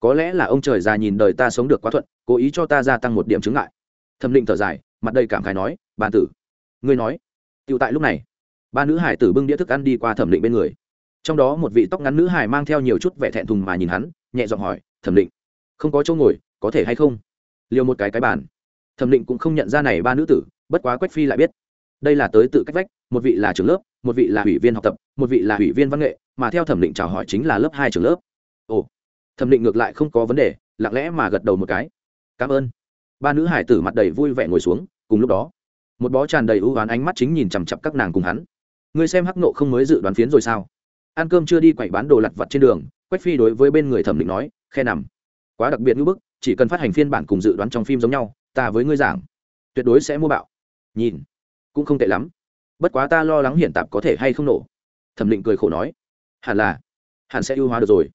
[SPEAKER 1] Có lẽ là ông trời già nhìn đời ta sống được quá thuận, cố ý cho ta gia tăng một điểm chứng ngại. Thẩm định thở dài, mặt đầy cảm khái nói, bàn tử, ngươi nói. Tựu tại lúc này, ba nữ hải tử bưng đĩa thức ăn đi qua thẩm định bên người. Trong đó một vị tóc ngắn nữ hải mang theo nhiều chút vẻ thẹn thùng mà nhìn hắn, nhẹ giọng hỏi, thẩm định, không có chỗ ngồi, có thể hay không? Liều một cái cái bàn thẩm định cũng không nhận ra này ba nữ tử, bất quá quách phi lại biết. Đây là tới tự cách vách, một vị là trưởng lớp, một vị là ủy viên học tập, một vị là ủy viên văn nghệ, mà theo thẩm định chào hỏi chính là lớp hai trường lớp. Ồ, thẩm định ngược lại không có vấn đề, lặng lẽ mà gật đầu một cái. Cảm ơn. Ba nữ hải tử mặt đầy vui vẻ ngồi xuống, cùng lúc đó, một bó tràn đầy ưu oán ánh mắt chính nhìn chằm chặp các nàng cùng hắn. Người xem hắc nộ không mới dự đoán phiến rồi sao? Ăn cơm chưa đi quậy bán đồ lặt vặt trên đường, quách phi đối với bên người thẩm định nói, khe nằm. Quá đặc biệt ngữ bức, chỉ cần phát hành phiên bản cùng dự đoán trong phim giống nhau ta với ngươi giảng, tuyệt đối sẽ mua bạo. Nhìn, cũng không tệ lắm. Bất quá ta lo lắng hiện tạp có thể hay không nổ. Thẩm định cười khổ nói, hẳn là, hẳn sẽ ưu hóa được rồi.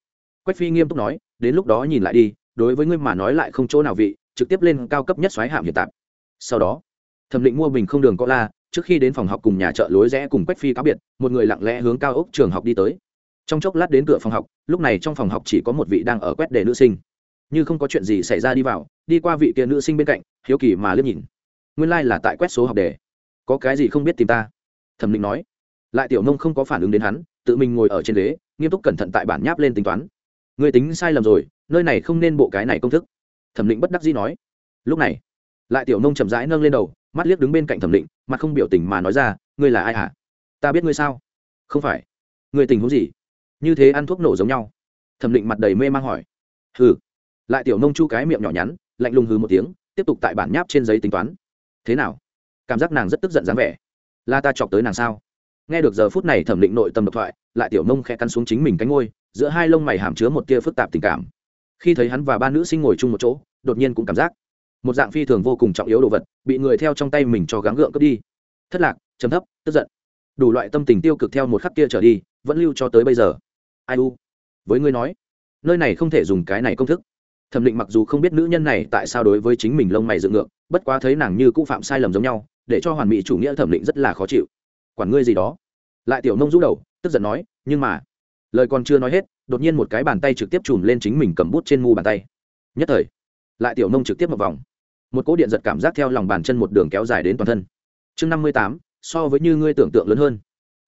[SPEAKER 1] Quách phi nghiêm túc nói, đến lúc đó nhìn lại đi, đối với ngươi mà nói lại không chỗ nào vị, trực tiếp lên cao cấp nhất xoáy hạm hiện tạp. Sau đó, thẩm định mua bình không đường có la, trước khi đến phòng học cùng nhà chợ lối rẽ cùng quách phi cáo biệt, một người lặng lẽ hướng cao ốc trường học đi tới. Trong chốc lát đến cửa phòng học, lúc này trong phòng học chỉ có một vị đang ở quét đề nữ sinh như không có chuyện gì xảy ra đi vào, đi qua vị kia nữ sinh bên cạnh, hiếu kỳ mà liếc nhìn. Nguyên lai、like、là tại quét số học đề. Có cái gì không biết tìm ta? Thẩm định nói. Lại tiểu nông không có phản ứng đến hắn, tự mình ngồi ở trên ghế, nghiêm túc cẩn thận tại bản nháp lên tính toán. Người tính sai lầm rồi, nơi này không nên bộ cái này công thức. Thẩm định bất đắc dĩ nói. Lúc này, lại tiểu nông chậm rãi nâng lên đầu, mắt liếc đứng bên cạnh thẩm định mặt không biểu tình mà nói ra, ngươi là ai hả? Ta biết ngươi sao? Không phải. Ngươi tình huống gì? Như thế ăn thuốc nổ giống nhau. Thẩm định mặt đầy mê mang hỏi. Hừ lại tiểu nông chu cái miệng nhỏ nhắn, lạnh lùng hừ một tiếng, tiếp tục tại bản nháp trên giấy tính toán. Thế nào? Cảm giác nàng rất tức giận dáng vẻ. La ta chọc tới nàng sao? Nghe được giờ phút này thẩm định nội tâm độc thoại, lại tiểu nông khẽ cắn xuống chính mình cánh ngôi giữa hai lông mày hàm chứa một tia phức tạp tình cảm. Khi thấy hắn và ba nữ sinh ngồi chung một chỗ, đột nhiên cũng cảm giác một dạng phi thường vô cùng trọng yếu đồ vật bị người theo trong tay mình cho gắng gượng cướp đi. Thất lạc chấm thấp, tức giận. Đủ loại tâm tình tiêu cực theo một khắc kia trở đi, vẫn lưu cho tới bây giờ. Ai u? Với ngươi nói, nơi này không thể dùng cái này công thức thẩm định mặc dù không biết nữ nhân này tại sao đối với chính mình lông mày dựng ngược, bất quá thấy nàng như cũng phạm sai lầm giống nhau, để cho hoàn mỹ chủ nghĩa thẩm định rất là khó chịu. Quản ngươi gì đó. Lại tiểu nông rũ đầu, tức giận nói, nhưng mà, lời còn chưa nói hết, đột nhiên một cái bàn tay trực tiếp chùm lên chính mình cầm bút trên mu bàn tay. Nhất thời, lại tiểu nông trực tiếp một vòng. Một cỗ điện giật cảm giác theo lòng bàn chân một đường kéo dài đến toàn thân. Chương năm mươi tám, so với như ngươi tưởng tượng lớn hơn.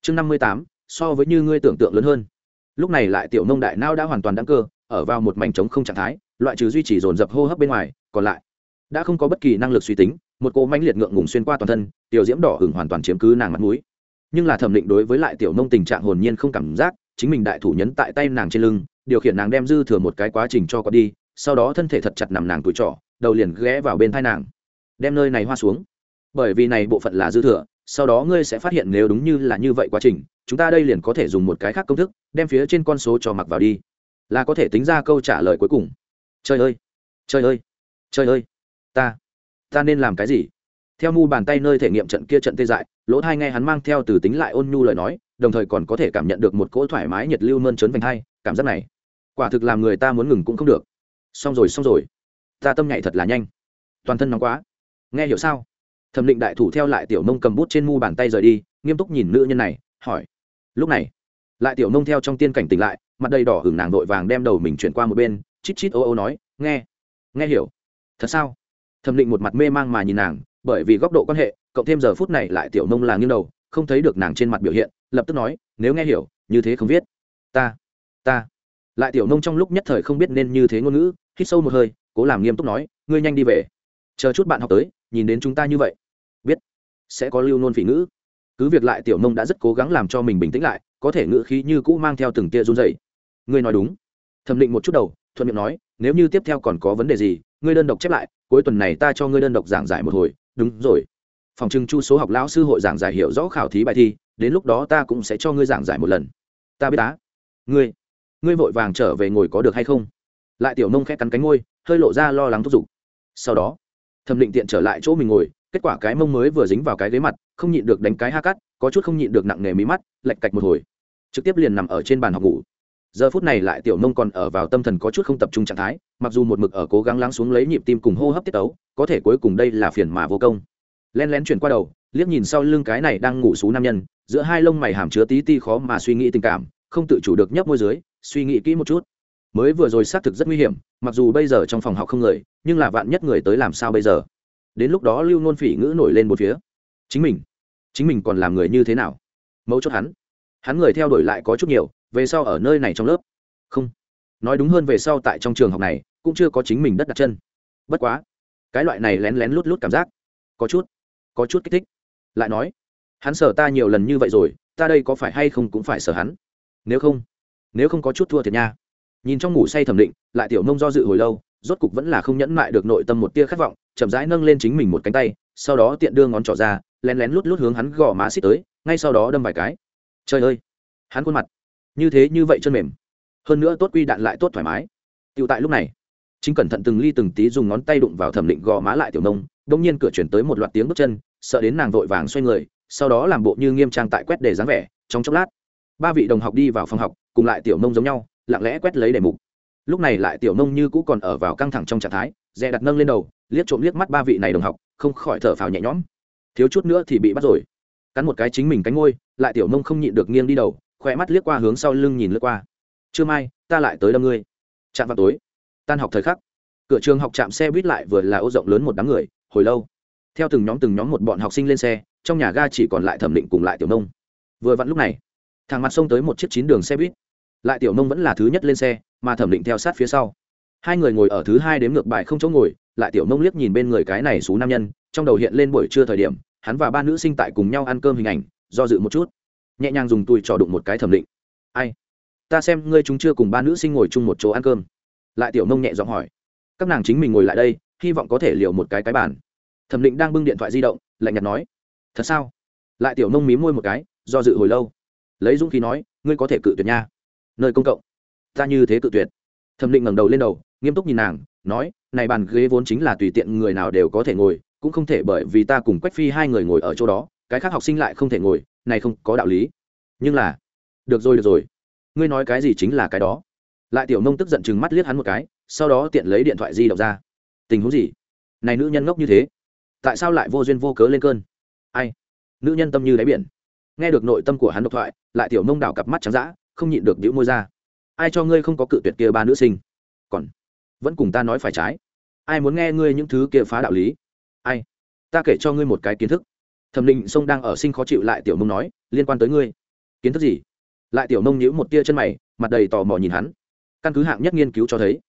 [SPEAKER 1] Chương năm mươi tám, so với như ngươi tưởng tượng lớn hơn. Lúc này lại tiểu nông đại nao đã hoàn toàn đáng cơ, ở vào một mảnh trống không trạng thái loại trừ duy trì dồn dập hô hấp bên ngoài, còn lại, đã không có bất kỳ năng lực suy tính, một cỗ mãnh liệt ngượng ngùng xuyên qua toàn thân, tiểu diễm đỏ hừng hoàn toàn chiếm cứ nàng mặt mũi. Nhưng là thẩm định đối với lại tiểu nông tình trạng hồn nhiên không cảm giác, chính mình đại thủ nhấn tại tay nàng trên lưng, điều khiển nàng đem dư thừa một cái quá trình cho có đi, sau đó thân thể thật chặt nằm nàng tuổi trọ, đầu liền ghé vào bên thai nàng. Đem nơi này hoa xuống. Bởi vì này bộ phận là dư thừa, sau đó ngươi sẽ phát hiện nếu đúng như là như vậy quá trình, chúng ta đây liền có thể dùng một cái khác công thức, đem phía trên con số cho mặc vào đi. Là có thể tính ra câu trả lời cuối cùng trời ơi! Trời ơi! Trời ơi! Ta ta nên làm cái gì? Theo mu bàn tay nơi thể nghiệm trận kia trận tê dại, lỗ thai nghe hắn mang theo từ tính lại ôn nhu lời nói, đồng thời còn có thể cảm nhận được một cỗ thoải mái nhiệt lưu mơn trớn vành hai, cảm giác này. Quả thực làm người ta muốn ngừng cũng không được. Xong rồi xong rồi. Ta tâm nhạy thật là nhanh. Toàn thân nóng quá. Nghe hiểu sao? Thẩm định đại thủ theo lại tiểu nông cầm bút trên mu bàn tay rời đi, nghiêm túc nhìn nữ nhân này, hỏi. Lúc này, lại tiểu nông theo trong tiên cảnh tỉnh lại, mặt đầy đỏ hửng nàng vội vàng đem đầu mình chuyển qua một bên chít chít ô ô nói, nghe nghe hiểu. Thật sao? Thẩm định một mặt mê mang mà nhìn nàng, bởi vì góc độ quan hệ, cộng thêm giờ phút này lại tiểu nông là nghiêng đầu, không thấy được nàng trên mặt biểu hiện, lập tức nói, nếu nghe hiểu, như thế không viết. Ta ta. Lại tiểu nông trong lúc nhất thời không biết nên như thế ngôn ngữ, hít sâu một hơi, cố làm nghiêm túc nói, ngươi nhanh đi về. Chờ chút bạn học tới, nhìn đến chúng ta như vậy. Biết, sẽ có lưu nôn phỉ ngữ. Cứ việc lại tiểu nông đã rất cố gắng làm cho mình bình tĩnh lại, có thể ngữ khí như cũ mang theo từng tia run dày ngươi nói đúng. Thẩm định một chút đầu thuận miệng nói, nếu như tiếp theo còn có vấn đề gì, ngươi đơn độc chép lại, cuối tuần này ta cho ngươi đơn độc giảng giải một hồi. Đúng rồi. Phòng trưng chu số học lão sư hội giảng giải hiểu rõ khảo thí bài thi, đến lúc đó ta cũng sẽ cho ngươi giảng giải một lần. Ta biết á. Ngươi ngươi vội vàng trở về ngồi có được hay không? Lại tiểu nông khẽ cắn cánh ngôi hơi lộ ra lo lắng thúc giục. Sau đó, thẩm định tiện trở lại chỗ mình ngồi, kết quả cái mông mới vừa dính vào cái ghế mặt, không nhịn được đánh cái ha cắt, có chút không nhịn được nặng nề mí mắt lạch cạch một hồi. Trực tiếp liền nằm ở trên bàn học ngủ giờ phút này lại tiểu nông còn ở vào tâm thần có chút không tập trung trạng thái, mặc dù một mực ở cố gắng lắng xuống lấy nhịp tim cùng hô hấp tiết tấu, có thể cuối cùng đây là phiền mà vô công. Len lén chuyển qua đầu, liếc nhìn sau lưng cái này đang ngủ xú nam nhân, giữa hai lông mày hàm chứa tí ti khó mà suy nghĩ tình cảm, không tự chủ được nhấp môi dưới, suy nghĩ kỹ một chút. Mới vừa rồi xác thực rất nguy hiểm, mặc dù bây giờ trong phòng học không người, nhưng là vạn nhất người tới làm sao bây giờ? Đến lúc đó lưu nôn phỉ ngữ nổi lên một phía. Chính mình chính mình còn làm người như thế nào? Mẫu chốt hắn. Hắn người theo đuổi lại có chút nhiều về sau ở nơi này trong lớp. Không. Nói đúng hơn về sau tại trong trường học này, cũng chưa có chính mình đất đặt chân. Bất quá, cái loại này lén lén lút lút cảm giác, có chút có chút kích thích. Lại nói, hắn sợ ta nhiều lần như vậy rồi, ta đây có phải hay không cũng phải sợ hắn? Nếu không nếu không có chút thua thiệt nha. Nhìn trong ngủ say thẩm định, lại tiểu nông do dự hồi lâu, rốt cục vẫn là không nhẫn mại được nội tâm một tia khát vọng, chậm rãi nâng lên chính mình một cánh tay, sau đó tiện đưa ngón trỏ ra, lén lén lút lút hướng hắn gõ má xít tới, ngay sau đó đâm vài cái. Trời ơi! Hắn khuôn mặt như thế như vậy chân mềm. Hơn nữa tốt quy đạn lại tốt thoải mái. Tựu tại lúc này, chính cẩn thận từng ly từng tí dùng ngón tay đụng vào thẩm định gò má lại tiểu nông, đông nhiên cửa chuyển tới một loạt tiếng bước chân, sợ đến nàng vội vàng xoay người, sau đó làm bộ như nghiêm trang tại quét để dáng vẻ, trong chốc lát, ba vị đồng học đi vào phòng học, cùng lại tiểu nông giống nhau, lặng lẽ quét lấy đề mục. Lúc này lại tiểu nông như cũ còn ở vào căng thẳng trong trạng thái, dè đặt nâng lên đầu, liếc trộm liếc mắt ba vị này đồng học, không khỏi thở phào nhẹ nhõm. Thiếu chút nữa thì bị bắt rồi. Cắn một cái chính mình cánh ngôi, lại tiểu nông không nhịn được nghiêng đi đầu khỏe mắt liếc qua hướng sau lưng nhìn lướt qua. Trưa mai, ta lại tới đâm ngươi. Chạm vào tối, tan học thời khắc. Cửa trường học chạm xe buýt lại vừa là ô rộng lớn một đám người, hồi lâu. Theo từng nhóm từng nhóm một bọn học sinh lên xe, trong nhà ga chỉ còn lại thẩm định cùng lại tiểu nông. Vừa vặn lúc này, thằng mặt xông tới một chiếc chín đường xe buýt. Lại tiểu nông vẫn là thứ nhất lên xe, mà thẩm định theo sát phía sau. Hai người ngồi ở thứ hai đếm ngược bài không chỗ ngồi, lại tiểu nông liếc nhìn bên người cái này xú nam nhân, trong đầu hiện lên buổi trưa thời điểm, hắn và ba nữ sinh tại cùng nhau ăn cơm hình ảnh, do dự một chút nhẹ nhàng dùng tùi trò đụng một cái thẩm định. Ai? Ta xem ngươi chúng chưa cùng ba nữ sinh ngồi chung một chỗ ăn cơm. Lại tiểu nông nhẹ giọng hỏi. Các nàng chính mình ngồi lại đây, hy vọng có thể liều một cái cái bàn. Thẩm định đang bưng điện thoại di động, lạnh nhạt nói. Thật sao? Lại tiểu nông mí môi một cái, do dự hồi lâu. Lấy dũng khí nói, ngươi có thể cự tuyệt nha. Nơi công cộng, ta như thế cự tuyệt. Thẩm định ngẩng đầu lên đầu, nghiêm túc nhìn nàng, nói, này bàn ghế vốn chính là tùy tiện người nào đều có thể ngồi, cũng không thể bởi vì ta cùng quách phi hai người ngồi ở chỗ đó, cái khác học sinh lại không thể ngồi này không có đạo lý. Nhưng là, được rồi được rồi. Ngươi nói cái gì chính là cái đó. Lại tiểu nông tức giận chừng mắt liếc hắn một cái, sau đó tiện lấy điện thoại di động ra. Tình huống gì? Này nữ nhân ngốc như thế, tại sao lại vô duyên vô cớ lên cơn? Ai? Nữ nhân tâm như đáy biển. Nghe được nội tâm của hắn độc thoại, lại tiểu nông đảo cặp mắt trắng d ã không nhịn được đĩu môi ra. Ai cho ngươi không có cự tuyệt kia ba nữ sinh? Còn, vẫn cùng ta nói phải trái. Ai muốn nghe ngươi những thứ kia phá đạo lý? Ai? Ta kể cho ngươi một cái kiến thức thẩm định sông đang ở sinh khó chịu lại tiểu nông nói, liên quan tới ngươi. Kiến thức gì? Lại tiểu nông nhíu một tia chân mày, mặt đầy tò mò nhìn hắn. Căn cứ hạng nhất nghiên cứu cho thấy,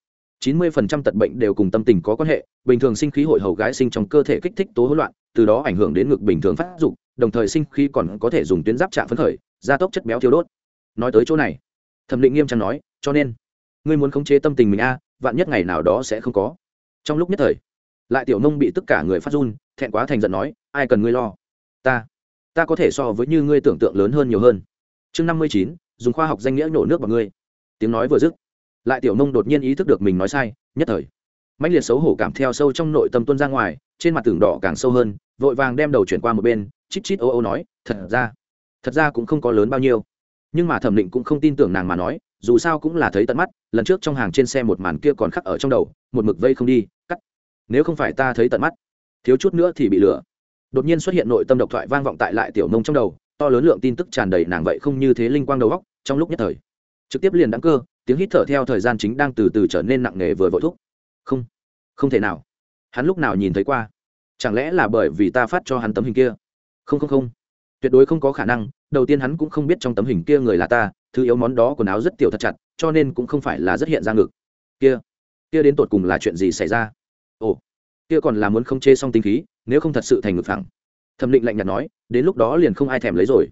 [SPEAKER 1] chín mươi phần trăm tật bệnh đều cùng tâm tình có quan hệ, bình thường sinh khí hội hầu gái sinh trong cơ thể kích thích tố hỗn loạn, từ đó ảnh hưởng đến ngực bình thường phát dục, đồng thời sinh khí còn có thể dùng tuyến giáp trạng phấn khởi, gia tốc chất béo thiếu đốt. Nói tới chỗ này, thẩm định nghiêm trang nói, cho nên, ngươi muốn khống chế tâm tình mình a, vạn nhất ngày nào đó sẽ không có. Trong lúc nhất thời, lại tiểu nông bị tất cả người phát run, thẹn quá thành giận nói, ai cần ngươi lo? Ta ta có thể so với như ngươi tưởng tượng lớn hơn nhiều hơn. Chương năm mươi chín, dùng khoa học danh nghĩa nhổ nước vào ngươi. Tiếng nói vừa dứt, lại tiểu nông đột nhiên ý thức được mình nói sai, nhất thời. Mãnh liệt xấu hổ cảm theo sâu trong nội tâm tuân ra ngoài, trên mặt tường đỏ càng sâu hơn, vội vàng đem đầu chuyển qua một bên, chít chít ô ô nói, thật ra thật ra cũng không có lớn bao nhiêu. Nhưng mà thẩm định cũng không tin tưởng nàng mà nói, dù sao cũng là thấy tận mắt, lần trước trong hàng trên xe một màn kia còn khắc ở trong đầu, một mực vây không đi, cắt. Nếu không phải ta thấy tận mắt, thiếu chút nữa thì bị lừa đột nhiên xuất hiện nội tâm độc thoại vang vọng tại lại tiểu nông trong đầu, to lớn lượng tin tức tràn đầy nàng vậy không như thế linh quang đầu góc trong lúc nhất thời, trực tiếp liền đắng cơ, tiếng hít thở theo thời gian chính đang từ từ trở nên nặng nề vừa vội thúc. Không không thể nào. Hắn lúc nào nhìn thấy qua? Chẳng lẽ là bởi vì ta phát cho hắn tấm hình kia? Không không không. Tuyệt đối không có khả năng, đầu tiên hắn cũng không biết trong tấm hình kia người là ta, thứ yếu món đó quần áo rất tiểu thật chặt, cho nên cũng không phải là rất hiện ra ngực. Kia kia đến tột cùng là chuyện gì xảy ra? Ồ, kia còn là muốn không chê xong tinh khí nếu không thật sự thành ngực phẳng. Thẩm định lạnh nhạt nói, đến lúc đó liền không ai thèm lấy rồi.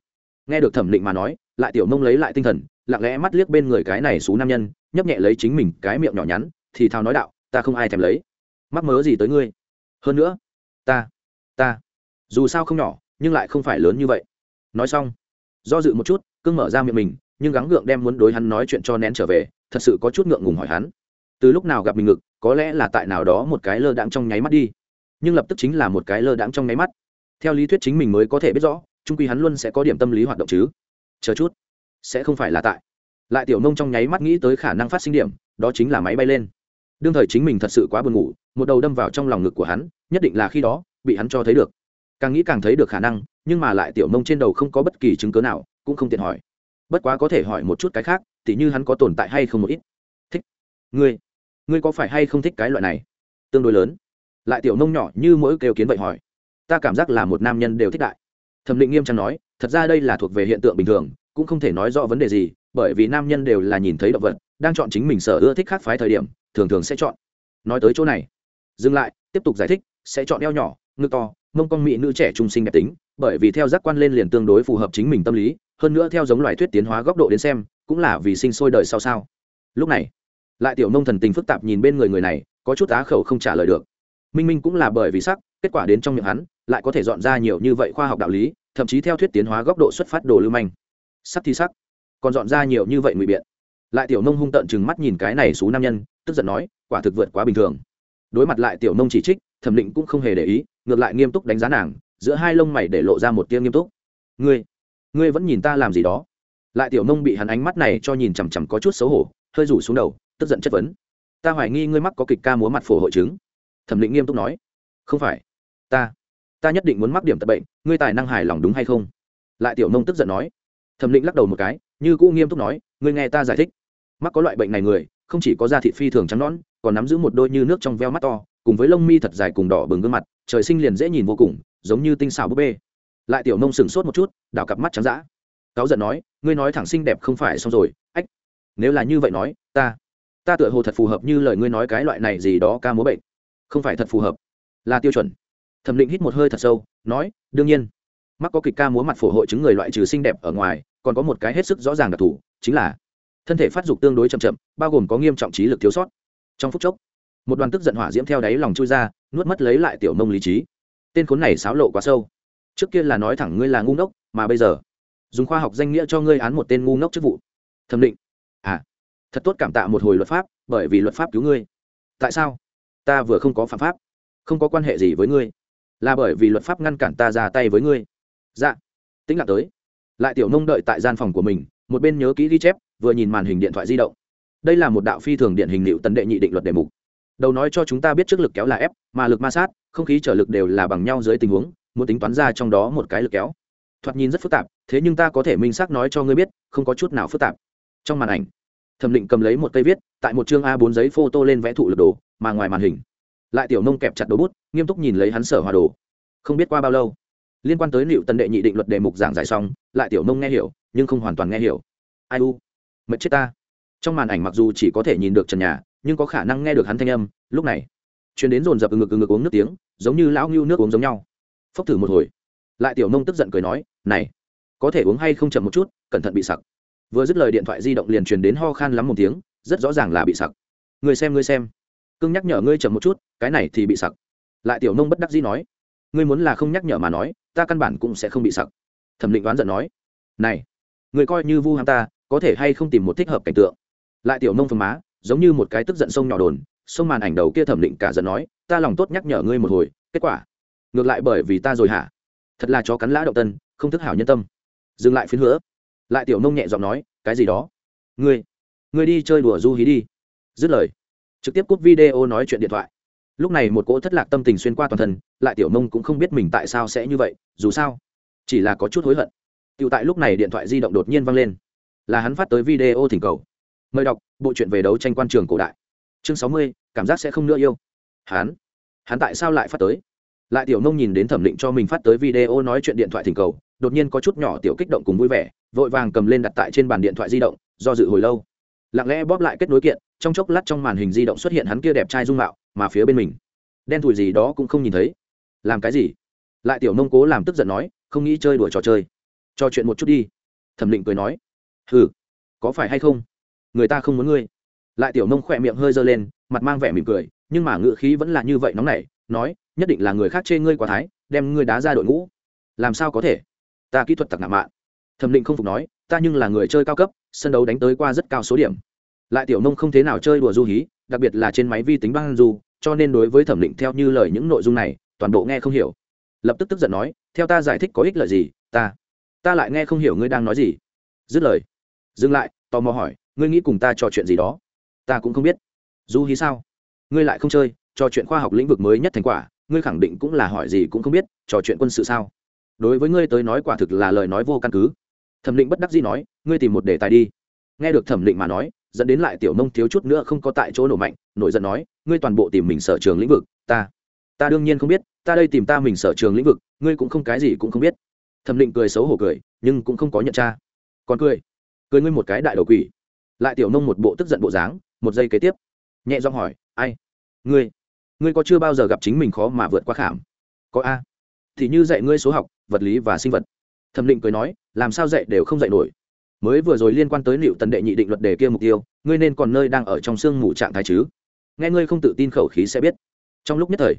[SPEAKER 1] Nghe được thẩm định mà nói, lại tiểu mông lấy lại tinh thần, lặng lẽ mắt liếc bên người cái này xú nam nhân, nhấp nhẹ lấy chính mình cái miệng nhỏ nhắn, thì thào nói đạo, ta không ai thèm lấy. Mắc mớ gì tới ngươi? Hơn nữa, ta ta, dù sao không nhỏ, nhưng lại không phải lớn như vậy. Nói xong, do dự một chút cưng mở ra miệng mình, nhưng gắng gượng đem muốn đối hắn nói chuyện cho nén trở về, thật sự có chút ngượng ngùng hỏi hắn, từ lúc nào gặp mình ngực, có lẽ là tại nào đó một cái lơ đạm trong nháy mắt đi nhưng lập tức chính là một cái lơ đãng trong nháy mắt. Theo lý thuyết chính mình mới có thể biết rõ, trung quy hắn luôn sẽ có điểm tâm lý hoạt động chứ. Chờ chút, sẽ không phải là tại. Lại tiểu nông trong nháy mắt nghĩ tới khả năng phát sinh điểm, đó chính là máy bay lên. Đương thời chính mình thật sự quá buồn ngủ, một đầu đâm vào trong lòng ngực của hắn, nhất định là khi đó, bị hắn cho thấy được. Càng nghĩ càng thấy được khả năng, nhưng mà lại tiểu nông trên đầu không có bất kỳ chứng cớ nào, cũng không tiện hỏi. Bất quá có thể hỏi một chút cái khác, tỉ như hắn có tồn tại hay không một ít. Thích. Ngươi. Ngươi có phải hay không thích cái loại này? Tương đối lớn lại tiểu nông nhỏ như mỗi kêu kiến vậy hỏi. Ta cảm giác là một nam nhân đều thích đại. Thẩm định nghiêm trang nói, thật ra đây là thuộc về hiện tượng bình thường, cũng không thể nói rõ vấn đề gì, bởi vì nam nhân đều là nhìn thấy động vật, đang chọn chính mình sở ưa thích khác phái thời điểm, thường thường sẽ chọn. Nói tới chỗ này, dừng lại, tiếp tục giải thích, sẽ chọn eo nhỏ, ngực to, mông con mỹ nữ trẻ trung sinh đẹp tính, bởi vì theo giác quan lên liền tương đối phù hợp chính mình tâm lý, hơn nữa theo giống loài thuyết tiến hóa góc độ đến xem, cũng là vì sinh sôi đời sau sao. Lúc này, lại tiểu nông thần tình phức tạp nhìn bên người người này, có chút á khẩu không trả lời được minh minh cũng là bởi vì sắc, kết quả đến trong miệng hắn, lại có thể dọn ra nhiều như vậy khoa học đạo lý, thậm chí theo thuyết tiến hóa góc độ xuất phát đồ lưu manh. Sắc thì sắc, còn dọn ra nhiều như vậy ngụy biện. Lại tiểu nông hung tợn chừng mắt nhìn cái này xú nam nhân, tức giận nói, quả thực vượt quá bình thường. Đối mặt lại tiểu nông chỉ trích, thẩm định cũng không hề để ý, ngược lại nghiêm túc đánh giá nàng, giữa hai lông mày để lộ ra một tia nghiêm túc. Ngươi ngươi vẫn nhìn ta làm gì đó. Lại tiểu nông bị hắn ánh mắt này cho nhìn chằm chằm có chút xấu hổ, hơi rủ xuống đầu, tức giận chất vấn. Ta hoài nghi ngươi mắc có kịch ca múa mặt phổ hội chứng thẩm định nghiêm túc nói, không phải, ta ta nhất định muốn mắc điểm tật bệnh, ngươi tài năng hài lòng đúng hay không? Lại tiểu nông tức giận nói. Thẩm định lắc đầu một cái, như cũ nghiêm túc nói, ngươi nghe ta giải thích. Mắc có loại bệnh này người, không chỉ có da thịt phi thường trắng nõn, còn nắm giữ một đôi như nước trong veo mắt to, cùng với lông mi thật dài cùng đỏ bừng gương mặt, trời sinh liền dễ nhìn vô cùng, giống như tinh xảo búp bê. Lại tiểu nông sừng sốt một chút, đảo cặp mắt trắng dã. Cáo giận nói, ngươi nói thẳng xinh đẹp không phải xong rồi, ách. Nếu là như vậy nói, ta ta tựa hồ thật phù hợp như lời ngươi nói cái loại này gì đó ca múa bệnh không phải thật phù hợp. Là tiêu chuẩn. Thẩm định hít một hơi thật sâu, nói, đương nhiên. Mắc có kịch ca múa mặt phổ hội chứng người loại trừ xinh đẹp ở ngoài, còn có một cái hết sức rõ ràng đặc thù, chính là thân thể phát dục tương đối chậm chậm, bao gồm có nghiêm trọng trí lực thiếu sót. Trong phút chốc, một đoàn tức giận hỏa diễm theo đáy lòng chui ra, nuốt mất lấy lại tiểu nông lý trí. Tên khốn này xáo lộ quá sâu. Trước kia là nói thẳng ngươi là ngu ngốc, mà bây giờ, dùng khoa học danh nghĩa cho ngươi án một tên ngu ngốc chức vụ. Thẩm định à thật tốt cảm tạ một hồi luật pháp, bởi vì luật pháp cứu ngươi. Tại sao? Ta vừa không có phạm pháp, không có quan hệ gì với ngươi, là bởi vì luật pháp ngăn cản ta ra tay với ngươi. Dạ. Tính lạc tới. Lại tiểu nông đợi tại gian phòng của mình, một bên nhớ kỹ ghi chép, vừa nhìn màn hình điện thoại di động. Đây là một đạo phi thường điện hình liệu tấn đệ nhị định luật đề mục. Đầu nói cho chúng ta biết trước lực kéo là ép, mà lực ma sát, không khí trở lực đều là bằng nhau dưới tình huống, muốn tính toán ra trong đó một cái lực kéo. Thoạt nhìn rất phức tạp, thế nhưng ta có thể minh xác nói cho ngươi biết, không có chút nào phức tạp. Trong màn ảnh thẩm định cầm lấy một cây viết, tại một chương a 4 giấy photo lên vẽ thụ lực đồ, mà ngoài màn hình. Lại tiểu nông kẹp chặt đồ bút, nghiêm túc nhìn lấy hắn sở hòa đồ. Không biết qua bao lâu, liên quan tới liệu tần đệ nhị định luật đề mục giảng giải xong, lại tiểu nông nghe hiểu, nhưng không hoàn toàn nghe hiểu. Ai u, mệt chết ta. Trong màn ảnh mặc dù chỉ có thể nhìn được trần nhà, nhưng có khả năng nghe được hắn thanh âm. Lúc này chuyến đến dồn dập ngực ngực uống nước tiếng, giống như lão ngưu nước uống giống nhau. Phốc thử một hồi. Lại tiểu nông tức giận cười nói, này, có thể uống hay không chậm một chút, cẩn thận bị sặc vừa dứt lời điện thoại di động liền truyền đến ho khan lắm một tiếng, rất rõ ràng là bị sặc. Người xem ngươi xem. Cưng nhắc nhở ngươi chậm một chút, cái này thì bị sặc. Lại tiểu nông bất đắc dĩ nói. Ngươi muốn là không nhắc nhở mà nói, ta căn bản cũng sẽ không bị sặc. Thẩm định đoán giận nói. Này, người coi như vu ham ta, có thể hay không tìm một thích hợp cảnh tượng? Lại tiểu nông phồng má, giống như một cái tức giận sông nhỏ đồn, sông màn ảnh đầu kia thẩm định cả giận nói, ta lòng tốt nhắc nhở ngươi một hồi, kết quả. Ngược lại bởi vì ta rồi hả? Thật là chó cắn lã động tân, không thức hảo nhân tâm. Dừng lại phiến hứa lại tiểu nông nhẹ giọng nói, cái gì đó? Ngươi ngươi đi chơi đùa du hí đi. Dứt lời, trực tiếp cúp video nói chuyện điện thoại. Lúc này một cỗ thất lạc tâm tình xuyên qua toàn thân, lại tiểu nông cũng không biết mình tại sao sẽ như vậy, dù sao, chỉ là có chút hối hận. Tựu tại lúc này điện thoại di động đột nhiên văng lên. Là hắn phát tới video thỉnh cầu. Mời đọc, bộ truyện về đấu tranh quan trường cổ đại. Chương sáu mươi, cảm giác sẽ không nữa yêu. Hắn hắn tại sao lại phát tới? Lại tiểu nông nhìn đến thẩm định cho mình phát tới video nói chuyện điện thoại thỉnh cầu đột nhiên có chút nhỏ tiểu kích động cùng vui vẻ, vội vàng cầm lên đặt tại trên bàn điện thoại di động, do dự hồi lâu. Lặng lẽ bóp lại kết nối kiện, trong chốc lát trong màn hình di động xuất hiện hắn kia đẹp trai dung mạo, mà phía bên mình, đen thùi gì đó cũng không nhìn thấy. Làm cái gì? Lại tiểu nông cố làm tức giận nói, không nghĩ chơi đùa trò chơi. Trò chuyện một chút đi. Thẩm định cười nói, hừ, có phải hay không? Người ta không muốn ngươi. Lại tiểu nông khỏe miệng hơi giơ lên, mặt mang vẻ mỉm cười, nhưng mà ngự khí vẫn là như vậy nóng nảy, nói, nhất định là người khác chê ngươi quá thái, đem ngươi đá ra đội ngũ. Làm sao có thể? Ta kỹ thuật tặc nạm mạn. Thẩm định không phục nói, ta nhưng là người chơi cao cấp, sân đấu đánh tới qua rất cao số điểm. Lại tiểu nông không thế nào chơi đùa du hí, đặc biệt là trên máy vi tính băng du, cho nên đối với thẩm định theo như lời những nội dung này, toàn bộ nghe không hiểu. Lập tức tức giận nói, theo ta giải thích có ích lợi gì, ta ta lại nghe không hiểu ngươi đang nói gì. Dứt lời, dừng lại, tò mò hỏi, ngươi nghĩ cùng ta trò chuyện gì đó? Ta cũng không biết. Du hí sao? Ngươi lại không chơi, trò chuyện khoa học lĩnh vực mới nhất thành quả, ngươi khẳng định cũng là hỏi gì cũng không biết, trò chuyện quân sự sao? Đối với ngươi tới nói quả thực là lời nói vô căn cứ. Thẩm định bất đắc dĩ nói, ngươi tìm một đề tài đi. Nghe được thẩm định mà nói, dẫn đến lại tiểu nông thiếu chút nữa không có tại chỗ nổ mạnh, nổi giận nói, ngươi toàn bộ tìm mình sở trường lĩnh vực, ta ta đương nhiên không biết, ta đây tìm ta mình sở trường lĩnh vực, ngươi cũng không cái gì cũng không biết. Thẩm định cười xấu hổ cười, nhưng cũng không có nhận ra. còn cười cười ngươi một cái đại đầu quỷ. Lại tiểu nông một bộ tức giận bộ dáng, một giây kế tiếp, nhẹ giọng hỏi, ai? Ngươi ngươi có chưa bao giờ gặp chính mình khó mà vượt qua khảm? Có a? Thì như dạy ngươi số học, vật lý và sinh vật. Thẩm định cười nói, làm sao dạy đều không dạy nổi. Mới vừa rồi liên quan tới liệu tần đệ nhị định luật đề kia mục tiêu, ngươi nên còn nơi đang ở trong sương mù trạng thái chứ. Nghe ngươi không tự tin khẩu khí sẽ biết. Trong lúc nhất thời,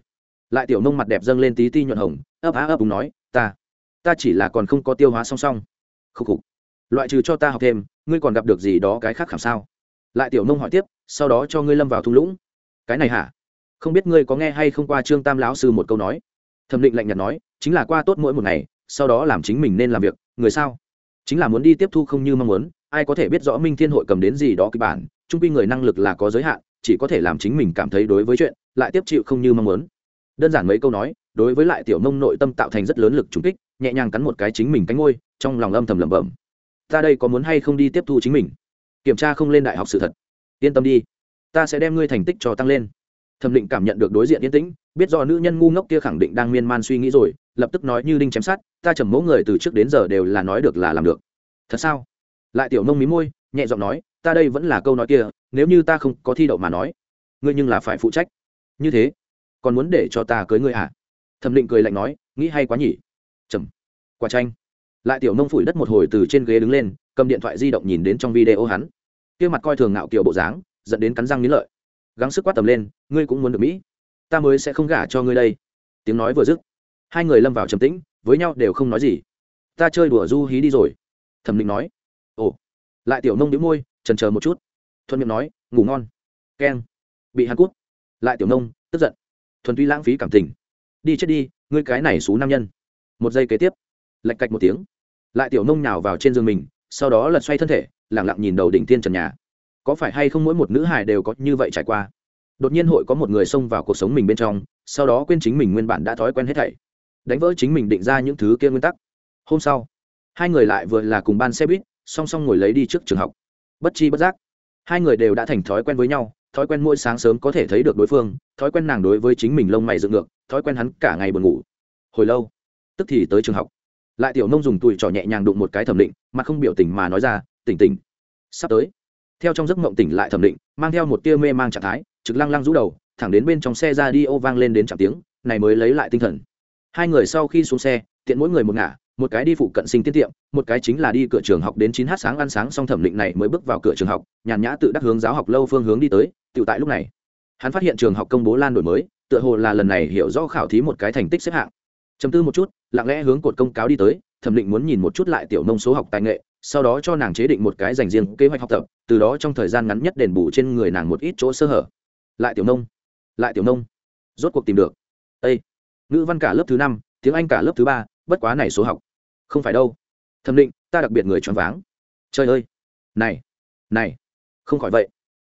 [SPEAKER 1] lại tiểu nông mặt đẹp dâng lên tí ti nhuận hồng, ấp á ấp đúng nói, ta ta chỉ là còn không có tiêu hóa song song. Khúc khục. Loại trừ cho ta học thêm, ngươi còn gặp được gì đó cái khác khảm sao? Lại tiểu nông hỏi tiếp, sau đó cho ngươi lâm vào thung lũng. Cái này hả? Không biết ngươi có nghe hay không qua trương tam lão sư một câu nói thẩm định lạnh nhạt nói, chính là qua tốt mỗi một ngày, sau đó làm chính mình nên làm việc, người sao? Chính là muốn đi tiếp thu không như mong muốn, ai có thể biết rõ minh thiên hội cầm đến gì đó kịch bản, trung quy người năng lực là có giới hạn, chỉ có thể làm chính mình cảm thấy đối với chuyện, lại tiếp chịu không như mong muốn. Đơn giản mấy câu nói, đối với lại tiểu nông nội tâm tạo thành rất lớn lực trùng kích, nhẹ nhàng cắn một cái chính mình cánh ngôi, trong lòng âm thầm lẩm bẩm. Ta đây có muốn hay không đi tiếp thu chính mình? Kiểm tra không lên đại học sự thật. Yên tâm đi, ta sẽ đem ngươi thành tích cho tăng lên. Thẩm định cảm nhận được đối diện yên tĩnh biết do nữ nhân ngu ngốc kia khẳng định đang miên man suy nghĩ rồi, lập tức nói như đinh chém sát ta chầm mẫu người từ trước đến giờ đều là nói được là làm được. Thật sao? Lại tiểu nông mí môi, nhẹ giọng nói, ta đây vẫn là câu nói kia, nếu như ta không có thi đậu mà nói, ngươi nhưng là phải phụ trách. Như thế, còn muốn để cho ta cưới ngươi à? Thẩm định cười lạnh nói, nghĩ hay quá nhỉ. Trầm quả tranh. Lại tiểu nông phủi đất một hồi từ trên ghế đứng lên, cầm điện thoại di động nhìn đến trong video hắn. Kia mặt coi thường ngạo kiểu bộ dáng, dẫn đến cắn răng nghĩ lợi. Gắng sức quát tầm lên, ngươi cũng muốn được mỹ? Ta mới sẽ không gả cho ngươi đây. Tiếng nói vừa dứt, hai người lâm vào trầm tĩnh, với nhau đều không nói gì. Ta chơi đùa du hí đi rồi, thẩm định nói. Ồ, lại tiểu nông đĩu môi trần chờ một chút. Thuận miệng nói, ngủ ngon. Keng. Bị Hàn cút. Lại tiểu nông, tức giận. Thuần tuy lãng phí cảm tình. Đi chết đi, ngươi cái này xú nam nhân. Một giây kế tiếp, lạch cạch một tiếng. Lại tiểu nông nhào vào trên giường mình, sau đó lật xoay thân thể lẳng lặng nhìn đầu đỉnh tiên trần nhà. Có phải hay không mỗi một nữ hài đều có như vậy trải qua? Đột nhiên hội có một người xông vào cuộc sống mình bên trong, sau đó quên chính mình nguyên bản đã thói quen hết thảy, đánh vỡ chính mình định ra những thứ kia nguyên tắc. Hôm sau, hai người lại vừa là cùng ban xe buýt, song song ngồi lấy đi trước trường học. Bất chi bất giác, hai người đều đã thành thói quen với nhau, thói quen mỗi sáng sớm có thể thấy được đối phương, thói quen nàng đối với chính mình lông mày dựng ngược, thói quen hắn cả ngày buồn ngủ. Hồi lâu, tức thì tới trường học. Lại tiểu nông dùng tùi trò nhẹ nhàng đụng một cái thẩm định mà không biểu tình mà nói ra, tỉnh tỉnh, sắp tới. Theo trong giấc mộng tỉnh lại thẩm định, mang theo một tia mê mang trạng thái trực lăng lăng rũ đầu, thẳng đến bên trong xe ra đi ô vang lên đến chạm tiếng, này mới lấy lại tinh thần. Hai người sau khi xuống xe, tiện mỗi người một ngả, một cái đi phụ cận sinh tiết tiệm, một cái chính là đi cửa trường học đến chín h sáng ăn sáng xong thẩm định này mới bước vào cửa trường học, nhàn nhã tự đắc hướng giáo học lâu phương hướng đi tới tự tại lúc này, hắn phát hiện trường học công bố lan đổi mới, tựa hồ là lần này hiểu rõ khảo thí một cái thành tích xếp hạng. Chấm tư một chút, lặng lẽ hướng cột công cáo đi tới, thẩm định muốn nhìn một chút lại tiểu nông số học tài nghệ, sau đó cho nàng chế định một cái dành riêng kế hoạch học tập, từ đó trong thời gian ngắn nhất đền bù trên người nàng một ít chỗ sơ hở lại tiểu nông. Lại tiểu nông. Rốt cuộc tìm được. Â ngữ văn cả lớp thứ năm, tiếng anh cả lớp thứ ba, bất quá này số học. Không phải đâu. Thẩm định, ta đặc biệt người choáng váng. Trời ơi. Này. Này. Không khỏi vậy.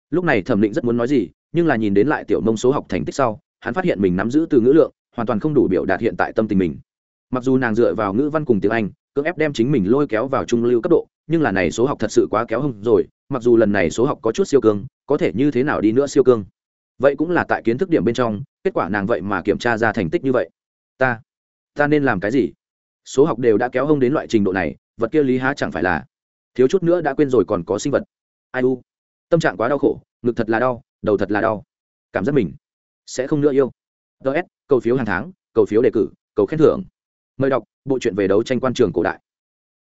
[SPEAKER 1] Lúc này thẩm định rất muốn nói gì, nhưng là nhìn đến lại tiểu nông số học thành tích sau, hắn phát hiện mình nắm giữ từ ngữ lượng, hoàn toàn không đủ biểu đạt hiện tại tâm tình mình. Mặc dù nàng dựa vào ngữ văn cùng tiếng anh, cưỡng ép đem chính mình lôi kéo vào trung lưu cấp độ, nhưng là này số học thật sự quá kéo hông rồi, mặc dù lần này số học có chút siêu cương có thể như thế nào đi nữa siêu cương vậy cũng là tại kiến thức điểm bên trong, kết quả nàng vậy mà kiểm tra ra thành tích như vậy. Ta ta nên làm cái gì? Số học đều đã kéo hông đến loại trình độ này, vật kia lý há chẳng phải là thiếu chút nữa đã quên rồi còn có sinh vật. Ai u? Tâm trạng quá đau khổ, ngực thật là đau, đầu thật là đau. Cảm giác mình sẽ không nữa yêu. Ts cầu phiếu hàng tháng, cầu phiếu đề cử, cầu khen thưởng. Mời đọc bộ truyện về đấu tranh quan trường cổ đại.